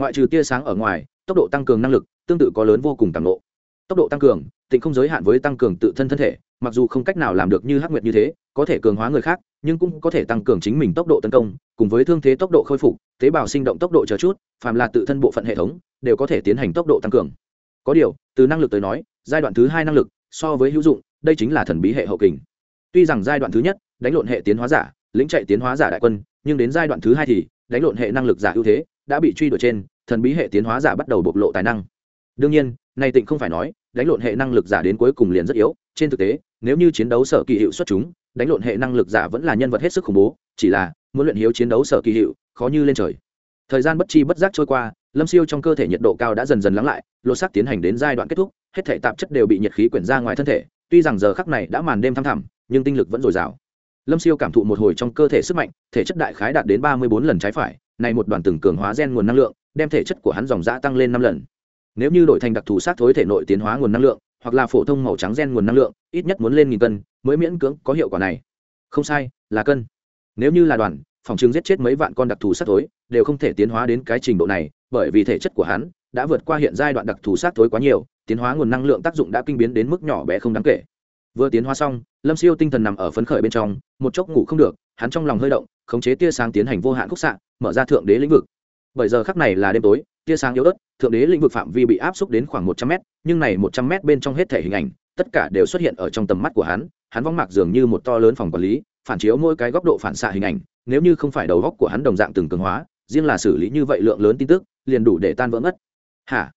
S1: ngoại trừ tia sáng ở ngoài, tốc độ tăng cường năng lực tương tự có lớn vô cùng tàng lộ. Tốc độ tăng cường, tịnh không giới hạn với tăng cường tự thân thân thể, mặc dù không cách nào làm được như hắc nguyệt như thế, có thể cường hóa người khác, nhưng cũng có thể tăng cường chính mình tốc độ tấn công, cùng với thương thế tốc độ khôi phục, tế bào sinh động tốc độ chờ chút, phàm là tự thân bộ phận hệ thống, đều có thể tiến hành tốc độ tăng cường. Có điều, từ năng lực tới nói, giai đoạn thứ hai năng lực so với hữu dụng, đây chính là thần bí hệ hậu kình. Tuy rằng giai đoạn thứ nhất, đánh lộn hệ tiến hóa giả, lĩnh chạy tiến hóa giả đại quân, nhưng đến giai đoạn thứ hai thì, đánh lộn hệ năng lực giả ưu thế đã bị truy đuổi trên, thần bí hệ tiến hóa giả bắt đầu bộc lộ tài năng. Đương nhiên, nay tịnh không phải nói, đánh lộn hệ năng lực giả đến cuối cùng liền rất yếu, trên thực tế, nếu như chiến đấu sở kỳ hiệu xuất chúng, đánh lộn hệ năng lực giả vẫn là nhân vật hết sức khủng bố, chỉ là, muốn luyện hiếu chiến đấu sở kỳ hiệu, khó như lên trời. Thời gian bất chi bất giác trôi qua, lâm siêu trong cơ thể nhiệt độ cao đã dần dần lắng lại, lột xác tiến hành đến giai đoạn kết thúc, hết thể tạp chất đều bị nhiệt khí quyển ra ngoài thân thể, tuy rằng giờ khắc này đã màn đêm thăm thẳm, nhưng tinh lực vẫn dồi dào. Lâm siêu cảm thụ một hồi trong cơ thể sức mạnh, thể chất đại khái đạt đến ba mươi bốn lần trái phải này một đoàn từng cường hóa gen nguồn năng lượng, đem thể chất của hắn dòng dã tăng lên năm lần. Nếu như đổi thành đặc thù sát thối thể nội tiến hóa nguồn năng lượng, hoặc là phổ thông màu trắng gen nguồn năng lượng, ít nhất muốn lên nghìn cân mới miễn cưỡng có hiệu quả này. Không sai, là cân. Nếu như là đoàn, phòng chứng giết chết mấy vạn con đặc thù sát thối, đều không thể tiến hóa đến cái trình độ này, bởi vì thể chất của hắn đã vượt qua hiện giai đoạn đặc thù sát thối quá nhiều, tiến hóa nguồn năng lượng tác dụng đã kinh biến đến mức nhỏ bé không đáng kể vừa tiến hóa xong, lâm siêu tinh thần nằm ở phấn khởi bên trong, một chốc ngủ không được, hắn trong lòng hơi động, khống chế tia sáng tiến hành vô hạn khúc xạ, mở ra thượng đế lĩnh vực. Bởi giờ khắc này là đêm tối, tia sáng yếu ớt, thượng đế lĩnh vực phạm vi bị áp xúc đến khoảng một trăm mét, nhưng này một trăm mét bên trong hết thể hình ảnh, tất cả đều xuất hiện ở trong tầm mắt của hắn hắn vong mạc dường như một to lớn phòng quản lý, phản chiếu mỗi cái góc độ phản xạ hình ảnh, nếu như không phải đầu góc của hắn đồng dạng từng cường hóa, riêng là xử lý như vậy lượng lớn tin tức, liền đủ để tan vỡ ngất hả?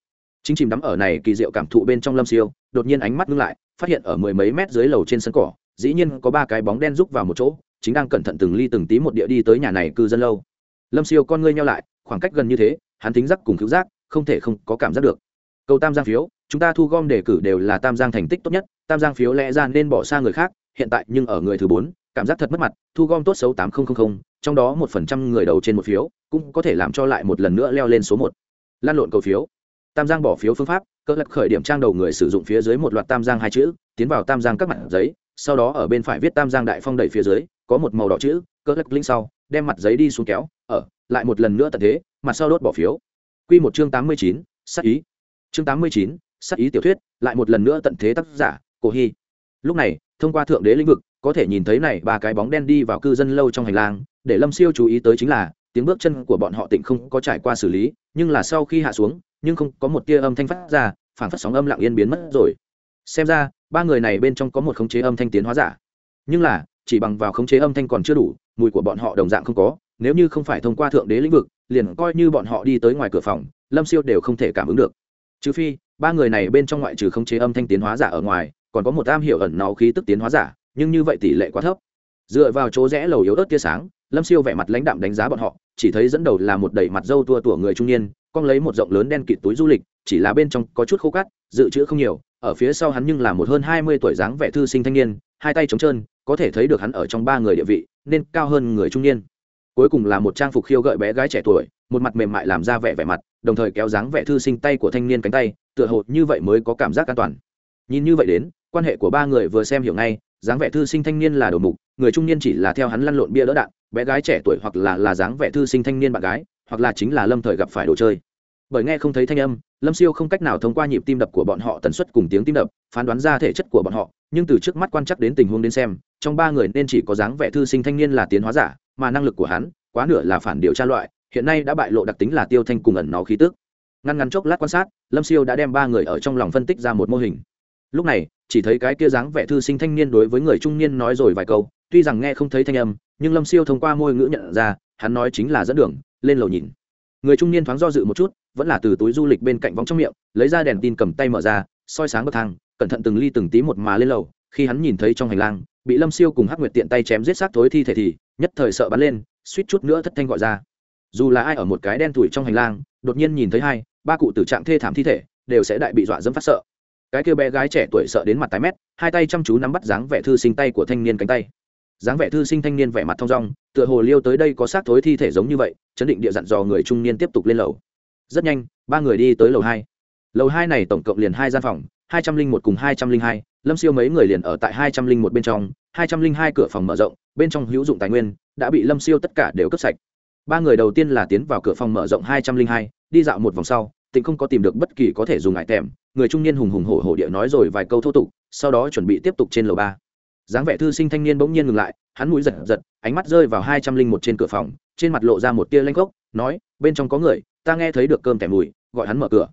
S1: Chính chìm đắm ở này kỳ diệu cảm thụ bên trong lâm siêu, đột nhiên ánh mắt ngưng lại, phát hiện ở mười mấy mét dưới lầu trên sân cỏ, dĩ nhiên có ba cái bóng đen rúc vào một chỗ, chính đang cẩn thận từng ly từng tí một địa đi tới nhà này cư dân lâu. Lâm siêu con ngươi nhau lại, khoảng cách gần như thế, hắn tính giác cùng cứu giác, không thể không có cảm giác được. Câu tam giang phiếu, chúng ta thu gom đề cử đều là tam giang thành tích tốt nhất, tam giang phiếu lẽ ra nên bỏ xa người khác, hiện tại nhưng ở người thứ bốn, cảm giác thật mất mặt, thu gom tốt xấu tám nghìn trong đó một phần trăm người đầu trên một phiếu, cũng có thể làm cho lại một lần nữa leo lên số một. Lan lộn cầu phiếu tam giang bỏ phiếu phương pháp cơ lật khởi điểm trang đầu người sử dụng phía dưới một loạt tam giang hai chữ, tiến vào tam giang các mặt giấy, sau đó ở bên phải viết tam giang đại phong đẩy phía dưới, có một màu đỏ chữ cơ lật linh sau, đem mặt giấy đi xuống kéo, ở, lại một lần nữa tận thế, mặt sau đốt bỏ phiếu. Q một chương tám mươi chín sắc ý. Chương tám mươi chín sắc ý tiểu thuyết, lại một lần nữa tận thế tác giả, cổ hy. Lúc này, thông qua thượng đế lĩnh vực, có thể nhìn thấy này ba cái bóng đen đi vào cư dân lâu trong hành lang, để lâm siêu chú ý tới chính là, tiếng bước chân của bọn họ tịnh không có trải qua xử lý, nhưng là sau khi hạ xuống nhưng không có một tia âm thanh phát ra phản phát sóng âm lặng yên biến mất rồi. Xem ra, ba người này bên trong có một khống chế âm thanh tiến hóa giả. Nhưng là, chỉ bằng vào khống chế âm thanh còn chưa đủ, mùi của bọn họ đồng dạng không có, nếu như không phải thông qua thượng đế lĩnh vực, liền coi như bọn họ đi tới ngoài cửa phòng, lâm siêu đều không thể cảm ứng được. Trừ phi, ba người này bên trong ngoại trừ khống chế âm thanh tiến hóa giả ở ngoài, còn có một am hiểu ẩn náu khí tức tiến hóa giả, nhưng như vậy tỷ lệ quá thấp. Dựa vào chỗ rẽ lầu yếu ớt tia sáng, lâm siêu vẻ mặt lãnh đạm đánh giá bọn họ, chỉ thấy dẫn đầu là một đầy mặt dâu tua tủa người trung niên con lấy một rộng lớn đen kịt túi du lịch, chỉ là bên trong có chút khô cát, dự trữ không nhiều, ở phía sau hắn nhưng là một hơn hai mươi tuổi dáng vẻ thư sinh thanh niên, hai tay trống trơn, có thể thấy được hắn ở trong ba người địa vị, nên cao hơn người trung niên. Cuối cùng là một trang phục khiêu gợi bé gái trẻ tuổi, một mặt mềm mại làm ra vẻ vẻ mặt, đồng thời kéo dáng vẻ thư sinh tay của thanh niên cánh tay, tựa hồ như vậy mới có cảm giác an toàn. Nhìn như vậy đến, quan hệ của ba người vừa xem hiểu ngay, dáng vẻ thư sinh thanh niên là đầu mục, người trung niên chỉ là theo hắn lăn lộn bia đỡ đạn, bé gái trẻ tuổi hoặc là là dáng vẻ thư sinh thanh niên bạn gái hoặc là chính là lâm thời gặp phải đồ chơi. Bởi nghe không thấy thanh âm, lâm siêu không cách nào thông qua nhịp tim đập của bọn họ tần suất cùng tiếng tim đập, phán đoán ra thể chất của bọn họ, nhưng từ trước mắt quan chắc đến tình huống đến xem, trong ba người nên chỉ có dáng vẻ thư sinh thanh niên là tiến hóa giả, mà năng lực của hắn, quá nửa là phản điều tra loại, hiện nay đã bại lộ đặc tính là tiêu thanh cùng ẩn nó khí tức. Ngăn ngắn chốc lát quan sát, lâm siêu đã đem ba người ở trong lòng phân tích ra một mô hình. Lúc này, chỉ thấy cái kia dáng vẻ thư sinh thanh niên đối với người trung niên nói rồi vài câu, tuy rằng nghe không thấy thanh âm, nhưng lâm siêu thông qua môi ngữ nhận ra, hắn nói chính là dẫn đường lên lầu nhìn. Người trung niên thoáng do dự một chút, vẫn là từ túi du lịch bên cạnh vòng trong miệng, lấy ra đèn tin cầm tay mở ra, soi sáng bậc thang, cẩn thận từng ly từng tí một mà lên lầu, khi hắn nhìn thấy trong hành lang, bị lâm siêu cùng hắc nguyệt tiện tay chém giết xác thối thi thể thì, nhất thời sợ bắn lên, suýt chút nữa thất thanh gọi ra. Dù là ai ở một cái đen thủi trong hành lang, đột nhiên nhìn thấy hai, ba cụ tử trạng thê thảm thi thể, đều sẽ đại bị dọa dẫm phát sợ. Cái kia bé gái trẻ tuổi sợ đến mặt tái mét, hai tay chăm chú nắm bắt dáng vẻ thư sinh tay của thanh niên cánh tay dáng vẻ thư sinh thanh niên vẻ mặt thong dong, tựa hồ liêu tới đây có xác thối thi thể giống như vậy, chấn định địa dặn dò người trung niên tiếp tục lên lầu. Rất nhanh, ba người đi tới lầu hai. Lầu hai này tổng cộng liền hai gian phòng, hai trăm linh một cùng hai trăm linh hai, lâm siêu mấy người liền ở tại hai trăm linh một bên trong, hai trăm linh hai cửa phòng mở rộng, bên trong hữu dụng tài nguyên, đã bị lâm siêu tất cả đều cấp sạch. Ba người đầu tiên là tiến vào cửa phòng mở rộng hai trăm linh hai, đi dạo một vòng sau, tịnh không có tìm được bất kỳ có thể dùng ngại tèm, người trung niên hùng hùng hổ hổ địa nói rồi vài câu thô tục, sau đó chuẩn bị tiếp tục trên lầu ba dáng vẻ thư sinh thanh niên bỗng nhiên ngừng lại, hắn mũi giật giật, ánh mắt rơi vào hai trăm linh một trên cửa phòng, trên mặt lộ ra một tia lanh gốc nói, bên trong có người, ta nghe thấy được cơm tẻ mùi, gọi hắn mở cửa.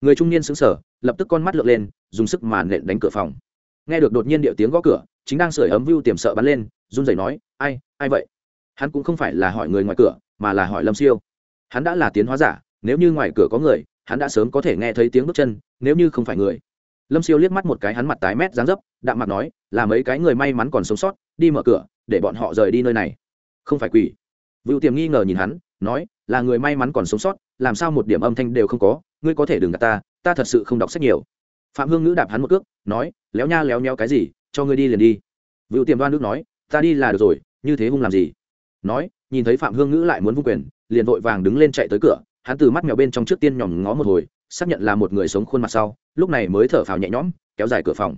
S1: Người trung niên xứng sở lập tức con mắt lượn lên, dùng sức màn nện đánh cửa phòng. Nghe được đột nhiên điệu tiếng gõ cửa, chính đang sưởi ấm view tiềm sợ bắn lên, run rẩy nói, ai ai vậy? Hắn cũng không phải là hỏi người ngoài cửa, mà là hỏi lâm siêu. Hắn đã là tiến hóa giả, nếu như ngoài cửa có người, hắn đã sớm có thể nghe thấy tiếng bước chân, nếu như không phải người lâm siêu liếc mắt một cái hắn mặt tái mét dáng dấp, đạm mặt nói, là mấy cái người may mắn còn sống sót, đi mở cửa, để bọn họ rời đi nơi này. Không phải quỷ. Vựu tiềm nghi ngờ nhìn hắn, nói, là người may mắn còn sống sót, làm sao một điểm âm thanh đều không có, ngươi có thể đừng gạt ta ta thật sự không đọc sách nhiều. Phạm hương ngữ đạp hắn một cước, nói, léo nha, léo nheo cái gì, cho ngươi đi liền đi. Vựu tiềm đoan nước nói, ta đi là được rồi, như thế hung làm gì? Nói, nhìn thấy phạm hương ngữ lại muốn vung quyền, liền vội vàng đứng lên chạy tới cửa, hắn từ mắt mèo bên trong trước tiên nhòm ngó một hồi xác nhận là một người sống khuôn mặt sau, lúc này mới thở phào nhẹ nhõm, kéo dài cửa phòng.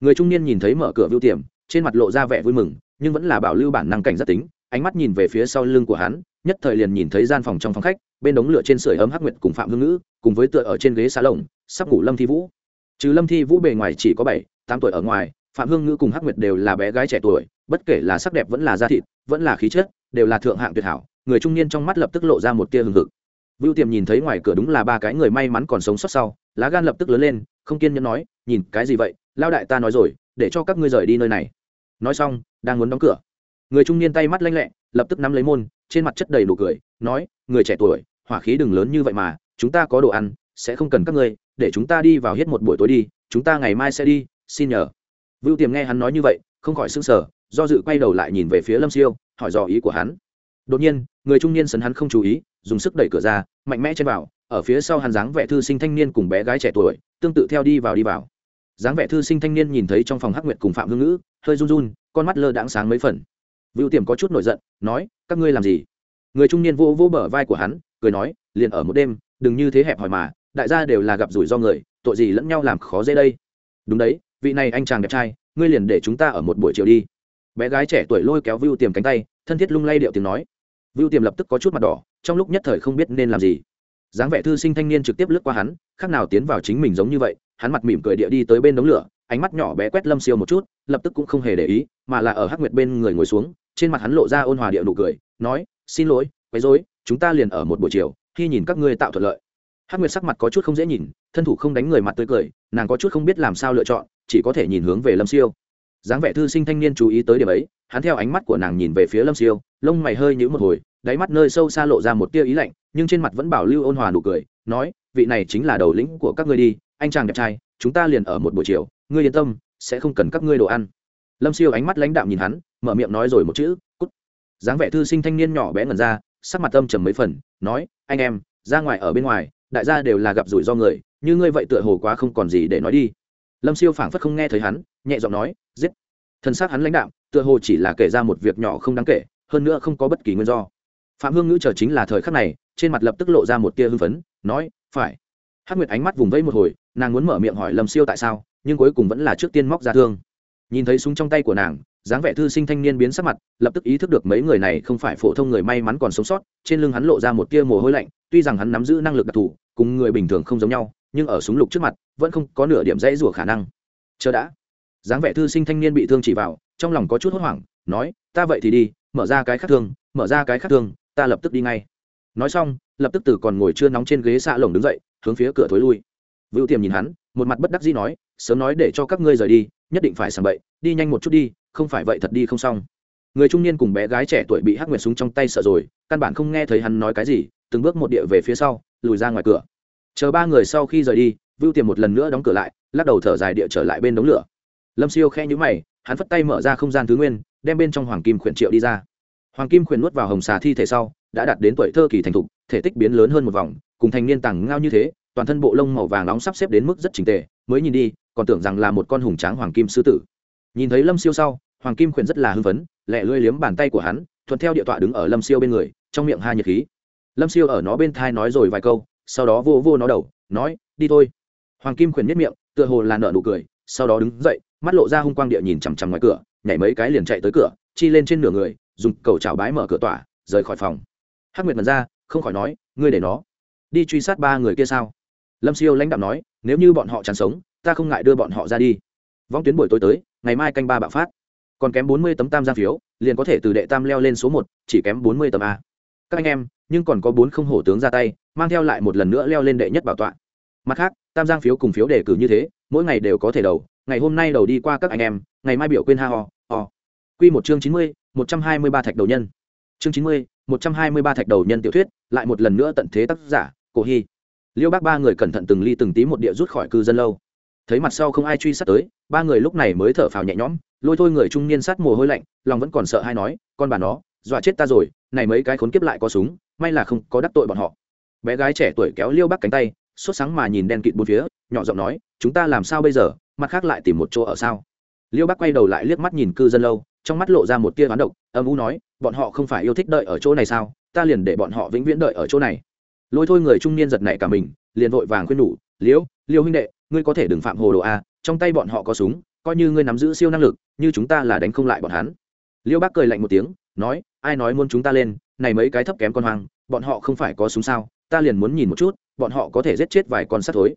S1: Người trung niên nhìn thấy mở cửa vưu tiềm, trên mặt lộ ra vẻ vui mừng, nhưng vẫn là bảo lưu bản năng cảnh rất tính, ánh mắt nhìn về phía sau lưng của hắn, nhất thời liền nhìn thấy gian phòng trong phòng khách, bên đống lửa trên sưởi ấm hắc nguyệt cùng phạm hương ngữ, cùng với tựa ở trên ghế xá lồng sắp ngủ lâm thi vũ. Trừ lâm thi vũ bề ngoài chỉ có bảy, tám tuổi ở ngoài, phạm hương ngữ cùng hắc nguyệt đều là bé gái trẻ tuổi, bất kể là sắc đẹp vẫn là da thịt, vẫn là khí chất, đều là thượng hạng tuyệt hảo, người trung niên trong mắt lập tức lộ ra một tia hừng hực vưu tiềm nhìn thấy ngoài cửa đúng là ba cái người may mắn còn sống sót sau, lá gan lập tức lớn lên, không kiên nhẫn nói, nhìn, cái gì vậy? Lao đại ta nói rồi, để cho các ngươi rời đi nơi này. Nói xong, đang muốn đóng cửa, người trung niên tay mắt lanh lẹ, lập tức nắm lấy môn, trên mặt chất đầy nụ cười, nói, người trẻ tuổi, hỏa khí đừng lớn như vậy mà, chúng ta có đồ ăn, sẽ không cần các ngươi, để chúng ta đi vào hết một buổi tối đi, chúng ta ngày mai sẽ đi, xin nhờ. Vưu tiềm nghe hắn nói như vậy, không khỏi sững sờ, do dự quay đầu lại nhìn về phía lâm siêu, hỏi dò ý của hắn đột nhiên, người trung niên sấn hắn không chú ý, dùng sức đẩy cửa ra, mạnh mẽ chen vào, ở phía sau hắn dáng vẻ thư sinh thanh niên cùng bé gái trẻ tuổi, tương tự theo đi vào đi vào. Dáng vẻ thư sinh thanh niên nhìn thấy trong phòng hắc nguyệt cùng phạm hương ngữ, hơi run run, con mắt lơ đãng sáng mấy phần. Vựu tiềm có chút nổi giận, nói, các ngươi làm gì? Người trung niên vô vô bờ vai của hắn, cười nói, liền ở một đêm, đừng như thế hẹp hòi mà, đại gia đều là gặp rủi ro người, tội gì lẫn nhau làm khó dễ đây? Đúng đấy, vị này anh chàng đẹp trai, ngươi liền để chúng ta ở một buổi chiều đi. Bé gái trẻ tuổi lôi kéo vưu tiềm cánh tay, thân thiết lung lay điệu tiếng nói vưu tiềm lập tức có chút mặt đỏ, trong lúc nhất thời không biết nên làm gì. Dáng vẻ thư sinh thanh niên trực tiếp lướt qua hắn, khác nào tiến vào chính mình giống như vậy, hắn mặt mỉm cười địa đi tới bên đống lửa, ánh mắt nhỏ bé quét lâm siêu một chút, lập tức cũng không hề để ý, mà là ở hắc nguyệt bên người ngồi xuống, trên mặt hắn lộ ra ôn hòa địa nụ cười, nói, xin lỗi, quấy rối, chúng ta liền ở một buổi chiều, khi nhìn các ngươi tạo thuận lợi. Hắc nguyệt sắc mặt có chút không dễ nhìn, thân thủ không đánh người mặt tươi cười, nàng có chút không biết làm sao lựa chọn, chỉ có thể nhìn hướng về lâm siêu dáng vẻ thư sinh thanh niên chú ý tới điểm ấy, hắn theo ánh mắt của nàng nhìn về phía lâm siêu, lông mày hơi nhữ một hồi, đáy mắt nơi sâu xa lộ ra một tia ý lạnh, nhưng trên mặt vẫn bảo lưu ôn hòa nụ cười, nói, vị này chính là đầu lĩnh của các ngươi đi, anh chàng đẹp trai, chúng ta liền ở một buổi chiều, ngươi yên tâm, sẽ không cần các ngươi đồ ăn. Lâm siêu ánh mắt lãnh đạm nhìn hắn, mở miệng nói rồi một chữ, cút. Dáng vẻ thư sinh thanh niên nhỏ bé ngần ra, sắc mặt âm trầm mấy phần, nói, anh em, ra ngoài ở bên ngoài, đại gia đều là gặp rủi ro người, như ngươi vậy tựa hồ quá không còn gì để nói đi lâm siêu phảng phất không nghe thấy hắn nhẹ giọng nói giết. Thân xác hắn lãnh đạo, tựa hồ chỉ là kể ra một việc nhỏ không đáng kể hơn nữa không có bất kỳ nguyên do. Phạm hương ngữ chờ chính là thời khắc này trên mặt lập tức lộ ra một tia hưng phấn nói phải. Hắc nguyệt ánh mắt vùng vẫy một hồi nàng muốn mở miệng hỏi lâm siêu tại sao nhưng cuối cùng vẫn là trước tiên móc ra thương. Nhìn thấy súng trong tay của nàng dáng vẻ thư sinh thanh niên biến sắc mặt lập tức ý thức được mấy người này không phải phổ thông người may mắn còn sống sót trên lưng hắn lộ ra một tia mồ hôi lạnh tuy rằng hắn nắm giữ năng lực đặc thù cùng người bình thường không giống nhau nhưng ở súng lục trước mặt, vẫn không có nửa điểm dãy rủa khả năng. Chờ đã. Dáng vẻ thư sinh thanh niên bị thương chỉ vào, trong lòng có chút hốt hoảng, nói, ta vậy thì đi, mở ra cái khác thương, mở ra cái khác thương, ta lập tức đi ngay. Nói xong, lập tức từ còn ngồi chưa nóng trên ghế xạ lồng đứng dậy, hướng phía cửa thối lui. Vựu tiềm nhìn hắn, một mặt bất đắc dĩ nói, sớm nói để cho các ngươi rời đi, nhất định phải sàng bậy, đi nhanh một chút đi, không phải vậy thật đi không xong. Người trung niên cùng bé gái trẻ tuổi bị hắc nguyệt súng trong tay sợ rồi, căn bản không nghe thấy hắn nói cái gì, từng bước một địa về phía sau, lùi ra ngoài cửa chờ ba người sau khi rời đi, vưu tiềm một lần nữa đóng cửa lại, lắc đầu thở dài địa trở lại bên đống lửa. Lâm siêu khe nhũ mày, hắn phất tay mở ra không gian thứ nguyên, đem bên trong hoàng kim khuyển triệu đi ra. Hoàng kim khuyển nuốt vào hồng xà thi thể sau, đã đạt đến tuổi thơ kỳ thành thục, thể tích biến lớn hơn một vòng, cùng thành niên tàng ngao như thế, toàn thân bộ lông màu vàng nóng sắp xếp đến mức rất trình tề, mới nhìn đi, còn tưởng rằng là một con hùng tráng hoàng kim sư tử. Nhìn thấy lâm siêu sau, hoàng kim khuyển rất là hưng phấn, lẹ lưỡi liếm bàn tay của hắn, thuận theo địa tọa đứng ở lâm siêu bên người, trong miệng hai nhật khí. Lâm siêu ở nó bên thai nói rồi vài câu sau đó vô vô nó đầu, nói, đi thôi. Hoàng kim khuyển nhất miệng, tựa hồ là nợ nụ cười, sau đó đứng dậy, mắt lộ ra hung quang địa nhìn chằm chằm ngoài cửa, nhảy mấy cái liền chạy tới cửa, chi lên trên nửa người, dùng cầu chảo bái mở cửa tỏa rời khỏi phòng. Hắc nguyệt mật ra, không khỏi nói, ngươi để nó đi truy sát ba người kia sao? Lâm siêu lãnh đạo nói, nếu như bọn họ chẳng sống, ta không ngại đưa bọn họ ra đi. Vong tuyến buổi tối tới, ngày mai canh ba bạo phát. Còn kém bốn mươi tấm tam giang phiếu, liền có thể từ đệ tam leo lên số một, chỉ kém bốn mươi tấm a các anh em, nhưng còn có bốn không hổ tướng ra tay, mang theo lại một lần nữa leo lên đệ nhất bảo tọa. Mặt khác, tam giang phiếu cùng phiếu đề cử như thế, mỗi ngày đều có thể đầu. Ngày hôm nay đầu đi qua các anh em, ngày mai biểu quên ha ho ho. Quy một chương chín mươi, một trăm hai mươi ba thạch đầu nhân. Chương chín mươi, một trăm hai mươi ba thạch đầu nhân tiểu thuyết, lại một lần nữa tận thế tác giả, cổ hy. Liêu bác ba người cẩn thận từng ly từng tí một địa rút khỏi cư dân lâu. Thấy mặt sau không ai truy sát tới, ba người lúc này mới thở phào nhẹ nhõm, lôi thôi người trung niên sát mồ hôi lạnh, lòng vẫn còn sợ hay nói, con bà nó, dọa chết ta rồi này mấy cái khốn kiếp lại có súng, may là không có đắc tội bọn họ. Bé gái trẻ tuổi kéo liêu bác cánh tay, sốt sáng mà nhìn đen kịt bốn phía, nhỏ giọng nói, chúng ta làm sao bây giờ? Mặt khác lại tìm một chỗ ở sao? Liêu bác quay đầu lại liếc mắt nhìn cư dân lâu, trong mắt lộ ra một tia hoán độc, âm u nói, bọn họ không phải yêu thích đợi ở chỗ này sao? Ta liền để bọn họ vĩnh viễn đợi ở chỗ này. Lôi thôi người trung niên giật nảy cả mình, liền vội vàng khuyên nhủ liễu liêu huynh đệ, ngươi có thể đừng phạm hồ đồ a, trong tay bọn họ có súng, coi như ngươi nắm giữ siêu năng lực, như chúng ta là đánh không lại bọn hắn. Liêu bác cười lạnh một tiếng, nói ai nói muốn chúng ta lên, này mấy cái thấp kém con hoang, bọn họ không phải có súng sao? Ta liền muốn nhìn một chút, bọn họ có thể giết chết vài con sắt thối.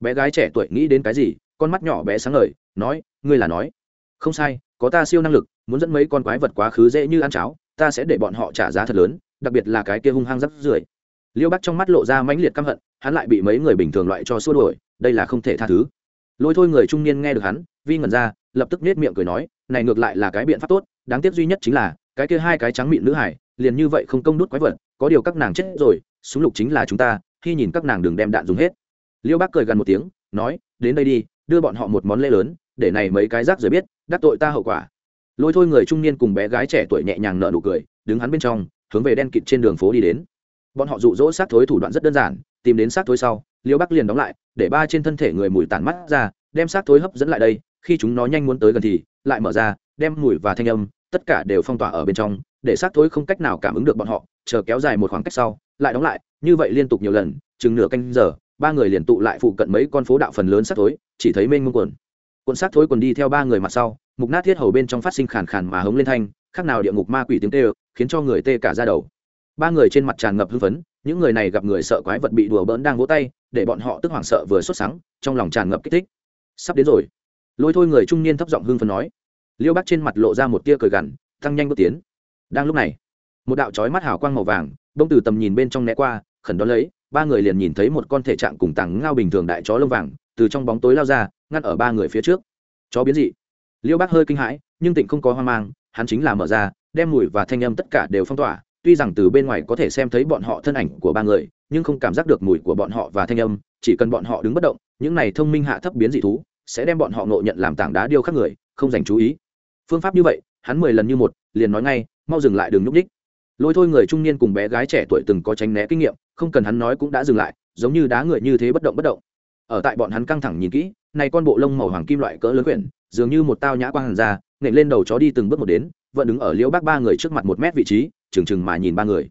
S1: Bé gái trẻ tuổi nghĩ đến cái gì, con mắt nhỏ bé sáng ngời, nói, ngươi là nói. Không sai, có ta siêu năng lực, muốn dẫn mấy con quái vật quá khứ dễ như ăn cháo, ta sẽ để bọn họ trả giá thật lớn, đặc biệt là cái kia hung hăng rắp rưởi. Liêu bắc trong mắt lộ ra mãnh liệt căm hận, hắn lại bị mấy người bình thường loại cho xua đuổi, đây là không thể tha thứ. Lôi thôi người trung niên nghe được hắn, vi ngẩn ra, lập tức nết miệng cười nói, này ngược lại là cái biện pháp tốt, đáng tiếc duy nhất chính là cái kia hai cái trắng mịn nữ hải, liền như vậy không công đút quái vật, có điều các nàng chết rồi, súng lục chính là chúng ta, khi nhìn các nàng đừng đem đạn dùng hết. Liêu bác cười gần một tiếng, nói, đến đây đi, đưa bọn họ một món lễ lớn, để này mấy cái rác rời biết, đắc tội ta hậu quả. Lôi thôi người trung niên cùng bé gái trẻ tuổi nhẹ nhàng nở nụ cười, đứng hắn bên trong, hướng về đen kịt trên đường phố đi đến. Bọn họ dụ dỗ sát thối thủ đoạn rất đơn giản, tìm đến sát thối sau, liêu bắc liền đóng lại, để ba trên thân thể người mùi tản mắt ra, đem sát thối hấp dẫn lại đây, khi chúng nó nhanh muốn tới gần thì, lại mở ra, đem mùi và thanh âm tất cả đều phong tỏa ở bên trong, để xác thối không cách nào cảm ứng được bọn họ, chờ kéo dài một khoảng cách sau, lại đóng lại, như vậy liên tục nhiều lần, chừng nửa canh giờ, ba người liền tụ lại phụ cận mấy con phố đạo phần lớn xác thối, chỉ thấy mênh mông quần. Quần xác thối quần đi theo ba người mặt sau, mục nát thiết hầu bên trong phát sinh khàn khàn mà hống lên thanh, khác nào địa ngục ma quỷ tiếng tê, khiến cho người tê cả ra đầu. Ba người trên mặt tràn ngập hưng phấn, những người này gặp người sợ quái vật bị đùa bỡn đang vỗ tay, để bọn họ tức hoảng sợ vừa sốt sắng, trong lòng tràn ngập kích thích. Sắp đến rồi. Lôi thôi người trung niên thấp giọng hưng phấn nói liêu bắc trên mặt lộ ra một tia cười gằn, tăng nhanh bước tiến. Đang lúc này, một đạo chói mắt hào quang màu vàng bông từ tầm nhìn bên trong né qua, khẩn đón lấy, ba người liền nhìn thấy một con thể trạng cùng tàng ngao bình thường đại chó lông vàng, từ trong bóng tối lao ra, ngăn ở ba người phía trước. Chó biến dị. Liêu bác hơi kinh hãi, nhưng tịnh không có hoang mang, hắn chính là mở ra, đem mùi và thanh âm tất cả đều phong tỏa, tuy rằng từ bên ngoài có thể xem thấy bọn họ thân ảnh của ba người, nhưng không cảm giác được mùi của bọn họ và thanh âm, chỉ cần bọn họ đứng bất động, những này thông minh hạ thấp biến dị thú, sẽ đem bọn họ nộ nhận làm tảng đá điêu khắc người, không dành chú ý phương pháp như vậy, hắn mười lần như một, liền nói ngay, mau dừng lại đường nhúc ních lôi thôi người trung niên cùng bé gái trẻ tuổi từng có tránh né kinh nghiệm, không cần hắn nói cũng đã dừng lại, giống như đá người như thế bất động bất động. Ở tại bọn hắn căng thẳng nhìn kỹ, này con bộ lông màu hoàng kim loại cỡ lớn quyển, dường như một tao nhã quang hàn ra nện lên đầu chó đi từng bước một đến, vẫn đứng ở liễu bác ba người trước mặt một mét vị trí, chừng chừng mà nhìn ba người.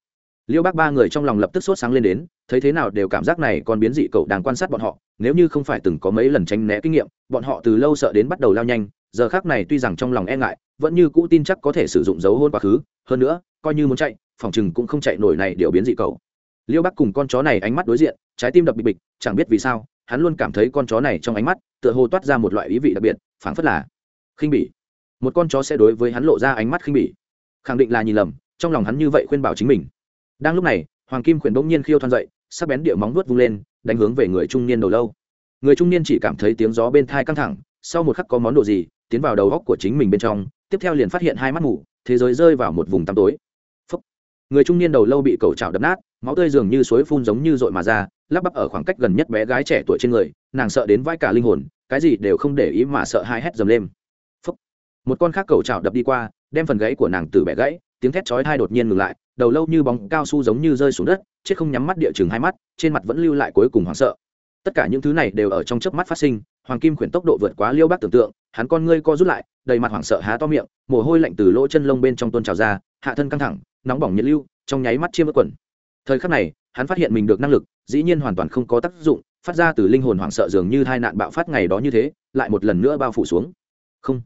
S1: Liễu bác ba người trong lòng lập tức sốt sáng lên đến, thấy thế nào đều cảm giác này còn biến dị cậu đang quan sát bọn họ, nếu như không phải từng có mấy lần tránh né kinh nghiệm, bọn họ từ lâu sợ đến bắt đầu lao nhanh giờ khác này tuy rằng trong lòng e ngại, vẫn như cũ tin chắc có thể sử dụng dấu hôn quá khứ, hơn nữa, coi như muốn chạy, phòng chừng cũng không chạy nổi này điều biến dị cầu. liêu bắc cùng con chó này ánh mắt đối diện, trái tim đập bịch bịch, chẳng biết vì sao, hắn luôn cảm thấy con chó này trong ánh mắt, tựa hồ toát ra một loại ý vị đặc biệt, phảng phất là khinh bỉ. Một con chó sẽ đối với hắn lộ ra ánh mắt khinh bỉ. Khẳng định là nhìn lầm, trong lòng hắn như vậy khuyên bảo chính mình. Đang lúc này, hoàng kim khuyển bỗng nhiên khiêu thoăn dậy, sắc bén địa móng vuốt vung lên, đánh hướng về người trung niên đầu lâu. Người trung niên chỉ cảm thấy tiếng gió bên thai căng thẳng sau một khắc có món đồ gì, tiến vào đầu góc của chính mình bên trong, tiếp theo liền phát hiện hai mắt mù thế giới rơi vào một vùng tăm tối Phúc. người trung niên đầu lâu bị cầu trào đập nát, máu tươi dường như suối phun giống như dội mà ra, lắp bắp ở khoảng cách gần nhất bé gái trẻ tuổi trên người, nàng sợ đến vai cả linh hồn, cái gì đều không để ý mà sợ hai hét dầm lên Phúc. một con khác cầu trào đập đi qua, đem phần gãy của nàng từ bẻ gãy, tiếng thét chói hai đột nhiên ngừng lại, đầu lâu như bóng cao su giống như rơi xuống đất, chết không nhắm mắt địa chừng hai mắt, trên mặt vẫn lưu lại cuối cùng hoảng sợ tất cả những thứ này đều ở trong chớp mắt phát sinh hoàng kim khuyển tốc độ vượt quá liêu bác tưởng tượng, hắn con ngươi co rút lại, đầy mặt hoảng sợ há to miệng, mồ hôi lạnh từ lỗ chân lông bên trong tôn trào ra, hạ thân căng thẳng, nóng bỏng nhiệt lưu, trong nháy mắt chiêm ớt quần. Thời khắc này, hắn phát hiện mình được năng lực, dĩ nhiên hoàn toàn không có tác dụng, phát ra từ linh hồn hoảng sợ dường như hai nạn bạo phát ngày đó như thế, lại một lần nữa bao phủ xuống. Không.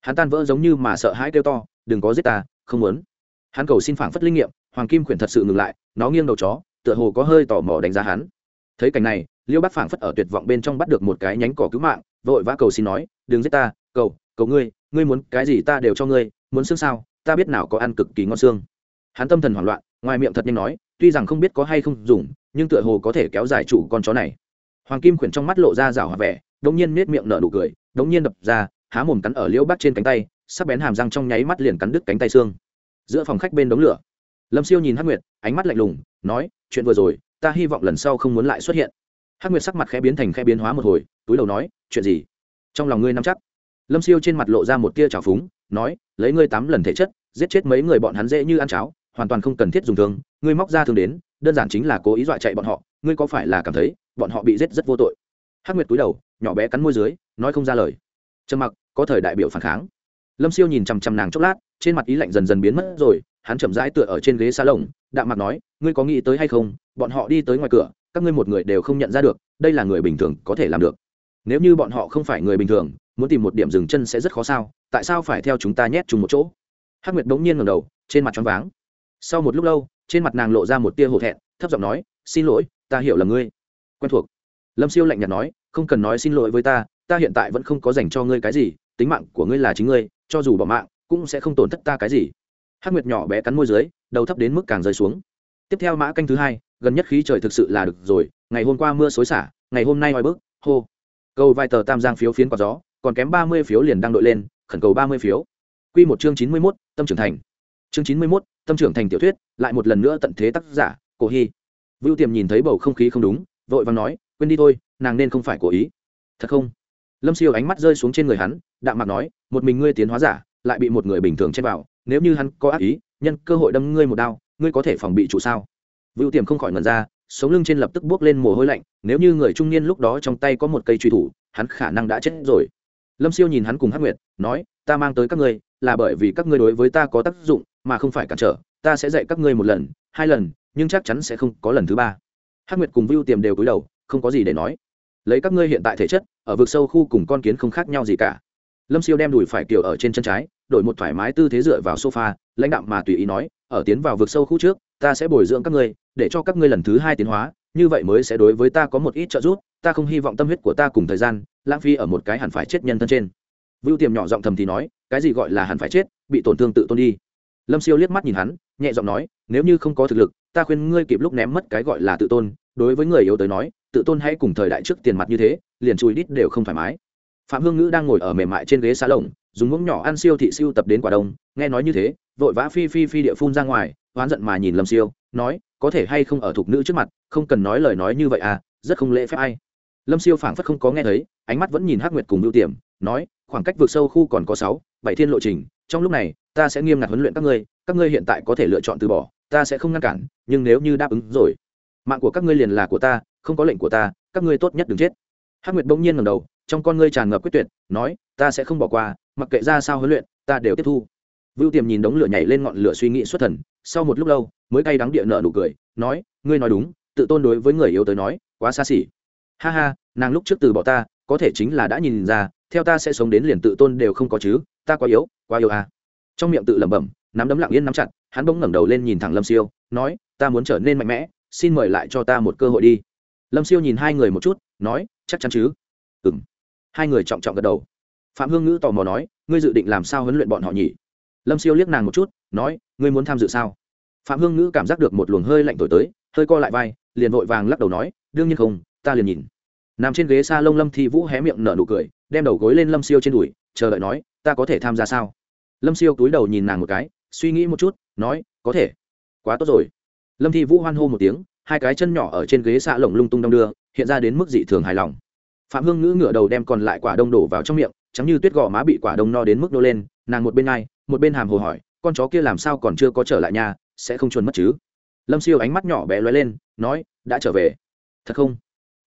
S1: Hắn tan vỡ giống như mà sợ hãi kêu to, đừng có giết ta, không muốn. Hắn cầu xin phảng phất linh nghiệm, hoàng kim khuyển thật sự ngừng lại, nó nghiêng đầu chó, tựa hồ có hơi tò mò đánh giá hắn. Thấy cảnh này liêu bác phảng phất ở tuyệt vọng bên trong bắt được một cái nhánh cỏ cứu mạng, vội vã cầu xin nói, đừng giết ta, cầu cầu ngươi ngươi muốn cái gì ta đều cho ngươi, muốn xương sao, ta biết nào có ăn cực kỳ ngon xương. Hắn tâm thần hoảng loạn, ngoài miệng thật nhanh nói, tuy rằng không biết có hay không dùng, nhưng tựa hồ có thể kéo dài chủ con chó này. Hoàng kim khuyển trong mắt lộ ra rảo hòa vẻ đống nhiên nết miệng nở nụ cười đống nhiên đập ra, há mồm cắn ở liễu Bác trên cánh tay, sắc bén hàm răng trong nháy mắt liền cắn đứt cánh tay xương. Giữa phòng khách bên đống lửa, lâm siêu nhìn hắc nguyệt, ánh mắt lạnh lùng, nói, chuyện vừa rồi, ta hy vọng lần sau không muốn lại xuất hiện hắc nguyệt sắc mặt khẽ biến thành khẽ biến hóa một hồi, túi đầu nói, chuyện gì? Trong lòng ngươi nắm chắc. Lâm siêu trên mặt lộ ra một tia trào phúng, nói, lấy ngươi tám lần thể chất, giết chết mấy người bọn hắn dễ như ăn cháo, hoàn toàn không cần thiết dùng thương, ngươi móc ra thương đến, đơn giản chính là cố ý dọa chạy bọn họ, ngươi có phải là cảm thấy bọn họ bị giết rất vô tội? Hắc nguyệt túi đầu, nhỏ bé cắn môi dưới, nói không ra lời. Trầm mặc, có thời đại biểu phản kháng. Lâm siêu nhìn chằm chằm nàng chốc lát, trên mặt ý lạnh dần dần biến mất rồi, hắn chậm rãi tựa ở trên ghế xa lồng đạm mặt nói, ngươi có nghĩ tới hay không, bọn họ đi tới ngoài cửa các ngươi một người đều không nhận ra được, đây là người bình thường có thể làm được. Nếu như bọn họ không phải người bình thường, muốn tìm một điểm dừng chân sẽ rất khó sao, tại sao phải theo chúng ta nhét chung một chỗ? Hắc nguyệt bỗng nhiên ngầm đầu, trên mặt t r váng. Sau một lúc lâu, trên mặt nàng lộ ra một tia hổ thẹn, thấp giọng nói, xin lỗi, ta hiểu là ngươi. Quen thuộc. Lâm siêu lạnh nhạt nói, không cần nói xin lỗi với ta ta hiện tại vẫn không có dành cho ngươi cái gì, tính mạng của ngươi là chính ngươi, cho dù bỏ mạng, cũng sẽ không tổn thất ta cái gì. Hắc nguyệt nhỏ bé cắn môi dưới, đầu thấp đến mức càng rơi xuống. Tiếp theo mã canh thứ hai gần nhất khí trời thực sự là được rồi, ngày hôm qua mưa xối xả, ngày hôm nay oi bức, hô. Câu vài tờ tam giang phiếu phiến quạt gió, còn kém ba mươi phiếu liền đang đội lên, khẩn cầu ba mươi phiếu. Q một chương chín mươi mốt, tâm trưởng thành. Chương chín mươi mốt, tâm trưởng thành tiểu thuyết, lại một lần nữa tận thế tác giả, cổ hy. Vưu tiềm nhìn thấy bầu không khí không đúng, vội vàng nói, quên đi thôi, nàng nên không phải cố ý. Thật không? Lâm siêu ánh mắt rơi xuống trên người hắn, đạm mặt nói, một mình ngươi tiến hóa giả, lại bị một người bình thường chen vào, nếu như hắn có ác ý, nhân cơ hội đâm ngươi một đao, ngươi có thể phòng bị chủ sao? Vưu tiềm không khỏi ngẩn ra, sống lưng trên lập tức buốc lên mồ hôi lạnh, nếu như người trung niên lúc đó trong tay có một cây truy thủ, hắn khả năng đã chết rồi. Lâm siêu nhìn hắn cùng hắc nguyệt, nói, ta mang tới các ngươi, là bởi vì các ngươi đối với ta có tác dụng, mà không phải cản trở, ta sẽ dạy các ngươi một lần, hai lần, nhưng chắc chắn sẽ không có lần thứ ba. Hắc nguyệt cùng vưu tiềm đều cúi đầu, không có gì để nói. Lấy các ngươi hiện tại thể chất, ở vực sâu khu cùng con kiến không khác nhau gì cả. Lâm siêu đem đùi phải kiểu ở trên chân trái đổi một thoải mái tư thế dựa vào sofa, lãnh đạm mà tùy ý nói, ở tiến vào vực sâu khu trước, ta sẽ bồi dưỡng các ngươi, để cho các ngươi lần thứ hai tiến hóa, như vậy mới sẽ đối với ta có một ít trợ giúp, ta không hy vọng tâm huyết của ta cùng thời gian, lãng phí ở một cái hẳn phải chết nhân thân trên. Vưu tiềm nhỏ giọng thầm thì nói, cái gì gọi là hẳn phải chết, bị tổn thương tự tôn đi. Lâm siêu liếc mắt nhìn hắn, nhẹ giọng nói, nếu như không có thực lực, ta khuyên ngươi kịp lúc ném mất cái gọi là tự tôn, đối với người yếu tới nói, tự tôn hãy cùng thời đại trước tiền mặt như thế, liền chùi đít đều không thoải mái. Phạm hương ngữ đang ngồi ở mềm mại trên ghế xa lồng dùng muỗng nhỏ ăn siêu thị siêu tập đến quả đông, nghe nói như thế, vội vã phi phi phi địa phun ra ngoài, oán giận mà nhìn lâm siêu, nói, có thể hay không ở thục nữ trước mặt, không cần nói lời nói như vậy à rất không lễ phép ai. Lâm siêu phảng phất không có nghe thấy, ánh mắt vẫn nhìn hắc nguyệt cùng ưu tiềm, nói, khoảng cách vượt sâu khu còn có sáu, bảy thiên lộ trình, trong lúc này, ta sẽ nghiêm ngặt huấn luyện các ngươi các ngươi hiện tại có thể lựa chọn từ bỏ, ta sẽ không ngăn cản, nhưng nếu như đáp ứng rồi, mạng của các ngươi liền là của ta, không có lệnh của ta, các ngươi tốt nhất đừng chết. Hắc nguyệt bỗng nhiên ngầm đầu trong con ngươi tràn ngập quyết tuyệt, nói, ta sẽ không bỏ qua, mặc kệ ra sao huấn luyện, ta đều tiếp thu. Vưu tiềm nhìn đống lửa nhảy lên ngọn lửa suy nghĩ xuất thần, sau một lúc lâu, mới cay đắng địa nợ nụ cười, nói, ngươi nói đúng, tự tôn đối với người yếu tới nói, quá xa xỉ. Ha ha, nàng lúc trước từ bỏ ta, có thể chính là đã nhìn ra, theo ta sẽ sống đến liền tự tôn đều không có chứ, ta quá yếu quá yếu à. Trong miệng tự lẩm bẩm, nắm đấm lặng yên nắm chặt, hắn bỗng ngẩng đầu lên nhìn thẳng lâm siêu, nói, ta muốn trở nên mạnh mẽ, xin mời lại cho ta một cơ hội đi. Lâm siêu nhìn hai người một chút, nói, chắc chắn chứ. Ừ m hai người trọng trọng gật đầu. Phạm hương ngữ tò mò nói, ngươi dự định làm sao huấn luyện bọn họ nhỉ? Lâm siêu liếc nàng một chút, nói, ngươi muốn tham dự sao? Phạm hương ngữ cảm giác được một luồng hơi lạnh thổi tới, hơi co lại vai, liền vội vàng lắc đầu nói, đương nhiên không, ta liền nhìn. Nằm trên ghế s a lông lâm thi vũ hé miệng nở nụ cười, đem đầu gối lên lâm siêu trên đùi, chờ đợi nói, ta có thể tham gia sao? Lâm siêu túi đầu nhìn nàng một cái, suy nghĩ một chút, nói, có thể. Quá tốt rồi. Lâm thi vũ hoan hô một tiếng, hai cái chân nhỏ ở trên ghế xạ lồng lung tung đong đưa, hiện ra đến mức dị thường hài lòng phạm hương ngữ ngửa đầu đem còn lại quả đông đổ vào trong miệng chẳng như tuyết gò má bị quả đông no đến mức nô lên, nàng một bên ngay một bên hàm hồ hỏi, con chó kia làm sao còn chưa có trở lại nhà, sẽ không chuồn mất chứ? Lâm siêu ánh mắt nhỏ bé lóe lên, nói, đã trở về. Thật không?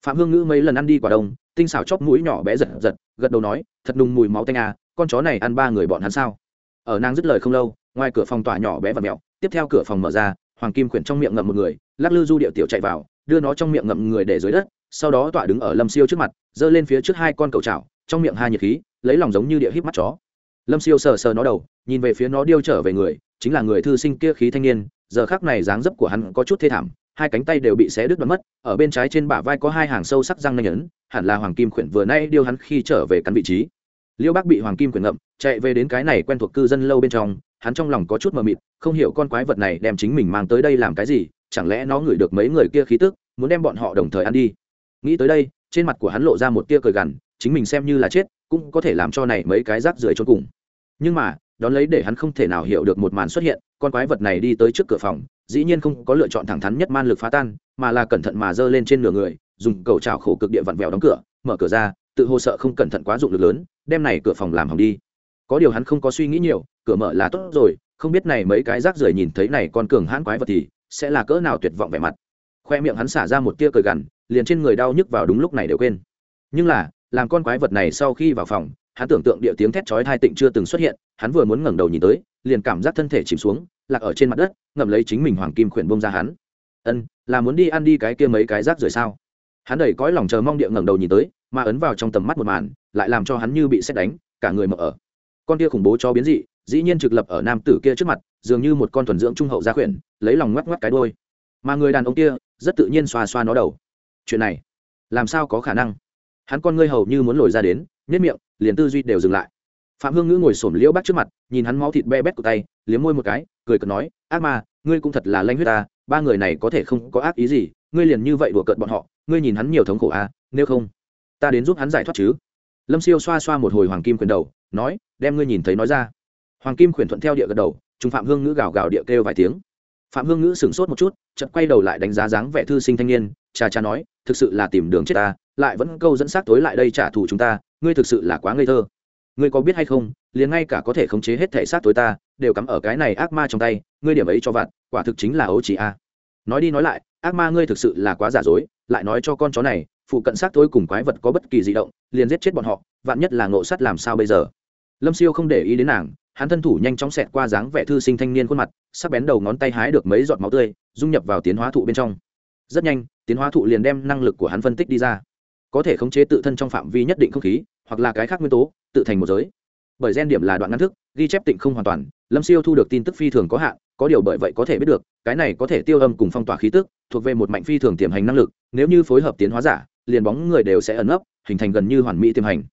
S1: Phạm hương ngữ mấy lần ăn đi quả đông, tinh xảo chóp mũi nhỏ bé giật giật, gật đầu nói, thật nùng mùi máu tanh à con chó này ăn ba người bọn hắn sao? Ở nàng dứt lời không lâu, ngoài cửa phòng tỏa nhỏ bé và mẹo, tiếp theo cửa phòng mở ra, hoàng kim khuyển trong miệng ngậm một người, lắc lư du điệu tiểu chạy vào, đưa nó trong miệng ngậm người để dưới đất sau đó tọa đứng ở lâm siêu trước mặt, giơ lên phía trước hai con cầu chảo, trong miệng hai nhiệt khí, lấy lòng giống như địa híp mắt chó. Lâm siêu sờ sờ nó đầu, nhìn về phía nó điêu trở về người, chính là người thư sinh kia khí thanh niên, giờ khác này dáng dấp của hắn có chút thê thảm, hai cánh tay đều bị xé đứt đoán mất, ở bên trái trên bả vai có hai hàng sâu sắc răng nanh ấn hẳn là hoàng kim khuyển vừa nay điêu hắn khi trở về cắn vị trí. Liêu bác bị hoàng kim khuyển ngậm, chạy về đến cái này quen thuộc cư dân lâu bên trong, hắn trong lòng có chút mờ mịt, không hiểu con quái vật này đem chính mình mang tới đây làm cái gì, chẳng lẽ nó ngửi được mấy người kia khí tức, muốn đem bọn họ đồng thời ăn đi nghĩ tới đây, trên mặt của hắn lộ ra một tia cười gằn, chính mình xem như là chết, cũng có thể làm cho này mấy cái rác rưởi cho cùng. Nhưng mà, đón lấy để hắn không thể nào hiểu được một màn xuất hiện, con quái vật này đi tới trước cửa phòng, dĩ nhiên không có lựa chọn thẳng thắn nhất man lực phá tan, mà là cẩn thận mà giơ lên trên nửa người, dùng cầu trào khổ cực địa vặn vẹo đóng cửa, mở cửa ra, tự hồ sợ không cẩn thận quá dụng lực lớn, đem này cửa phòng làm hỏng đi. Có điều hắn không có suy nghĩ nhiều, cửa mở là tốt rồi, không biết này mấy cái rác rưởi nhìn thấy này con cường hãn quái vật thì sẽ là cỡ nào tuyệt vọng vẻ mặt. Khoe miệng hắn xả ra một tia cười gằn liền trên người đau nhức vào đúng lúc này đều quên. Nhưng là, làm con quái vật này sau khi vào phòng, hắn tưởng tượng địa tiếng thét chói tai tịnh chưa từng xuất hiện, hắn vừa muốn ngẩng đầu nhìn tới, liền cảm giác thân thể chìm xuống, lạc ở trên mặt đất, ngậm lấy chính mình hoàng kim khuyển bông ra hắn. Ân, là muốn đi ăn đi cái kia mấy cái rác rưởi sao? Hắn đầy cõi lòng chờ mong địa ngẩng đầu nhìn tới, mà ấn vào trong tầm mắt một màn, lại làm cho hắn như bị xét đánh, cả người mở ở. Con kia khủng bố cho biến dị, dĩ nhiên trực lập ở nam tử kia trước mặt, dường như một con thuần dưỡng trung hậu gia khuyển, lấy lòng ngoắc ngoắc cái đôi mà người đàn ông kia, rất tự nhiên xoa xoa nó đầu chuyện này làm sao có khả năng? Hắn con ngươi hầu như muốn lồi ra đến nhất miệng, liền tư duy đều dừng lại. Phạm hương ngữ ngồi xổm liễu bắt trước mặt, nhìn hắn máu thịt be bét của tay, liếm môi một cái, cười cợt nói, ác ma, ngươi cũng thật là lanh huyết ta, ba người này có thể không có ác ý gì, ngươi liền như vậy đùa cợt bọn họ, ngươi nhìn hắn nhiều thống khổ à nếu không, ta đến giúp hắn giải thoát chứ. Lâm siêu xoa xoa một hồi hoàng kim quyền đầu, nói, đem ngươi nhìn thấy nói ra. Hoàng kim khuyển thuận theo địa gật đầu chúng phạm hương ngữ gào gào địa kêu vài tiếng. Phạm hương ngữ sửng sốt một chút, chợt quay đầu lại đánh giá dáng vẻ thư sinh thanh niên cha cha nói, thực sự là tìm đường chết ta, lại vẫn câu dẫn xác tối lại đây trả thù chúng ta, ngươi thực sự là quá ngây thơ. Ngươi có biết hay không, liền ngay cả có thể khống chế hết thể xác tối ta, đều cắm ở cái này ác ma trong tay, ngươi điểm ấy cho vặt, quả thực chính là ấu chỉ a. Nói đi nói lại, ác ma ngươi thực sự là quá giả dối, lại nói cho con chó này, phụ cận xác tối cùng quái vật có bất kỳ di động, liền giết chết bọn họ, vạn nhất là ngộ sắt làm sao bây giờ? Lâm siêu không để ý đến nàng, hắn thân thủ nhanh chóng xẹt qua dáng vẻ thư sinh thanh niên khuôn mặt, sắc bén đầu ngón tay hái được mấy giọt máu tươi, dung nhập vào tiến hóa thụ bên trong rất nhanh, tiến hóa thụ liền đem năng lực của hắn phân tích đi ra. Có thể khống chế tự thân trong phạm vi nhất định không khí, hoặc là cái khác nguyên tố, tự thành một giới. Bởi gen điểm là đoạn ngăn thức, ghi chép tịnh không hoàn toàn, lâm siêu thu được tin tức phi thường có hạn, có điều bởi vậy có thể biết được, cái này có thể tiêu âm cùng phong tỏa khí tức, thuộc về một mạnh phi thường tiềm hành năng lực, nếu như phối hợp tiến hóa giả, liền bóng người đều sẽ ẩn ấp hình thành gần như hoàn mỹ tiềm hành.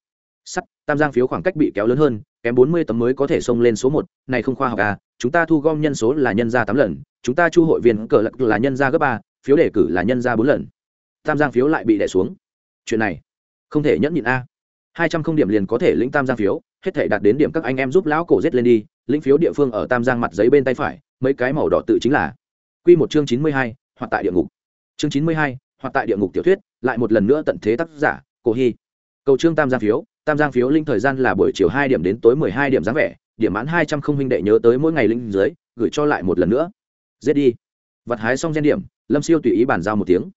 S1: Sắt, tam giang phiếu khoảng cách bị kéo lớn hơn, kém bốn mươi tấm mới có thể xông lên số một, này không khoa học à chúng ta thu gom nhân số là nhân ra tám lần, chúng ta chu hội viên cờ lật là nhân ra gấp ba phiếu đề cử là nhân ra bốn lần. Tam giang phiếu lại bị đẻ xuống. Chuyện này, không thể nhẫn nhịn a. Hai trăm không điểm liền có thể lĩnh tam giang phiếu, hết thể đạt đến điểm các anh em giúp lão cổ giết lên đi, lĩnh phiếu địa phương ở tam giang mặt giấy bên tay phải, mấy cái màu đỏ tự chính là. Q một chương chín mươi hai hoặc tại địa ngục. Chương chín mươi hai hoặc tại địa ngục tiểu thuyết, lại một lần nữa tận thế tác giả, cổ hy. Cầu trương tam giang phiếu, tam giang phiếu linh thời gian là buổi chiều hai điểm đến tối mười hai điểm dáng vẻ, điểm mãn hai trăm không huynh đệ nhớ tới mỗi ngày linh dưới, gửi cho lại một lần nữa. Giết đi vặt hái xong gen điểm, lâm siêu tùy ý bàn giao một tiếng.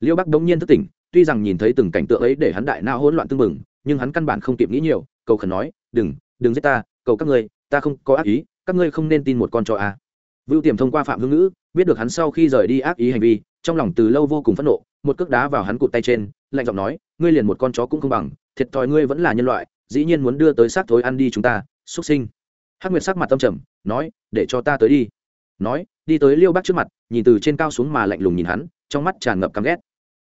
S1: Liêu bắc đống nhiên thức tỉnh, tuy rằng nhìn thấy từng cảnh tượng ấy để hắn đại nao hỗn loạn tưng bừng nhưng hắn căn bản không kịp nghĩ nhiều, cầu khẩn nói, đừng đừng giết ta, cầu các ngươi, ta không có ác ý, các ngươi không nên tin một con chó a. À. vưu tiềm thông qua phạm hương ngữ, biết được hắn sau khi rời đi ác ý hành vi, trong lòng từ lâu vô cùng phẫn nộ, một cước đá vào hắn cụt tay trên, lạnh giọng nói, ngươi liền một con chó cũng không bằng, thiệt thòi ngươi vẫn là nhân loại, dĩ nhiên muốn đưa tới xác thối ăn đi chúng ta xuất sinh. Hắc nguyệt sắc mặt tâm trầm, nói, để cho ta tới đi. Nói đi tới liêu bác trước mặt, nhìn từ trên cao xuống mà lạnh lùng nhìn hắn, trong mắt tràn ngập căm ghét.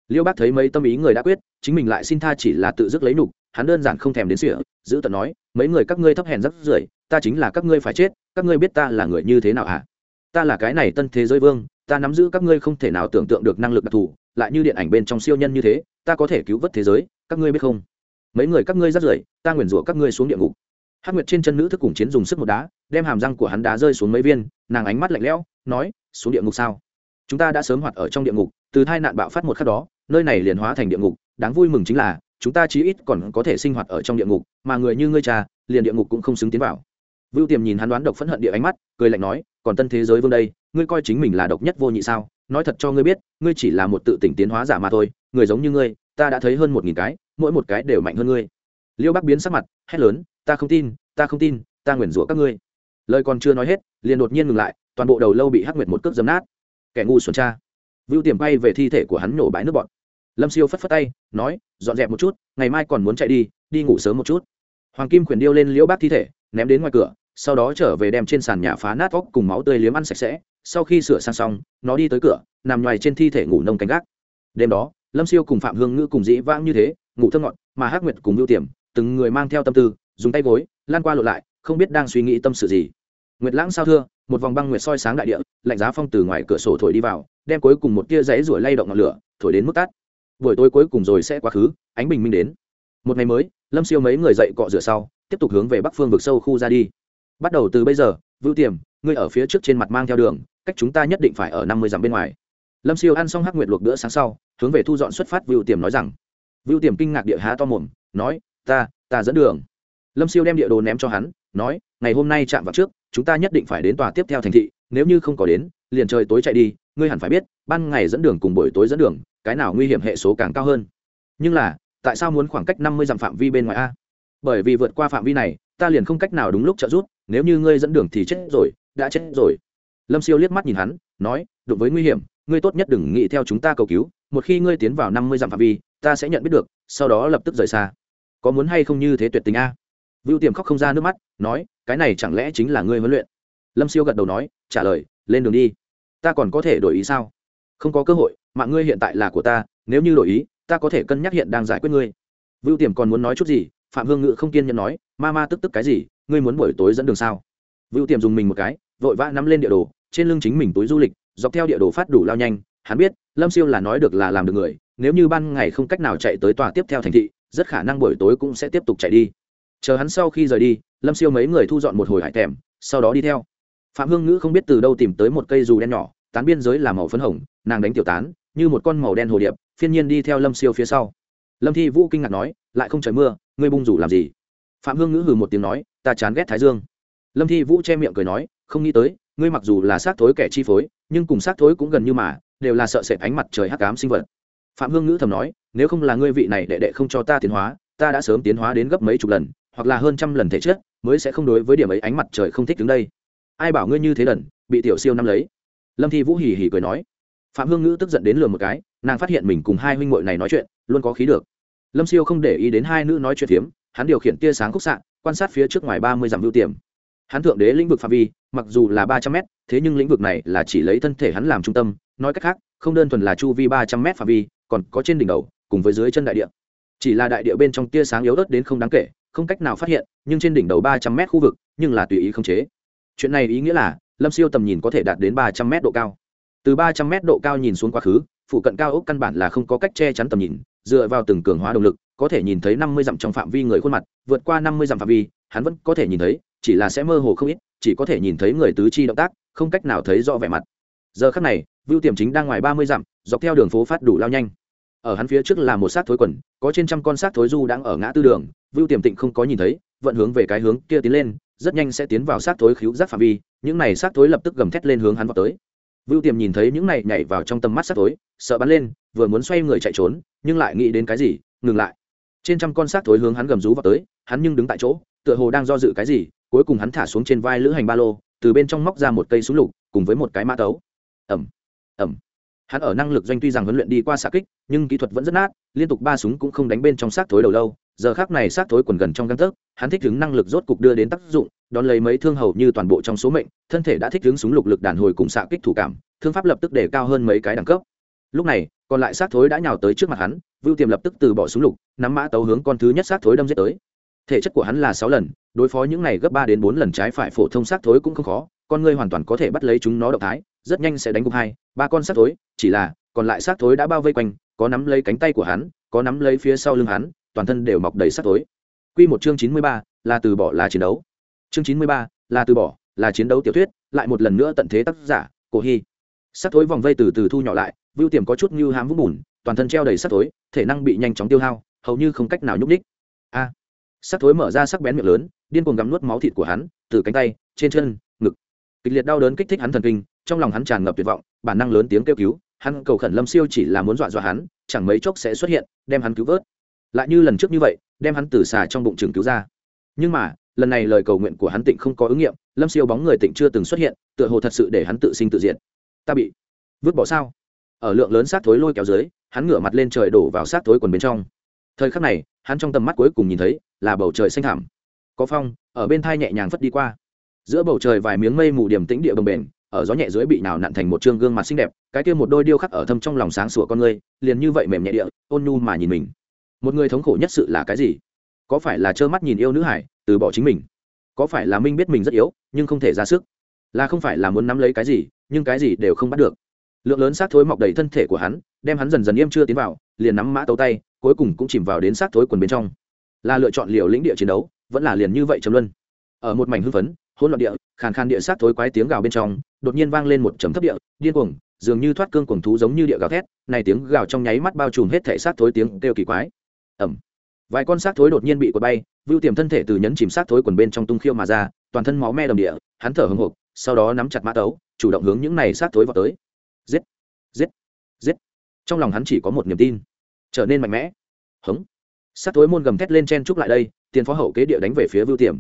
S1: Liêu bác thấy mấy tâm ý người đã quyết, chính mình lại xin tha chỉ là tự dứt lấy nục hắn đơn giản không thèm đến sỉa giữ tận nói, mấy người các ngươi thấp hèn rắc rưởi, ta chính là các ngươi phải chết, các ngươi biết ta là người như thế nào hả? Ta là cái này tân thế giới vương, ta nắm giữ các ngươi không thể nào tưởng tượng được năng lực đặc thù, lại như điện ảnh bên trong siêu nhân như thế, ta có thể cứu vớt thế giới, các ngươi biết không? Mấy người các ngươi rắc rưởi, ta nguyền rủa các ngươi xuống địa ngục. Hát nguyệt trên chân nữ thức cùng chiến dùng sức một đá đem hàm răng của hắn đá rơi xuống mấy viên, nàng ánh mắt lạnh lẽo, nói, xuống địa ngục sao? Chúng ta đã sớm hoạt ở trong địa ngục, từ hai nạn bạo phát một khắc đó, nơi này liền hóa thành địa ngục, đáng vui mừng chính là, chúng ta chí ít còn có thể sinh hoạt ở trong địa ngục, mà người như ngươi cha, liền địa ngục cũng không xứng tiến vào. Vưu tiềm nhìn hắn đoán độc phẫn hận địa ánh mắt, cười lạnh nói, còn tân thế giới vương đây, ngươi coi chính mình là độc nhất vô nhị sao? Nói thật cho ngươi biết, ngươi chỉ là một tự tỉnh tiến hóa giả mà thôi, người giống như ngươi, ta đã thấy hơn một nghìn cái, mỗi một cái đều mạnh hơn ngươi. Liêu bắc biến sắc mặt, hét lớn, ta không tin, ta không tin, ta nguyền rủa các ngươi lời còn chưa nói hết, liền đột nhiên ngừng lại, toàn bộ đầu lâu bị hắc nguyệt một cước dấm nát. Kẻ ngu xuẩn cha. Vưu tiềm bay về thi thể của hắn nổ bãi nước bọn lâm siêu phất phất tay, nói, dọn dẹp một chút, ngày mai còn muốn chạy đi đi ngủ sớm một chút. Hoàng kim khuyển điêu lên liễu bác thi thể, ném đến ngoài cửa, sau đó trở về đem trên sàn nhà phá nát vóc cùng máu tươi liếm ăn sạch sẽ. Sau khi sửa sang xong, nó đi tới cửa, nằm ngoài trên thi thể ngủ nông canh gác. Đêm đó, lâm siêu cùng phạm hương ngữ cùng dĩ vãng như thế, ngủ thơ ngọn mà hắc nguyệt cùng mưu tiềm, từng người mang theo tâm tư, dùng tay gối, lan qua lộ lại, không biết đang suy nghĩ tâm sự gì nguyệt lãng sao thưa, một vòng băng nguyệt soi sáng đại địa, lạnh giá phong từ ngoài cửa sổ thổi đi vào, đem cuối cùng một tia giấy ruổi lay động ngọn lửa, thổi đến mức tắt. Buổi tối cuối cùng rồi sẽ quá khứ, ánh bình minh đến. Một ngày mới, lâm siêu mấy người dậy cọ rửa sau, tiếp tục hướng về bắc phương vực sâu khu ra đi. Bắt đầu từ bây giờ vưu tiềm, ngươi ở phía trước trên mặt mang theo đường, cách chúng ta nhất định phải ở năm mươi dặm bên ngoài. Lâm siêu ăn xong hắc nguyệt luộc bữa sáng sau, hướng về thu dọn xuất phát vưu tiềm nói rằng. Vưu tiềm kinh ngạc địa há to mồm, nói, ta ta dẫn đường. Lâm siêu đem địa đồ ném cho hắn, nói, ngày hôm nay chạm vào trước chúng ta nhất định phải đến tòa tiếp theo thành thị, nếu như không có đến, liền trời tối chạy đi, ngươi hẳn phải biết, ban ngày dẫn đường cùng buổi tối dẫn đường, cái nào nguy hiểm hệ số càng cao hơn. Nhưng là, tại sao muốn khoảng cách năm mươi dặm phạm vi bên ngoài a? Bởi vì vượt qua phạm vi này, ta liền không cách nào đúng lúc trợ giúp, nếu như ngươi dẫn đường thì chết rồi, đã chết rồi. Lâm siêu liếc mắt nhìn hắn, nói, đụng với nguy hiểm, ngươi tốt nhất đừng nghĩ theo chúng ta cầu cứu, một khi ngươi tiến vào năm mươi dặm phạm vi, ta sẽ nhận biết được, sau đó lập tức rời xa. Có muốn hay không như thế tuyệt tình a? Vưu tiềm khóc không ra nước mắt, nói, cái này chẳng lẽ chính là ngươi huấn luyện? Lâm siêu gật đầu nói, trả lời, lên đường đi. Ta còn có thể đổi ý sao? Không có cơ hội, mạng ngươi hiện tại là của ta, nếu như đổi ý, ta có thể cân nhắc hiện đang giải quyết ngươi. Vưu tiềm còn muốn nói chút gì, phạm hương ngự không kiên nhẫn nói, ma ma tức tức cái gì, ngươi muốn buổi tối dẫn đường sao? Vưu tiềm dùng mình một cái, vội vã nắm lên địa đồ, trên lưng chính mình túi du lịch, dọc theo địa đồ phát đủ lao nhanh. Hắn biết, lâm siêu là nói được là làm được người, nếu như ban ngày không cách nào chạy tới tòa tiếp theo thành thị, rất khả năng buổi tối cũng sẽ tiếp tục chạy đi chờ hắn sau khi rời đi, lâm siêu mấy người thu dọn một hồi hải thèm sau đó đi theo. Phạm hương ngữ không biết từ đâu tìm tới một cây dù đen nhỏ, tán biên giới là màu phấn hồng, nàng đánh tiểu tán, như một con màu đen hồ điệp, phiên nhiên đi theo lâm siêu phía sau. Lâm thi vũ kinh ngạc nói, lại không trời mưa, ngươi bung rủ làm gì? Phạm hương ngữ hừ một tiếng nói, ta chán ghét thái dương. Lâm thi vũ che miệng cười nói, không nghĩ tới, ngươi mặc dù là xác thối kẻ chi phối, nhưng cùng xác thối cũng gần như mà, đều là sợ sệt ánh mặt trời hắc ám sinh vật. Phạm hương ngữ thầm nói, nếu không là ngươi vị này đệ đệ không cho ta tiến hóa, ta đã sớm tiến hóa đến gấp mấy chục lần hoặc là hơn trăm lần thể chất, mới sẽ không đối với điểm ấy ánh mặt trời không thích đứng đây. Ai bảo ngươi như thế lần, bị tiểu siêu năm lấy? Lâm thi vũ hì hì cười nói. Phạm hương ngữ tức giận đến lừa một cái, nàng phát hiện mình cùng hai huynh muội này nói chuyện, luôn có khí được. Lâm siêu không để ý đến hai nữ nói chuyện phiếm hắn điều khiển tia sáng khúc xạ quan sát phía trước ngoài ba mươi dặm ưu tiềm. Hắn thượng đế lĩnh vực phạm vi, mặc dù là ba trăm m thế nhưng lĩnh vực này là chỉ lấy thân thể hắn làm trung tâm, nói cách khác, không đơn thuần là chu vi ba trăm m phạm vi, còn có trên đỉnh đầu, cùng với dưới chân đại địa. Chỉ là đại địa bên trong tia sáng yếu ớt đến không đáng kể không cách nào phát hiện, nhưng trên đỉnh đầu ba trăm m khu vực, nhưng là tùy ý không chế. Chuyện này ý nghĩa là, lâm siêu tầm nhìn có thể đạt đến ba trăm m độ cao. Từ ba trăm m độ cao nhìn xuống quá khứ, phụ cận cao ốc căn bản là không có cách che chắn tầm nhìn, dựa vào từng cường hóa động lực, có thể nhìn thấy năm mươi dặm trong phạm vi người khuôn mặt, vượt qua năm mươi dặm phạm vi, hắn vẫn có thể nhìn thấy, chỉ là sẽ mơ hồ không ít, chỉ có thể nhìn thấy người tứ chi động tác, không cách nào thấy rõ vẻ mặt. Giờ khắc này vưu tiềm chính đang ngoài ba mươi dặm, dọc theo đường phố phát đủ lao nhanh ở hắn phía trước là một xác thối quần, có trên trăm con xác thối du đang ở ngã tư đường, vưu tiềm tịnh không có nhìn thấy, vận hướng về cái hướng kia tiến lên, rất nhanh sẽ tiến vào xác thối khíu giác phạm vi, những này xác thối lập tức gầm thét lên hướng hắn vào tới. Vưu tiềm nhìn thấy những này nhảy vào trong tầm mắt xác thối, sợ bắn lên, vừa muốn xoay người chạy trốn, nhưng lại nghĩ đến cái gì, ngừng lại. Trên trăm con xác thối hướng hắn gầm rú vào tới, hắn nhưng đứng tại chỗ, tựa hồ đang do dự cái gì, cuối cùng hắn thả xuống trên vai lữ hành ba lô, từ bên trong móc ra một cây súng lục, cùng với một cái mã tấu. Ẩm ẩm hắn ở năng lực doanh tuy rằng huấn luyện đi qua xạ kích, nhưng kỹ thuật vẫn rất nát, liên tục ba súng cũng không đánh bên trong xác thối đầu lâu. Giờ khác này xác thối quần gần trong găng tấc, hắn thích ứng năng lực rốt cục đưa đến tác dụng, đón lấy mấy thương hầu như toàn bộ trong số mệnh, thân thể đã thích ứng súng lục lực đàn hồi cùng xạ kích thủ cảm, thương pháp lập tức để cao hơn mấy cái đẳng cấp. Lúc này, còn lại xác thối đã nhào tới trước mặt hắn, vưu tiềm lập tức từ bỏ súng lục, nắm mã tấu hướng con thứ nhất xác thối đâm giết tới. Thể chất của hắn là sáu lần, đối phó những này gấp ba đến bốn lần trái phải phổ thông xác thối cũng không khó, con ngươi hoàn toàn có thể bắt lấy chúng nó động thái rất nhanh sẽ đánh gục hai, ba con xác thối, chỉ là, còn lại xác thối đã bao vây quanh, có nắm lấy cánh tay của hắn, có nắm lấy phía sau lưng hắn, toàn thân đều mọc đầy xác thối. Quy một chương chín mươi ba, là từ bỏ là chiến đấu. Chương chín mươi ba, là từ bỏ, là chiến đấu tiểu thuyết, lại một lần nữa tận thế tác giả, cổ hy. Sắc thối vòng vây từ từ thu nhỏ lại, vưu tiềm có chút như hám vũng bùn, toàn thân treo đầy sắc thối, thể năng bị nhanh chóng tiêu hao, hầu như không cách nào nhúc ních a! Sắc thối mở ra sắc bén miệng lớn, điên cuồng gắm nuốt máu thịt của hắn, từ cánh tay, trên chân, ngực. Kịch liệt đau đớn kích thích hắn thần kinh trong lòng hắn tràn ngập tuyệt vọng, bản năng lớn tiếng kêu cứu, hắn cầu khẩn lâm siêu chỉ là muốn dọa dọa hắn, chẳng mấy chốc sẽ xuất hiện, đem hắn cứu vớt. Lại như lần trước như vậy, đem hắn từ xà trong bụng trường cứu ra. Nhưng mà, lần này lời cầu nguyện của hắn tịnh không có ứng nghiệm, lâm siêu bóng người tịnh chưa từng xuất hiện, tựa hồ thật sự để hắn tự sinh tự diệt. ta bị vứt bỏ sao? Ở lượng lớn sát thối lôi kéo dưới, hắn ngửa mặt lên trời đổ vào sát thối quần bên trong. Thời khắc này, hắn trong tầm mắt cuối cùng nhìn thấy là bầu trời xanh thảm có phong, ở bên thai nhẹ nhàng phất đi qua. Giữa bầu trời vài miếng mây mù điểm tĩnh địa bồng bềnh ở gió nhẹ dưới bị nào nặn thành một chương gương mặt xinh đẹp, cái kia một đôi điêu khắc ở thâm trong lòng sáng sủa con người liền như vậy mềm nhẹ địa, ôn nhu mà nhìn mình. Một người thống khổ nhất sự là cái gì? Có phải là trơ mắt nhìn yêu nữ hải, từ bỏ chính mình? Có phải là minh biết mình rất yếu, nhưng không thể ra sức? Là không phải là muốn nắm lấy cái gì, nhưng cái gì đều không bắt được. Lượng lớn xác thối mọc đầy thân thể của hắn, đem hắn dần dần im chưa tiến vào, liền nắm mã tấu tay, cuối cùng cũng chìm vào đến xác thối quần bên trong. Là lựa chọn liều lĩnh địa chiến đấu, vẫn là liền như vậy trầm luân. Ở một mảnh hưng phấn hỗn loạn địa, khàn khàn địa sát thối quái tiếng gào bên trong, đột nhiên vang lên một trầm thấp địa, điên cuồng, dường như thoát cương cuồng thú giống như địa gào thét, này tiếng gào trong nháy mắt bao trùm hết thể sát thối tiếng kêu kỳ quái. Ẩm vài con sát thối đột nhiên bị quật bay, vưu tiềm thân thể từ nhấn chìm sát thối quần bên trong tung khiêu mà ra, toàn thân máu me đầm địa, hắn thở hưng hục sau đó nắm chặt mã tấu, chủ động hướng những này sát thối vào tới. Giết! Giết! Giết! Trong lòng hắn chỉ có một niềm tin, trở nên mạnh mẽ. Hống! Sát thối môn gầm thét lên chen trúc lại đây, tiền phó hậu kế địa đánh về phía vưu tiềm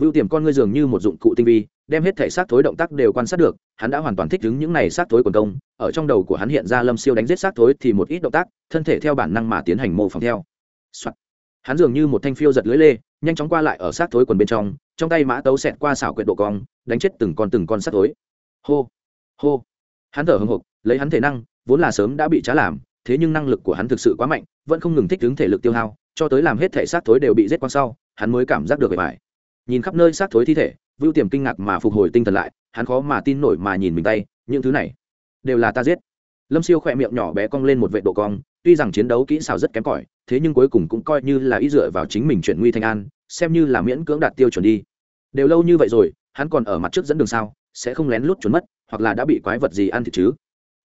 S1: vưu tiềm con ngươi dường như một dụng cụ tinh vi, đem hết thể sát thối động tác đều quan sát được, hắn đã hoàn toàn thích ứng những này sát thối quần công, ở trong đầu của hắn hiện ra lâm siêu đánh giết sát thối thì một ít động tác, thân thể theo bản năng mà tiến hành mô phỏng theo、Soạn. hắn dường như một thanh phiêu giật lưới lê, nhanh chóng qua lại ở sát thối quần bên trong trong tay mã tấu xẹt qua xảo quyệt độ cong, đánh chết từng con từng con sát thối. Hô. Hô. Hắn thở hững hộc, lấy hắn thể năng, vốn là sớm đã bị trá làm, thế nhưng năng lực của hắn thực sự quá mạnh, vẫn không ngừng thích ứng thể lực tiêu hao, cho tới làm hết thể sát thối đều bị giết quang sau, hắn mới cảm giác được bề bại nhìn khắp nơi xác thối thi thể, vưu tiềm kinh ngạc mà phục hồi tinh thần lại, hắn khó mà tin nổi mà nhìn mình tay, những thứ này đều là ta giết. Lâm siêu khỏe miệng nhỏ bé cong lên một vệ độ cong, tuy rằng chiến đấu kỹ xảo rất kém cỏi, thế nhưng cuối cùng cũng coi như là ý dựa vào chính mình chuyển nguy thành an, xem như là miễn cưỡng đạt tiêu chuẩn đi. Đều lâu như vậy rồi, hắn còn ở mặt trước dẫn đường sao, sẽ không lén lút trốn mất, hoặc là đã bị quái vật gì ăn thịt chứ?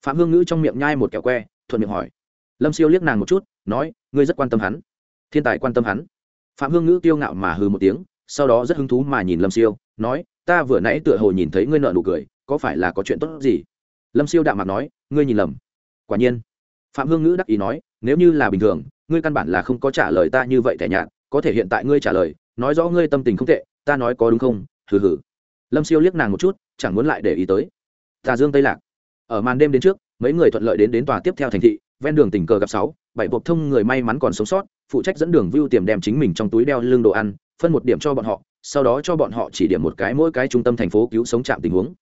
S1: Phạm hương ngữ trong miệng nhai một kẹo que, thuận miệng hỏi. Lâm siêu liếc nàng một chút, nói, ngươi rất quan tâm hắn. Thiên tài quan tâm hắn. Phạm hương ngữ tiêu ngạo mà hừ một tiếng sau đó rất hứng thú mà nhìn lâm siêu, nói, ta vừa nãy tựa hồ nhìn thấy ngươi nợ nụ cười, có phải là có chuyện tốt gì? Lâm siêu đạm mặt nói, ngươi nhìn lầm. Quả nhiên, phạm hương ngữ đắc ý nói, nếu như là bình thường, ngươi căn bản là không có trả lời ta như vậy thẻ nhạt, có thể hiện tại ngươi trả lời, nói rõ ngươi tâm tình không tệ, ta nói có đúng không? Hừ hừ. Lâm siêu liếc nàng một chút, chẳng muốn lại để ý tới. Tà dương tây lạc. Ở màn đêm đến trước, mấy người thuận lợi đến đến tòa tiếp theo thành thị, ven đường tình cờ gặp sáu, bảy buộc thông người may mắn còn sống sót, phụ trách dẫn đường vưu tiềm đem chính mình trong túi đeo lương đồ ăn phân một điểm cho bọn họ, sau đó cho bọn họ chỉ điểm một cái mỗi cái trung tâm thành phố cứu sống trạm tình huống.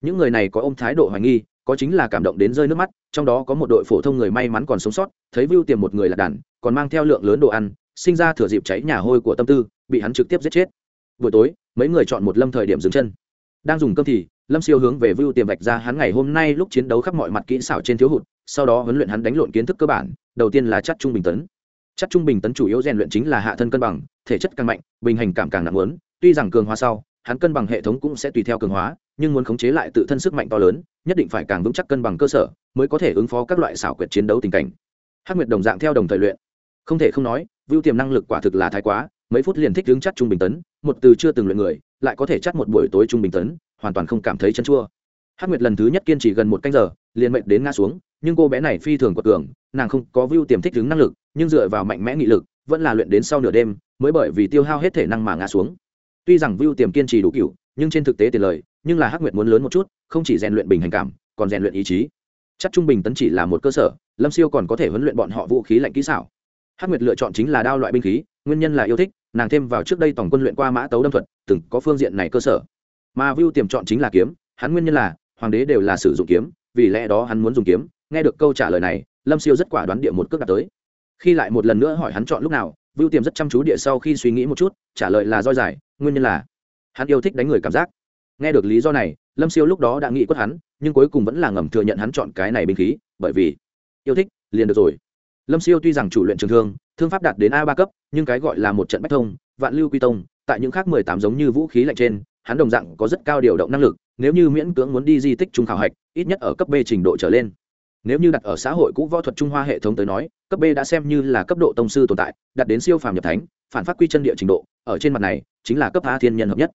S1: Những người này có ôm thái độ hoài nghi, có chính là cảm động đến rơi nước mắt, trong đó có một đội phổ thông người may mắn còn sống sót, thấy view tiềm một người là đàn, còn mang theo lượng lớn đồ ăn, sinh ra thừa dịp cháy nhà hôi của tâm tư, bị hắn trực tiếp giết chết. Buổi tối, mấy người chọn một lâm thời điểm dừng chân. Đang dùng cơm thì, lâm siêu hướng về vưu tiềm vạch ra hắn ngày hôm nay lúc chiến đấu khắp mọi mặt kỹ xảo trên thiếu hụt, sau đó huấn luyện hắn đánh lộn kiến thức cơ bản, đầu tiên là chắc trung bình tấn chắc trung bình tấn chủ yếu rèn luyện chính là hạ thân cân bằng, thể chất càng mạnh, bình hành cảm càng nặng lớn tuy rằng cường hóa sau, hắn cân bằng hệ thống cũng sẽ tùy theo cường hóa, nhưng muốn khống chế lại tự thân sức mạnh to lớn, nhất định phải càng vững chắc cân bằng cơ sở, mới có thể ứng phó các loại xảo quyệt chiến đấu tình cảnh. Hắc nguyệt đồng dạng theo đồng thời luyện. Không thể không nói, vưu tiềm năng lực quả thực là thái quá, mấy phút liền thích đứng chắc trung bình tấn, một từ chưa từng luyện người, lại có thể chắc một buổi tối trung bình tấn, hoàn toàn không cảm thấy chân chua. Hắc nguyệt lần thứ nhất kiên trì gần một canh giờ liền mệnh đến ngã xuống, nhưng cô bé này phi thường quật cường, nàng không có view tiềm thích ứng năng lực, nhưng dựa vào mạnh mẽ nghị lực, vẫn là luyện đến sau nửa đêm, mới bởi vì tiêu hao hết thể năng mà ngã xuống. Tuy rằng view tiềm kiên trì đủ cựu nhưng trên thực tế tiền lời, nhưng là hắc nguyệt muốn lớn một chút, không chỉ rèn luyện bình hành cảm, còn rèn luyện ý chí. Chắc trung bình tấn chỉ là một cơ sở, lâm siêu còn có thể huấn luyện bọn họ vũ khí lạnh kỹ xảo. Hắc nguyệt lựa chọn chính là đao loại binh khí, nguyên nhân là yêu thích, nàng thêm vào trước đây tổng quân luyện qua mã tấu đâm thuật, từng có phương diện này cơ sở. Mà view tiềm chọn chính là kiếm, hắn nguyên nhân là, hoàng đế đều là sử dụng kiếm vì lẽ đó hắn muốn dùng kiếm. Nghe được câu trả lời này, lâm siêu rất quả đoán địa một cước đặt tới. Khi lại một lần nữa hỏi hắn chọn lúc nào, vưu tiềm rất chăm chú địa sau khi suy nghĩ một chút, trả lời là do giải nguyên nhân là hắn yêu thích đánh người cảm giác. Nghe được lý do này, lâm siêu lúc đó đã nghĩ quất hắn, nhưng cuối cùng vẫn là ngầm thừa nhận hắn chọn cái này binh khí, bởi vì yêu thích, liền được rồi. Lâm siêu tuy rằng chủ luyện trường thương thương pháp đạt đến a ba cấp, nhưng cái gọi là một trận bách thông, vạn lưu quy tông, tại những khác mười tám giống như vũ khí lạnh trên hắn đồng dạng có rất cao điều động năng lực, nếu như miễn cưỡng muốn đi di tích trung khảo hạch, ít nhất ở cấp b trình độ trở lên. Nếu như đặt ở xã hội cũ võ thuật trung hoa hệ thống tới nói, cấp b đã xem như là cấp độ tông sư tồn tại đặt đến siêu phàm nhập thánh, phản phát quy chân địa trình độ, ở trên mặt này, chính là cấp a thiên nhân hợp nhất.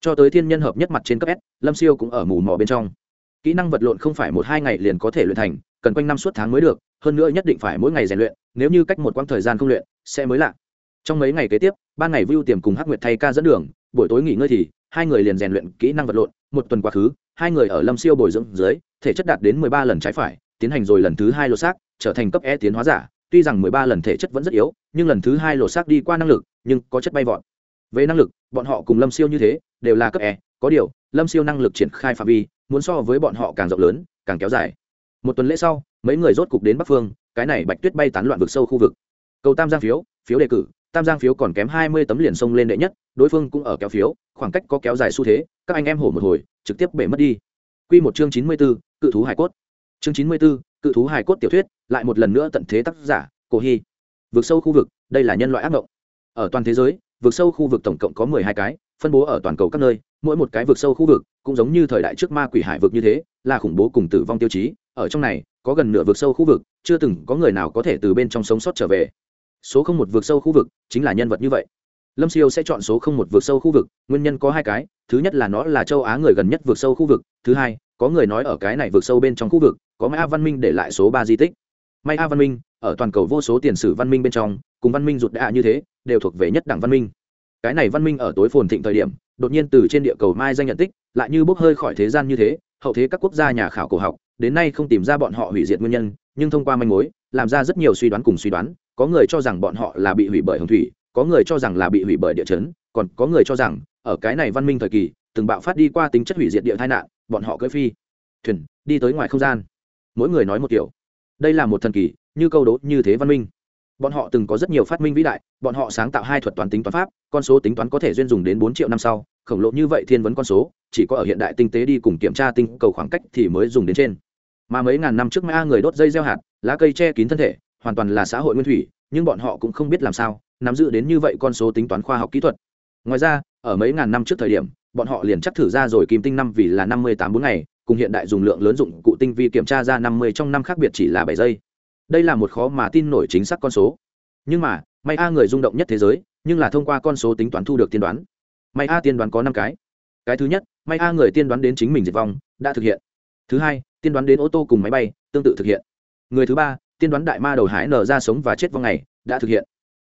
S1: Cho tới thiên nhân hợp nhất mặt trên cấp s, lâm siêu cũng ở mù mò bên trong. Kỹ năng vật lộn không phải một hai ngày liền có thể luyện thành, cần quanh năm suốt tháng mới được, hơn nữa nhất định phải mỗi ngày rèn luyện, nếu như cách một quãng thời gian không luyện, sẽ mới lạ. Trong mấy ngày kế tiếp, ban ngày vưu tiềm cùng hắc nguyệt thay ca dẫn đường, buổi tối nghỉ ngơi thì hai người liền rèn luyện kỹ năng vật lộn, một tuần quá khứ, hai người ở lâm siêu bồi dưỡng dưới, thể chất đạt đến mười ba lần trái phải, tiến hành rồi lần thứ hai lột xác, trở thành cấp e tiến hóa giả. Tuy rằng mười ba lần thể chất vẫn rất yếu, nhưng lần thứ hai lột xác đi qua năng lực, nhưng có chất bay vọt. Về năng lực, bọn họ cùng lâm siêu như thế, đều là cấp e có điều, lâm siêu năng lực triển khai phạm vi, muốn so với bọn họ càng rộng lớn, càng kéo dài. Một tuần lễ sau, mấy người rốt cục đến bắc phương, cái này bạch tuyết bay tán loạn vực sâu khu vực. Cầu tam giang phiếu phiếu đề cử tam giang phiếu còn kém hai mươi tấm liền sông lên đệ nhất đối phương cũng ở kéo phiếu khoảng cách có kéo dài xu thế các anh em hổ một hồi trực tiếp bể mất đi Quy một chương chín mươi 94, cự thú hải cốt. Chương chín mươi 94, cự thú hải cốt tiểu thuyết, lại một lần nữa tận thế tác giả, Cổ Hi. Vực sâu khu vực, đây là nhân loại ác mộng. Ở toàn thế giới, vực sâu khu vực tổng cộng có mười hai cái, phân bố ở toàn cầu các nơi, mỗi một cái vực sâu khu vực cũng giống như thời đại trước ma quỷ hải vực như thế là khủng bố cùng tử vong tiêu chí ở trong này có gần nửa vực sâu khu vực chưa từng có người nào có thể từ bên trong sống sót trở về số không một vượt sâu khu vực chính là nhân vật như vậy. Lâm siêu sẽ chọn số không một vượt sâu khu vực, nguyên nhân có hai cái, thứ nhất là nó là châu á người gần nhất vượt sâu khu vực, thứ hai, có người nói ở cái này vượt sâu bên trong khu vực, có may a văn minh để lại số ba di tích. May a văn minh, ở toàn cầu vô số tiền sử văn minh bên trong, cùng văn minh rụt đạ như thế, đều thuộc về nhất đẳng văn minh. Cái này văn minh ở tối phồn thịnh thời điểm, đột nhiên từ trên địa cầu mai danh nhận tích, lại như bốc hơi khỏi thế gian như thế, hậu thế các quốc gia nhà khảo cổ học, đến nay không tìm ra bọn họ hủy diệt nguyên nhân, nhưng thông qua manh mối, làm ra rất nhiều suy đoán cùng suy đoán có người cho rằng bọn họ là bị hủy bởi hồng thủy, có người cho rằng là bị hủy bởi địa chấn, còn có người cho rằng, ở cái này văn minh thời kỳ, từng bạo phát đi qua tính chất hủy diệt địa tai nạn, bọn họ cưỡi phi. Thuyền, đi tới ngoài không gian. Mỗi người nói một kiểu. Đây là một thần kỳ, như câu đố như thế văn minh. Bọn họ từng có rất nhiều phát minh vĩ đại, bọn họ sáng tạo hai thuật toán tính toán pháp, con số tính toán có thể duyên dùng đến bốn triệu năm sau, khổng lồ như vậy thiên vấn con số, chỉ có ở hiện đại tinh tế đi cùng kiểm tra tinh cầu khoảng cách thì mới dùng đến trên. Mà mấy ngàn năm trước mai người đốt dây gieo hạt, lá cây che kín thân thể hoàn toàn là xã hội nguyên thủy, nhưng bọn họ cũng không biết làm sao nắm giữ đến như vậy con số tính toán khoa học kỹ thuật. Ngoài ra, ở mấy ngàn năm trước thời điểm, bọn họ liền chắc thử ra rồi kim tinh năm vì là năm mươi tám bốn ngày, cùng hiện đại dùng lượng lớn dụng cụ tinh vi kiểm tra ra năm mươi trong năm khác biệt chỉ là bảy giây. Đây là một khó mà tin nổi chính xác con số. Nhưng mà, may a người rung động nhất thế giới, nhưng là thông qua con số tính toán thu được tiên đoán. May a tiên đoán có năm cái. Cái thứ nhất, may a người tiên đoán đến chính mình diệt vong, đã thực hiện. Thứ hai, tiên đoán đến ô tô cùng máy bay, tương tự thực hiện. Người thứ ba tiên đoán đại ma đầu hải nở ra sống và chết vào ngày đã thực hiện.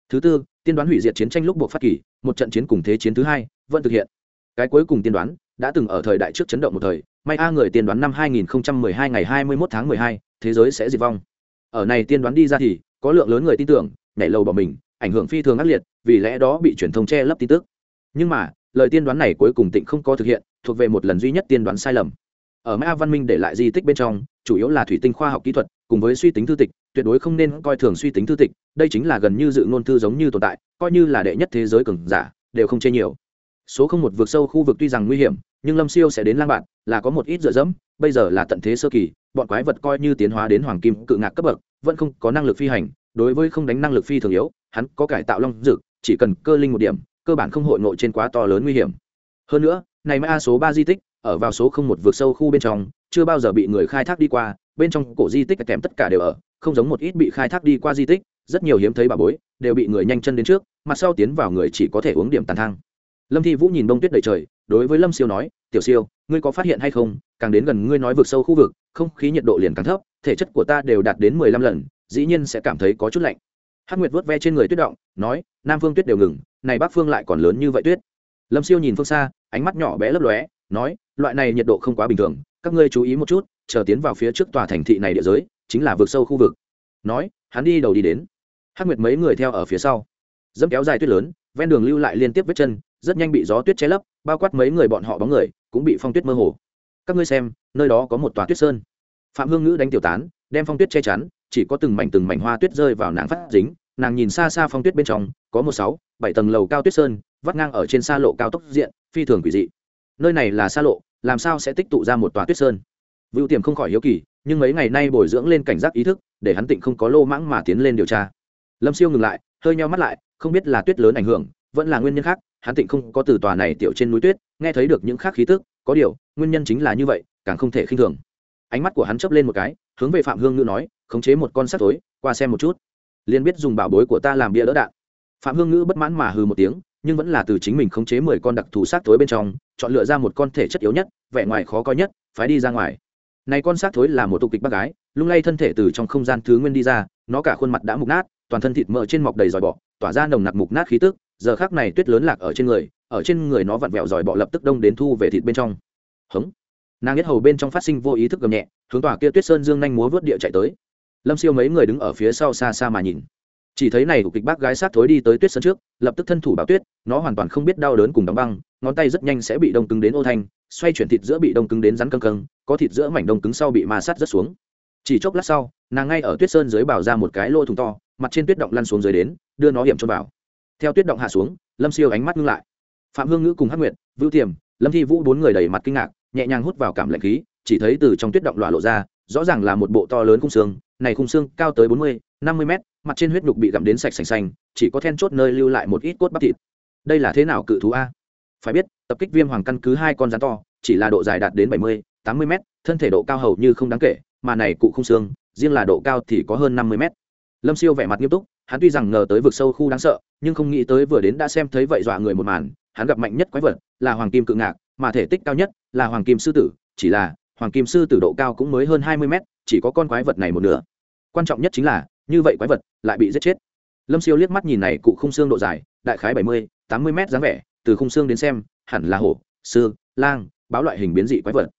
S1: Thứ tư tiên đoán hủy diệt chiến tranh lúc buộc phát kỳ một trận chiến cùng thế chiến thứ hai vẫn thực hiện. Cái cuối cùng tiên đoán đã từng ở thời đại trước chấn động một thời may a người tiên đoán năm 2012 ngày 21 tháng 12, thế giới sẽ diệt vong. Ở này tiên đoán đi ra thì có lượng lớn người tin tưởng nhảy lầu bỏ mình ảnh hưởng phi thường ác liệt vì lẽ đó bị truyền thông che lấp tin tức. Nhưng mà lời tiên đoán này cuối cùng tịnh không có thực hiện thuộc về một lần duy nhất tiên đoán sai lầm. Ở mã văn minh để lại di tích bên trong chủ yếu là thủy tinh khoa học kỹ thuật cùng với suy tính thư tịch tuyệt đối không nên coi thường suy tính thư tịch, đây chính là gần như dự ngôn thư giống như tồn tại, coi như là đệ nhất thế giới cường giả, đều không chê nhiều. Số không một vượt sâu khu vực tuy rằng nguy hiểm, nhưng lâm siêu sẽ đến lang bạn, là có một ít dựa dẫm, bây giờ là tận thế sơ kỳ, bọn quái vật coi như tiến hóa đến hoàng kim cự ngạc cấp bậc, vẫn không có năng lực phi hành, đối với không đánh năng lực phi thường yếu, hắn có cải tạo long dực chỉ cần cơ linh một điểm, cơ bản không hội ngộ trên quá to lớn nguy hiểm. Hơn nữa, này mai a số ba di tích, ở vào số không một vượt sâu khu bên trong, chưa bao giờ bị người khai thác đi qua, bên trong cổ di tích kèm tất cả đều ở không giống một ít bị khai thác đi qua di tích, rất nhiều hiếm thấy bà bối, đều bị người nhanh chân đến trước, mặt sau tiến vào người chỉ có thể uống điểm tàn thang. Lâm thi vũ nhìn đông tuyết đầy trời, đối với lâm siêu nói, tiểu siêu, ngươi có phát hiện hay không? Càng đến gần ngươi nói vượt sâu khu vực, không khí nhiệt độ liền càng thấp, thể chất của ta đều đạt đến mười lăm lần, dĩ nhiên sẽ cảm thấy có chút lạnh. Hắc nguyệt vớt ve trên người tuyết động, nói, nam phương tuyết đều ngừng, này bắc phương lại còn lớn như vậy tuyết. Lâm siêu nhìn phương xa, ánh mắt nhỏ bé lấp lóe, nói, loại này nhiệt độ không quá bình thường, các ngươi chú ý một chút, chờ tiến vào phía trước tòa thành thị này địa giới chính là vượt sâu khu vực. Nói, hắn đi đầu đi đến. Hắc nguyệt mấy người theo ở phía sau. Dẫm kéo dài tuyết lớn, ven đường lưu lại liên tiếp vết chân, rất nhanh bị gió tuyết che lấp, bao quát mấy người bọn họ bóng người, cũng bị phong tuyết mơ hồ. Các ngươi xem, nơi đó có một tòa tuyết sơn. Phạm hương ngữ đánh tiểu tán, đem phong tuyết che chắn, chỉ có từng mảnh từng mảnh hoa tuyết rơi vào nàng phát dính, nàng nhìn xa xa phong tuyết bên trong, có một sáu, bảy tầng lầu cao tuyết sơn, vắt ngang ở trên xa lộ cao tốc diện, phi thường quỷ dị. Nơi này là xa lộ, làm sao sẽ tích tụ ra một tòa tuyết sơn? Vựu tiềm không khỏi hiếu kỳ nhưng mấy ngày nay bồi dưỡng lên cảnh giác ý thức, để hắn tịnh không có lô mãng mà tiến lên điều tra. Lâm siêu ngừng lại, hơi nheo mắt lại, không biết là tuyết lớn ảnh hưởng, vẫn là nguyên nhân khác, hắn tịnh không có từ tòa này tiểu trên núi tuyết, nghe thấy được những khác khí tức, có điều, nguyên nhân chính là như vậy, càng không thể khinh thường. Ánh mắt của hắn chấp lên một cái, hướng về phạm hương ngữ nói, khống chế một con sắt tối qua xem một chút. Liền biết dùng bảo bối của ta làm bia đỡ đạn. Phạm hương ngữ bất mãn mà hừ một tiếng, nhưng vẫn là từ chính mình khống chế mười con đặc thù sát tối bên trong, chọn lựa ra một con thể chất yếu nhất, vẻ ngoài khó coi nhất, phái đi ra ngoài này con sát thối là một tục kịch bác gái, lung lay thân thể từ trong không gian thứ nguyên đi ra, nó cả khuôn mặt đã mục nát, toàn thân thịt mỡ trên mọc đầy dòi bọ, tỏa ra nồng nặc mục nát khí tức, giờ khác này tuyết lớn lạc ở trên người, ở trên người nó vặn vẹo dòi bọ lập tức đông đến thu về thịt bên trong. Hống. Nàng biết hầu bên trong phát sinh vô ý thức gầm nhẹ, hướng tòa kia tuyết sơn dương nhanh múa vớt địa chạy tới. Lâm siêu mấy người đứng ở phía sau xa xa mà nhìn chỉ thấy này của kịch bác gái sát thối đi tới tuyết sơn trước, lập tức thân thủ bảo tuyết, nó hoàn toàn không biết đau đớn cùng đóng băng, ngón tay rất nhanh sẽ bị đông cứng đến ô thanh, xoay chuyển thịt giữa bị đông cứng đến rắn căng căng có thịt giữa mảnh đông cứng sau bị ma sát rất xuống. Chỉ chốc lát sau, nàng ngay ở tuyết sơn dưới bảo ra một cái lô thùng to, mặt trên tuyết động lăn xuống dưới đến, đưa nó hiểm cho vào. Theo tuyết động hạ xuống, lâm siêu ánh mắt ngưng lại. Phạm hương ngữ cùng hắc nguyệt vưu tiềm, lâm thi vũ bốn người đầy mặt kinh ngạc, nhẹ nhàng hút vào cảm lạnh khí, chỉ thấy từ trong tuyết động lọa lộ ra, rõ ràng là một bộ to lớn cung xương này khung xương cao tới bốn mươi, năm mươi mét, mặt trên huyết nhục bị gặm đến sạch sành xanh chỉ có then chốt nơi lưu lại một ít cốt bắp thịt. Đây là thế nào cự thú a? Phải biết, tập kích viêm hoàng căn cứ hai con rắn to, chỉ là độ dài đạt đến bảy mươi, tám mươi thân thể độ cao hầu như không đáng kể, mà này cụ không xương, riêng là độ cao thì có hơn năm mươi lâm siêu vẻ mặt nghiêm túc, hắn tuy rằng ngờ tới vực sâu khu đáng sợ, nhưng không nghĩ tới vừa đến đã xem thấy vậy dọa người một màn, hắn gặp mạnh nhất quái vật là hoàng kim cự ngạc, mà thể tích cao nhất là hoàng kim sư tử, chỉ là hoàng kim sư tử độ cao cũng mới hơn hai mươi mét chỉ có con quái vật này một nửa. Quan trọng nhất chính là, như vậy quái vật lại bị giết chết. Lâm siêu liếc mắt nhìn này cụ khung xương độ dài, đại khái bảy mươi, tám mươi mét dáng vẻ, từ khung xương đến xem, hẳn là hổ, sư, lang, báo loại hình biến dị quái vật.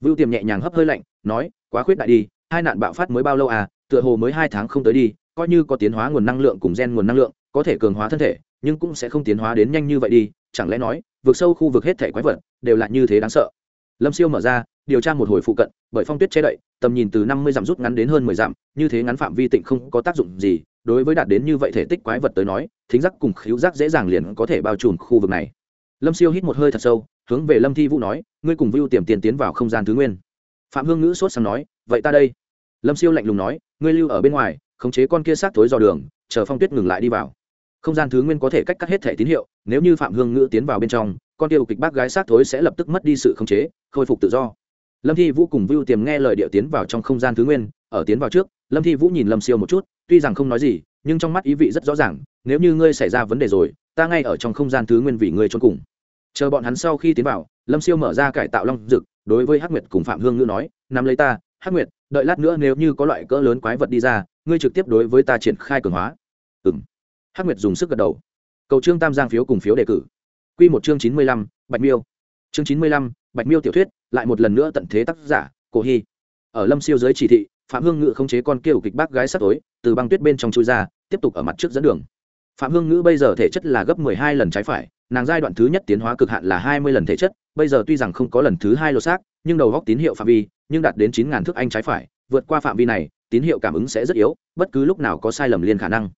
S1: Vưu tiềm nhẹ nhàng hấp hơi lạnh, nói, quá khuyết đại đi, hai nạn bạo phát mới bao lâu à? Tựa hồ mới hai tháng không tới đi, coi như có tiến hóa nguồn năng lượng cùng gen nguồn năng lượng, có thể cường hóa thân thể, nhưng cũng sẽ không tiến hóa đến nhanh như vậy đi. Chẳng lẽ nói vượt sâu khu vực hết thể quái vật đều là như thế đáng sợ? Lâm siêu mở ra, điều tra một hồi phụ cận, bởi phong tuyết che đậy, tầm nhìn từ năm mươi dặm rút ngắn đến hơn mười dặm, như thế ngắn phạm vi tịnh không có tác dụng gì, đối với đạt đến như vậy thể tích quái vật tới nói, thính giác cùng khíu giác dễ dàng liền có thể bao trùm khu vực này. Lâm siêu hít một hơi thật sâu, hướng về lâm thi vũ nói, ngươi cùng vưu tiềm tiền tiến vào không gian thứ nguyên. Phạm hương ngữ sốt sang nói, vậy ta đây. Lâm siêu lạnh lùng nói, ngươi lưu ở bên ngoài, khống chế con kia sát thối dò đường, chờ phong tuyết ngừng lại đi vào. Không gian thứ nguyên có thể cách cắt hết thẻ tín hiệu, nếu như phạm hương ngữ tiến vào bên trong con tiêu kịch bác gái sát thối sẽ lập tức mất đi sự khống chế, khôi phục tự do. Lâm thi vũ cùng vưu tiềm nghe lời điệu tiến vào trong không gian thứ nguyên, ở tiến vào trước, lâm thi vũ nhìn lâm siêu một chút, tuy rằng không nói gì, nhưng trong mắt ý vị rất rõ ràng, nếu như ngươi xảy ra vấn đề rồi, ta ngay ở trong không gian thứ nguyên vì ngươi trốn cùng. Chờ bọn hắn sau khi tiến vào, lâm siêu mở ra cải tạo long dực, đối với hắc nguyệt cùng phạm hương ngữ nói, nắm lấy ta, hắc nguyệt, đợi lát nữa nếu như có loại cỡ lớn quái vật đi ra, ngươi trực tiếp đối với ta triển khai cường hóa. Ừ m hắc nguyệt dùng sức gật đầu. Cầu trương tam giang phiếu cùng phiếu đề cử. Quy một chương chín mươi lăm, bạch miêu. Chương chín mươi lăm, bạch miêu tiểu thuyết, lại một lần nữa tận thế tác giả, cổ hy. Ở lâm siêu dưới chỉ thị, phạm hương ngữ khống chế con kêu kịch bác gái sắp tối, từ băng tuyết bên trong chui ra, tiếp tục ở mặt trước dẫn đường. Phạm hương ngữ bây giờ thể chất là gấp mười hai lần trái phải, nàng giai đoạn thứ nhất tiến hóa cực hạn là hai mươi lần thể chất, bây giờ tuy rằng không có lần thứ hai lô xác, nhưng đầu góc tín hiệu phạm vi, nhưng đạt đến chín ngàn thước anh trái phải, vượt qua phạm vi này, tín hiệu cảm ứng sẽ rất yếu, bất cứ lúc nào có sai lầm liên khả năng.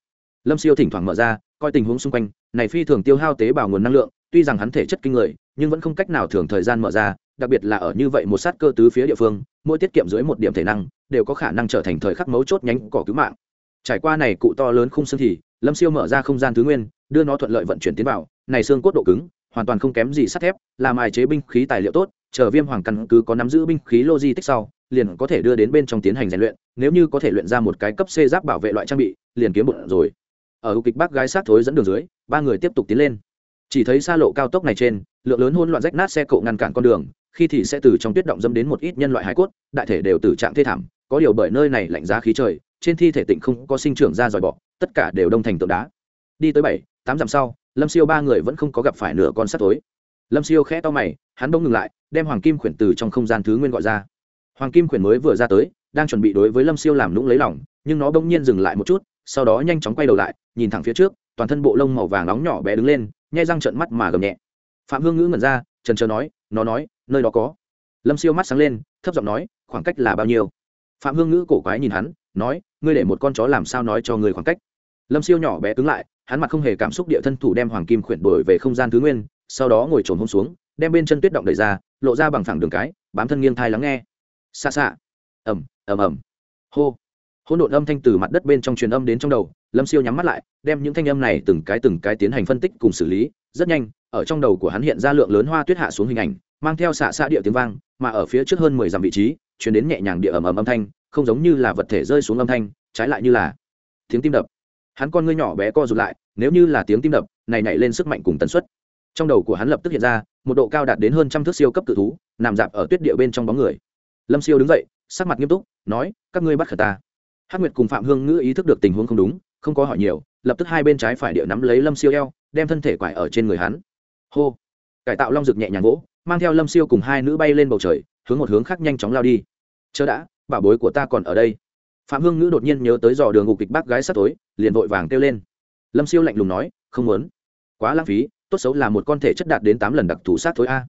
S1: Lâm siêu thỉnh thoảng mở ra, coi tình huống xung quanh, này phi thường tiêu hao tế bào nguồn năng lượng tuy rằng hắn thể chất kinh người, nhưng vẫn không cách nào thường thời gian mở ra, đặc biệt là ở như vậy một sát cơ tứ phía địa phương, mỗi tiết kiệm dưới một điểm thể năng, đều có khả năng trở thành thời khắc mấu chốt nhánh cỏ cứu mạng. Trải qua này cụ to lớn khung xương thì, lâm siêu mở ra không gian thứ nguyên, đưa nó thuận lợi vận chuyển tiến vào, này xương cốt độ cứng, hoàn toàn không kém gì sắt thép làm mài chế binh khí tài liệu tốt, chờ viêm hoàng căn cứ có nắm giữ binh khí logistics sau, liền có thể đưa đến bên trong tiến hành rèn luyện, nếu như có thể luyện ra một cái cấp c giáp bảo vệ loại trang bị, liền kiếm bụng rồi. Ở kịch bác gái sát thối dẫn đường dưới, ba người tiếp tục tiến lên chỉ thấy xa lộ cao tốc này trên, lượng lớn hỗn loạn rách nát xe cộ ngăn cản con đường, khi thì sẽ từ trong tuyết động dâm đến một ít nhân loại hải cốt, đại thể đều từ trạng thê thảm, có điều bởi nơi này lạnh giá khí trời, trên thi thể tịnh không có sinh trưởng ra dòi bọ, tất cả đều đông thành tượng đá. Đi tới bảy, tám dặm sau, lâm siêu ba người vẫn không có gặp phải nửa con sắt tối lâm siêu khẽ to mày, hắn bỗng ngừng lại, đem hoàng kim khuyển từ trong không gian thứ nguyên gọi ra. Hoàng kim khuyển mới vừa ra tới, đang chuẩn bị đối với lâm siêu làm lũng lấy lỏng nhưng nó bỗng nhiên dừng lại một chút, sau đó nhanh chóng quay đầu lại, nhìn thẳng phía trước, toàn thân bộ lông màu vàng nóng nhỏ bé đứng lên nhai răng trợn mắt mà gầm nhẹ. Phạm hương ngữ ngẩn ra, trần trờ nói, nó nói, nơi đó có. Lâm siêu mắt sáng lên, thấp giọng nói, khoảng cách là bao nhiêu? Phạm hương ngữ cổ quái nhìn hắn, nói, ngươi để một con chó làm sao nói cho người khoảng cách? Lâm siêu nhỏ bé cứng lại, hắn mặt không hề cảm xúc địa thân thủ đem hoàng kim khuyển đổi về không gian thứ nguyên, sau đó ngồi trồn hôm xuống, đem bên chân tuyết động đẩy ra, lộ ra bằng thẳng đường cái, bám thân nghiêng thai lắng nghe. Xa xa. Ẩm ẩm ẩm hô hỗn độn âm thanh từ mặt đất bên trong truyền âm đến trong đầu, lâm siêu nhắm mắt lại, đem những thanh âm này từng cái từng cái tiến hành phân tích cùng xử lý. Rất nhanh, ở trong đầu của hắn hiện ra lượng lớn hoa tuyết hạ xuống hình ảnh, mang theo xạ xạ địa tiếng vang, mà ở phía trước hơn mười dặm vị trí chuyển đến nhẹ nhàng địa ầm ầm âm thanh, không giống như là vật thể rơi xuống âm thanh, trái lại như là tiếng tim đập. Hắn con ngươi nhỏ bé co rụt lại, nếu như là tiếng tim đập, này nhảy lên sức mạnh cùng tần suất. Trong đầu của hắn lập tức hiện ra, một độ cao đạt đến hơn trăm thước siêu cấp cự thú, nằm dạp ở tuyết địa bên trong bóng người. Lâm siêu đứng dậy, sắc mặt nghiêm túc, nói, các ngươi bắt khởi ta hắc nguyệt cùng phạm hương ngữ ý thức được tình huống không đúng, không có hỏi nhiều, lập tức hai bên trái phải địa nắm lấy lâm siêu eo, đem thân thể quải ở trên người hắn. Hô! Cải tạo long rực nhẹ nhàng gỗ mang theo lâm siêu cùng hai nữ bay lên bầu trời, hướng một hướng khác nhanh chóng lao đi. Chớ đã, bảo bối của ta còn ở đây. Phạm hương ngữ đột nhiên nhớ tới dò đường ngục kịch bác gái sắp tối, liền vội vàng kêu lên. Lâm siêu lạnh lùng nói, không muốn. Quá lãng phí, tốt xấu là một con thể chất đạt đến tám lần đặc thù sát thối a.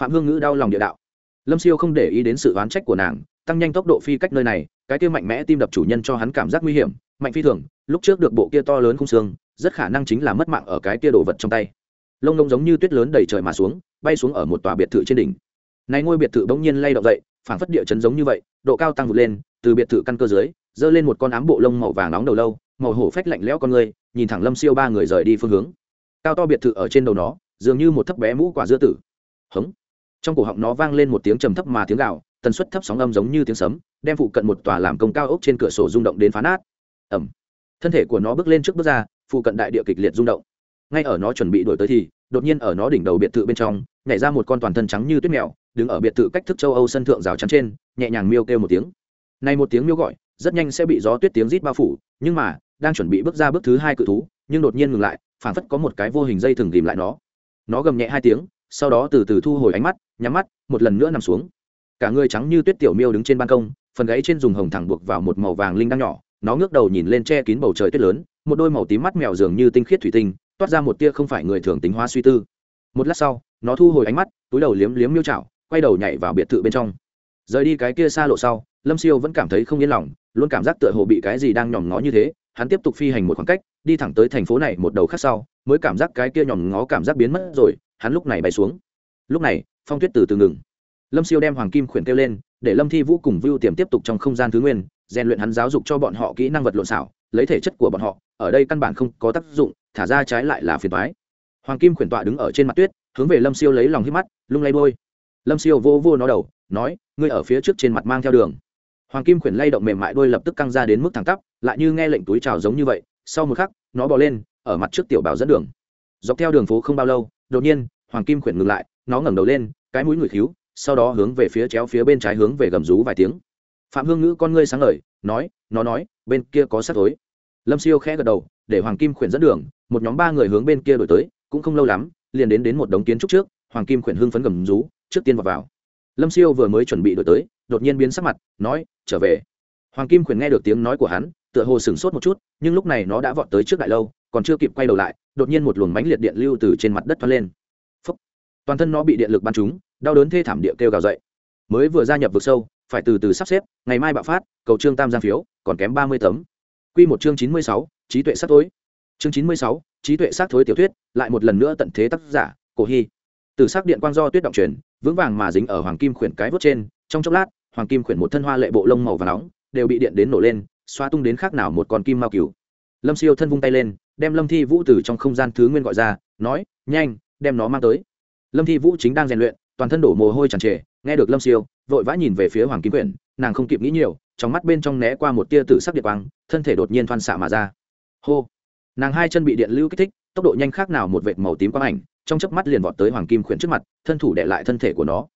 S1: Phạm hương ngữ đau lòng địa đạo. Lâm siêu không để ý đến sự oán trách của nàng, tăng nhanh tốc độ phi cách nơi này cái kia mạnh mẽ tim đập chủ nhân cho hắn cảm giác nguy hiểm, mạnh phi thường, lúc trước được bộ kia to lớn không xương, rất khả năng chính là mất mạng ở cái kia đồ vật trong tay. Lông lông giống như tuyết lớn đầy trời mà xuống, bay xuống ở một tòa biệt thự trên đỉnh. Này ngôi biệt thự bỗng nhiên lay động dậy, phảng phất địa chấn giống như vậy, độ cao tăng vụt lên, từ biệt thự căn cơ dưới, giơ lên một con ám bộ lông màu vàng nóng đầu lâu, màu hổ phách lạnh lẽo con người, nhìn thẳng lâm siêu ba người rời đi phương hướng. Cao to biệt thự ở trên đầu nó, dường như một thấp bé mũ quả dưa tử. Hống. Trong cổ họng nó vang lên một tiếng trầm thấp mà tiếng gạo tần suất thấp sóng âm giống như tiếng sấm, đem phụ cận một tòa làm công cao ốc trên cửa sổ rung động đến phá nát. Ẩm thân thể của nó bước lên trước bước ra, phụ cận đại địa kịch liệt rung động. Ngay ở nó chuẩn bị đổi tới thì, đột nhiên ở nó đỉnh đầu biệt thự bên trong, nhảy ra một con toàn thân trắng như tuyết mèo, đứng ở biệt thự cách thức châu âu sân thượng rào chắn trên, nhẹ nhàng miêu kêu một tiếng. Này một tiếng miêu gọi, rất nhanh sẽ bị gió tuyết tiếng rít bao phủ, nhưng mà, đang chuẩn bị bước ra bước thứ hai cự thú, nhưng đột nhiên ngừng lại, phảng phất có một cái vô hình dây thừng ghìm lại nó. Nó gầm nhẹ hai tiếng, sau đó từ từ thu hồi ánh mắt, nhắm mắt, một lần nữa nằm xuống cả người trắng như tuyết tiểu miêu đứng trên ban công, phần gáy trên dùng hồng thẳng buộc vào một màu vàng linh đang nhỏ, nó ngước đầu nhìn lên che kín bầu trời tuyết lớn, một đôi màu tím mắt mèo dường như tinh khiết thủy tinh, toát ra một tia không phải người thường tính hóa suy tư. Một lát sau, nó thu hồi ánh mắt, túi đầu liếm liếm miêu chảo, quay đầu nhảy vào biệt thự bên trong. Rời đi cái kia xa lộ sau, lâm siêu vẫn cảm thấy không yên lòng, luôn cảm giác tựa hồ bị cái gì đang nhòm ngó như thế, hắn tiếp tục phi hành một khoảng cách, đi thẳng tới thành phố này một đầu khác sau, mới cảm giác cái kia nhòm ngó cảm giác biến mất rồi, hắn lúc này bay xuống. Lúc này, phong tuyết từ từ ngừng lâm siêu đem hoàng kim khuyển kêu lên, để lâm thi vũ cùng vưu tiềm tiếp tục trong không gian thứ nguyên, rèn luyện hắn giáo dục cho bọn họ kỹ năng vật lộn xảo lấy thể chất của bọn họ, ở đây căn bản không có tác dụng, thả ra trái lại là phiền thoái hoàng kim khuyển tọa đứng ở trên mặt tuyết, hướng về lâm siêu lấy lòng hít mắt, lung lay bôi lâm siêu vô vô nó đầu, nói, ngươi ở phía trước trên mặt mang theo đường. Hoàng kim khuyển lay động mềm mại đôi lập tức căng ra đến mức thẳng tắp, lại như nghe lệnh túi trào giống như vậy, sau một khắc, nó bò lên, ở mặt trước tiểu bảo dẫn đường. Dọc theo đường phố không bao lâu, đột nhiên, hoàng kim khuyển ngừng lại, nó ngẩng đầu lên, cái mũi người khíu sau đó hướng về phía chéo phía bên trái hướng về gầm rú vài tiếng. Phạm hương ngữ con ngươi sáng ngời, nói, nó nói, bên kia có sát tối lâm siêu khẽ gật đầu, để hoàng kim khuyển dẫn đường, một nhóm ba người hướng bên kia đổi tới, cũng không lâu lắm, liền đến đến một đống kiến trúc trước, hoàng kim khuyển hưng phấn gầm rú, trước tiên vào vào. Lâm siêu vừa mới chuẩn bị đổi tới, đột nhiên biến sắc mặt, nói, trở về. Hoàng kim khuyển nghe được tiếng nói của hắn, tựa hồ sửng sốt một chút, nhưng lúc này nó đã vọt tới trước đại lâu, còn chưa kịp quay đầu lại, đột nhiên một luồng mánh liệt điện lưu từ trên mặt đất thoát lên. Phúc. toàn thân nó bị điện lực bắn trúng đau đớn thê thảm địa kêu gào dậy. Mới vừa gia nhập vực sâu, phải từ từ sắp xếp, ngày mai bạo phát, cầu trương tam giang phiếu, còn kém ba mươi tấm. Q một chương chín mươi sáu, trí tuệ sắc thối. Chương chín mươi sáu, trí tuệ sắc thối tiểu thuyết, lại một lần nữa tận thế tác giả, cổ hy. Từ sắc điện quang do tuyết động truyền vững vàng mà dính ở hoàng kim khuyển cái vớt trên, trong chốc lát, hoàng kim khuyển một thân hoa lệ bộ lông màu và nóng, đều bị điện đến nổ lên, xoa tung đến khác nào một con kim mao cừu. Lâm siêu thân vung tay lên, đem lâm thi vũ từ trong không gian thứ nguyên gọi ra, nói, nhanh, đem nó mang tới. Lâm thi vũ chính đang rèn luyện toàn thân đổ mồ hôi tràn trề, nghe được lâm siêu, vội vã nhìn về phía hoàng kim quyển, nàng không kịp nghĩ nhiều, trong mắt bên trong né qua một tia tử sắc điện quang, thân thể đột nhiên thoăn xạ mà ra. Hô! Nàng hai chân bị điện lưu kích thích, tốc độ nhanh khác nào một vệt màu tím quang ảnh, trong chớp mắt liền vọt tới hoàng kim khuyển trước mặt, thân thủ để lại thân thể của nó.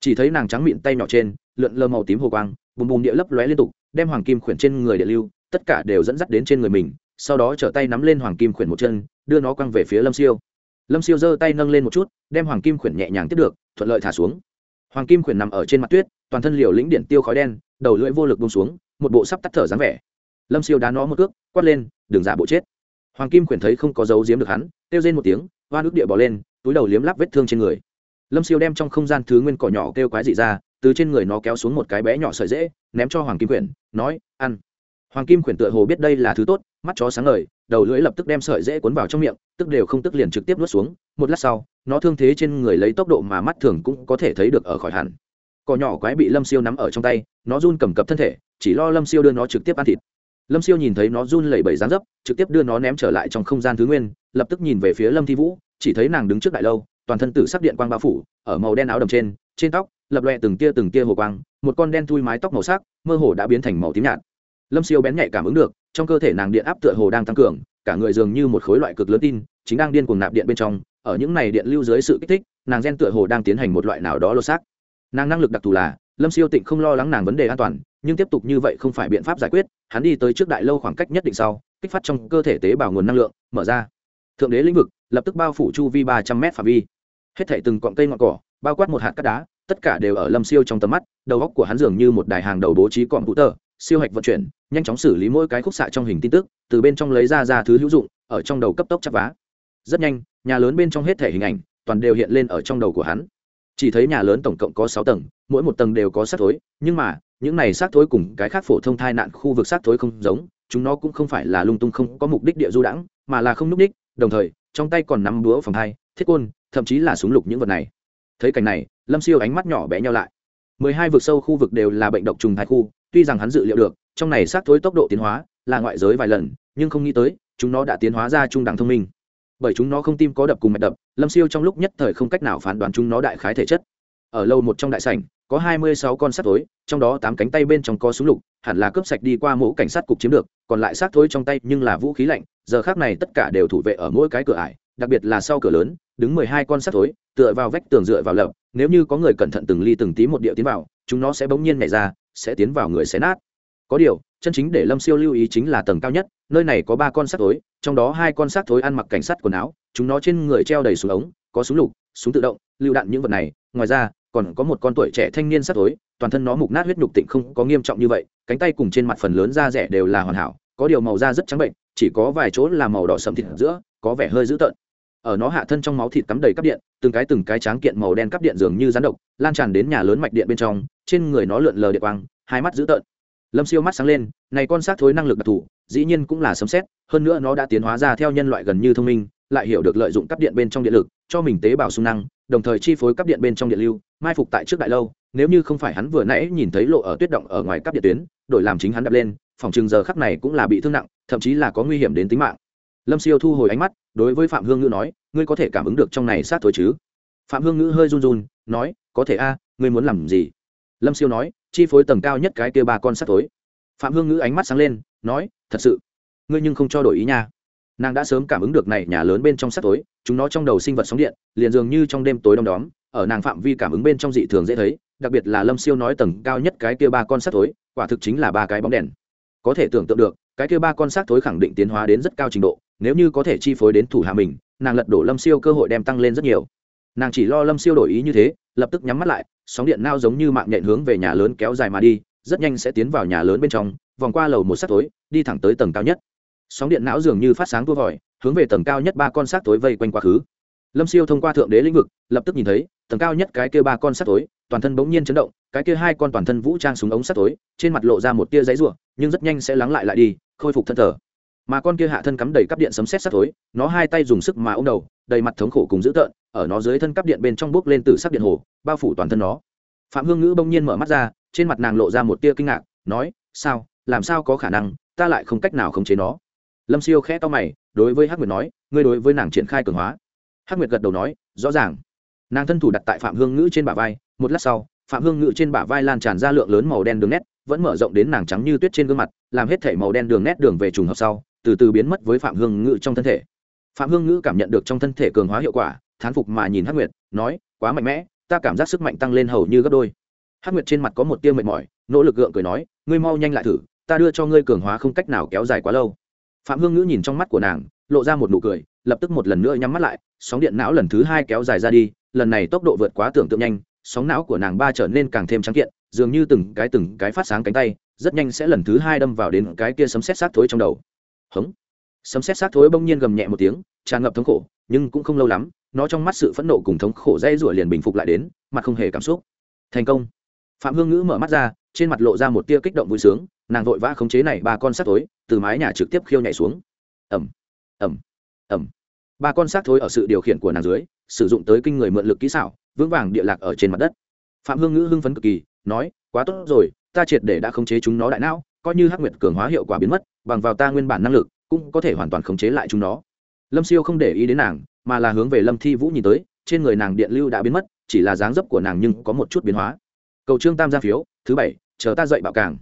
S1: Chỉ thấy nàng trắng miệng tay nhỏ trên, lượn lơ màu tím hồ quang, bùm bùm địa lấp lóe liên tục, đem hoàng kim khuyển trên người điện lưu, tất cả đều dẫn dắt đến trên người mình, sau đó trở tay nắm lên hoàng kim khuyển một chân, đưa nó quăng về phía lâm siêu lâm siêu giơ tay nâng lên một chút, đem hoàng kim khuyển nhẹ nhàng tiếp được, thuận lợi thả xuống. Hoàng kim khuyển nằm ở trên mặt tuyết, toàn thân liều lĩnh điện tiêu khói đen, đầu lưỡi vô lực bông xuống, một bộ sắp tắt thở dáng vẻ. Lâm siêu đá nó một cước, quát lên, đừng giả bộ chết. Hoàng kim khuyển thấy không có dấu giếm được hắn, kêu rên một tiếng, hoa nước địa bỏ lên, túi đầu liếm lắp vết thương trên người. Lâm siêu đem trong không gian thứ nguyên cỏ nhỏ kêu quái dị ra, từ trên người nó kéo xuống một cái bé nhỏ sợi dễ, ném cho hoàng kim khuyển, nói, ăn hoàng kim khuyển tựa hồ biết đây là thứ tốt, mắt chó sáng ngời, đầu lưỡi lập tức đem sợi dễ cuốn vào trong miệng, tức đều không tức liền trực tiếp nuốt xuống. Một lát sau, nó thương thế trên người lấy tốc độ mà mắt thường cũng có thể thấy được ở khỏi hẳn. Cỏ nhỏ quái bị lâm siêu nắm ở trong tay, nó run cầm cập thân thể, chỉ lo lâm siêu đưa nó trực tiếp ăn thịt. Lâm siêu nhìn thấy nó run lẩy bẩy dán dấp, trực tiếp đưa nó ném trở lại trong không gian thứ nguyên, lập tức nhìn về phía lâm thi vũ, chỉ thấy nàng đứng trước đại lâu, toàn thân tử sắc điện quang bao phủ, ở màu đen áo đầm trên trên tóc, lập loẹ từng tia từng tia hồ quang, một con đen thui mái tóc màu sắc, mơ hồ đã biến thành màu tím nhạt lâm siêu bén nhạy cảm ứng được, trong cơ thể nàng điện áp tựa hồ đang tăng cường, cả người dường như một khối loại cực lớn tin, chính đang điên cuồng nạp điện bên trong, ở những này điện lưu dưới sự kích thích, nàng gen tựa hồ đang tiến hành một loại nào đó lô xác. Nàng năng lực đặc thù là, lâm siêu tịnh không lo lắng nàng vấn đề an toàn, nhưng tiếp tục như vậy không phải biện pháp giải quyết, hắn đi tới trước đại lâu khoảng cách nhất định sau, kích phát trong cơ thể tế bào nguồn năng lượng, mở ra. Thượng đế lĩnh vực, lập tức bao phủ chu vi ba trăm m phạm vi. Hết thể từng cọng cây ngọn cỏ, bao quát một hạt cát đá, tất cả đều ở lâm siêu trong tầm mắt, đầu góc của hắn dường như một đài hàng đầu bố trí cọm vũ tờ siêu hạch vận chuyển, nhanh chóng xử lý mỗi cái khúc xạ trong hình tin tức, từ bên trong lấy ra ra thứ hữu dụng, ở trong đầu cấp tốc chắp vá. Rất nhanh, nhà lớn bên trong hết thể hình ảnh, toàn đều hiện lên ở trong đầu của hắn. Chỉ thấy nhà lớn tổng cộng có sáu tầng, mỗi một tầng đều có xác thối, nhưng mà, những này xác thối cùng cái khác phổ thông thai nạn khu vực xác thối không giống, chúng nó cũng không phải là lung tung không có mục đích địa du đãng, mà là không núp đích, đồng thời, trong tay còn nắm búa phòng thai, thiết côn, thậm chí là súng lục những vật này. Thấy cảnh này, lâm siêu ánh mắt nhỏ bé nhau lại. Mười hai vực sâu khu vực đều là bệnh độc trùng thai khu tuy rằng hắn dự liệu được, trong này xác thối tốc độ tiến hóa là ngoại giới vài lần, nhưng không nghĩ tới, chúng nó đã tiến hóa ra trung đẳng thông minh. Bởi chúng nó không tim có đập cùng mạch đập, lâm siêu trong lúc nhất thời không cách nào phán đoán chúng nó đại khái thể chất. Ở lâu một trong đại sảnh, có hai mươi sáu con sát thối, trong đó tám cánh tay bên trong có súng lục, hẳn là cướp sạch đi qua mũ cảnh sát cục chiếm được, còn lại xác thối trong tay nhưng là vũ khí lạnh, giờ khác này tất cả đều thủ vệ ở mỗi cái cửa ải, đặc biệt là sau cửa lớn, đứng mười hai con sát thối, tựa vào vách tường dựa vào lợp, nếu như có người cẩn thận từng ly từng tí một điệu tiến vào, chúng nó sẽ bỗng nhiên nhảy ra sẽ tiến vào người xé nát. Có điều, chân chính để lâm siêu lưu ý chính là tầng cao nhất, nơi này có ba con sắt thối, trong đó hai con sắt thối ăn mặc cảnh sát quần áo, chúng nó trên người treo đầy súng ống, có súng lục, súng tự động lưu đạn những vật này, ngoài ra, còn có một con tuổi trẻ thanh niên sắt thối, toàn thân nó mục nát huyết nhục tịnh không có nghiêm trọng như vậy, cánh tay cùng trên mặt phần lớn da rẻ đều là hoàn hảo, có điều màu da rất trắng bệnh, chỉ có vài chỗ là màu đỏ sầm thịt giữa, có vẻ hơi dữ tợn ở nó hạ thân trong máu thịt cắm đầy cắp điện, từng cái từng cái tráng kiện màu đen cắp điện dường như rán độc, lan tràn đến nhà lớn mạch điện bên trong, trên người nó lượn lờ điện quang, hai mắt dữ tợn. Lâm siêu mắt sáng lên, này con xác thối năng lực đặc thù, dĩ nhiên cũng là sấm xét hơn nữa nó đã tiến hóa ra theo nhân loại gần như thông minh, lại hiểu được lợi dụng cắp điện bên trong điện lực, cho mình tế bào sung năng, đồng thời chi phối cắp điện bên trong điện lưu, mai phục tại trước đại lâu, nếu như không phải hắn vừa nãy nhìn thấy lộ ở tuyết động ở ngoài cắp điện tuyến, đổi làm chính hắn đập lên, phòng trường giờ khắc này cũng là bị thương nặng, thậm chí là có nguy hiểm đến tính mạng lâm siêu thu hồi ánh mắt, đối với phạm hương ngữ nói, ngươi có thể cảm ứng được trong này sát thôi chứ? Phạm hương ngữ hơi run run, nói, có thể a, ngươi muốn làm gì? Lâm siêu nói, chi phối tầng cao nhất cái kia ba con sát thối. Phạm hương ngữ ánh mắt sáng lên, nói, thật sự, ngươi nhưng không cho đổi ý nha. Nàng đã sớm cảm ứng được này nhà lớn bên trong sát tối chúng nó trong đầu sinh vật sóng điện, liền dường như trong đêm tối đông đóm, ở nàng phạm vi cảm ứng bên trong dị thường dễ thấy, đặc biệt là lâm siêu nói tầng cao nhất cái kia ba con sát tối quả thực chính là ba cái bóng đèn. Có thể tưởng tượng được, cái kia ba con sát tối khẳng định tiến hóa đến rất cao trình độ nếu như có thể chi phối đến thủ hạ mình, nàng lật đổ lâm siêu cơ hội đem tăng lên rất nhiều. Nàng chỉ lo lâm siêu đổi ý như thế, lập tức nhắm mắt lại, sóng điện nao giống như mạng nhện hướng về nhà lớn kéo dài mà đi, rất nhanh sẽ tiến vào nhà lớn bên trong, vòng qua lầu một sát tối, đi thẳng tới tầng cao nhất. Sóng điện não dường như phát sáng tua vòi, hướng về tầng cao nhất ba con sát tối vây quanh quá khứ. Lâm siêu thông qua thượng đế lĩnh vực, lập tức nhìn thấy, tầng cao nhất cái kia ba con sát tối, toàn thân bỗng nhiên chấn động, cái kia hai con toàn thân vũ trang súng ống sát tối, trên mặt lộ ra một tia giấy ruộng nhưng rất nhanh sẽ lắng lại lại đi, khôi phục thân thờ mà con kia hạ thân cắm đầy cắp điện sấm xét sắt tối nó hai tay dùng sức mà ô m đầu, đầy mặt thống khổ cùng dữ tợn, ở nó dưới thân cắp điện bên trong bước lên từ sắc điện hồ, bao phủ toàn thân nó. Phạm hương ngữ bỗng nhiên mở mắt ra, trên mặt nàng lộ ra một tia kinh ngạc, nói, sao? Làm sao có khả năng? Ta lại không cách nào khống chế nó. Lâm siêu khẽ to mày, đối với hắc nguyệt nói, ngươi đối với nàng triển khai cường hóa. Hắc nguyệt gật đầu nói, rõ ràng. Nàng thân thủ đặt tại phạm hương ngữ trên bả vai, một lát sau, phạm hương ngữ trên bả vai lan tràn ra lượng lớn màu đen đường nét, vẫn mở rộng đến nàng trắng như tuyết trên gương mặt, làm hết thể màu đen đường nét đường về trùng hợp sau từ từ biến mất với phạm hương ngữ trong thân thể. Phạm hương ngữ cảm nhận được trong thân thể cường hóa hiệu quả, thán phục mà nhìn hắc nguyệt, nói, quá mạnh mẽ, ta cảm giác sức mạnh tăng lên hầu như gấp đôi. Hắc nguyệt trên mặt có một tia mệt mỏi, nỗ lực gượng cười nói, ngươi mau nhanh lại thử, ta đưa cho ngươi cường hóa không cách nào kéo dài quá lâu. Phạm hương ngữ nhìn trong mắt của nàng, lộ ra một nụ cười, lập tức một lần nữa nhắm mắt lại, sóng điện não lần thứ hai kéo dài ra đi, lần này tốc độ vượt quá tưởng tượng nhanh, sóng não của nàng ba trở nên càng thêm trắng kiện, dường như từng cái từng cái phát sáng cánh tay, rất nhanh sẽ lần thứ hai đâm vào đến cái kia sấm xét xác thối trong đầu hống. Sấm xét xác thối bỗng nhiên gầm nhẹ một tiếng, tràn ngập thống khổ, nhưng cũng không lâu lắm, nó trong mắt sự phẫn nộ cùng thống khổ dây rủa liền bình phục lại đến mặt không hề cảm xúc. Thành công. Phạm hương ngữ mở mắt ra, trên mặt lộ ra một tia kích động vui sướng, nàng vội vã khống chế này ba con sát thối, từ mái nhà trực tiếp khiêu nhảy xuống. Ẩm ẩm ẩm ba con sát thối ở sự điều khiển của nàng dưới, sử dụng tới kinh người mượn lực kỹ xảo, vững vàng địa lạc ở trên mặt đất. Phạm hương ngữ hưng phấn cực kỳ, nói, quá tốt rồi, ta triệt để đã khống chế chúng nó đại não coi như hắc nguyệt cường hóa hiệu quả biến mất, bằng vào ta nguyên bản năng lực, cũng có thể hoàn toàn khống chế lại chúng nó. Lâm siêu không để ý đến nàng, mà là hướng về lâm thi vũ nhìn tới, trên người nàng điện lưu đã biến mất, chỉ là dáng dấp của nàng nhưng có một chút biến hóa. Cầu trương tam gia phiếu, thứ bảy, chờ ta dậy bạo càng.